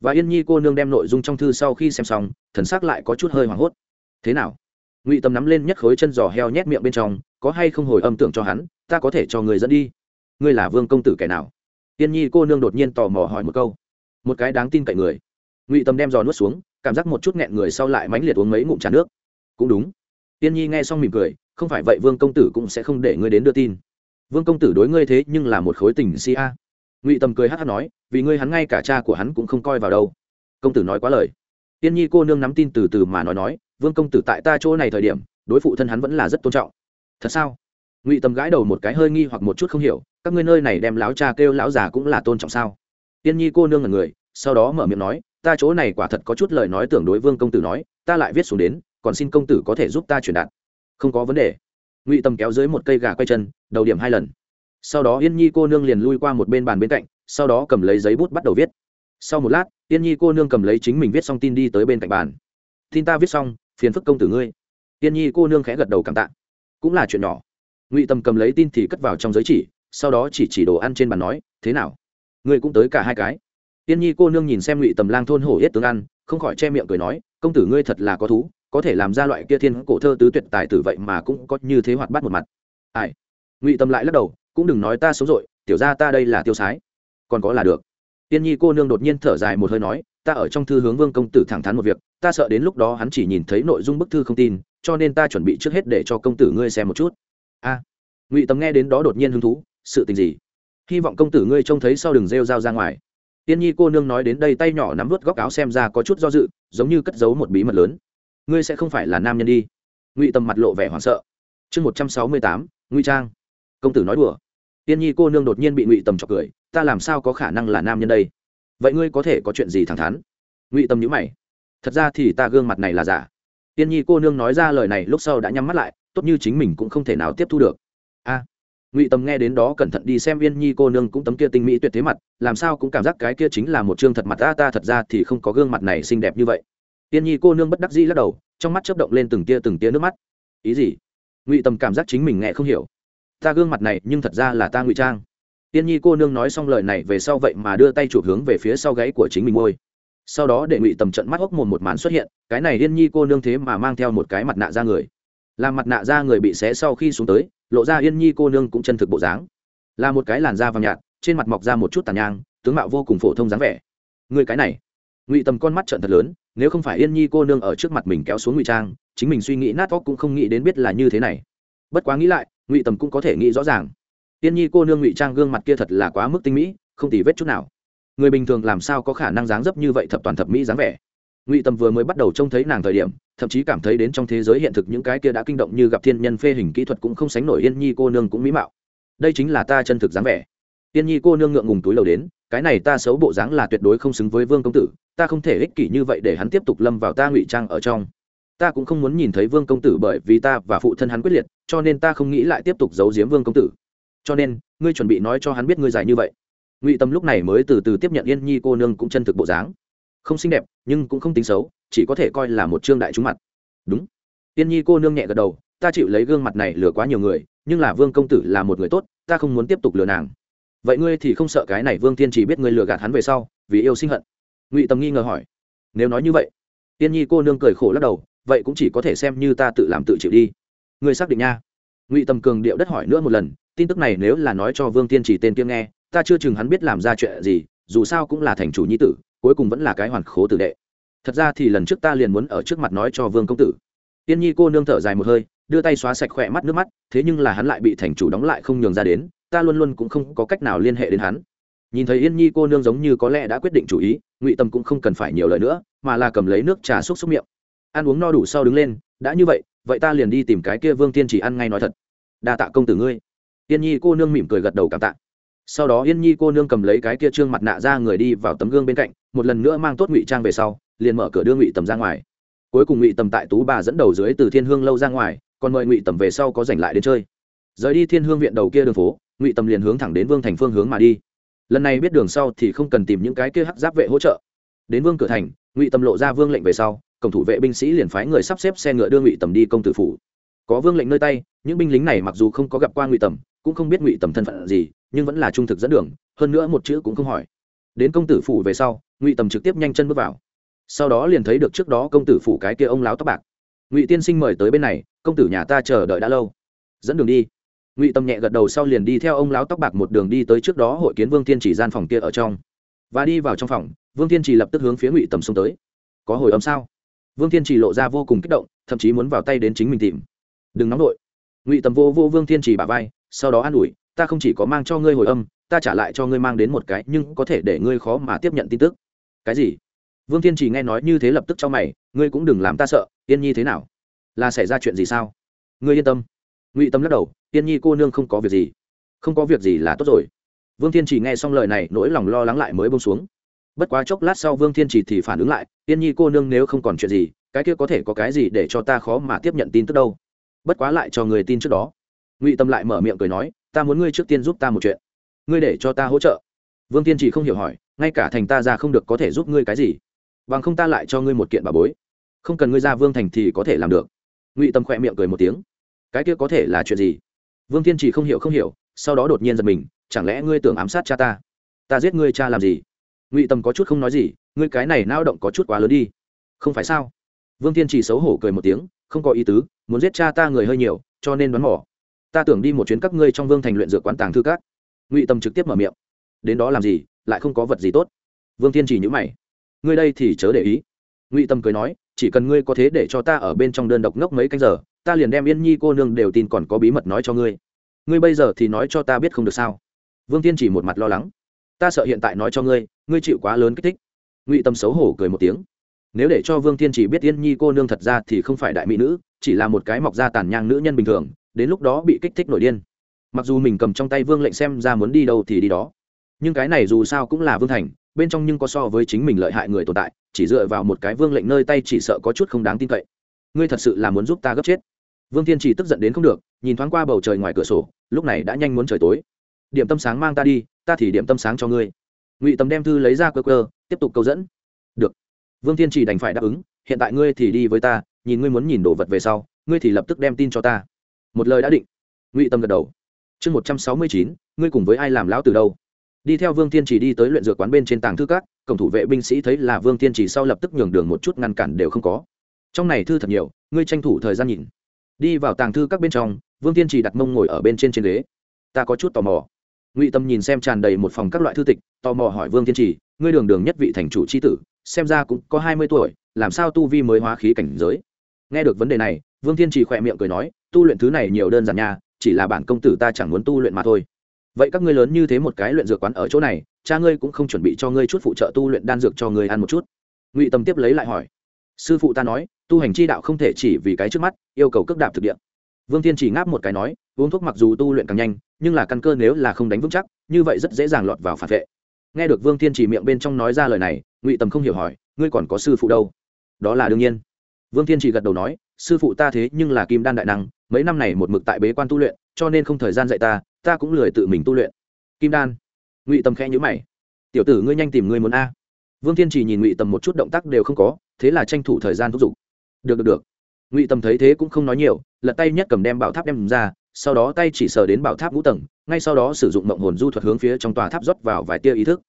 Và yên nhi cô nương đem nội dung trong thư sau khi xem xong, thần s ắ c lại có chút hơi hoảng hốt. Thế nào? Ngụy tâm nắm lên nhất khối chân giò heo nhét miệng bên trong, có hay không hồi âm tưởng cho hắn, ta có thể cho người dẫn đi. Ngươi là vương công tử kẻ nào? Yên nhi cô nương đột nhiên tò mò hỏi một câu. Một cái đáng tin cậy người ngụy tâm đem giò nuốt xuống, cảm giác một chút nghẹn người sau lại mãnh liệt uống mấy ngụm trà nước. Cũng đúng. Tiên nhi nghe xong mỉm cười, không phải vậy vương công tử cũng sẽ không để ngươi đến đưa tin. Vương công tử đối ngươi thế nhưng là một khối tình si a. Ngụy tâm cười hát hát nói, vì ngươi hắn ngay cả cha của hắn cũng không coi vào đâu. Công tử nói quá lời. Tiên nhi cô nương nắm tin từ từ mà nói nói, vương công tử tại ta chỗ này thời điểm, đối phụ thân hắn vẫn là rất tôn trọng. Thật sao? Ngụy tâm gãi đầu một cái hơi nghi hoặc một chút không hiểu, các ngươi nơi này đem láo cha kêu lão già cũng là tôn trọng sao? Tiên nhi cô nương là người, sau đó mở miệng nói ta chỗ này quả thật có chút lời nói tưởng đối vương công tử nói, ta lại viết xuống đến, còn xin công tử có thể giúp ta truyền đạt. Không có vấn đề. Ngụy tâm kéo dưới một cây gà quay chân, đầu điểm hai lần. Sau đó yên nhi cô nương liền lui qua một bên bàn bên cạnh, sau đó cầm lấy giấy bút bắt đầu viết. Sau một lát, yên nhi cô nương cầm lấy chính mình viết xong tin đi tới bên cạnh bàn. Tin ta viết xong, phiền phức công tử ngươi. Yên nhi cô nương khẽ gật đầu cảm tạ. Cũng là chuyện nhỏ. Ngụy tâm cầm lấy tin thì cất vào trong giấy chỉ, sau đó chỉ chỉ đồ ăn trên bàn nói, thế nào? Ngươi cũng tới cả hai cái. Tiên nhi cô nương nhìn xem ngụy tầm lang thôn hổ yết tướng ăn, không khỏi che miệng cười nói, công tử ngươi thật là có thú, có thể làm ra loại kia thiên cổ thơ tứ tuyệt tài tử vậy mà cũng có như thế hoạt bát một mặt. Ai? Ngụy Tầm lại lắc đầu, cũng đừng nói ta xấu rội tiểu ra ta đây là tiêu sái. Còn có là được. Tiên nhi cô nương đột nhiên thở dài một hơi nói, ta ở trong thư hướng vương công tử thẳng thắn một việc, ta sợ đến lúc đó hắn chỉ nhìn thấy nội dung bức thư không tin, cho nên ta chuẩn bị trước hết để cho công tử ngươi xem một chút. A. Ngụy tầm nghe đến đó đột nhiên hứng thú, sự tình gì? Hy vọng công tử ngươi trông thấy sau đường rêu dao ra ngoài tiên nhi cô nương nói đến đây tay nhỏ nắm vớt góc áo xem ra có chút do dự, giống như cất giấu một bí mật lớn. Ngươi sẽ không phải là nam nhân đi. Ngụy tầm mặt lộ vẻ hoảng sợ. Chương một trăm sáu mươi tám, ngụy trang. Công tử nói đùa. Tiên nhi cô nương đột nhiên bị ngụy tầm chọc cười, ta làm sao có khả năng là nam nhân đây? Vậy ngươi có thể có chuyện gì thẳng thắn? Ngụy tầm nhíu mày. Thật ra thì ta gương mặt này là giả. Tiên nhi cô nương nói ra lời này lúc sau đã nhắm mắt lại, tốt như chính mình cũng không thể nào tiếp thu được ngụy tầm nghe đến đó cẩn thận đi xem yên nhi cô nương cũng tấm kia tinh mỹ tuyệt thế mặt, làm sao cũng cảm giác cái kia chính là một chương thật mặt ta ta thật ra thì không có gương mặt này xinh đẹp như vậy. Tiên nhi cô nương bất đắc dĩ lắc đầu, trong mắt chớp động lên từng tia từng tia nước mắt. Ý gì? Ngụy tầm cảm giác chính mình nghe không hiểu. Ta gương mặt này, nhưng thật ra là ta ngụy trang. Tiên nhi cô nương nói xong lời này về sau vậy mà đưa tay chụp hướng về phía sau gáy của chính mình ngôi. Sau đó để ngụy tầm trận mắt hốc mồm một màn xuất hiện, cái này yên nhi cô nương thế mà mang theo một cái mặt nạ ra người. Làm mặt nạ ra người bị xé sau khi xuống tới lộ ra yên nhi cô nương cũng chân thực bộ dáng. Là một cái làn da vàng nhạt, trên mặt mọc ra một chút tàn nhang, tướng mạo vô cùng phổ thông dáng vẻ. Người cái này, ngụy tầm con mắt trận thật lớn, nếu không phải yên nhi cô nương ở trước mặt mình kéo xuống ngụy trang, chính mình suy nghĩ nát óc cũng không nghĩ đến biết là như thế này. Bất quá nghĩ lại, ngụy tầm cũng có thể nghĩ rõ ràng. Tiên nhi cô nương ngụy trang gương mặt kia thật là quá mức tinh mỹ, không tì vết chút nào. Người bình thường làm sao có khả năng dáng dấp như vậy thập toàn thập mỹ dáng vẻ? Ngụy tầm vừa mới bắt đầu trông thấy nàng thời điểm thậm chí cảm thấy đến trong thế giới hiện thực những cái kia đã kinh động như gặp thiên nhân phê hình kỹ thuật cũng không sánh nổi yên nhi cô nương cũng mỹ mạo đây chính là ta chân thực dáng vẻ Yên nhi cô nương ngượng ngùng túi lầu đến cái này ta xấu bộ dáng là tuyệt đối không xứng với vương công tử ta không thể ích kỷ như vậy để hắn tiếp tục lâm vào ta ngụy trang ở trong ta cũng không muốn nhìn thấy vương công tử bởi vì ta và phụ thân hắn quyết liệt cho nên ta không nghĩ lại tiếp tục giấu giếm vương công tử cho nên ngươi chuẩn bị nói cho hắn biết ngươi giải như vậy ngụy tâm lúc này mới từ từ tiếp nhận yên nhi cô nương cũng chân thực bộ dáng không xinh đẹp, nhưng cũng không tính xấu, chỉ có thể coi là một trương đại trúng mặt. Đúng. Tiên nhi cô nương nhẹ gật đầu, ta chịu lấy gương mặt này lừa quá nhiều người, nhưng là vương công tử là một người tốt, ta không muốn tiếp tục lừa nàng. Vậy ngươi thì không sợ cái này vương tiên chỉ biết ngươi lừa gạt hắn về sau, vì yêu sinh hận? Ngụy tầm nghi ngờ hỏi. Nếu nói như vậy, tiên nhi cô nương cười khổ lắc đầu, vậy cũng chỉ có thể xem như ta tự làm tự chịu đi. Ngươi xác định nha. Ngụy tầm cường điệu đất hỏi nữa một lần, tin tức này nếu là nói cho vương tiên chỉ tên kia nghe, ta chưa chừng hắn biết làm ra chuyện gì, dù sao cũng là thành chủ nhi tử cuối cùng vẫn là cái hoàn khố tử đệ. Thật ra thì lần trước ta liền muốn ở trước mặt nói cho vương công tử. Tiên nhi cô nương thở dài một hơi, đưa tay xóa sạch khỏe mắt nước mắt, thế nhưng là hắn lại bị thành chủ đóng lại không nhường ra đến, ta luôn luôn cũng không có cách nào liên hệ đến hắn. Nhìn thấy yên nhi cô nương giống như có lẽ đã quyết định chủ ý, ngụy tâm cũng không cần phải nhiều lời nữa, mà là cầm lấy nước trà xúc xúc miệng. Ăn uống no đủ sau đứng lên, đã như vậy vậy ta liền đi tìm cái kia vương tiên chỉ ăn ngay nói thật. Đa tạ công tử ngươi. Yên nhi cô nương mỉm cười gật đầu cảm tạ sau đó yên nhi cô nương cầm lấy cái kia trương mặt nạ ra người đi vào tấm gương bên cạnh, một lần nữa mang tốt ngụy trang về sau, liền mở cửa đưa ngụy tầm ra ngoài. Cuối cùng ngụy tầm tại tú bà dẫn đầu dưới từ thiên hương lâu ra ngoài, còn mời ngụy tầm về sau có giành lại đến chơi. Rời đi thiên hương viện đầu kia đường phố, ngụy tầm liền hướng thẳng đến vương thành phương hướng mà đi. Lần này biết đường sau thì không cần tìm những cái kia hắc giáp vệ hỗ trợ. Đến vương cửa thành, ngụy tầm lộ ra vương lệnh về sau, cổng thủ vệ binh sĩ liền phái người sắp xếp xe ngựa đưa ngụy tầm đi công tử phủ. Có vương lệnh nơi tay, những binh lính này mặc dù không có gặp qua ngụy tầm, cũng không biết ngụy tầm thân phận gì nhưng vẫn là trung thực dẫn đường, hơn nữa một chữ cũng không hỏi. Đến công tử phủ về sau, ngụy tầm trực tiếp nhanh chân bước vào. Sau đó liền thấy được trước đó công tử phủ cái kia ông láo tóc bạc. Ngụy tiên sinh mời tới bên này, công tử nhà ta chờ đợi đã lâu. Dẫn đường đi. Ngụy tâm nhẹ gật đầu sau liền đi theo ông láo tóc bạc một đường đi tới trước đó hội kiến vương tiên chỉ gian phòng kia ở trong. Và đi vào trong phòng, vương tiên chỉ lập tức hướng phía ngụy tầm xông tới. Có hồi âm sao? Vương tiên chỉ lộ ra vô cùng kích động, thậm chí muốn vào tay đến chính mình tìm. Đừng nóng đội ngụy tầm vô vô vương tiên chỉ bả vai, sau đó an ủi ta không chỉ có mang cho ngươi hồi âm, ta trả lại cho ngươi mang đến một cái, nhưng có thể để ngươi khó mà tiếp nhận tin tức. Cái gì? Vương thiên chỉ nghe nói như thế lập tức cho mày, ngươi cũng đừng làm ta sợ, yên nhi thế nào? Là xảy ra chuyện gì sao? Ngươi yên tâm. Ngụy tâm lắc đầu, yên nhi cô nương không có việc gì. Không có việc gì là tốt rồi. Vương thiên chỉ nghe xong lời này, nỗi lòng lo lắng lại mới bông xuống. Bất quá chốc lát sau vương thiên chỉ thì phản ứng lại, yên nhi cô nương nếu không còn chuyện gì, cái kia có thể có cái gì để cho ta khó mà tiếp nhận tin tức đâu? Bất quá lại cho người tin trước đó. Ngụy tâm lại mở miệng cười nói ta muốn ngươi trước tiên giúp ta một chuyện. Ngươi để cho ta hỗ trợ. Vương tiên chỉ không hiểu hỏi, ngay cả thành ta ra không được có thể giúp ngươi cái gì. Bằng không ta lại cho ngươi một kiện bà bối. Không cần ngươi ra vương thành thì có thể làm được. Ngụy tâm khỏe miệng cười một tiếng. Cái kia có thể là chuyện gì? Vương tiên chỉ không hiểu không hiểu, sau đó đột nhiên giật mình, chẳng lẽ ngươi tưởng ám sát cha ta? Ta giết ngươi cha làm gì? Ngụy tâm có chút không nói gì, ngươi cái này nao động có chút quá lớn đi. Không phải sao? Vương tiên chỉ xấu hổ cười một tiếng, không có ý tứ, muốn giết cha ta người hơi nhiều, cho nên đoán mỏ ta tưởng đi một chuyến các ngươi trong vương thành luyện dược quán tàng thư cát ngụy tâm trực tiếp mở miệng. Đến đó làm gì, lại không có vật gì tốt. Vương Thiên chỉ nhữ mày. Ngươi đây thì chớ để ý. Ngụy tâm cười nói, chỉ cần ngươi có thế để cho ta ở bên trong đơn độc ngốc mấy canh giờ, ta liền đem yên nhi cô nương đều tin còn có bí mật nói cho ngươi. Ngươi bây giờ thì nói cho ta biết không được sao? Vương Thiên chỉ một mặt lo lắng. Ta sợ hiện tại nói cho ngươi ngươi chịu quá lớn kích thích. Ngụy tâm xấu hổ cười một tiếng. Nếu để cho vương Thiên chỉ biết yên nhi cô nương thật ra thì không phải đại mỹ nữ, chỉ là một cái mọc da tàn nhang nữ nhân bình thường đến lúc đó bị kích thích nổi điên. Mặc dù mình cầm trong tay vương lệnh xem ra muốn đi đâu thì đi đó. Nhưng cái này dù sao cũng là vương thành, bên trong nhưng có so với chính mình lợi hại người tồn tại, chỉ dựa vào một cái vương lệnh nơi tay chỉ sợ có chút không đáng tin cậy. Ngươi thật sự là muốn giúp ta gấp chết. Vương thiên chỉ tức giận đến không được, nhìn thoáng qua bầu trời ngoài cửa sổ, lúc này đã nhanh muốn trời tối. Điểm tâm sáng mang ta đi, ta thì điểm tâm sáng cho ngươi. Ngụy tầm đem thư lấy ra cơ cơ tiếp tục câu dẫn. Được. Vương thiên chỉ đành phải đáp ứng, hiện tại ngươi thì đi với ta, nhìn ngươi muốn nhìn đồ vật về sau, ngươi thì lập tức đem tin cho ta một lời đã định. Ngụy tâm gật đầu. Chương một trăm sáu mươi chín, ngươi cùng với ai làm lão từ đâu? Đi theo vương tiên chỉ đi tới luyện dược quán bên trên tàng thư các, cổng thủ vệ binh sĩ thấy là vương tiên chỉ sau lập tức nhường đường một chút ngăn cản đều không có. Trong này thư thật nhiều, ngươi tranh thủ thời gian nhìn. Đi vào tàng thư các bên trong, vương tiên chỉ đặt mông ngồi ở bên trên trên ghế. Ta có chút tò mò. Ngụy tâm nhìn xem tràn đầy một phòng các loại thư tịch, tò mò hỏi vương tiên chỉ ngươi đường đường nhất vị thành chủ c h i tử, xem ra cũng có hai mươi tuổi, làm sao tu vi mới hóa khí cảnh giới? Nghe được vấn đề này vương Thiên chỉ khỏe miệng cười nói, tu luyện thứ này nhiều đơn giản nha, chỉ là bản công tử ta chẳng muốn tu luyện mà thôi. Vậy các ngươi lớn như thế một cái luyện dược quán ở chỗ này, cha ngươi cũng không chuẩn bị cho ngươi chút phụ trợ tu luyện đan dược cho ngươi ăn một chút. Ngụy tâm tiếp lấy lại hỏi, sư phụ ta nói, tu hành chi đạo không thể chỉ vì cái trước mắt, yêu cầu cước đạp thực địa. Vương thiên chỉ ngáp một cái nói, uống thuốc mặc dù tu luyện càng nhanh, nhưng là căn cơ nếu là không đánh vững chắc, như vậy rất dễ dàng lọt vào phản vệ. Nghe được vương thiên chỉ miệng bên trong nói ra lời này, ngụy tâm không hiểu hỏi, ngươi còn có sư phụ đâu? Đó là đương nhiên vương thiên chỉ gật đầu nói, sư phụ ta thế nhưng là kim đan đại năng, mấy năm này một mực tại bế quan tu luyện, cho nên không thời gian dạy ta ta cũng lười tự mình tu luyện. Kim đan. Ngụy tâm khẽ nhữ mày. Tiểu tử ngươi nhanh tìm ngươi muốn a. Vương thiên chỉ nhìn ngụy tầm một chút động tác đều không có, thế là tranh thủ thời gian thúc giục. Được được được. Ngụy tầm thấy thế cũng không nói nhiều, lật tay nhất cầm đem bảo tháp đem ra, sau đó tay chỉ sờ đến bảo tháp ngũ tầng, ngay sau đó sử dụng mộng hồn du thuật hướng phía trong tòa tháp rót vào vài tia ý thức.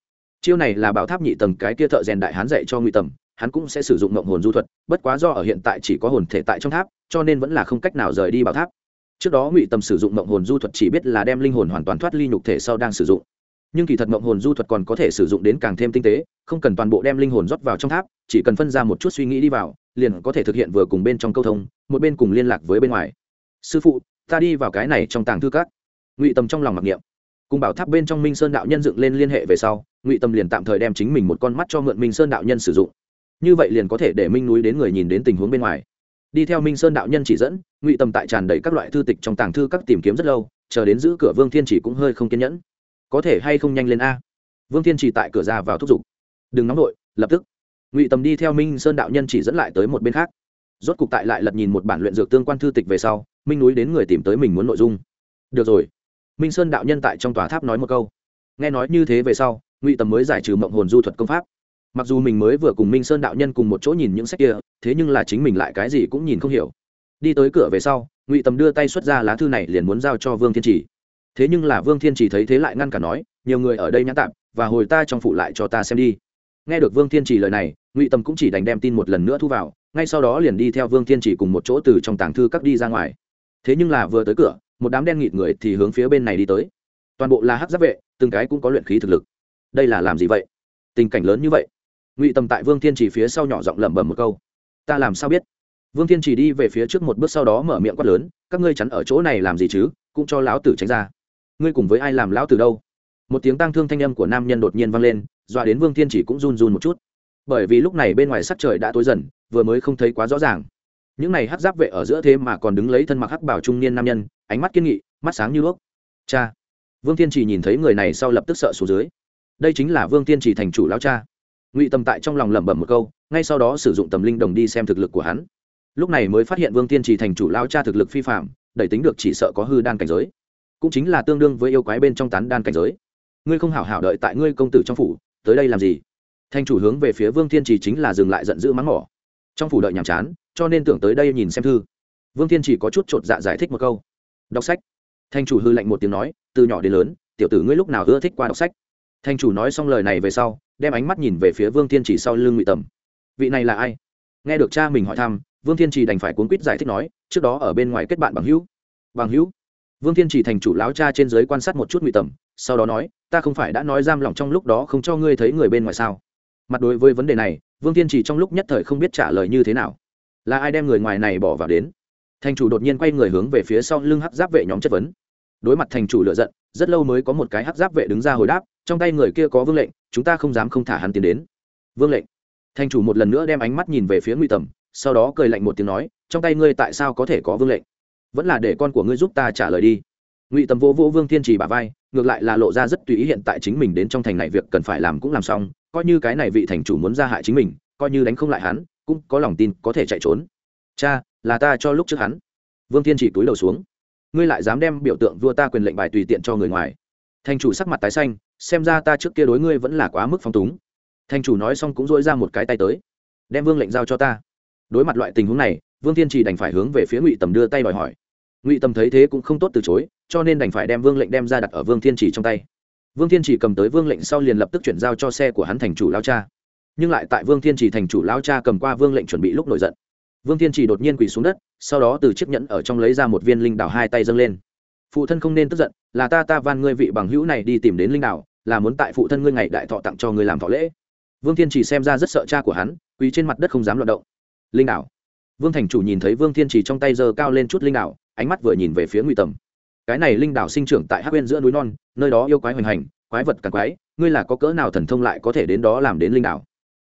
Chiêu này là bảo tháp nhị tầng cái kia thợ rèn đại hán dạy cho ngụy tầm hắn cũng sẽ sử dụng mộng hồn du thuật, bất quá do ở hiện tại chỉ có hồn thể tại trong tháp, cho nên vẫn là không cách nào rời đi bảo tháp. Trước đó ngụy tầm sử dụng mộng hồn du thuật chỉ biết là đem linh hồn hoàn toàn thoát ly nhục thể sau đang sử dụng. Nhưng kỳ thật mộng hồn du thuật còn có thể sử dụng đến càng thêm tinh tế, không cần toàn bộ đem linh hồn rót vào trong tháp, chỉ cần phân ra một chút suy nghĩ đi vào, liền có thể thực hiện vừa cùng bên trong câu thông, một bên cùng liên lạc với bên ngoài. Sư phụ, ta đi vào cái này trong tàng thư các. Ngụy tầm trong lòng mặc niệm. Cùng bảo tháp bên trong minh sơn đạo nhân dựng lên liên hệ về sau, ngụy tầm liền tạm thời đem chính mình một con mắt cho mượn minh sơn đạo nhân sử dụng như vậy liền có thể để minh núi đến người nhìn đến tình huống bên ngoài. Đi theo minh sơn đạo nhân chỉ dẫn, ngụy tầm tại tràn đầy các loại thư tịch trong tàng thư các tìm kiếm rất lâu, chờ đến giữ cửa vương thiên chỉ cũng hơi không kiên nhẫn. Có thể hay không nhanh lên a? Vương thiên chỉ tại cửa ra vào thúc giục. Đừng nóng vội, lập tức. Ngụy tầm đi theo minh sơn đạo nhân chỉ dẫn lại tới một bên khác. Rốt cục tại lại lật nhìn một bản luyện dược tương quan thư tịch về sau, minh núi đến người tìm tới mình muốn nội dung. Được rồi. Minh sơn đạo nhân tại trong tòa tháp nói một câu. Nghe nói như thế về sau, ngụy tầm mới giải trừ mộng hồn du thuật công pháp mặc dù mình mới vừa cùng minh sơn đạo nhân cùng một chỗ nhìn những sách kia, thế nhưng là chính mình lại cái gì cũng nhìn không hiểu. Đi tới cửa về sau, ngụy tầm đưa tay xuất ra lá thư này liền muốn giao cho vương thiên trì thế nhưng là vương thiên trì thấy thế lại ngăn cả nói, nhiều người ở đây nhãn tạm, và hồi ta trong phụ lại cho ta xem đi. Nghe được vương thiên trì lời này, ngụy tầm cũng chỉ đành đem tin một lần nữa thu vào, ngay sau đó liền đi theo vương thiên trì cùng một chỗ từ trong tàng thư các đi ra ngoài. Thế nhưng là vừa tới cửa, một đám đen nghịt người thì hướng phía bên này đi tới. Toàn bộ là hắc giáp vệ, từng cái cũng có luyện khí thực lực. Đây là làm gì vậy? Tình cảnh lớn như vậy ngụy tầm tại vương thiên chỉ phía sau nhỏ giọng lẩm bẩm một câu ta làm sao biết vương thiên chỉ đi về phía trước một bước sau đó mở miệng quát lớn các ngươi chắn ở chỗ này làm gì chứ cũng cho lão tử tránh ra ngươi cùng với ai làm lão tử đâu một tiếng tang thương thanh âm của nam nhân đột nhiên vang lên dọa đến vương thiên chỉ cũng run run một chút bởi vì lúc này bên ngoài sắc trời đã tối dần vừa mới không thấy quá rõ ràng những này hắc giáp vệ ở giữa thế mà còn đứng lấy thân mặc hắc bảo trung niên nam nhân ánh mắt kiên nghị mắt sáng như đuốc cha vương thiên chỉ nhìn thấy người này sau lập tức sợ xuống dưới đây chính là vương thiên chỉ thành chủ lão cha ngụy tâm tại trong lòng lẩm bẩm một câu, ngay sau đó sử dụng tầm linh đồng đi xem thực lực của hắn. Lúc này mới phát hiện vương tiên chỉ thành chủ lao cha thực lực phi phạm đẩy tính được chỉ sợ có hư đan cảnh giới. Cũng chính là tương đương với yêu quái bên trong tán đan cảnh giới. Ngươi không hảo hảo đợi tại ngươi công tử trong phủ, tới đây làm gì? Thành chủ hướng về phía vương thiên chỉ chính là dừng lại giận dữ mắng mỏ. Trong phủ đợi nhàm chán, cho nên tưởng tới đây nhìn xem thư. Vương thiên chỉ có chút chột dạ giải thích một câu. Đọc sách. Thành chủ hư lạnh một tiếng nói, từ nhỏ đến lớn, tiểu tử ngươi lúc nào ưa thích qua đọc sách? Thành chủ nói xong lời này về sau đem ánh mắt nhìn về phía vương thiên chỉ sau lưng ngụy tầm. Vị này là ai? Nghe được cha mình hỏi thăm, vương thiên chỉ đành phải cuốn quýt giải thích nói, trước đó ở bên ngoài kết bạn bằng hữu. Bằng hữu? Vương thiên chỉ thành chủ láo cha trên giới quan sát một chút ngụy tầm, sau đó nói, ta không phải đã nói giam lỏng trong lúc đó không cho ngươi thấy người bên ngoài sao? Mặt đối với vấn đề này, vương thiên chỉ trong lúc nhất thời không biết trả lời như thế nào. Là ai đem người ngoài này bỏ vào đến? Thành chủ đột nhiên quay người hướng về phía sau lưng hắc giáp vệ nhóm chất vấn. Đối mặt thành chủ lựa giận, rất lâu mới có một cái hắc giáp vệ đứng ra hồi đáp trong tay người kia có vương lệnh, chúng ta không dám không thả hắn tiến đến. Vương lệnh. Thành chủ một lần nữa đem ánh mắt nhìn về phía ngụy tầm, sau đó cười lạnh một tiếng nói, trong tay ngươi tại sao có thể có vương lệnh? Vẫn là để con của ngươi giúp ta trả lời đi. Ngụy tầm vô vô vương thiên trì bà vai, ngược lại là lộ ra rất tùy ý hiện tại chính mình đến trong thành này việc cần phải làm cũng làm xong, coi như cái này vị thành chủ muốn ra hại chính mình, coi như đánh không lại hắn, cũng có lòng tin có thể chạy trốn. Cha, là ta cho lúc trước hắn. Vương thiên chỉ túi đầu xuống. Ngươi lại dám đem biểu tượng vua ta quyền lệnh bài tùy tiện cho người ngoài. Thành chủ sắc mặt tái xanh xem ra ta trước kia đối ngươi vẫn là quá mức phong túng. Thành chủ nói xong cũng dỗi ra một cái tay tới, đem vương lệnh giao cho ta. Đối mặt loại tình huống này, vương thiên trì đành phải hướng về phía ngụy tầm đưa tay đòi hỏi. Ngụy tầm thấy thế cũng không tốt từ chối, cho nên đành phải đem vương lệnh đem ra đặt ở vương thiên trì trong tay. Vương thiên trì cầm tới vương lệnh sau liền lập tức chuyển giao cho xe của hắn thành chủ lao cha. Nhưng lại tại vương thiên trì thành chủ lao cha cầm qua vương lệnh chuẩn bị lúc nổi giận. Vương thiên trì đột nhiên quỳ xuống đất, sau đó từ chiếc nhẫn ở trong lấy ra một viên linh đảo hai tay dâng lên. Phụ thân không nên tức giận, là ta ta van ngươi vị bằng hữu này đi tìm đến linh đảo là muốn tại phụ thân ngươi ngày đại thọ tặng cho ngươi làm thọ lễ. Vương thiên chỉ xem ra rất sợ cha của hắn, quỳ trên mặt đất không dám loạt động. Linh đảo. Vương thành chủ nhìn thấy vương thiên chỉ trong tay giơ cao lên chút linh đảo, ánh mắt vừa nhìn về phía ngụy tầm. Cái này linh đảo sinh trưởng tại hắc bên giữa núi non, nơi đó yêu quái hoành hành, quái vật càng quái, ngươi là có cỡ nào thần thông lại có thể đến đó làm đến linh đảo?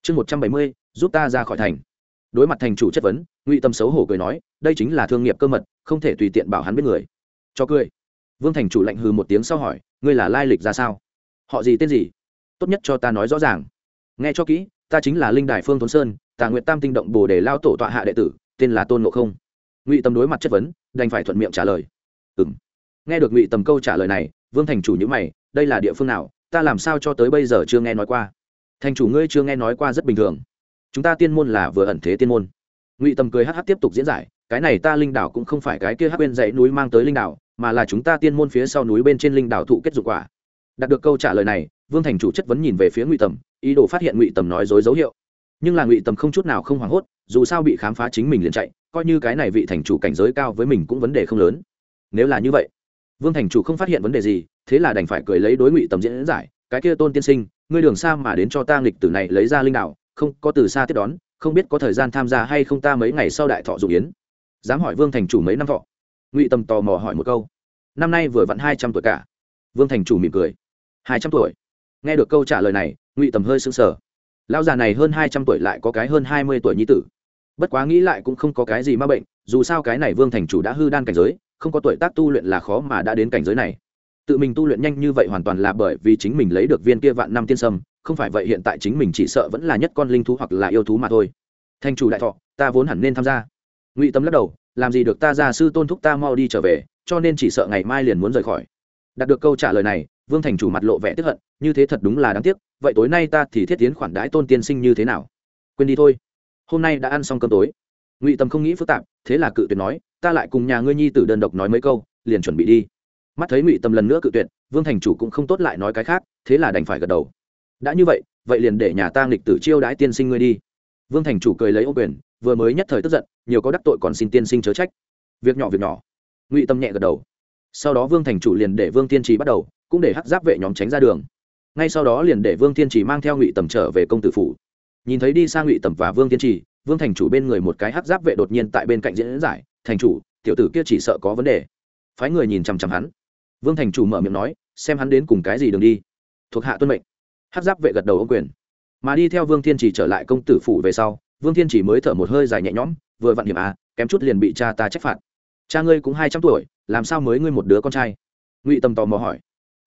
Chương một trăm bảy mươi, giúp ta ra khỏi thành. Đối mặt thành chủ chất vấn, ngụy tâm xấu hổ cười nói, đây chính là thương nghiệp cơ mật, không thể tùy tiện bảo hắn biết người. Cho cười. Vương thành chủ lạnh hừ một tiếng sau hỏi, ngươi là lai lịch ra sao? Họ gì tên gì? Tốt nhất cho ta nói rõ ràng. Nghe cho kỹ, ta chính là linh đài phương thốn sơn, tà nguyện tam tinh động bồ để lao tổ tọa hạ đệ tử, tên là tôn ngộ không. Ngụy Tầm đối mặt chất vấn, đành phải thuận miệng trả lời. Ừ m nghe được ngụy tầm câu trả lời này, vương thành chủ nhữ mày, đây là địa phương nào? Ta làm sao cho tới bây giờ chưa nghe nói qua? Thành chủ ngươi chưa nghe nói qua rất bình thường. Chúng ta tiên môn là vừa ẩn thế tiên môn. Ngụy tầm cười hh tiếp tục diễn giải, cái này ta linh đảo cũng không phải cái kia hắc bên dãy núi mang tới linh đảo, mà là chúng ta tiên môn phía sau núi bên trên linh đảo thụ kết dụng quả đạt được câu trả lời này, vương thành chủ chất vấn nhìn về phía ngụy tầm, ý đồ phát hiện ngụy tầm nói dối dấu hiệu. Nhưng là ngụy tầm không chút nào không hoảng hốt, dù sao bị khám phá chính mình liền chạy, coi như cái này vị thành chủ cảnh giới cao với mình cũng vấn đề không lớn. Nếu là như vậy, vương thành chủ không phát hiện vấn đề gì, thế là đành phải cười lấy đối ngụy tầm diễn giải, cái kia tôn tiên sinh, ngươi đường xa mà đến cho ta nghịch tử này lấy ra linh đạo không có từ xa tiếp đón, không biết có thời gian tham gia hay không ta mấy ngày sau đại thọ dụng yến. Dám hỏi vương thành chủ mấy năm thọ? Ngụy tầm tò mò hỏi một câu. Năm nay vừa vặn hai trăm tuổi cả. Vương thành chủ mỉm cười hai trăm tuổi. Nghe được câu trả lời này, ngụy tầm hơi sững sờ. Lão già này hơn hai trăm tuổi lại có cái hơn hai mươi tuổi nhi tử. Bất quá nghĩ lại cũng không có cái gì ma bệnh, dù sao cái này vương thành chủ đã hư đan cảnh giới, không có tuổi tác tu luyện là khó mà đã đến cảnh giới này. Tự mình tu luyện nhanh như vậy hoàn toàn là bởi vì chính mình lấy được viên kia vạn năm tiên sâm, không phải vậy hiện tại chính mình chỉ sợ vẫn là nhất con linh thú hoặc là yêu thú mà thôi. Thành chủ đại thọ, ta vốn hẳn nên tham gia. Ngụy tâm lắc đầu, làm gì được ta ra sư tôn thúc ta mau đi trở về, cho nên chỉ sợ ngày mai liền muốn rời khỏi. Đạt được câu trả lời này vương thành chủ mặt lộ vẻ tức hận, như thế thật đúng là đáng tiếc, vậy tối nay ta thì thiết tiến khoản đãi tôn tiên sinh như thế nào? Quên đi thôi. Hôm nay đã ăn xong cơm tối. Ngụy tâm không nghĩ phức tạp, thế là cự tuyệt nói, ta lại cùng nhà ngươi nhi tử đơn độc nói mấy câu, liền chuẩn bị đi. Mắt thấy ngụy tâm lần nữa cự tuyệt, vương thành chủ cũng không tốt lại nói cái khác, thế là đành phải gật đầu. Đã như vậy vậy liền để nhà ta nghịch tử chiêu đãi tiên sinh ngươi đi. Vương thành chủ cười lấy ô quyền, vừa mới nhất thời tức giận, nhiều có đắc tội còn xin tiên sinh chớ trách. Việc nhỏ việc nhỏ. Ngụy tâm nhẹ gật đầu. Sau đó vương thành chủ liền để vương tiên trí bắt đầu cũng để hắc giáp vệ nhóm tránh ra đường. Ngay sau đó liền để vương thiên trì mang theo ngụy tầm trở về công tử phủ. Nhìn thấy đi sang ngụy tầm và vương thiên trì, vương thành chủ bên người một cái hắc giáp vệ đột nhiên tại bên cạnh diễn giải, thành chủ, tiểu tử kia chỉ sợ có vấn đề. Phái người nhìn chằm chằm hắn. Vương thành chủ mở miệng nói, xem hắn đến cùng cái gì đường đi. Thuộc hạ tuân mệnh. Hắc giáp vệ gật đầu ô quyền. Mà đi theo vương thiên trì trở lại công tử phủ về sau, vương thiên trì mới thở một hơi dài nhẹ nhõm, vừa vặn hiểm à kém chút liền bị cha ta trách phạt. Cha ngươi cũng hai trăm tuổi, làm sao mới ngươi một đứa con trai? Ngụy tầm tò mò hỏi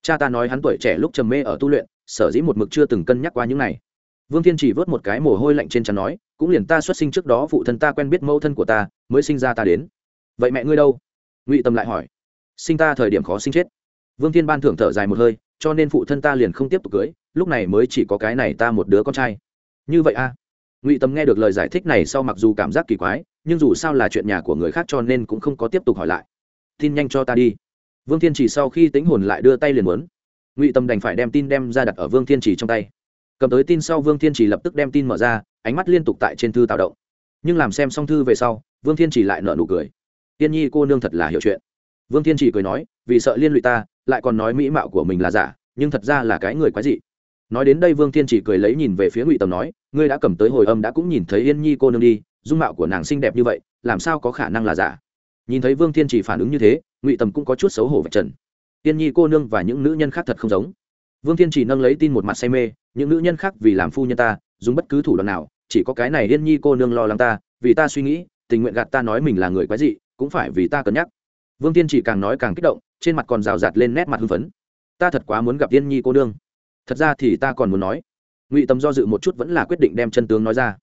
cha ta nói hắn tuổi trẻ lúc trầm mê ở tu luyện, sở dĩ một mực chưa từng cân nhắc qua những này. Vương thiên chỉ vớt một cái mồ hôi lạnh trên chắn nói, cũng liền ta xuất sinh trước đó phụ thân ta quen biết mẫu thân của ta, mới sinh ra ta đến. Vậy mẹ ngươi đâu? Ngụy tâm lại hỏi. Sinh ta thời điểm khó sinh chết. Vương thiên ban thưởng thở dài một hơi, cho nên phụ thân ta liền không tiếp tục cưới, lúc này mới chỉ có cái này ta một đứa con trai. Như vậy a à? ngụy tâm nghe được lời giải thích này sau mặc dù cảm giác kỳ quái, nhưng dù sao là chuyện nhà của người khác cho nên cũng không có tiếp tục hỏi lại. Tin nhanh cho ta đi vương thiên chỉ sau khi tính hồn lại đưa tay liền muốn. Ngụy tâm đành phải đem tin đem ra đặt ở vương thiên chỉ trong tay. Cầm tới tin sau vương thiên chỉ lập tức đem tin mở ra, ánh mắt liên tục tại trên thư tạo động. Nhưng làm xem xong thư về sau, vương thiên chỉ lại nợ nụ cười. Tiên nhi cô nương thật là hiểu chuyện. Vương thiên chỉ cười nói, vì sợ liên lụy ta, lại còn nói mỹ mạo của mình là giả, nhưng thật ra là cái người quái dị. Nói đến đây vương thiên chỉ cười lấy nhìn về phía ngụy tầm nói, ngươi đã cầm tới hồi âm đã cũng nhìn thấy yên nhi cô nương đi, dung mạo của nàng xinh đẹp như vậy, làm sao có khả năng là giả? Nhìn thấy vương thiên chỉ phản ứng như thế, ngụy tầm cũng có chút xấu hổ vạch trần. Tiên nhi cô nương và những nữ nhân khác thật không giống. Vương thiên chỉ nâng lấy tin một mặt say mê, những nữ nhân khác vì làm phu nhân ta, dùng bất cứ thủ đoạn nào, chỉ có cái này yên nhi cô nương lo lắng ta, vì ta suy nghĩ, tình nguyện gạt ta nói mình là người quái dị, cũng phải vì ta cân nhắc. Vương tiên chỉ càng nói càng kích động, trên mặt còn rào rạt lên nét mặt hưng phấn. Ta thật quá muốn gặp tiên nhi cô nương. Thật ra thì ta còn muốn nói. Ngụy tâm do dự một chút vẫn là quyết định đem chân tướng nói ra.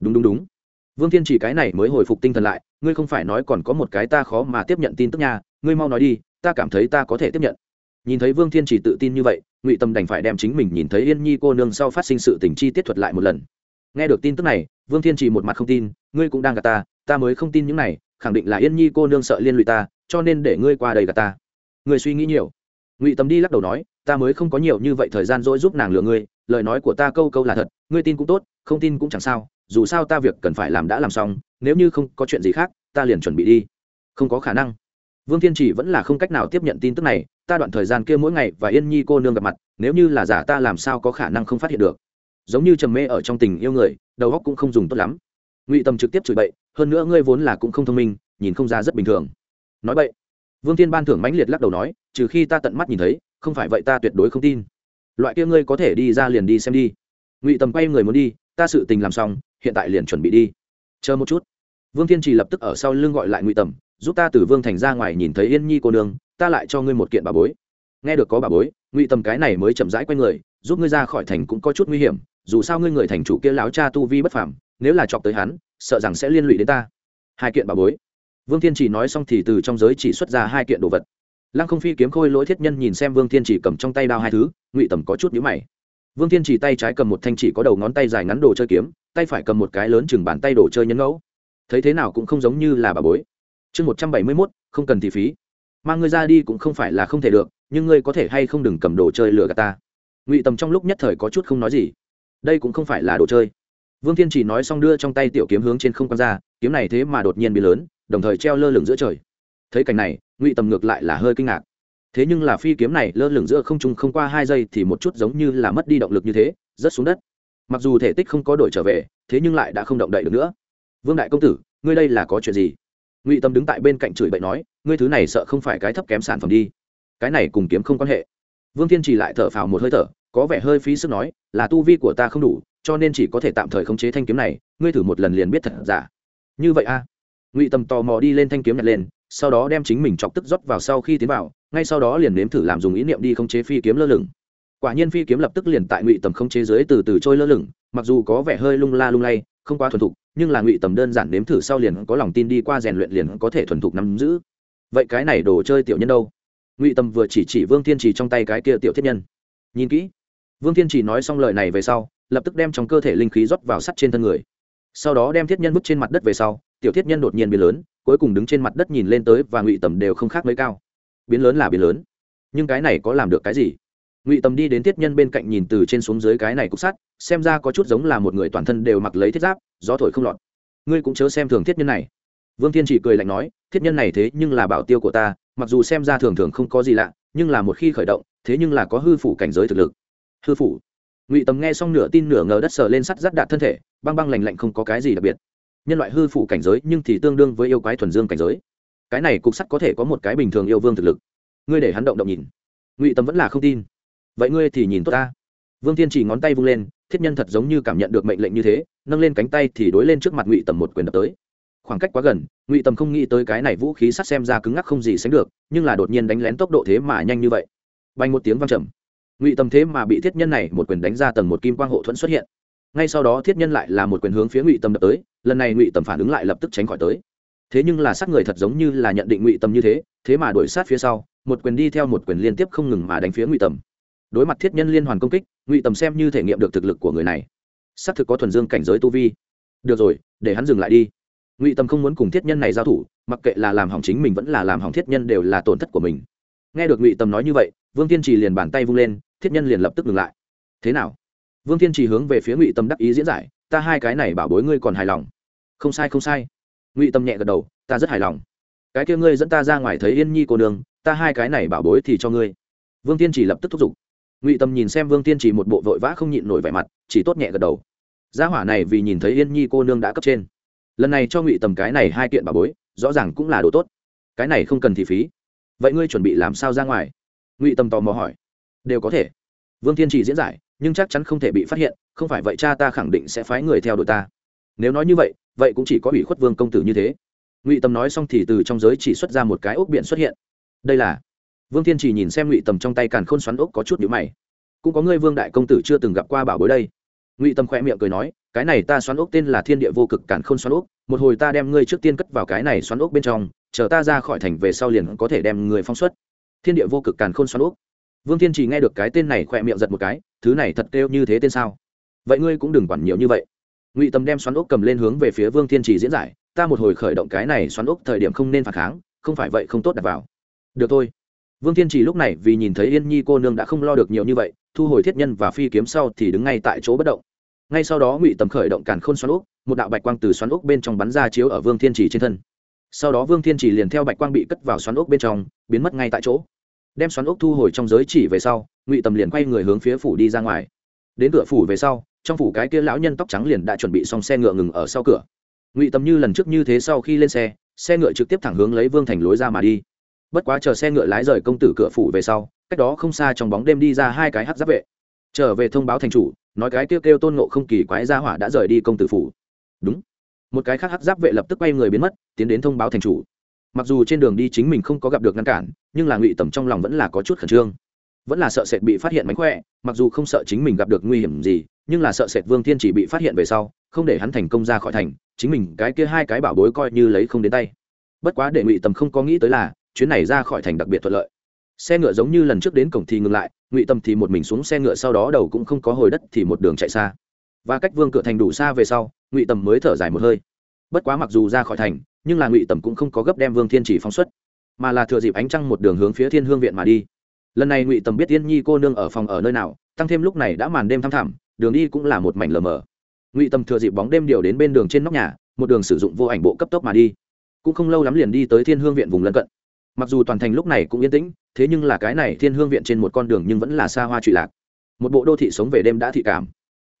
Đúng đúng đúng vương thiên chỉ cái này mới hồi phục tinh thần lại, ngươi không phải nói còn có một cái ta khó mà tiếp nhận tin tức nha, ngươi mau nói đi, ta cảm thấy ta có thể tiếp nhận. Nhìn thấy vương thiên chỉ tự tin như vậy, ngụy tâm đành phải đem chính mình nhìn thấy yên nhi cô nương sau phát sinh sự tình chi tiết thuật lại một lần. Nghe được tin tức này, vương thiên chỉ một mặt không tin, ngươi cũng đang gặp ta ta mới không tin những này, khẳng định là yên nhi cô nương sợ liên lụy ta, cho nên để ngươi qua đây gặp ta. Ngươi suy nghĩ nhiều. Ngụy tâm đi lắc đầu nói, ta mới không có nhiều như vậy thời gian dỗi giúp nàng lừa ngươi, lời nói của ta câu câu là thật, ngươi tin cũng tốt, không tin cũng chẳng sao dù sao ta việc cần phải làm đã làm xong, nếu như không có chuyện gì khác, ta liền chuẩn bị đi. Không có khả năng. Vương thiên chỉ vẫn là không cách nào tiếp nhận tin tức này, ta đoạn thời gian kia mỗi ngày và yên nhi cô nương gặp mặt, nếu như là giả ta làm sao có khả năng không phát hiện được. Giống như trầm mê ở trong tình yêu người, đầu óc cũng không dùng tốt lắm. Ngụy tâm trực tiếp chửi bậy, hơn nữa ngươi vốn là cũng không thông minh, nhìn không ra rất bình thường. Nói vậy vương Thiên ban thưởng mãnh liệt lắc đầu nói, trừ khi ta tận mắt nhìn thấy, không phải vậy ta tuyệt đối không tin. Loại kia ngươi có thể đi ra liền đi xem đi. Ngụy tầm quay người muốn đi, ta sự tình làm xong hiện tại liền chuẩn bị đi. Chờ một chút. Vương thiên trì lập tức ở sau lưng gọi lại ngụy tầm, giúp ta từ vương thành ra ngoài nhìn thấy yên nhi cô nương, ta lại cho ngươi một kiện bà bối. Nghe được có bà bối, ngụy tầm cái này mới chậm rãi q u a y người, giúp ngươi ra khỏi thành cũng có chút nguy hiểm, dù sao ngươi người thành chủ kia láo cha tu vi bất phảm nếu là chọc tới hắn, sợ rằng sẽ liên lụy đến ta. Hai kiện bà bối. Vương thiên chỉ nói xong thì từ trong giới chỉ xuất ra hai kiện đồ vật. Lăng không phi kiếm khôi lỗi thiết nhân nhìn xem vương thiên chỉ cầm trong tay đao hai thứ, ngụy tầm có chút nhữ mày. Vương thiên chỉ tay trái cầm một thanh chỉ có đầu ngón tay dài ngắn đồ chơi kiếm tay phải cầm một cái lớn chừng bàn tay đồ chơi nhấn ngẫu. Thấy thế nào cũng không giống như là bà bối. Chương một trăm bảy mươi mốt, không cần thì phí. Mang ngươi ra đi cũng không phải là không thể được, nhưng ngươi có thể hay không đừng cầm đồ chơi lừa gạt ta. Ngụy tầm trong lúc nhất thời có chút không nói gì. Đây cũng không phải là đồ chơi. Vương thiên chỉ nói xong đưa trong tay tiểu kiếm hướng trên không quăng ra, kiếm này thế mà đột nhiên bị lớn, đồng thời treo lơ lửng giữa trời. Thấy cảnh này, ngụy tầm ngược lại là hơi kinh ngạc. Thế nhưng là phi kiếm này lơ lửng giữa không trung không qua hai giây thì một chút giống như là mất đi động lực như thế, rớt xuống đất mặc dù thể tích không có đổi trở về, thế nhưng lại đã không động đậy được nữa. Vương đại công tử, ngươi đây là có chuyện gì? Ngụy tâm đứng tại bên cạnh chửi bậy nói, ngươi thứ này sợ không phải cái thấp kém sản phẩm đi. Cái này cùng kiếm không quan hệ. Vương thiên chỉ lại thở phào một hơi thở, có vẻ hơi phí sức nói, là tu vi của ta không đủ, cho nên chỉ có thể tạm thời khống chế thanh kiếm này, ngươi thử một lần liền biết thật giả. Như vậy a. Ngụy tâm tò mò đi lên thanh kiếm nhặt lên, sau đó đem chính mình chọc tức rót vào sau khi tiến vào, ngay sau đó liền nếm thử làm dùng ý niệm đi khống chế phi kiếm lơ lửng quả nhiên phi kiếm lập tức liền tại ngụy tầm không chế giới từ từ trôi lơ lửng, mặc dù có vẻ hơi lung la lung lay, không quá thuần thục, nhưng là ngụy tầm đơn giản nếm thử sau liền có lòng tin đi qua rèn luyện liền có thể thuần thục nắm giữ. Vậy cái này đồ chơi tiểu nhân đâu? Ngụy tầm vừa chỉ chỉ vương thiên trì trong tay cái kia tiểu thiết nhân. Nhìn kỹ. Vương thiên trì nói xong lời này về sau, lập tức đem trong cơ thể linh khí rót vào sắt trên thân người. Sau đó đem thiết nhân vứt trên mặt đất về sau, tiểu thiết nhân đột nhiên biến lớn, cuối cùng đứng trên mặt đất nhìn lên tới và ngụy tầm đều không khác mấy cao. Biến lớn là biến lớn. Nhưng cái này có làm được cái gì? Ngụy tầm đi đến thiết nhân bên cạnh nhìn từ trên xuống dưới cái này cục sắt, xem ra có chút giống là một người toàn thân đều mặc lấy thiết giáp, gió thổi không lọt. Ngươi cũng chớ xem thường thiết nhân này. Vương thiên chỉ cười lạnh nói thiết nhân này thế nhưng là bảo tiêu của ta, mặc dù xem ra thường thường không có gì lạ, nhưng là một khi khởi động, thế nhưng là có hư phủ cảnh giới thực lực. Hư phủ. Ngụy tầm nghe xong nửa tin nửa ngờ đất sờ lên sắt rắt đạt thân thể, băng băng lành lạnh không có cái gì đặc biệt. Nhân loại hư phủ cảnh giới nhưng thì tương đương với yêu quái thuần dương cảnh giới. Cái này cục sắt có thể có một cái bình thường yêu vương thực lực. Ngươi để hắn động động nhìn. Ngụy tầm vẫn là không tin vậy ngươi thì nhìn tốt ta. Vương thiên chỉ ngón tay vung lên, thiết nhân thật giống như cảm nhận được mệnh lệnh như thế, nâng lên cánh tay thì đối lên trước mặt ngụy tầm một quyền đập tới. Khoảng cách quá gần, ngụy tầm không nghĩ tới cái này vũ khí sắt xem ra cứng ngắc không gì sánh được, nhưng là đột nhiên đánh lén tốc độ thế mà nhanh như vậy. Bay một tiếng văng trầm. Ngụy tầm thế mà bị thiết nhân này một quyền đánh ra tầng một kim quang hộ thuẫn xuất hiện. Ngay sau đó thiết nhân lại là một quyền hướng phía ngụy tầm đập tới, lần này ngụy tầm phản ứng lại lập tức tránh khỏi tới. Thế nhưng là sát người thật giống như là nhận định ngụy tầm như thế thế mà đuổi sát phía sau, một quyền đi theo một quyền liên tiếp không ngừng mà đánh phía ngụy tầm đối mặt thiết nhân liên hoàn công kích, ngụy tầm xem như thể nghiệm được thực lực của người này. Xác thực có thuần dương cảnh giới tu vi. Được rồi, để hắn dừng lại đi. Ngụy tầm không muốn cùng thiết nhân này giao thủ, mặc kệ là làm hỏng chính mình vẫn là làm hỏng thiết nhân đều là tổn thất của mình. Nghe được ngụy tầm nói như vậy, vương tiên trì liền bàn tay vung lên, thiết nhân liền lập tức ngừng lại. Thế nào? Vương tiên trì hướng về phía ngụy tầm đắc ý diễn giải, ta hai cái này bảo bối ngươi còn hài lòng? Không sai không sai. Ngụy tâm nhẹ gật đầu, ta rất hài lòng. Cái kia ngươi dẫn ta ra ngoài thấy yên nhi cô đường ta hai cái này bảo bối thì cho ngươi. Vương tiên chỉ lập tức thúc giục ngụy tâm nhìn xem vương tiên chỉ một bộ vội vã không nhịn nổi vẻ mặt chỉ tốt nhẹ gật đầu gia hỏa này vì nhìn thấy yên nhi cô nương đã cấp trên lần này cho ngụy tầm cái này hai kiện bà bối rõ ràng cũng là đồ tốt cái này không cần thị phí vậy ngươi chuẩn bị làm sao ra ngoài ngụy tâm tò mò hỏi đều có thể vương thiên chỉ diễn giải nhưng chắc chắn không thể bị phát hiện không phải vậy cha ta khẳng định sẽ phái người theo đội ta nếu nói như vậy vậy cũng chỉ có ủy khuất vương công tử như thế ngụy tâm nói xong thì từ trong giới chỉ xuất ra một cái ốc biển xuất hiện đây là vương thiên chỉ nhìn xem ngụy tầm trong tay càn khôn xoắn ốc có chút nhữ mày. Cũng có ngươi vương đại công tử chưa từng gặp qua bảo bối đây. Ngụy tầm khỏe miệng cười nói, cái này ta xoắn ốc tên là thiên địa vô cực càn khôn xoắn ốc, một hồi ta đem ngươi trước tiên cất vào cái này xoắn ốc bên trong, chờ ta ra khỏi thành về sau liền có thể đem người phong xuất. Thiên địa vô cực càn khôn xoắn ốc. Vương thiên chỉ nghe được cái tên này khỏe miệng giật một cái, thứ này thật kêu như thế tên sao? Vậy ngươi cũng đừng quản nhiều như vậy. Ngụy Tầm đem xoắn ốc cầm lên hướng về phía vương thiên trì diễn giải, ta một hồi khởi động cái này xoắn ốc thời điểm không nên phản kháng, không phải vậy không tốt đặt vào. Được thôi vương thiên trì lúc này vì nhìn thấy yên nhi cô nương đã không lo được nhiều như vậy, thu hồi thiết nhân và phi kiếm sau thì đứng ngay tại chỗ bất động. Ngay sau đó ngụy tầm khởi động càn khôn xoắn ốc, một đạo bạch quang từ xoắn ốc bên trong bắn ra chiếu ở vương thiên trì trên thân. Sau đó vương thiên trì liền theo bạch quang bị cất vào xoắn ốc bên trong, biến mất ngay tại chỗ. Đem xoắn ốc thu hồi trong giới chỉ về sau, ngụy tầm liền quay người hướng phía phủ đi ra ngoài. Đến cửa phủ về sau, trong phủ cái kia lão nhân tóc trắng liền đã chuẩn bị xong xe ngựa ngừng ở sau cửa. Ngụy tầm như lần trước như thế sau khi lên xe xe ngựa trực tiếp thẳng hướng lấy vương thành lối ra mà đi bất quá chờ xe ngựa lái rời công tử cửa phủ về sau, cách đó không xa trong bóng đêm đi ra hai cái hát giáp vệ. Trở về thông báo thành chủ, nói cái kêu kêu tôn ngộ không kỳ quái gia hỏa đã rời đi công tử phủ. Đúng. Một cái khác hát giáp vệ lập tức quay người biến mất, tiến đến thông báo thành chủ. Mặc dù trên đường đi chính mình không có gặp được ngăn cản, nhưng là ngụy tầm trong lòng vẫn là có chút khẩn trương. Vẫn là sợ sệt bị phát hiện mánh khỏe, mặc dù không sợ chính mình gặp được nguy hiểm gì, nhưng là sợ sệt vương thiên chỉ bị phát hiện về sau, không để hắn thành công ra khỏi thành, chính mình cái kia hai cái bảo bối coi như lấy không đến tay. Bất quá để ngụy tầm không có nghĩ tới là chuyến này ra khỏi thành đặc biệt thuận lợi. Xe ngựa giống như lần trước đến cổng thì ngừng lại, ngụy tâm thì một mình xuống xe ngựa sau đó đầu cũng không có hồi đất thì một đường chạy xa. Và cách vương cửa thành đủ xa về sau, ngụy tầm mới thở dài một hơi. Bất quá mặc dù ra khỏi thành, nhưng là ngụy tầm cũng không có gấp đem vương thiên chỉ phóng xuất, mà là thừa dịp ánh trăng một đường hướng phía thiên hương viện mà đi. Lần này ngụy tầm biết yên nhi cô nương ở phòng ở nơi nào, tăng thêm lúc này đã màn đêm thăm thẳm, đường đi cũng là một mảnh lờ mờ. Ngụy tầm thừa dịp bóng đêm điều đến bên đường trên nóc nhà, một đường sử dụng vô ảnh bộ cấp tốc mà đi. Cũng không lâu lắm liền đi tới thiên hương viện vùng lân cận mặc dù toàn thành lúc này cũng yên tĩnh, thế nhưng là cái này thiên hương viện trên một con đường nhưng vẫn là xa hoa trụy lạc. Một bộ đô thị sống về đêm đã thị cảm.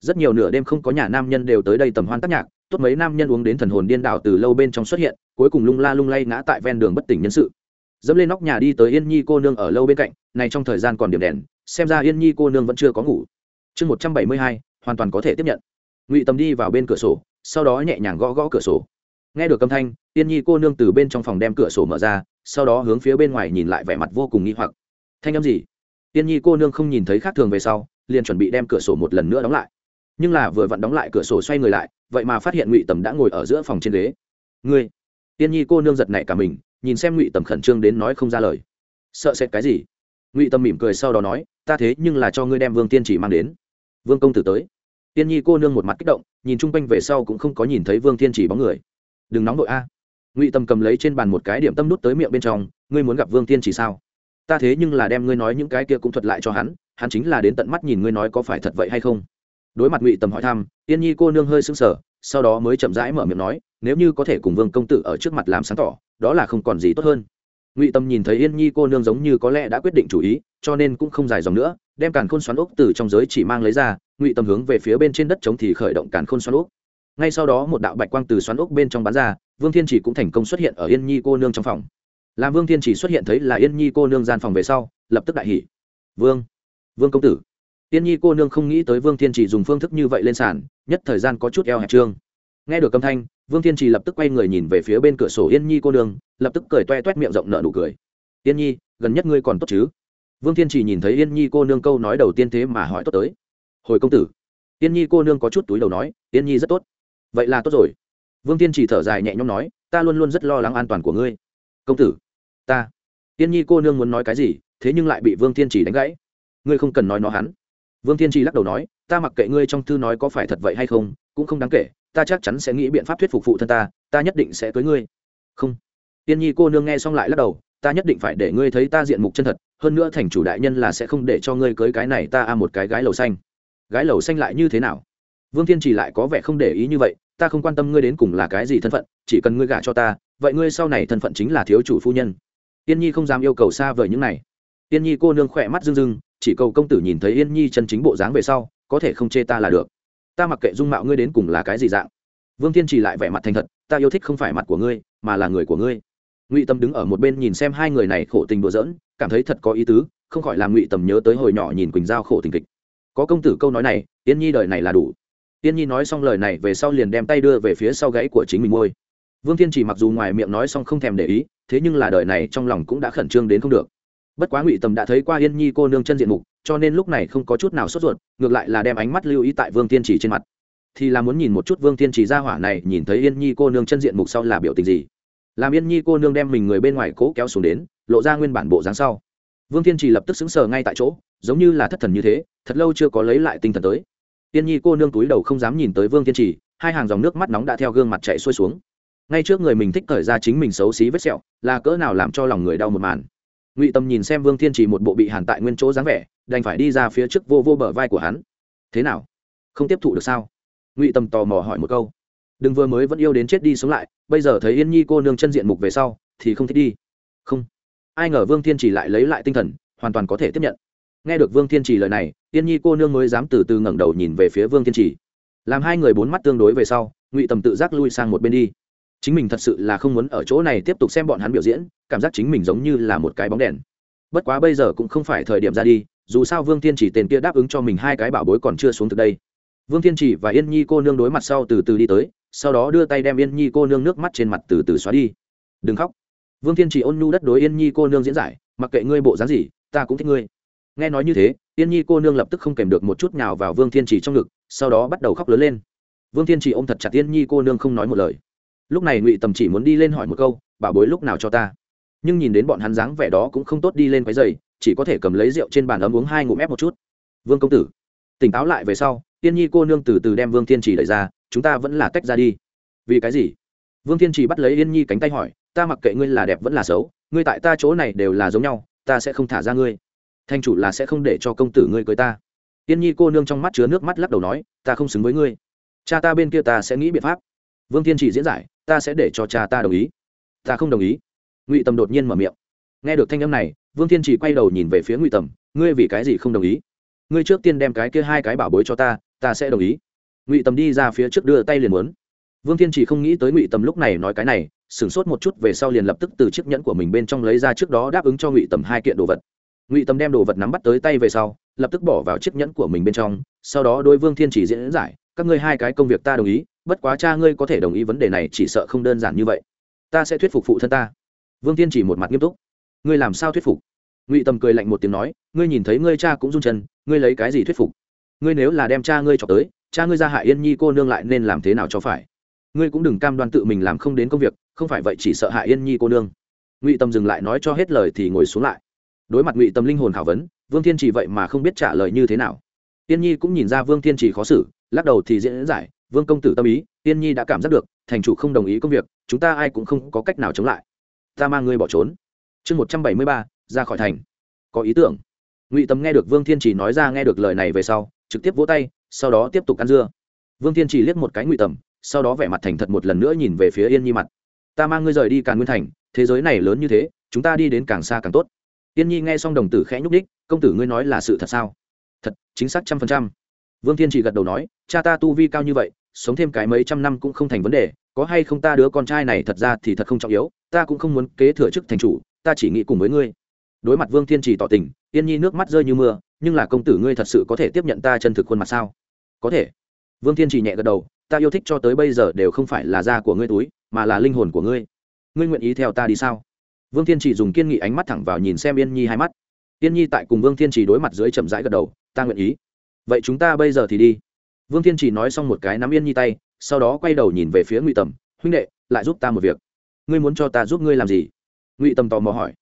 Rất nhiều nửa đêm không có nhà nam nhân đều tới đây tầm hoan tác nhạc, tốt mấy nam nhân uống đến thần hồn điên đảo từ lâu bên trong xuất hiện, cuối cùng lung la lung lay ngã tại ven đường bất tỉnh nhân sự. Dẫm lên nóc nhà đi tới yên nhi cô nương ở lâu bên cạnh, này trong thời gian còn điểm đèn, xem ra yên nhi cô nương vẫn chưa có ngủ. Chương một trăm bảy mươi hai, hoàn toàn có thể tiếp nhận. Ngụy tầm đi vào bên cửa sổ, sau đó nhẹ nhàng gõ gõ cửa sổ. Nghe được âm thanh, yên nhi cô nương từ bên trong phòng đem cửa sổ mở ra sau đó hướng phía bên ngoài nhìn lại vẻ mặt vô cùng nghi hoặc. Thanh âm gì? Tiên nhi cô nương không nhìn thấy khác thường về sau, liền chuẩn bị đem cửa sổ một lần nữa đóng lại. Nhưng là vừa vặn đóng lại cửa sổ xoay người lại, vậy mà phát hiện ngụy tầm đã ngồi ở giữa phòng trên ghế. Ngươi! Tiên nhi cô nương giật nảy cả mình, nhìn xem ngụy tầm khẩn trương đến nói không ra lời. Sợ sệt cái gì? Ngụy tầm mỉm cười sau đó nói, ta thế nhưng là cho ngươi đem vương tiên chỉ mang đến. Vương công tử tới. Tiên nhi cô nương một mặt kích động, nhìn chung quanh về sau cũng không có nhìn thấy vương tiên chỉ bóng người. Đừng nóng đội a ngụy tầm cầm lấy trên bàn một cái điểm tâm nút tới miệng bên trong ngươi muốn gặp vương tiên chỉ sao ta thế nhưng là đem ngươi nói những cái kia cũng thuật lại cho hắn hắn chính là đến tận mắt nhìn ngươi nói có phải thật vậy hay không đối mặt ngụy tầm hỏi thăm yên nhi cô nương hơi sững sờ sau đó mới chậm rãi mở miệng nói nếu như có thể cùng vương công tử ở trước mặt làm sáng tỏ đó là không còn gì tốt hơn ngụy tâm nhìn thấy yên nhi cô nương giống như có lẽ đã quyết định chủ ý cho nên cũng không dài dòng nữa đem càn khôn xoắn ốc từ trong giới chỉ mang lấy ra ngụy tâm hướng về phía bên trên đất trống thì khởi động càn khôn xoắn ốc ngay sau đó một đạo bạch quang từ xoắn ốc bên trong bán ra, vương thiên chỉ cũng thành công xuất hiện ở yên nhi cô nương trong phòng. Làm vương thiên chỉ xuất hiện thấy là yên nhi cô nương gian phòng về sau, lập tức đại hỉ. Vương vương công tử. Yên nhi cô nương không nghĩ tới vương thiên chỉ dùng phương thức như vậy lên sàn, nhất thời gian có chút eo hẹp trương. Nghe được âm thanh, vương thiên chỉ lập tức quay người nhìn về phía bên cửa sổ yên nhi cô nương, lập tức cười toe toét miệng rộng nợ nụ cười. Yên nhi, gần nhất ngươi còn tốt chứ? Vương thiên chỉ nhìn thấy yên nhi cô nương câu nói đầu tiên thế mà hỏi tốt tới. Hồi công tử. Yên nhi cô nương có chút túi đầu nói, yên nhi rất tốt vậy là tốt rồi. Vương thiên chỉ thở dài nhẹ nhõm nói, ta luôn luôn rất lo lắng an toàn của ngươi. Công tử, ta. Tiên nhi cô nương muốn nói cái gì, thế nhưng lại bị vương thiên chỉ đánh gãy. Ngươi không cần nói nó hắn. Vương thiên chỉ lắc đầu nói, ta mặc kệ ngươi trong thư nói có phải thật vậy hay không, cũng không đáng kể, ta chắc chắn sẽ nghĩ biện pháp thuyết phục phụ thân ta ta nhất định sẽ cưới ngươi. Không. Tiên nhi cô nương nghe xong lại lắc đầu, ta nhất định phải để ngươi thấy ta diện mục chân thật, hơn nữa thành chủ đại nhân là sẽ không để cho ngươi cưới cái này ta a một cái gái lầu xanh. Gái lầu xanh lại như thế nào? Vương thiên chỉ lại có vẻ không để ý như vậy, ta không quan tâm ngươi đến cùng là cái gì thân phận, chỉ cần ngươi gả cho ta, vậy ngươi sau này thân phận chính là thiếu chủ phu nhân. Yên nhi không dám yêu cầu xa vời những này. Yên nhi cô nương khỏe mắt rưng rưng, chỉ cầu công tử nhìn thấy yên nhi chân chính bộ dáng về sau, có thể không chê ta là được. Ta mặc kệ dung mạo ngươi đến cùng là cái gì dạng. Vương thiên chỉ lại vẻ mặt thành thật, ta yêu thích không phải mặt của ngươi, mà là người của ngươi. Ngụy tâm đứng ở một bên nhìn xem hai người này khổ tình đùa giỡn, cảm thấy thật có ý tứ, không khỏi làm ngụy tầm nhớ tới hồi nhỏ nhìn quỳnh giao khổ tình kịch. Có công tử câu nói này, yên nhi đời này là đủ yên nhi nói xong lời này về sau liền đem tay đưa về phía sau gáy của chính mình môi vương thiên chỉ mặc dù ngoài miệng nói xong không thèm để ý, thế nhưng là đời này trong lòng cũng đã khẩn trương đến không được. Bất quá ngụy tầm đã thấy qua yên nhi cô nương chân diện mục, cho nên lúc này không có chút nào sốt ruột, ngược lại là đem ánh mắt lưu ý tại vương tiên chỉ trên mặt. Thì là muốn nhìn một chút vương tiên chỉ ra hỏa này, nhìn thấy yên nhi cô nương chân diện mục sau là biểu tình gì. Làm yên nhi cô nương đem mình người bên ngoài cố kéo xuống đến, lộ ra nguyên bản bộ dáng sau. Vương tiên chỉ lập tức xứng sờ ngay tại chỗ, giống như là thất thần như thế, thật lâu chưa có lấy lại tinh thần tới. Tiên nhi cô nương túi đầu không dám nhìn tới vương tiên chỉ hai hàng dòng nước mắt nóng đã theo gương mặt chạy xuôi xuống. Ngay trước người mình thích thời ra chính mình xấu xí vết sẹo, là cỡ nào làm cho lòng người đau một màn. Ngụy tâm nhìn xem vương thiên chỉ một bộ bị hàn tại nguyên chỗ dáng vẻ, đành phải đi ra phía trước vô vô bờ vai của hắn. Thế nào? Không tiếp thụ được sao? Ngụy tâm tò mò hỏi một câu. Đừng vừa mới vẫn yêu đến chết đi sống lại, bây giờ thấy yên nhi cô nương chân diện mục về sau, thì không thích đi. Không. Ai ngờ vương thiên chỉ lại lấy lại tinh thần, hoàn toàn có thể tiếp nhận nghe được vương thiên chỉ lời này, tiên nhi cô nương mới dám từ từ ngẩng đầu nhìn về phía vương thiên chỉ làm hai người bốn mắt tương đối về sau, ngụy tầm tự giác lui sang một bên đi. Chính mình thật sự là không muốn ở chỗ này tiếp tục xem bọn hắn biểu diễn, cảm giác chính mình giống như là một cái bóng đèn. Bất quá bây giờ cũng không phải thời điểm ra đi, dù sao vương thiên chỉ tên kia đáp ứng cho mình hai cái bảo bối còn chưa xuống từ đây. Vương thiên chỉ và yên nhi cô nương đối mặt sau từ từ đi tới, sau đó đưa tay đem yên nhi cô nương nước mắt trên mặt từ từ xóa đi. Đừng khóc. Vương thiên chỉ ôn nhu đất đối yên nhi cô nương diễn giải, mặc kệ ngươi bộ dáng gì, ta cũng thích ngươi nghe nói như thế, yên nhi cô nương lập tức không kèm được một chút nào vào vương thiên chỉ trong ngực, sau đó bắt đầu khóc lớn lên. Vương thiên chỉ ôm thật chặt yên nhi cô nương không nói một lời. Lúc này ngụy tầm chỉ muốn đi lên hỏi một câu, bảo bối lúc nào cho ta? Nhưng nhìn đến bọn hắn dáng vẻ đó cũng không tốt đi lên quái dày chỉ có thể cầm lấy rượu trên bàn ấm uống hai ngụm ép một chút. Vương công tử. Tỉnh táo lại về sau tiên nhi cô nương từ từ đem vương thiên trì đẩy ra, chúng ta vẫn là tách ra đi. Vì cái gì? Vương thiên trì bắt lấy yên nhi cánh tay hỏi, ta mặc kệ ngươi là đẹp vẫn là xấu, ngươi tại ta chỗ này đều là giống nhau, ta sẽ không thả ra ngươi thanh chủ là sẽ không để cho công tử ngươi cưới ta. Tiên nhi cô nương trong mắt chứa nước mắt lắc đầu nói, ta không xứng với ngươi. Cha ta bên kia ta sẽ nghĩ biện pháp. Vương thiên chỉ diễn giải, ta sẽ để cho cha ta đồng ý. Ta không đồng ý. Ngụy tầm đột nhiên mở miệng. Nghe được thanh âm này, vương thiên chỉ quay đầu nhìn về phía ngụy tầm, ngươi vì cái gì không đồng ý? Ngươi trước tiên đem cái kia hai cái bảo bối cho ta ta sẽ đồng ý. Ngụy tầm đi ra phía trước đưa tay liền muốn. Vương thiên chỉ không nghĩ tới ngụy tầm lúc này nói cái này, sửng sốt một chút về sau liền lập tức từ chiếc nhẫn của mình bên trong lấy ra trước đó đáp ứng cho ngụy tầm hai kiện đồ vật ngụy Tâm đem đồ vật nắm bắt tới tay về sau, lập tức bỏ vào chiếc nhẫn của mình bên trong, sau đó đôi vương thiên chỉ diễn giải, các ngươi hai cái công việc ta đồng ý, bất quá cha ngươi có thể đồng ý vấn đề này, chỉ sợ không đơn giản như vậy. Ta sẽ thuyết phục phụ thân ta. Vương thiên chỉ một mặt nghiêm túc. Ngươi làm sao thuyết phục? Ngụy Tâm cười lạnh một tiếng nói, ngươi nhìn thấy ngươi cha cũng run chân, ngươi lấy cái gì thuyết phục? Ngươi nếu là đem cha ngươi cho tới, cha ngươi ra hại yên nhi cô nương lại nên làm thế nào cho phải? Ngươi cũng đừng cam đoan tự mình làm không đến công việc, không phải vậy chỉ sợ hại yên nhi cô nương. Ngụy tâm dừng lại nói cho hết lời thì ngồi xuống lại đối mặt ngụy tâm linh hồn khảo vấn, vương thiên trì vậy mà không biết trả lời như thế nào. Yên nhi cũng nhìn ra vương thiên trì khó xử, lắc đầu thì diễn giải, vương công tử tâm ý yên nhi đã cảm giác được, thành chủ không đồng ý công việc, chúng ta ai cũng không có cách nào chống lại. Ta mang ngươi bỏ trốn. Chương một trăm bảy mươi ba, ra khỏi thành. Có ý tưởng. Ngụy tâm nghe được vương thiên trì nói ra nghe được lời này về sau, trực tiếp vỗ tay, sau đó tiếp tục ăn dưa. Vương thiên trì liếc một cái ngụy tầm sau đó vẻ mặt thành thật một lần nữa nhìn về phía yên nhi mặt. Ta mang ngươi rời đi càn nguyên thành, thế giới này lớn như thế, chúng ta đi đến càng xa càng tốt. Tiên nhi nghe xong đồng tử khẽ nhúc đích công tử ngươi nói là sự thật sao? Thật, chính xác trăm phần trăm. Vương thiên chỉ gật đầu nói, cha ta tu vi cao như vậy, sống thêm cái mấy trăm năm cũng không thành vấn đề, có hay không ta đứa con trai này thật ra thì thật không trọng yếu, ta cũng không muốn kế thừa chức thành chủ, ta chỉ nghĩ cùng với ngươi. Đối mặt vương thiên chỉ tỏ tình, Tiên nhi nước mắt rơi như mưa, nhưng là công tử ngươi thật sự có thể tiếp nhận ta chân thực khuôn mặt sao? Có thể. Vương thiên chỉ nhẹ gật đầu, ta yêu thích cho tới bây giờ đều không phải là da của ngươi túi, mà là linh hồn của ngươi. Ngươi nguyện ý theo ta đi sao? Vương thiên chỉ dùng kiên nghị ánh mắt thẳng vào nhìn xem yên nhi hai mắt. Yên nhi tại cùng vương thiên chỉ đối mặt dưới chậm rãi gật đầu, ta nguyện ý. Vậy chúng ta bây giờ thì đi. Vương thiên chỉ nói xong một cái nắm yên nhi tay, sau đó quay đầu nhìn về phía ngụy tầm, huynh đệ, lại giúp ta một việc. Ngươi muốn cho ta giúp ngươi làm gì? Ngụy tầm tò mò hỏi.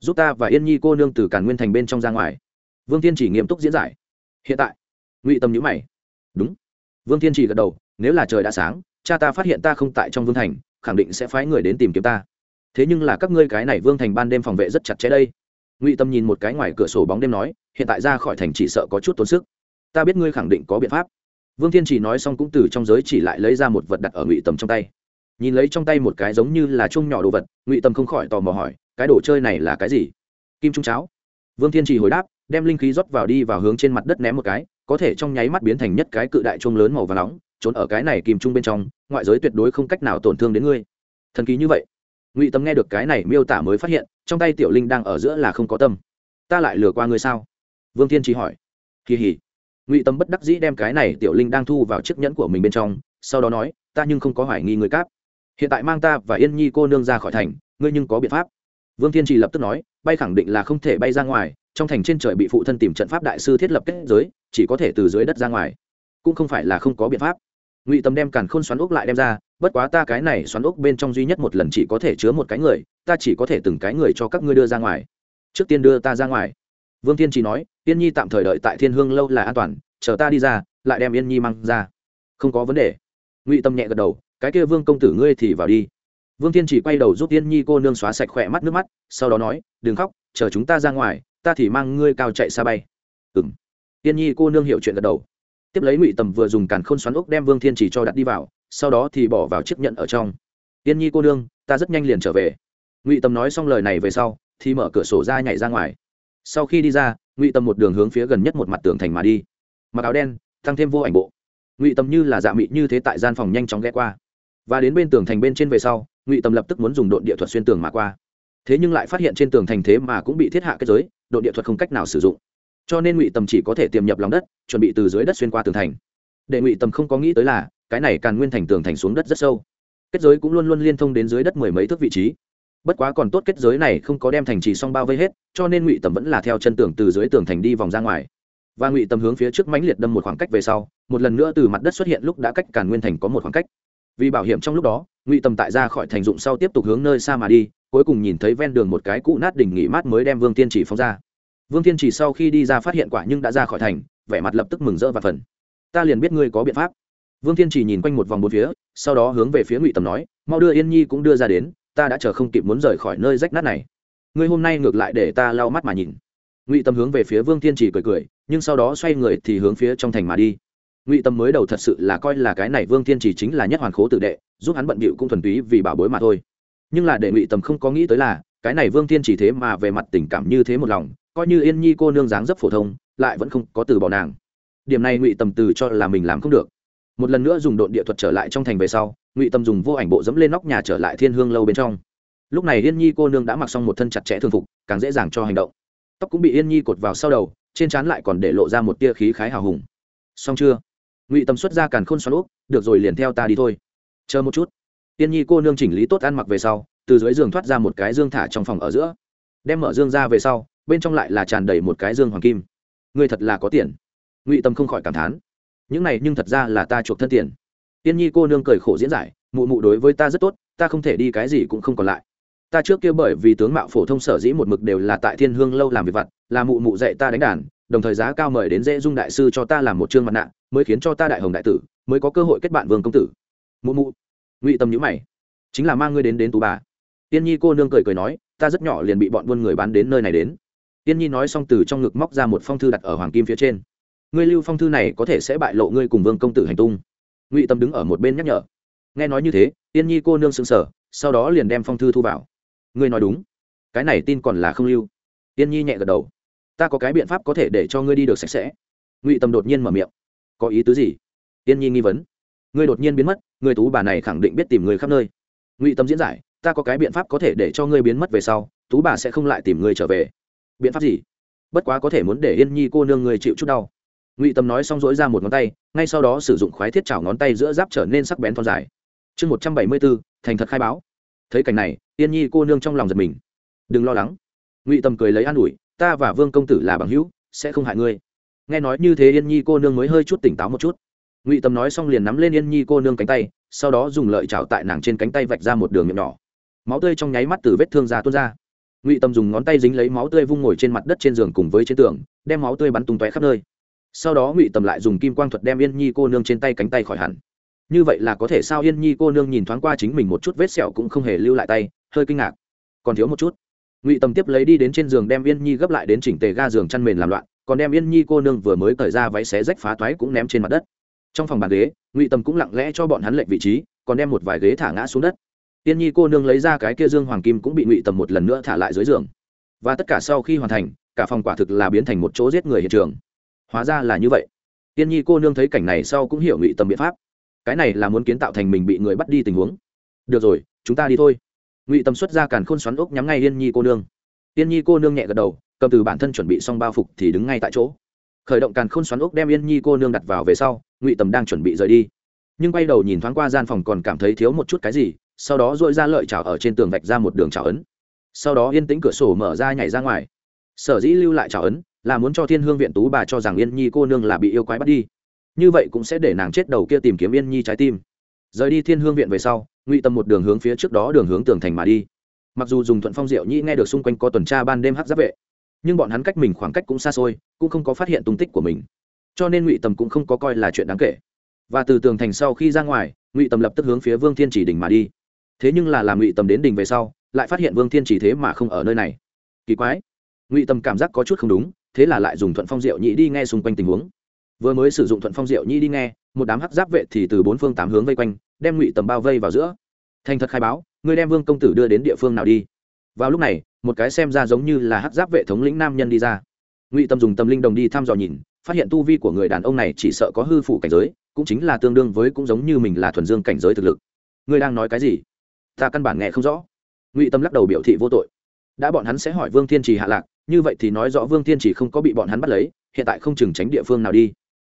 Giúp ta và yên nhi cô nương từ càn nguyên thành bên trong ra ngoài. Vương thiên chỉ nghiêm túc diễn giải. Hiện tại? Ngụy tầm nhữ mày. Đúng. Vương thiên chỉ gật đầu, nếu là trời đã sáng, cha ta phát hiện ta không tại trong vương thành, khẳng định sẽ phái người đến tìm kiếm ta thế nhưng là các ngươi cái này vương thành ban đêm phòng vệ rất chặt chẽ đây. Ngụy tâm nhìn một cái ngoài cửa sổ bóng đêm nói, hiện tại ra khỏi thành chỉ sợ có chút tốn sức. Ta biết ngươi khẳng định có biện pháp. Vương thiên chỉ nói xong cũng từ trong giới chỉ lại lấy ra một vật đặt ở ngụy tầm trong tay. Nhìn lấy trong tay một cái giống như là chung nhỏ đồ vật, ngụy tâm không khỏi tò mò hỏi, cái đồ chơi này là cái gì? Kim trung cháo. Vương thiên chỉ hồi đáp, đem linh khí rót vào đi vào hướng trên mặt đất ném một cái, có thể trong nháy mắt biến thành nhất cái cự đại chuông lớn màu và nóng, trốn ở cái này kìm chung bên trong, ngoại giới tuyệt đối không cách nào tổn thương đến ngươi. Thần kỳ như vậy ngụy tâm nghe được cái này miêu tả mới phát hiện trong tay tiểu linh đang ở giữa là không có tâm ta lại lừa qua ngươi sao vương thiên trí hỏi kỳ hỉ ngụy tâm bất đắc dĩ đem cái này tiểu linh đang thu vào chiếc nhẫn của mình bên trong sau đó nói ta nhưng không có hoài nghi người cáp hiện tại mang ta và yên nhi cô nương ra khỏi thành ngươi nhưng có biện pháp vương thiên trì lập tức nói bay khẳng định là không thể bay ra ngoài trong thành trên trời bị phụ thân tìm trận pháp đại sư thiết lập kết giới chỉ có thể từ dưới đất ra ngoài cũng không phải là không có biện pháp ngụy tâm đem càn khôn xoắn úc lại đem ra bất quá ta cái này xoắn ốc bên trong duy nhất một lần chỉ có thể chứa một cái người, ta chỉ có thể từng cái người cho các ngươi đưa ra ngoài. Trước tiên đưa ta ra ngoài. Vương thiên chỉ nói, yên nhi tạm thời đợi tại thiên hương lâu là an toàn, chờ ta đi ra, lại đem yên nhi mang ra. Không có vấn đề. Ngụy tâm nhẹ gật đầu, cái kia vương công tử ngươi thì vào đi. Vương thiên chỉ quay đầu giúp yên nhi cô nương xóa sạch khỏe mắt nước mắt, sau đó nói, đừng khóc, chờ chúng ta ra ngoài, ta thì mang ngươi cao chạy xa bay. Ừng yên nhi cô nương hiểu chuyện gật đầu tiếp lấy ngụy tầm vừa dùng càn khôn xoắn ốc đem vương thiên chỉ cho đặt đi vào, sau đó thì bỏ vào chiếc nhận ở trong. Yên nhi cô nương, ta rất nhanh liền trở về. Ngụy tầm nói xong lời này về sau, thì mở cửa sổ ra nhảy ra ngoài. Sau khi đi ra, ngụy tầm một đường hướng phía gần nhất một mặt tường thành mà đi. Mặc áo đen, tăng thêm vô ảnh bộ. Ngụy tầm như là dạ mị như thế tại gian phòng nhanh chóng ghé qua. Và đến bên tường thành bên trên về sau, ngụy tầm lập tức muốn dùng đội địa thuật xuyên tường mà qua. Thế nhưng lại phát hiện trên tường thành thế mà cũng bị thiết hạ kết giới đội địa thuật không cách nào sử dụng cho nên ngụy tầm chỉ có thể tiềm nhập lòng đất, chuẩn bị từ dưới đất xuyên qua tường thành. Để ngụy tầm không có nghĩ tới là, cái này càn nguyên thành tường thành xuống đất rất sâu. Kết giới cũng luôn luôn liên thông đến dưới đất mười mấy thước vị trí. Bất quá còn tốt kết giới này không có đem thành trì xong bao vây hết, cho nên ngụy tầm vẫn là theo chân tường từ dưới tường thành đi vòng ra ngoài. Và ngụy tầm hướng phía trước mãnh liệt đâm một khoảng cách về sau, một lần nữa từ mặt đất xuất hiện lúc đã cách càn nguyên thành có một khoảng cách. Vì bảo hiểm trong lúc đó, ngụy tầm tại ra khỏi thành dụng sau tiếp tục hướng nơi xa mà đi, cuối cùng nhìn thấy ven đường một cái cũ nát đỉnh nghỉ mát mới đem vương tiên chỉ phóng ra vương thiên chỉ sau khi đi ra phát hiện quả nhưng đã ra khỏi thành, vẻ mặt lập tức mừng rỡ và phần ta liền biết ngươi có biện pháp. Vương thiên chỉ nhìn quanh một vòng bốn phía, sau đó hướng về phía ngụy tầm nói, mau đưa yên nhi cũng đưa ra đến, ta đã chờ không kịp muốn rời khỏi nơi rách nát này. Ngươi hôm nay ngược lại để ta lau mắt mà nhìn. Ngụy tâm hướng về phía vương thiên chỉ cười cười, nhưng sau đó xoay người thì hướng phía trong thành mà đi. Ngụy tâm mới đầu thật sự là coi là cái này vương thiên chỉ chính là nhất hoàn khố tử đệ, giúp hắn bận bịu cũng thuần túy vì bảo bối mà thôi. Nhưng là để ngụy tâm không có nghĩ tới là, cái này vương thiên chỉ thế mà về mặt tình cảm như thế một lòng coi như yên nhi cô nương dáng dấp phổ thông, lại vẫn không có từ bỏ nàng. Điểm này ngụy tâm từ cho là mình làm không được. Một lần nữa dùng độn địa thuật trở lại trong thành về sau, ngụy tâm dùng vô ảnh bộ dẫm lên nóc nhà trở lại thiên hương lâu bên trong. Lúc này yên nhi cô nương đã mặc xong một thân chặt chẽ thường phục, càng dễ dàng cho hành động. Tóc cũng bị yên nhi cột vào sau đầu, trên trán lại còn để lộ ra một tia khí khái hào hùng. Xong chưa? Ngụy tâm xuất ra càn khôn xoắn úp, được rồi liền theo ta đi thôi. Chờ một chút. Yên nhi cô nương chỉnh lý tốt ăn mặc về sau, từ dưới giường thoát ra một cái dương thả trong phòng ở giữa. Đem mở dương ra về sau bên trong lại là tràn đầy một cái dương hoàng kim. Ngươi thật là có tiền. Ngụy tâm không khỏi cảm thán. Những này nhưng thật ra là ta chuộc thân tiền. Tiên nhi cô nương cười khổ diễn giải, mụ mụ đối với ta rất tốt, ta không thể đi cái gì cũng không còn lại. Ta trước kia bởi vì tướng mạo phổ thông sở dĩ một mực đều là tại thiên hương lâu làm việc vặt, là mụ mụ dạy ta đánh đàn, đồng thời giá cao mời đến dễ dung đại sư cho ta làm một chương mặt nạ, mới khiến cho ta đại hồng đại tử, mới có cơ hội kết bạn vương công tử. Mụ mụ. Ngụy tâm nhữ mày. Chính là mang ngươi đến đến tú bà. Tiên nhi cô nương cười cười nói, ta rất nhỏ liền bị bọn buôn người bán đến nơi này đến tiên nhi nói xong từ trong ngực móc ra một phong thư đặt ở hoàng kim phía trên. Ngươi lưu phong thư này có thể sẽ bại lộ ngươi cùng vương công tử hành tung. Ngụy tâm đứng ở một bên nhắc nhở. Nghe nói như thế, tiên nhi cô nương sững sờ, sau đó liền đem phong thư thu vào. Ngươi nói đúng. Cái này tin còn là không lưu. Tiên nhi nhẹ gật đầu. Ta có cái biện pháp có thể để cho ngươi đi được sạch sẽ. Ngụy tâm đột nhiên mở miệng. Có ý tứ gì? Tiên nhi nghi vấn. Ngươi đột nhiên biến mất, người tú bà này khẳng định biết tìm người khắp nơi. Ngụy tâm diễn giải. Ta có cái biện pháp có thể để cho ngươi biến mất về sau, tú bà sẽ không lại tìm ngươi trở về biện pháp gì? Bất quá có thể muốn để yên nhi cô nương người chịu chút đau. Ngụy tâm nói xong dỗi ra một ngón tay, ngay sau đó sử dụng khoái thiết chảo ngón tay giữa giáp trở nên sắc bén thon dài. Chương một trăm bảy mươi bốn, thành thật khai báo. Thấy cảnh này, yên nhi cô nương trong lòng giật mình. Đừng lo lắng. Ngụy tâm cười lấy an ủi, ta và vương công tử là bằng hữu, sẽ không hại ngươi. Nghe nói như thế yên nhi cô nương mới hơi chút tỉnh táo một chút. Ngụy tâm nói xong liền nắm lên yên nhi cô nương cánh tay, sau đó dùng lợi chảo tại nàng trên cánh tay vạch ra một đường miệng nhỏ. Máu tươi trong nháy mắt từ vết thương ra tuôn ra ngụy tâm dùng ngón tay dính lấy máu tươi vung ngồi trên mặt đất trên giường cùng với trên tường, đem máu tươi bắn tung tóe khắp nơi. Sau đó ngụy tâm lại dùng kim quang thuật đem yên nhi cô nương trên tay cánh tay khỏi hẳn. Như vậy là có thể sao yên nhi cô nương nhìn thoáng qua chính mình một chút vết sẹo cũng không hề lưu lại tay, hơi kinh ngạc. Còn thiếu một chút. Ngụy tâm tiếp lấy đi đến trên giường đem yên nhi gấp lại đến chỉnh tề ga giường chăn mền làm loạn, còn đem yên nhi cô nương vừa mới cởi ra váy xé rách phá toái cũng ném trên mặt đất. Trong phòng bàn ghế, ngụy tâm cũng lặng lẽ cho bọn hắn lệnh vị trí, còn đem một vài ghế thả ngã xuống đất. Tiên nhi cô nương lấy ra cái kia dương hoàng kim cũng bị ngụy Tầm một lần nữa thả lại dưới giường. Và tất cả sau khi hoàn thành, cả phòng quả thực là biến thành một chỗ giết người hiện trường. Hóa ra là như vậy. Tiên nhi cô nương thấy cảnh này sau cũng hiểu ngụy Tầm biện pháp. Cái này là muốn kiến tạo thành mình bị người bắt đi tình huống. Được rồi, chúng ta đi thôi. Ngụy Tầm xuất ra càn khôn xoắn ốc nhắm ngay yên nhi cô nương. Yên nhi cô nương nhẹ gật đầu, cầm từ bản thân chuẩn bị xong bao phục thì đứng ngay tại chỗ. Khởi động càn khôn xoắn ốc đem yên nhi cô nương đặt vào về sau, ngụy Tầm đang chuẩn bị rời đi. Nhưng quay đầu nhìn thoáng qua gian phòng còn cảm thấy thiếu một chút cái gì sau đó dội ra lợi chảo ở trên tường vạch ra một đường chảo ấn. Sau đó yên tĩnh cửa sổ mở ra nhảy ra ngoài. Sở dĩ lưu lại chảo ấn là muốn cho thiên hương viện tú bà cho rằng yên nhi cô nương là bị yêu quái bắt đi. Như vậy cũng sẽ để nàng chết đầu kia tìm kiếm yên nhi trái tim. Rời đi thiên hương viện về sau, ngụy tâm một đường hướng phía trước đó đường hướng tường thành mà đi. Mặc dù dùng thuận phong diệu nhĩ nghe được xung quanh có tuần tra ban đêm hắc giáp vệ, nhưng bọn hắn cách mình khoảng cách cũng xa xôi, cũng không có phát hiện tung tích của mình. Cho nên ngụy tâm cũng không có coi là chuyện đáng kể. Và từ tường thành sau khi ra ngoài, ngụy tâm lập tức hướng phía vương thiên chỉ đỉnh mà đi thế nhưng là làm ngụy Tầm đến đình về sau, lại phát hiện vương thiên chỉ thế mà không ở nơi này. Kỳ quái. Ngụy Tầm cảm giác có chút không đúng, thế là lại dùng thuận phong diệu nhĩ đi nghe xung quanh tình huống. Vừa mới sử dụng thuận phong diệu nhĩ đi nghe, một đám hắc giáp vệ thì từ bốn phương tám hướng vây quanh, đem ngụy tầm bao vây vào giữa. Thành thật khai báo, người đem vương công tử đưa đến địa phương nào đi? Vào lúc này, một cái xem ra giống như là hắc giáp vệ thống lĩnh nam nhân đi ra. Ngụy tâm dùng tâm linh đồng đi thăm dò nhìn, phát hiện tu vi của người đàn ông này chỉ sợ có hư phủ cảnh giới, cũng chính là tương đương với cũng giống như mình là thuần dương cảnh giới thực lực. Ngươi đang nói cái gì? Ta căn bản nghe không rõ. Ngụy tâm lắc đầu biểu thị vô tội. Đã bọn hắn sẽ hỏi vương thiên trì hạ lạc, như vậy thì nói rõ vương thiên trì không có bị bọn hắn bắt lấy, hiện tại không chừng tránh địa phương nào đi.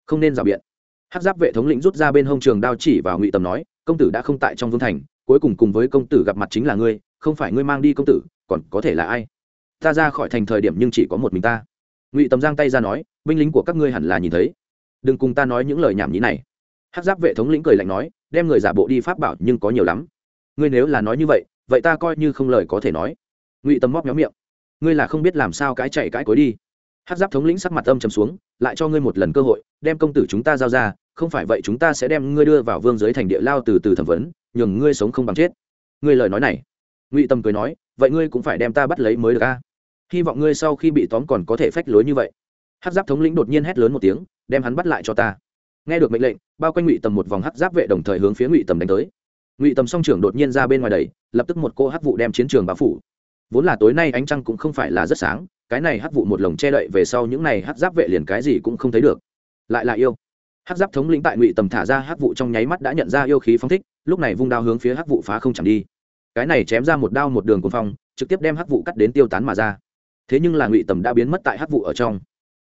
Không nên rào biện. Hát giáp vệ thống lĩnh rút ra bên hông trường đao chỉ vào ngụy tâm nói, công tử đã không tại trong vương thành, cuối cùng cùng với công tử gặp mặt chính là ngươi, không phải ngươi mang đi công tử, còn có thể là ai? Ta ra khỏi thành thời điểm nhưng chỉ có một mình ta. Ngụy tầm giang tay ra nói, binh lính của các ngươi hẳn là nhìn thấy. Đừng cùng ta nói những lời nhảm nhí này. Hát giáp vệ thống lĩnh cười lạnh nói, đem người giả bộ đi pháp bảo nhưng có nhiều lắm ngươi nếu là nói như vậy vậy ta coi như không lời có thể nói. Ngụy Tâm móc nhóm miệng. Ngươi là không biết làm sao cái chạy cái cối đi. Hát giáp thống lĩnh sắc mặt âm trầm xuống, lại cho ngươi một lần cơ hội, đem công tử chúng ta giao ra, không phải vậy chúng ta sẽ đem ngươi đưa vào vương giới thành địa lao từ từ thẩm vấn, nhường ngươi sống không bằng chết. Ngươi lời nói này. Ngụy tâm cười nói, vậy ngươi cũng phải đem ta bắt lấy mới được a. Hy vọng ngươi sau khi bị tóm còn có thể phách lối như vậy. Hát giáp thống lĩnh đột nhiên hét lớn một tiếng, đem hắn bắt lại cho ta. Nghe được mệnh lệnh, bao quanh ngụy tầm một vòng hát giáp vệ đồng thời hướng phía ngụy tầm đánh tới ngụy tầm song trưởng đột nhiên ra bên ngoài đầy lập tức một cô hát vụ đem chiến trường bao phủ. Vốn là tối nay ánh trăng cũng không phải là rất sáng, cái này hát vụ một lồng che đậy về sau những này hát giáp vệ liền cái gì cũng không thấy được. Lại là yêu. Hát giáp thống lĩnh tại ngụy tầm thả ra hát vụ trong nháy mắt đã nhận ra yêu khí phóng thích, lúc này vung đao hướng phía hát vụ phá không chẳng đi. Cái này chém ra một đao một đường cuồng phong, trực tiếp đem hát vụ cắt đến tiêu tán mà ra. Thế nhưng là ngụy tầm đã biến mất tại hát vụ ở trong.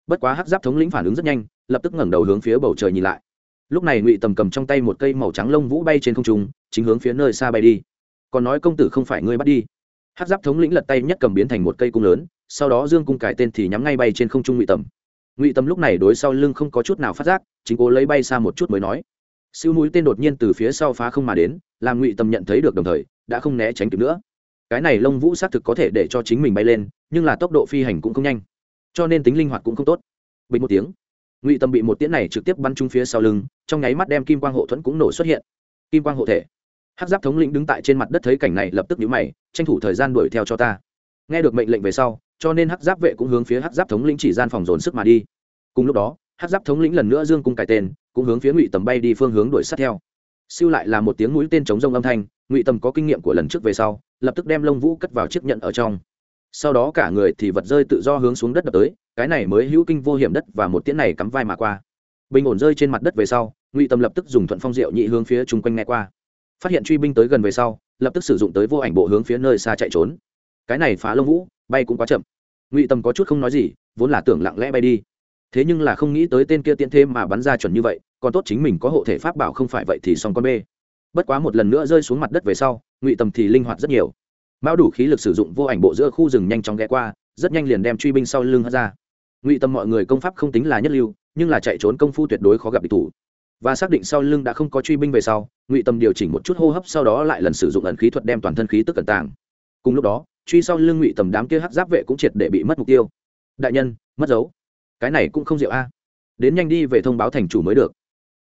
Bất quá hát giáp thống lĩnh phản ứng rất nhanh, lập tức ngẩng đầu hướng phía bầu trời nhìn lại. Lúc này ngụy tầm cầm trong tay một cây màu trắng lông vũ bay trên không trung chính hướng phía nơi xa bay đi. Còn nói công tử không phải ngươi bắt đi. Hát giáp thống lĩnh lật tay nhất cầm biến thành một cây cung lớn, sau đó dương cung cải tên thì nhắm ngay bay trên không trung ngụy tầm. Ngụy tầm lúc này đối sau lưng không có chút nào phát giác, chính cố lấy bay xa một chút mới nói. Siêu mũi tên đột nhiên từ phía sau phá không mà đến, làm ngụy tầm nhận thấy được đồng thời, đã không né tránh kịp nữa. Cái này lông vũ xác thực có thể để cho chính mình bay lên, nhưng là tốc độ phi hành cũng không nhanh. Cho nên tính linh hoạt cũng không tốt. Bình một tiếng, ngụy tầm bị một tiễn này trực tiếp bắn trúng phía sau lưng, trong nháy mắt đem kim quang hộ thuẫn cũng nổ xuất hiện. Kim quang hộ thể hát giáp thống lĩnh đứng tại trên mặt đất thấy cảnh này lập tức nhíu mày, tranh thủ thời gian đuổi theo cho ta. Nghe được mệnh lệnh về sau, cho nên hát giáp vệ cũng hướng phía hát giáp thống lĩnh chỉ gian phòng dồn sức mà đi. Cùng lúc đó hát giáp thống lĩnh lần nữa dương cung cài tên, cũng hướng phía ngụy tầm bay đi phương hướng đuổi sát theo. Siêu lại là một tiếng mũi tên chống rông âm thanh, ngụy tầm có kinh nghiệm của lần trước về sau, lập tức đem lông vũ cất vào chiếc nhận ở trong. Sau đó cả người thì vật rơi tự do hướng xuống đất đập tới, cái này mới hữu kinh vô hiểm đất và một tiễn này cắm vai mà qua. Bình ổn rơi trên mặt đất về sau, ngụy Tầm lập tức dùng thuận phong diệu nhị hướng phía chung quanh nghe qua phát hiện truy binh tới gần về sau, lập tức sử dụng tới vô ảnh bộ hướng phía nơi xa chạy trốn. Cái này phá lông vũ, bay cũng quá chậm. Ngụy tâm có chút không nói gì, vốn là tưởng lặng lẽ bay đi. Thế nhưng là không nghĩ tới tên kia tiễn thêm mà bắn ra chuẩn như vậy, còn tốt chính mình có hộ thể pháp bảo không phải vậy thì xong con bê. Bất quá một lần nữa rơi xuống mặt đất về sau, ngụy tầm thì linh hoạt rất nhiều. Mão đủ khí lực sử dụng vô ảnh bộ giữa khu rừng nhanh chóng ghé qua, rất nhanh liền đem truy binh sau lưng hất ra. Ngụy tâm mọi người công pháp không tính là nhất lưu, nhưng là chạy trốn công phu tuyệt đối khó gặp địch thủ và xác định sau lưng đã không có truy binh về sau, ngụy tâm điều chỉnh một chút hô hấp sau đó lại lần sử dụng ẩn khí thuật đem toàn thân khí tức cẩn tàng. Cùng lúc đó, truy sau lưng ngụy tầm đám kia hắc giáp vệ cũng triệt để bị mất mục tiêu. Đại nhân, mất dấu. Cái này cũng không diệu a. Đến nhanh đi về thông báo thành chủ mới được.